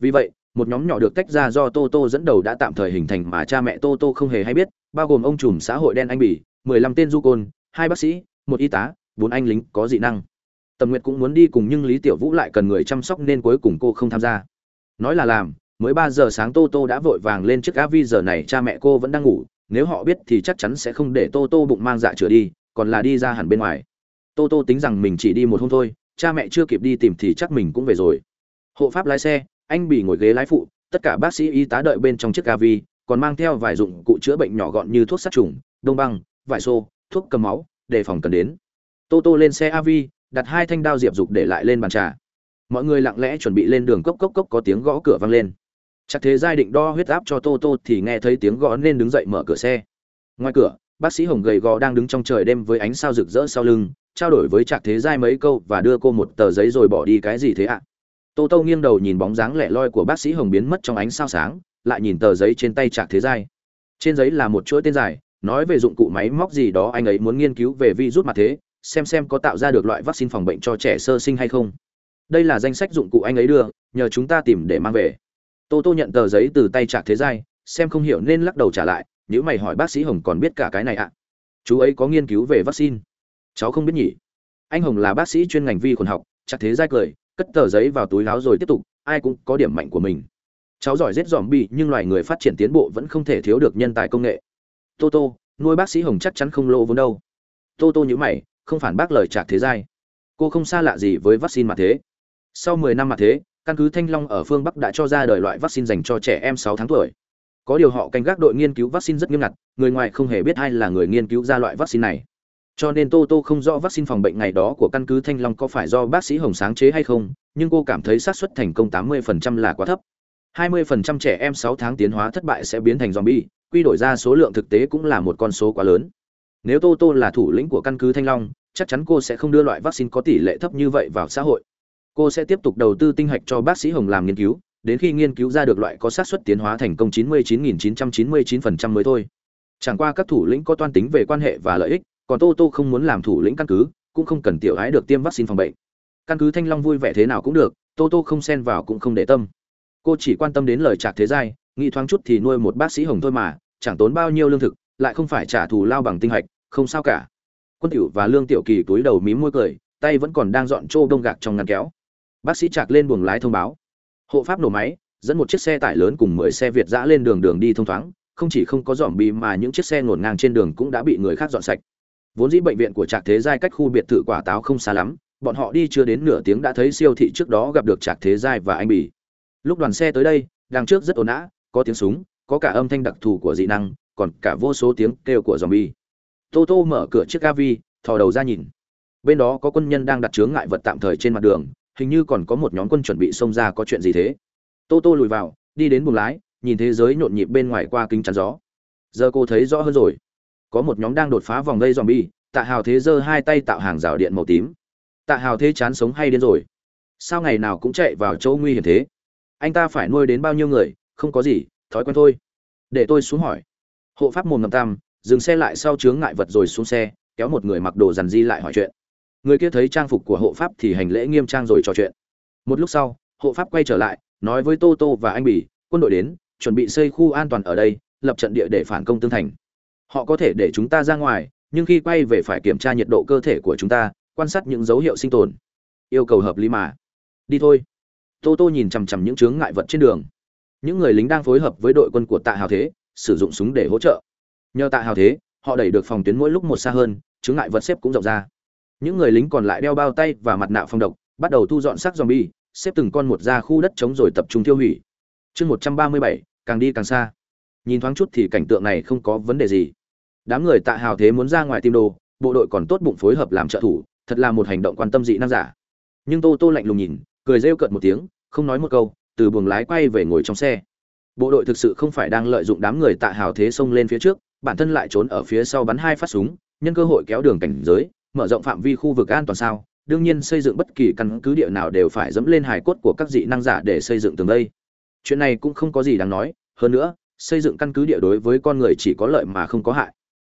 Vì vậy, một nhóm nhỏ được tách ra do tô tô dẫn đầu đã tạm thời hình thành mà cha mẹ tô tô không hề hay biết, bao gồm ông trùm xã hội đen anh bỉ mười lăm tên du côn, hai bác sĩ, một y tá, bốn anh lính có dị năng. Tầm nguyệt cũng muốn đi cùng nhưng lý tiểu vũ lại cần người chăm sóc nên cuối cùng cô không tham gia. Nói là làm mới ba giờ sáng tô tô đã vội vàng lên chiếc vi giờ này cha mẹ cô vẫn đang ngủ, nếu họ biết thì chắc chắn sẽ không để tô tô bụng mang dạ chữa đi, còn là đi ra hẳn bên ngoài. Tô tô tính rằng mình chỉ đi một hôm thôi, cha mẹ chưa kịp đi tìm thì chắc mình cũng về rồi. Hộ pháp lái xe, anh bị ngồi ghế lái phụ, tất cả bác sĩ y tá đợi bên trong chiếc vi còn mang theo vài dụng cụ chữa bệnh nhỏ gọn như thuốc sát trùng, đông băng, vải xô, thuốc cầm máu, đề phòng cần đến. Tô tô lên xe av đặt hai thanh đao diệp dục để lại lên bàn trà. Mọi người lặng lẽ chuẩn bị lên đường cốc cốc cốc có tiếng gõ cửa vang lên chắc thế giai định đo huyết áp cho tô tô thì nghe thấy tiếng gõ nên đứng dậy mở cửa xe. Ngoài cửa, bác sĩ hồng gầy gò đang đứng trong trời đêm với ánh sao rực rỡ sau lưng, trao đổi với trạc thế giai mấy câu và đưa cô một tờ giấy rồi bỏ đi cái gì thế ạ? Tô tô nghiêng đầu nhìn bóng dáng lẻ loi của bác sĩ hồng biến mất trong ánh sao sáng, lại nhìn tờ giấy trên tay trạc thế giai. Trên giấy là một chuỗi tên dài, nói về dụng cụ máy móc gì đó anh ấy muốn nghiên cứu về virus mặt thế, xem xem có tạo ra được loại vaccine phòng bệnh cho trẻ sơ sinh hay không. Đây là danh sách dụng cụ anh ấy đưa, nhờ chúng ta tìm để mang về tô tô nhận tờ giấy từ tay trạc thế giai, xem không hiểu nên lắc đầu trả lại nếu mày hỏi bác sĩ hồng còn biết cả cái này ạ? Chú ấy có nghiên cứu về vaccine. Cháu không biết nhỉ? Anh hồng là bác sĩ chuyên ngành vi khuẩn học chắc thế giai cười, cất tờ giấy vào túi láo rồi tiếp tục, ai cũng có điểm mạnh của mình. Cháu giỏi rết dòm bi nhưng loài người phát triển tiến bộ vẫn không thể thiếu được nhân tài công nghệ. Tô tô, nuôi bác sĩ hồng chắc chắn không lỗ vốn đâu. Tô tô nhữ mày, không phản bác lời trạc thế giai. Cô không xa lạ gì với vaccine mà thế. Sau 10 năm mà thế căn cứ thanh long ở phương bắc đã cho ra đời loại vaccine dành cho trẻ em 6 tháng tuổi. Có điều họ canh gác đội nghiên cứu vaccine rất nghiêm ngặt, người ngoài không hề biết ai là người nghiên cứu ra loại vaccine này. Cho nên tô tô không rõ vaccine phòng bệnh ngày đó của căn cứ thanh long có phải do bác sĩ hồng sáng chế hay không, nhưng cô cảm thấy xác suất thành công 80% là quá thấp. 20% trẻ em 6 tháng tiến hóa thất bại sẽ biến thành zombie, quy đổi ra số lượng thực tế cũng là một con số quá lớn. Nếu tô tô là thủ lĩnh của căn cứ thanh long, chắc chắn cô sẽ không đưa loại vaccine có tỷ lệ thấp như vậy vào xã hội cô sẽ tiếp tục đầu tư tinh hạch cho bác sĩ hồng làm nghiên cứu, đến khi nghiên cứu ra được loại có xác suất tiến hóa thành công 99.999% mới thôi. Chẳng qua các thủ lĩnh có toan tính về quan hệ và lợi ích, còn tô tô không muốn làm thủ lĩnh căn cứ, cũng không cần tiểu ái được tiêm vaccine phòng bệnh. Căn cứ thanh long vui vẻ thế nào cũng được, tô tô không xen vào cũng không để tâm. Cô chỉ quan tâm đến lời trạc thế giai, nghĩ thoáng chút thì nuôi một bác sĩ hồng thôi mà, chẳng tốn bao nhiêu lương thực, lại không phải trả thù lao bằng tinh hạch, không sao cả. Quân tiểu và lương tiểu kỳ túi đầu mím môi cười, tay vẫn còn đang dọn trô đông gạc trong ngăn kéo bác sĩ chạc lên buồng lái thông báo hộ pháp nổ máy dẫn một chiếc xe tải lớn cùng mười xe việt giã lên đường đường đi thông thoáng không chỉ không có dòm bi mà những chiếc xe ngổn ngang trên đường cũng đã bị người khác dọn sạch vốn dĩ bệnh viện của trạc thế giai cách khu biệt thự quả táo không xa lắm bọn họ đi chưa đến nửa tiếng đã thấy siêu thị trước đó gặp được trạc thế giai và anh bỉ lúc đoàn xe tới đây đằng trước rất ồn ào có tiếng súng có cả âm thanh đặc thù của dị năng còn cả vô số tiếng kêu của zombie. Tô Tô mở cửa chiếc Gavi, thò đầu ra nhìn. Bên đó có quân nhân đang đặt chướng ngại vật tạm thời trên mặt đường, hình như còn có một nhóm quân chuẩn bị xông ra có chuyện gì thế. Tô Tô lùi vào, đi đến buồng lái, nhìn thế giới nhộn nhịp bên ngoài qua kính chắn gió. Giờ cô thấy rõ hơn rồi. Có một nhóm đang đột phá vòng dây bi Tạ Hào thế giơ hai tay tạo hàng rào điện màu tím. Tạ Hào thế chán sống hay đến rồi. Sao ngày nào cũng chạy vào chỗ nguy hiểm thế? Anh ta phải nuôi đến bao nhiêu người, không có gì, thói quen thôi. Để tôi xuống hỏi hộ pháp mồm ngầm tam dừng xe lại sau chướng ngại vật rồi xuống xe kéo một người mặc đồ dằn di lại hỏi chuyện người kia thấy trang phục của hộ pháp thì hành lễ nghiêm trang rồi trò chuyện. Một lúc sau, hộ pháp quay trở lại, nói với tô tô và anh bỉ quân đội đến, chuẩn bị xây khu an toàn ở đây, lập trận địa để phản công tương thành. Họ có thể để chúng ta ra ngoài, nhưng khi quay về phải kiểm tra nhiệt độ cơ thể của chúng ta, quan sát những dấu hiệu sinh tồn. Yêu cầu hợp lý mà. Đi thôi. Tô tô nhìn chằm chằm những chướng ngại vật trên đường. Những người lính đang phối hợp với đội quân của tạ hào thế, sử dụng súng để hỗ trợ. Nhờ tạ hào thế, họ đẩy được phòng tuyến mỗi lúc một xa hơn, chướng ngại vật xếp cũng rộng ra những người lính còn lại đeo bao tay và mặt nạ phòng độc, bắt đầu thu dọn xác zombie, xếp từng con một ra khu đất trống rồi tập trung tiêu hủy. Chương một trăm ba mươi bảy, càng đi càng xa. Nhìn thoáng chút thì cảnh tượng này không có vấn đề gì. Đám người tạ hào thế muốn ra ngoài tìm đồ, bộ đội còn tốt bụng phối hợp làm trợ thủ, thật là một hành động quan tâm dị năng giả. Nhưng tô tô lạnh lùng nhìn, cười rêu cợt một tiếng, không nói một câu, từ buồng lái quay về ngồi trong xe. Bộ đội thực sự không phải đang lợi dụng đám người tạ hào thế xông lên phía trước, bản thân lại trốn ở phía sau bắn hai phát súng, nhân cơ hội kéo đường cảnh giới mở rộng phạm vi khu vực an toàn sao? Đương nhiên xây dựng bất kỳ căn cứ địa nào đều phải dẫm lên hài cốt của các dị năng giả để xây dựng tường đây. Chuyện này cũng không có gì đáng nói, hơn nữa, xây dựng căn cứ địa đối với con người chỉ có lợi mà không có hại.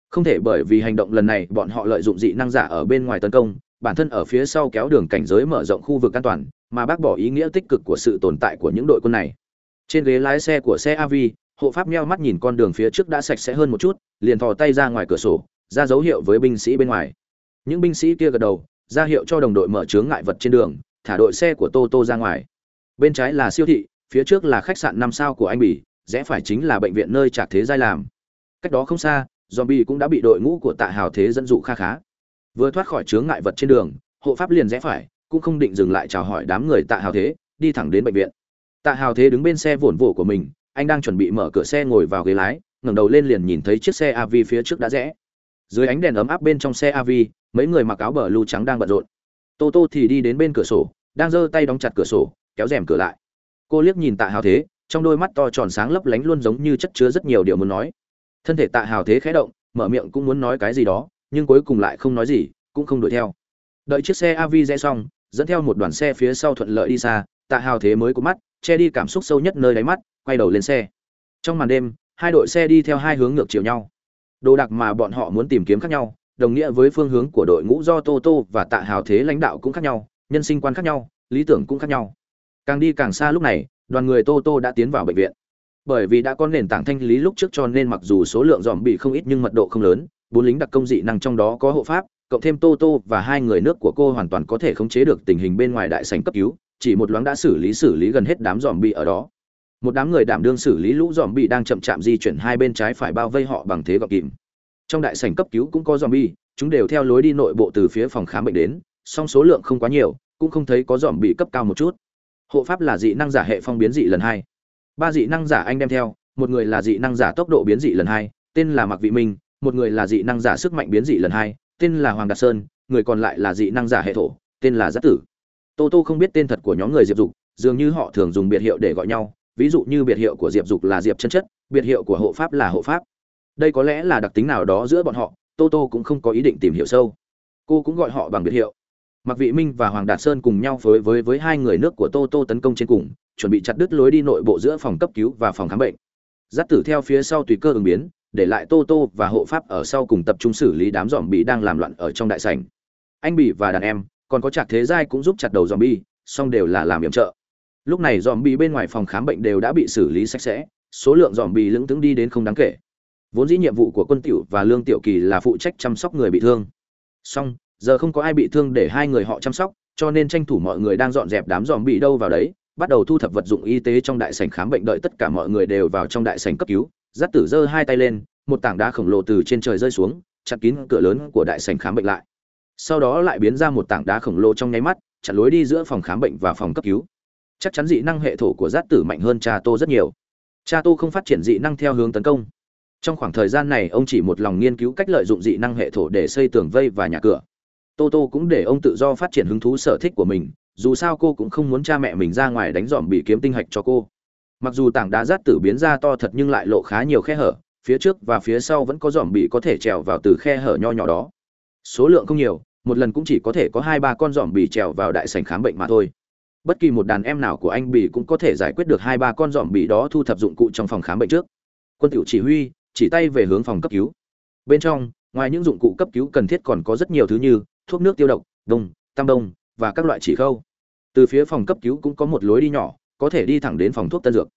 Không thể bởi vì hành động lần này bọn họ lợi dụng dị năng giả ở bên ngoài tấn công, bản thân ở phía sau kéo đường cảnh giới mở rộng khu vực an toàn, mà bác bỏ ý nghĩa tích cực của sự tồn tại của những đội quân này. Trên ghế lái xe của xe av hộ pháp meo mắt nhìn con đường phía trước đã sạch sẽ hơn một chút, liền thò tay ra ngoài cửa sổ, ra dấu hiệu với binh sĩ bên ngoài những binh sĩ kia gật đầu, ra hiệu cho đồng đội mở chướng ngại vật trên đường, thả đội xe của tô tô ra ngoài. Bên trái là siêu thị, phía trước là khách sạn năm sao của anh bỉ, rẽ phải chính là bệnh viện nơi trạc thế giai làm. Cách đó không xa, zombie cũng đã bị đội ngũ của tạ hào thế dẫn dụ kha khá. Vừa thoát khỏi chướng ngại vật trên đường, hộ pháp liền rẽ phải, cũng không định dừng lại chào hỏi đám người tạ hào thế, đi thẳng đến bệnh viện. Tạ hào thế đứng bên xe vồn vổ của mình, anh đang chuẩn bị mở cửa xe ngồi vào ghế lái, ngẩng đầu lên liền nhìn thấy chiếc xe av phía trước đã rẽ dưới ánh đèn ấm áp bên trong xe av mấy người mặc áo bờ lưu trắng đang bận rộn. Tô tô thì đi đến bên cửa sổ, đang giơ tay đóng chặt cửa sổ, kéo rèm cửa lại. Cô liếc nhìn tạ hào thế, trong đôi mắt to tròn sáng lấp lánh luôn giống như chất chứa rất nhiều điều muốn nói. Thân thể tạ hào thế khẽ động, mở miệng cũng muốn nói cái gì đó, nhưng cuối cùng lại không nói gì, cũng không đuổi theo. Đợi chiếc xe av rẽ xong, dẫn theo một đoàn xe phía sau thuận lợi đi xa, tạ hào thế mới có mắt, che đi cảm xúc sâu nhất nơi đáy mắt, quay đầu lên xe. Trong màn đêm, hai đội xe đi theo hai hướng ngược chiều nhau đồ đạc mà bọn họ muốn tìm kiếm khác nhau, đồng nghĩa với phương hướng của đội ngũ do tô tô và tạ hào thế lãnh đạo cũng khác nhau, nhân sinh quan khác nhau, lý tưởng cũng khác nhau. Càng đi càng xa lúc này, đoàn người tô tô đã tiến vào bệnh viện. Bởi vì đã có nền tảng thanh lý lúc trước cho nên mặc dù số lượng dòm bị không ít nhưng mật độ không lớn, bốn lính đặc công dị năng trong đó có hộ pháp, cộng thêm tô tô và hai người nước của cô hoàn toàn có thể khống chế được tình hình bên ngoài đại sảnh cấp cứu, chỉ một loáng đã xử lý xử lý gần hết đám dòm bị ở đó một đám người đảm đương xử lý lũ dòm bị đang chậm chạm di chuyển hai bên trái phải bao vây họ bằng thế gọc kìm. Trong đại sảnh cấp cứu cũng có dòm bi chúng đều theo lối đi nội bộ từ phía phòng khám bệnh đến, song số lượng không quá nhiều, cũng không thấy có dòm bị cấp cao một chút. Hộ pháp là dị năng giả hệ phong biến dị lần hai. Ba dị năng giả anh đem theo, một người là dị năng giả tốc độ biến dị lần hai, tên là mặc vị minh, một người là dị năng giả sức mạnh biến dị lần hai, tên là hoàng đạt sơn, người còn lại là dị năng giả hệ thổ, tên là giác tử. Tô tô không biết tên thật của nhóm người diệp dục, dường như họ thường dùng biệt hiệu để gọi nhau ví dụ như biệt hiệu của diệp dục là diệp chân chất, biệt hiệu của hộ pháp là hộ pháp. Đây có lẽ là đặc tính nào đó giữa bọn họ, tô tô cũng không có ý định tìm hiểu sâu. Cô cũng gọi họ bằng biệt hiệu. Mặc vị minh và hoàng đạt sơn cùng nhau phối với với hai người nước của tô tô tấn công trên cùng, chuẩn bị chặt đứt lối đi nội bộ giữa phòng cấp cứu và phòng khám bệnh. Giáp tử theo phía sau tùy cơ ứng biến, để lại tô tô và hộ pháp ở sau cùng tập trung xử lý đám dòm bị đang làm loạn ở trong đại sảnh. Anh bỉ và đàn em, còn có trạc thế giai cũng giúp chặt đầu dòm bi song đều là làm yểm trợ lúc này dòm bị bên ngoài phòng khám bệnh đều đã bị xử lý sạch sẽ, số lượng dòm bị lững tướng đi đến không đáng kể. Vốn dĩ nhiệm vụ của quân tiểu và lương tiểu kỳ là phụ trách chăm sóc người bị thương. Song giờ không có ai bị thương để hai người họ chăm sóc, cho nên tranh thủ mọi người đang dọn dẹp đám dòm bị đâu vào đấy, bắt đầu thu thập vật dụng y tế trong đại sảnh khám bệnh đợi tất cả mọi người đều vào trong đại sảnh cấp cứu. Giáp tử giơ hai tay lên, một tảng đá khổng lồ từ trên trời rơi xuống, chặt kín cửa lớn của đại sảnh khám bệnh lại. Sau đó lại biến ra một tảng đá khổng lồ trong nháy mắt, chặn lối đi giữa phòng khám bệnh và phòng cấp cứu chắc chắn dị năng hệ thổ của giáp tử mạnh hơn cha tô rất nhiều. Cha tô không phát triển dị năng theo hướng tấn công. Trong khoảng thời gian này, ông chỉ một lòng nghiên cứu cách lợi dụng dị năng hệ thổ để xây tường vây và nhà cửa. Tô tô cũng để ông tự do phát triển hứng thú sở thích của mình, dù sao cô cũng không muốn cha mẹ mình ra ngoài đánh dòm bị kiếm tinh hạch cho cô. Mặc dù tảng đá rát tử biến ra to thật nhưng lại lộ khá nhiều khe hở, phía trước và phía sau vẫn có dòm bị có thể trèo vào từ khe hở nho nhỏ đó. Số lượng không nhiều, một lần cũng chỉ có thể có hai ba con dòm bị trèo vào đại sảnh khám bệnh mà thôi bất kỳ một đàn em nào của anh bỉ cũng có thể giải quyết được hai ba con dòm bỉ đó thu thập dụng cụ trong phòng khám bệnh trước. Quân tiểu chỉ huy, chỉ tay về hướng phòng cấp cứu. Bên trong, ngoài những dụng cụ cấp cứu cần thiết còn có rất nhiều thứ như thuốc nước tiêu độc, đông, tam đông và các loại chỉ khâu. Từ phía phòng cấp cứu cũng có một lối đi nhỏ, có thể đi thẳng đến phòng thuốc tân dược.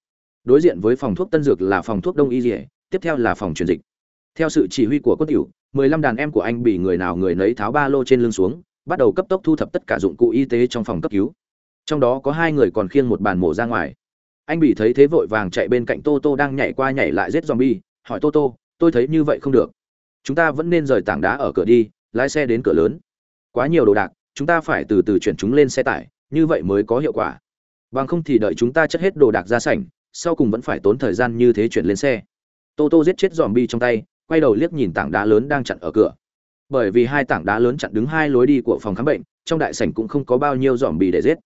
Đối diện với phòng thuốc tân dược là phòng thuốc đông y dỉa tiếp theo là phòng truyền dịch. Theo sự chỉ huy của quân tiểu, mười lăm đàn em của anh bị người nào người nấy tháo ba lô trên lưng xuống, bắt đầu cấp tốc thu thập tất cả dụng cụ y tế trong phòng cấp cứu trong đó có hai người còn khiêng một bàn mổ ra ngoài. Anh bị thấy thế vội vàng chạy bên cạnh tô tô đang nhảy qua nhảy lại giết zombie, hỏi tô tô, tôi thấy như vậy không được. Chúng ta vẫn nên rời tảng đá ở cửa đi, lái xe đến cửa lớn. Quá nhiều đồ đạc, chúng ta phải từ từ chuyển chúng lên xe tải, như vậy mới có hiệu quả. Bằng không thì đợi chúng ta chất hết đồ đạc ra sảnh, sau cùng vẫn phải tốn thời gian như thế chuyển lên xe. Tô tô giết chết dòm bi trong tay, quay đầu liếc nhìn tảng đá lớn đang chặn ở cửa. Bởi vì hai tảng đá lớn chặn đứng hai lối đi của phòng khám bệnh, trong đại sảnh cũng không có bao nhiêu dòm bi để giết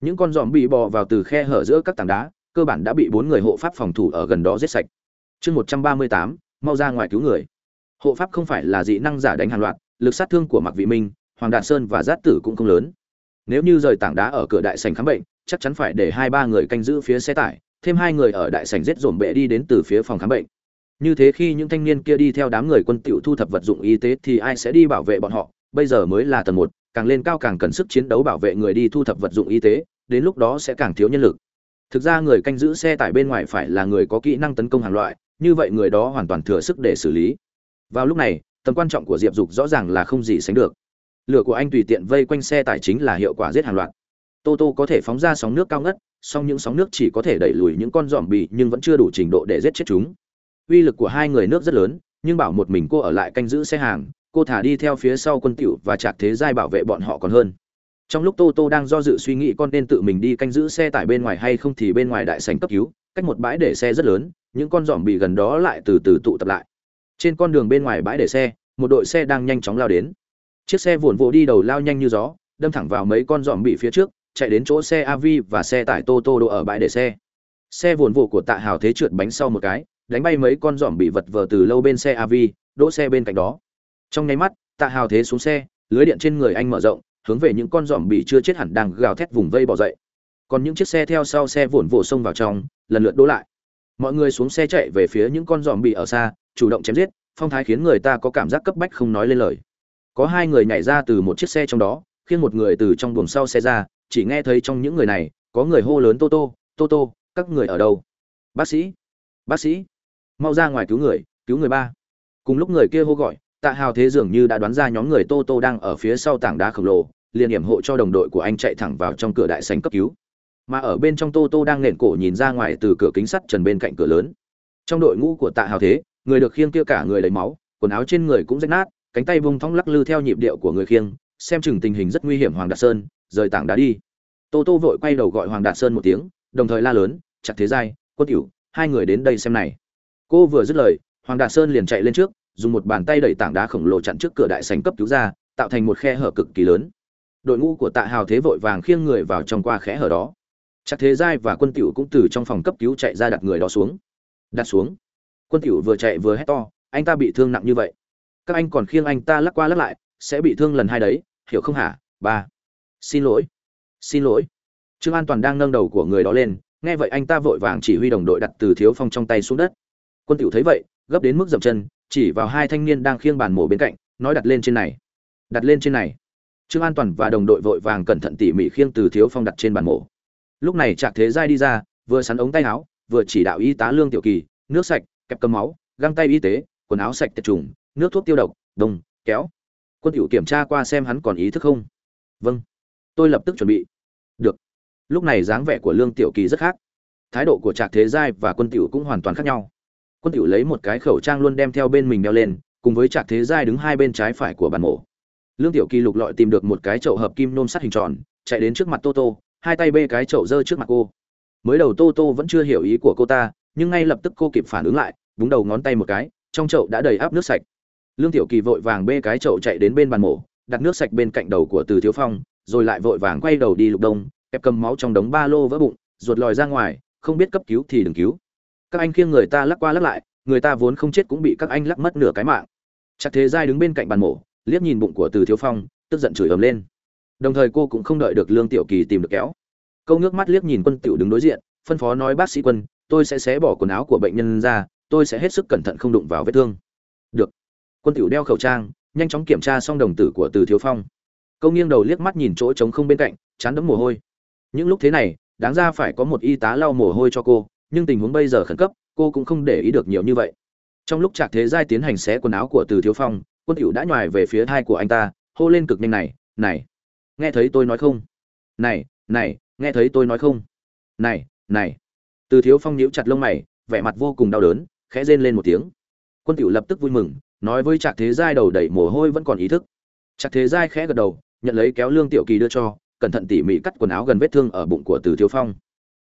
những con giòm bị bò vào từ khe hở giữa các tảng đá, cơ bản đã bị bốn người hộ pháp phòng thủ ở gần đó giết sạch. Chương một trăm ba mươi tám, mau ra ngoài cứu người. Hộ pháp không phải là dị năng giả đánh hàng loạt, lực sát thương của mặc vị minh, hoàng đạt sơn và Giác tử cũng không lớn. Nếu như rời tảng đá ở cửa đại sảnh khám bệnh, chắc chắn phải để hai ba người canh giữ phía xe tải, thêm hai người ở đại sảnh giết dồn bệ đi đến từ phía phòng khám bệnh. Như thế khi những thanh niên kia đi theo đám người quân tiểu thu thập vật dụng y tế thì ai sẽ đi bảo vệ bọn họ? Bây giờ mới là tầng một, càng lên cao càng cần sức chiến đấu bảo vệ người đi thu thập vật dụng y tế, đến lúc đó sẽ càng thiếu nhân lực. Thực ra người canh giữ xe tải bên ngoài phải là người có kỹ năng tấn công hàng loại, như vậy người đó hoàn toàn thừa sức để xử lý. Vào lúc này, tầm quan trọng của diệp dục rõ ràng là không gì sánh được. Lửa của anh tùy tiện vây quanh xe tải chính là hiệu quả giết hàng loạt. Tô tô có thể phóng ra sóng nước cao ngất, song những sóng nước chỉ có thể đẩy lùi những con dòm bì nhưng vẫn chưa đủ trình độ để giết chết chúng. Uy lực của hai người nước rất lớn, nhưng bảo một mình cô ở lại canh giữ xe hàng cô thả đi theo phía sau quân tiểu và trạc thế giai bảo vệ bọn họ còn hơn. Trong lúc tô tô đang do dự suy nghĩ con nên tự mình đi canh giữ xe tải bên ngoài hay không thì bên ngoài đại sảnh cấp cứu, cách một bãi để xe rất lớn, những con giỏm bị gần đó lại từ từ tụ tập lại. Trên con đường bên ngoài bãi để xe, một đội xe đang nhanh chóng lao đến. Chiếc xe vồn vỗ đi đầu lao nhanh như gió, đâm thẳng vào mấy con giỏm bị phía trước, chạy đến chỗ xe av và xe tải tô tô đỗ ở bãi để xe. Xe vồn vỗ của tạ hào thế trượt bánh sau một cái, đánh bay mấy con giỏm bị vật vờ từ lâu bên xe av đỗ xe bên cạnh đó trong nháy mắt, tạ hào thế xuống xe, lưới điện trên người anh mở rộng, hướng về những con giòm bị chưa chết hẳn đang gào thét vùng vây bỏ dậy. Còn những chiếc xe theo sau xe vồn vồ xông vào trong, lần lượt đỗ lại. Mọi người xuống xe chạy về phía những con giòm bị ở xa, chủ động chém giết, phong thái khiến người ta có cảm giác cấp bách không nói lên lời. Có hai người nhảy ra từ một chiếc xe trong đó, khiến một người từ trong buồng sau xe ra, chỉ nghe thấy trong những người này, có người hô lớn, tô tô tô tô, các người ở đâu? Bác sĩ bác sĩ, mau ra ngoài cứu người cứu người ba. Cùng lúc người kia hô gọi tạ hào thế dường như đã đoán ra nhóm người tô tô đang ở phía sau tảng đá khổng lồ, liền hiểm hộ cho đồng đội của anh chạy thẳng vào trong cửa đại sành cấp cứu. Mà ở bên trong tô tô đang nện cổ nhìn ra ngoài từ cửa kính sắt trần bên cạnh cửa lớn. Trong đội ngũ của tạ hào thế, người được khiêng kia cả người lấy máu, quần áo trên người cũng rách nát, cánh tay vung thong lắc lư theo nhịp điệu của người khiêng, xem chừng tình hình rất nguy hiểm hoàng đạt sơn, rời tảng đá đi. Tô tô vội quay đầu gọi hoàng đạt sơn một tiếng, đồng thời la lớn, chặt thế giai, quân tiểu hai người đến đây xem này. Cô vừa dứt lời, hoàng đạt sơn liền chạy lên trước dùng một bàn tay đẩy tảng đá khổng lồ chặn trước cửa đại sành cấp cứu ra, tạo thành một khe hở cực kỳ lớn. Đội ngũ của tạ hào thế vội vàng khiêng người vào trong qua khe hở đó. Chắc thế giai và quân tiểu cũng từ trong phòng cấp cứu chạy ra đặt người đó xuống. Đặt xuống. Quân tiểu vừa chạy vừa hét to, anh ta bị thương nặng như vậy. Các anh còn khiêng anh ta lắc qua lắc lại, sẽ bị thương lần hai đấy, hiểu không hả? Ba. Xin lỗi. Xin lỗi. Trương an toàn đang nâng đầu của người đó lên, nghe vậy anh ta vội vàng chỉ huy đồng đội đặt từ thiếu phong trong tay xuống đất. Quân tiểu thấy vậy gấp đến mức dậm chân, chỉ vào hai thanh niên đang khiêng bàn mổ bên cạnh, nói đặt lên trên này. Đặt lên trên này. Trương an toàn và đồng đội vội vàng cẩn thận tỉ mỉ khiêng từ thiếu phong đặt trên bàn mổ. Lúc này trạc thế giai đi ra, vừa sắn ống tay áo, vừa chỉ đạo y tá lương tiểu kỳ, nước sạch, kẹp cầm máu, găng tay y tế, quần áo sạch tiệt trùng nước thuốc tiêu độc, đồng, kéo. Quân hữu kiểm tra qua xem hắn còn ý thức không? Vâng. Tôi lập tức chuẩn bị. Được. Lúc này dáng vẻ của lương tiểu kỳ rất khác. Thái độ của trạc thế giai và quân tiểu cũng hoàn toàn khác nhau quân tiểu lấy một cái khẩu trang luôn đem theo bên mình đeo lên, cùng với trạc thế giai đứng hai bên trái phải của bàn mổ lương tiểu kỳ lục lọi tìm được một cái chậu hợp kim nôm sắt hình tròn, chạy đến trước mặt tô tô, hai tay bê cái chậu dơ trước mặt cô. Mới đầu tô tô vẫn chưa hiểu ý của cô ta, nhưng ngay lập tức cô kịp phản ứng lại, búng đầu ngón tay một cái, trong chậu đã đầy áp nước sạch. Lương tiểu kỳ vội vàng bê cái chậu chạy đến bên bàn mổ đặt nước sạch bên cạnh đầu của từ thiếu phong, rồi lại vội vàng quay đầu đi lục đông, kẹp cầm máu trong đống ba lô vỡ bụng, ruột lòi ra ngoài, không biết cấp cứu thì đừng cứu các anh khiêng người ta lắc qua lắc lại, người ta vốn không chết cũng bị các anh lắc mất nửa cái mạng. Chắc thế giai đứng bên cạnh bàn mổ, liếc nhìn bụng của từ thiếu phong, tức giận chửi ầm lên. Đồng thời cô cũng không đợi được lương tiểu kỳ tìm được kéo. Câu nước mắt liếc nhìn quân tiểu đứng đối diện, phân phó nói, bác sĩ quân, tôi sẽ xé bỏ quần áo của bệnh nhân ra, tôi sẽ hết sức cẩn thận không đụng vào vết thương. Được. Quân tiểu đeo khẩu trang, nhanh chóng kiểm tra xong đồng tử của từ thiếu phong. Câu nghiêng đầu liếc mắt nhìn chỗ trống không bên cạnh, chán đấm mồ hôi. Những lúc thế này, đáng ra phải có một y tá lau mồ hôi cho cô nhưng tình huống bây giờ khẩn cấp, cô cũng không để ý được nhiều như vậy. Trong lúc trạc thế giai tiến hành xé quần áo của từ thiếu phong, quân hữu đã nhòi về phía thai của anh ta, hô lên cực nhanh này này, nghe thấy tôi nói không? Này này, nghe thấy tôi nói không? Này này. Từ thiếu phong nhíu chặt lông mày, vẻ mặt vô cùng đau đớn, khẽ rên lên một tiếng. Quân hữu lập tức vui mừng, nói với trạc thế giai đầu đẩy mồ hôi vẫn còn ý thức. Trạc thế giai khẽ gật đầu, nhận lấy kéo lương tiểu kỳ đưa cho, cẩn thận tỉ mỉ cắt quần áo gần vết thương ở bụng của từ thiếu phong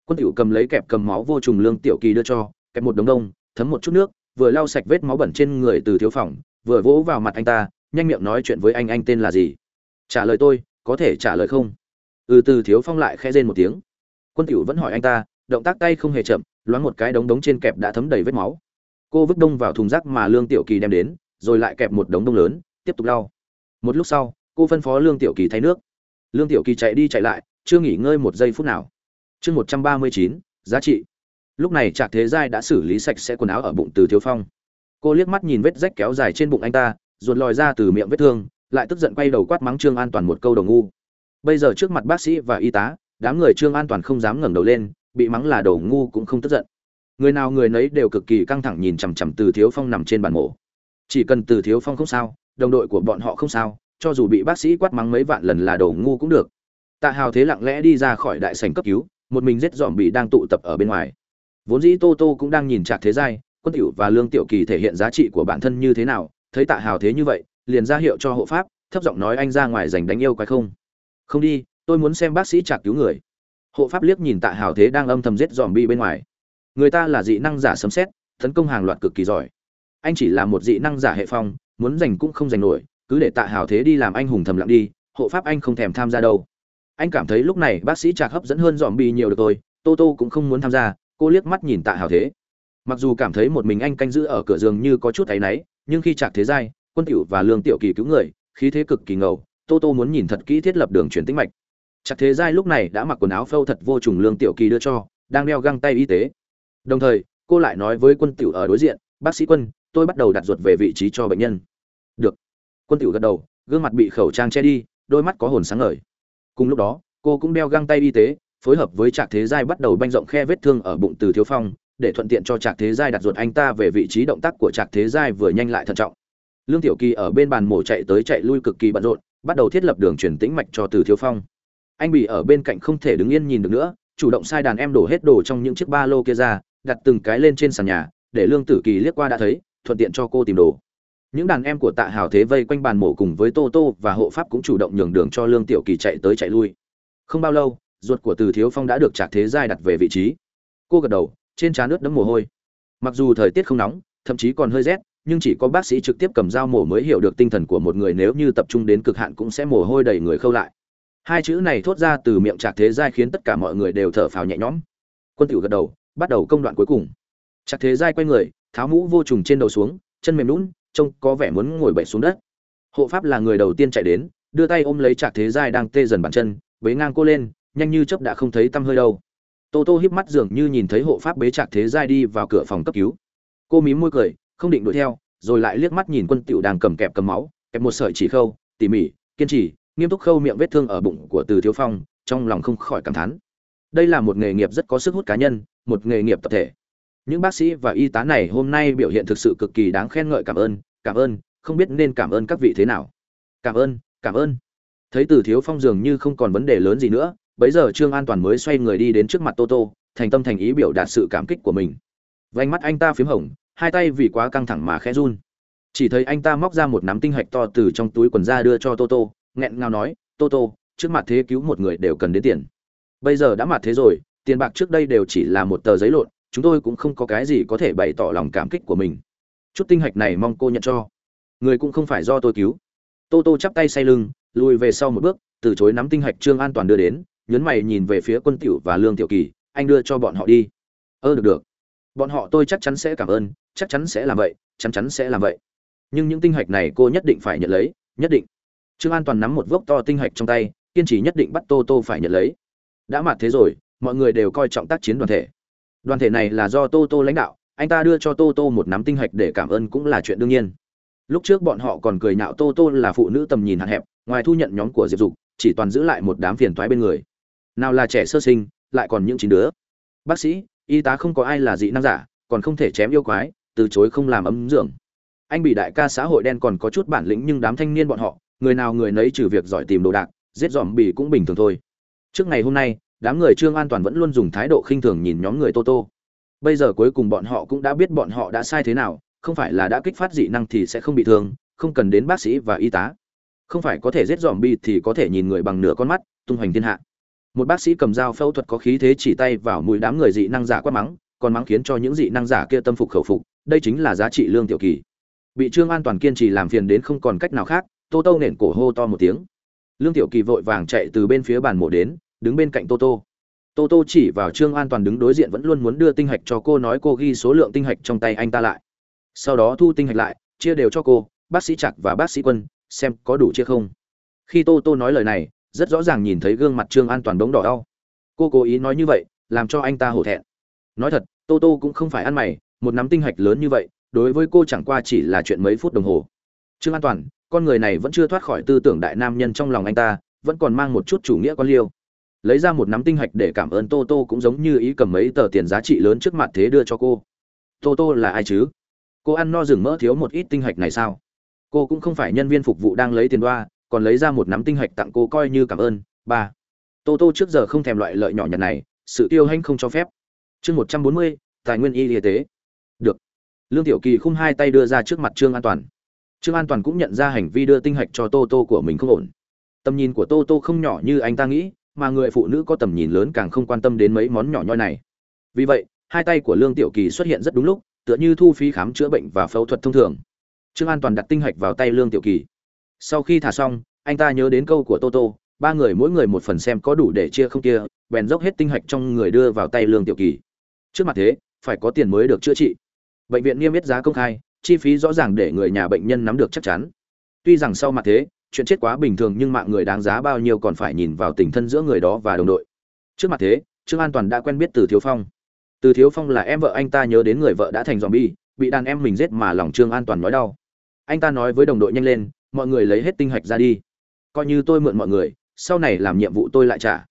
quân tiểu cầm lấy kẹp cầm máu vô trùng lương tiểu kỳ đưa cho, kẹp một đống đông, thấm một chút nước, vừa lau sạch vết máu bẩn trên người từ thiếu phòng, vừa vỗ vào mặt anh ta, nhanh miệng nói chuyện với anh anh tên là gì? Trả lời tôi, có thể trả lời không? Ừ từ thiếu phong lại khẽ rên một tiếng. Quân tiểu vẫn hỏi anh ta, động tác tay không hề chậm, loáng một cái đống đống trên kẹp đã thấm đầy vết máu. Cô vứt đông vào thùng rác mà lương tiểu kỳ đem đến, rồi lại kẹp một đống đông lớn, tiếp tục lau. Một lúc sau, cô phân phó lương tiểu kỳ thay nước. Lương tiểu kỳ chạy đi chạy lại, chưa nghỉ ngơi một giây phút nào chương một trăm ba mươi chín, giá trị. Lúc này trạc thế giai đã xử lý sạch sẽ quần áo ở bụng từ thiếu phong. Cô liếc mắt nhìn vết rách kéo dài trên bụng anh ta, ruột lòi ra từ miệng vết thương, lại tức giận quay đầu quát mắng trương an toàn một câu đầu ngu. Bây giờ trước mặt bác sĩ và y tá, đám người trương an toàn không dám ngẩng đầu lên, bị mắng là đầu ngu cũng không tức giận. Người nào người nấy đều cực kỳ căng thẳng nhìn chằm chằm từ thiếu phong nằm trên bàn mổ. Chỉ cần từ thiếu phong không sao, đồng đội của bọn họ không sao, cho dù bị bác sĩ quát mắng mấy vạn lần là đầu ngu cũng được. Tạ hào thế lặng lẽ đi ra khỏi đại sảnh cấp cứu một mình giết dòm bị đang tụ tập ở bên ngoài. Vốn dĩ tô tô cũng đang nhìn trạc thế giai, quân tiểu và lương tiểu kỳ thể hiện giá trị của bản thân như thế nào, thấy tạ hào thế như vậy, liền ra hiệu cho hộ pháp, thấp giọng nói anh ra ngoài giành đánh yêu quái không? Không đi, tôi muốn xem bác sĩ trạc cứu người. Hộ pháp liếc nhìn tạ hào thế đang âm thầm giết dòm bi bên ngoài. Người ta là dị năng giả sấm xét tấn công hàng loạt cực kỳ giỏi. Anh chỉ là một dị năng giả hệ phong, muốn giành cũng không giành nổi, cứ để tạ hào thế đi làm anh hùng thầm lặng đi, hộ pháp anh không thèm tham gia đâu anh cảm thấy lúc này bác sĩ trạc hấp dẫn hơn dòm bi nhiều được tôi tô tô cũng không muốn tham gia, cô liếc mắt nhìn tạ hào thế. Mặc dù cảm thấy một mình anh canh giữ ở cửa giường như có chút áy náy, nhưng khi trạc thế giai, quân tiểu và lương tiểu kỳ cứu người, khí thế cực kỳ ngầu, tô tô muốn nhìn thật kỹ thiết lập đường truyền tĩnh mạch. Trạc thế giai lúc này đã mặc quần áo phâu thật vô trùng lương tiểu kỳ đưa cho, đang đeo găng tay y tế. Đồng thời, cô lại nói với quân tiểu ở đối diện, bác sĩ quân, tôi bắt đầu đặt ruột về vị trí cho bệnh nhân. Được. Quân tiểu gật đầu, gương mặt bị khẩu trang che đi, đôi mắt có hồn sáng ngời cùng lúc đó, cô cũng đeo găng tay y tế, phối hợp với trạc thế giai bắt đầu banh rộng khe vết thương ở bụng từ thiếu phong, để thuận tiện cho trạc thế giai đặt ruột anh ta về vị trí động tác của trạc thế giai vừa nhanh lại thận trọng. Lương tiểu kỳ ở bên bàn mổ chạy tới chạy lui cực kỳ bận rộn, bắt đầu thiết lập đường truyền tĩnh mạch cho từ thiếu phong. Anh bị ở bên cạnh không thể đứng yên nhìn được nữa, chủ động sai đàn em đổ hết đồ trong những chiếc ba lô kia ra, đặt từng cái lên trên sàn nhà, để lương tử kỳ liếc qua đã thấy, thuận tiện cho cô tìm đồ những đàn em của tạ hào thế vây quanh bàn mổ cùng với tô tô và hộ pháp cũng chủ động nhường đường cho lương tiểu kỳ chạy tới chạy lui. Không bao lâu, ruột của từ thiếu phong đã được trạc thế giai đặt về vị trí. Cô gật đầu, trên trán nước đẫm mồ hôi. Mặc dù thời tiết không nóng, thậm chí còn hơi rét, nhưng chỉ có bác sĩ trực tiếp cầm dao mổ mới hiểu được tinh thần của một người nếu như tập trung đến cực hạn cũng sẽ mồ hôi đầy người khâu lại. Hai chữ này thốt ra từ miệng trạc thế giai khiến tất cả mọi người đều thở phào nhẹ nhõm. Quân tiểu gật đầu, bắt đầu công đoạn cuối cùng. Trạc thế giai quay người, tháo mũ vô trùng trên đầu xuống, chân mềm lún trông có vẻ muốn ngồi bậy xuống đất. Hộ pháp là người đầu tiên chạy đến, đưa tay ôm lấy trạc thế giai đang tê dần bàn chân, bế ngang cô lên, nhanh như chớp đã không thấy tăm hơi đâu. Tô tô híp mắt dường như nhìn thấy hộ pháp bế trạc thế giai đi vào cửa phòng cấp cứu. Cô mím môi cười, không định đuổi theo, rồi lại liếc mắt nhìn quân tiểu đang cầm kẹp cầm máu, kẹp một sợi chỉ khâu, tỉ mỉ, kiên trì, nghiêm túc khâu miệng vết thương ở bụng của từ thiếu phong, trong lòng không khỏi cảm thán. Đây là một nghề nghiệp rất có sức hút cá nhân, một nghề nghiệp tập thể những bác sĩ và y tá này hôm nay biểu hiện thực sự cực kỳ đáng khen ngợi cảm ơn cảm ơn, không biết nên cảm ơn các vị thế nào. Cảm ơn cảm ơn. Thấy từ thiếu phong dường như không còn vấn đề lớn gì nữa, bấy giờ trương an toàn mới xoay người đi đến trước mặt tô tô, thành tâm thành ý biểu đạt sự cảm kích của mình. Vánh mắt anh ta p h í m hồng, hai tay vì quá căng thẳng mà khẽ run. Chỉ thấy anh ta móc ra một nắm tinh hạch to từ trong túi quần ra đưa cho tô tô, nghẹn ngào nói, tô tô, trước mặt thế cứu một người đều cần đến tiền. Bây giờ đã mặt thế rồi, tiền bạc trước đây đều chỉ là một tờ giấy lộn chúng tôi cũng không có cái gì có thể bày tỏ lòng cảm kích của mình. Chút tinh hạch này mong cô nhận cho. Người cũng không phải do tôi cứu. Tô tô chắp tay say lưng, lùi về sau một bước, từ chối nắm tinh hạch trương an toàn đưa đến, nhấn mày nhìn về phía quân tiểu và lương tiểu kỳ, anh đưa cho bọn họ đi. Ơ, được được. Bọn họ tôi chắc chắn sẽ cảm ơn, chắc chắn sẽ làm vậy chắn chắn sẽ làm vậy. Nhưng những tinh hạch này cô nhất định phải nhận lấy, nhất định. Trương an toàn nắm một vốc to tinh hạch trong tay, kiên trì nhất định bắt tô tô phải nhận lấy. Đã mặt thế rồi, mọi người đều coi trọng tác chiến đoàn thể đoàn thể này là do tô tô lãnh đạo, anh ta đưa cho tô tô một nắm tinh hạch để cảm ơn cũng là chuyện đương nhiên. Lúc trước bọn họ còn cười nhạo tô tô là phụ nữ tầm nhìn hạn hẹp, ngoài thu nhận nhóm của diệp dục, chỉ toàn giữ lại một đám phiền toái bên người. Nào là trẻ sơ sinh, lại còn những chín đứa. Bác sĩ, y tá không có ai là dị năng giả, còn không thể chém yêu quái, từ chối không làm ấm dưỡng. Anh bị đại ca xã hội đen còn có chút bản lĩnh nhưng đám thanh niên bọn họ, người nào người nấy trừ việc giỏi tìm đồ đạc, giết dòm bỉ cũng bình thường thôi. Trước ngày hôm nay đám người trương an toàn vẫn luôn dùng thái độ khinh thường nhìn nhóm người tô tô. Bây giờ cuối cùng bọn họ cũng đã biết bọn họ đã sai thế nào, không phải là đã kích phát dị năng thì sẽ không bị thương, không cần đến bác sĩ và y tá. Không phải có thể giết dòm bi thì có thể nhìn người bằng nửa con mắt, tung hoành thiên hạ. Một bác sĩ cầm dao phẫu thuật có khí thế chỉ tay vào mũi đám người dị năng giả quát mắng, còn mắng khiến cho những dị năng giả kia tâm phục khẩu phục, đây chính là giá trị lương tiểu kỳ. Bị trương an toàn kiên trì làm phiền đến không còn cách nào khác, tô tô nện cổ hô to một tiếng. Lương tiểu kỳ vội vàng chạy từ bên phía bàn mổ đến đứng bên cạnh tô tô. Tô tô chỉ vào trương an toàn đứng đối diện vẫn luôn muốn đưa tinh hạch cho cô nói cô ghi số lượng tinh hạch trong tay anh ta lại. Sau đó thu tinh hạch lại, chia đều cho cô, bác sĩ chặt và bác sĩ quân, xem có đủ chia không. Khi tô tô nói lời này, rất rõ ràng nhìn thấy gương mặt trương an toàn bóng đỏ đau. Cô cố ý nói như vậy, làm cho anh ta hổ thẹn. Nói thật, tô tô cũng không phải ăn mày, một nắm tinh hạch lớn như vậy, đối với cô chẳng qua chỉ là chuyện mấy phút đồng hồ. Trương an toàn, con người này vẫn chưa thoát khỏi tư tưởng đại nam nhân trong lòng anh ta, vẫn còn mang một chút chủ nghĩa con liêu lấy ra một nắm tinh hạch để cảm ơn tô tô cũng giống như ý cầm mấy tờ tiền giá trị lớn trước mặt thế đưa cho cô. Tô tô là ai chứ? Cô ăn no rừng mỡ thiếu một ít tinh hạch này sao? Cô cũng không phải nhân viên phục vụ đang lấy tiền đoa, còn lấy ra một nắm tinh hạch tặng cô coi như cảm ơn. Ba. Tô tô trước giờ không thèm loại lợi nhỏ nhặt này, sự tiêu hanh không cho phép. Chương một trăm bốn mươi, tài nguyên y y tế. Được. Lương tiểu kỳ khung hai tay đưa ra trước mặt trương an toàn. Trương an toàn cũng nhận ra hành vi đưa tinh hạch cho tô tô của mình không ổn. Tầm nhìn của tô tô không nhỏ như anh ta nghĩ mà người phụ nữ có tầm nhìn lớn càng không quan tâm đến mấy món nhỏ nhoi này. Vì vậy, hai tay của lương tiểu kỳ xuất hiện rất đúng lúc, tựa như thu phí khám chữa bệnh và phẫu thuật thông thường. Trương an toàn đặt tinh hạch vào tay lương tiểu kỳ. Sau khi thả xong, anh ta nhớ đến câu của toto ba người mỗi người một phần xem có đủ để chia không kia, bèn dốc hết tinh hạch trong người đưa vào tay lương tiểu kỳ. Trước mặt thế, phải có tiền mới được chữa trị. Bệnh viện niêm yết giá công khai, chi phí rõ ràng để người nhà bệnh nhân nắm được chắc chắn. Tuy rằng sau mặt thế chuyện chết quá bình thường nhưng mạng người đáng giá bao nhiêu còn phải nhìn vào tình thân giữa người đó và đồng đội. Trước mặt thế, trương an toàn đã quen biết từ thiếu phong. Từ thiếu phong là em vợ anh ta nhớ đến người vợ đã thành dòm bi bị đàn em mình giết mà lòng trương an toàn nói đau. Anh ta nói với đồng đội nhanh lên, mọi người lấy hết tinh hạch ra đi. Coi như tôi mượn mọi người, sau này làm nhiệm vụ tôi lại trả.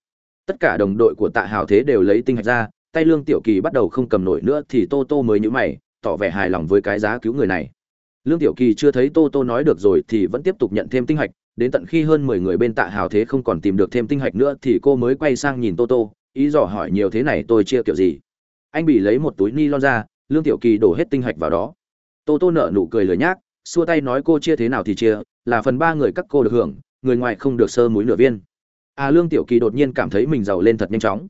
Tất cả đồng đội của tạ hào thế đều lấy tinh hạch ra, tay lương tiểu kỳ bắt đầu không cầm nổi nữa thì tô tô mới nhữ mày, tỏ vẻ hài lòng với cái giá cứu người này lương tiểu kỳ chưa thấy tô tô nói được rồi thì vẫn tiếp tục nhận thêm tinh hạch, đến tận khi hơn mười người bên tạ hào thế không còn tìm được thêm tinh hạch nữa thì cô mới quay sang nhìn tô tô, ý dò hỏi nhiều thế này tôi chia kiểu gì. Anh bị lấy một túi ni lon ra, lương tiểu kỳ đổ hết tinh hạch vào đó. Tô tô nở nụ cười lười nhác, xua tay nói cô chia thế nào thì chia, là phần ba người các cô được hưởng, người ngoài không được sơ múi nửa viên. À lương tiểu kỳ đột nhiên cảm thấy mình giàu lên thật nhanh chóng.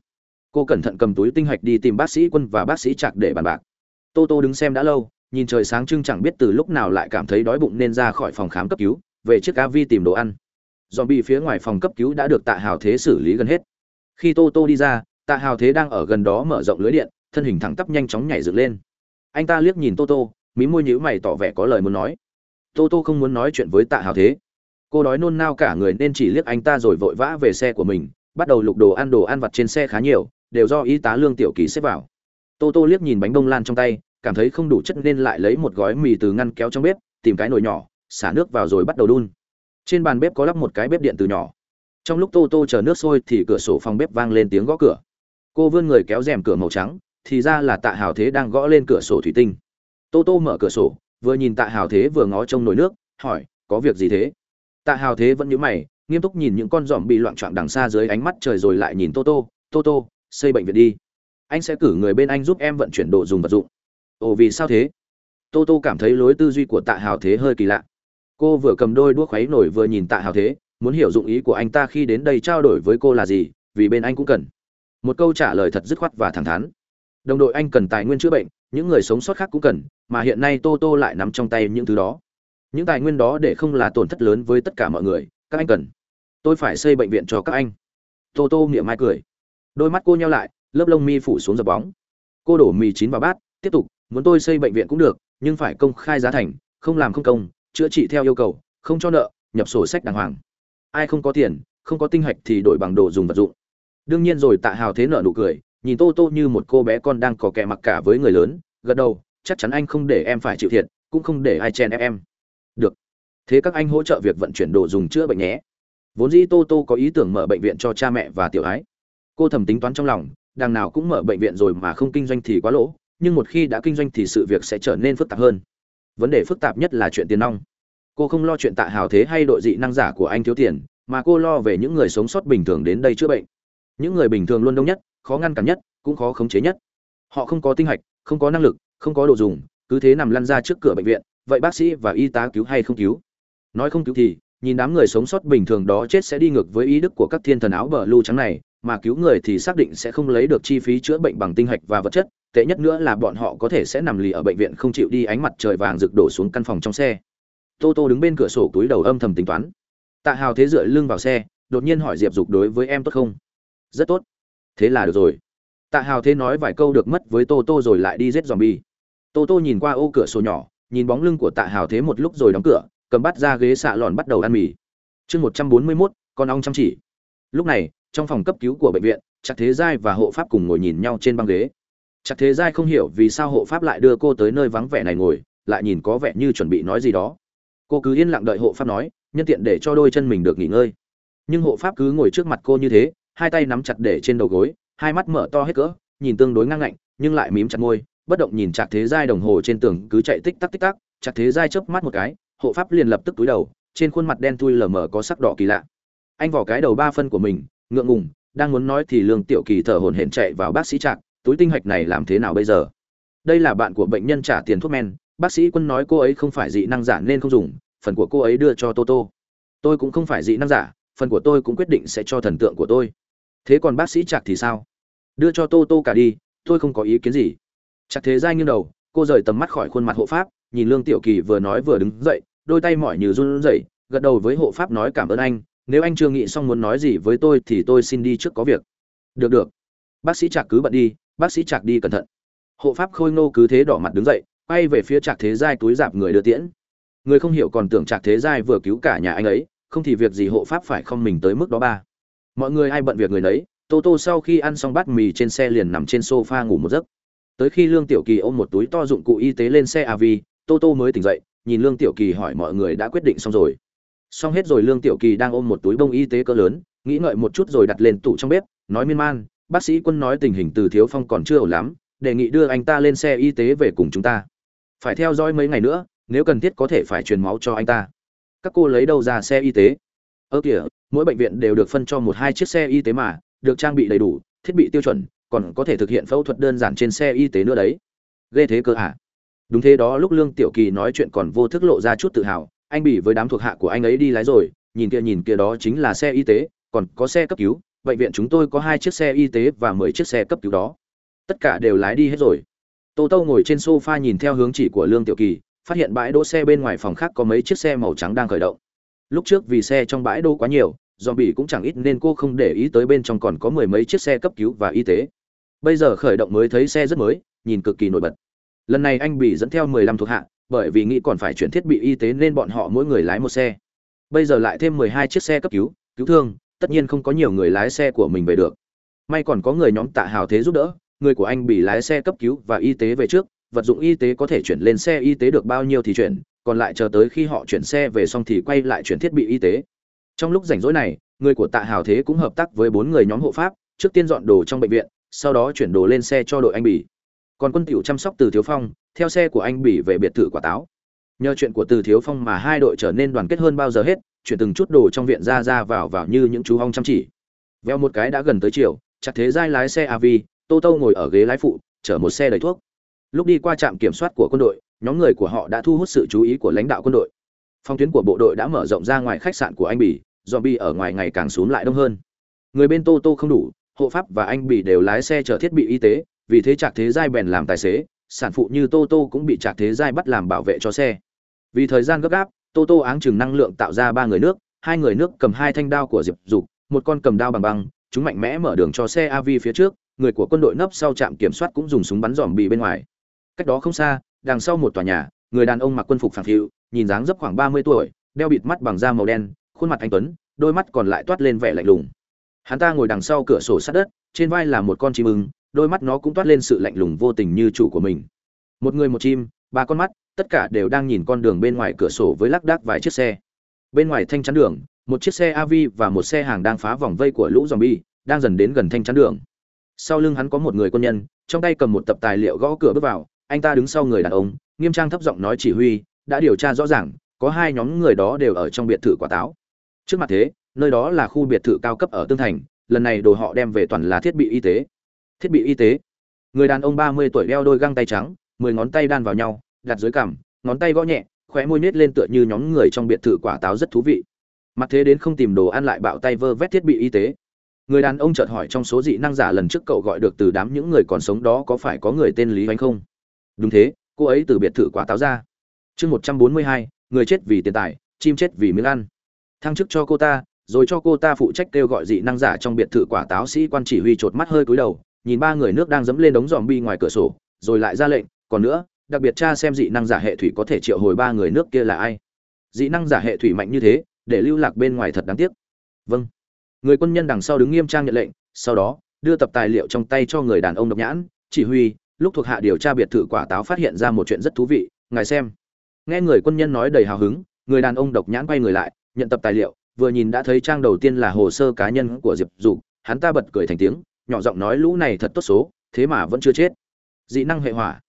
Cô cẩn thận cầm túi tinh hạch đi tìm bác sĩ quân và bác sĩ Trạc để bàn bạc. Tô tô đứng xem đã lâu nhìn trời sáng trưng chẳng biết từ lúc nào lại cảm thấy đói bụng nên ra khỏi phòng khám cấp cứu, về chiếc ca vi tìm đồ ăn. Dòm bị phía ngoài phòng cấp cứu đã được tạ hào thế xử lý gần hết. Khi tô tô đi ra, tạ hào thế đang ở gần đó mở rộng lưới điện, thân hình thẳng tắp nhanh chóng nhảy dựng lên. Anh ta liếc nhìn tô tô, mí môi nhíu mày tỏ vẻ có lời muốn nói. Tô tô không muốn nói chuyện với tạ hào thế. Cô đói nôn nao cả người nên chỉ liếc anh ta rồi vội vã về xe của mình, bắt đầu lục đồ ăn đồ ăn vặt trên xe khá nhiều, đều do y tá lương tiểu kỳ xếp vào. Tô tô liếc nhìn bánh bông lan trong tay cảm thấy không đủ chất nên lại lấy một gói mì từ ngăn kéo trong bếp, tìm cái nồi nhỏ, xả nước vào rồi bắt đầu đun. Trên bàn bếp có lắp một cái bếp điện từ nhỏ. Trong lúc tô tô chờ nước sôi thì cửa sổ phòng bếp vang lên tiếng gõ cửa. Cô vươn người kéo rèm cửa màu trắng, thì ra là tạ hào thế đang gõ lên cửa sổ thủy tinh. Tô tô mở cửa sổ, vừa nhìn tạ hào thế vừa ngó trông nồi nước, hỏi, có việc gì thế? Tạ hào thế vẫn nhíu mày, nghiêm túc nhìn những con giòm bị loạn trọn đằng xa dưới ánh mắt trời rồi lại nhìn tô tô tô tô, xây bệnh viện đi. Anh sẽ cử người bên anh giúp em vận chuyển đồ dùng vật dụng ồ, vì sao thế? Tô tô cảm thấy lối tư duy của tạ hào thế hơi kỳ lạ. Cô vừa cầm đôi đuốc khuấy nổi vừa nhìn tạ hào thế, muốn hiểu dụng ý của anh ta khi đến đây trao đổi với cô là gì, vì bên anh cũng cần. Một câu trả lời thật dứt khoát và thẳng thắn. Đồng đội anh cần tài nguyên chữa bệnh, những người sống sót khác cũng cần, mà hiện nay tô tô lại nắm trong tay những thứ đó. Những tài nguyên đó để không là tổn thất lớn với tất cả mọi người, các anh cần. Tôi phải xây bệnh viện cho các anh. Tô tô miệng mai cười. Đôi mắt cô nheo lại, lớp lông mi phủ xuống dập bóng. Cô đổ mì chín vào bát, tiếp tục muốn tôi xây bệnh viện cũng được, nhưng phải công khai giá thành, không làm không công, chữa trị theo yêu cầu, không cho nợ, nhập sổ sách đàng hoàng. Ai không có tiền, không có tinh hạch thì đổi bằng đồ dùng vật dụng. Đương nhiên rồi, tạ hào thế nợ nụ cười, nhìn tô tô như một cô bé con đang có kẻ mặc cả với người lớn, gật đầu, chắc chắn anh không để em phải chịu thiệt, cũng không để ai chen ép em. Được. Thế các anh hỗ trợ việc vận chuyển đồ dùng chữa bệnh nhé. Vốn dĩ tô tô có ý tưởng mở bệnh viện cho cha mẹ và tiểu ái. Cô thầm tính toán trong lòng, đằng nào cũng mở bệnh viện rồi mà không kinh doanh thì quá lỗ nhưng một khi đã kinh doanh thì sự việc sẽ trở nên phức tạp hơn. Vấn đề phức tạp nhất là chuyện tiền nong. Cô không lo chuyện tạ hào thế hay đội dị năng giả của anh thiếu tiền, mà cô lo về những người sống sót bình thường đến đây chữa bệnh. Những người bình thường luôn đông nhất, khó ngăn cản nhất, cũng khó khống chế nhất. Họ không có tinh hạch, không có năng lực, không có đồ dùng, cứ thế nằm lăn ra trước cửa bệnh viện, vậy bác sĩ và y tá cứu hay không cứu? Nói không cứu thì, nhìn đám người sống sót bình thường đó chết sẽ đi ngược với ý đức của các thiên thần áo bờ lưu trắng này, mà cứu người thì xác định sẽ không lấy được chi phí chữa bệnh bằng tinh hạch và vật chất tệ nhất nữa là bọn họ có thể sẽ nằm lì ở bệnh viện không chịu đi ánh mặt trời vàng rực đổ xuống căn phòng trong xe. Tô tô đứng bên cửa sổ túi đầu âm thầm tính toán. Tạ hào thế dựa lưng vào xe, đột nhiên hỏi diệp dục đối với em tốt không? Rất tốt. Thế là được rồi. Tạ hào thế nói vài câu được mất với tô tô rồi lại đi giết dòm bi tô tô nhìn qua ô cửa sổ nhỏ, nhìn bóng lưng của tạ hào thế một lúc rồi đóng cửa, cầm bắt ra ghế xạ lòn bắt đầu ăn mì. Chương một trăm bốn mươi mốt, con ong chăm chỉ. Lúc này, trong phòng cấp cứu của bệnh viện chắc thế giai và hộ pháp cùng ngồi nhìn nhau trên băng ghế chắc thế giai không hiểu vì sao hộ pháp lại đưa cô tới nơi vắng vẻ này ngồi, lại nhìn có vẻ như chuẩn bị nói gì đó. Cô cứ yên lặng đợi hộ pháp nói, nhân tiện để cho đôi chân mình được nghỉ ngơi. Nhưng hộ pháp cứ ngồi trước mặt cô như thế, hai tay nắm chặt để trên đầu gối, hai mắt mở to hết cỡ, nhìn tương đối ngang ngạnh, nhưng lại mím chặt môi, bất động nhìn chặt thế giai đồng hồ trên tường cứ chạy tích tắc tích tắc chặt thế giai chớp mắt một cái, hộ pháp liền lập tức túi đầu, trên khuôn mặt đen thui lờ mờ có sắc đỏ kỳ lạ. Anh vỏ cái đầu ba phân của mình, ngượng ngùng, đang muốn nói thì lương tiểu kỳ thở hổn hển chạy vào bác sĩ trạc túi tinh hạch này làm thế nào bây giờ? Đây là bạn của bệnh nhân trả tiền thuốc men. Bác sĩ quân nói cô ấy không phải dị năng giả nên không dùng, phần của cô ấy đưa cho tô tô. Tôi cũng không phải dị năng giả, phần của tôi cũng quyết định sẽ cho thần tượng của tôi. Thế còn bác sĩ chạc thì sao? Đưa cho tô tô cả đi, tôi không có ý kiến gì. Chặt thế giai nghiêng đầu, cô rời tầm mắt khỏi khuôn mặt hộ pháp, nhìn lương tiểu kỳ vừa nói vừa đứng dậy, đôi tay mỏi như run rẩy, gật đầu với hộ pháp nói cảm ơn anh, nếu anh chưa nghĩ xong muốn nói gì với tôi thì tôi xin đi trước có việc. Được được. Bác sĩ chạc cứ bận đi bác sĩ Trạc đi cẩn thận. Hộ pháp khôi ngô cứ thế đỏ mặt đứng dậy, quay về phía trạc thế giai túi dạp người đưa tiễn. Người không hiểu còn tưởng trạc thế giai vừa cứu cả nhà anh ấy, không thì việc gì hộ pháp phải không mình tới mức đó ba. Mọi người ai bận việc người nấy, tô tô sau khi ăn xong bát mì trên xe liền nằm trên sofa ngủ một giấc. Tới khi lương tiểu kỳ ôm một túi to dụng cụ y tế lên xe av tô tô mới tỉnh dậy, nhìn lương tiểu kỳ hỏi mọi người đã quyết định xong rồi. Xong hết rồi lương tiểu kỳ đang ôm một túi bông y tế cỡ lớn, nghĩ ngợi một chút rồi đặt lên tủ trong bếp, nói miên man bác sĩ quân nói tình hình từ thiếu phong còn chưa ổn lắm, đề nghị đưa anh ta lên xe y tế về cùng chúng ta. Phải theo dõi mấy ngày nữa, nếu cần thiết có thể phải truyền máu cho anh ta. Các cô lấy đâu ra xe y tế? Ơ kìa, mỗi bệnh viện đều được phân cho một hai chiếc xe y tế mà, được trang bị đầy đủ, thiết bị tiêu chuẩn, còn có thể thực hiện phẫu thuật đơn giản trên xe y tế nữa đấy. Ghê thế cơ à? Đúng thế đó, lúc lương tiểu kỳ nói chuyện còn vô thức lộ ra chút tự hào, anh bị với đám thuộc hạ của anh ấy đi lái rồi, nhìn kia nhìn kia đó chính là xe y tế, còn có xe cấp cứu bệnh viện chúng tôi có hai chiếc xe y tế và mười chiếc xe cấp cứu đó. Tất cả đều lái đi hết rồi. Tô tô ngồi trên sofa nhìn theo hướng chỉ của lương tiểu kỳ, phát hiện bãi đỗ xe bên ngoài phòng khác có mấy chiếc xe màu trắng đang khởi động. Lúc trước vì xe trong bãi đỗ quá nhiều do bị cũng chẳng ít nên cô không để ý tới bên trong còn có mười mấy chiếc xe cấp cứu và y tế. Bây giờ khởi động mới thấy xe rất mới, nhìn cực kỳ nổi bật. Lần này anh bị dẫn theo mười lăm thuộc hạ, bởi vì nghĩ còn phải chuyển thiết bị y tế nên bọn họ mỗi người lái một xe. Bây giờ lại thêm mười hai chiếc xe cấp cứu cứu thương tất nhiên không có nhiều người lái xe của mình về được. May còn có người nhóm tạ hào thế giúp đỡ, người của anh bị lái xe cấp cứu và y tế về trước, vật dụng y tế có thể chuyển lên xe y tế được bao nhiêu thì chuyển, còn lại chờ tới khi họ chuyển xe về xong thì quay lại chuyển thiết bị y tế. Trong lúc rảnh rỗi này, người của tạ hào thế cũng hợp tác với bốn người nhóm hộ pháp, trước tiên dọn đồ trong bệnh viện, sau đó chuyển đồ lên xe cho đội anh bỉ. Còn quân tiểu chăm sóc từ thiếu phong, theo xe của anh bỉ về biệt thự quả táo. Nhờ chuyện của từ thiếu phong mà hai đội trở nên đoàn kết hơn bao giờ hết chuyển từng chút đồ trong viện ra ra vào vào như những chú hong chăm chỉ. Veo một cái đã gần tới chiều, chặt thế giai lái xe av tô tô ngồi ở ghế lái phụ, chở một xe đầy thuốc. Lúc đi qua trạm kiểm soát của quân đội, nhóm người của họ đã thu hút sự chú ý của lãnh đạo quân đội. Phong tuyến của bộ đội đã mở rộng ra ngoài khách sạn của anh bỉ dòm bi ở ngoài ngày càng xuống lại đông hơn. Người bên tô tô không đủ, hộ pháp và anh bỉ đều lái xe chở thiết bị y tế, vì thế trạc thế giai bèn làm tài xế, sản phụ như tô tô cũng bị trạc thế giai bắt làm bảo vệ cho xe. Vì thời gian gấp gáp tô tô áng chừng năng lượng tạo ra ba người nước, hai người nước cầm hai thanh đao của diệp dục, một con cầm đao bằng băng, chúng mạnh mẽ mở đường cho xe av phía trước, người của quân đội nấp sau trạm kiểm soát cũng dùng súng bắn dòm bì bên ngoài. Cách đó không xa, đằng sau một tòa nhà, người đàn ông mặc quân phục phản phiu nhìn dáng dấp khoảng ba mươi tuổi, đeo bịt mắt bằng da màu đen, khuôn mặt anh tuấn, đôi mắt còn lại toát lên vẻ lạnh lùng. Hắn ta ngồi đằng sau cửa sổ sát đất, trên vai là một con chim ưng, đôi mắt nó cũng toát lên sự lạnh lùng vô tình như chủ của mình. Một người một chim, ba con mắt tất cả đều đang nhìn con đường bên ngoài cửa sổ với lác đác vài chiếc xe. Bên ngoài thanh chắn đường, một chiếc xe av và một xe hàng đang phá vòng vây của lũ zombie, đang dần đến gần thanh chắn đường. Sau lưng hắn có một người quân nhân, trong tay cầm một tập tài liệu gõ cửa bước vào, anh ta đứng sau người đàn ông, nghiêm trang thấp giọng nói chỉ huy, đã điều tra rõ ràng, có hai nhóm người đó đều ở trong biệt thự quả táo. Trước mặt thế, nơi đó là khu biệt thự cao cấp ở tương thành, lần này đồ họ đem về toàn là thiết bị y tế. Thiết bị y tế? Người đàn ông ba mươi tuổi đeo đôi găng tay trắng, mười ngón tay đan vào nhau đặt dưới cằm, ngón tay gõ nhẹ, khóe môi nết lên tựa như nhóm người trong biệt thự quả táo rất thú vị. Mặt thế đến không tìm đồ ăn lại bạo tay vơ vét thiết bị y tế. Người đàn ông chợt hỏi trong số dị năng giả lần trước cậu gọi được từ đám những người còn sống đó có phải có người tên lý hoánh không? Đúng thế, cô ấy từ biệt thự quả táo ra. Chương một trăm bốn mươi hai, người chết vì tiền tài, chim chết vì miếng ăn. Thăng chức cho cô ta, rồi cho cô ta phụ trách kêu gọi dị năng giả trong biệt thự quả táo sĩ quan chỉ huy chột mắt hơi cúi đầu, nhìn ba người nước đang dẫm lên đống dòm bi ngoài cửa sổ, rồi lại ra lệnh, còn nữa đặc biệt cha xem dị năng giả hệ thủy có thể triệu hồi ba người nước kia là ai. Dị năng giả hệ thủy mạnh như thế, để lưu lạc bên ngoài thật đáng tiếc. Vâng. Người quân nhân đằng sau đứng nghiêm trang nhận lệnh, sau đó, đưa tập tài liệu trong tay cho người đàn ông độc nhãn, chỉ huy, lúc thuộc hạ điều tra biệt thự quả táo phát hiện ra một chuyện rất thú vị, ngài xem. Nghe người quân nhân nói đầy hào hứng, người đàn ông độc nhãn quay người lại, nhận tập tài liệu, vừa nhìn đã thấy trang đầu tiên là hồ sơ cá nhân của diệp dục, hắn ta bật cười thành tiếng, nhỏ giọng nói lũ này thật tốt số, thế mà vẫn chưa chết. Dị năng hệ hỏa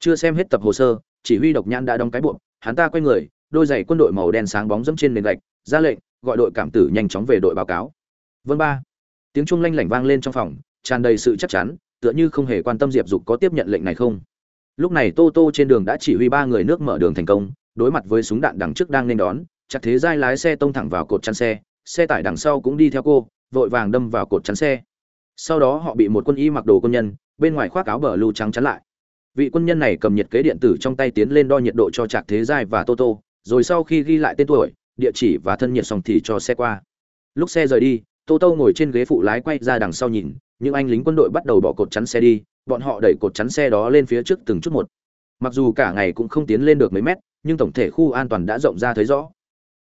chưa xem hết tập hồ sơ, chỉ huy độc nhãn đã đóng cái buộc, hắn ta quay người, đôi giày quân đội màu đen sáng bóng dẫm trên nền gạch, ra lệnh, gọi đội cảm tử nhanh chóng về đội báo cáo. Vân ba. Tiếng chuông lanh lảnh vang lên trong phòng, tràn đầy sự chắc chắn, tựa như không hề quan tâm diệp dục có tiếp nhận lệnh này không. Lúc này tô tô trên đường đã chỉ huy ba người nước mở đường thành công, đối mặt với súng đạn đằng trước đang nên đón, chặt thế giai lái xe tông thẳng vào cột chắn xe xe tải đằng sau cũng đi theo cô, vội vàng đâm vào cột chắn xe. Sau đó họ bị một quân y mặc đồ quân nhân, bên ngoài khoác áo bờ lưu trắng chắn lại vị quân nhân này cầm nhiệt kế điện tử trong tay tiến lên đo nhiệt độ cho trạc thế giai và tô tô, rồi sau khi ghi lại tên tuổi, địa chỉ và thân nhiệt xong thì cho xe qua. Lúc xe rời đi, tô tô ngồi trên ghế phụ lái quay ra đằng sau nhìn, những anh lính quân đội bắt đầu bỏ cột chắn xe đi, bọn họ đẩy cột chắn xe đó lên phía trước từng chút một. Mặc dù cả ngày cũng không tiến lên được mấy mét, nhưng tổng thể khu an toàn đã rộng ra thấy rõ.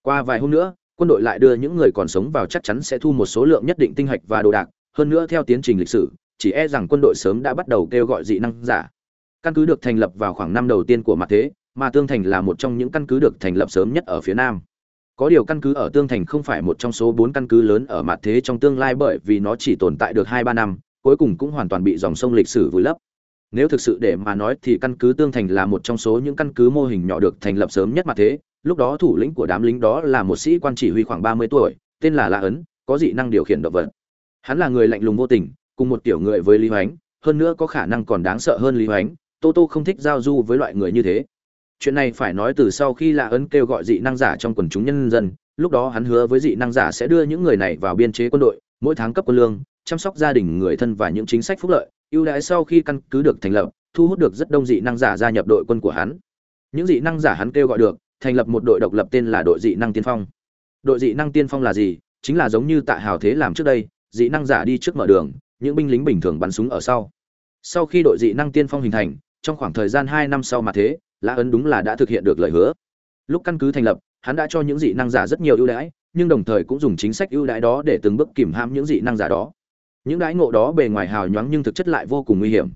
Qua vài hôm nữa, quân đội lại đưa những người còn sống vào chắc chắn sẽ thu một số lượng nhất định tinh hạch và đồ đạc. Hơn nữa theo tiến trình lịch sử, chỉ e rằng quân đội sớm đã bắt đầu kêu gọi dị năng giả căn cứ được thành lập vào khoảng năm đầu tiên của mặt thế, mà tương thành là một trong những căn cứ được thành lập sớm nhất ở phía nam. Có điều căn cứ ở tương thành không phải một trong số bốn căn cứ lớn ở mặt thế trong tương lai bởi vì nó chỉ tồn tại được hai ba năm, cuối cùng cũng hoàn toàn bị dòng sông lịch sử vùi lấp. Nếu thực sự để mà nói thì căn cứ tương thành là một trong số những căn cứ mô hình nhỏ được thành lập sớm nhất mặt thế, lúc đó thủ lĩnh của đám lính đó là một sĩ quan chỉ huy khoảng ba mươi tuổi, tên là la ấn, có dị năng điều khiển động vật. Hắn là người lạnh lùng vô tình, cùng một tiểu người với lý hoánh, hơn nữa có khả năng còn đáng sợ hơn lý hoánh tô tô không thích giao du với loại người như thế. Chuyện này phải nói từ sau khi lạ ấn kêu gọi dị năng giả trong quần chúng nhân dân, lúc đó hắn hứa với dị năng giả sẽ đưa những người này vào biên chế quân đội, mỗi tháng cấp quân lương, chăm sóc gia đình người thân và những chính sách phúc lợi. Ưu đãi sau khi căn cứ được thành lập, thu hút được rất đông dị năng giả gia nhập đội quân của hắn. Những dị năng giả hắn kêu gọi được, thành lập một đội độc lập tên là đội dị năng tiên phong. Đội dị năng tiên phong là gì? Chính là giống như tạ hào thế làm trước đây, dị năng giả đi trước mở đường, những binh lính bình thường bắn súng ở sau. Sau khi đội dị năng tiên phong hình thành trong khoảng thời gian hai năm sau mà thế, lã ấn đúng là đã thực hiện được lời hứa. Lúc căn cứ thành lập, hắn đã cho những dị năng giả rất nhiều ưu đãi, nhưng đồng thời cũng dùng chính sách ưu đãi đó để từng bước kìm hãm những dị năng giả đó. Những đãi ngộ đó bề ngoài hào nhoáng nhưng thực chất lại vô cùng nguy hiểm.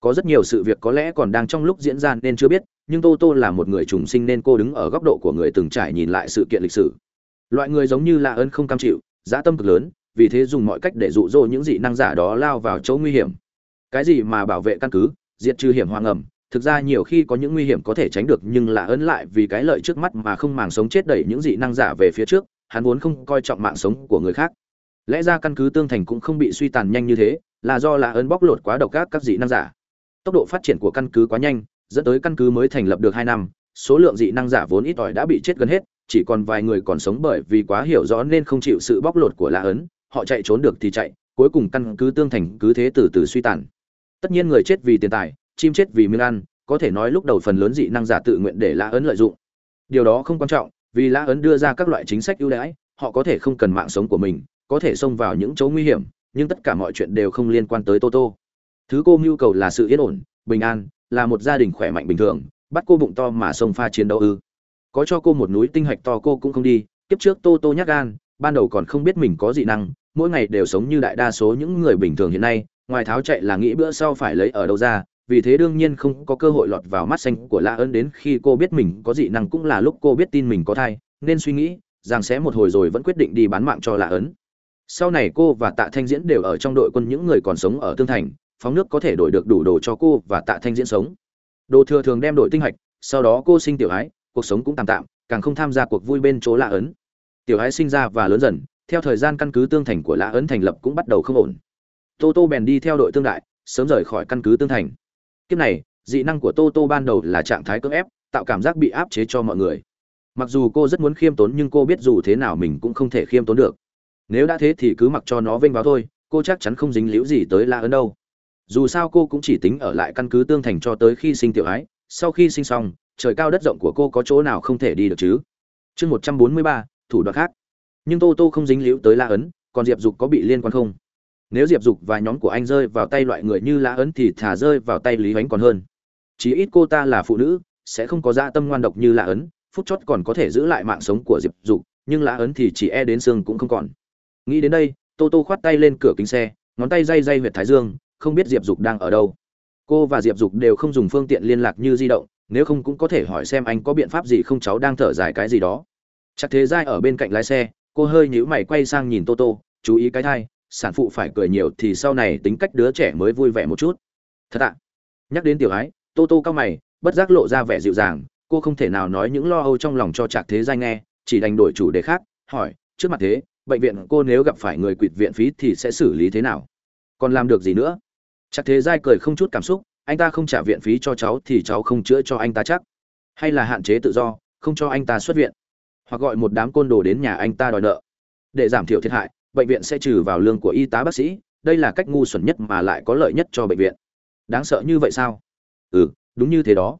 Có rất nhiều sự việc có lẽ còn đang trong lúc diễn ra nên chưa biết, nhưng tô tô là một người trùng sinh nên cô đứng ở góc độ của người từng trải nhìn lại sự kiện lịch sử. Loại người giống như lã ấn không cam chịu dạ tâm cực lớn, vì thế dùng mọi cách để dụ dỗ những dị năng giả đó lao vào chỗ nguy hiểm. Cái gì mà bảo vệ căn cứ? Diệt trừ hiểm hoang ẩm thực ra nhiều khi có những nguy hiểm có thể tránh được nhưng là ấn lại vì cái lợi trước mắt mà không màng sống chết đẩy những dị năng giả về phía trước, hắn vốn không coi trọng mạng sống của người khác. Lẽ ra căn cứ tương thành cũng không bị suy tàn nhanh như thế, là do là ấn bóc lột quá độc ác các dị năng giả. Tốc độ phát triển của căn cứ quá nhanh, dẫn tới căn cứ mới thành lập được hai năm, số lượng dị năng giả vốn ít ỏi đã bị chết gần hết, chỉ còn vài người còn sống bởi vì quá hiểu rõ nên không chịu sự bóc lột của lạ ấn, họ chạy trốn được thì chạy, cuối cùng căn cứ tương thành cứ thế từ từ suy tàn tất nhiên người chết vì tiền tài, chim chết vì miếng ăn, có thể nói lúc đầu phần lớn dị năng giả tự nguyện để lã ấn lợi dụng. Điều đó không quan trọng, vì lã ấn đưa ra các loại chính sách ưu đãi, họ có thể không cần mạng sống của mình, có thể xông vào những chỗ nguy hiểm, nhưng tất cả mọi chuyện đều không liên quan tới toto thứ cô mưu cầu là sự yên ổn, bình an, là một gia đình khỏe mạnh bình thường, bắt cô bụng to mà xông pha chiến đấu ư. Có cho cô một núi tinh hạch to cô cũng không đi, kiếp trước tô tô nhắc gan, ban đầu còn không biết mình có dị năng, mỗi ngày đều sống như đại đa số những người bình thường hiện nay ngoài tháo chạy là nghĩ bữa sau phải lấy ở đâu ra, vì thế đương nhiên không có cơ hội lọt vào mắt xanh của la ơn đến khi cô biết mình có dị năng cũng là lúc cô biết tin mình có thai, nên suy nghĩ rằng sẽ một hồi rồi vẫn quyết định đi bán mạng cho la ấn sau này cô và tạ thanh diễn đều ở trong đội quân những người còn sống ở tương thành, phóng nước có thể đổi được đủ đồ cho cô và tạ thanh diễn sống. Đồ thừa thường đem đổi tinh hạch, sau đó cô sinh tiểu ái, cuộc sống cũng tạm tạm, càng không tham gia cuộc vui bên chỗ la ấn tiểu ái sinh ra và lớn dần, theo thời gian căn cứ tương thành của la ấn thành lập cũng bắt đầu không ổn tô tô bèn đi theo đội tương đại, sớm rời khỏi căn cứ tương thành. Kiếp này, dị năng của tô tô ban đầu là trạng thái cưỡng ép, tạo cảm giác bị áp chế cho mọi người. Mặc dù cô rất muốn khiêm tốn nhưng cô biết dù thế nào mình cũng không thể khiêm tốn được. Nếu đã thế thì cứ mặc cho nó vênh vào thôi, cô chắc chắn không dính líu gì tới la ấn đâu. Dù sao cô cũng chỉ tính ở lại căn cứ tương thành cho tới khi sinh tiểu ái, sau khi sinh xong, trời cao đất rộng của cô có chỗ nào không thể đi được chứ? Chương một trăm bốn mươi ba, thủ đoạn khác. Nhưng tô tô không dính líu tới la ấn, còn diệp dục có bị liên quan không? Nếu diệp dục và nhóm của anh rơi vào tay loại người như la ấn thì thả rơi vào tay lý ánh còn hơn. Chí ít cô ta là phụ nữ, sẽ không có dạ tâm ngoan độc như la ấn, phút chót còn có thể giữ lại mạng sống của diệp dục, nhưng la ấn thì chỉ e đến xương cũng không còn. Nghĩ đến đây, tô tô khoát tay lên cửa kính xe, ngón tay day day huyệt thái dương, không biết diệp dục đang ở đâu. Cô và diệp dục đều không dùng phương tiện liên lạc như di động, nếu không cũng có thể hỏi xem anh có biện pháp gì không cháu đang thở dài cái gì đó. Chắc thế giai ở bên cạnh lái xe, cô hơi nhíu mày quay sang nhìn tô tô, chú ý cái thai sản phụ phải cười nhiều thì sau này tính cách đứa trẻ mới vui vẻ một chút. Thật ạ. Nhắc đến tiểu ái, tô tô cao mày, bất giác lộ ra vẻ dịu dàng, cô không thể nào nói những lo âu trong lòng cho trạc thế giai nghe, chỉ đành đổi chủ đề khác, hỏi, trước mặt thế, bệnh viện cô nếu gặp phải người quỵt viện phí thì sẽ xử lý thế nào? Còn làm được gì nữa? Trạc thế giai cười không chút cảm xúc, anh ta không trả viện phí cho cháu thì cháu không chữa cho anh ta chắc. Hay là hạn chế tự do, không cho anh ta xuất viện. Hoặc gọi một đám côn đồ đến nhà anh ta đòi nợ. Để giảm thiểu thiệt hại bệnh viện sẽ trừ vào lương của y tá bác sĩ, đây là cách ngu xuẩn nhất mà lại có lợi nhất cho bệnh viện. Đáng sợ như vậy sao? Ừ đúng như thế đó.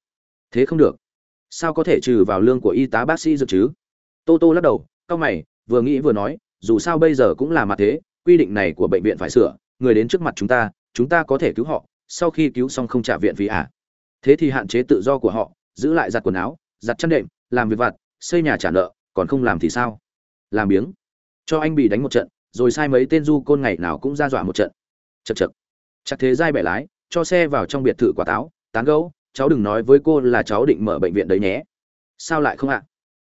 Thế không được. Sao có thể trừ vào lương của y tá bác sĩ được chứ? Tô tô lắc đầu c mày, vừa nghĩ vừa nói, dù sao bây giờ cũng là mặt thế, quy định này của bệnh viện phải sửa, người đến trước mặt chúng ta chúng ta có thể cứu họ, sau khi cứu xong không trả viện phí à? Thế thì hạn chế tự do của họ, giữ lại giặt quần áo, giặt chăn đệm, làm việc vặt, xây nhà trả nợ, còn không làm thì sao? Làm biếng. Cho anh bị đánh một trận rồi sai mấy tên du côn ngày nào cũng ra dọa một trận. Chật chật chắc thế giai bẻ lái, cho xe vào trong biệt thự quả táo, tán gấu cháu đừng nói với cô là cháu định mở bệnh viện đấy nhé. Sao lại không ạ?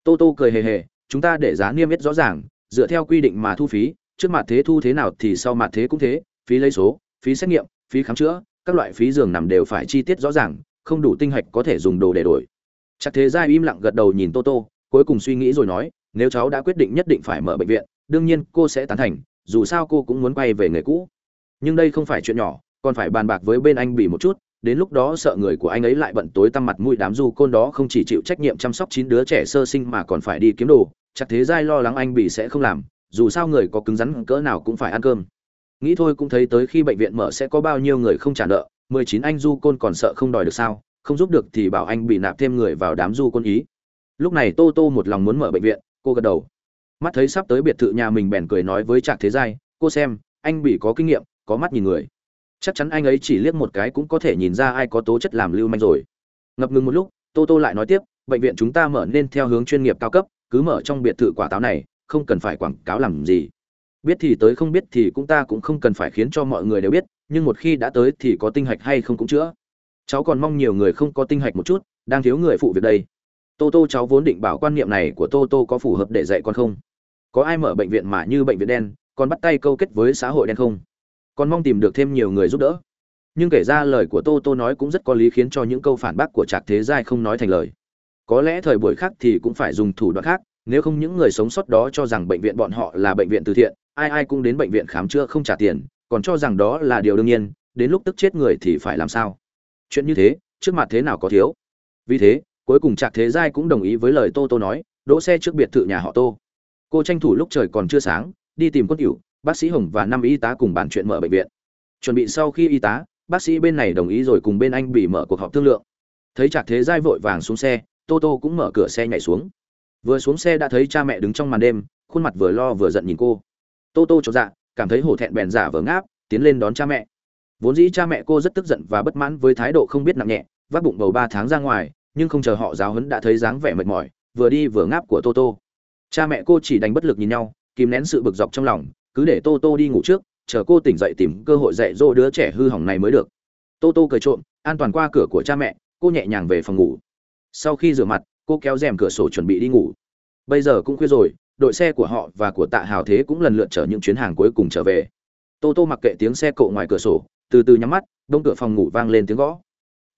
Tô tô cười hề hề, chúng ta để giá niêm yết rõ ràng, dựa theo quy định mà thu phí, trước mặt thế thu thế nào thì sau mặt thế cũng thế, phí lấy số, phí xét nghiệm, phí khám chữa, các loại phí giường nằm đều phải chi tiết rõ ràng, không đủ tinh hạch có thể dùng đồ để đổi. Chắc thế giai im lặng gật đầu nhìn tô tô, cuối cùng suy nghĩ rồi nói, nếu cháu đã quyết định nhất định phải mở bệnh viện đương nhiên cô sẽ tán thành, dù sao cô cũng muốn quay về nghề cũ. Nhưng đây không phải chuyện nhỏ, còn phải bàn bạc với bên anh bỉ một chút, đến lúc đó sợ người của anh ấy lại bận tối tăm mặt mũi đám du côn đó không chỉ chịu trách nhiệm chăm sóc chín đứa trẻ sơ sinh mà còn phải đi kiếm đồ, chắc thế giai lo lắng anh bỉ sẽ không làm, dù sao người có cứng rắn cỡ nào cũng phải ăn cơm. Nghĩ thôi cũng thấy tới khi bệnh viện mở sẽ có bao nhiêu người không trả nợ, mười chín anh du côn còn sợ không đòi được sao, không giúp được thì bảo anh bị nạp thêm người vào đám du côn ý. Lúc này tô tô một lòng muốn mở bệnh viện, cô gật đầu mắt thấy sắp tới biệt thự nhà mình bèn cười nói với trạc thế giai, cô xem, anh bị có kinh nghiệm, có mắt nhìn người. Chắc chắn anh ấy chỉ liếc một cái cũng có thể nhìn ra ai có tố chất làm lưu manh rồi. Ngập ngừng một lúc, tô tô lại nói tiếp, bệnh viện chúng ta mở nên theo hướng chuyên nghiệp cao cấp, cứ mở trong biệt thự quả táo này, không cần phải quảng cáo làm gì. Biết thì tới, không biết thì cũng ta cũng không cần phải khiến cho mọi người đều biết, nhưng một khi đã tới thì có tinh hạch hay không cũng chữa. Cháu còn mong nhiều người không có tinh hạch một chút, đang thiếu người phụ việc đây. Tô tô cháu vốn định bảo quan niệm này của tô tô có phù hợp để dạy con không? Có ai mở bệnh viện mà như bệnh viện đen, còn bắt tay câu kết với xã hội đen không? Còn mong tìm được thêm nhiều người giúp đỡ. Nhưng kể ra lời của tô tô nói cũng rất có lý khiến cho những câu phản bác của trạc thế giai không nói thành lời. Có lẽ thời buổi khác thì cũng phải dùng thủ đoạn khác, nếu không những người sống sót đó cho rằng bệnh viện bọn họ là bệnh viện từ thiện, ai ai cũng đến bệnh viện khám chữa không trả tiền, còn cho rằng đó là điều đương nhiên, đến lúc tức chết người thì phải làm sao? Chuyện như thế, trước mặt thế nào có thiếu? Vì thế, cuối cùng trạc thế giai cũng đồng ý với lời tô tô nói, đỗ xe trước biệt thự nhà họ tô cô tranh thủ lúc trời còn chưa sáng, đi tìm quân cựu bác sĩ hồng và năm y tá cùng bàn chuyện mở bệnh viện. Chuẩn bị sau khi y tá, bác sĩ bên này đồng ý rồi cùng bên anh bị mở cuộc họp thương lượng. Thấy trạc thế giai vội vàng xuống xe, tô tô cũng mở cửa xe nhảy xuống. Vừa xuống xe đã thấy cha mẹ đứng trong màn đêm, khuôn mặt vừa lo vừa giận nhìn cô. Tô tô cho dạ cảm thấy hổ thẹn bèn giả vờ ngáp, tiến lên đón cha mẹ. Vốn dĩ cha mẹ cô rất tức giận và bất mãn với thái độ không biết nặng nhẹ, vác bụng bầu ba tháng ra ngoài, nhưng không chờ họ giáo huấn đã thấy dáng vẻ mệt mỏi, vừa đi vừa ngáp của tô tô cha mẹ cô chỉ đành bất lực nhìn nhau, kìm nén sự bực dọc trong lòng, cứ để tô tô đi ngủ trước, chờ cô tỉnh dậy tìm cơ hội dạy dỗ đứa trẻ hư hỏng này mới được. Tô tô cười trộm, an toàn qua cửa của cha mẹ, cô nhẹ nhàng về phòng ngủ. Sau khi rửa mặt, cô kéo rèm cửa sổ chuẩn bị đi ngủ. Bây giờ cũng khuya rồi, đội xe của họ và của tạ hào thế cũng lần lượt chở những chuyến hàng cuối cùng trở về. Tô tô mặc kệ tiếng xe cộ ngoài cửa sổ, từ từ nhắm mắt đông cửa phòng ngủ vang lên tiếng gõ.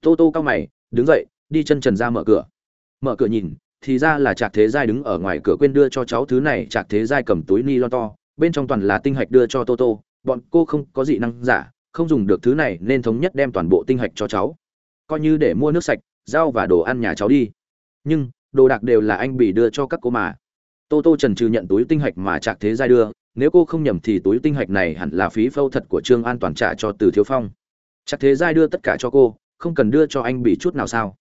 Tô tô cao mày, đứng dậy, đi chân trần ra mở cửa. Mở cửa nhìn thì ra là trạc thế giai đứng ở ngoài cửa quên đưa cho cháu thứ này, trạc thế giai cầm túi ni lon to, bên trong toàn là tinh hạch đưa cho tô tô. Bọn cô không có dị năng giả, không dùng được thứ này nên thống nhất đem toàn bộ tinh hạch cho cháu. Coi như để mua nước sạch, rau và đồ ăn nhà cháu đi. Nhưng, đồ đạc đều là anh bị đưa cho các cô mà. Tô tô trần trừ nhận túi tinh hạch mà trạc thế giai đưa. Nếu cô không nhầm thì túi tinh hạch này hẳn là phí phẫu thật của trương an toàn trả cho từ thiếu phong. Trạc thế giai đưa tất cả cho cô, không cần đưa cho anh bị chút nào sao?